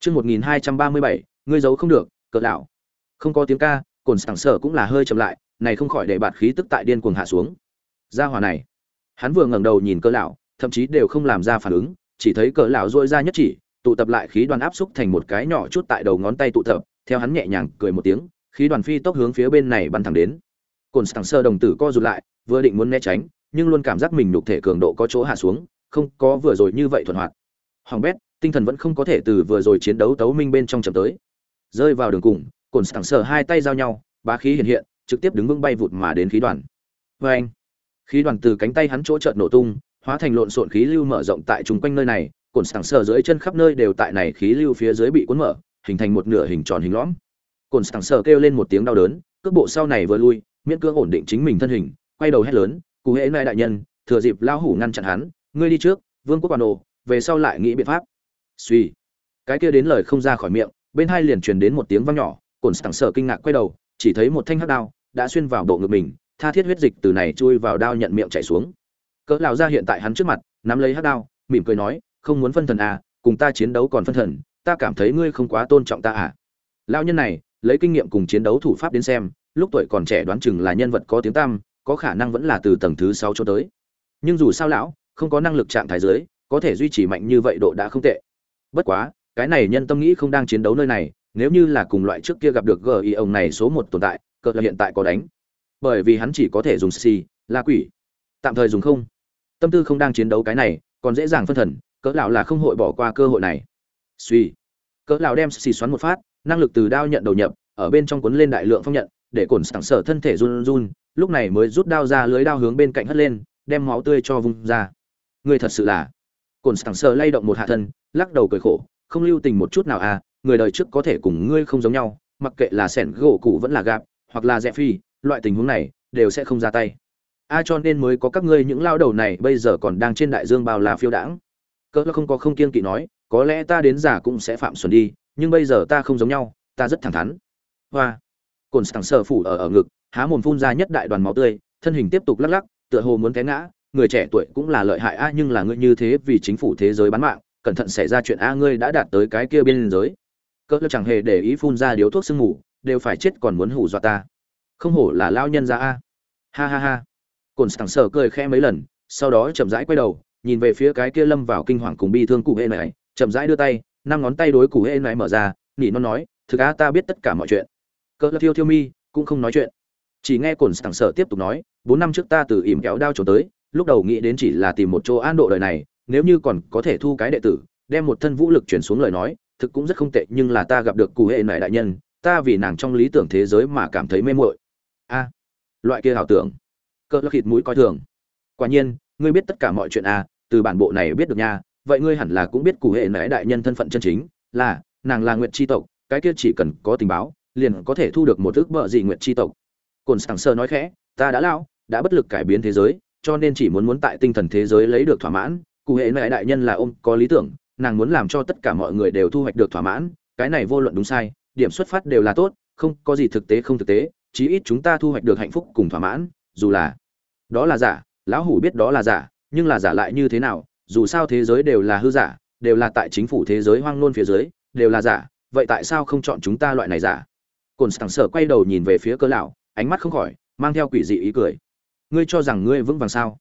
Chương một nghìn hai trăm ba mươi bảy, ngươi giấu không được, cờ lão. Không có tiếng ca, cồn sảng sở cũng là hơi chậm lại, này không khỏi để bạt khí tức tại điên cuồng hạ xuống. Ra hòa này. Hắn vừa ngẩng đầu nhìn cờ lão, thậm chí đều không làm ra phản ứng, chỉ thấy cờ lão dội ra nhất chỉ, tụ tập lại khí đoàn áp xúc thành một cái nhỏ chút tại đầu ngón tay tụ tập, theo hắn nhẹ nhàng cười một tiếng, khí đoàn phi tốc hướng phía bên này bắn thẳng đến. Cồn sảng sơ đồng tử co rụt lại, vừa định muốn né tránh nhưng luôn cảm giác mình nhục thể cường độ có chỗ hạ xuống, không có vừa rồi như vậy thuận hoạt. Hoàng bét, tinh thần vẫn không có thể từ vừa rồi chiến đấu tấu minh bên trong chậm tới. Rơi vào đường cùng, cồn sảng sở hai tay giao nhau, bá khí hiện hiện, trực tiếp đứng vững bay vụt mà đến khí đoàn. Vê anh, khí đoàn từ cánh tay hắn chỗ chợt nổ tung, hóa thành lộn xộn khí lưu mở rộng tại chung quanh nơi này, cồn sảng sờ dưới chân khắp nơi đều tại này khí lưu phía dưới bị cuốn mở, hình thành một nửa hình tròn hình lõm. Cồn sảng sờ kêu lên một tiếng đau đớn, cước bộ sau này vừa lui, miễn cưỡng ổn định chính mình thân hình, quay đầu hét lớn cụ hễ nai đại nhân, thừa dịp lao hủ ngăn chặn hắn, ngươi đi trước, vương quốc bản đồ, về sau lại nghĩ biện pháp. Suy cái kia đến lời không ra khỏi miệng, bên hai liền truyền đến một tiếng vang nhỏ cồn sảng sở kinh ngạc quay đầu, chỉ thấy một thanh hắc đao đã xuyên vào bộ ngực mình, tha thiết huyết dịch từ này chui vào đao nhận miệng chảy xuống. Cỡ lão ra hiện tại hắn trước mặt, nắm lấy hắc đao, mỉm cười nói, không muốn phân thần à cùng ta chiến đấu còn phân thần, ta cảm thấy ngươi không quá tôn trọng ta à. Lao nhân này, lấy kinh nghiệm cùng chiến đấu thủ pháp đến xem, lúc tuổi còn trẻ đoán chừng là nhân vật có tiếng tăm có khả năng vẫn là từ tầng thứ sáu cho tới. Nhưng dù sao lão, không có năng lực trạng thái dưới, có thể duy trì mạnh như vậy độ đã không tệ. Bất quá, cái này nhân tâm nghĩ không đang chiến đấu nơi này, nếu như là cùng loại trước kia gặp được gi ông này số một tồn tại cỡ là hiện tại có đánh. Bởi vì hắn chỉ có thể dùng xì là quỷ. Tạm thời dùng không. Tâm tư không đang chiến đấu cái này, còn dễ dàng phân thần, cỡ lão là không hội bỏ qua cơ hội này. Suy. Cỡ lão đem xì xoắn một phát, năng lực từ đao nhận đầu nhập, ở bên trong cuốn lên đại lượng phong nhận, để cồn sẵn sở thân thể run run lúc này mới rút đao ra lưới đao hướng bên cạnh hất lên, đem máu tươi cho vung ra. Người thật sự là cồn sảng sờ lay động một hạ thân, lắc đầu cười khổ, không lưu tình một chút nào à người đời trước có thể cùng ngươi không giống nhau, mặc kệ là sẻn gỗ cụ vẫn là gạp, hoặc là rẽ phi, loại tình huống này đều sẽ không ra tay. A cho nên mới có các ngươi những lao đầu này bây giờ còn đang trên đại dương bao là phiêu đãng. Cỡ không có không kiên kỵ nói, có lẽ ta đến già cũng sẽ phạm xuẩn đi, nhưng bây giờ ta không giống nhau, ta rất thẳng thắn. Hoa cồn sảng sờ phủ ở ở ngực, há mồm phun ra nhất đại đoàn máu tươi, thân hình tiếp tục lắc lắc, tựa hồ muốn té ngã. Người trẻ tuổi cũng là lợi hại a nhưng là ngươi như thế vì chính phủ thế giới bán mạng, cẩn thận xảy ra chuyện a ngươi đã đạt tới cái kia biên giới. Cỡ chẳng hề để ý phun ra điếu thuốc sương ngủ đều phải chết còn muốn hủ dọa ta. Không hổ là lao nhân ra a ha ha ha. Cồn sảng sờ cười khẽ mấy lần, sau đó chậm rãi quay đầu, nhìn về phía cái kia lâm vào kinh hoàng cùng bi thương cụ hệ này chậm rãi đưa tay, năm ngón tay đối cụ hệ này mở ra, nỉ nó nói, thực á, ta biết tất cả mọi chuyện cỡ thiêu thiêu mi, cũng không nói chuyện. Chỉ nghe cồn sảng sở tiếp tục nói, bốn năm trước ta từ ỉm kéo đao trốn tới, lúc đầu nghĩ đến chỉ là tìm một chỗ an độ đời này, nếu như còn có thể thu cái đệ tử, đem một thân vũ lực chuyển xuống lời nói, thực cũng rất không tệ, nhưng là ta gặp được cụ hệ này đại nhân, ta vì nàng trong lý tưởng thế giới mà cảm thấy mê muội. A, loại kia ảo tưởng, cỡ là khịt mũi coi thường. Quả nhiên, ngươi biết tất cả mọi chuyện a từ bản bộ này biết được nha, vậy ngươi hẳn là cũng biết cụ hệ nại đại nhân thân phận chân chính, là, nàng là nguyệt chi tộc, cái kia chỉ cần có tình báo liền có thể thu được một ước vợ dị nguyệt chi tộc. Cồn sảng sơ nói khẽ ta đã lao đã bất lực cải biến thế giới cho nên chỉ muốn muốn tại tinh thần thế giới lấy được thỏa mãn. Cụ hệ mẹ đại nhân là ông, có lý tưởng nàng muốn làm cho tất cả mọi người đều thu hoạch được thỏa mãn. Cái này vô luận đúng sai điểm xuất phát đều là tốt không có gì thực tế không thực tế chí ít chúng ta thu hoạch được hạnh phúc cùng thỏa mãn dù là đó là giả lão hủ biết đó là giả nhưng là giả lại như thế nào dù sao thế giới đều là hư giả đều là tại chính phủ thế giới hoang nôn phía dưới đều là giả vậy tại sao không chọn chúng ta loại này giả? Cồn sảng sở quay đầu nhìn về phía cơ lão, ánh mắt không khỏi, mang theo quỷ dị ý cười. Ngươi cho rằng ngươi vững vàng sao?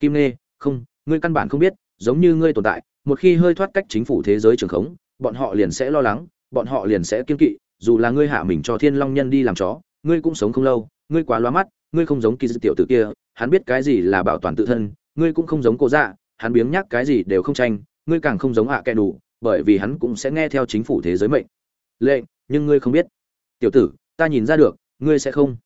Kim nê không, ngươi căn bản không biết, giống như ngươi tồn tại, một khi hơi thoát cách chính phủ thế giới trường khống, bọn họ liền sẽ lo lắng, bọn họ liền sẽ kiên kỵ, dù là ngươi hạ mình cho thiên long nhân đi làm chó, ngươi cũng sống không lâu, ngươi quá loa mắt, ngươi không giống kỳ dư tiểu tử kia, hắn biết cái gì là bảo toàn tự thân, ngươi cũng không giống cô dạ hắn biếng nhắc cái gì đều không tranh, ngươi càng không giống hạ à kẻ đủ bởi vì hắn cũng sẽ nghe theo chính phủ thế giới mệnh. Lệnh, nhưng ngươi không biết tiểu tử, ta nhìn ra được, ngươi sẽ không.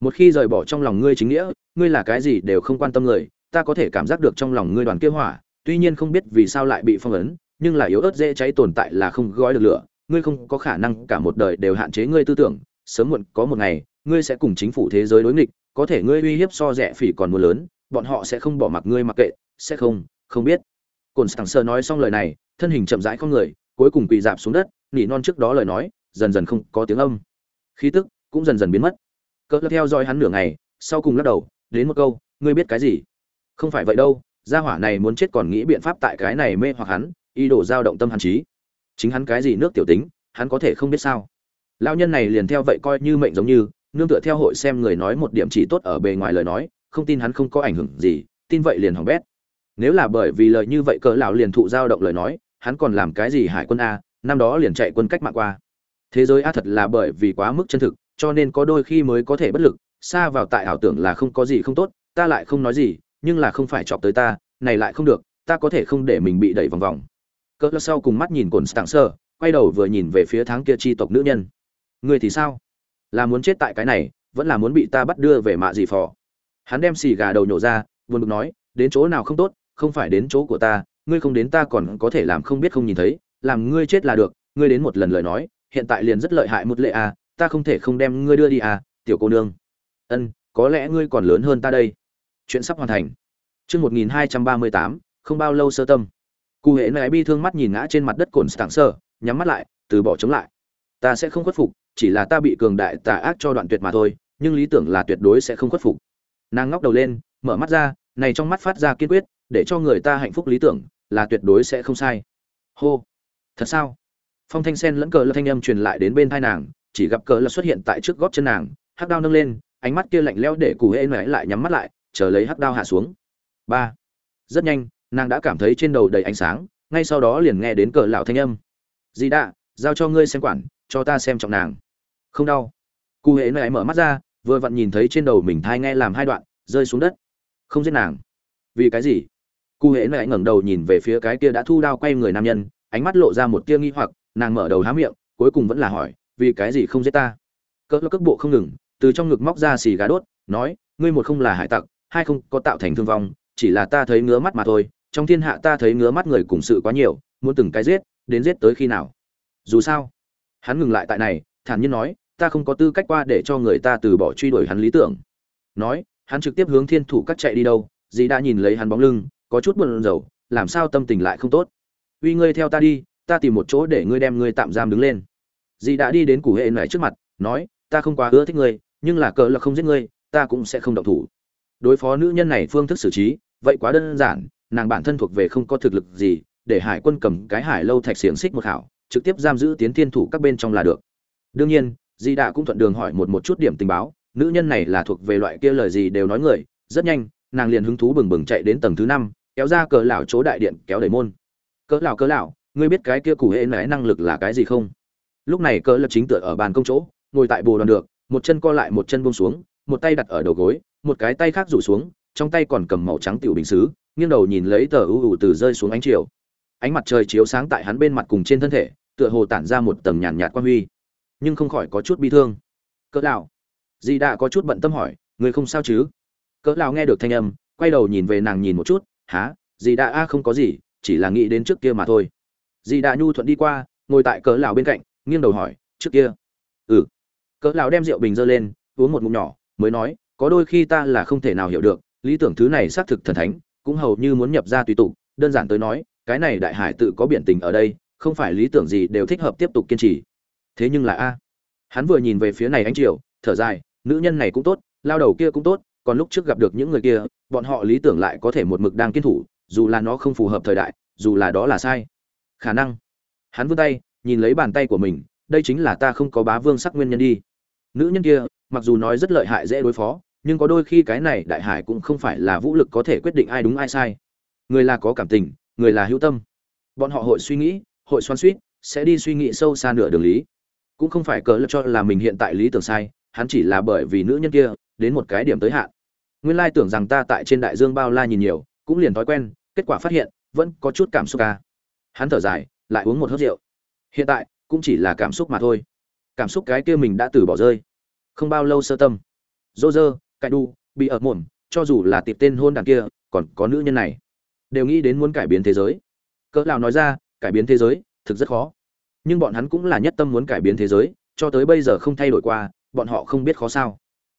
Một khi rời bỏ trong lòng ngươi chính nghĩa, ngươi là cái gì đều không quan tâm người, ta có thể cảm giác được trong lòng ngươi đoàn kia hỏa, tuy nhiên không biết vì sao lại bị phong ấn, nhưng là yếu ớt dễ cháy tồn tại là không gói được lửa, ngươi không có khả năng cả một đời đều hạn chế ngươi tư tưởng, sớm muộn có một ngày, ngươi sẽ cùng chính phủ thế giới đối nghịch, có thể ngươi uy hiếp so rẻ phỉ còn mưa lớn, bọn họ sẽ không bỏ mặc ngươi mặc kệ, sẽ không không biết. Cồn sảng sơ nói xong lời này, thân hình chậm rãi con người, cuối cùng quỳ dạp xuống đất, nỉ non trước đó lời nói, dần dần không có tiếng âm khí tức cũng dần dần biến mất. Cỡ theo dõi hắn nửa ngày, sau cùng lắc đầu, đến một câu, ngươi biết cái gì? Không phải vậy đâu, gia hỏa này muốn chết còn nghĩ biện pháp tại cái này mê hoặc hắn, ý đồ dao động tâm hắn trí chính hắn cái gì nước tiểu tính, hắn có thể không biết sao? Lão nhân này liền theo vậy coi như mệnh giống như, nương tựa theo hội xem người nói một điểm chỉ tốt ở bề ngoài lời nói, không tin hắn không có ảnh hưởng gì, tin vậy liền hỏng bét. Nếu là bởi vì lời như vậy cỡ lão liền thụ dao động lời nói, hắn còn làm cái gì hải quân a, năm đó liền chạy quân cách mạng qua thế giới a thật là bởi vì quá mức chân thực, cho nên có đôi khi mới có thể bất lực, xa vào tại ảo tưởng là không có gì không tốt, ta lại không nói gì, nhưng là không phải chọc tới ta, này lại không được, ta có thể không để mình bị đẩy vòng vòng. Cỡ lão sau cùng mắt nhìn cồn stạng sơ, quay đầu vừa nhìn về phía tháng kia chi tộc nữ nhân. Người thì sao? Là muốn chết tại cái này, vẫn là muốn bị ta bắt đưa về mạ gì phò? Hắn đem xì gà đầu nhổ ra, buồn bực nói, đến chỗ nào không tốt, không phải đến chỗ của ta, ngươi không đến ta còn có thể làm không biết không nhìn thấy, làm ngươi chết là được, ngươi đến một lần lời nói hiện tại liền rất lợi hại một lệ à ta không thể không đem ngươi đưa đi à tiểu cô nương. Ân, có lẽ ngươi còn lớn hơn ta đây. Chuyện sắp hoàn thành. Chương một nghìn hai trăm ba mươi tám, không bao lâu sơ tâm. Cụ hệ này bi thương mắt nhìn ngã trên mặt đất cồn sảng sơ nhắm mắt lại, từ bỏ chống lại. Ta sẽ không khuất phục, chỉ là ta bị cường đại tà ác cho đoạn tuyệt mà thôi, nhưng lý tưởng là tuyệt đối sẽ không khuất phục. Nàng ngóc đầu lên, mở mắt ra, này trong mắt phát ra kiên quyết, để cho người ta hạnh phúc lý tưởng, là tuyệt đối sẽ không sai. Hô. Thật sao? Phong thanh sen lẫn cờ là thanh âm truyền lại đến bên thai nàng chỉ gặp cờ là xuất hiện tại trước gót chân nàng hắc đao nâng lên ánh mắt kia lạnh lẽo để cụ hễ mãi lại nhắm mắt lại chờ lấy hắc đao hạ xuống. Ba. Rất nhanh nàng đã cảm thấy trên đầu đầy ánh sáng ngay sau đó liền nghe đến cờ lão thanh âm. Dì đạ, giao cho ngươi xem quản cho ta xem trọng nàng. Không đau. Cụ hễ mãi mở mắt ra vừa vặn nhìn thấy trên đầu mình thai nghe làm hai đoạn rơi xuống đất. Không giết nàng. Vì cái gì? Cụ hễ mãi ngẩng đầu nhìn về phía cái kia đã thu đao quay người nam nhân ánh mắt lộ ra một tia nghi hoặc nàng mở đầu há miệng, cuối cùng vẫn là hỏi, vì cái gì không giết ta? Cỡ cước bộ không ngừng, từ trong ngực móc ra xì gà đốt, nói, ngươi một không là hải tặc, hai không có tạo thành thương vong, chỉ là ta thấy ngứa mắt mà thôi, trong thiên hạ ta thấy ngứa mắt người cùng sự quá nhiều, muốn từng cái giết, đến giết tới khi nào? Dù sao, hắn ngừng lại tại này, thản nhiên nói, ta không có tư cách qua để cho người ta từ bỏ truy đuổi hắn lý tưởng. Nói, hắn trực tiếp hướng thiên thủ cắt chạy đi đâu, dì đã nhìn lấy hắn bóng lưng, có chút buồn rầu, làm sao tâm tình lại không tốt? Uy ngươi theo ta đi ta tìm một chỗ để ngươi đem ngươi tạm giam đứng lên. Dì đã đi đến củ hệ này trước mặt, nói, ta không quá ưa thích ngươi, nhưng là cờ là không giết ngươi, ta cũng sẽ không động thủ. Đối phó nữ nhân này phương thức xử trí, vậy quá đơn giản, nàng bản thân thuộc về không có thực lực gì, để hải quân cầm cái hải lâu thạch xiềng xích một hảo, trực tiếp giam giữ tiến thiên thủ các bên trong là được. Đương nhiên di đã cũng thuận đường hỏi một một chút điểm tình báo, nữ nhân này là thuộc về loại kia lời gì đều nói người, rất nhanh, nàng liền hứng thú bừng bừng chạy đến tầng thứ năm, kéo ra cờ lão chỗ đại điện, kéo đẩy môn. Cỡ lão cỡ lão ngươi biết cái kia cụ hệ nãy năng lực là cái gì không? Lúc này cỡ lập chính tựa ở bàn công chỗ, ngồi tại bồ đoàn được, một chân co lại một chân buông xuống, một tay đặt ở đầu gối, một cái tay khác rủ xuống, trong tay còn cầm màu trắng tiểu bình xứ, nghiêng đầu nhìn lấy tờ ưu ủ từ rơi xuống ánh chiều. Ánh mặt trời chiếu sáng tại hắn bên mặt cùng trên thân thể, tựa hồ tản ra một tầng nhàn nhạt quan huy. Nhưng không khỏi có chút bi thương. Cỡ lão dì đã có chút bận tâm hỏi người không sao chứ? Cỡ lão nghe được thanh âm, quay đầu nhìn về nàng nhìn một chút há dì đã a không có gì, chỉ là nghĩ đến trước kia mà thôi dì đã nhu thuận đi qua, ngồi tại cỡ lão bên cạnh, nghiêng đầu hỏi, trước kia? Ừ. Cỡ lão đem rượu bình dơ lên, uống một ngụm nhỏ, mới nói, có đôi khi ta là không thể nào hiểu được, lý tưởng thứ này xác thực thần thánh, cũng hầu như muốn nhập ra tùy tục, đơn giản tới nói, cái này đại hải tự có biển tình ở đây, không phải lý tưởng gì đều thích hợp tiếp tục kiên trì. Thế nhưng là a. Hắn vừa nhìn về phía này anh triều, thở dài, nữ nhân này cũng tốt, lao đầu kia cũng tốt, còn lúc trước gặp được những người kia, bọn họ lý tưởng lại có thể một mực đang kiên thủ, dù là nó không phù hợp thời đại, dù là đó là sai khả năng. Hắn vươn tay, nhìn lấy bàn tay của mình, đây chính là ta không có bá vương sắc nguyên nhân đi. Nữ nhân kia, mặc dù nói rất lợi hại dễ đối phó, nhưng có đôi khi cái này đại hải cũng không phải là vũ lực có thể quyết định ai đúng ai sai. Người là có cảm tình, người là hữu tâm. Bọn họ hội suy nghĩ, hội xoan suýt sẽ đi suy nghĩ sâu xa nửa đường lý. Cũng không phải cỡ lập cho là mình hiện tại lý tưởng sai, hắn chỉ là bởi vì nữ nhân kia, đến một cái điểm tới hạn. Nguyên lai tưởng rằng ta tại trên đại dương bao la nhìn nhiều, cũng liền thói quen, kết quả phát hiện, vẫn có chút cảm xúc ca hắn thở dài, lại uống một hớt rượu. Hiện tại, cũng chỉ là cảm xúc mà thôi. Cảm xúc cái kia mình đã từ bỏ rơi. Không bao lâu sơ tâm. Dô dơ cãi đu, bị ở mồm, cho dù là tiệp tên hôn đàn kia, còn có nữ nhân này. Đều nghĩ đến muốn cải biến thế giới. Cỡ nào nói ra, cải biến thế giới, thực rất khó. Nhưng bọn hắn cũng là nhất tâm muốn cải biến thế giới, cho tới bây giờ không thay đổi qua, bọn họ không biết khó sao.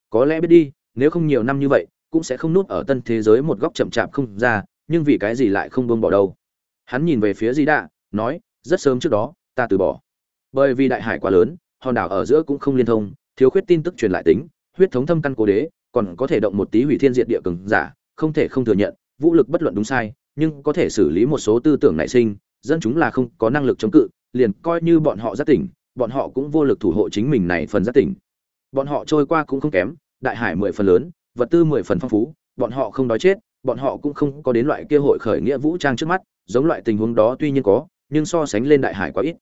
Có lẽ biết đi, nếu không nhiều năm như vậy, cũng sẽ không núp ở tân thế giới một góc chậm chạp không ra, nhưng vì cái gì lại không buông bỏ đâu hắn nhìn về phía di đạ, nói, rất sớm trước đó, ta từ bỏ. Bởi vì đại hải quá lớn, hòn đảo ở giữa cũng không liên thông, thiếu khuyết tin tức truyền lại tính, huyết thống thâm căn cố đế, còn có thể động một tí hủy thiên diệt địa cường giả, không thể không thừa nhận, vũ lực bất luận đúng sai, nhưng có thể xử lý một số tư tưởng nảy sinh, dân chúng là không có năng lực chống cự, liền coi như bọn họ giác tỉnh, bọn họ cũng vô lực thủ hộ chính mình này phần giác tỉnh. Bọn họ trôi qua cũng không kém, đại hải mười phần lớn, vật tư mười phần phong phú, bọn họ không đói chết, bọn họ cũng không có đến loại kia hội khởi nghĩa vũ trang trước mắt giống loại tình huống đó tuy nhiên có, nhưng so sánh lên đại hải quá ít.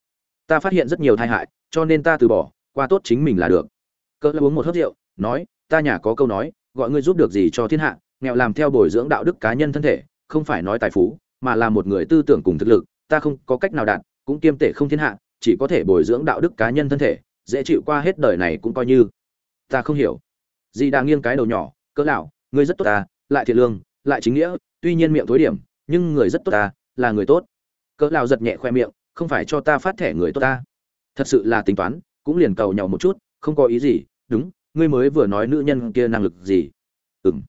Ta phát hiện rất nhiều tai hại, cho nên ta từ bỏ, qua tốt chính mình là được. Cỡ uống một hớp rượu, nói, ta nhà có câu nói, gọi ngươi giúp được gì cho thiên hạ, nghèo làm theo bồi dưỡng đạo đức cá nhân thân thể, không phải nói tài phú, mà là một người tư tưởng cùng thực lực, ta không có cách nào đạt, cũng kiêm tệ không thiên hạ, chỉ có thể bồi dưỡng đạo đức cá nhân thân thể, dễ chịu qua hết đời này cũng coi như. Ta không hiểu. Di đang nghiêng cái đầu nhỏ cỡ lão, ngươi rất tốt ta, lại thiện lương, lại chính nghĩa, tuy nhiên miệng tối điểm, nhưng người rất tốt ta là người tốt. Cỡ lão giật nhẹ khoe miệng, không phải cho ta phát thẻ người tốt ta. Thật sự là tính toán, cũng liền cầu nhau một chút, không có ý gì, đúng, ngươi mới vừa nói nữ nhân kia năng lực gì. Ừm.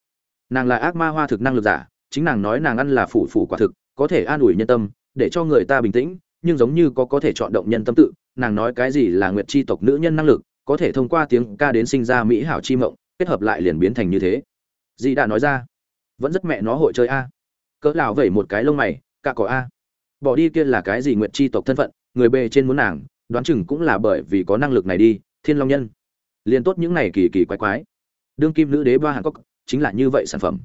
Nàng là ác ma hoa thực năng lực giả, chính nàng nói nàng ăn là phủ phủ quả thực, có thể an ủi nhân tâm, để cho người ta bình tĩnh, nhưng giống như có có thể chọn động nhân tâm tự, nàng nói cái gì là nguyệt chi tộc nữ nhân năng lực, có thể thông qua tiếng ca đến sinh ra mỹ hảo chi mộng, kết hợp lại liền biến thành như thế. Dì đã nói ra. Vẫn rất mẹ nó hội chơi a. Cỡ lão vẩy một cái lông mày cả cỏ a. Bỏ đi kia là cái gì nguyện chi tộc thân phận, người bề trên muốn nàng, đoán chừng cũng là bởi vì có năng lực này đi, thiên long nhân. Liền tốt những này kỳ kỳ quái quái. Đương kim nữ đế ba hàn cốc chính là như vậy sản phẩm.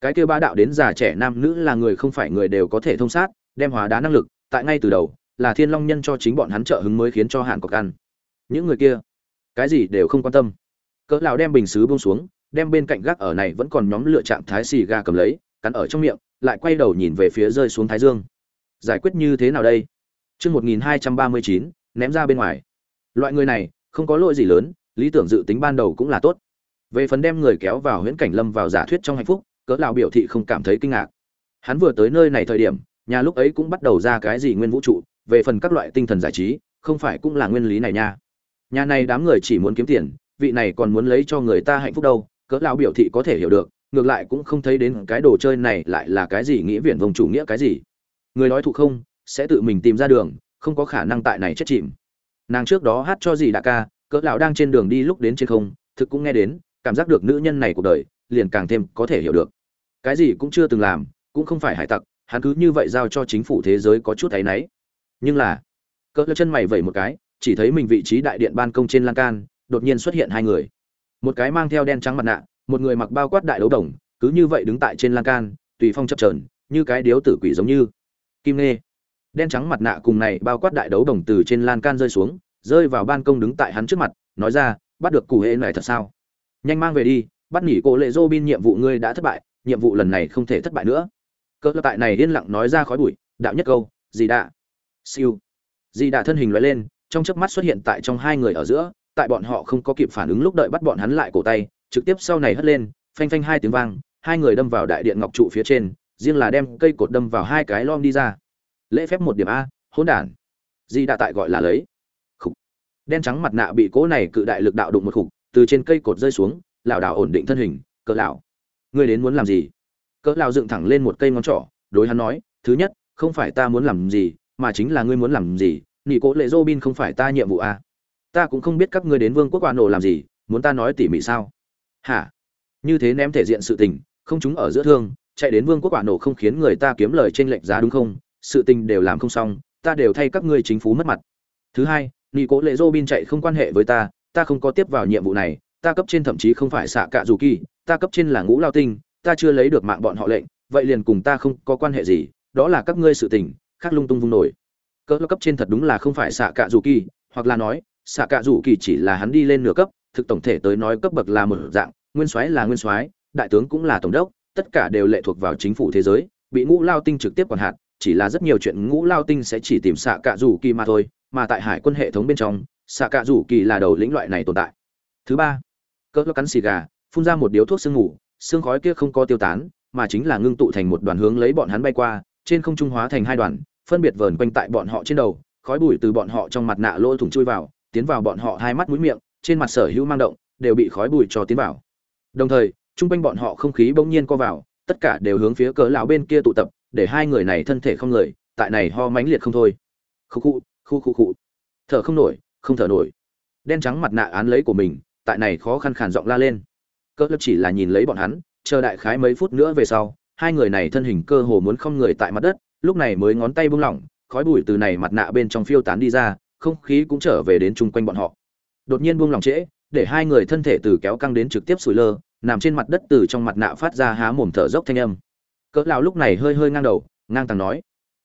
Cái kia ba đạo đến già trẻ nam nữ là người không phải người đều có thể thông sát, đem hóa đá năng lực, tại ngay từ đầu, là thiên long nhân cho chính bọn hắn trợ hứng mới khiến cho hàn cốc ăn. Những người kia, cái gì đều không quan tâm. Cỡ lão đem bình sứ buông xuống, đem bên cạnh gác ở này vẫn còn nhóm lựa trạng thái xì ga cầm lấy, cắn ở trong miệng lại quay đầu nhìn về phía rơi xuống thái dương. Giải quyết như thế nào đây? Chương một nghìn hai trăm ba mươi chín, ném ra bên ngoài. Loại người này, không có lỗi gì lớn, lý tưởng dự tính ban đầu cũng là tốt. Về phần đem người kéo vào huyễn cảnh lâm vào giả thuyết trong hạnh phúc, cỡ lão biểu thị không cảm thấy kinh ngạc. Hắn vừa tới nơi này thời điểm, nhà lúc ấy cũng bắt đầu ra cái gì nguyên vũ trụ, về phần các loại tinh thần giải trí, không phải cũng là nguyên lý này nha. Nhà này đám người chỉ muốn kiếm tiền, vị này còn muốn lấy cho người ta hạnh phúc đâu, cỡ lão biểu thị có thể hiểu được ngược lại cũng không thấy đến cái đồ chơi này lại là cái gì nghĩa viển vông chủ nghĩa cái gì. Người nói thụ không, sẽ tự mình tìm ra đường, không có khả năng tại này chết chìm. Nàng trước đó hát cho gì đạ ca, cỡ lão đang trên đường đi lúc đến trên không, thực cũng nghe đến, cảm giác được nữ nhân này cuộc đời, liền càng thêm có thể hiểu được. Cái gì cũng chưa từng làm, cũng không phải hải tặc, hắn cứ như vậy giao cho chính phủ thế giới có chút thấy nấy nhưng là, cỡ chân mày vẩy một cái, chỉ thấy mình vị trí đại điện ban công trên lan can, đột nhiên xuất hiện hai người. Một cái mang theo đen trắng mặt nạ một người mặc bao quát đại đấu đồng, cứ như vậy đứng tại trên lan can, tùy phong chập trờn như cái điếu tử quỷ giống như. Kim nê đen trắng mặt nạ cùng này bao quát đại đấu đồng từ trên lan can rơi xuống, rơi vào ban công đứng tại hắn trước mặt, nói ra, bắt được cụ hệ này thật sao? Nhanh mang về đi, bắt nghỉ cổ lệ dô bin nhiệm vụ ngươi đã thất bại, nhiệm vụ lần này không thể thất bại nữa. Cỡ tại này yên lặng nói ra khói bụi, đạo nhất câu, gì đã siêu. Gì đã thân hình loại lên, trong chớp mắt xuất hiện tại trong hai người ở giữa, tại bọn họ không có kịp phản ứng lúc đợi bắt bọn hắn lại cổ tay trực tiếp sau này hất lên, phanh phanh hai tiếng vang, hai người đâm vào đại điện ngọc trụ phía trên, riêng là đem cây cột đâm vào hai cái lom đi ra. Lễ phép một điểm a, hỗn đản. Di đã tại gọi là lấy. Khục. Đen trắng mặt nạ bị cỗ này cự đại lực đạo đụng một khục, từ trên cây cột rơi xuống, lảo đảo ổn định thân hình, cỡ lão. Ngươi đến muốn làm gì? Cỡ lão dựng thẳng lên một cây ngón trỏ, đối hắn nói, thứ nhất, không phải ta muốn làm gì, mà chính là ngươi muốn làm gì, nị cố lệ Robin không phải ta nhiệm vụ a. Ta cũng không biết các ngươi đến vương quốc quả nổ làm gì, muốn ta nói tỉ mỉ sao? Hả? Như thế ném thể diện sự tình, không chúng ở giữa thương, chạy đến vương quốc quả nổ không khiến người ta kiếm lời trên lệnh giá đúng không? Sự tình đều làm không xong, ta đều thay các ngươi chính phủ mất mặt. Thứ hai nghi cố lệ Robin chạy không quan hệ với ta ta không có tiếp vào nhiệm vụ này, ta cấp trên thậm chí không phải xạ cạ dù kỳ, ta cấp trên là ngũ lao tinh, ta chưa lấy được mạng bọn họ lệnh, vậy liền cùng ta không có quan hệ gì, đó là các ngươi sự tình, khác lung tung vung nổi. Cỡ cấp trên thật đúng là không phải xạ cạ dù kỳ, hoặc là nói, xạ cạ dù kỳ chỉ là hắn đi lên nửa cấp thực tổng thể tới nói cấp bậc là một dạng, nguyên soái là nguyên soái, đại tướng cũng là tổng đốc, tất cả đều lệ thuộc vào chính phủ thế giới, bị ngũ lao tinh trực tiếp quản hạt, chỉ là rất nhiều chuyện ngũ lao tinh sẽ chỉ tìm xạ cạ rủ kỳ mà thôi, mà tại hải quân hệ thống bên trong xạ cạ rủ kỳ là đầu lĩnh loại này tồn tại. Thứ ba, cỡ cắn xì gà, phun ra một điếu thuốc sương ngủ sương khói kia không có tiêu tán, mà chính là ngưng tụ thành một đoàn hướng lấy bọn hắn bay qua, trên không trung hóa thành hai đoàn, phân biệt vờn quanh tại bọn họ trên đầu, khói bụi từ bọn họ trong mặt nạ lỗ thủng chui vào, tiến vào bọn họ hai mắt mũi miệng trên mặt sở hữu mang động, đều bị khói bụi cho tiến vào. Đồng thời trung quanh bọn họ không khí bỗng nhiên co vào, tất cả đều hướng phía cỡ lão bên kia tụ tập, để hai người này thân thể không người, tại này ho mãnh liệt không thôi. Khu khu khu khu khu thở không nổi, không thở nổi. Đen trắng mặt nạ án lấy của mình, tại này khó khăn khàn giọng la lên. Cỡ lớp chỉ là nhìn lấy bọn hắn, chờ đại khái mấy phút nữa về sau, hai người này thân hình cơ hồ muốn không người tại mặt đất, lúc này mới ngón tay buông lỏng, khói bụi từ này mặt nạ bên trong phiêu tán đi ra, không khí cũng trở về đến chung quanh bọn họ đột nhiên buông lỏng trễ, để hai người thân thể từ kéo căng đến trực tiếp sủi lơ, nằm trên mặt đất từ trong mặt nạ phát ra há mồm thở dốc thanh âm. Cỡ lão lúc này hơi hơi ngang đầu, ngang tàng nói,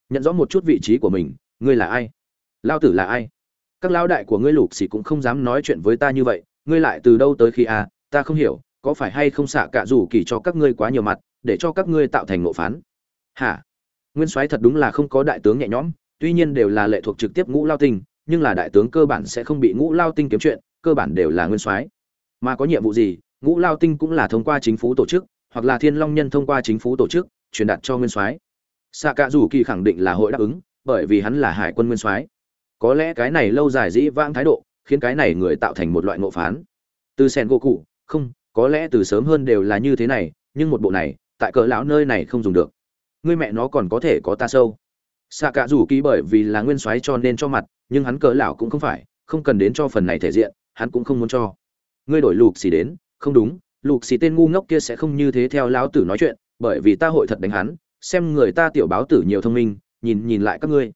nhận rõ một chút vị trí của mình, ngươi là ai? Lao tử là ai? Các lão đại của ngươi lục xì cũng không dám nói chuyện với ta như vậy, ngươi lại từ đâu tới khi à ta không hiểu, có phải hay không xạ cả rủ kỳ cho các ngươi quá nhiều mặt, để cho các ngươi tạo thành ngộ phán? Hả? Nguyên soái thật đúng là không có đại tướng nhẹ nhõm, tuy nhiên đều là lệ thuộc trực tiếp ngũ lao tình nhưng là đại tướng cơ bản sẽ không bị ngũ lao tinh kiếm chuyện, cơ bản đều là nguyên soái. Mà có nhiệm vụ gì, ngũ lao tinh cũng là thông qua chính phủ tổ chức, hoặc là thiên long nhân thông qua chính phủ tổ chức, truyền đạt cho nguyên soái. Xạ cả dù kỳ khẳng định là hội đáp ứng, bởi vì hắn là hải quân nguyên soái. Có lẽ cái này lâu dài dĩ vãng thái độ, khiến cái này người tạo thành một loại ngộ phán. Từ sen gỗ cụ không, có lẽ từ sớm hơn đều là như thế này, nhưng một bộ này, tại cỡ lão nơi này không dùng được. Ngươi mẹ nó còn có thể có ta sâu xạ cả rủ ký bởi vì là nguyên soái cho nên cho mặt, nhưng hắn cỡ lão cũng không phải, không cần đến cho phần này thể diện, hắn cũng không muốn cho. Ngươi đổi lục xì đến, không đúng, lục xì tên ngu ngốc kia sẽ không như thế theo lão tử nói chuyện, bởi vì ta hội thật đánh hắn, xem người ta tiểu báo tử nhiều thông minh, nhìn nhìn lại các ngươi.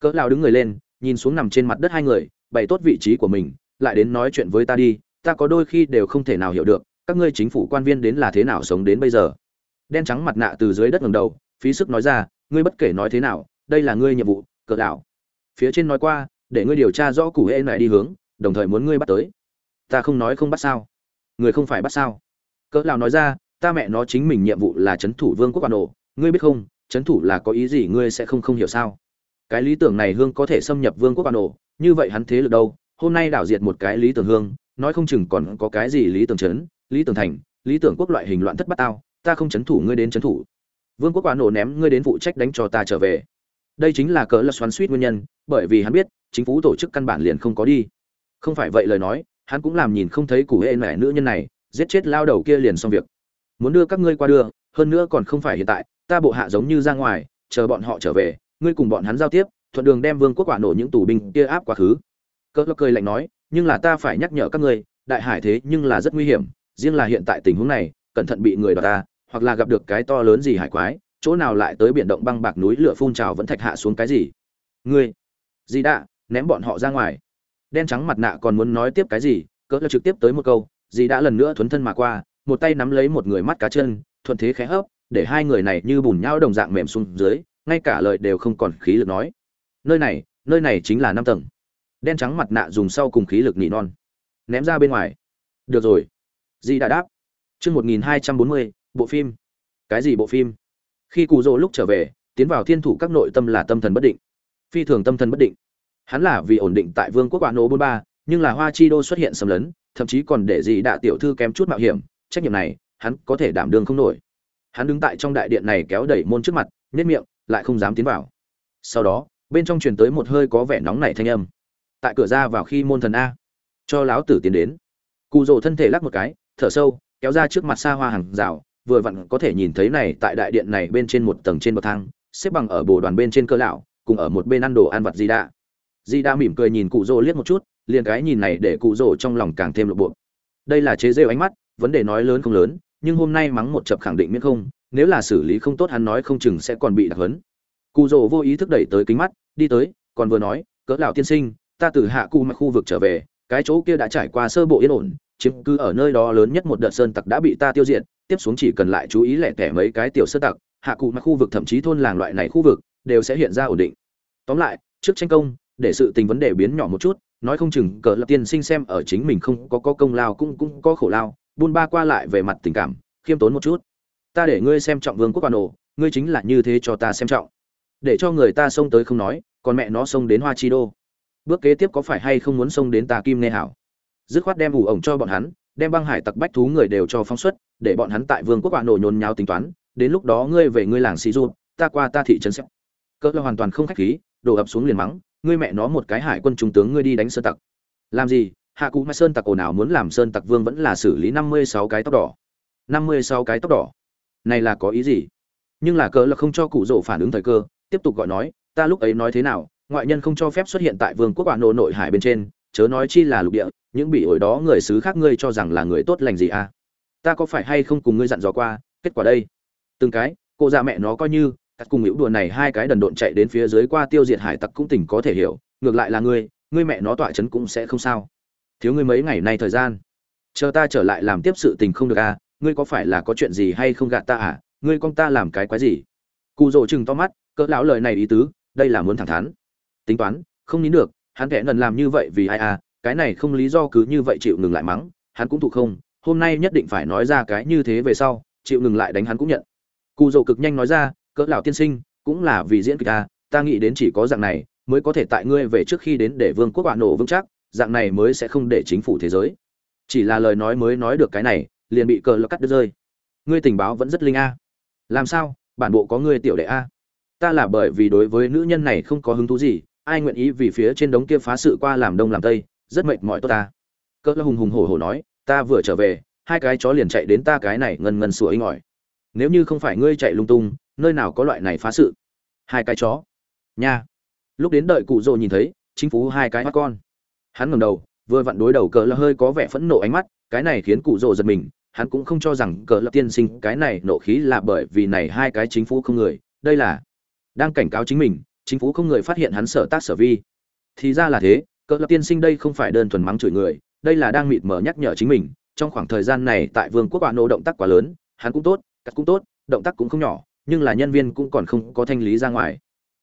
Cỡ lão đứng người lên, nhìn xuống nằm trên mặt đất hai người, bày tốt vị trí của mình, lại đến nói chuyện với ta đi, ta có đôi khi đều không thể nào hiểu được, các ngươi chính phủ quan viên đến là thế nào sống đến bây giờ. Đen trắng mặt nạ từ dưới đất ngầm đầu, phí sức nói ra, ngươi bất kể nói thế nào đây là ngươi nhiệm vụ, cờ đảo. Phía trên nói qua, để ngươi điều tra rõ củ hệ này đi hướng, đồng thời muốn ngươi bắt tới. Ta không nói không bắt sao. Người không phải bắt sao. Cỡ lão nói ra, ta mẹ nó chính mình nhiệm vụ là chấn thủ vương quốc bản đồ ngươi biết không, chấn thủ là có ý gì ngươi sẽ không không hiểu sao? Cái lý tưởng này hương có thể xâm nhập vương quốc bản đồ như vậy hắn thế lực đâu? Hôm nay đảo diệt một cái lý tưởng hương, nói không chừng còn có cái gì lý tưởng chấn, lý tưởng thành, lý tưởng quốc loại hình loạn thất bát tao. Ta không chấn thủ, ngươi đến chấn thủ. Vương quốc quả nổ ném ngươi đến phụ trách đánh cho ta trở về đây chính là cỡ là xoắn suýt nguyên nhân, bởi vì hắn biết, chính phủ tổ chức căn bản liền không có đi. Không phải vậy lời nói, hắn cũng làm nhìn không thấy củ hệ mẹ nữ nhân này, giết chết lao đầu kia liền xong việc. Muốn đưa các ngươi qua đưa, hơn nữa còn không phải hiện tại, ta bộ hạ giống như ra ngoài, chờ bọn họ trở về, ngươi cùng bọn hắn giao tiếp, thuận đường đem vương quốc quả nổ những tù binh kia áp quá khứ. Cỡ cười lạnh nói, nhưng là ta phải nhắc nhở các ngươi, đại hải thế nhưng là rất nguy hiểm, riêng là hiện tại tình huống này, cẩn thận bị người đoạt ta, hoặc là gặp được cái to lớn gì hải quái chỗ nào lại tới biển động băng bạc núi lửa phun trào vẫn thạch hạ xuống cái gì? Ngươi gì đã ném bọn họ ra ngoài. Đen trắng mặt nạ còn muốn nói tiếp cái gì? Cỡ trực tiếp tới một câu gì đã lần nữa thuấn thân mà qua, một tay nắm lấy một người mắt cá chân, thuận thế khẽ hấp, để hai người này như bùn nhau đồng dạng mềm xuống dưới, ngay cả lời đều không còn khí lực nói. Nơi này nơi này chính là năm tầng. Đen trắng mặt nạ dùng sau cùng khí lực nỉ non. Ném ra bên ngoài. Được rồi. Dì đã đáp. Chương một nghìn hai trăm bốn mươi, bộ phim. Cái gì bộ phim? Khi cụ rỗ lúc trở về, tiến vào thiên thủ các nội tâm là tâm thần bất định. Phi thường tâm thần bất định. Hắn là vì ổn định tại vương quốc bạn nô bốn ba, nhưng là hoa chi đô xuất hiện xâm lấn, thậm chí còn để gì đạ tiểu thư kém chút mạo hiểm, trách nhiệm này, hắn có thể đảm đương không nổi. Hắn đứng tại trong đại điện này kéo đẩy môn trước mặt nết miệng, lại không dám tiến vào. Sau đó, bên trong truyền tới một hơi có vẻ nóng nảy thanh âm. Tại cửa ra vào khi môn thần a. Cho láo tử tiến đến. Cụ rồ thân thể lắc một cái, thở sâu, kéo ra trước mặt xa hoa hàng rào vừa vặn có thể nhìn thấy này tại đại điện này bên trên một tầng trên bậc thang, xếp bằng ở bồ đoàn bên trên cơ lão, cùng ở một bên ăn đồ ăn vặt di đa di đa mỉm cười nhìn cụ rỗ liếc một chút, liền cái nhìn này để cụ rỗ trong lòng càng thêm lộ buộc đây là chế rêu ánh mắt, vấn đề nói lớn không lớn, nhưng hôm nay mắng một chập khẳng định miễn không, nếu là xử lý không tốt hắn nói không chừng sẽ còn bị đặc hấn cụ rỗ vô ý thức đẩy tới kính mắt, đi tới, còn vừa nói, cỡ lão tiên sinh, ta từ hạ cụ mà khu vực trở về, cái chỗ kia đã trải qua sơ bộ yên ổn chiếm cứ ở nơi đó lớn nhất một đợt sơn tặc đã bị ta tiêu diệt, tiếp xuống chỉ cần lại chú ý lẻ tẻ mấy cái tiểu sơn tặc, hạ cụ mà khu vực thậm chí thôn làng loại này khu vực, đều sẽ hiện ra ổn định. Tóm lại, trước tranh công, để sự tình vấn đề biến nhỏ một chút, nói không chừng cờ lập tiên sinh xem ở chính mình không có có công lao cũng cũng có khổ lao, buôn ba qua lại về mặt tình cảm, khiêm tốn một chút. Ta để ngươi xem trọng vương quốc quan đồ, ngươi chính là như thế cho ta xem trọng. Để cho người ta xông tới không nói, còn mẹ nó xông đến hoa chi đô. Bước kế tiếp có phải hay không muốn xông đến ta kim nê hảo? Dứt khoát đem ủ ổng cho bọn hắn, đem băng hải tặc bách thú người đều cho phóng xuất, để bọn hắn tại vương quốc bản nổ nhốn nháo tính toán, đến lúc đó ngươi về ngươi làng xì du ta qua ta thị trấn xếp cỡ là hoàn toàn không khách khí, đổ ập xuống liền mắng, ngươi mẹ nó một cái hải quân trung tướng ngươi đi đánh sơn tặc. Làm gì? Hạ cụ mai sơn tặc ồn nào muốn làm sơn tặc vương vẫn là xử lý năm mươi sáu cái tóc đỏ. năm mươi sáu cái tóc đỏ. Này là có ý gì? Nhưng là cỡ là không cho cụ rỗ phản ứng thời cơ, tiếp tục gọi nói, ta lúc ấy nói thế nào, ngoại nhân không cho phép xuất hiện tại vương quốc quả nổ nội hải bên trên, chớ nói chi là lục địa những bị ổi đó người xứ khác ngươi cho rằng là người tốt lành gì à? Ta có phải hay không cùng ngươi dặn dò qua, kết quả đây. Từng cái, cô già mẹ nó coi như các cùng hữu đùa này hai cái đần độn chạy đến phía dưới qua tiêu diệt hải tặc cũng tỉnh có thể hiểu, ngược lại là ngươi ngươi mẹ nó tọa chấn cũng sẽ không sao. Thiếu ngươi mấy ngày nay thời gian. Chờ ta trở lại làm tiếp sự tình không được à? Ngươi có phải là có chuyện gì hay không gạt ta à? Ngươi con ta làm cái quái gì? Cụ rồ chừng to mắt, cỡ lão lời này ý tứ, đây là muốn thẳng thắn. Tính toán, không nín được, hắn kẻ ngần làm như vậy vì ai à? Cái này không lý do cứ như vậy chịu ngừng lại mắng, hắn cũng thụ không, hôm nay nhất định phải nói ra cái như thế về sau, chịu ngừng lại đánh hắn cũng nhận. Cụ rồ cực nhanh nói ra, cỡ lão tiên sinh, cũng là vì diễn kịch à ta nghĩ đến chỉ có dạng này mới có thể tại ngươi về trước khi đến để vương quốc bạo nổ vững chắc, dạng này mới sẽ không để chính phủ thế giới. Chỉ là lời nói mới nói được cái này, liền bị cờ lọc cắt đứt rơi. Ngươi tình báo vẫn rất linh a. Làm sao? Bản bộ có ngươi tiểu đệ a? Ta là bởi vì đối với nữ nhân này không có hứng thú gì, ai nguyện ý vì phía trên đống kia phá sự qua làm đông làm tây rất mệt mỏi tốt ta. Cỡ hùng hùng hổ hổ nói, ta vừa trở về, hai cái chó liền chạy đến ta cái này ngần ngần sủa inh ỏi. Nếu như không phải ngươi chạy lung tung, nơi nào có loại này phá sự? Hai cái chó? Nha. Lúc đến đợi cụ rồ nhìn thấy, chính phủ hai cái mắt con. Hắn ngầm đầu, vừa vặn đối đầu cỡ là hơi có vẻ phẫn nộ ánh mắt, cái này khiến cụ rồ giật mình, hắn cũng không cho rằng cỡ là tiên sinh cái này nộ khí là bởi vì này hai cái chính phủ không người. Đây là đang cảnh cáo chính mình, chính phủ không người phát hiện hắn sở tác sở vi. Thì ra là thế cỡ lập tiên sinh đây không phải đơn thuần mắng chửi người, đây là đang mịt mờ nhắc nhở chính mình, trong khoảng thời gian này tại vương quốc bà nô động tác quá lớn, hắn cũng tốt, cắt cũng tốt, động tác cũng không nhỏ, nhưng là nhân viên cũng còn không có thanh lý ra ngoài.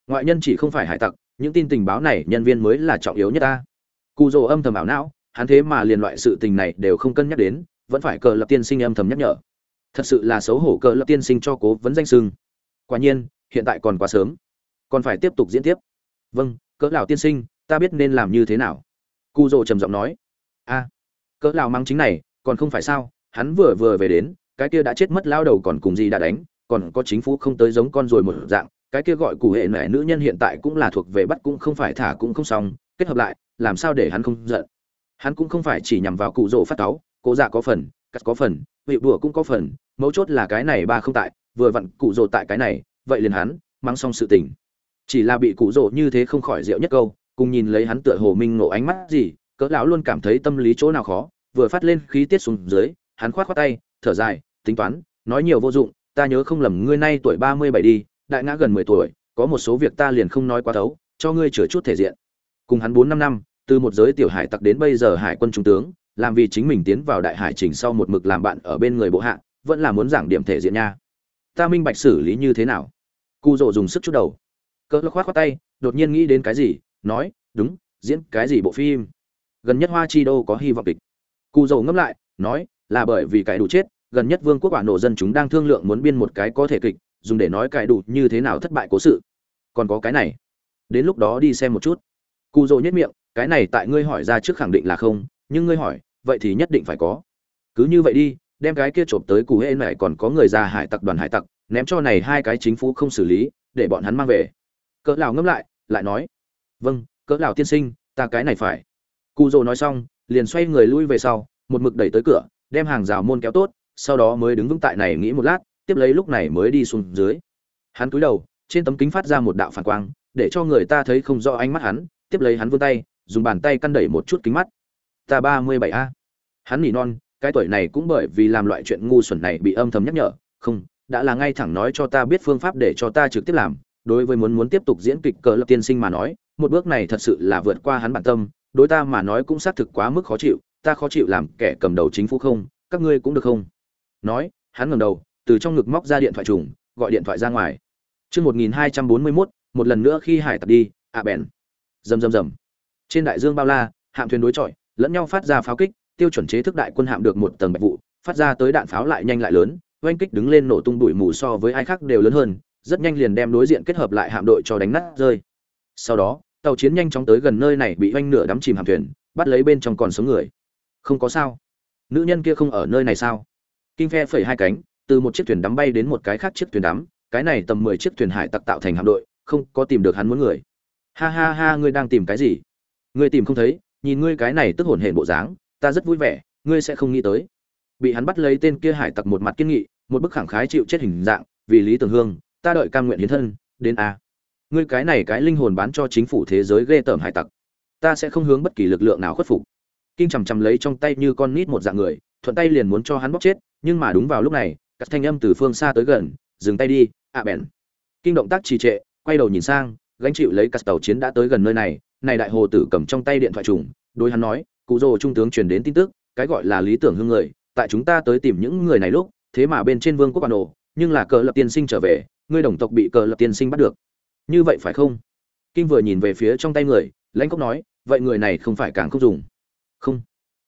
Ngoại nhân chỉ không phải hải tặc, những tin tình báo này nhân viên mới là trọng yếu nhất ta. Cụ dồ âm thầm ảo não, hắn thế mà liền loại sự tình này đều không cân nhắc đến, vẫn phải cờ lập tiên sinh âm thầm nhắc nhở. Thật sự là xấu hổ cờ lập tiên sinh cho cố vấn danh sưng. Quả nhiên, hiện tại còn quá sớm. Còn phải tiếp tục diễn tiếp. Vâng cỡ lão tiên sinh ta biết nên làm như thế nào. Cụ rồ trầm giọng nói. A cỡ lao mắng chính này, còn không phải sao? Hắn vừa vừa về đến, cái kia đã chết mất lao đầu còn cùng gì đã đánh, còn có chính phủ không tới giống con rồi một dạng, cái kia gọi cụ hệ mẹ nữ nhân hiện tại cũng là thuộc về bắt cũng không phải thả cũng không xong, kết hợp lại, làm sao để hắn không giận? Hắn cũng không phải chỉ nhằm vào cụ rỗ phát cáu cố dạ có phần, cắt có phần, vị đùa cũng có phần, mấu chốt là cái này ba không tại, vừa vặn cụ rỗ tại cái này, vậy liền hắn mang xong sự tình. Chỉ là bị cụ rỗ như thế không khỏi rượu nhất câu cùng nhìn lấy hắn tựa hồ minh ngộ ánh mắt gì, cỡ lão luôn cảm thấy tâm lý chỗ nào khó, vừa phát lên khí tiết xuống dưới, hắn khoát khoát tay, thở dài, tính toán, nói nhiều vô dụng, ta nhớ không lầm ngươi nay tuổi ba mươi bảy đi, đại ngã gần mười tuổi, có một số việc ta liền không nói quá thấu, cho ngươi chữa chút thể diện. Cùng hắn bốn năm năm, từ một giới tiểu hải tặc đến bây giờ hải quân trung tướng, làm vì chính mình tiến vào đại hải trình sau một mực làm bạn ở bên người bộ hạ, vẫn là muốn giảng điểm thể diện nha. Ta minh bạch xử lý như thế nào? Cu rộ dùng sức chút đầu. Cỡ khoát khoát tay, đột nhiên nghĩ đến cái gì nói, đúng, diễn cái gì bộ phim? Gần nhất hoa chi đô có hy vọng kịch. Cu dầu ngẫm lại, nói, là bởi vì cải đủ chết, gần nhất vương quốc quả nổ dân chúng đang thương lượng muốn biên một cái có thể kịch, dùng để nói cải đủ như thế nào thất bại cố sự. Còn có cái này. Đến lúc đó đi xem một chút. Cụ dầu nhất miệng, cái này tại ngươi hỏi ra trước khẳng định là không, nhưng ngươi hỏi, vậy thì nhất định phải có. Cứ như vậy đi, đem cái kia trộm tới cụ hễ này còn có người già hải tặc đoàn hải tặc, ném cho này hai cái chính phủ không xử lý, để bọn hắn mang về. Cỡ lão ngâm lại lại nói vâng cỡ lão tiên sinh, ta cái này phải. Cụ dỗ nói xong, liền xoay người lui về sau, một mực đẩy tới cửa, đem hàng rào môn kéo tốt, sau đó mới đứng vững tại này nghĩ một lát, tiếp lấy lúc này mới đi xuống dưới. Hắn cúi đầu, trên tấm kính phát ra một đạo phản quang, để cho người ta thấy không rõ ánh mắt hắn, tiếp lấy hắn vươn tay, dùng bàn tay căn đẩy một chút kính mắt. Ta ba mươi bảy a. Hắn nỉ non, cái tuổi này cũng bởi vì làm loại chuyện ngu xuẩn này bị âm thầm nhắc nhở, không, đã là ngay thẳng nói cho ta biết phương pháp để cho ta trực tiếp làm, đối với muốn muốn tiếp tục diễn kịch cờ lập tiên sinh mà nói một bước này thật sự là vượt qua hắn bản tâm, đối ta mà nói cũng xác thực quá mức khó chịu, ta khó chịu làm kẻ cầm đầu chính phủ không, các ngươi cũng được không? Nói, hắn ngẩng đầu, từ trong ngực móc ra điện thoại trùng, gọi điện thoại ra ngoài. Chương một nghìn hai trăm bốn mươi mốt, một lần nữa khi hải tặc đi à bèn. Rầm rầm rầm. Trên đại dương bao la, hạm thuyền đối chọi, lẫn nhau phát ra pháo kích, tiêu chuẩn chế thức đại quân hạm được một tầng bạch vụ, phát ra tới đạn pháo lại nhanh lại lớn, oanh kích đứng lên nổ tung bụi mù so với ai khác đều lớn hơn, rất nhanh liền đem đối diện kết hợp lại hạm đội cho đánh nát rơi. Sau đó tàu chiến nhanh chóng tới gần nơi này bị oanh nửa đắm chìm hạm thuyền, bắt lấy bên trong còn sống người. Không có sao. Nữ nhân kia không ở nơi này sao? Kinh phe phẩy hai cánh, từ một chiếc thuyền đắm bay đến một cái khác chiếc thuyền đắm, cái này tầm mười chiếc thuyền hải tặc tạo thành hạm đội, không có tìm được hắn muốn người. Ha ha ha, ngươi đang tìm cái gì? Ngươi tìm không thấy, nhìn ngươi cái này tức hổn hển bộ dáng, ta rất vui vẻ, ngươi sẽ không nghĩ tới. Bị hắn bắt lấy tên kia hải tặc một mặt kiên nghị, một bức khẳng khái chịu chết hình dạng, vì lý tưởng hương, ta đợi cam nguyện hiến thân, đến a ngươi cái này cái linh hồn bán cho chính phủ thế giới ghê tởm hải tặc. Ta sẽ không hướng bất kỳ lực lượng nào khuất phục. Kinh chằm chằm lấy trong tay như con nít một dạng người, thuận tay liền muốn cho hắn bóc chết, nhưng mà đúng vào lúc này, các thanh âm từ phương xa tới gần, dừng tay đi, ạ bèn. Kinh động tác trì trệ, quay đầu nhìn sang, gánh chịu lấy các tàu chiến đã tới gần nơi này này đại hồ tử cầm trong tay điện thoại trùng, đối hắn nói, cụ rồ trung tướng truyền đến tin tức, cái gọi là lý tưởng hương người, tại chúng ta tới tìm những người này lúc, thế mà bên trên vương quốc bản đồ nhưng là cờ lập tiên sinh trở về, ngươi đồng tộc bị cờ lập tiên sinh bắt được như vậy phải không? Kim vừa nhìn về phía trong tay người, lãnh cốc nói, vậy người này không phải càng không dùng? Không.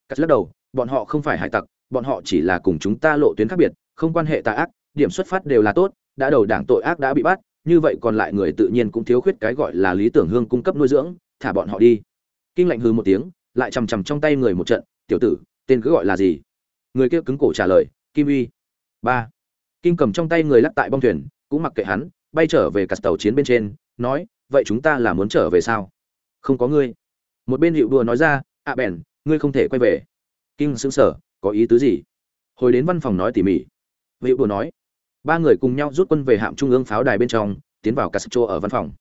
Cắt lắc đầu, bọn họ không phải hải tặc, bọn họ chỉ là cùng chúng ta lộ tuyến khác biệt, không quan hệ tà ác, điểm xuất phát đều là tốt, đã đầu đảng tội ác đã bị bắt, như vậy còn lại người tự nhiên cũng thiếu khuyết cái gọi là lý tưởng hương cung cấp nuôi dưỡng, thả bọn họ đi. Kinh lạnh hư một tiếng, lại chằm chằm trong tay người một trận, tiểu tử, tên cứ gọi là gì? Người kia cứng cổ trả lời, kim uy. Ba. Kim cầm trong tay người lắc tại bong thuyền, cũng mặc kệ hắn bay trở về cặt tàu chiến bên trên, nói, vậy chúng ta là muốn trở về sao? Không có ngươi. Một bên hiệu đùa nói ra ạ à bèn, ngươi không thể quay về. Kinh xứng sở có ý tứ gì? Hồi đến văn phòng nói tỉ mỉ. Hiệu đùa nói, ba người cùng nhau rút quân về hạm trung ương pháo đài bên trong, tiến vào castro ở văn phòng.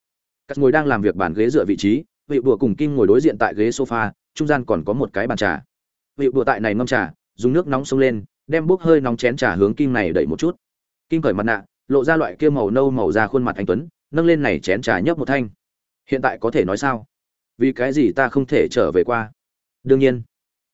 Cắt ngồi đang làm việc bàn ghế dựa vị trí hiệu đùa cùng kinh ngồi đối diện tại ghế sofa, trung gian còn có một cái bàn trà. Hiệu đùa tại này ngâm trà, dùng nước nóng xông lên, đem bốc hơi nóng chén trà hướng kinh này đẩy một chút. Kinh cởi mặt nạ lộ ra loại kia màu nâu màu da khuôn mặt anh tuấn, nâng lên này chén trà nhấp một thanh. Hiện tại có thể nói sao? Vì cái gì ta không thể trở về qua? Đương nhiên.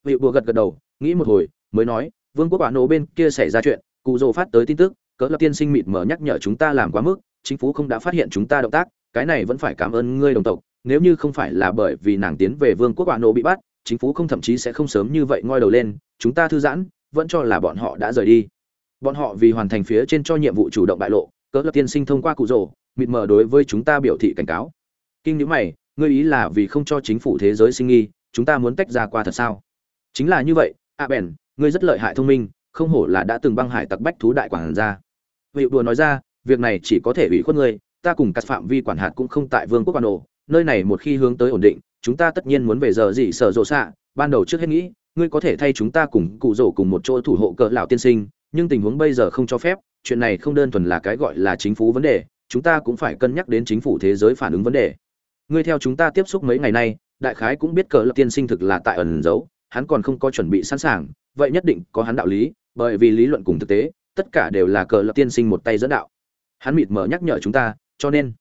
Vị bùa gật gật đầu, nghĩ một hồi, mới nói, vương quốc bạn nổ bên kia xảy ra chuyện, cụ rồ phát tới tin tức, cỡ lập tiên sinh mịt mở nhắc nhở chúng ta làm quá mức, chính phủ không đã phát hiện chúng ta động tác, cái này vẫn phải cảm ơn ngươi đồng tộc, nếu như không phải là bởi vì nàng tiến về vương quốc bạn nổ bị bắt, chính phủ không thậm chí sẽ không sớm như vậy ngoi đầu lên, chúng ta thư giãn, vẫn cho là bọn họ đã rời đi bọn họ vì hoàn thành phía trên cho nhiệm vụ chủ động bại lộ cỡ lập tiên sinh thông qua cụ rồ, mịt mờ đối với chúng ta biểu thị cảnh cáo. Kinh nhữ mày, ngươi ý là vì không cho chính phủ thế giới sinh nghi, chúng ta muốn tách ra qua thật sao? Chính là như vậy, a bèn, ngươi rất lợi hại thông minh, không hổ là đã từng băng hải tặc bách thú đại quản gia. Vị đùa nói ra, việc này chỉ có thể ủy khuất ngươi, ta cùng các phạm vi quản hạt cũng không tại vương quốc quan ổ nơi này một khi hướng tới ổn định, chúng ta tất nhiên muốn về giờ gì sở rộ xạ, ban đầu trước hết nghĩ, ngươi có thể thay chúng ta cùng cụ rổ cùng một chỗ thủ hộ cỡ lão tiên sinh nhưng tình huống bây giờ không cho phép, chuyện này không đơn thuần là cái gọi là chính phủ vấn đề, chúng ta cũng phải cân nhắc đến chính phủ thế giới phản ứng vấn đề. Ngươi theo chúng ta tiếp xúc mấy ngày nay, đại khái cũng biết cờ lập tiên sinh thực là tại ẩn giấu, hắn còn không có chuẩn bị sẵn sàng, vậy nhất định có hắn đạo lý, bởi vì lý luận cùng thực tế, tất cả đều là cờ lập tiên sinh một tay dẫn đạo. Hắn mịt mờ nhắc nhở chúng ta, cho nên,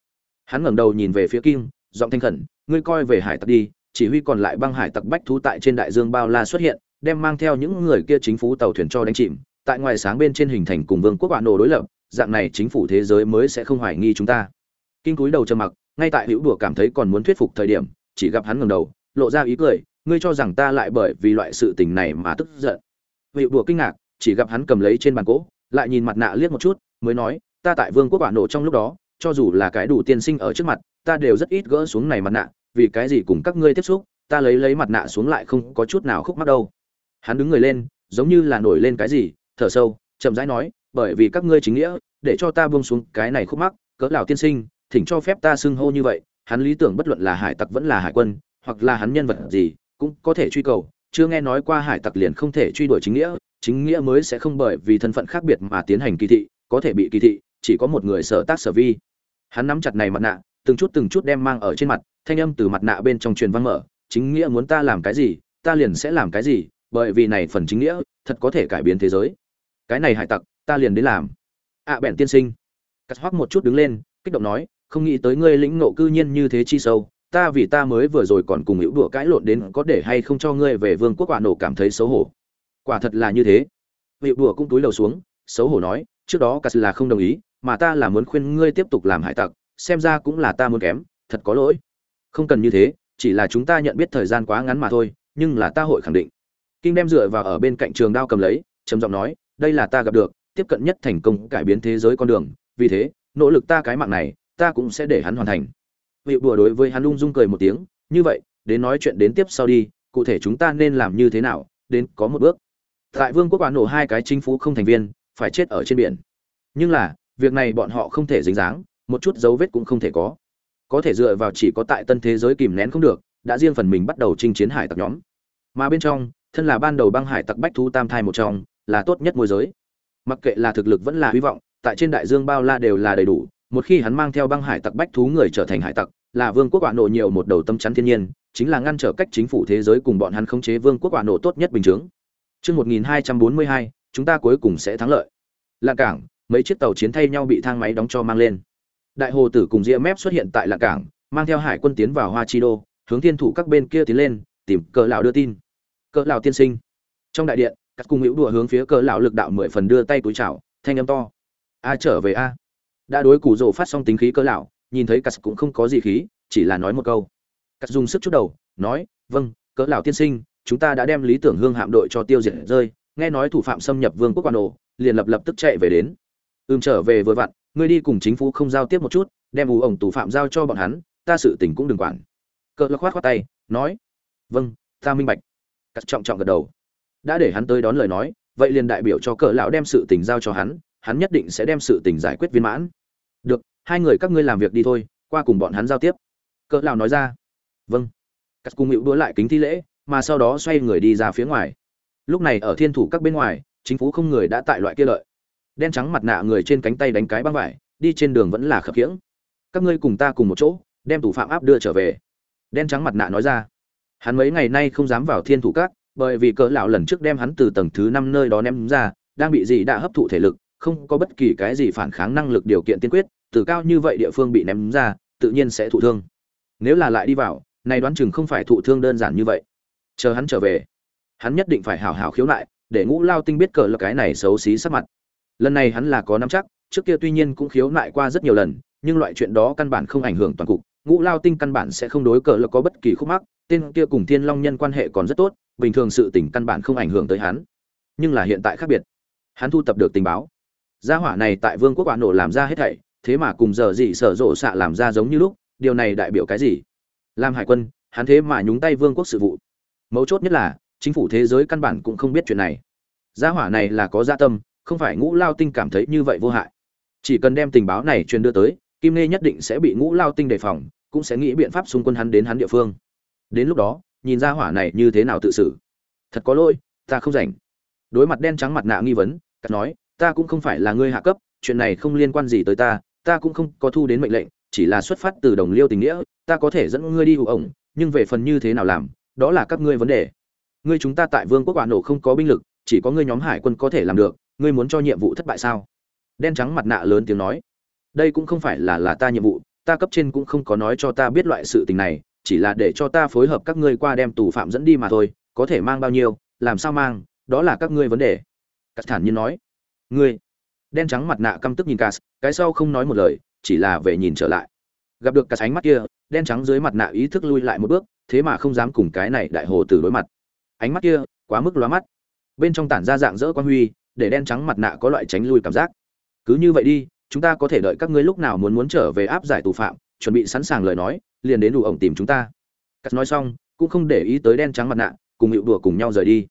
hắn ngẩng đầu nhìn về phía kim, giọng thanh khẩn, ngươi coi về hải tặc đi, chỉ huy còn lại băng hải tặc bách thú tại trên đại dương bao la xuất hiện, đem mang theo những người kia chính phủ tàu thuyền cho đánh chìm tại ngoài sáng bên trên hình thành cùng vương quốc bạn nổ đối lập, dạng này chính phủ thế giới mới sẽ không hoài nghi chúng ta. Kinh cúi đầu trầm mặc, ngay tại hữu đùa cảm thấy còn muốn thuyết phục thời điểm, chỉ gặp hắn ngẩng đầu, lộ ra ý cười, ngươi cho rằng ta lại bởi vì loại sự tình này mà tức giận. Hữu đùa kinh ngạc, chỉ gặp hắn cầm lấy trên bàn gỗ, lại nhìn mặt nạ liếc một chút, mới nói, ta tại vương quốc quả nổ trong lúc đó, cho dù là cái đủ tiên sinh ở trước mặt, ta đều rất ít gỡ xuống này mặt nạ, vì cái gì cùng các ngươi tiếp xúc, ta lấy lấy mặt nạ xuống lại không có chút nào khúc mắc đâu. Hắn đứng người lên, giống như là nổi lên cái gì thở sâu, chậm rãi nói, bởi vì các ngươi chính nghĩa, để cho ta buông xuống cái này khúc mắc, cỡ lão tiên sinh, thỉnh cho phép ta xưng hô như vậy, hắn lý tưởng bất luận là hải tặc vẫn là hải quân, hoặc là hắn nhân vật gì, cũng có thể truy cầu, chưa nghe nói qua hải tặc liền không thể truy đuổi chính nghĩa chính nghĩa mới sẽ không bởi vì thân phận khác biệt mà tiến hành kỳ thị, có thể bị kỳ thị, chỉ có một người sở tác sở vi. Hắn nắm chặt này mặt nạ, từng chút từng chút đem mang ở trên mặt, thanh âm từ mặt nạ bên trong truyền văn mở, chính nghĩa muốn ta làm cái gì, ta liền sẽ làm cái gì, bởi vì này phần chính nghĩa, thật có thể cải biến thế giới cái này hải tặc ta liền đến làm. Ạ à, bèn tiên sinh. Cắt hoắc một chút đứng lên kích động nói không nghĩ tới ngươi lĩnh nộ cư nhiên như thế chi sâu ta vì ta mới vừa rồi còn cùng hữu đùa cãi lộn đến có để hay không cho ngươi về vương quốc quả nổ cảm thấy xấu hổ. Quả thật là như thế. Hữu đùa cũng túi đầu xuống xấu hổ nói trước đó cắt là không đồng ý mà ta là muốn khuyên ngươi tiếp tục làm hải tặc xem ra cũng là ta muốn kém thật có lỗi. Không cần như thế chỉ là chúng ta nhận biết thời gian quá ngắn mà thôi nhưng là ta hội khẳng định. Kinh đem dựa vào ở bên cạnh trường đao cầm lấy trầm giọng nói đây là ta gặp được, tiếp cận nhất thành công cải biến thế giới con đường, vì thế, nỗ lực ta cái mạng này, ta cũng sẽ để hắn hoàn thành. Vị bùa đối với hắn Lung dung cười một tiếng, như vậy, đến nói chuyện đến tiếp sau đi, cụ thể chúng ta nên làm như thế nào, đến có một bước. Tại vương quốc bán nổ hai cái chính phủ không thành viên, phải chết ở trên biển. Nhưng là, việc này bọn họ không thể dính dáng, một chút dấu vết cũng không thể có. Có thể dựa vào chỉ có tại tân thế giới kìm nén không được, đã riêng phần mình bắt đầu chinh chiến hải tặc nhóm. Mà bên trong, thân là ban đầu băng hải tặc bách thu tam thai một trong là tốt nhất môi giới mặc kệ là thực lực vẫn là hy vọng tại trên đại dương bao la đều là đầy đủ một khi hắn mang theo băng hải tặc bách thú người trở thành hải tặc là vương quốc quả nổ nhiều một đầu tâm chắn thiên nhiên chính là ngăn trở cách chính phủ thế giới cùng bọn hắn khống chế vương quốc quả nổ tốt nhất bình chướng Trước 1242, chúng ta cuối cùng sẽ thắng lợi. Lạng cảng, mấy chiếc tàu chiến thay nhau bị thang máy đóng cho mang lên. Đại hồ tử cùng Ria Mép xuất hiện tại Lạng cảng, mang theo hải quân tiến vào Hoa Chi Đô, hướng thiên thủ các bên kia tiến lên, tìm cờ lão đưa tin. Cờ lão tiên sinh. Trong đại điện, cắt cung hữu đùa hướng phía cờ lão lực đạo mười phần đưa tay túi chào, thanh âm to. A trở về a. Đã đối củ rồ phát xong tính khí cỡ lão nhìn thấy cắt cũng không có gì khí chỉ là nói một câu. Cắt dùng sức chút đầu nói vâng cỡ lão tiên sinh chúng ta đã đem lý tưởng hương hạm đội cho tiêu diệt rơi nghe nói thủ phạm xâm nhập vương quốc quan ổ liền lập lập tức chạy về đến. Ưm trở về vừa vặn ngươi đi cùng chính phủ không giao tiếp một chút đem ủ ổng tù phạm giao cho bọn hắn ta sự tình cũng đừng quản. Cỡ lão khoát khoát tay nói vâng ta minh bạch. Cắt trọng trọng gật đầu đã để hắn tới đón lời nói, vậy liền đại biểu cho cỡ lão đem sự tình giao cho hắn hắn nhất định sẽ đem sự tình giải quyết viên mãn. Được, hai người các ngươi làm việc đi thôi, qua cùng bọn hắn giao tiếp. Cỡ lão nói ra. Vâng. Cắt cung hữu đũa lại kính thi lễ, mà sau đó xoay người đi ra phía ngoài. Lúc này ở thiên thủ các bên ngoài, chính phủ không người đã tại loại kia lợi. Đen trắng mặt nạ người trên cánh tay đánh cái băng vải, đi trên đường vẫn là khập khiễng. Các ngươi cùng ta cùng một chỗ, đem thủ phạm áp đưa trở về. Đen trắng mặt nạ nói ra. Hắn mấy ngày nay không dám vào thiên thủ các bởi vì cỡ lão lần trước đem hắn từ tầng thứ năm nơi đó ném ra, đang bị gì đã hấp thụ thể lực, không có bất kỳ cái gì phản kháng năng lực điều kiện tiên quyết, từ cao như vậy địa phương bị ném ra, tự nhiên sẽ thụ thương. Nếu là lại đi vào, này đoán chừng không phải thụ thương đơn giản như vậy. Chờ hắn trở về, hắn nhất định phải hảo hảo khiếu lại để ngũ lao tinh biết cờ là cái này xấu xí sắc mặt. Lần này hắn là có nắm chắc, trước kia tuy nhiên cũng khiếu nại qua rất nhiều lần, nhưng loại chuyện đó căn bản không ảnh hưởng toàn cục, ngũ lao tinh căn bản sẽ không đối cờ là có bất kỳ khúc mắc, tên kia cùng thiên long nhân quan hệ còn rất tốt bình thường sự tình căn bản không ảnh hưởng tới hắn. Nhưng là hiện tại khác biệt. Hắn thu tập được tình báo. Gia hỏa này tại vương quốc quả nổ làm ra hết thảy, thế mà cùng giờ gì sở rộ xạ làm ra giống như lúc, điều này đại biểu cái gì? Làm hải quân, hắn thế mà nhúng tay vương quốc sự vụ. Mấu chốt nhất là, chính phủ thế giới căn bản cũng không biết chuyện này. Gia hỏa này là có gia tâm, không phải ngũ lao tinh cảm thấy như vậy vô hại. Chỉ cần đem tình báo này truyền đưa tới, kim nê nhất định sẽ bị ngũ lao tinh đề phòng, cũng sẽ nghĩ biện pháp xung quân hắn đến hắn địa phương. Đến lúc đó nhìn gia hỏa này như thế nào tự xử. Thật có lỗi, ta không rảnh. Đối mặt đen trắng mặt nạ nghi vấn, cắt nói, ta cũng không phải là ngươi hạ cấp, chuyện này không liên quan gì tới ta ta cũng không có thu đến mệnh lệnh, chỉ là xuất phát từ đồng liêu tình nghĩa, ta có thể dẫn ngươi đi hụ ổng, nhưng về phần như thế nào làm, đó là các ngươi vấn đề. Ngươi chúng ta tại vương quốc quả nổ không có binh lực, chỉ có ngươi nhóm hải quân có thể làm được, ngươi muốn cho nhiệm vụ thất bại sao? Đen trắng mặt nạ lớn tiếng nói, đây cũng không phải là là ta nhiệm vụ, ta cấp trên cũng không có nói cho ta biết loại sự tình này chỉ là để cho ta phối hợp các ngươi qua đem tù phạm dẫn đi mà thôi, có thể mang bao nhiêu, làm sao mang, đó là các ngươi vấn đề. Cắt thản nhiên nói. Ngươi. Đen trắng mặt nạ căm tức nhìn cas cái sau không nói một lời, chỉ là về nhìn trở lại. Gặp được cả ánh mắt kia, đen trắng dưới mặt nạ ý thức lui lại một bước, thế mà không dám cùng cái này đại hồ tử đối mặt. Ánh mắt kia, quá mức lóa mắt. Bên trong tản ra dạng dỡ quan huy, để đen trắng mặt nạ có loại tránh lui cảm giác. Cứ như vậy đi, chúng ta có thể đợi các ngươi lúc nào muốn muốn trở về áp giải tù phạm chuẩn bị sẵn sàng lời nói, liền đến đủ ổng tìm chúng ta. Cắt nói xong, cũng không để ý tới đen trắng mặt nạ, cùng hiệu đùa cùng nhau rời đi.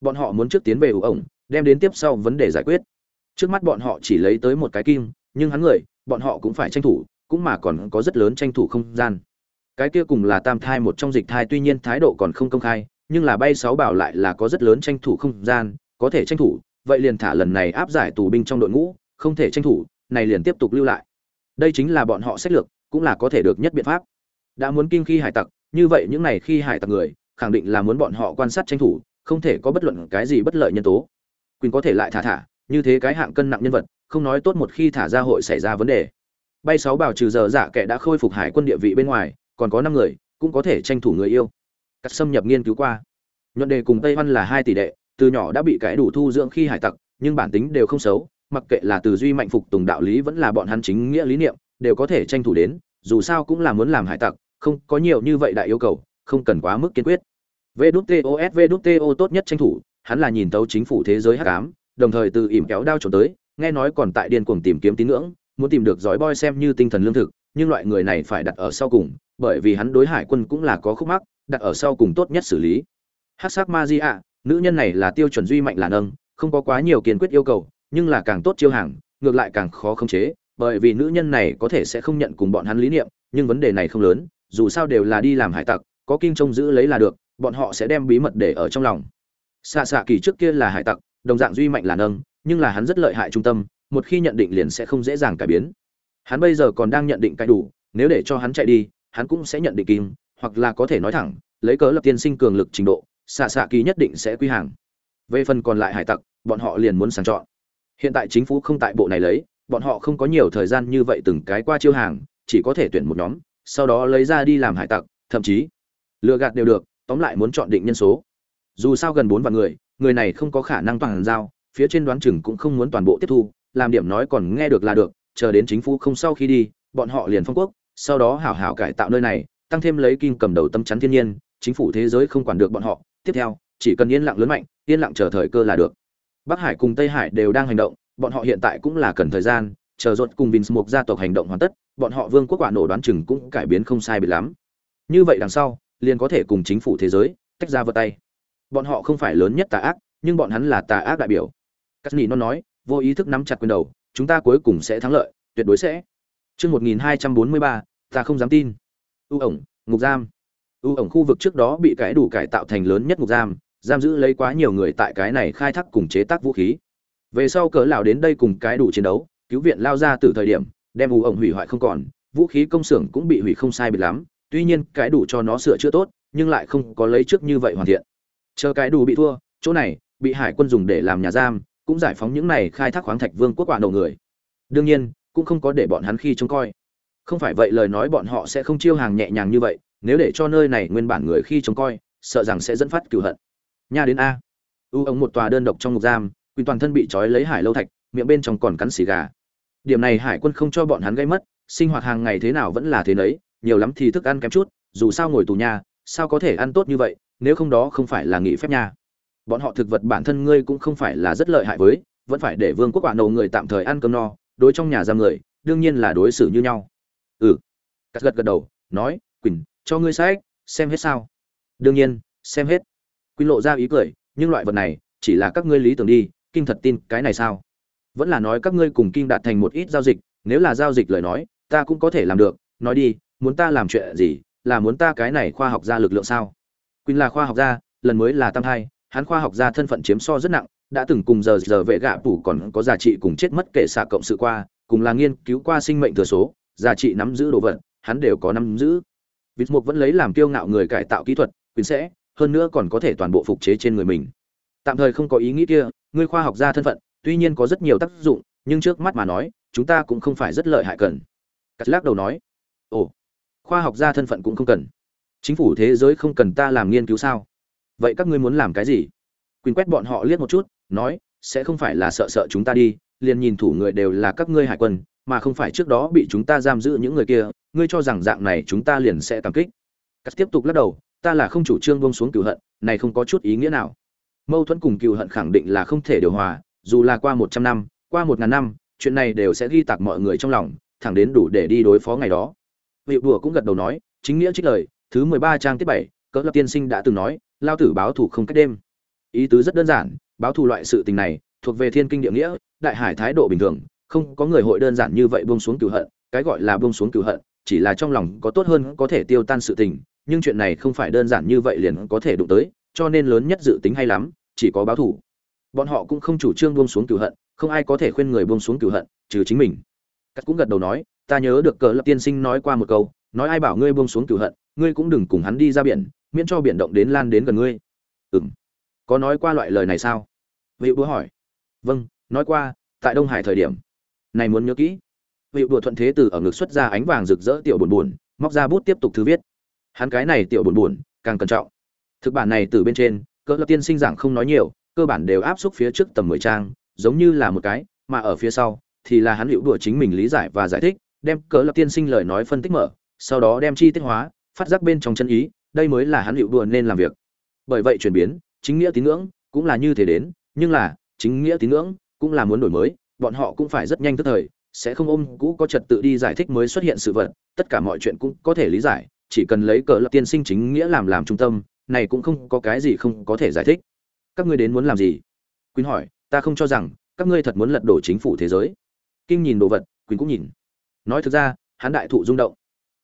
Bọn họ muốn trước tiến về ủ ổng, đem đến tiếp sau vấn đề giải quyết. Trước mắt bọn họ chỉ lấy tới một cái kim, nhưng hắn người, bọn họ cũng phải tranh thủ, cũng mà còn có rất lớn tranh thủ không gian. Cái kia cùng là tam thai một trong dịch thai tuy nhiên thái độ còn không công khai, nhưng là bay sáu bảo lại là có rất lớn tranh thủ không gian, có thể tranh thủ, vậy liền thả lần này áp giải tù binh trong đội ngũ, không thể tranh thủ, này liền tiếp tục lưu lại. Đây chính là bọn họ sách lược cũng là có thể được nhất biện pháp. Đã muốn kinh khi hải tặc, như vậy những này khi hải tặc người, khẳng định là muốn bọn họ quan sát tranh thủ, không thể có bất luận cái gì bất lợi nhân tố. Quyền có thể lại thả thả, như thế cái hạng cân nặng nhân vật, không nói tốt một khi thả ra hội xảy ra vấn đề. Bay sáu bảo trừ giờ dạ kẻ đã khôi phục hải quân địa vị bên ngoài, còn có năm người, cũng có thể tranh thủ người yêu. Cắt xâm nhập nghiên cứu qua. Nhuận đề cùng tây văn là hai tỷ đệ, từ nhỏ đã bị cái đủ thu dưỡng khi hải tặc, nhưng bản tính đều không xấu, mặc kệ là từ duy mạnh phục tùng đạo lý vẫn là bọn hắn chính nghĩa lý niệm đều có thể tranh thủ đến, dù sao cũng là muốn làm hải tặc, không, có nhiều như vậy đại yêu cầu, không cần quá mức kiên quyết. Vđtos vđto tốt nhất tranh thủ, hắn là nhìn tấu chính phủ thế giới hắc ám, đồng thời từ ỉm kéo đao trốn tới, nghe nói còn tại điên cuồng tìm kiếm tín ngưỡng, muốn tìm được giỏi boy xem như tinh thần lương thực, nhưng loại người này phải đặt ở sau cùng, bởi vì hắn đối hải quân cũng là có khúc mắc, đặt ở sau cùng tốt nhất xử lý. Hát sắc ma di ạ, nữ nhân này là tiêu chuẩn duy mạnh là nâng, không có quá nhiều kiên quyết yêu cầu, nhưng là càng tốt chiêu hàng, ngược lại càng khó khống chế bởi vì nữ nhân này có thể sẽ không nhận cùng bọn hắn lý niệm, nhưng vấn đề này không lớn, dù sao đều là đi làm hải tặc, có kinh trông giữ lấy là được, bọn họ sẽ đem bí mật để ở trong lòng. Xạ xạ kỳ trước kia là hải tặc, đồng dạng duy mạnh là nâng, nhưng là hắn rất lợi hại trung tâm, một khi nhận định liền sẽ không dễ dàng cải biến. Hắn bây giờ còn đang nhận định cái đủ, nếu để cho hắn chạy đi, hắn cũng sẽ nhận định kim hoặc là có thể nói thẳng, lấy cớ lập tiên sinh cường lực trình độ, xạ xạ kỳ nhất định sẽ quy hàng. Về phần còn lại hải tặc, bọn họ liền muốn sàng chọn. Hiện tại chính phủ không tại bộ này lấy bọn họ không có nhiều thời gian như vậy từng cái qua chiêu hàng, chỉ có thể tuyển một nhóm, sau đó lấy ra đi làm hải tặc, thậm chí, lừa gạt đều được, tóm lại muốn chọn định nhân số. Dù sao gần bốn vạn người người này không có khả năng toàn giao, phía trên đoán chừng cũng không muốn toàn bộ tiếp thu, làm điểm nói còn nghe được là được, chờ đến chính phủ không sau khi đi, bọn họ liền phong quốc, sau đó hảo hảo cải tạo nơi này, tăng thêm lấy kim cầm đầu tâm chắn thiên nhiên, chính phủ thế giới không quản được bọn họ. Tiếp theo, chỉ cần yên lặng lớn mạnh, yên lặng chờ thời cơ là được. Bắc hải cùng tây hải đều đang hành động bọn họ hiện tại cũng là cần thời gian chờ rốt cùng Vince Mục gia tộc hành động hoàn tất, bọn họ vương quốc quả nổ đoán chừng cũng cải biến không sai biệt lắm. Như vậy đằng sau, liền có thể cùng chính phủ thế giới tách ra vật tay. Bọn họ không phải lớn nhất tà ác, nhưng bọn hắn là tà ác đại biểu. Cát Nghị nó nói, vô ý thức nắm chặt quyền đầu, chúng ta cuối cùng sẽ thắng lợi, tuyệt đối sẽ. Chương 1243, ta không dám tin. U ổng, ngục giam. U ổng khu vực trước đó bị cái đủ cải tạo thành lớn nhất ngục giam, giam giữ lấy quá nhiều người tại cái này khai thác cùng chế tác vũ khí. Về sau cỡ lão đến đây cùng cái đủ chiến đấu, cứu viện lao ra từ thời điểm đem u ổng hủy hoại không còn vũ khí công xưởng cũng bị hủy không sai biệt lắm tuy nhiên cái đủ cho nó sửa chữa tốt nhưng lại không có lấy trước như vậy hoàn thiện. Chờ cái đủ bị thua chỗ này bị hải quân dùng để làm nhà giam cũng giải phóng những này khai thác khoáng thạch vương quốc quả đầu người. Đương nhiên cũng không có để bọn hắn khi trông coi. Không phải vậy lời nói bọn họ sẽ không chiêu hàng nhẹ nhàng như vậy nếu để cho nơi này nguyên bản người khi trông coi sợ rằng sẽ dẫn phát cửu hận. Nha đến a. U ống một tòa đơn độc trong ngục giam Quỳnh toàn thân bị trói lấy hải lâu thạch, miệng bên trong còn cắn xì gà. Điểm này hải quân không cho bọn hắn gây mất, sinh hoạt hàng ngày thế nào vẫn là thế nấy, nhiều lắm thì thức ăn kém chút, dù sao ngồi tù nhà sao có thể ăn tốt như vậy, nếu không đó không phải là nghỉ phép nha. Bọn họ thực vật bản thân ngươi cũng không phải là rất lợi hại với, vẫn phải để vương quốc quả nổ người tạm thời ăn cơm no, đối trong nhà giam người, đương nhiên là đối xử như nhau. Ừ. Cắt gật gật đầu, nói, quỳnh, cho ngươi sách, xem hết sao? Đương nhiên, xem hết. Quỳnh lộ ra ý cười, nhưng loại vật này, chỉ là các ngươi lý tưởng đi kinh thật tin, cái này sao? Vẫn là nói các ngươi cùng kinh đạt thành một ít giao dịch, nếu là giao dịch lời nói, ta cũng có thể làm được. Nói đi, muốn ta làm chuyện gì? Là muốn ta cái này khoa học gia lực lượng sao? Quỳnh là khoa học gia, lần mới là tam hai hắn khoa học gia thân phận chiếm so rất nặng, đã từng cùng giờ giờ vệ gạ phủ còn có giá trị cùng chết mất kể xạ cộng sự qua, cùng là nghiên cứu qua sinh mệnh thừa số giá trị nắm giữ đồ vật, hắn đều có nắm giữ. Vịt mục vẫn lấy làm kiêu ngạo người cải tạo kỹ thuật, quỳnh sẽ, hơn nữa còn có thể toàn bộ phục chế trên người mình tạm thời không có ý nghĩ kia, ngươi khoa học gia thân phận, tuy nhiên có rất nhiều tác dụng, nhưng trước mắt mà nói, chúng ta cũng không phải rất lợi hại cần. Cắt lắc đầu nói, ồ, khoa học gia thân phận cũng không cần. Chính phủ thế giới không cần ta làm nghiên cứu sao? Vậy các ngươi muốn làm cái gì? Quỳnh quét bọn họ liếc một chút, nói, sẽ không phải là sợ sợ chúng ta đi, liền nhìn thủ người đều là các ngươi hải quân, mà không phải trước đó bị chúng ta giam giữ những người kia, ngươi cho rằng dạng này chúng ta liền sẽ cảm kích. Cắt tiếp tục lắc đầu, ta là không chủ trương bông xuống cửu hận, này không có chút ý nghĩa nào mâu thuẫn cùng cựu hận khẳng định là không thể điều hòa, dù là qua một trăm năm, qua một ngàn năm, chuyện này đều sẽ ghi tạc mọi người trong lòng, thẳng đến đủ để đi đối phó ngày đó. Vị đùa cũng gật đầu nói, chính nghĩa trích lời, thứ mười ba trang tiếp bảy, cỡ lập tiên sinh đã từng nói, lao tử báo thù không cách đêm. Ý tứ rất đơn giản, báo thù loại sự tình này, thuộc về thiên kinh địa nghĩa, đại hải thái độ bình thường, không có người hội đơn giản như vậy buông xuống cửu hận, cái gọi là buông xuống cửu hận, chỉ là trong lòng có tốt hơn có thể tiêu tan sự tình, nhưng chuyện này không phải đơn giản như vậy liền có thể đụng tới cho nên lớn nhất dự tính hay lắm, chỉ có báo thù bọn họ cũng không chủ trương buông xuống cửu hận, không ai có thể khuyên người buông xuống cửu hận, trừ chính mình. Cắt cũng gật đầu nói, ta nhớ được cờ lập tiên sinh nói qua một câu, nói ai bảo ngươi buông xuống cửu hận, ngươi cũng đừng cùng hắn đi ra biển, miễn cho biển động đến lan đến gần ngươi. Ừm, có nói qua loại lời này sao? Vị búa hỏi. Vâng nói qua, tại đông hải thời điểm. Này muốn nhớ kỹ. Vị đùa thuận thế từ ở ngực xuất ra ánh vàng rực rỡ tiểu buồn buồn móc ra bút tiếp tục thư viết. Hắn cái này tiểu buồn buồn càng cẩn trọng thực bản này từ bên trên cỡ lập tiên sinh giảng không nói nhiều, cơ bản đều áp xúc phía trước tầm mười trang, giống như là một cái, mà ở phía sau thì là hắn hữu đùa chính mình lý giải và giải thích, đem cỡ lập tiên sinh lời nói phân tích mở, sau đó đem chi tiết hóa, phát giác bên trong chân ý, đây mới là hắn hữu đùa nên làm việc. Bởi vậy chuyển biến, chính nghĩa tín ngưỡng cũng là như thế đến, nhưng là chính nghĩa tín ngưỡng cũng là muốn đổi mới, bọn họ cũng phải rất nhanh tức thời, sẽ không ôm cũ có trật tự đi giải thích mới xuất hiện sự vật, tất cả mọi chuyện cũng có thể lý giải, chỉ cần lấy cờ lập tiên sinh chính nghĩa làm làm trung tâm này cũng không có cái gì không có thể giải thích. Các ngươi đến muốn làm gì? Quỳnh hỏi, ta không cho rằng các ngươi thật muốn lật đổ chính phủ thế giới. Kinh nhìn đồ vật, quỳnh cũng nhìn. Nói thực ra, hắn đại thụ rung động.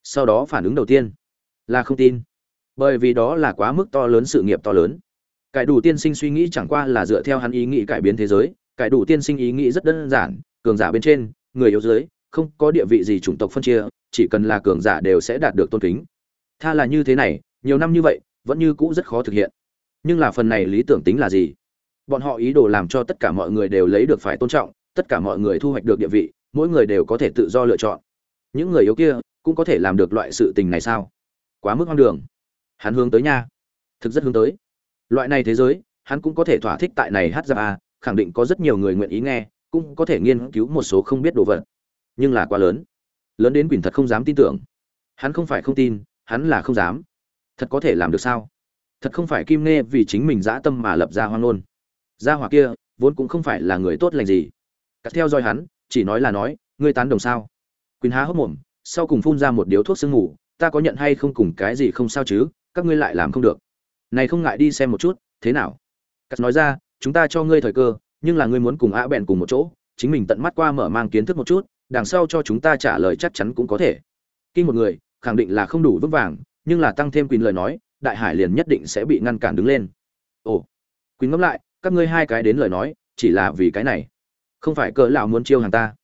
Sau đó phản ứng đầu tiên là không tin. Bởi vì đó là quá mức to lớn sự nghiệp to lớn. Cải đủ tiên sinh suy nghĩ chẳng qua là dựa theo hắn ý nghĩ cải biến thế giới. Cải đủ tiên sinh ý nghĩ rất đơn giản, cường giả bên trên, người yếu dưới, không có địa vị gì chủng tộc phân chia, chỉ cần là cường giả đều sẽ đạt được tôn kính. Tha là như thế này, nhiều năm như vậy vẫn như cũ rất khó thực hiện. Nhưng là phần này lý tưởng tính là gì? Bọn họ ý đồ làm cho tất cả mọi người đều lấy được phải tôn trọng, tất cả mọi người thu hoạch được địa vị, mỗi người đều có thể tự do lựa chọn. Những người yếu kia cũng có thể làm được loại sự tình này sao? Quá mức hoang đường. Hắn hướng tới nha. Thực rất hướng tới. Loại này thế giới, hắn cũng có thể thỏa thích tại này hát ra a khẳng định có rất nhiều người nguyện ý nghe, cũng có thể nghiên cứu một số không biết đồ vật. Nhưng là quá lớn. Lớn đến quỳnh thật không dám tin tưởng. Hắn không phải không tin, hắn là không dám thật có thể làm được sao? Thật không phải kim nghe vì chính mình dã tâm mà lập ra hoang ngôn. Gia hỏa kia, vốn cũng không phải là người tốt lành gì. Cắt theo dõi hắn, chỉ nói là nói, ngươi tán đồng sao? Quỳnh há hốc mồm, sau cùng phun ra một điếu thuốc sương ngủ ta có nhận hay không cùng cái gì không sao chứ, các ngươi lại làm không được. Này không ngại đi xem một chút, thế nào? Cắt nói ra, chúng ta cho ngươi thời cơ, nhưng là ngươi muốn cùng ạ bèn cùng một chỗ, chính mình tận mắt qua mở mang kiến thức một chút, đằng sau cho chúng ta trả lời chắc chắn cũng có thể. Kinh một người, khẳng định là không đủ vững vàng nhưng là tăng thêm quyền lời nói, đại hải liền nhất định sẽ bị ngăn cản đứng lên. Ồ quyền ngẫm lại, các ngươi hai cái đến lời nói, chỉ là vì cái này. Không phải cỡ lão muốn chiêu hàng ta.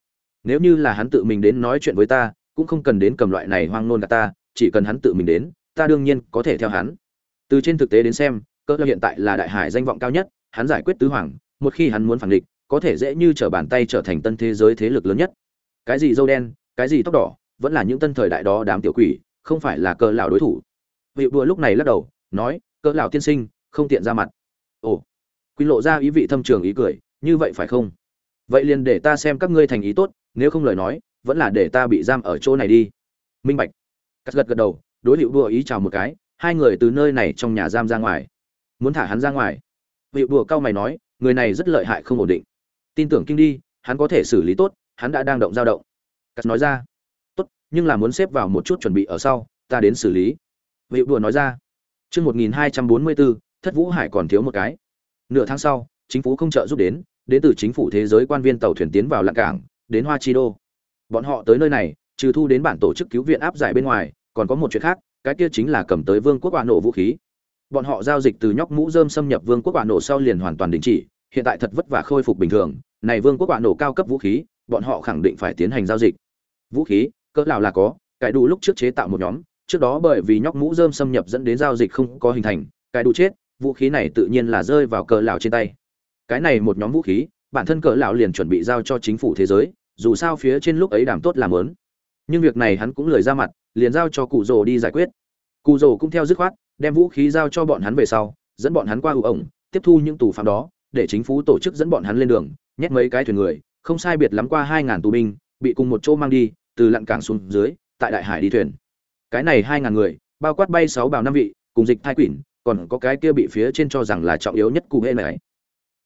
Nếu như là hắn tự mình đến nói chuyện với ta, cũng không cần đến cầm loại này hoang nôn cả ta, chỉ cần hắn tự mình đến, ta đương nhiên có thể theo hắn. Từ trên thực tế đến xem cỡ lão hiện tại là đại hải danh vọng cao nhất, hắn giải quyết tứ hoàng, một khi hắn muốn phản địch, có thể dễ như trở bàn tay trở thành tân thế giới thế lực lớn nhất. Cái gì dâu đen, cái gì tóc đỏ, vẫn là những tân thời đại đó đám tiểu quỷ không phải là cờ lão đối thủ. Vị đùa lúc này lắc đầu, nói cờ lão tiên sinh, không tiện ra mặt. Ồ quy lộ ra ý vị thâm trường ý cười, như vậy phải không? Vậy liền để ta xem các ngươi thành ý tốt, nếu không lời nói, vẫn là để ta bị giam ở chỗ này đi. Minh bạch. Cắt gật gật đầu, đối liệu đùa ý chào một cái, hai người từ nơi này trong nhà giam ra ngoài. Muốn thả hắn ra ngoài. Hiệu đùa cao mày nói, người này rất lợi hại không ổn định. Tin tưởng kinh đi, hắn có thể xử lý tốt, hắn đã đang động dao động. Cắt nói ra nhưng là muốn xếp vào một chút chuẩn bị ở sau, ta đến xử lý. Vị đùa nói ra, chương một nghìn hai trăm bốn mươi bốn thất vũ hải còn thiếu một cái. Nửa tháng sau, chính phủ không trợ giúp đến đến từ chính phủ thế giới quan viên tàu thuyền tiến vào lạng cảng, đến hoa chi đô. Bọn họ tới nơi này, trừ thu đến bản tổ chức cứu viện áp giải bên ngoài, còn có một chuyện khác, cái kia chính là cầm tới vương quốc quả nổ vũ khí. Bọn họ giao dịch từ nhóc mũ dơm xâm nhập vương quốc quả nổ sau liền hoàn toàn đình chỉ, hiện tại thật vất vả khôi phục bình thường, này vương quốc quả nổ cao cấp vũ khí, bọn họ khẳng định phải tiến hành giao dịch. Vũ khí cỡ lão là có cải đủ lúc trước chế tạo một nhóm, trước đó bởi vì nhóc mũ rơm xâm nhập dẫn đến giao dịch không có hình thành cải đủ chết, vũ khí này tự nhiên là rơi vào cỡ lão trên tay. Cái này một nhóm vũ khí, bản thân cỡ lão liền chuẩn bị giao cho chính phủ thế giới, dù sao phía trên lúc ấy đảm tốt làm lớn. Nhưng việc này hắn cũng lười ra mặt, liền giao cho cụ rồ đi giải quyết. Cụ rồ cũng theo dứt khoát, đem vũ khí giao cho bọn hắn về sau, dẫn bọn hắn qua ủ ổng, tiếp thu những tù phạm đó, để chính phủ tổ chức dẫn bọn hắn lên đường, nhét mấy cái thuyền người, không sai biệt lắm qua hai ngàn tù binh, bị cùng một chỗ mang đi từ lặn cảng xuống dưới, tại đại hải đi thuyền. Cái này hai ngàn người, bao quát bay sáu bào năm vị, cùng dịch thai quỷ, còn có cái kia bị phía trên cho rằng là trọng yếu nhất cụ hệ này.